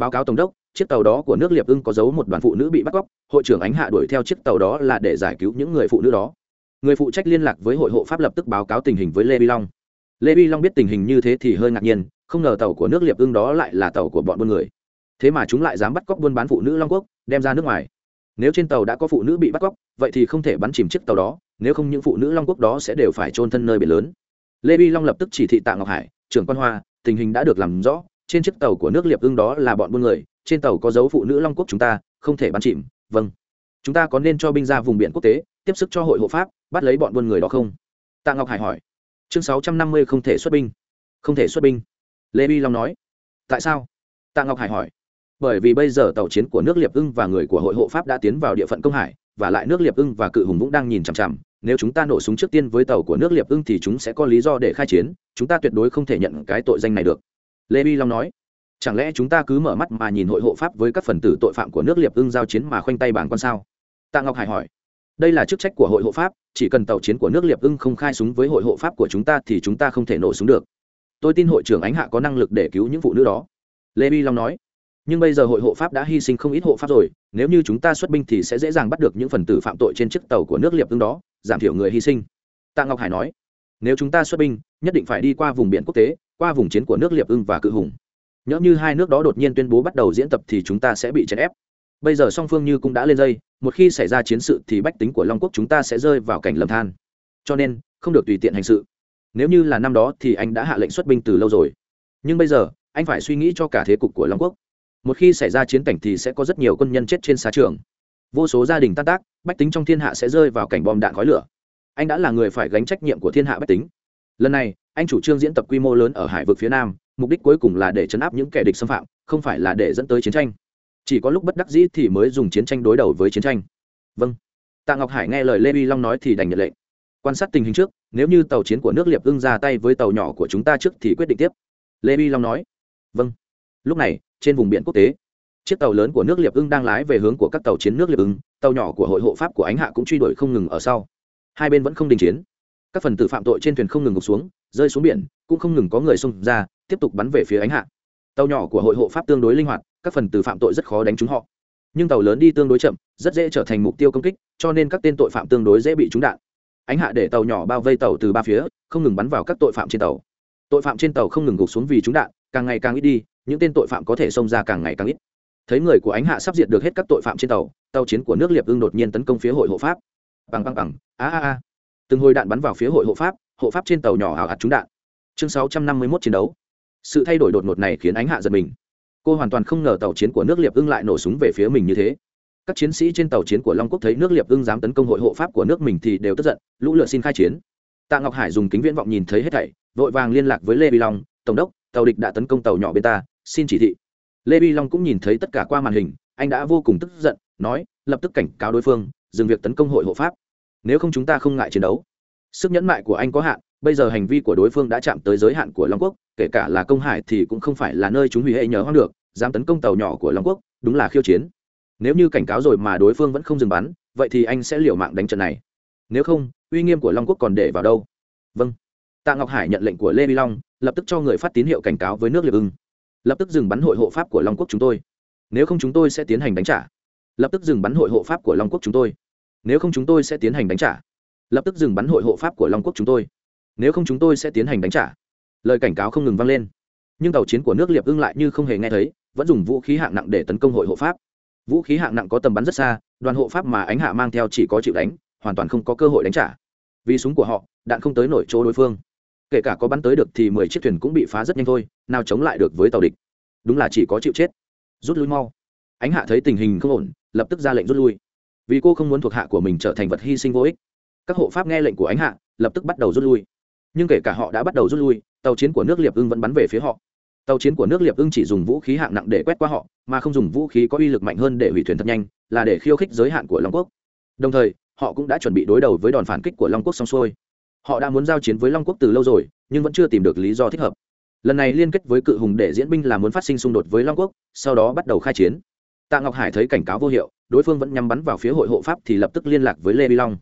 báo cáo tổng đốc, chiếc tàu đó của nước liệp ưng có giấu một đoàn phụ nữ bị bắt cóc, hội trưởng ánh hạ đuổi theo chiếc tàu đó là để giải cứu những người phụ nữ đó. Người phụ trách liên lạc với hội hộ pháp lập tức báo cáo tình hình với lê vi long. Lê vi long biết tình hình như thế thì hơi ngạc nhiên, không ngờ tàu của nước liệp ưng đó lại là tàu của bọn buôn người. Thế mà chúng lại dám bắt cóc buôn bán phụ nữ long quốc, đem ra nước ngoài. Nếu trên tàu đã có phụ nữ bị bắt cóc, vậy thì không thể bắn chìm chiếc tàu đó, nếu không những phụ nữ long quốc đó sẽ đều phải trôn thân nơi biển lớn. Lê vi long lập tức chỉ thị tạ ngọc hải, trưởng quan hoa, tình hình đã được làm rõ trên chiếc tàu của nước liệp ưng đó là bọn buôn người, trên tàu có dấu phụ nữ long quốc chúng ta, không thể bắn chìm vâng. Chúng ta có nên cho binh ra vùng biển quốc tế, tiếp sức cho hội hộ pháp, bắt lấy bọn buôn người đó không? Tạ ngọc hải hỏi. Chương sáu trăm năm mươi không thể xuất binh. Không thể xuất binh. Lê vi long nói. Tại sao? Tạ ngọc hải hỏi. Bởi vì bây giờ tàu chiến của nước liệp ưng và người của hội hộ pháp đã tiến vào địa phận công hải, và lại nước liệp ưng và cự hùng vũng đang nhìn chằm chằm. Nếu chúng ta nổ súng trước tiên với tàu của nước liệp ưng thì chúng sẽ có lý do để khai chiến, chúng ta tuyệt đối không thể nhận cái tội danh này được lê bi long nói, chẳng lẽ chúng ta cứ mở mắt mà nhìn hội hộ pháp với các phần tử tội phạm của nước liệp ưng giao chiến mà khoanh tay bảng con sao? Tạ ngọc hải hỏi, đây là chức trách của hội hộ pháp, chỉ cần tàu chiến của nước liệp ưng không khai súng với hội hộ pháp của chúng ta thì chúng ta không thể nổ súng được. Tôi tin hội trưởng ánh hạ có năng lực để cứu những phụ nữ đó. Lê bi long nói, nhưng bây giờ hội hộ pháp đã hy sinh không ít hộ pháp rồi, nếu như chúng ta xuất binh thì sẽ dễ dàng bắt được những phần tử phạm tội trên chiếc tàu của nước liệp ưng đó, giảm thiểu người hy sinh. Tạ ngọc hải nói, nếu chúng ta xuất binh, nhất định phải đi qua vùng biển quốc tế qua vùng chiến của nước liệp ưng và cự hùng. Nhỡ như hai nước đó đột nhiên tuyên bố bắt đầu diễn tập thì chúng ta sẽ bị chèn ép. Bây giờ song phương như cũng đã lên dây, một khi xảy ra chiến sự thì bách tính của long quốc chúng ta sẽ rơi vào cảnh lầm than. Cho nên, không được tùy tiện hành sự. Nếu như là năm đó thì anh đã hạ lệnh xuất binh từ lâu rồi. Nhưng bây giờ, anh phải suy nghĩ cho cả thế cục của long quốc. Một khi xảy ra chiến cảnh thì sẽ có rất nhiều quân nhân chết trên xa trường. Vô số gia đình tan tác, bách tính trong thiên hạ sẽ rơi vào cảnh bom đạn khói lửa. Anh đã là người phải gánh trách nhiệm của thiên hạ bách tính. Lần này anh chủ trương diễn tập quy mô lớn ở hải vực phía nam, mục đích cuối cùng là để chấn áp những kẻ địch xâm phạm, không phải là để dẫn tới chiến tranh. Chỉ có lúc bất đắc dĩ thì mới dùng chiến tranh đối đầu với chiến tranh. Vâng. Tạ ngọc hải nghe lời lê vi long nói thì đành nhận lệnh. Quan sát tình hình trước, nếu như tàu chiến của nước liệp ưng ra tay với tàu nhỏ của chúng ta trước thì quyết định tiếp. Lê vi long nói. Vâng. Lúc này, trên vùng biển quốc tế, chiếc tàu lớn của nước liệp ưng đang lái về hướng của các tàu chiến nước liệp ưng, tàu nhỏ của hội hộ pháp của ánh hạ cũng truy đuổi không ngừng ở sau. Hai bên vẫn không đình chiến. Các phần tử phạm tội trên thuyền không ngừng ngục xuống rơi xuống biển, cũng không ngừng có người xông ra, tiếp tục bắn về phía ánh hạ. Tàu nhỏ của hội hộ pháp tương đối linh hoạt, các phần tử phạm tội rất khó đánh trúng họ. Nhưng tàu lớn đi tương đối chậm, rất dễ trở thành mục tiêu công kích, cho nên các tên tội phạm tương đối dễ bị trúng đạn. Ánh hạ để tàu nhỏ bao vây tàu từ ba phía, không ngừng bắn vào các tội phạm trên tàu. Tội phạm trên tàu không ngừng gục xuống vì trúng đạn, càng ngày càng ít đi, những tên tội phạm có thể xông ra càng ngày càng ít. Thấy người của ánh hạ sắp diệt được hết các tội phạm trên tàu tàu chiến của nước liệp ưng đột nhiên tấn công phía hội hộ pháp. Bằng bằng bằng a a a. Từng hồi đạn bắn vào phía hội hộ pháp hộ pháp trên tàu nhỏ hào hạt trúng đạn. Chương sáu trăm năm mươi mốt chiến đấu. Sự thay đổi đột ngột này khiến ánh hạ giật mình. Cô hoàn toàn không ngờ tàu chiến của nước liệp ưng lại nổ súng về phía mình như thế. Các chiến sĩ trên tàu chiến của long quốc thấy nước liệp ưng dám tấn công hội hộ pháp của nước mình thì đều tức giận, lũ lựa xin khai chiến. Tạ ngọc hải dùng kính viễn vọng nhìn thấy hết thảy, vội vàng liên lạc với lê vi long, tổng đốc, tàu địch đã tấn công tàu nhỏ bên ta, xin chỉ thị. Lê vi long cũng nhìn thấy tất cả qua màn hình, anh đã vô cùng tức giận, nói, lập tức cảnh cáo đối phương, dừng việc tấn công hội hộ pháp. Nếu không chúng ta không ngại chiến đấu sức nhẫn mại của anh có hạn, bây giờ hành vi của đối phương đã chạm tới giới hạn của long quốc, kể cả là công hải thì cũng không phải là nơi chúng hủy hệ nhớ hoang được, dám tấn công tàu nhỏ của long quốc, đúng là khiêu chiến. Nếu như cảnh cáo rồi mà đối phương vẫn không dừng bắn, vậy thì anh sẽ liều mạng đánh trận này. Nếu không, uy nghiêm của long quốc còn để vào đâu? Vâng. Tạ ngọc hải nhận lệnh của lê vi long, lập tức cho người phát tín hiệu cảnh cáo với nước liệp ưng. Lập tức dừng bắn hội hộ pháp của long quốc chúng tôi. Nếu không chúng tôi sẽ tiến hành đánh trả. Lập tức dừng bắn hội hộ pháp của long quốc chúng tôi. Nếu không chúng tôi sẽ tiến hành đánh trả lập tức dừng bắn hội hộ pháp của long quốc chúng tôi. Nếu không chúng tôi sẽ tiến hành đánh trả. Lời cảnh cáo không ngừng vang lên. Nhưng tàu chiến của nước liệp ưng lại như không hề nghe thấy, vẫn dùng vũ khí hạng nặng để tấn công hội hộ pháp. Vũ khí hạng nặng có tầm bắn rất xa, đoàn hộ pháp mà ánh hạ mang theo chỉ có chịu đánh, hoàn toàn không có cơ hội đánh trả. Vì súng của họ, đạn không tới nổi chỗ đối phương. Kể cả có bắn tới được thì mười chiếc thuyền cũng bị phá rất nhanh thôi, nào chống lại được với tàu địch. Đúng là chỉ có chịu chết. Rút lui mau. Ánh hạ thấy tình hình không ổn, lập tức ra lệnh rút lui. Vì cô không muốn thuộc hạ của mình trở thành vật hy sinh vô ích các hộ pháp nghe lệnh của ánh hạ, lập tức bắt đầu rút lui. Nhưng kể cả họ đã bắt đầu rút lui, tàu chiến của nước liệp ưng vẫn bắn về phía họ. Tàu chiến của nước liệp ưng chỉ dùng vũ khí hạng nặng để quét qua họ, mà không dùng vũ khí có uy lực mạnh hơn để hủy thuyền thật nhanh, là để khiêu khích giới hạn của long quốc. Đồng thời, họ cũng đã chuẩn bị đối đầu với đòn phản kích của long quốc xong xuôi. Họ đã muốn giao chiến với long quốc từ lâu rồi, nhưng vẫn chưa tìm được lý do thích hợp. Lần này liên kết với cự hùng để diễn binh là muốn phát sinh xung đột với long quốc, sau đó bắt đầu khai chiến. Tạ ngọc hải thấy cảnh cáo vô hiệu, đối phương vẫn nhắm bắn vào phía hội hộ pháp thì lập tức liên lạc với lê vi long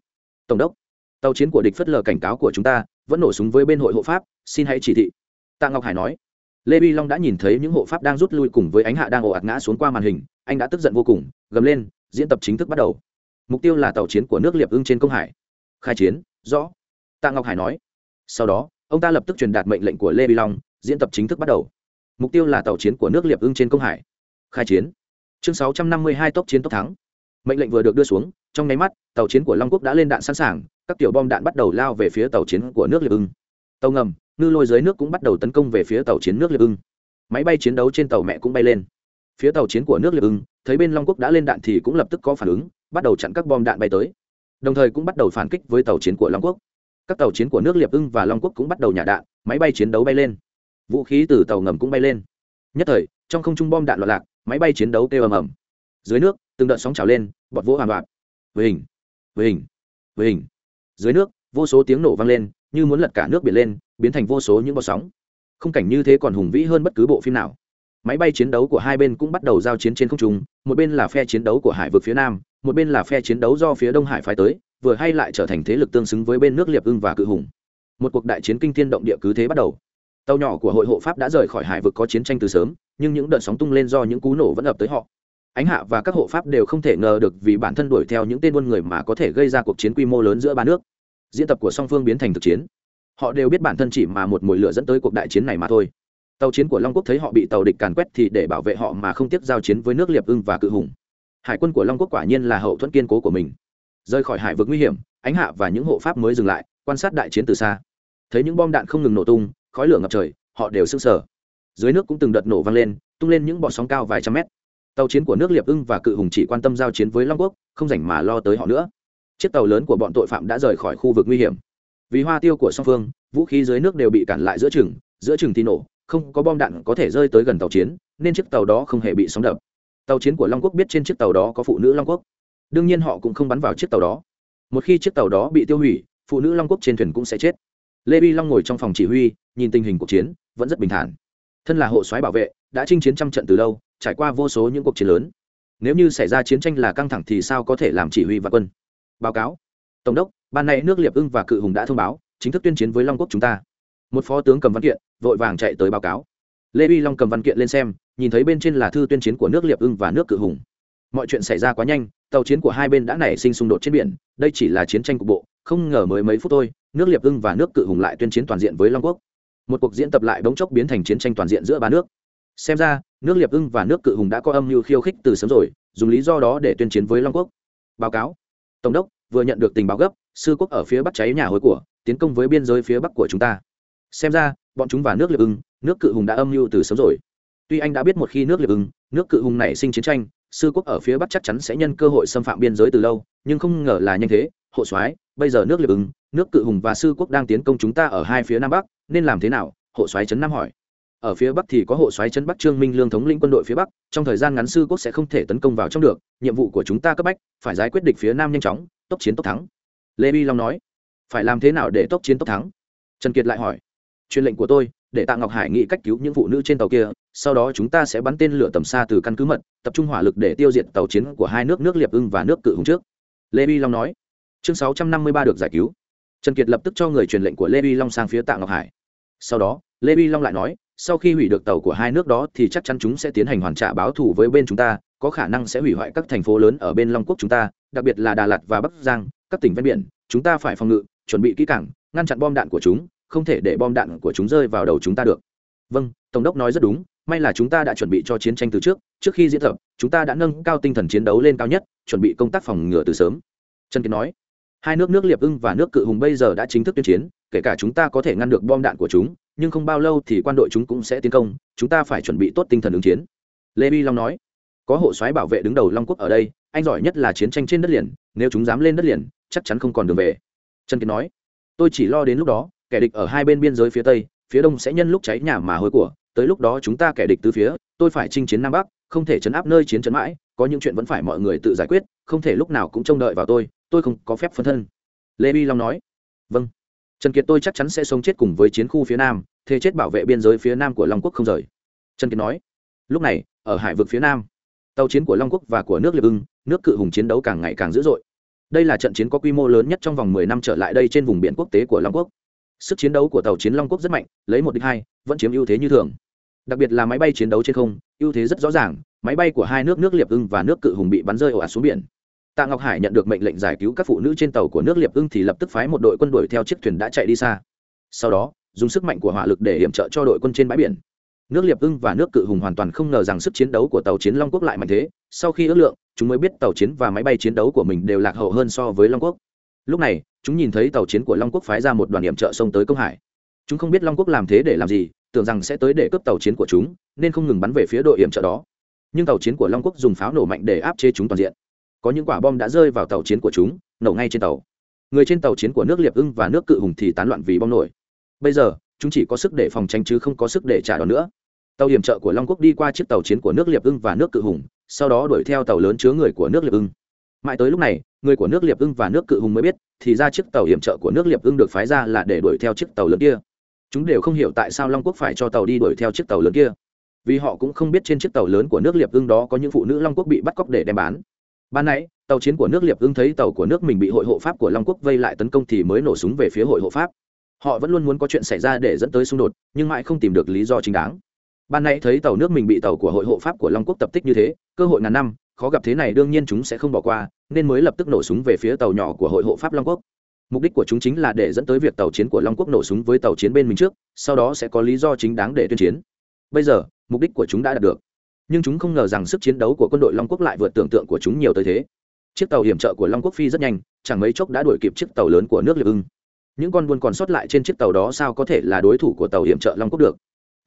tổng đốc. Tàu chiến của địch phất lờ cảnh cáo của chúng ta, vẫn nổ súng với bên hội hộ pháp, xin hãy chỉ thị. Tạ ngọc hải nói. Lê bi long đã nhìn thấy những hộ pháp đang rút lui cùng với ánh hạ đang ồ ạt ngã xuống qua màn hình, anh đã tức giận vô cùng, gầm lên, diễn tập chính thức bắt đầu. Mục tiêu là tàu chiến của nước liệp ưng trên công hải. Khai chiến, rõ. Tạ ngọc hải nói. Sau đó, ông ta lập tức truyền đạt mệnh lệnh của lê bi long, diễn tập chính thức bắt đầu. Mục tiêu là tàu chiến của nước liệp ưng trên công hải. Khai chiến. Chương sáu trăm năm mươi hai tốc chiến tốc thắng. Mệnh lệnh vừa được đưa xuống trong nháy mắt, tàu chiến của long quốc đã lên đạn sẵn sàng, các tiểu bom đạn bắt đầu lao về phía tàu chiến của nước liệp ưng. Tàu ngầm, ngư lôi dưới nước cũng bắt đầu tấn công về phía tàu chiến nước liệp ưng. Máy bay chiến đấu trên tàu mẹ cũng bay lên. Phía tàu chiến của nước liệp ưng, thấy bên long quốc đã lên đạn thì cũng lập tức có phản ứng, bắt đầu chặn các bom đạn bay tới. Đồng thời cũng bắt đầu phản kích với tàu chiến của long quốc. Các tàu chiến của nước liệp ưng và long quốc cũng bắt đầu nhả đạn, máy bay chiến đấu bay lên. Vũ khí từ tàu ngầm cũng bay lên. Nhất thời, trong không trung bom đạn loạn lạc, máy bay chiến đấu kêu ầm ầm. Dưới nước, từng đợt sóng trào lên, bọt vỗ hàng loạt với hình với hình với hình dưới nước, vô số tiếng nổ vang lên, như muốn lật cả nước biển lên, biến thành vô số những bọt sóng. Khung cảnh như thế còn hùng vĩ hơn bất cứ bộ phim nào. Máy bay chiến đấu của hai bên cũng bắt đầu giao chiến trên không trung, một bên là phe chiến đấu của hải vực phía nam, một bên là phe chiến đấu do phía đông hải phái tới, vừa hay lại trở thành thế lực tương xứng với bên nước liệp ưng và cự hùng. Một cuộc đại chiến kinh thiên động địa cứ thế bắt đầu. Tàu nhỏ của hội hộ pháp đã rời khỏi hải vực có chiến tranh từ sớm, nhưng những đợt sóng tung lên do những cú nổ vẫn ập tới họ ánh hạ và các hộ pháp đều không thể ngờ được vì bản thân đuổi theo những tên buôn người mà có thể gây ra cuộc chiến quy mô lớn giữa ba nước. Diễn tập của song phương biến thành thực chiến. Họ đều biết bản thân chỉ mà một mồi lửa dẫn tới cuộc đại chiến này mà thôi. Tàu chiến của long quốc thấy họ bị tàu địch càn quét thì để bảo vệ họ mà không tiếp giao chiến với nước liệp ưng và cự hùng. Hải quân của long quốc quả nhiên là hậu thuẫn kiên cố của mình. Rời khỏi hải vực nguy hiểm, ánh hạ và những hộ pháp mới dừng lại, quan sát đại chiến từ xa. Thấy những bom đạn không ngừng nổ tung, khói lửa ngập trời, họ đều sững sờ. Dưới nước cũng từng đợt nổ vang lên, tung lên những bọt sóng cao vài trăm mét tàu chiến của nước liệp ưng và cự hùng chỉ quan tâm giao chiến với long quốc, không dành mà lo tới họ nữa. Chiếc tàu lớn của bọn tội phạm đã rời khỏi khu vực nguy hiểm. Vì hoa tiêu của song phương, vũ khí dưới nước đều bị cản lại giữa chừng giữa chừng thì nổ, không có bom đạn có thể rơi tới gần tàu chiến, nên chiếc tàu đó không hề bị sóng đập. Tàu chiến của long quốc biết trên chiếc tàu đó có phụ nữ long quốc. Đương nhiên họ cũng không bắn vào chiếc tàu đó. Một khi chiếc tàu đó bị tiêu hủy, phụ nữ long quốc trên thuyền cũng sẽ chết. Lê bi long ngồi trong phòng chỉ huy, nhìn tình hình cuộc chiến, vẫn rất bình thản thân là hộ soái bảo vệ, đã chinh chiến trăm trận từ lâu, trải qua vô số những cuộc chiến lớn. Nếu như xảy ra chiến tranh là căng thẳng thì sao có thể làm chỉ huy và quân? Báo cáo. Tổng đốc, ban nay nước liệp ưng và cự hùng đã thông báo, chính thức tuyên chiến với long quốc chúng ta. Một phó tướng cầm văn kiện, vội vàng chạy tới báo cáo. Lê vi long cầm văn kiện lên xem, nhìn thấy bên trên là thư tuyên chiến của nước liệp ưng và nước cự hùng. Mọi chuyện xảy ra quá nhanh, tàu chiến của hai bên đã nảy sinh xung đột trên biển, đây chỉ là chiến tranh cục bộ, không ngờ mới mấy phút thôi, nước liệp ưng và nước cự hùng lại tuyên chiến toàn diện với long quốc một cuộc diễn tập lại bỗng chốc biến thành chiến tranh toàn diện giữa ba nước. Xem ra, nước liệp ưng và nước cự hùng đã có âm mưu khiêu khích từ sớm rồi, dùng lý do đó để tuyên chiến với long quốc. Báo cáo. Tổng đốc vừa nhận được tình báo gấp, sư quốc ở phía bắc cháy nhà hối của, tiến công với biên giới phía bắc của chúng ta. Xem ra, bọn chúng và nước liệp ưng, nước cự hùng đã âm mưu từ sớm rồi. Tuy anh đã biết một khi nước liệp ưng, nước cự hùng nảy sinh chiến tranh, sư quốc ở phía bắc chắc chắn sẽ nhân cơ hội xâm phạm biên giới từ lâu, nhưng không ngờ là nhanh thế, hộ soái, bây giờ nước liệp ưng, nước cự hùng và sư quốc đang tiến công chúng ta ở hai phía nam bắc nên làm thế nào? Hộ soái trấn nam hỏi. Ở phía bắc thì có hộ soái trấn bắc trương minh lương thống lĩnh quân đội phía bắc, trong thời gian ngắn sư quốc sẽ không thể tấn công vào trong được, nhiệm vụ của chúng ta cấp bách, phải giải quyết địch phía nam nhanh chóng, tốc chiến tốc thắng. Lê Bi long nói. Phải làm thế nào để tốc chiến tốc thắng? Trần kiệt lại hỏi. Truyền lệnh của tôi, để tạ ngọc hải nghĩ cách cứu những phụ nữ trên tàu kia, sau đó chúng ta sẽ bắn tên lửa tầm xa từ căn cứ mật, tập trung hỏa lực để tiêu diệt tàu chiến của hai nước nước liệp ưng và nước cự hùng trước. Lê Bi long nói. Chương sáu trăm năm mươi ba được giải cứu. Trần kiệt lập tức cho người truyền lệnh của lê Bi long sang phía tạ ngọc hải sau đó, lê vi long lại nói, sau khi hủy được tàu của hai nước đó thì chắc chắn chúng sẽ tiến hành hoàn trả báo thù với bên chúng ta, có khả năng sẽ hủy hoại các thành phố lớn ở bên long quốc chúng ta, đặc biệt là đà lạt và bắc giang, các tỉnh ven biển. Chúng ta phải phòng ngự, chuẩn bị kỹ càng, ngăn chặn bom đạn của chúng, không thể để bom đạn của chúng rơi vào đầu chúng ta được. Vâng tổng đốc nói rất đúng, may là chúng ta đã chuẩn bị cho chiến tranh từ trước trước khi diễn tập, chúng ta đã nâng cao tinh thần chiến đấu lên cao nhất, chuẩn bị công tác phòng ngừa từ sớm. Trần kiệt nói, hai nước nước liệp ưng và nước cự hùng bây giờ đã chính thức tuyên chiến kể cả chúng ta có thể ngăn được bom đạn của chúng, nhưng không bao lâu thì quan đội chúng cũng sẽ tiến công, chúng ta phải chuẩn bị tốt tinh thần ứng chiến. Lê bi long nói. Có hộ soái bảo vệ đứng đầu long quốc ở đây, anh giỏi nhất là chiến tranh trên đất liền, nếu chúng dám lên đất liền, chắc chắn không còn đường về. Trần kiệt nói. Tôi chỉ lo đến lúc đó, kẻ địch ở hai bên biên giới phía tây, phía đông sẽ nhân lúc cháy nhà mà hôi của, tới lúc đó chúng ta kẻ địch từ phía, tôi phải chinh chiến nam bắc, không thể chấn áp nơi chiến chấn mãi, có những chuyện vẫn phải mọi người tự giải quyết, không thể lúc nào cũng trông đợi vào tôi tôi không có phép phân thân. Lê bi long nói. Vâng trần kiệt tôi chắc chắn sẽ sống chết cùng với chiến khu phía nam thế chết bảo vệ biên giới phía nam của long quốc không rời. Trần kiệt nói, lúc này, ở hải vực phía nam, tàu chiến của long quốc và của nước liệp ưng, nước cự hùng chiến đấu càng ngày càng dữ dội. Đây là trận chiến có quy mô lớn nhất trong vòng 10 năm trở lại đây trên vùng biển quốc tế của long quốc. Sức chiến đấu của tàu chiến long quốc rất mạnh, lấy một địch hai, vẫn chiếm ưu thế như thường. Đặc biệt là máy bay chiến đấu trên không, ưu thế rất rõ ràng, máy bay của hai nước nước liệp ưng và nước cự hùng bị bắn rơi ồ ạt xuống biển tạ ngọc hải nhận được mệnh lệnh giải cứu các phụ nữ trên tàu của nước liệp ưng thì lập tức phái một đội quân đuổi theo chiếc thuyền đã chạy đi xa. Sau đó, dùng sức mạnh của hỏa lực để hiểm trợ cho đội quân trên bãi biển. Nước liệp ưng và nước cự hùng hoàn toàn không ngờ rằng sức chiến đấu của tàu chiến long quốc lại mạnh thế. Sau khi ước lượng, chúng mới biết tàu chiến và máy bay chiến đấu của mình đều lạc hậu hơn so với long quốc. Lúc này, chúng nhìn thấy tàu chiến của long quốc phái ra một đoàn hiểm trợ xông tới công hải. Chúng không biết long quốc làm thế để làm gì, tưởng rằng sẽ tới để cướp tàu chiến của chúng, nên không ngừng bắn về phía đội hiểm trợ đó. Nhưng tàu chiến của long quốc dùng pháo nổ mạnh để áp chế chúng toàn diện có những quả bom đã rơi vào tàu chiến của chúng, nổ ngay trên tàu. Người trên tàu chiến của nước liệp ưng và nước cự hùng thì tán loạn vì bom nổi. Bây giờ, chúng chỉ có sức để phòng tranh chứ không có sức để trả đòn nữa. Tàu hiểm trợ của long quốc đi qua chiếc tàu chiến của nước liệp ưng và nước cự hùng, sau đó đuổi theo tàu lớn chứa người của nước liệp ưng. Mãi tới lúc này, người của nước liệp ưng và nước cự hùng mới biết, thì ra chiếc tàu hiểm trợ của nước liệp ưng được phái ra là để đuổi theo chiếc tàu lớn kia. Chúng đều không hiểu tại sao long quốc phải cho tàu đi đuổi theo chiếc tàu lớn kia. Vì họ cũng không biết trên chiếc tàu lớn của nước liệp ưng đó có những phụ nữ long quốc bị bắt cóc để đem bán ban nãy, tàu chiến của nước liệp ưng thấy tàu của nước mình bị hội hộ pháp của long quốc vây lại tấn công thì mới nổ súng về phía hội hộ pháp. Họ vẫn luôn muốn có chuyện xảy ra để dẫn tới xung đột, nhưng mãi không tìm được lý do chính đáng. Ban nãy thấy tàu nước mình bị tàu của hội hộ pháp của long quốc tập tích như thế, cơ hội ngàn năm, khó gặp thế này đương nhiên chúng sẽ không bỏ qua, nên mới lập tức nổ súng về phía tàu nhỏ của hội hộ pháp long quốc. Mục đích của chúng chính là để dẫn tới việc tàu chiến của long quốc nổ súng với tàu chiến bên mình trước, sau đó sẽ có lý do chính đáng để tuyên chiến. Bây giờ, mục đích của chúng đã đạt được nhưng chúng không ngờ rằng sức chiến đấu của quân đội long quốc lại vượt tưởng tượng của chúng nhiều tới thế. Chiếc tàu hiểm trợ của long quốc phi rất nhanh, chẳng mấy chốc đã đuổi kịp chiếc tàu lớn của nước liệp ưng. Những con buôn còn sót lại trên chiếc tàu đó sao có thể là đối thủ của tàu hiểm trợ long quốc được?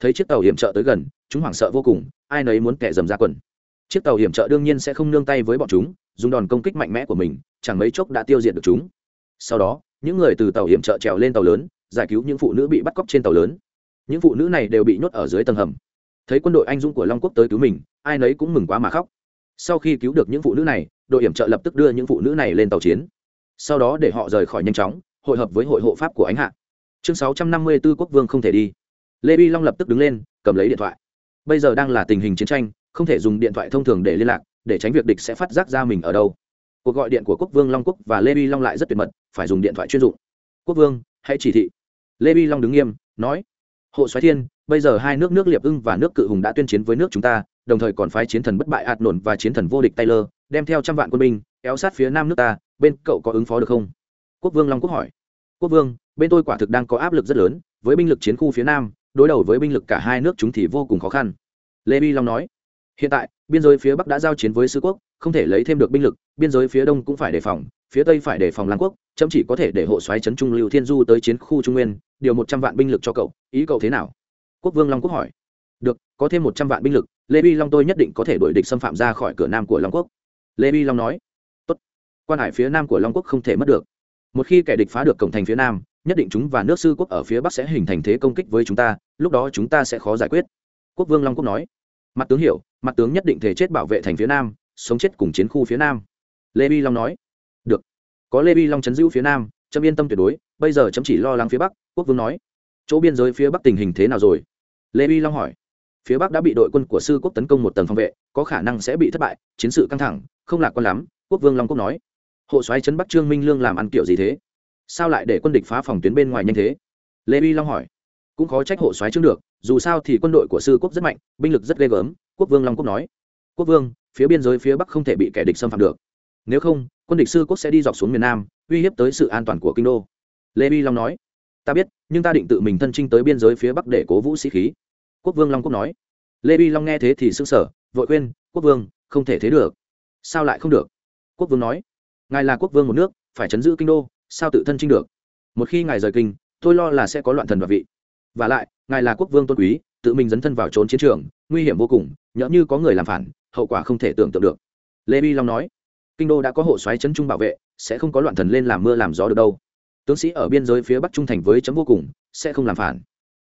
Thấy chiếc tàu hiểm trợ tới gần, chúng hoảng sợ vô cùng, ai nấy muốn kẻ dầm ra quần. Chiếc tàu hiểm trợ đương nhiên sẽ không nương tay với bọn chúng, dùng đòn công kích mạnh mẽ của mình, chẳng mấy chốc đã tiêu diệt được chúng. Sau đó, những người từ tàu hiểm trợ trèo lên tàu lớn, giải cứu những phụ nữ bị bắt cóc trên tàu lớn. Những phụ nữ này đều bị nhốt ở dưới tầng hầm thấy quân đội anh dũng của long quốc tới cứu mình, ai nấy cũng mừng quá mà khóc. Sau khi cứu được những phụ nữ này, đội hiểm trợ lập tức đưa những phụ nữ này lên tàu chiến. Sau đó để họ rời khỏi nhanh chóng, hội hợp với hội hộ pháp của ánh hạ. Chương sáu trăm năm mươi 654 quốc vương không thể đi. Lê vi long lập tức đứng lên, cầm lấy điện thoại. Bây giờ đang là tình hình chiến tranh, không thể dùng điện thoại thông thường để liên lạc, để tránh việc địch sẽ phát giác ra mình ở đâu. Cuộc gọi điện của quốc vương long quốc và lê vi long lại rất tuyệt mật, phải dùng điện thoại chuyên dụng. Quốc vương, hãy chỉ thị. Lê vi long đứng nghiêm, nói, hộ xoáy thiên bây giờ hai nước nước liệp ưng và nước cự hùng đã tuyên chiến với nước chúng ta, đồng thời còn phái chiến thần bất bại ạt nổn và chiến thần vô địch taylor, đem theo trăm vạn quân binh, kéo sát phía nam nước ta, bên cậu có ứng phó được không? Quốc vương long quốc hỏi. Quốc vương, bên tôi quả thực đang có áp lực rất lớn, với binh lực chiến khu phía nam, đối đầu với binh lực cả hai nước chúng thì vô cùng khó khăn. Lê bi long nói. Hiện tại, biên giới phía bắc đã giao chiến với sứ quốc, không thể lấy thêm được binh lực, biên giới phía đông cũng phải đề phòng, phía tây phải đề phòng lan quốc, chấm chỉ có thể để hộ xoáy trấn trung lưu thiên du tới chiến khu trung nguyên, điều một trăm vạn binh lực cho cậu, ý cậu thế nào? Quốc vương long quốc hỏi. Được, có thêm một trăm vạn binh lực, lê bi long tôi nhất định có thể đuổi địch xâm phạm ra khỏi cửa nam của long quốc. Lê bi long nói. Tốt. Quan hải phía nam của long quốc không thể mất được. Một khi kẻ địch phá được cổng thành phía nam, nhất định chúng và nước sư quốc ở phía bắc sẽ hình thành thế công kích với chúng ta, lúc đó chúng ta sẽ khó giải quyết. Quốc vương long quốc nói. Mặt tướng hiểu, mặt tướng nhất định thể chết bảo vệ thành phía nam, sống chết cùng chiến khu phía nam. Lê bi long nói. Được. Có lê bi long chấn giữ phía nam trâm yên tâm tuyệt đối, bây giờ chấm chỉ lo lắng phía bắc, quốc vương nói. Chỗ biên giới phía bắc tình hình thế nào rồi? Lê Vi long hỏi phía bắc đã bị đội quân của sư quốc tấn công một tầng phòng vệ có khả năng sẽ bị thất bại chiến sự căng thẳng không lạc quan lắm quốc vương long quốc nói hộ soái trấn bắc trương minh lương làm ăn kiểu gì thế sao lại để quân địch phá phòng tuyến bên ngoài nhanh thế lê vi long hỏi cũng khó trách hộ soái trương được dù sao thì quân đội của sư quốc rất mạnh binh lực rất ghê gớm quốc vương long quốc nói quốc vương phía biên giới phía bắc không thể bị kẻ địch xâm phạm được nếu không quân địch sư quốc sẽ đi dọc xuống miền nam uy hiếp tới sự an toàn của kinh đô lê vi long nói ta biết, nhưng ta định tự mình thân trinh tới biên giới phía bắc để cố vũ sĩ khí. Quốc vương long quốc nói. Lê vi long nghe thế thì s ư n g sở vội khuyên, quốc vương, không thể thế được. Sao lại không được? Quốc vương nói. Ngài là quốc vương một nước, phải chấn giữ kinh đô, sao tự thân trinh được? Một khi ngài rời kinh, tôi lo là sẽ có loạn thần và vị. V à lại, ngài là quốc vương tôn quý, tự mình dấn thân vào trốn chiến trường, nguy hiểm vô cùng, nhỡ như có người làm phản, hậu quả không thể tưởng tượng được. Lê vi long nói. Kinh đô đã có hộ xoáy chấn trung bảo vệ, sẽ không có loạn thần lên làm mưa làm gió được đâu tướng sĩ ở biên giới phía bắc trung thành với chấm vô cùng, sẽ không làm phản.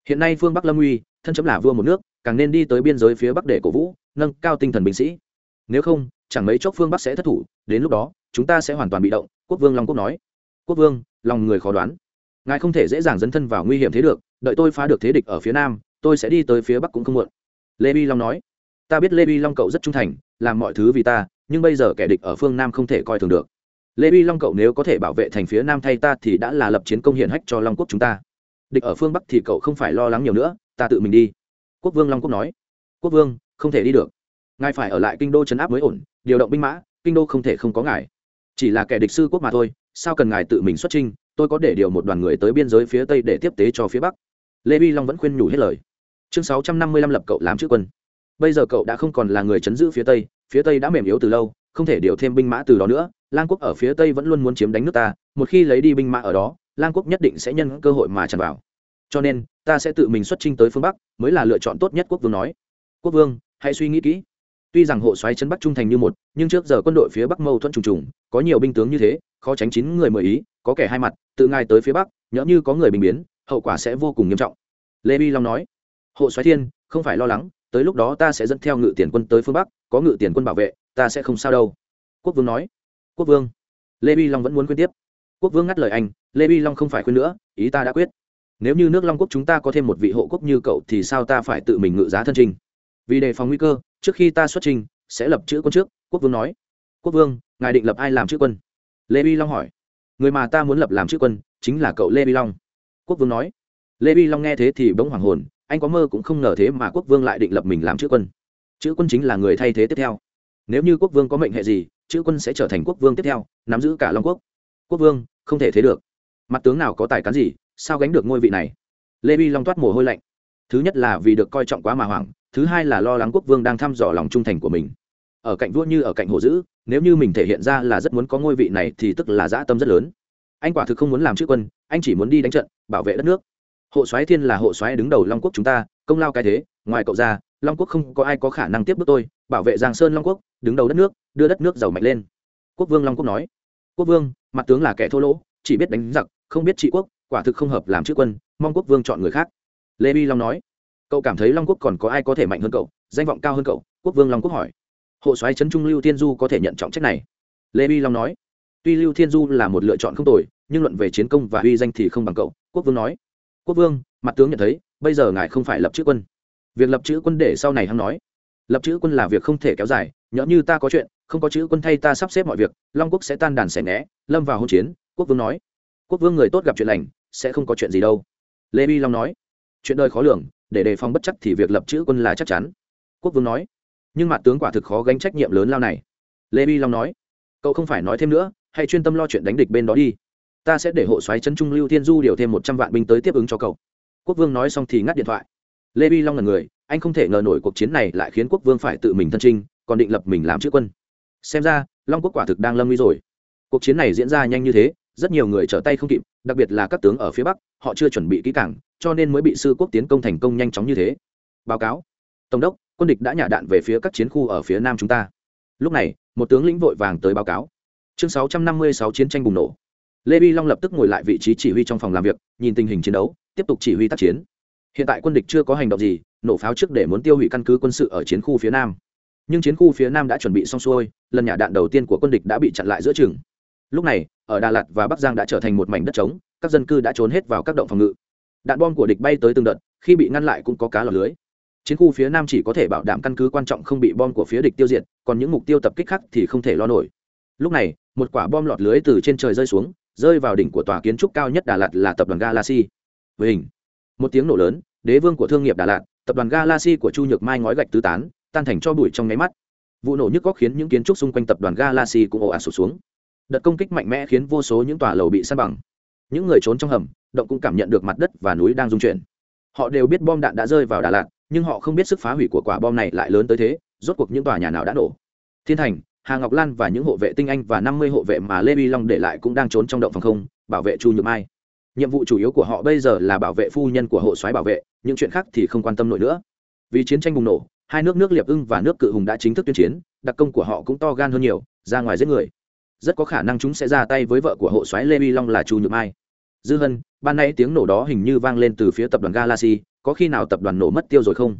Hiện nay phương bắc lâm uy, thân chấm là vua một nước, càng nên đi tới biên giới phía bắc để cổ vũ, nâng cao tinh thần binh sĩ. Nếu không, chẳng mấy chốc phương bắc sẽ thất thủ, đến lúc đó, chúng ta sẽ hoàn toàn bị động, quốc vương long quốc nói. Quốc vương, lòng người khó đoán. Ngài không thể dễ dàng dấn thân vào nguy hiểm thế được, đợi tôi phá được thế địch ở phía nam, tôi sẽ đi tới phía bắc cũng không muộn. Lê bi long nói. Ta biết lê bi long cậu rất trung thành, làm mọi thứ vì ta, nhưng bây giờ kẻ địch ở phương nam không thể coi thường được lê uy long cậu nếu có thể bảo vệ thành phía nam thay ta thì đã là lập chiến công hiển hách cho long quốc chúng ta. Địch ở phương bắc thì cậu không phải lo lắng nhiều nữa, ta tự mình đi. Quốc vương long quốc nói. Quốc vương, không thể đi được. Ngài phải ở lại kinh đô chấn áp mới ổn, điều động binh mã, kinh đô không thể không có ngài. Chỉ là kẻ địch sư quốc mà thôi, sao cần ngài tự mình xuất trinh tôi có để điều một đoàn người tới biên giới phía tây để tiếp tế cho phía bắc. Lê uy long vẫn khuyên nhủ hết lời. Chương sáu trăm năm mươi lăm lập cậu làm chữ quân. Bây giờ cậu đã không còn là người chấn giữ phía tây phía tây đã mềm yếu từ lâu không thể điều thêm binh mã từ đó nữa, lang quốc ở phía tây vẫn luôn muốn chiếm đánh nước ta, một khi lấy đi binh mã ở đó, lang quốc nhất định sẽ nhân cơ hội mà tràn vào. Cho nên, ta sẽ tự mình xuất chinh tới phương bắc, mới là lựa chọn tốt nhất quốc vương nói. Quốc vương, hãy suy nghĩ kỹ. Tuy rằng hộ xoáy chân bắc trung thành như một, nhưng trước giờ quân đội phía bắc mâu thuẫn trùng trùng, có nhiều binh tướng như thế, khó tránh chín người mời ý, có kẻ hai mặt, tự ngài tới phía bắc, nhỡ như có người bình biến, hậu quả sẽ vô cùng nghiêm trọng. Lê bi long nói, hộ xoáy thiên, không phải lo lắng, tới lúc đó ta sẽ dẫn theo ngự tiền quân tới phương bắc, có ngự tiền quân bảo vệ ta sẽ không sao đâu. Quốc vương nói. Quốc vương. Lê Bi long vẫn muốn khuyên tiếp. Quốc vương ngắt lời anh, lê Bi long không phải khuyên nữa, ý ta đã quyết. Nếu như nước long quốc chúng ta có thêm một vị hộ quốc như cậu thì sao ta phải tự mình ngự giá thân trình? Vì đề phòng nguy cơ, trước khi ta xuất trình, sẽ lập chữ quân trước, quốc vương nói. Quốc vương, ngài định lập ai làm chữ quân? Lê Bi long hỏi. Người mà ta muốn lập làm chữ quân, chính là cậu lê Bi long. Quốc vương nói. Lê Bi long nghe thế thì bỗng hoàng hồn, anh có mơ cũng không ngờ thế mà quốc vương lại định lập mình làm chữ quân. Chữ quân chính là người thay thế tiếp theo nếu như quốc vương có mệnh hệ gì, chữ quân sẽ trở thành quốc vương tiếp theo, nắm giữ cả long quốc. Quốc vương, không thể thế được. Mặt tướng nào có tài cán gì, sao gánh được ngôi vị này? Lê vi long toát mồ hôi lạnh. Thứ nhất là vì được coi trọng quá mà hoảng, thứ hai là lo lắng quốc vương đang thăm dò lòng trung thành của mình. Ở cạnh vua như ở cạnh hồ dữ, nếu như mình thể hiện ra là rất muốn có ngôi vị này thì tức là dã tâm rất lớn. Anh quả thực không muốn làm chữ quân, anh chỉ muốn đi đánh trận, bảo vệ đất nước. Hộ soái thiên là hộ soái đứng đầu long quốc chúng ta, công lao cái thế, ngoài cậu ra long quốc không có ai có khả năng tiếp bước tôi, bảo vệ giang sơn long quốc, đứng đầu đất nước, đưa đất nước giàu mạnh lên. Quốc vương long quốc nói. Quốc vương, mặt tướng là kẻ thô lỗ, chỉ biết đánh giặc, không biết trị quốc, quả thực không hợp làm chữ quân, mong quốc vương chọn người khác. Lê bi long nói. Cậu cảm thấy long quốc còn có ai có thể mạnh hơn cậu, danh vọng cao hơn cậu? Quốc vương long quốc hỏi. Hộ soái trấn trung lưu thiên du có thể nhận trọng trách này. Lê bi long nói. Tuy lưu thiên du là một lựa chọn không tồi, nhưng luận về chiến công và uy danh thì không bằng cậu, quốc vương nói. Quốc vương, mặt tướng nhận thấy, bây giờ ngài không phải lập chữ quân việc lập chữ quân để sau này hắn nói. Lập chữ quân là việc không thể kéo dài, nhỡ như ta có chuyện, không có chữ quân thay ta sắp xếp mọi việc, long quốc sẽ tan đàn xẻ né, lâm vào hỗn chiến, quốc vương nói. Quốc vương người tốt gặp chuyện lành, sẽ không có chuyện gì đâu. Lê bi long nói. Chuyện đời khó lường, để đề phòng bất chắc thì việc lập chữ quân là chắc chắn. Quốc vương nói. Nhưng mặt tướng quả thực khó gánh trách nhiệm lớn lao này. Lê bi long nói. Cậu không phải nói thêm nữa, hãy chuyên tâm lo chuyện đánh địch bên đó đi. Ta sẽ để hộ xoáy chân trung lưu thiên du điều thêm một trăm vạn binh tới tiếp ứng cho cậu. Quốc vương nói xong thì ngắt điện thoại lê Vi long là người, anh không thể ngờ nổi cuộc chiến này lại khiến quốc vương phải tự mình thân trinh còn định lập mình làm chữ quân. Xem ra, long quốc quả thực đang lâm nguy rồi. Cuộc chiến này diễn ra nhanh như thế, rất nhiều người trở tay không kịp, đặc biệt là các tướng ở phía bắc, họ chưa chuẩn bị kỹ càng, cho nên mới bị sư quốc tiến công thành công nhanh chóng như thế. Báo cáo. Tổng đốc, quân địch đã nhả đạn về phía các chiến khu ở phía nam chúng ta. Lúc này, một tướng lĩnh vội vàng tới báo cáo. Chương 656 chiến tranh bùng nổ. Lê vi long lập tức ngồi lại vị trí chỉ huy trong phòng làm việc, nhìn tình hình chiến đấu, tiếp tục chỉ huy tác chiến hiện tại quân địch chưa có hành động gì, nổ pháo trước để muốn tiêu hủy căn cứ quân sự ở chiến khu phía nam. Nhưng chiến khu phía nam đã chuẩn bị xong xuôi, lần nhả đạn đầu tiên của quân địch đã bị chặn lại giữa chừng. Lúc này, ở đà lạt và bắc giang đã trở thành một mảnh đất trống, các dân cư đã trốn hết vào các động phòng ngự. Đạn bom của địch bay tới từng đợt, khi bị ngăn lại cũng có cá lọt lưới. Chiến khu phía nam chỉ có thể bảo đảm căn cứ quan trọng không bị bom của phía địch tiêu diệt, còn những mục tiêu tập kích khác thì không thể lo nổi. Lúc này, một quả bom lọt lưới từ trên trời rơi xuống, rơi vào đỉnh của tòa kiến trúc cao nhất đà lạt là tập đoàn galaxy. Với hình một tiếng nổ lớn, đế vương của thương nghiệp đà lạt, tập đoàn galaxy của chu nhược mai ngói gạch tứ tán, tan thành cho bụi trong nháy mắt. Vụ nổ nhức có khiến những kiến trúc xung quanh tập đoàn galaxy cũng ồ ạt sụt xuống. Đợt công kích mạnh mẽ khiến vô số những tòa lầu bị san bằng. Những người trốn trong hầm, động cũng cảm nhận được mặt đất và núi đang rung chuyển. Họ đều biết bom đạn đã rơi vào đà lạt, nhưng họ không biết sức phá hủy của quả bom này lại lớn tới thế, rốt cuộc những tòa nhà nào đã nổ. Thiên thành, hà ngọc lan và những hộ vệ tinh anh và năm mươi hộ vệ mà lê vi long để lại cũng đang trốn trong động phòng không, bảo vệ chu nhược mai nhiệm vụ chủ yếu của họ bây giờ là bảo vệ phu nhân của hộ soái bảo vệ, những chuyện khác thì không quan tâm nổi nữa. Vì chiến tranh bùng nổ, hai nước nước liệp ưng và nước cự hùng đã chính thức tuyên chiến, đặc công của họ cũng to gan hơn nhiều, ra ngoài giết người. Rất có khả năng chúng sẽ ra tay với vợ của hộ soái lê vi long là chu nhược mai. Dư hân, ban nay tiếng nổ đó hình như vang lên từ phía tập đoàn galaxy, có khi nào tập đoàn nổ mất tiêu rồi không?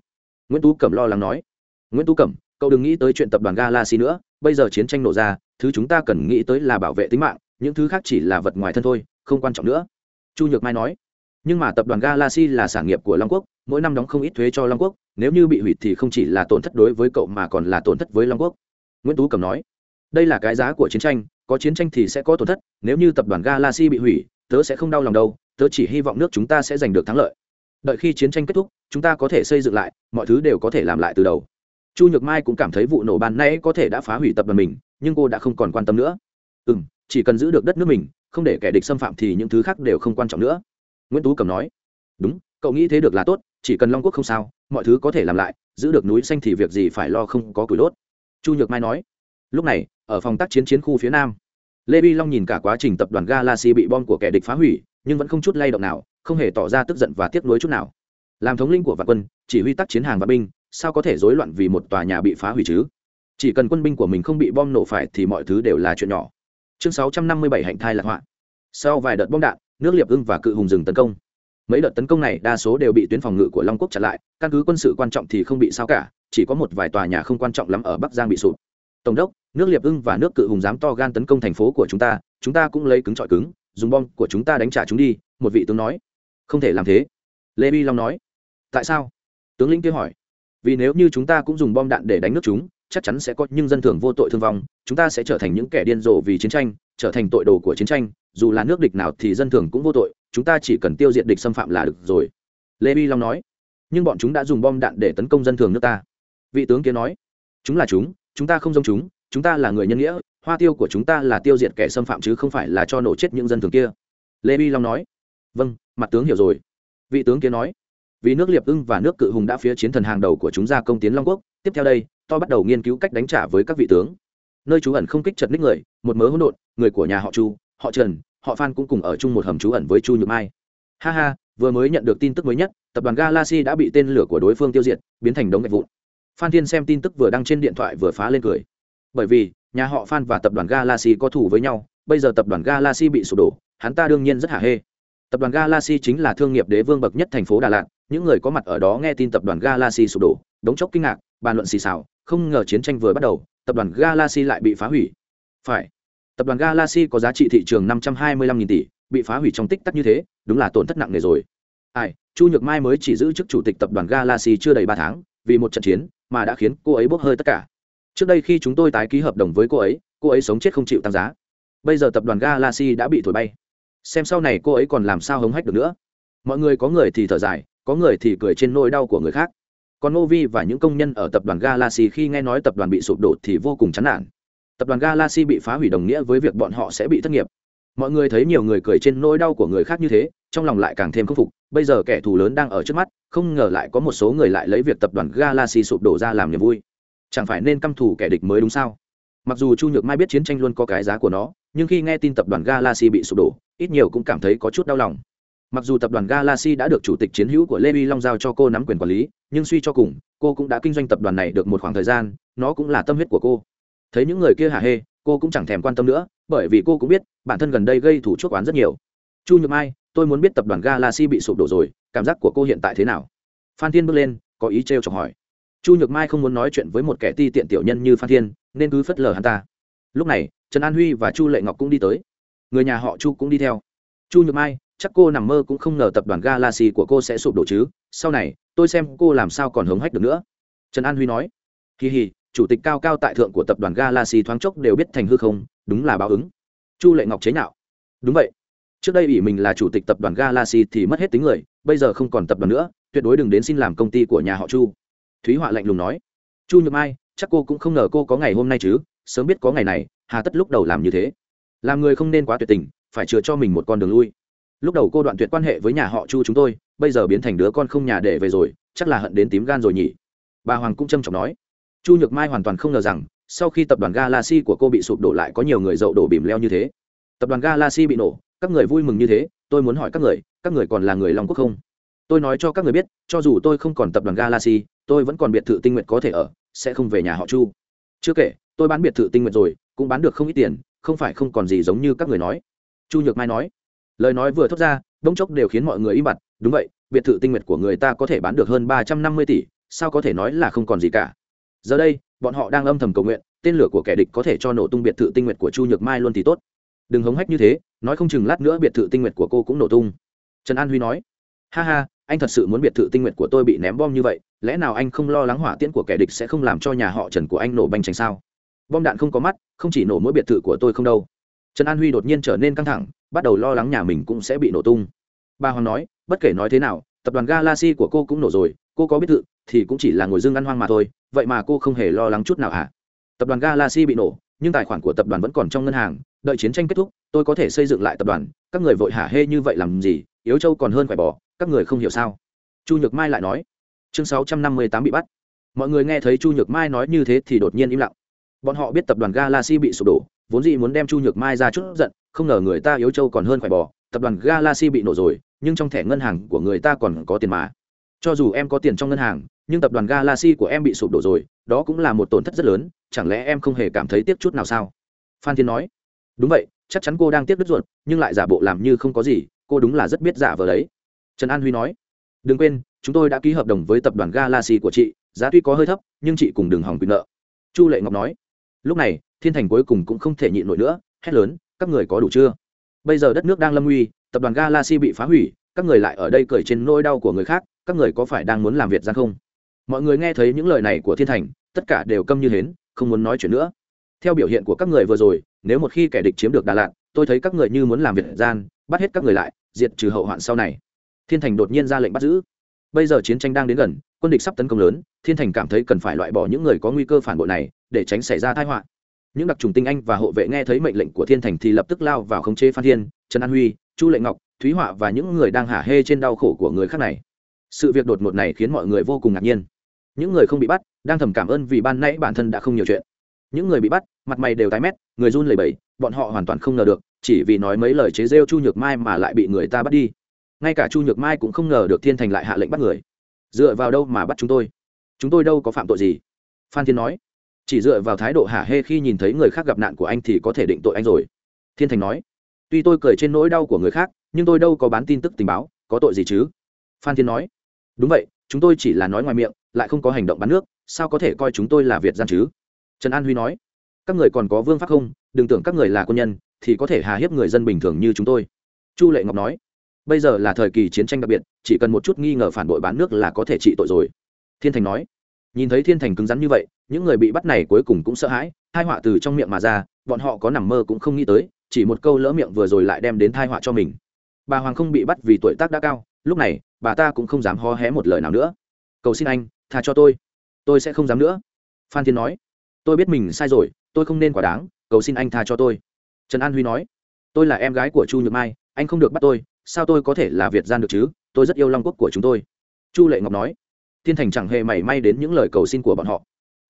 Nguyễn tú cẩm lo lắng nói. Nguyễn tú cẩm, cậu đừng nghĩ tới chuyện tập đoàn galaxy nữa, bây giờ chiến tranh nổ ra, thứ chúng ta cần nghĩ tới là bảo vệ tính mạng, những thứ khác chỉ là vật ngoài thân thôi, không quan trọng nữa chu nhược mai nói, nhưng mà tập đoàn galaxy là sản nghiệp của long quốc, mỗi năm đóng không ít thuế cho long quốc, nếu như bị hủy thì không chỉ là tổn thất đối với cậu mà còn là tổn thất với long quốc. Nguyễn tú cầm nói, đây là cái giá của chiến tranh, có chiến tranh thì sẽ có tổn thất, nếu như tập đoàn galaxy bị hủy, tớ sẽ không đau lòng đâu, tớ chỉ hy vọng nước chúng ta sẽ giành được thắng lợi. Đợi khi chiến tranh kết thúc, chúng ta có thể xây dựng lại, mọi thứ đều có thể làm lại từ đầu. Chu nhược mai cũng cảm thấy vụ nổ ban nay có thể đã phá hủy tập đoàn mình, nhưng cô đã không còn quan tâm nữa. Ừ m chỉ cần giữ được đất nước mình không để kẻ địch xâm phạm thì những thứ khác đều không quan trọng nữa. Nguyễn tú cầm nói, đúng, cậu nghĩ thế được là tốt, chỉ cần long quốc không sao, mọi thứ có thể làm lại, giữ được núi xanh thì việc gì phải lo không có củi đốt. Chu nhược mai nói, lúc này, ở phòng tác chiến chiến khu phía nam, lê bi long nhìn cả quá trình tập đoàn galaxy bị bom của kẻ địch phá hủy, nhưng vẫn không chút lay động nào, không hề tỏ ra tức giận và tiếc nuối chút nào. Làm thống linh của vạn quân, chỉ huy tác chiến hàng và binh, sao có thể rối loạn vì một tòa nhà bị phá hủy chứ? Chỉ cần quân binh của mình không bị bom nổ phải thì mọi thứ đều là chuyện nhỏ chương 657 hạnh thai lạc họa. Sau vài đợt bom đạn, nước liệp ưng và cự hùng rừng tấn công. Mấy đợt tấn công này, đa số đều bị tuyến phòng ngự của long quốc chặn lại, căn cứ quân sự quan trọng thì không bị sao cả, chỉ có một vài tòa nhà không quan trọng lắm ở bắc giang bị sụp. Tổng đốc, nước liệp ưng và nước cự hùng dám to gan tấn công thành phố của chúng ta chúng ta cũng lấy cứng trọi cứng, dùng bom của chúng ta đánh trả chúng đi, một vị tướng nói. Không thể làm thế. Lê bi long nói. Tại sao? Tướng lĩnh kia hỏi. Vì nếu như chúng ta cũng dùng bom đạn để đánh nước chúng chắc chắn sẽ có những dân thường vô tội thương vong, chúng ta sẽ trở thành những kẻ điên rồ vì chiến tranh, trở thành tội đồ của chiến tranh, dù là nước địch nào thì dân thường cũng vô tội, chúng ta chỉ cần tiêu diệt địch xâm phạm là được rồi. Lê bi long nói. Nhưng bọn chúng đã dùng bom đạn để tấn công dân thường nước ta. Vị tướng kia nói. Chúng là chúng chúng ta không giống chúng chúng ta là người nhân nghĩa, hoa tiêu của chúng ta là tiêu diệt kẻ xâm phạm chứ không phải là cho nổ chết những dân thường kia. Lê bi long nói. Vâng mặt tướng hiểu rồi. Vị tướng kia nói vì nước liệp ưng và nước cự hùng đã phía chiến thần hàng đầu của chúng ra công tiến long quốc, tiếp theo đây, to bắt đầu nghiên cứu cách đánh trả với các vị tướng. Nơi trú ẩn không kích chật ních người, một mớ hỗn độn, người của nhà họ chu, họ trần, họ phan cũng cùng ở chung một hầm trú ẩn với chu nhược mai. Ha ha, vừa mới nhận được tin tức mới nhất, tập đoàn galaxy đã bị tên lửa của đối phương tiêu diệt, biến thành đống gạch vụn. Phan thiên xem tin tức vừa đăng trên điện thoại vừa phá lên cười. Bởi vì, nhà họ phan và tập đoàn galaxy có thủ với nhau, bây giờ tập đoàn galaxy bị sụp đổ, hắn ta đương nhiên rất hả hê. Tập đoàn galaxy chính là thương nghiệp đế vương bậc nhất thành phố đà lạt những người có mặt ở đó nghe tin tập đoàn galaxy sụp đổ, đống chốc kinh ngạc, bàn luận xì xào, không ngờ chiến tranh vừa bắt đầu, tập đoàn galaxy lại bị phá hủy. Phải, tập đoàn galaxy có giá trị thị trường năm trăm hai mươi lăm tỷ, bị phá hủy trong tích tắc như thế, đúng là tổn thất nặng nề rồi. Ai, chu nhược mai mới chỉ giữ chức chủ tịch tập đoàn galaxy chưa đầy ba tháng, vì một trận chiến mà đã khiến cô ấy bốc hơi tất cả. Trước đây khi chúng tôi tái ký hợp đồng với cô ấy cô ấy sống chết không chịu tăng giá. Bây giờ tập đoàn galaxy đã bị thổi bay. Xem sau này cô ấy còn làm sao hống hách được nữa. Mọi người có người thì thở dài có người thì cười trên nỗi đau của người khác. Còn novi và những công nhân ở tập đoàn galaxy khi nghe nói tập đoàn bị sụp đổ thì vô cùng chán nản. Tập đoàn galaxy bị phá hủy đồng nghĩa với việc bọn họ sẽ bị thất nghiệp. Mọi người thấy nhiều người cười trên nỗi đau của người khác như thế, trong lòng lại càng thêm khâm phục. Bây giờ kẻ thù lớn đang ở trước mắt, không ngờ lại có một số người lại lấy việc tập đoàn galaxy sụp đổ ra làm niềm vui. Chẳng phải nên căm thù kẻ địch mới đúng sao? Mặc dù chu nhược mai biết chiến tranh luôn có cái giá của nó, nhưng khi nghe tin tập đoàn galaxy bị sụp đổ, ít nhiều cũng cảm thấy có chút đau lòng mặc dù tập đoàn galaxy đã được chủ tịch chiến hữu của lê vi long giao cho cô nắm quyền quản lý, nhưng suy cho cùng, cô cũng đã kinh doanh tập đoàn này được một khoảng thời gian, nó cũng là tâm huyết của cô. Thấy những người kia hả hê, cô cũng chẳng thèm quan tâm nữa, bởi vì cô cũng biết, bản thân gần đây gây thủ chuốc oán rất nhiều. Chu nhược mai, tôi muốn biết tập đoàn galaxy bị sụp đổ rồi, cảm giác của cô hiện tại thế nào? Phan thiên bước lên, có ý trêu chọc hỏi. Chu nhược mai không muốn nói chuyện với một kẻ ti tiện tiểu nhân như phan thiên, nên cứ phất lờ hắn ta. Lúc này, trần an huy và chu lệ ngọc cũng đi tới. Người nhà họ chu cũng đi theo. Chu nhược mai chắc cô nằm mơ cũng không ngờ tập đoàn galaxy của cô sẽ sụp đổ chứ. Sau này, tôi xem cô làm sao còn hống hách được nữa. Trần an huy nói. Kỳ hì, chủ tịch cao cao tại thượng của tập đoàn galaxy thoáng chốc đều biết thành hư không, đúng là báo ứng. Chu lệ ngọc chế nhạo. Đúng vậy. Trước đây ủy mình là chủ tịch tập đoàn galaxy thì mất hết tính người, bây giờ không còn tập đoàn nữa, tuyệt đối đừng đến xin làm công ty của nhà họ chu. Thúy họa lạnh lùng nói. Chu nhược mai, chắc cô cũng không ngờ cô có ngày hôm nay chứ, sớm biết có ngày này, hà tất lúc đầu làm như thế. Làm người không nên quá tuyệt tình, phải chừa cho mình một con đường lui lúc đầu cô đoạn tuyệt quan hệ với nhà họ chu chúng tôi, bây giờ biến thành đứa con không nhà để về rồi, chắc là hận đến tím gan rồi nhỉ? Bà hoàng cũng trâm trọng nói. Chu nhược mai hoàn toàn không ngờ rằng, sau khi tập đoàn galaxy của cô bị sụp đổ lại có nhiều người dậu đổ bìm leo như thế. Tập đoàn galaxy bị nổ, các người vui mừng như thế, tôi muốn hỏi các người các người còn là người long quốc không? Tôi nói cho các người biết, cho dù tôi không còn tập đoàn galaxy, tôi vẫn còn biệt thự tinh nguyện có thể ở, sẽ không về nhà họ chu. Chưa kể, tôi bán biệt thự tinh nguyện rồi, cũng bán được không ít tiền, không phải không còn gì giống như các người nói. Chu nhược mai nói lời nói vừa thốt ra, bỗng chốc đều khiến mọi người im bặt. Đúng vậy, biệt thự tinh nguyện của người ta có thể bán được hơn ba trăm năm mươi tỷ, sao có thể nói là không còn gì cả? Giờ đây, bọn họ đang âm thầm cầu nguyện, tên lửa của kẻ địch có thể cho nổ tung biệt thự tinh nguyện của chu nhược mai luôn thì tốt. Đừng hống hách như thế, nói không chừng lát nữa biệt thự tinh nguyện của cô cũng nổ tung. Trần an huy nói, ha ha, anh thật sự muốn biệt thự tinh nguyện của tôi bị ném bom như vậy, lẽ nào anh không lo lắng hỏa tiễn của kẻ địch sẽ không làm cho nhà họ trần của anh nổ banh tránh sao? Bom đạn không có mắt, không chỉ nổ mỗi biệt thự của tôi không đâu. Trần an huy đột nhiên trở nên căng thẳng bắt đầu lo lắng nhà mình cũng sẽ bị nổ tung. Bà hoàng nói, bất kể nói thế nào, tập đoàn galaxy của cô cũng nổ rồi, cô có biết thự thì cũng chỉ là ngồi dương ăn hoang mà thôi, vậy mà cô không hề lo lắng chút nào hả? Tập đoàn galaxy bị nổ, nhưng tài khoản của tập đoàn vẫn còn trong ngân hàng, đợi chiến tranh kết thúc, tôi có thể xây dựng lại tập đoàn, các người vội hả hê như vậy làm gì, yếu châu còn hơn phải bỏ, các người không hiểu sao? Chu nhược mai lại nói, chương sáu trăm năm mươi tám bị bắt. Mọi người nghe thấy chu nhược mai nói như thế thì đột nhiên im lặng. Bọn họ biết tập đoàn galaxy bị sụp đổ, vốn dĩ muốn đem chu nhược mai ra chút giận không ngờ người ta yếu châu còn hơn khỏe bò, tập đoàn galaxy bị nổ rồi, nhưng trong thẻ ngân hàng của người ta còn có tiền mà. Cho dù em có tiền trong ngân hàng, nhưng tập đoàn galaxy của em bị sụp đổ rồi, đó cũng là một tổn thất rất lớn, chẳng lẽ em không hề cảm thấy tiếc chút nào sao? Phan thiên nói. Đúng vậy, chắc chắn cô đang tiếc đứt ruột, nhưng lại giả bộ làm như không có gì, cô đúng là rất biết giả vờ đấy. Trần an huy nói. Đừng quên, chúng tôi đã ký hợp đồng với tập đoàn galaxy của chị, giá tuy có hơi thấp, nhưng chị cùng đừng hỏng quyền nợ. Chu lệ ngọc nói. Lúc này, thiên thành cuối cùng cũng không thể nhịn nổi nữa, hét lớn các người có đủ chưa? Bây giờ đất nước đang lâm nguy, tập đoàn galaxy bị phá hủy, các người lại ở đây cười trên nỗi đau của người khác, các người có phải đang muốn làm việc gian không? Mọi người nghe thấy những lời này của thiên thành, tất cả đều câm như hến, không muốn nói chuyện nữa. Theo biểu hiện của các người vừa rồi, nếu một khi kẻ địch chiếm được đà lạt, tôi thấy các người như muốn làm việc gian, bắt hết các người lại, diệt trừ hậu hoạn sau này. Thiên thành đột nhiên ra lệnh bắt giữ. Bây giờ chiến tranh đang đến gần, quân địch sắp tấn công lớn, thiên thành cảm thấy cần phải loại bỏ những người có nguy cơ phản bội này, để tránh xảy ra tai họa những đặc trùng tinh anh và hộ vệ nghe thấy mệnh lệnh của thiên thành thì lập tức lao vào khống chế phan thiên, trần an huy, chu lệ ngọc, thúy họa và những người đang hả hê trên đau khổ của người khác này. Sự việc đột ngột này khiến mọi người vô cùng ngạc nhiên. Những người không bị bắt, đang thầm cảm ơn vì ban nãy bản thân đã không nhiều chuyện. Những người bị bắt, mặt mày đều tái mét, người run lẩy bẩy, bọn họ hoàn toàn không ngờ được, chỉ vì nói mấy lời chế rêu chu nhược mai mà lại bị người ta bắt đi. Ngay cả chu nhược mai cũng không ngờ được thiên thành lại hạ lệnh bắt người. Dựa vào đâu mà bắt chúng tôi? Chúng tôi đâu có phạm tội gì? Phan thiên nói chỉ dựa vào thái độ hả hê khi nhìn thấy người khác gặp nạn của anh thì có thể định tội anh rồi. Thiên thành nói, tuy tôi cười trên nỗi đau của người khác, nhưng tôi đâu có bán tin tức tình báo, có tội gì chứ? Phan thiên nói, đúng vậy, chúng tôi chỉ là nói ngoài miệng, lại không có hành động bán nước, sao có thể coi chúng tôi là việt gian chứ? Trần an huy nói, các người còn có vương pháp không? Đừng tưởng các người là quân nhân, thì có thể hà hiếp người dân bình thường như chúng tôi. Chu lệ ngọc nói, bây giờ là thời kỳ chiến tranh đặc biệt, chỉ cần một chút nghi ngờ phản bội bán nước là có thể trị tội rồi. Thiên thành nói nhìn thấy thiên thành cứng rắn như vậy, những người bị bắt này cuối cùng cũng sợ hãi hai họa từ trong miệng mà ra, bọn họ có nằm mơ cũng không nghĩ tới, chỉ một câu lỡ miệng vừa rồi lại đem đến thai họa cho mình. Bà hoàng không bị bắt vì tuổi tác đã cao, lúc này, bà ta cũng không dám ho hé một lời nào nữa. Cầu xin anh, tha cho tôi. Tôi sẽ không dám nữa. Phan thiên nói. Tôi biết mình sai rồi, tôi không nên quả đáng, cầu xin anh tha cho tôi. Trần an huy nói. Tôi là em gái của chu nhược mai, anh không được bắt tôi, sao tôi có thể là việt gian được chứ? Tôi rất yêu long quốc của chúng tôi. Chu lệ ngọc nói thiên thành chẳng hề mảy may đến những lời cầu xin của bọn họ.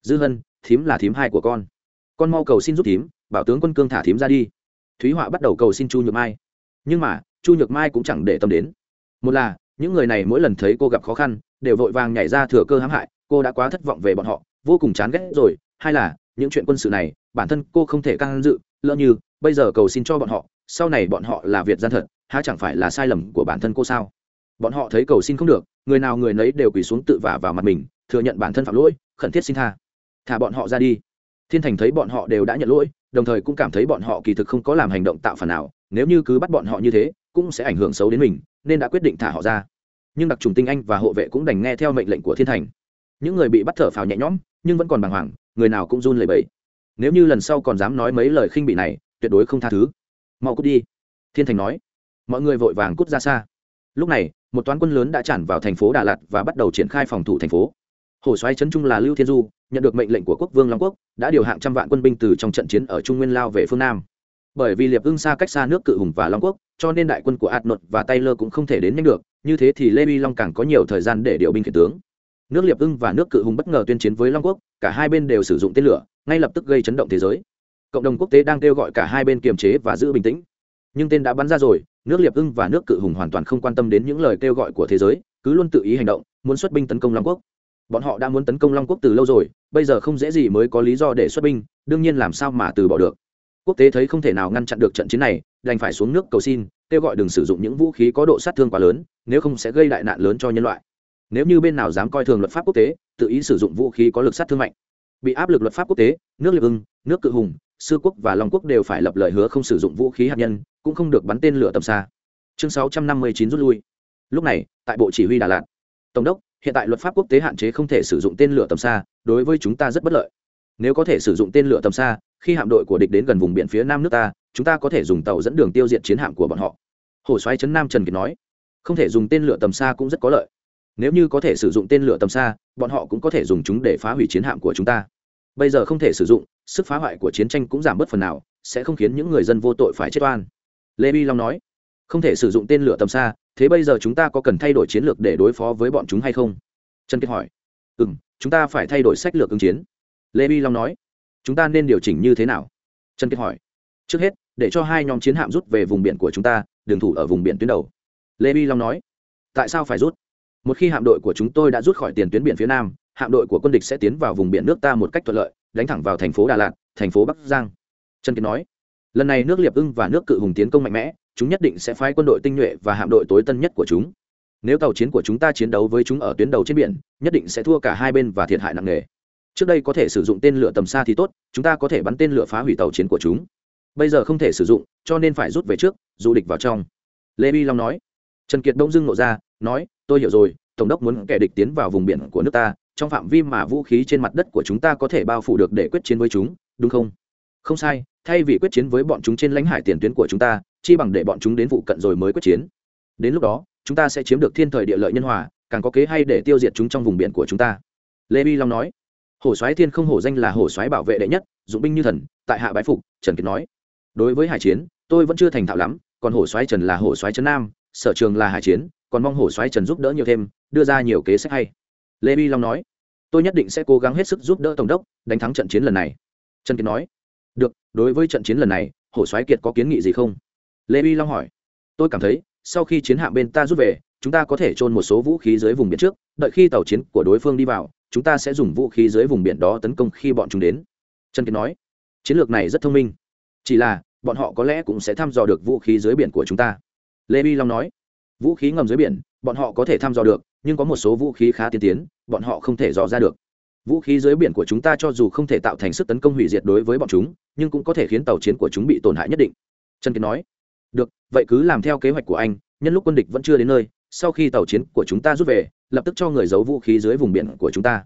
Dư hân, thím là thím hai của con. Con mau cầu xin giúp thím, bảo tướng quân cương thả thím ra đi. Thúy họa bắt đầu cầu xin chu nhược mai. Nhưng mà, chu nhược mai cũng chẳng để tâm đến. Một là, những người này mỗi lần thấy cô gặp khó khăn, đều vội vàng nhảy ra thừa cơ hãm hại, cô đã quá thất vọng về bọn họ, vô cùng chán ghét rồi. Hai là, những chuyện quân sự này, bản thân cô không thể can dự, lỡ như, bây giờ cầu xin cho bọn họ, sau này bọn họ là việt gian thật, há chẳng phải là sai lầm của bản thân cô sao? Bọn họ thấy cầu xin không được người nào người nấy đều quỳ xuống tự vả vào mặt mình, thừa nhận bản thân phạm lỗi, khẩn thiết xin tha. Thả bọn họ ra đi. Thiên thành thấy bọn họ đều đã nhận lỗi, đồng thời cũng cảm thấy bọn họ kỳ thực không có làm hành động tạo phản nào, nếu như cứ bắt bọn họ như thế, cũng sẽ ảnh hưởng xấu đến mình, nên đã quyết định thả họ ra. Nhưng đặc trùng tinh anh và hộ vệ cũng đành nghe theo mệnh lệnh của thiên thành. Những người bị bắt thở phào nhẹ nhõm, nhưng vẫn còn bàng hoàng, người nào cũng run lẩy bẩy. Nếu như lần sau còn dám nói mấy lời khinh bị này, tuyệt đối không tha thứ. Mau cút đi, thiên thành nói. Mọi người vội vàng cút ra xa. Lúc này một toán quân lớn đã tràn vào thành phố đà lạt và bắt đầu triển khai phòng thủ thành phố. Hồ xoáy trấn trung là lưu thiên du, nhận được mệnh lệnh của quốc vương long quốc, đã điều hạng trăm vạn quân binh từ trong trận chiến ở trung nguyên lao về phương nam. Bởi vì liệp ưng xa cách xa nước cự hùng và long quốc, cho nên đại quân của ạt nột và taylor cũng không thể đến nhanh được, như thế thì lê bi long càng có nhiều thời gian để điều binh khiển tướng. Nước liệp ưng và nước cự hùng bất ngờ tuyên chiến với long quốc, cả hai bên đều sử dụng tên lửa, ngay lập tức gây chấn động thế giới. Cộng đồng quốc tế đang kêu gọi cả hai bên kiềm chế và giữ bình tĩnh. Nhưng tên đã bắn ra rồi nước liệp ưng và nước cự hùng hoàn toàn không quan tâm đến những lời kêu gọi của thế giới, cứ luôn tự ý hành động, muốn xuất binh tấn công long quốc. Bọn họ đã muốn tấn công long quốc từ lâu rồi, bây giờ không dễ gì mới có lý do để xuất binh, đương nhiên làm sao mà từ bỏ được. Quốc tế thấy không thể nào ngăn chặn được trận chiến này, đành phải xuống nước cầu xin, kêu gọi đừng sử dụng những vũ khí có độ sát thương quá lớn, nếu không sẽ gây đại nạn lớn cho nhân loại. Nếu như bên nào dám coi thường luật pháp quốc tế, tự ý sử dụng vũ khí có lực sát thương mạnh. Bị áp lực luật pháp quốc tế, nước liệp ưng, nước cự hùng, sư quốc và long quốc đều phải lập lời hứa không sử dụng vũ khí hạt nhân cũng không được bắn tên lửa tầm xa. Chương 659 rút lui. Lúc này, tại bộ chỉ huy đà lạt, tổng đốc, hiện tại luật pháp quốc tế hạn chế không thể sử dụng tên lửa tầm xa, đối với chúng ta rất bất lợi. Nếu có thể sử dụng tên lửa tầm xa, khi hạm đội của địch đến gần vùng biển phía nam nước ta, chúng ta có thể dùng tàu dẫn đường tiêu diệt chiến hạm của bọn họ. Hồ xoáy trấn nam trần kiệt nói, không thể dùng tên lửa tầm xa cũng rất có lợi. Nếu như có thể sử dụng tên lửa tầm xa, bọn họ cũng có thể dùng chúng để phá hủy chiến hạm của chúng ta. Bây giờ không thể sử dụng, sức phá hoại của chiến tranh cũng giảm bớt phần nào, sẽ không khiến những người dân vô tội phải chết oan lê bi long nói, không thể sử dụng tên lửa tầm xa, thế bây giờ chúng ta có cần thay đổi chiến lược để đối phó với bọn chúng hay không? Trần kiệt hỏi. Ừ m chúng ta phải thay đổi sách lược ứng chiến. Lê bi long nói. Chúng ta nên điều chỉnh như thế nào? Trần kiệt hỏi. Trước hết, để cho hai nhóm chiến hạm rút về vùng biển của chúng ta, đường thủ ở vùng biển tuyến đầu. Lê bi long nói. Tại sao phải rút? Một khi hạm đội của chúng tôi đã rút khỏi tiền tuyến biển phía nam, hạm đội của quân địch sẽ tiến vào vùng biển nước ta một cách thuận lợi, đánh thẳng vào thành phố đà lạt, thành phố bắc giang. Trần kiệt nói lần này nước liệp ưng và nước cự hùng tiến công mạnh mẽ, chúng nhất định sẽ phái quân đội tinh nhuệ và hạm đội tối tân nhất của chúng. Nếu tàu chiến của chúng ta chiến đấu với chúng ở tuyến đầu trên biển, nhất định sẽ thua cả hai bên và thiệt hại nặng nề. Trước đây có thể sử dụng tên lửa tầm xa thì tốt, chúng ta có thể bắn tên lửa phá hủy tàu chiến của chúng. Bây giờ không thể sử dụng, cho nên phải rút về trước, du địch vào trong. Lê bi long nói. Trần kiệt đông dưng nộ ra, nói, tôi hiểu rồi, tổng đốc muốn kẻ địch tiến vào vùng biển của nước ta, trong phạm vi mà vũ khí trên mặt đất của chúng ta có thể bao phủ được để quyết chiến với chúng, đúng không? Không sai, thay vì quyết chiến với bọn chúng trên lãnh hải tiền tuyến của chúng ta, chi bằng để bọn chúng đến vụ cận rồi mới quyết chiến. Đến lúc đó, chúng ta sẽ chiếm được thiên thời địa lợi nhân hòa, càng có kế hay để tiêu diệt chúng trong vùng biển của chúng ta. Lê bi long nói. Hổ soái thiên không hổ danh là hổ soái bảo vệ đệ nhất, dụng binh như thần, tại hạ bái phục, trần kiệt nói. Đối với hải chiến, tôi vẫn chưa thành thạo lắm, còn hổ soái trần là hổ soái trấn nam, sở trường là hải chiến, còn mong hổ soái trần giúp đỡ nhiều thêm, đưa ra nhiều kế sách hay. Lê bi long nói. Tôi nhất định sẽ cố gắng hết sức giúp đỡ tổng đốc, đánh thắng trận chiến lần này. Trần kiệt nói được, đối với trận chiến lần này, hổ soái kiệt có kiến nghị gì không? Lê bi long hỏi. Tôi cảm thấy, sau khi chiến hạm bên ta rút về, chúng ta có thể trôn một số vũ khí dưới vùng biển trước, đợi khi tàu chiến của đối phương đi vào, chúng ta sẽ dùng vũ khí dưới vùng biển đó tấn công khi bọn chúng đến. Trần kiệt nói. Chiến lược này rất thông minh. Chỉ là, bọn họ có lẽ cũng sẽ thăm dò được vũ khí dưới biển của chúng ta. Lê bi long nói. Vũ khí ngầm dưới biển, bọn họ có thể thăm dò được, nhưng có một số vũ khí khá tiên tiến, bọn họ không thể dò ra được. Vũ khí dưới biển của chúng ta cho dù không thể tạo thành sức tấn công hủy diệt đối với bọn chúng nhưng cũng có thể khiến tàu chiến của chúng bị tổn hại nhất định. Trần kiệt nói, được, vậy cứ làm theo kế hoạch của anh, nhân lúc quân địch vẫn chưa đến nơi, sau khi tàu chiến của chúng ta rút về, lập tức cho người giấu vũ khí dưới vùng biển của chúng ta.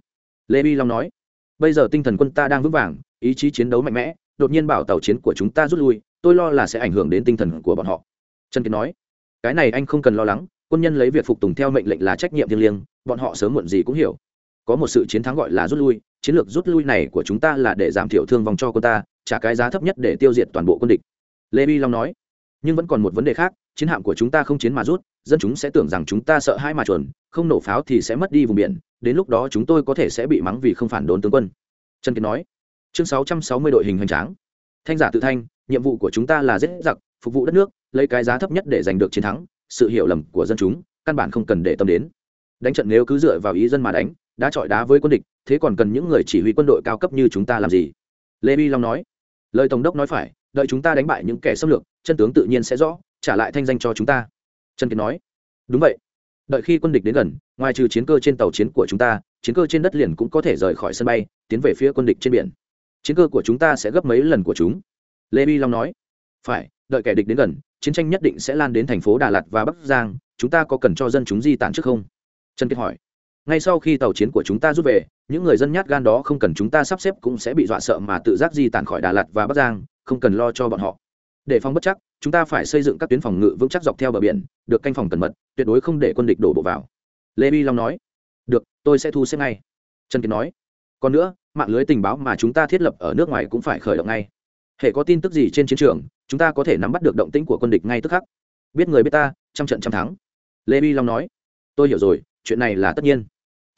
Lê bi long nói, bây giờ tinh thần quân ta đang vững vàng, ý chí chiến đấu mạnh mẽ, đột nhiên bảo tàu chiến của chúng ta rút lui, tôi lo là sẽ ảnh hưởng đến tinh thần của bọn họ. Trần kiệt nói, cái này anh không cần lo lắng, quân nhân lấy việc phục tùng theo mệnh lệnh là trách nhiệm thiêng liêng, bọn họ sớm muộn gì cũng hiểu. Có một sự chiến thắng gọi là rút lui, chiến lược rút lui này của chúng ta là để giảm thiểu thương vong cho quân ta trả cái giá thấp nhất để tiêu diệt toàn bộ quân địch. Lê bi long nói, nhưng vẫn còn một vấn đề khác, chiến hạm của chúng ta không chiến mà rút, dân chúng sẽ tưởng rằng chúng ta sợ hai mà chuẩn không nổ pháo thì sẽ mất đi vùng biển, đến lúc đó chúng tôi có thể sẽ bị mắng vì không phản đốn tướng quân. Trần kiệt nói, chương sáu trăm sáu mươi đội hình hoành tráng. Thanh giả tự thanh, nhiệm vụ của chúng ta là giết giặc, phục vụ đất nước, lấy cái giá thấp nhất để giành được chiến thắng, sự hiểu lầm của dân chúng, căn bản không cần để tâm đến. Đánh trận nếu cứ dựa vào ý dân mà đánh, đã chọi đá với quân địch, thế còn cần những người chỉ huy quân đội cao cấp như chúng ta làm gì? Lê bi long nói lời tổng đốc nói phải, đợi chúng ta đánh bại những kẻ xâm lược, chân tướng tự nhiên sẽ rõ, trả lại thanh danh cho chúng ta. Trần kiệt nói. Đúng vậy. Đợi khi quân địch đến gần, ngoài trừ chiến cơ trên tàu chiến của chúng ta, chiến cơ trên đất liền cũng có thể rời khỏi sân bay, tiến về phía quân địch trên biển. Chiến cơ của chúng ta sẽ gấp mấy lần của chúng. Lê bi long nói. Phải, đợi kẻ địch đến gần, chiến tranh nhất định sẽ lan đến thành phố đà lạt và bắc giang, chúng ta có cần cho dân chúng di tản trước không? Trần kiệt hỏi ngay sau khi tàu chiến của chúng ta rút về, những người dân nhát gan đó không cần chúng ta sắp xếp cũng sẽ bị dọa sợ mà tự giác di tản khỏi đà lạt và bắc giang, không cần lo cho bọn họ. Để phòng bất chắc, chúng ta phải xây dựng các tuyến phòng ngự vững chắc dọc theo bờ biển, được canh phòng cẩn mật, tuyệt đối không để quân địch đổ bộ vào. Lê Bi long nói. Được, tôi sẽ thu xếp ngay. Trần kiệt nói. Còn nữa, mạng lưới tình báo mà chúng ta thiết lập ở nước ngoài cũng phải khởi động ngay. Hệ có tin tức gì trên chiến trường, chúng ta có thể nắm bắt được động tĩnh của quân địch ngay tức khắc. Biết người biết ta, trăm trận trăm thắng. Lê Bi long nói. Tôi hiểu rồi, chuyện này là tất nhiên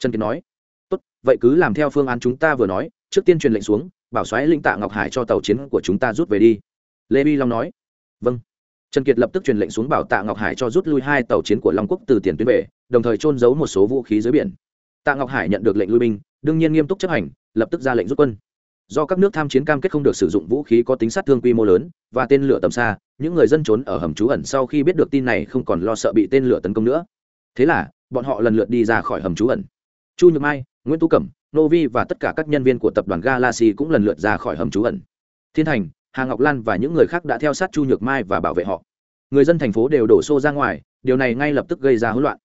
trần kiệt nói, tốt, vậy cứ làm theo phương án chúng ta vừa nói, trước tiên truyền lệnh xuống, bảo xoáy linh tạ ngọc hải cho tàu chiến của chúng ta rút về đi. Lê vi long nói vâng. Trần kiệt lập tức truyền lệnh xuống bảo tạ ngọc hải cho rút lui hai tàu chiến của long quốc từ tiền tuyến về, đồng thời trôn giấu một số vũ khí dưới biển. Tạ ngọc hải nhận được lệnh lui binh, đương nhiên nghiêm túc chấp hành, lập tức ra lệnh rút quân. Do các nước tham chiến cam kết không được sử dụng vũ khí có tính sát thương quy mô lớn và tên lửa tầm xa, những người dân trốn ở hầm trú ẩn sau khi biết được tin này không còn lo sợ bị tên lửa tấn công nữa. Thế là, bọn họ lần lượt đi ra khỏi hầm trú ẩn chu nhược mai, nguyễn tú cẩm novi và tất cả các nhân viên của tập đoàn galaxy cũng lần lượt ra khỏi hầm trú ẩn. Thiên thành, hà ngọc lan và những người khác đã theo sát chu nhược mai và bảo vệ họ. Người dân thành phố đều đổ xô ra ngoài, điều này ngay lập tức gây ra hỗn loạn.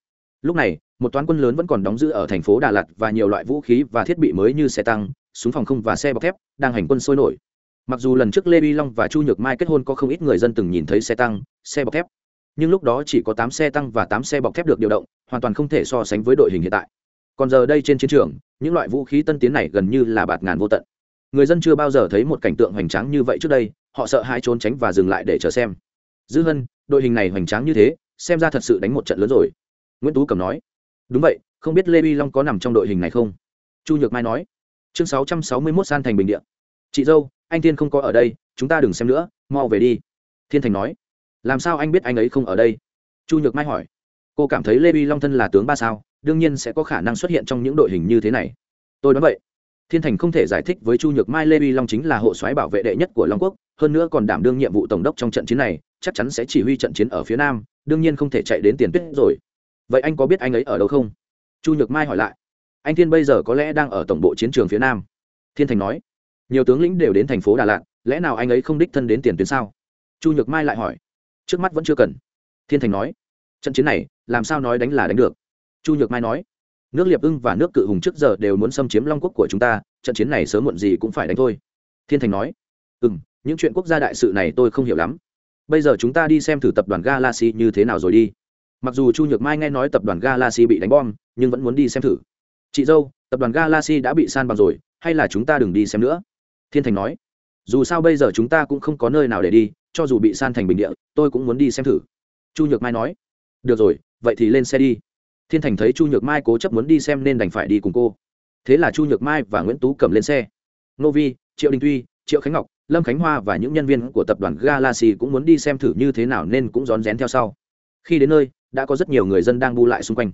Lúc này, một toán quân lớn vẫn còn đóng giữ ở thành phố đà lạt và nhiều loại vũ khí và thiết bị mới như xe tăng, súng phòng không và xe bọc thép đang hành quân sôi nổi. Mặc dù lần trước lê vi long và chu nhược mai kết hôn có không ít người dân từng nhìn thấy xe tăng, xe bọc thép, nhưng lúc đó chỉ có tám xe tăng và tám xe bọc thép được điều động, hoàn toàn không thể so sánh với đội hình hiện tại còn giờ đây trên chiến trường, những loại vũ khí tân tiến này gần như là bạt ngàn vô tận. Người dân chưa bao giờ thấy một cảnh tượng hoành tráng như vậy trước đây, họ sợ hai trốn tránh và dừng lại để chờ xem. Dư hân, đội hình này hoành tráng như thế, xem ra thật sự đánh một trận lớn rồi. Nguyễn tú cầm nói. Đúng vậy, không biết lê vi long có nằm trong đội hình này không? Chu nhược mai nói. Chương sáu trăm sáu mươi mốt san thành bình điện chị dâu, anh thiên không có ở đây, chúng ta đừng xem nữa, mau về đi. Thiên thành nói. Làm sao anh biết anh ấy không ở đây? Chu nhược mai hỏi. Cô cảm thấy lê vi long thân là tướng ba sao? Đương nhiên sẽ có khả năng xuất hiện trong những đội hình như thế này. Tôi đoán vậy. Thiên thành không thể giải thích với chu nhược mai lê vi long chính là hộ soái bảo vệ đệ nhất của long quốc, hơn nữa còn đảm đương nhiệm vụ tổng đốc trong trận chiến này, chắc chắn sẽ chỉ huy trận chiến ở phía nam, đương nhiên không thể chạy đến tiền tuyết rồi. Vậy anh có biết anh ấy ở đâu không? Chu nhược mai hỏi lại. Anh thiên bây giờ có lẽ đang ở tổng bộ chiến trường phía nam. Thiên thành nói. Nhiều tướng lĩnh đều đến thành phố đà lạt, lẽ nào anh ấy không đích thân đến tiền tuyến sao? Chu nhược mai lại hỏi. Trước mắt vẫn chưa cần. Thiên thành nói. Trận chiến này, làm sao nói đánh là đánh được? Chu nhược mai nói, nước liệp ưng và nước cự hùng trước giờ đều muốn xâm chiếm long quốc của chúng ta, trận chiến này sớm muộn gì cũng phải đánh thôi. Thiên thành nói ừ m những chuyện quốc gia đại sự này tôi không hiểu lắm. Bây giờ chúng ta đi xem thử tập đoàn galaxy như thế nào rồi đi. Mặc dù chu nhược mai nghe nói tập đoàn galaxy bị đánh bom, nhưng vẫn muốn đi xem thử. Chị dâu, tập đoàn galaxy đã bị san bằng rồi, hay là chúng ta đừng đi xem nữa? Thiên thành nói, dù sao bây giờ chúng ta cũng không có nơi nào để đi, cho dù bị san thành bình địa, tôi cũng muốn đi xem thử. Chu nhược mai nói, được rồi, vậy thì lên xe đi thiên thành thấy chu nhược mai cố chấp muốn đi xem nên đành phải đi cùng cô. Thế là chu nhược mai và nguyễn tú cầm lên xe. Nô vi, triệu đình tuy, triệu khánh ngọc, lâm khánh hoa và những nhân viên của tập đoàn galaxy cũng muốn đi xem thử như thế nào nên cũng rón rén theo sau. Khi đến nơi, đã có rất nhiều người dân đang bu lại xung quanh.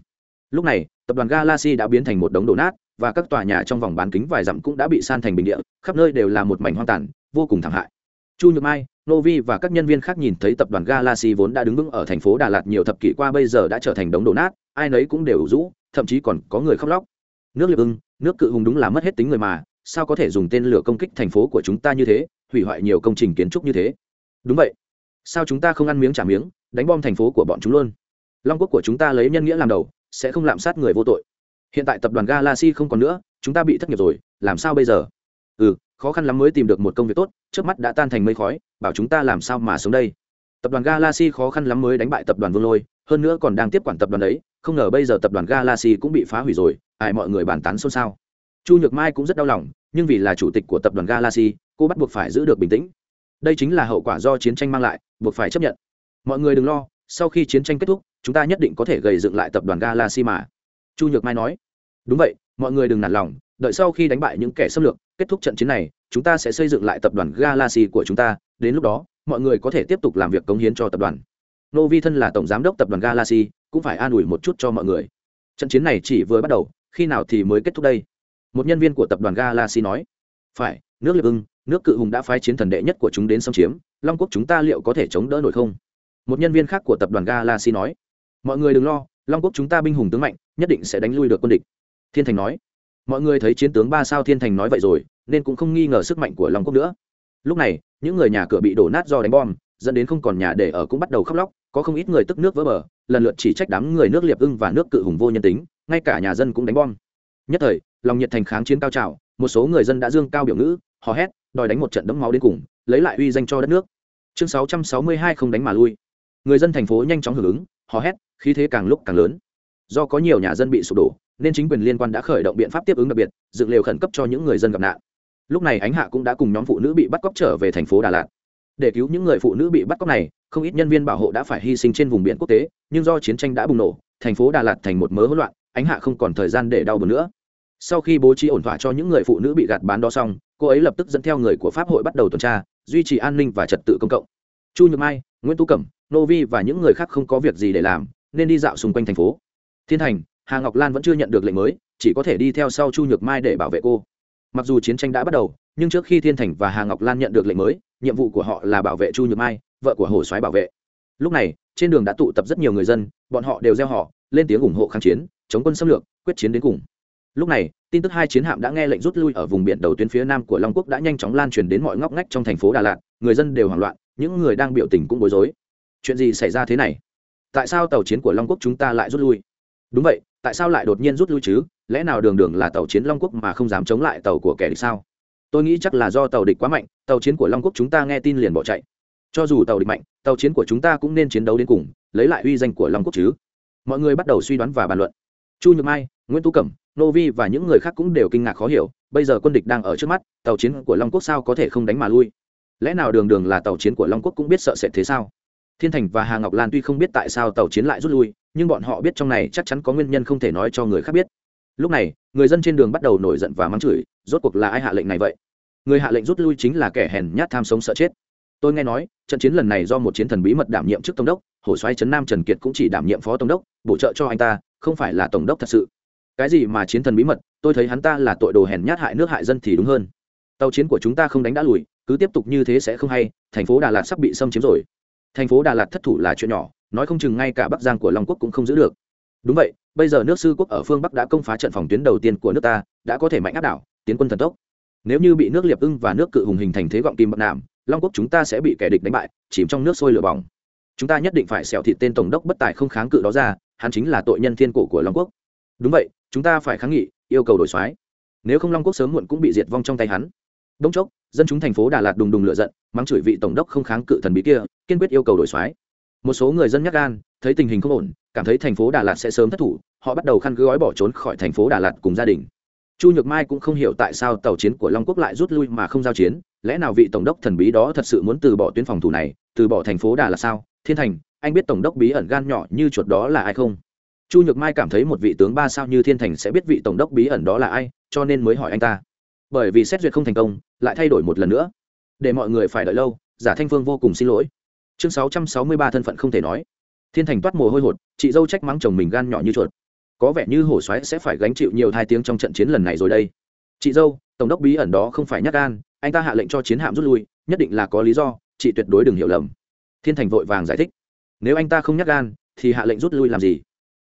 Lúc này, tập đoàn galaxy đã biến thành một đống đổ nát và các tòa nhà trong vòng bán kính vài dặm cũng đã bị san thành bình địa, khắp nơi đều là một mảnh hoang tàn, vô cùng thảm hại. Chu nhược mai novi và các nhân viên khác nhìn thấy tập đoàn galaxy vốn đã đứng vững ở thành phố đà lạt nhiều thập kỷ qua bây giờ đã trở thành đống đổ nát ai nấy cũng đều rũ, thậm chí còn có người khóc lóc. Nước liệp ưng, nước cự hùng đúng là mất hết tính người mà, sao có thể dùng tên lửa công kích thành phố của chúng ta như thế, hủy hoại nhiều công trình kiến trúc như thế? Đúng vậy. Sao chúng ta không ăn miếng trả miếng, đánh bom thành phố của bọn chúng luôn? Long quốc của chúng ta lấy nhân nghĩa làm đầu, sẽ không lạm sát người vô tội. Hiện tại tập đoàn galaxy không còn nữa, chúng ta bị thất nghiệp rồi, làm sao bây giờ? Ừ khó khăn lắm mới tìm được một công việc tốt trước mắt đã tan thành mây khói, bảo chúng ta làm sao mà sống đây? Tập đoàn galaxy khó khăn lắm mới đánh bại tập đoàn vương lôi hơn nữa còn đang tiếp quản tập đoàn đấy không ngờ bây giờ tập đoàn galaxy cũng bị phá hủy rồi, ai mọi người bàn tán xôn xao. Chu nhược mai cũng rất đau lòng, nhưng vì là chủ tịch của tập đoàn galaxy, cô bắt buộc phải giữ được bình tĩnh. Đây chính là hậu quả do chiến tranh mang lại, buộc phải chấp nhận. Mọi người đừng lo, sau khi chiến tranh kết thúc, chúng ta nhất định có thể gầy dựng lại tập đoàn galaxy mà. Chu nhược mai nói. Đúng vậy, mọi người đừng nản lòng, đợi sau khi đánh bại những kẻ xâm lược, kết thúc trận chiến này, chúng ta sẽ xây dựng lại tập đoàn galaxy của chúng ta, đến lúc đó, mọi người có thể tiếp tục làm việc cống hiến cho tập đoàn nô vi thân là tổng giám đốc tập đoàn galaxy, cũng phải an ủi một chút cho mọi người. Trận chiến này chỉ vừa bắt đầu, khi nào thì mới kết thúc đây? Một nhân viên của tập đoàn galaxy nói. Phải, nước liệp ưng, nước cự hùng đã phái chiến thần đệ nhất của chúng đến xâm chiếm, long quốc chúng ta liệu có thể chống đỡ nổi không? Một nhân viên khác của tập đoàn galaxy nói. Mọi người đừng lo, long quốc chúng ta binh hùng tướng mạnh, nhất định sẽ đánh lui được quân địch. Thiên thành nói. Mọi người thấy chiến tướng ba sao thiên thành nói vậy rồi, nên cũng không nghi ngờ sức mạnh của long quốc nữa. Lúc này, những người nhà cửa bị đổ nát do đánh bom dẫn đến không còn nhà để ở cũng bắt đầu khóc lóc, có không ít người tức nước vỡ bờ, lần lượt chỉ trách đám người nước liệp ưng và nước cự hùng vô nhân tính, ngay cả nhà dân cũng đánh bom. Nhất thời, lòng nhiệt thành kháng chiến cao trào, một số người dân đã dương cao biểu ngữ, hò hét, đòi đánh một trận đẫm máu đến cùng, lấy lại uy danh cho đất nước. Chương sáu trăm sáu mươi hai không đánh mà lui. Người dân thành phố nhanh chóng hưởng ứng, hò hét, khí thế càng lúc càng lớn. Do có nhiều nhà dân bị sụp đổ, nên chính quyền liên quan đã khởi động biện pháp tiếp ứng đặc biệt, dựng lều khẩn cấp cho những người dân gặp nạn. Lúc này ánh hạ cũng đã cùng nhóm phụ nữ bị bắt cóc trở về thành phố đà lạt để cứu những người phụ nữ bị bắt cóc này, không ít nhân viên bảo hộ đã phải hy sinh trên vùng biển quốc tế, nhưng do chiến tranh đã bùng nổ, thành phố đà lạt thành một mớ hỗn loạn, ánh hạ không còn thời gian để đau buồn nữa. Sau khi bố trí ổn thỏa cho những người phụ nữ bị gạt bán đó xong, cô ấy lập tức dẫn theo người của pháp hội bắt đầu tuần tra, duy trì an ninh và trật tự công cộng. Chu nhược mai, nguyễn Tu cẩm, nô vi và những người khác không có việc gì để làm, nên đi dạo xung quanh thành phố. Thiên thành, hà ngọc lan vẫn chưa nhận được lệnh mới, chỉ có thể đi theo sau chu nhược mai để bảo vệ cô. Mặc dù chiến tranh đã bắt đầu, nhưng trước khi thiên thành và hà ngọc lan nhận được lệnh mới nhiệm vụ của họ là bảo vệ chu nhược mai, vợ của hồ soái bảo vệ. Lúc này, trên đường đã tụ tập rất nhiều người dân, bọn họ đều gieo họ, lên tiếng ủng hộ kháng chiến, chống quân xâm lược, quyết chiến đến cùng. Lúc này, tin tức hai chiến hạm đã nghe lệnh rút lui ở vùng biển đầu tuyến phía nam của long quốc đã nhanh chóng lan truyền đến mọi ngóc ngách trong thành phố đà lạt, người dân đều hoảng loạn, những người đang biểu tình cũng bối rối. Chuyện gì xảy ra thế này? Tại sao tàu chiến của long quốc chúng ta lại rút lui? Đúng vậy, tại sao lại đột nhiên rút lui chứ? Lẽ nào đường đường là tàu chiến long quốc mà không dám chống lại tàu của kẻ địch sao? Tôi nghĩ chắc là do tàu địch quá mạnh, tàu chiến của long quốc chúng ta nghe tin liền bỏ chạy. Cho dù tàu địch mạnh, tàu chiến của chúng ta cũng nên chiến đấu đến cùng, lấy lại uy danh của long quốc chứ. Mọi người bắt đầu suy đoán và bàn luận. Chu nhược mai, nguyễn tú cẩm, nô vi và những người khác cũng đều kinh ngạc khó hiểu, bây giờ quân địch đang ở trước mắt, tàu chiến của long quốc sao có thể không đánh mà lui? Lẽ nào đường đường là tàu chiến của long quốc cũng biết sợ sệt thế sao? Thiên thành và hà ngọc lan tuy không biết tại sao tàu chiến lại rút lui, nhưng bọn họ biết trong này chắc chắn có nguyên nhân không thể nói cho người khác biết lúc này, người dân trên đường bắt đầu nổi giận và mắng chửi, rốt cuộc là ai hạ lệnh này vậy? Người hạ lệnh rút lui chính là kẻ hèn nhát tham sống sợ chết. Tôi nghe nói, trận chiến lần này do một chiến thần bí mật đảm nhiệm chức tổng đốc, hổ xoáy trấn nam trần kiệt cũng chỉ đảm nhiệm phó tổng đốc, bổ trợ cho anh ta, không phải là tổng đốc thật sự. Cái gì mà chiến thần bí mật, tôi thấy hắn ta là tội đồ hèn nhát hại nước hại dân thì đúng hơn. Tàu chiến của chúng ta không đánh đã lùi, cứ tiếp tục như thế sẽ không hay, thành phố đà lạt sắp bị xâm chiếm rồi. Thành phố đà lạt thất thủ là chuyện nhỏ, nói không chừng ngay cả bắc giang của long quốc cũng không giữ được đúng vậy, bây giờ nước sư quốc ở phương bắc đã công phá trận phòng tuyến đầu tiên của nước ta, đã có thể mạnh áp đảo, tiến quân thần tốc. Nếu như bị nước liệp ưng và nước cự hùng hình thành thế gọng kim bậc nạm long quốc chúng ta sẽ bị kẻ địch đánh bại, chìm trong nước sôi lửa bỏng. Chúng ta nhất định phải xẻo thịt tên tổng đốc bất tài không kháng cự đó ra, hắn chính là tội nhân thiên cổ của long quốc. Đúng vậy, chúng ta phải kháng nghị, yêu cầu đổi soái. Nếu không long quốc sớm muộn cũng bị diệt vong trong tay hắn. Đông chốc, dân chúng thành phố đà lạt đùng đùng lựa giận, mắng chửi vị tổng đốc không kháng cự thần bí kia, kiên quyết yêu cầu đổi soái. Một số người dân nhắc gan, thấy tình hình không ổn cảm thấy thành phố đà lạt sẽ sớm thất thủ, họ bắt đầu khăn gói bỏ trốn khỏi thành phố đà lạt cùng gia đình. Chu nhược mai cũng không hiểu tại sao tàu chiến của long quốc lại rút lui mà không giao chiến. Lẽ nào vị tổng đốc thần bí đó thật sự muốn từ bỏ tuyến phòng thủ này, từ bỏ thành phố đà lạt sao? Thiên thành, anh biết tổng đốc bí ẩn gan nhỏ như chuột đó là ai không? Chu nhược mai cảm thấy một vị tướng ba sao như thiên thành sẽ biết vị tổng đốc bí ẩn đó là ai, cho nên mới hỏi anh ta. Bởi vì xét duyệt không thành công, lại thay đổi một lần nữa. Để mọi người phải đợi lâu, giả thanh phương vô cùng xin lỗi. Chương sáu trăm sáu mươi ba thân phận không thể nói thiên thành toát mồ hôi hột, chị dâu trách mắng chồng mình gan nhỏ như chuột. Có vẻ như hổ xoáy sẽ phải gánh chịu nhiều thai tiếng trong trận chiến lần này rồi đây. Chị dâu, tổng đốc bí ẩn đó không phải nhắc gan, anh ta hạ lệnh cho chiến hạm rút lui, nhất định là có lý do, chị tuyệt đối đừng hiểu lầm. Thiên thành vội vàng giải thích. Nếu anh ta không nhắc gan, thì hạ lệnh rút lui làm gì?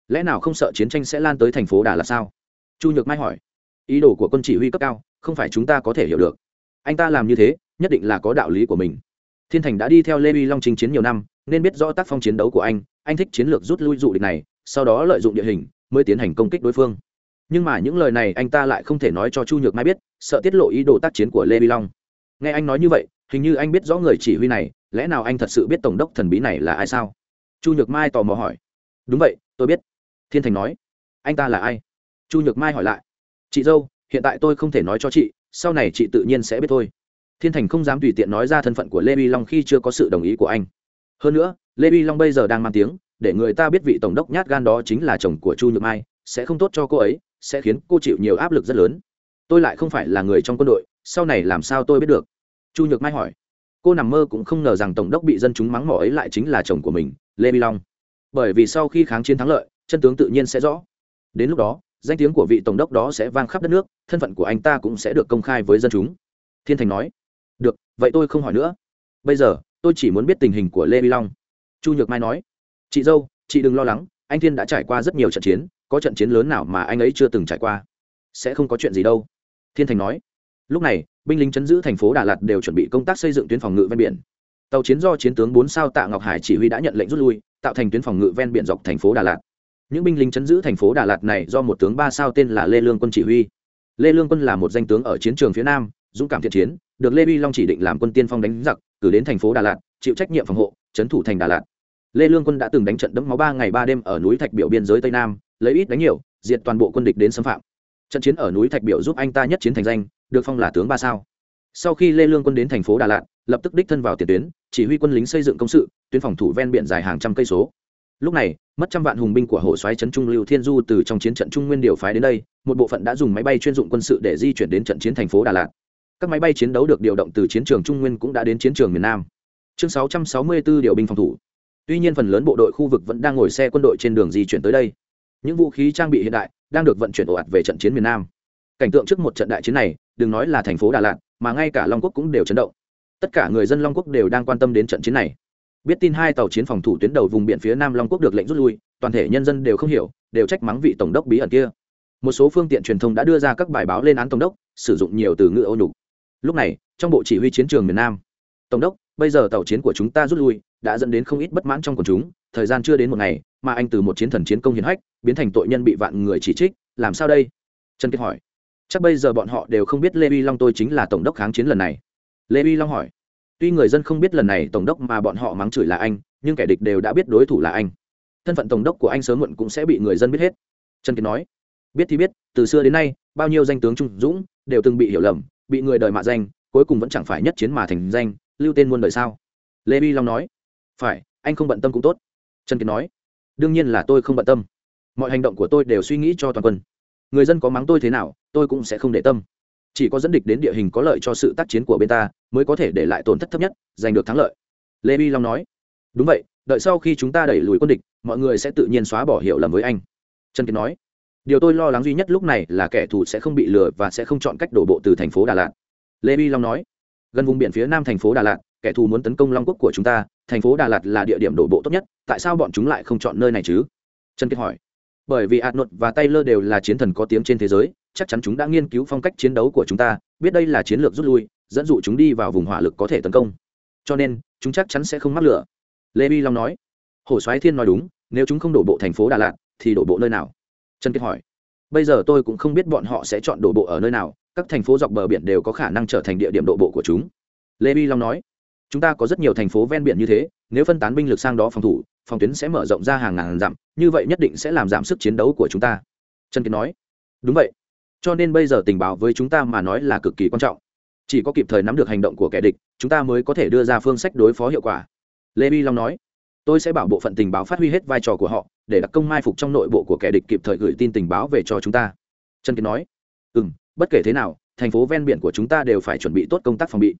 Lẽ nào không sợ chiến tranh sẽ lan tới thành phố đà là sao? Chu nhược mai hỏi. Ý đồ của quân chỉ huy cấp cao, không phải chúng ta có thể hiểu được. Anh ta làm như thế, nhất định là có đạo lý của mình. Thiên thành đã đi theo lê uy long trình chiến nhiều năm nên biết rõ tác phong chiến đấu của anh anh thích chiến lược rút lui dụ địch này, sau đó lợi dụng địa hình mới tiến hành công kích đối phương. Nhưng mà những lời này anh ta lại không thể nói cho chu nhược mai biết, sợ tiết lộ ý đồ tác chiến của lê Vi long. Nghe anh nói như vậy, hình như anh biết rõ người chỉ huy này, lẽ nào anh thật sự biết tổng đốc thần bí này là ai sao? Chu nhược mai tò mò hỏi. Đúng vậy, tôi biết. Thiên thành nói. Anh ta là ai? Chu nhược mai hỏi lại. Chị dâu, hiện tại tôi không thể nói cho chị, sau này chị tự nhiên sẽ biết thôi. Thiên thành không dám tùy tiện nói ra thân phận của lê vi long khi chưa có sự đồng ý của anh hơn nữa, lê vi long bây giờ đang mang tiếng, để người ta biết vị tổng đốc nhát gan đó chính là chồng của chu nhược mai, sẽ không tốt cho cô ấy, sẽ khiến cô chịu nhiều áp lực rất lớn. Tôi lại không phải là người trong quân đội, sau này làm sao tôi biết được? Chu nhược mai hỏi. Cô nằm mơ cũng không ngờ rằng tổng đốc bị dân chúng mắng mỏ ấy lại chính là chồng của mình, lê vi long. Bởi vì sau khi kháng chiến thắng lợi, chân tướng tự nhiên sẽ rõ. Đến lúc đó, danh tiếng của vị tổng đốc đó sẽ vang khắp đất nước, thân phận của anh ta cũng sẽ được công khai với dân chúng. Thiên thành nói. Được, vậy tôi không hỏi nữa. Bây giờ tôi chỉ muốn biết tình hình của lê vi long chu nhược mai nói chị dâu chị đừng lo lắng anh thiên đã trải qua rất nhiều trận chiến có trận chiến lớn nào mà anh ấy chưa từng trải qua sẽ không có chuyện gì đâu thiên thành nói lúc này binh lính chấn giữ thành phố đà lạt đều chuẩn bị công tác xây dựng tuyến phòng ngự ven biển tàu chiến do chiến tướng bốn sao tạ ngọc hải chỉ huy đã nhận lệnh rút lui tạo thành tuyến phòng ngự ven biển dọc thành phố đà lạt những binh lính chấn giữ thành phố đà lạt này do một tướng ba sao tên là lê lương quân chỉ huy lê lương quân là một danh tướng ở chiến trường phía nam dũng cảm thiện chiến, được lê vi long chỉ định làm quân tiên phong đánh giặc, cử đến thành phố đà lạt, chịu trách nhiệm phòng hộ, trấn thủ thành đà lạt. Lê lương quân đã từng đánh trận đẫm máu ba ngày ba đêm ở núi thạch biểu biên giới tây nam, lấy ít đánh nhiều, diệt toàn bộ quân địch đến xâm phạm. Trận chiến ở núi thạch biểu giúp anh ta nhất chiến thành danh, được phong là tướng ba sao. Sau khi lê lương quân đến thành phố đà lạt, lập tức đích thân vào tiền tuyến, chỉ huy quân lính xây dựng công sự, tuyến phòng thủ ven biển dài hàng trăm cây số. Lúc này, mất trăm vạn hùng binh của hộ xoáy trấn trung lưu thiên du từ trong chiến trận trung nguyên điều phái đến đây, một bộ phận đã dùng máy bay chuyên dụng quân sự để di chuyển đến trận chiến thành phố đà lạt các máy bay chiến đấu được điều động từ chiến trường trung nguyên cũng đã đến chiến trường miền nam. Chương 664 điều binh phòng thủ. Tuy nhiên phần lớn bộ đội khu vực vẫn đang ngồi xe quân đội trên đường di chuyển tới đây. Những vũ khí trang bị hiện đại đang được vận chuyển ồ ạt về trận chiến miền nam. Cảnh tượng trước một trận đại chiến này, đừng nói là thành phố đà lạt, mà ngay cả long quốc cũng đều chấn động. Tất cả người dân long quốc đều đang quan tâm đến trận chiến này. Biết tin hai tàu chiến phòng thủ tuyến đầu vùng biển phía nam long quốc được lệnh rút lui, toàn thể nhân dân đều không hiểu, đều trách mắng vị tổng đốc bí ẩn kia. Một số phương tiện truyền thông đã đưa ra các bài báo lên án tổng đốc, sử dụng nhiều từ ngữ ô nhục lúc này, trong bộ chỉ huy chiến trường miền nam, tổng đốc, bây giờ tàu chiến của chúng ta rút lui, đã dẫn đến không ít bất mãn trong quần chúng. Thời gian chưa đến một ngày, mà anh từ một chiến thần chiến công hiển hách, biến thành tội nhân bị vạn người chỉ trích, làm sao đây? Trần kiệt hỏi. Chắc bây giờ bọn họ đều không biết lê vi long tôi chính là tổng đốc kháng chiến lần này. Lê vi long hỏi. Tuy người dân không biết lần này tổng đốc mà bọn họ mắng chửi là anh, nhưng kẻ địch đều đã biết đối thủ là anh. Thân phận tổng đốc của anh sớm muộn cũng sẽ bị người dân biết hết. Trần kiệt nói. Biết thì biết, từ xưa đến nay, bao nhiêu danh tướng trung dũng đều từng bị hiểu lầm bị người đời mạ danh, cuối cùng vẫn chẳng phải nhất chiến mà thành danh, lưu tên muôn đời sao? Lê Bi long nói. Phải, anh không bận tâm cũng tốt. Trần kiệt nói. Đương nhiên là tôi không bận tâm. Mọi hành động của tôi đều suy nghĩ cho toàn quân. Người dân có mắng tôi thế nào, tôi cũng sẽ không để tâm. Chỉ có dẫn địch đến địa hình có lợi cho sự tác chiến của bên ta, mới có thể để lại tổn thất thấp nhất, giành được thắng lợi. Lê Bi long nói. Đúng vậy, đợi sau khi chúng ta đẩy lùi quân địch, mọi người sẽ tự nhiên xóa bỏ hiểu lầm với anh. Trần kiệt nói điều tôi lo lắng duy nhất lúc này là kẻ thù sẽ không bị lừa và sẽ không chọn cách đổ bộ từ thành phố đà lạt. Lê vi long nói, gần vùng biển phía nam thành phố đà lạt, kẻ thù muốn tấn công long quốc của chúng ta, thành phố đà lạt là địa điểm đổ bộ tốt nhất, tại sao bọn chúng lại không chọn nơi này chứ? Trần kiệt hỏi, bởi vì hạt nột và taylor đều là chiến thần có tiếng trên thế giới, chắc chắn chúng đã nghiên cứu phong cách chiến đấu của chúng ta, biết đây là chiến lược rút lui, dẫn dụ chúng đi vào vùng hỏa lực có thể tấn công. Cho nên, chúng chắc chắn sẽ không mắc lửa lê bi long nói, hồ soái thiên nói đúng, nếu chúng không đổ bộ thành phố đà lạt, thì đổ bộ nơi nào? Trần kiệt hỏi, bây giờ tôi cũng không biết bọn họ sẽ chọn đổ bộ ở nơi nào, các thành phố dọc bờ biển đều có khả năng trở thành địa điểm đổ bộ của chúng. Lê bi long nói, chúng ta có rất nhiều thành phố ven biển như thế, nếu phân tán binh lực sang đó phòng thủ, phòng tuyến sẽ mở rộng ra hàng ngàn dặm, như vậy nhất định sẽ làm giảm sức chiến đấu của chúng ta. Trần kiệt nói, đúng vậy. Cho nên bây giờ tình báo với chúng ta mà nói là cực kỳ quan trọng. Chỉ có kịp thời nắm được hành động của kẻ địch, chúng ta mới có thể đưa ra phương sách đối phó hiệu quả. Lê bi long nói, tôi sẽ bảo bộ phận tình báo phát huy hết vai trò của họ để đặc công mai phục trong nội bộ của kẻ địch kịp thời gửi tin tình báo về cho chúng ta. Trần kiệt nói. Ừ m bất kể thế nào, thành phố ven biển của chúng ta đều phải chuẩn bị tốt công tác phòng bị.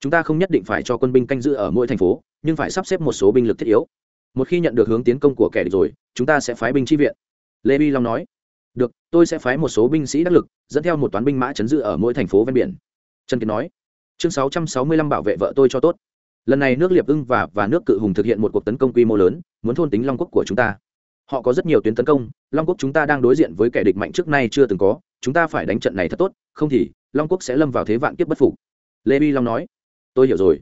Chúng ta không nhất định phải cho quân binh canh giữ ở mỗi thành phố, nhưng phải sắp xếp một số binh lực thiết yếu. Một khi nhận được hướng tiến công của kẻ địch rồi, chúng ta sẽ phái binh chi viện. Lê bi long nói. Được, tôi sẽ phái một số binh sĩ đắc lực, dẫn theo một toán binh mã chấn giữ ở mỗi thành phố ven biển. Trần kiệt nói. Chương sáu trăm sáu mươi lăm bảo vệ vợ tôi cho tốt. Lần này nước liệp ưng và và nước cự hùng thực hiện một cuộc tấn công quy mô lớn, muốn thôn tính long quốc của chúng ta họ có rất nhiều tuyến tấn công, long quốc chúng ta đang đối diện với kẻ địch mạnh trước nay chưa từng có, chúng ta phải đánh trận này thật tốt, không thì, long quốc sẽ lâm vào thế vạn kiếp bất phục. Lê bi long nói. Tôi hiểu rồi.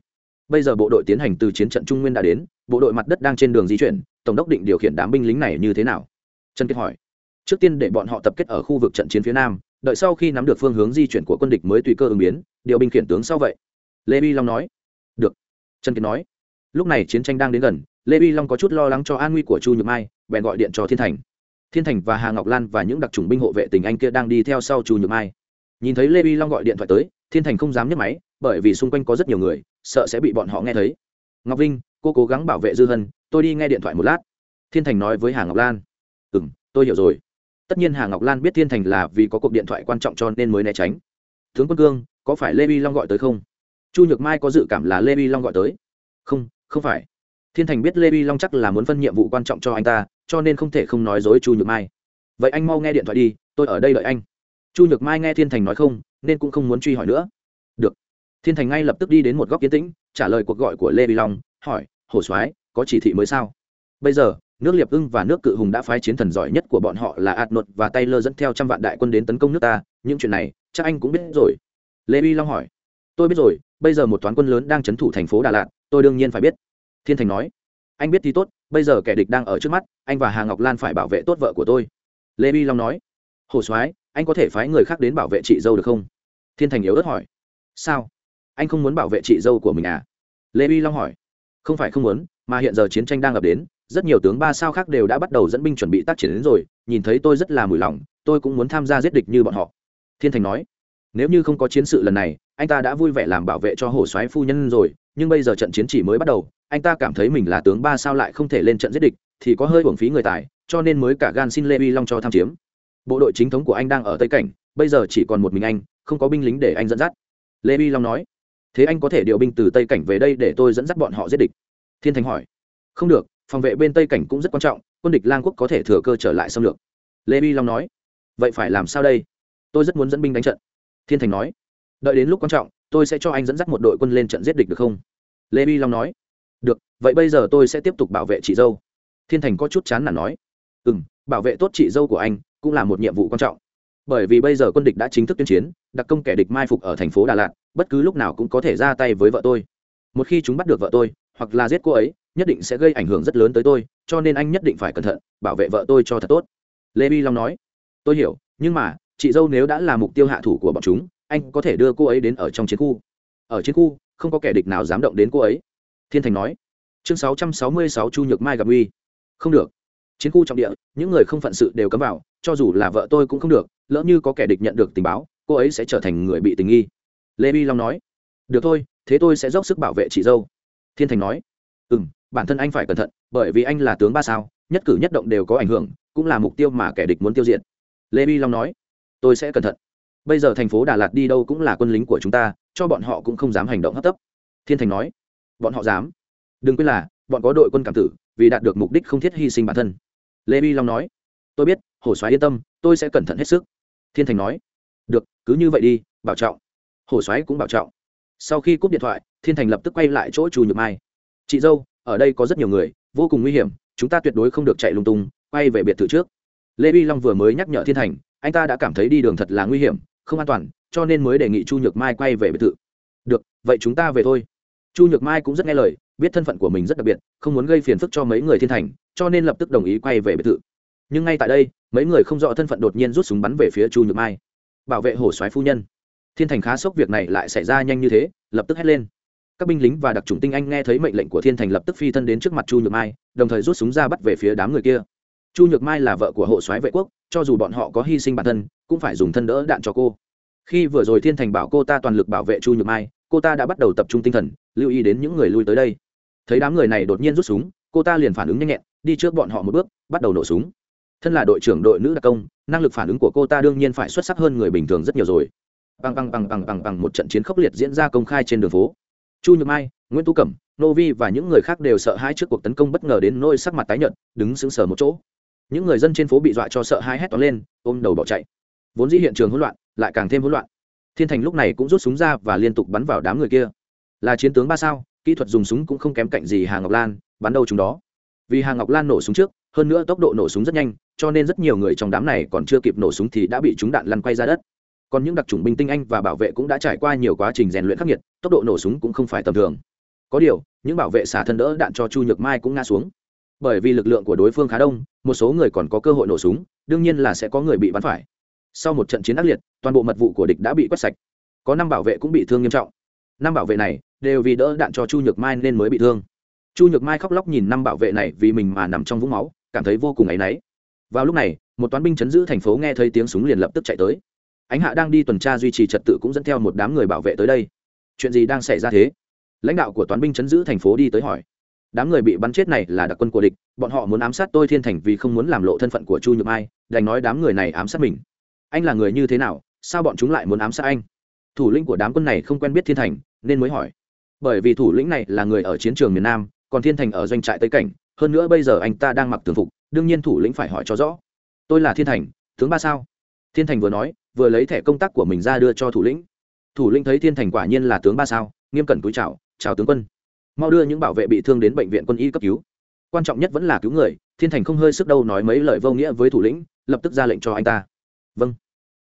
Bây giờ bộ đội tiến hành từ chiến trận trung nguyên đã đến, bộ đội mặt đất đang trên đường di chuyển, tổng đốc định điều khiển đám binh lính này như thế nào? Trần kiệt hỏi. Trước tiên để bọn họ tập kết ở khu vực trận chiến phía nam, đợi sau khi nắm được phương hướng di chuyển của quân địch mới tùy cơ ứng biến, điều binh khiển tướng sau vậy. Lê bi long nói. Được. Trần kiệt nói. Lúc này chiến tranh đang đến gần, lê bi long có chút lo lắng cho an nguy của chu nhược mai bèn gọi điện cho thiên thành. Thiên thành và hà ngọc lan và những đặc trùng binh hộ vệ tình anh kia đang đi theo sau chu nhược mai. Nhìn thấy lê bi long gọi điện thoại tới, thiên thành không dám nhấc máy, bởi vì xung quanh có rất nhiều người, sợ sẽ bị bọn họ nghe thấy. Ngọc vinh, cô cố gắng bảo vệ dư hân, tôi đi nghe điện thoại một lát. Thiên thành nói với hà ngọc lan. Ừ m tôi hiểu rồi. Tất nhiên hà ngọc lan biết thiên thành là vì có cuộc điện thoại quan trọng cho nên mới né tránh. Tướng quân cương, có phải lê vi long gọi tới không? Chu nhược mai có dự cảm là lê vi long gọi tới. Không không phải. Thiên thành biết lê vi long chắc là muốn phân nhiệm vụ quan trọng cho anh ta cho nên không thể không nói dối chu nhược mai. Vậy anh mau nghe điện thoại đi, tôi ở đây đợi anh. Chu nhược mai nghe thiên thành nói không, nên cũng không muốn truy hỏi nữa. Được. Thiên thành ngay lập tức đi đến một góc kiến tĩnh, trả lời cuộc gọi của lê vi long, hỏi, hồ soái, có chỉ thị mới sao? Bây giờ, nước liệp ưng và nước cự hùng đã phái chiến thần giỏi nhất của bọn họ là ạt nột và taylor dẫn theo trăm vạn đại quân đến tấn công nước ta, những chuyện này chắc anh cũng biết rồi. Lê vi long hỏi, tôi biết rồi, bây giờ một toán quân lớn đang c h ấ n thủ thành phố đà lạt, tôi đương nhiên phải biết. Thiên thành nói anh biết thì tốt, bây giờ kẻ địch đang ở trước mắt, anh và hà ngọc lan phải bảo vệ tốt vợ của tôi. Lê vi long nói. Hồ soái, anh có thể phái người khác đến bảo vệ chị dâu được không? Thiên thành yếu ớt hỏi. Sao? Anh không muốn bảo vệ chị dâu của mình à? Lê vi long hỏi. Không phải không muốn, mà hiện giờ chiến tranh đang ập đến, rất nhiều tướng ba sao khác đều đã bắt đầu dẫn binh chuẩn bị tác chiến đến rồi, nhìn thấy tôi rất là mùi lòng, tôi cũng muốn tham gia giết địch như bọn họ. Thiên thành nói. Nếu như không có chiến sự lần này, anh ta đã vui vẻ làm bảo vệ cho hồ soái phu nhân rồi, nhưng bây giờ trận chiến chỉ mới bắt đầu anh ta cảm thấy mình là tướng ba sao lại không thể lên trận giết địch, thì có hơi uổng phí người tài, cho nên mới cả gan xin lê uy long cho tham chiếm. Bộ đội chính thống của anh đang ở tây cảnh, bây giờ chỉ còn một mình anh, không có binh lính để anh dẫn dắt. Lê uy long nói, thế anh có thể điều binh từ tây cảnh về đây để tôi dẫn dắt bọn họ giết địch? Thiên thành hỏi. Không được, phòng vệ bên tây cảnh cũng rất quan trọng, quân địch lang quốc có thể thừa cơ trở lại xâm lược. Lê uy long nói, vậy phải làm sao đây? Tôi rất muốn dẫn binh đánh trận. Thiên thành nói, đợi đến lúc quan trọng, tôi sẽ cho anh dẫn dắt một đội quân lên trận giết địch được không? Lê uy long nói được, vậy bây giờ tôi sẽ tiếp tục bảo vệ chị dâu. Thiên thành có chút chán nản nói. Ừ m bảo vệ tốt chị dâu của anh cũng là một nhiệm vụ quan trọng. Bởi vì bây giờ quân địch đã chính thức tuyên chiến, đặc công kẻ địch mai phục ở thành phố đà lạt, bất cứ lúc nào cũng có thể ra tay với vợ tôi. Một khi chúng bắt được vợ tôi, hoặc là giết cô ấy, nhất định sẽ gây ảnh hưởng rất lớn tới tôi, cho nên anh nhất định phải cẩn thận, bảo vệ vợ tôi cho thật tốt. Lê vi long nói. Tôi hiểu, nhưng mà, chị dâu nếu đã là mục tiêu hạ thủ của bọn chúng, anh có thể đưa cô ấy đến ở trong chiến khu. Ở chiến khu, không có kẻ địch nào dám động đến cô ấy thiên thành nói. Chương sáu trăm sáu mươi sáu chu nhược mai gặp uy. Không được. Chiến khu trọng địa, những người không phận sự đều cấm vào, cho dù là vợ tôi cũng không được, lỡ như có kẻ địch nhận được tình báo, cô ấy sẽ trở thành người bị tình nghi. Lê bi long nói. Được thôi, thế tôi sẽ dốc sức bảo vệ chị dâu. Thiên thành nói. Ừ m bản thân anh phải cẩn thận, bởi vì anh là tướng ba sao, nhất cử nhất động đều có ảnh hưởng, cũng là mục tiêu mà kẻ địch muốn tiêu diệt. Lê bi long nói. Tôi sẽ cẩn thận. Bây giờ thành phố đà lạt đi đâu cũng là quân lính của chúng ta, cho bọn họ cũng không dám hành động hấp tấp. Thiên thành nói bọn họ dám. Đừng quên là, bọn có đội quân cảm tử, vì đạt được mục đích không thiết hy sinh bản thân. Lê Vi long nói. Tôi biết, hổ xoáy yên tâm, tôi sẽ cẩn thận hết sức. Thiên thành nói. Được, cứ như vậy đi, bảo trọng. Hổ xoáy cũng bảo trọng. Sau khi cúp điện thoại, thiên thành lập tức quay lại chỗ chu nhược mai. Chị dâu, ở đây có rất nhiều người, vô cùng nguy hiểm, chúng ta tuyệt đối không được chạy lung tung, quay về biệt thự trước. Lê Vi long vừa mới nhắc nhở thiên thành, anh ta đã cảm thấy đi đường thật là nguy hiểm, không an toàn, cho nên mới đề nghị chu nhược mai quay về biệt thự. Được, vậy chúng ta về thôi chu nhược mai cũng rất nghe lời, biết thân phận của mình rất đặc biệt, không muốn gây phiền phức cho mấy người thiên thành, cho nên lập tức đồng ý quay về biệt thự. Nhưng ngay tại đây, mấy người không rõ thân phận đột nhiên rút súng bắn về phía chu nhược mai. Bảo vệ hổ soái phu nhân. Thiên thành khá sốc việc này lại xảy ra nhanh như thế, lập tức hét lên. Các binh lính và đặc trùng tinh anh nghe thấy mệnh lệnh của thiên thành lập tức phi thân đến trước mặt chu nhược mai, đồng thời rút súng ra bắt về phía đám người kia. Chu nhược mai là vợ của hộ soái vệ quốc, cho dù bọn họ có hy sinh bản thân, cũng phải dùng thân đỡ đạn cho cô. Khi vừa rồi thiên thành bảo cô ta toàn lực bảo vệ chu nhược mai cô ta đã bắt đầu tập trung tinh thần, lưu ý đến những người lui tới đây. Thấy đám người này đột nhiên rút súng, cô ta liền phản ứng nhanh nhẹn, đi trước bọn họ một bước, bắt đầu nổ súng. Thân là đội trưởng đội nữ đặc công, năng lực phản ứng của cô ta đương nhiên phải xuất sắc hơn người bình thường rất nhiều rồi. Bằng bằng bằng bằng bằng bằng một trận chiến khốc liệt diễn ra công khai trên đường phố. Chu nhược mai, nguyễn tu cẩm, nô vi và những người khác đều sợ hãi trước cuộc tấn công bất ngờ đến nôi sắc mặt tái nhợt, đứng sững sờ một chỗ. Những người dân trên phố bị dọa cho sợ hãi hét toán lên, ôm đầu bỏ chạy. Vốn dĩ hiện trường hỗn loạn, lại càng thêm hỗn loạn thiên thành lúc này cũng rút súng ra và liên tục bắn vào đám người kia. Là chiến tướng ba sao, kỹ thuật dùng súng cũng không kém cạnh gì hà ngọc lan, bắn đâu chúng đó. Vì hà ngọc lan nổ súng trước, hơn nữa tốc độ nổ súng rất nhanh, cho nên rất nhiều người trong đám này còn chưa kịp nổ súng thì đã bị chúng đạn lăn quay ra đất. Còn những đặc trùng binh tinh anh và bảo vệ cũng đã trải qua nhiều quá trình rèn luyện khắc nghiệt, tốc độ nổ súng cũng không phải tầm thường. Có điều, những bảo vệ xả thân đỡ đạn cho chu nhược mai cũng ngã xuống. Bởi vì lực lượng của đối phương khá đông, một số người còn có cơ hội nổ súng, đương nhiên là sẽ có người bị bắn phải sau một trận chiến ác liệt, toàn bộ mật vụ của địch đã bị quét sạch. Có năm bảo vệ cũng bị thương nghiêm trọng. Năm bảo vệ này đều vì đỡ đạn cho chu nhược mai nên mới bị thương. Chu nhược mai khóc lóc nhìn năm bảo vệ này vì mình mà nằm trong vũng máu, cảm thấy vô cùng áy náy. Vào lúc này, một toán binh chấn giữ thành phố nghe thấy tiếng súng liền lập tức chạy tới. Ánh hạ đang đi tuần tra duy trì trật tự cũng dẫn theo một đám người bảo vệ tới đây. Chuyện gì đang xảy ra thế? Lãnh đạo của toán binh chấn giữ thành phố đi tới hỏi. Đám người bị bắn chết này là đặc quân của địch, bọn họ muốn ám sát tôi thiên thành vì không muốn làm lộ thân phận của chu nhược mai, đành nói đám người này ám sát mình anh là người như thế nào, sao bọn chúng lại muốn ám sát anh? Thủ lĩnh của đám quân này không quen biết thiên thành, nên mới hỏi. Bởi vì thủ lĩnh này là người ở chiến trường miền nam, còn thiên thành ở doanh trại tây cảnh, hơn nữa bây giờ anh ta đang mặc tường phục, đương nhiên thủ lĩnh phải hỏi cho rõ. Tôi là thiên thành, tướng ba sao? Thiên thành vừa nói, vừa lấy thẻ công tác của mình ra đưa cho thủ lĩnh. Thủ lĩnh thấy thiên thành quả nhiên là tướng ba sao, nghiêm cẩn cúi chào chào tướng quân. Mau đưa những bảo vệ bị thương đến bệnh viện quân y cấp cứu. Quan trọng nhất vẫn là cứu người, thiên thành không hơi sức đâu nói mấy lời vô nghĩa với thủ lĩnh, lập tức ra lệnh cho anh ta. Vâng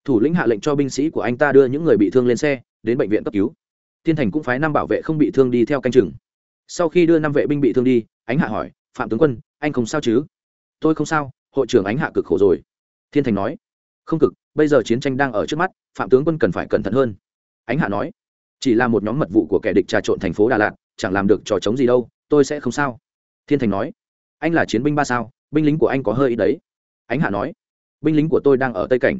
thủ lĩnh hạ lệnh cho binh sĩ của anh ta đưa những người bị thương lên xe, đến bệnh viện cấp cứu. Thiên thành cũng phái năm bảo vệ không bị thương đi theo canh chừng. Sau khi đưa năm vệ binh bị thương đi, ánh hạ hỏi, phạm tướng quân, anh không sao chứ? Tôi không sao, hội trưởng ánh hạ cực khổ rồi. Thiên thành nói, không cực, bây giờ chiến tranh đang ở trước mắt, phạm tướng quân cần phải cẩn thận hơn. Ánh hạ nói, chỉ là một nhóm mật vụ của kẻ địch trà trộn thành phố đà lạt, chẳng làm được trò chống gì đâu, tôi sẽ không sao. Thiên thành nói, anh là chiến binh ba sao, binh lính của anh có hơi ít đấy. Ánh hạ nói, binh lính của tôi đang ở tây cảnh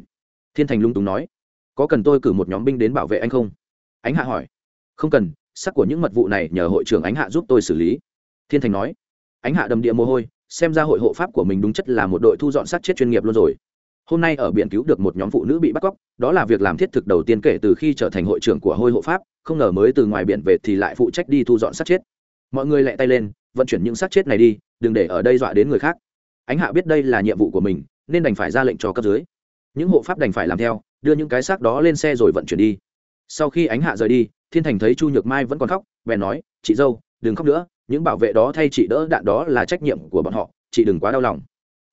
thiên thành lung túng nói, có cần tôi cử một nhóm binh đến bảo vệ anh không? Ánh hạ hỏi, không cần sắc của những mật vụ này nhờ hội trưởng ánh hạ giúp tôi xử lý. Thiên thành nói, ánh hạ đầm địa mồ hôi, xem ra hội hộ pháp của mình đúng chất là một đội thu dọn sát chết chuyên nghiệp luôn rồi. Hôm nay ở biển cứu được một nhóm phụ nữ bị bắt cóc, đó là việc làm thiết thực đầu tiên kể từ khi trở thành hội trưởng của hôi hộ pháp, không ngờ mới từ ngoài biển về thì lại phụ trách đi thu dọn sát chết. Mọi người lẹ tay lên, vận chuyển những sát chết này đi, đừng để ở đây dọa đến người khác. Ánh hạ biết đây là nhiệm vụ của mình, nên đành phải ra lệnh cho cấp dưới những hộ pháp đành phải làm theo, đưa những cái xác đó lên xe rồi vận chuyển đi. Sau khi ánh hạ rời đi, thiên thành thấy chu nhược mai vẫn còn khóc, bèn nói, chị dâu, đừng khóc nữa, những bảo vệ đó thay chị đỡ đạn đó là trách nhiệm của bọn họ, chị đừng quá đau lòng.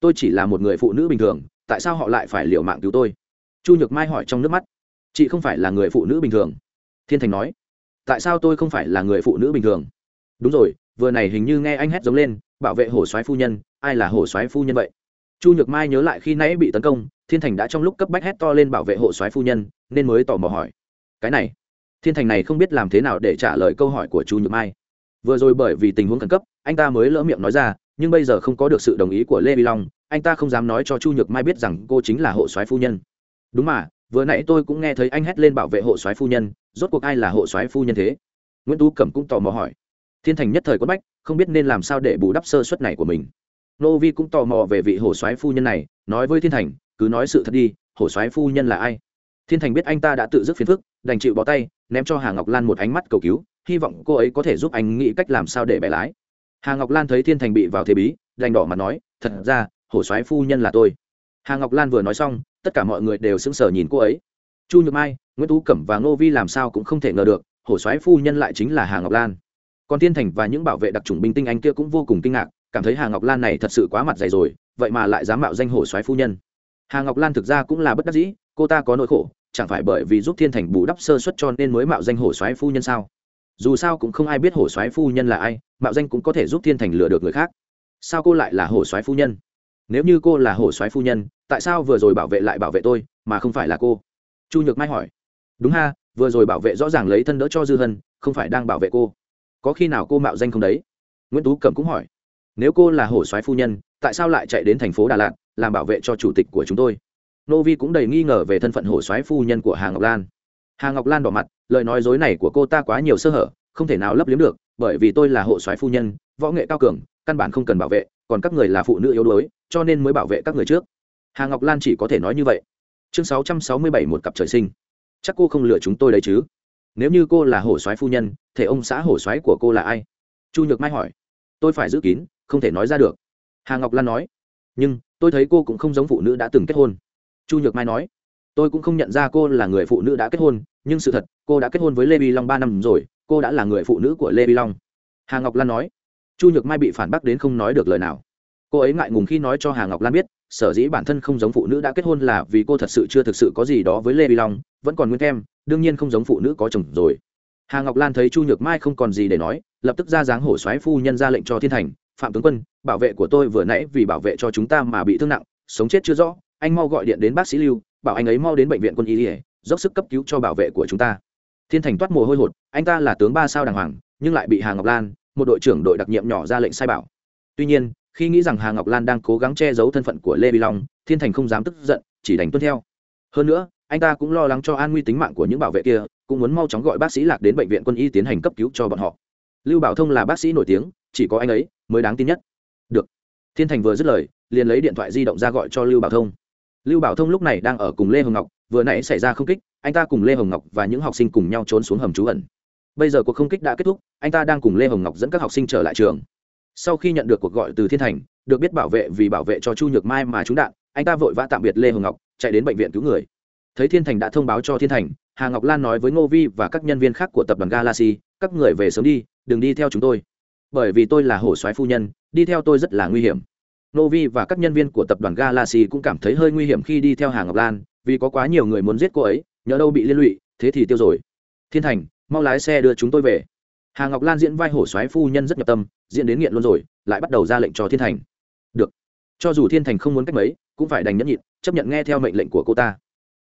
Tôi chỉ là một người phụ nữ bình thường, tại sao họ lại phải liều mạng cứu tôi? Chu nhược mai hỏi trong nước mắt, chị không phải là người phụ nữ bình thường? Thiên thành nói, tại sao tôi không phải là người phụ nữ bình thường? Đúng rồi, vừa này hình như nghe anh hét giống lên, bảo vệ hổ soái phu nhân, ai là hổ soái phu nhân vậy? Chu nhược mai nhớ lại khi nãy bị tấn công, thiên thành đã trong lúc cấp bách hét to lên bảo vệ hộ soái phu nhân, nên mới tò mò hỏi. Cái này, thiên thành này không biết làm thế nào để trả lời câu hỏi của chu nhược mai. Vừa rồi bởi vì tình huống khẩn cấp, anh ta mới lỡ miệng nói ra, nhưng bây giờ không có được sự đồng ý của lê vi long, anh ta không dám nói cho chu nhược mai biết rằng cô chính là hộ soái phu nhân. Đúng mà, vừa nãy tôi cũng nghe thấy anh hét lên bảo vệ hộ soái phu nhân, rốt cuộc ai là hộ soái phu nhân thế? Nguyễn tú cẩm cũng tò mò hỏi. Thiên thành nhất thời quất bách, không biết nên làm sao để bù đắp sơ suất này của mình nô vi cũng tò mò về vị hổ soái phu nhân này, nói với thiên thành, cứ nói sự thật đi, hổ soái phu nhân là ai? Thiên thành biết anh ta đã tự dứt phiền phức, đành chịu bỏ tay, ném cho hà ngọc lan một ánh mắt cầu cứu, hy vọng cô ấy có thể giúp anh nghĩ cách làm sao để bẻ lái. Hà ngọc lan thấy thiên thành bị vào thế bí, đành đỏ mặt nói, thật ra, hổ soái phu nhân là tôi. Hà ngọc lan vừa nói xong, tất cả mọi người đều sững sờ nhìn cô ấy. Chu nhược mai, nguyễn tú cẩm và ngô vi làm sao cũng không thể ngờ được, hổ soái phu nhân lại chính là hà ngọc lan. Còn thiên thành và những bảo vệ đặc trùng binh tinh anh kia cũng vô cùng kinh ngạc cảm thấy hà ngọc lan này thật sự quá mặt dày rồi, vậy mà lại dám mạo danh hổ soái phu nhân. Hà ngọc lan thực ra cũng là bất đắc dĩ, cô ta có nỗi khổ, chẳng phải bởi vì giúp thiên thành bù đắp sơ suất cho nên mới mạo danh hổ soái phu nhân sao? Dù sao cũng không ai biết hổ soái phu nhân là ai, mạo danh cũng có thể giúp thiên thành lừa được người khác. Sao cô lại là hổ soái phu nhân? Nếu như cô là hổ soái phu nhân, tại sao vừa rồi bảo vệ lại bảo vệ tôi, mà không phải là cô? Chu nhược mai hỏi. Đúng ha, vừa rồi bảo vệ rõ ràng lấy thân đỡ cho dư hân, không phải đang bảo vệ cô. Có khi nào cô mạo danh không đấy? Nguyễn tú cẩm cũng hỏi nếu cô là hổ soái phu nhân, tại sao lại chạy đến thành phố đà lạt, làm bảo vệ cho chủ tịch của chúng tôi? Nô vi cũng đầy nghi ngờ về thân phận hổ soái phu nhân của hà ngọc lan. Hà ngọc lan đỏ mặt, lời nói dối này của cô ta quá nhiều sơ hở, không thể nào lấp liếm được, bởi vì tôi là hộ soái phu nhân, võ nghệ cao cường, căn bản không cần bảo vệ, còn các người là phụ nữ yếu đuối, cho nên mới bảo vệ các người trước. Hà ngọc lan chỉ có thể nói như vậy. Chương sáu trăm sáu mươi bảy, một cặp trời sinh. Chắc cô không lừa chúng tôi đấy chứ? Nếu như cô là hổ soái phu nhân thì ông xã hổ soái của cô là ai? Chu nhược mai hỏi. Tôi phải giữ kín không thể nói ra được. Hà ngọc lan nói, nhưng, tôi thấy cô cũng không giống phụ nữ đã từng kết hôn. Chu nhược mai nói, tôi cũng không nhận ra cô là người phụ nữ đã kết hôn, nhưng sự thật, cô đã kết hôn với lê bi long ba năm rồi, cô đã là người phụ nữ của lê bi long. Hà ngọc lan nói, chu nhược mai bị phản bác đến không nói được lời nào. Cô ấy ngại ngùng khi nói cho hà ngọc lan biết, sở dĩ bản thân không giống phụ nữ đã kết hôn là vì cô thật sự chưa thực sự có gì đó với lê bi long, vẫn còn nguyên kem đương nhiên không giống phụ nữ có chồng rồi. Hà ngọc lan thấy chu nhược mai không còn gì để nói, lập tức ra dáng hổ xoáy phu nhân ra lệnh cho thiên thành phạm tướng quân, bảo vệ của tôi vừa nãy vì bảo vệ cho chúng ta mà bị thương nặng, sống chết chưa rõ, anh mau gọi điện đến bác sĩ lưu, bảo anh ấy mau đến bệnh viện quân y ỉa dốc sức cấp cứu cho bảo vệ của chúng ta. Thiên thành toát mồ hôi hột, anh ta là tướng ba sao đàng hoàng, nhưng lại bị hà ngọc lan, một đội trưởng đội đặc nhiệm nhỏ ra lệnh sai bảo. Tuy nhiên, khi nghĩ rằng hà ngọc lan đang cố gắng che giấu thân phận của lê vi long, thiên thành không dám tức giận, chỉ đánh tuân theo. Hơn nữa, anh ta cũng lo lắng cho an nguy tính mạng của những bảo vệ kia, cũng muốn mau chóng gọi bác sĩ lạc đến bệnh viện quân y tiến hành cấp cứu cho bọn họ. Lưu bảo thông là bác sĩ nổi tiếng, chỉ có anh ấy mới đáng tin nhất. Được. Thiên thành vừa dứt lời, liền lấy điện thoại di động ra gọi cho lưu bảo thông. Lưu bảo thông lúc này đang ở cùng lê hồng ngọc, vừa nãy xảy ra không kích, anh ta cùng lê hồng ngọc và những học sinh cùng nhau trốn xuống hầm trú ẩn. Bây giờ cuộc không kích đã kết thúc, anh ta đang cùng lê hồng ngọc dẫn các học sinh trở lại trường. Sau khi nhận được cuộc gọi từ thiên thành, được biết bảo vệ vì bảo vệ cho chu nhược mai mà trúng đạn, anh ta vội vã tạm biệt lê hồng ngọc, chạy đến bệnh viện cứu người. Thấy thiên thành đã thông báo cho thiên thành, hà ngọc lan nói với ngô vi và các nhân viên khác của tập đoàn galaxy, các người về sớm đi, đừng đi theo chúng tôi bởi vì tôi là hổ soái phu nhân, đi theo tôi rất là nguy hiểm. Novi vi và các nhân viên của tập đoàn galaxy cũng cảm thấy hơi nguy hiểm khi đi theo hà ngọc lan, vì có quá nhiều người muốn giết cô ấy nhớ đâu bị liên lụy, thế thì tiêu rồi. Thiên thành, mau lái xe đưa chúng tôi về. Hà ngọc lan diễn vai hổ soái phu nhân rất nhập tâm, diễn đến nghiện luôn rồi, lại bắt đầu ra lệnh cho thiên thành. Được. Cho dù thiên thành không muốn cách mấy, cũng phải đành nhẫn nhịn, chấp nhận nghe theo mệnh lệnh của cô ta.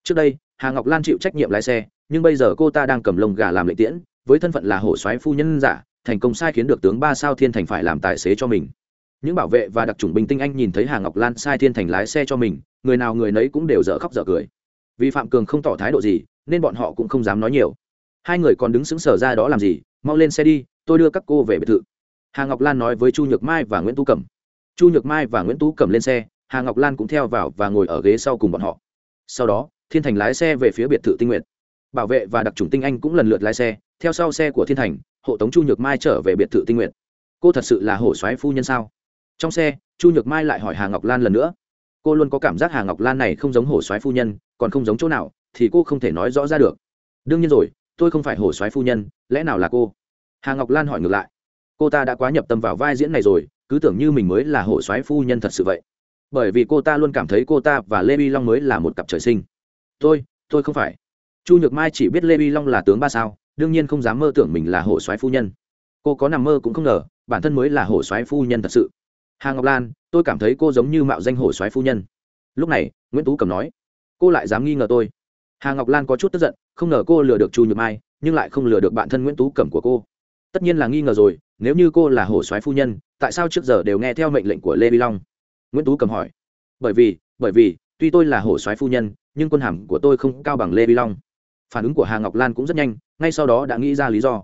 Trước đây, hà ngọc lan chịu trách nhiệm lái xe, nhưng bây giờ cô ta đang cầm lồng gà làm lệnh tiễn, với thân phận là hổ soái phu nhân giả thành công sai khiến được tướng ba sao thiên thành phải làm tài xế cho mình. Những bảo vệ và đặc trùng binh tinh anh nhìn thấy hà ngọc lan sai thiên thành lái xe cho mình, người nào người nấy cũng đều dở khóc dở cười. Vì phạm cường không tỏ thái độ gì, nên bọn họ cũng không dám nói nhiều. Hai người còn đứng sững sờ ra đó làm gì, mau lên xe đi, tôi đưa các cô về biệt thự. Hà ngọc lan nói với chu nhược mai và nguyễn tú cẩm. Chu nhược mai và nguyễn tú cẩm lên xe, hà ngọc lan cũng theo vào và ngồi ở ghế sau cùng bọn họ. Sau đó, thiên thành lái xe về phía biệt thự tinh nguyện bảo vệ và đặc trùng tinh anh cũng lần lượt lái xe, theo sau xe của thiên thành hộ tống chu nhược mai trở về biệt thự tinh nguyện cô thật sự là hổ soái phu nhân sao? Trong xe, chu nhược mai lại hỏi hà ngọc lan lần nữa. Cô luôn có cảm giác hà ngọc lan này không giống hổ soái phu nhân, còn không giống chỗ nào, thì cô không thể nói rõ ra được. Đương nhiên rồi, tôi không phải hổ soái phu nhân, lẽ nào là cô? Hà ngọc lan hỏi ngược lại. Cô ta đã quá nhập tâm vào vai diễn này rồi, cứ tưởng như mình mới là hổ soái phu nhân thật sự vậy. Bởi vì cô ta luôn cảm thấy cô ta và lê vi long mới là một cặp trời sinh. Tôi tôi không phải. Chu nhược mai chỉ biết lê vi long là tướng ba sao đương nhiên không dám mơ tưởng mình là hổ soái phu nhân. Cô có nằm mơ cũng không ngờ, bản thân mới là hổ soái phu nhân thật sự. Hà ngọc lan, tôi cảm thấy cô giống như mạo danh hổ soái phu nhân. Lúc này, nguyễn tú cầm nói, cô lại dám nghi ngờ tôi? Hà ngọc lan có chút tức giận, không ngờ cô lừa được chu nhược mai, nhưng lại không lừa được bạn thân nguyễn tú cẩm của cô. Tất nhiên là nghi ngờ rồi, nếu như cô là hổ soái phu nhân, tại sao trước giờ đều nghe theo mệnh lệnh của lê vi long? Nguyễn tú cầm hỏi, bởi vì bởi vì, tuy tôi là hổ soái phu nhân, nhưng quân hàm của tôi không cao bằng lê vi long phản ứng của hà ngọc lan cũng rất nhanh ngay sau đó đã nghĩ ra lý do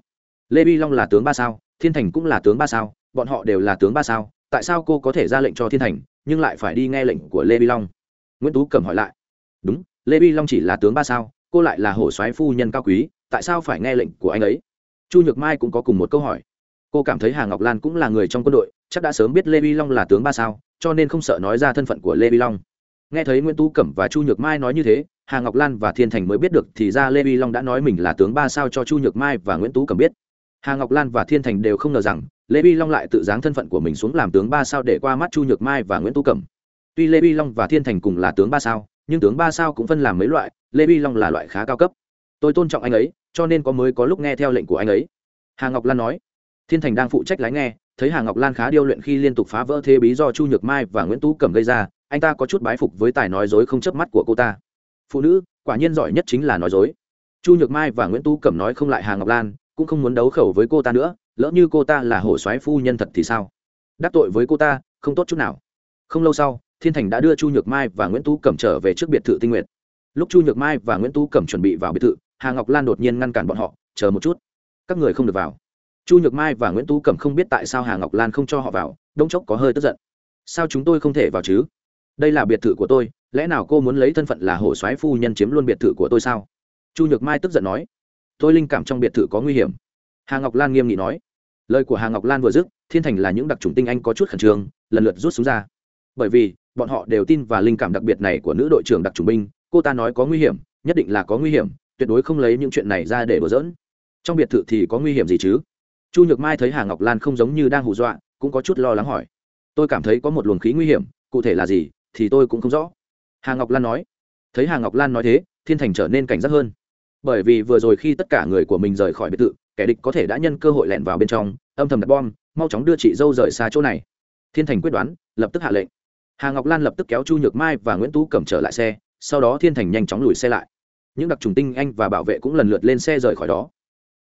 lê bi long là tướng ba sao thiên thành cũng là tướng ba sao bọn họ đều là tướng ba sao tại sao cô có thể ra lệnh cho thiên thành nhưng lại phải đi nghe lệnh của lê bi long nguyễn tú cầm hỏi lại đúng lê bi long chỉ là tướng ba sao cô lại là hổ soái phu nhân cao quý tại sao phải nghe lệnh của anh ấy chu nhược mai cũng có cùng một câu hỏi cô cảm thấy hà ngọc lan cũng là người trong quân đội chắc đã sớm biết lê bi long là tướng ba sao cho nên không sợ nói ra thân phận của lê bi long nghe thấy nguyễn tú cẩm và chu nhược mai nói như thế, hà ngọc lan và thiên thành mới biết được thì ra lê vi long đã nói mình là tướng ba sao cho chu nhược mai và nguyễn tú cẩm biết. Hà ngọc lan và thiên thành đều không ngờ rằng, lê vi long lại tự giáng thân phận của mình xuống làm tướng ba sao để qua mắt chu nhược mai và nguyễn tú cẩm. Tuy lê vi long và thiên thành cùng là tướng ba sao, nhưng tướng ba sao cũng phân làm mấy loại, lê vi long là loại khá cao cấp. Tôi tôn trọng anh ấy, cho nên có mới có lúc nghe theo lệnh của anh ấy. Hà ngọc lan nói. Thiên thành đang phụ trách lái nghe, thấy hà ngọc lan khá điêu luyện khi liên tục phá vỡ thế bí do chu nhược mai và nguyễn tú cẩm gây ra anh ta có chút bái phục với tài nói dối không chớp mắt của cô ta. Phụ nữ, quả nhiên giỏi nhất chính là nói dối. Chu nhược mai và nguyễn Tu cẩm nói không lại hà ngọc lan, cũng không muốn đấu khẩu với cô ta nữa, lỡ như cô ta là hổ soái phu nhân thật thì sao? Đắc tội với cô ta, không tốt chút nào. Không lâu sau, thiên thành đã đưa chu nhược mai và nguyễn Tu cẩm trở về trước biệt thự tinh Nguyệt. lúc chu nhược mai và nguyễn Tu cẩm chuẩn bị vào biệt thự, hà ngọc lan đột nhiên ngăn cản bọn họ, chờ một chút, các người không được vào. Chu nhược mai và nguyễn Tu cẩm không biết tại sao hà ngọc lan không cho họ vào đông chốc có hơi tức giận. Sao chúng tôi không thể vào chứ? Đây là biệt thự của tôi, lẽ nào cô muốn lấy thân phận là hổ soái phu nhân chiếm luôn biệt thự của tôi sao? Chu nhược mai tức giận nói. Tôi linh cảm trong biệt thự có nguy hiểm. Hà ngọc lan nghiêm nghị nói. Lời của hà ngọc lan vừa dứt, thiên thành là những đặc trùng tinh anh có chút khẩn trương, lần lượt rút xuống ra. Bởi vì, bọn họ đều tin và linh cảm đặc biệt này của nữ đội trưởng đặc trùng binh, cô ta nói có nguy hiểm, nhất định là có nguy hiểm, tuyệt đối không lấy những chuyện này ra để đùa giỡn. Trong biệt thự thì có nguy hiểm gì chứ? Chu nhược mai thấy hà ngọc lan không giống như đang hù dọa, cũng có chút lo lắng hỏi. Tôi cảm thấy có một luồng khí nguy hiểm, cụ thể là gì? Thì tôi cũng không rõ. Hà ngọc lan nói. Thấy hà ngọc lan nói thế, thiên thành trở nên cảnh giác hơn. Bởi vì vừa rồi khi tất cả người của mình rời khỏi biệt thự, kẻ địch có thể đã nhân cơ hội lẻn vào bên trong, âm thầm đặt bom, mau chóng đưa chị dâu rời xa chỗ này. Thiên thành quyết đoán, lập tức hạ lệnh. Hà ngọc lan lập tức kéo chu nhược mai và nguyễn tú cầm trở lại xe, sau đó thiên thành nhanh chóng lùi xe lại. Những đặc trùng tinh anh và bảo vệ cũng lần lượt lên xe rời khỏi đó.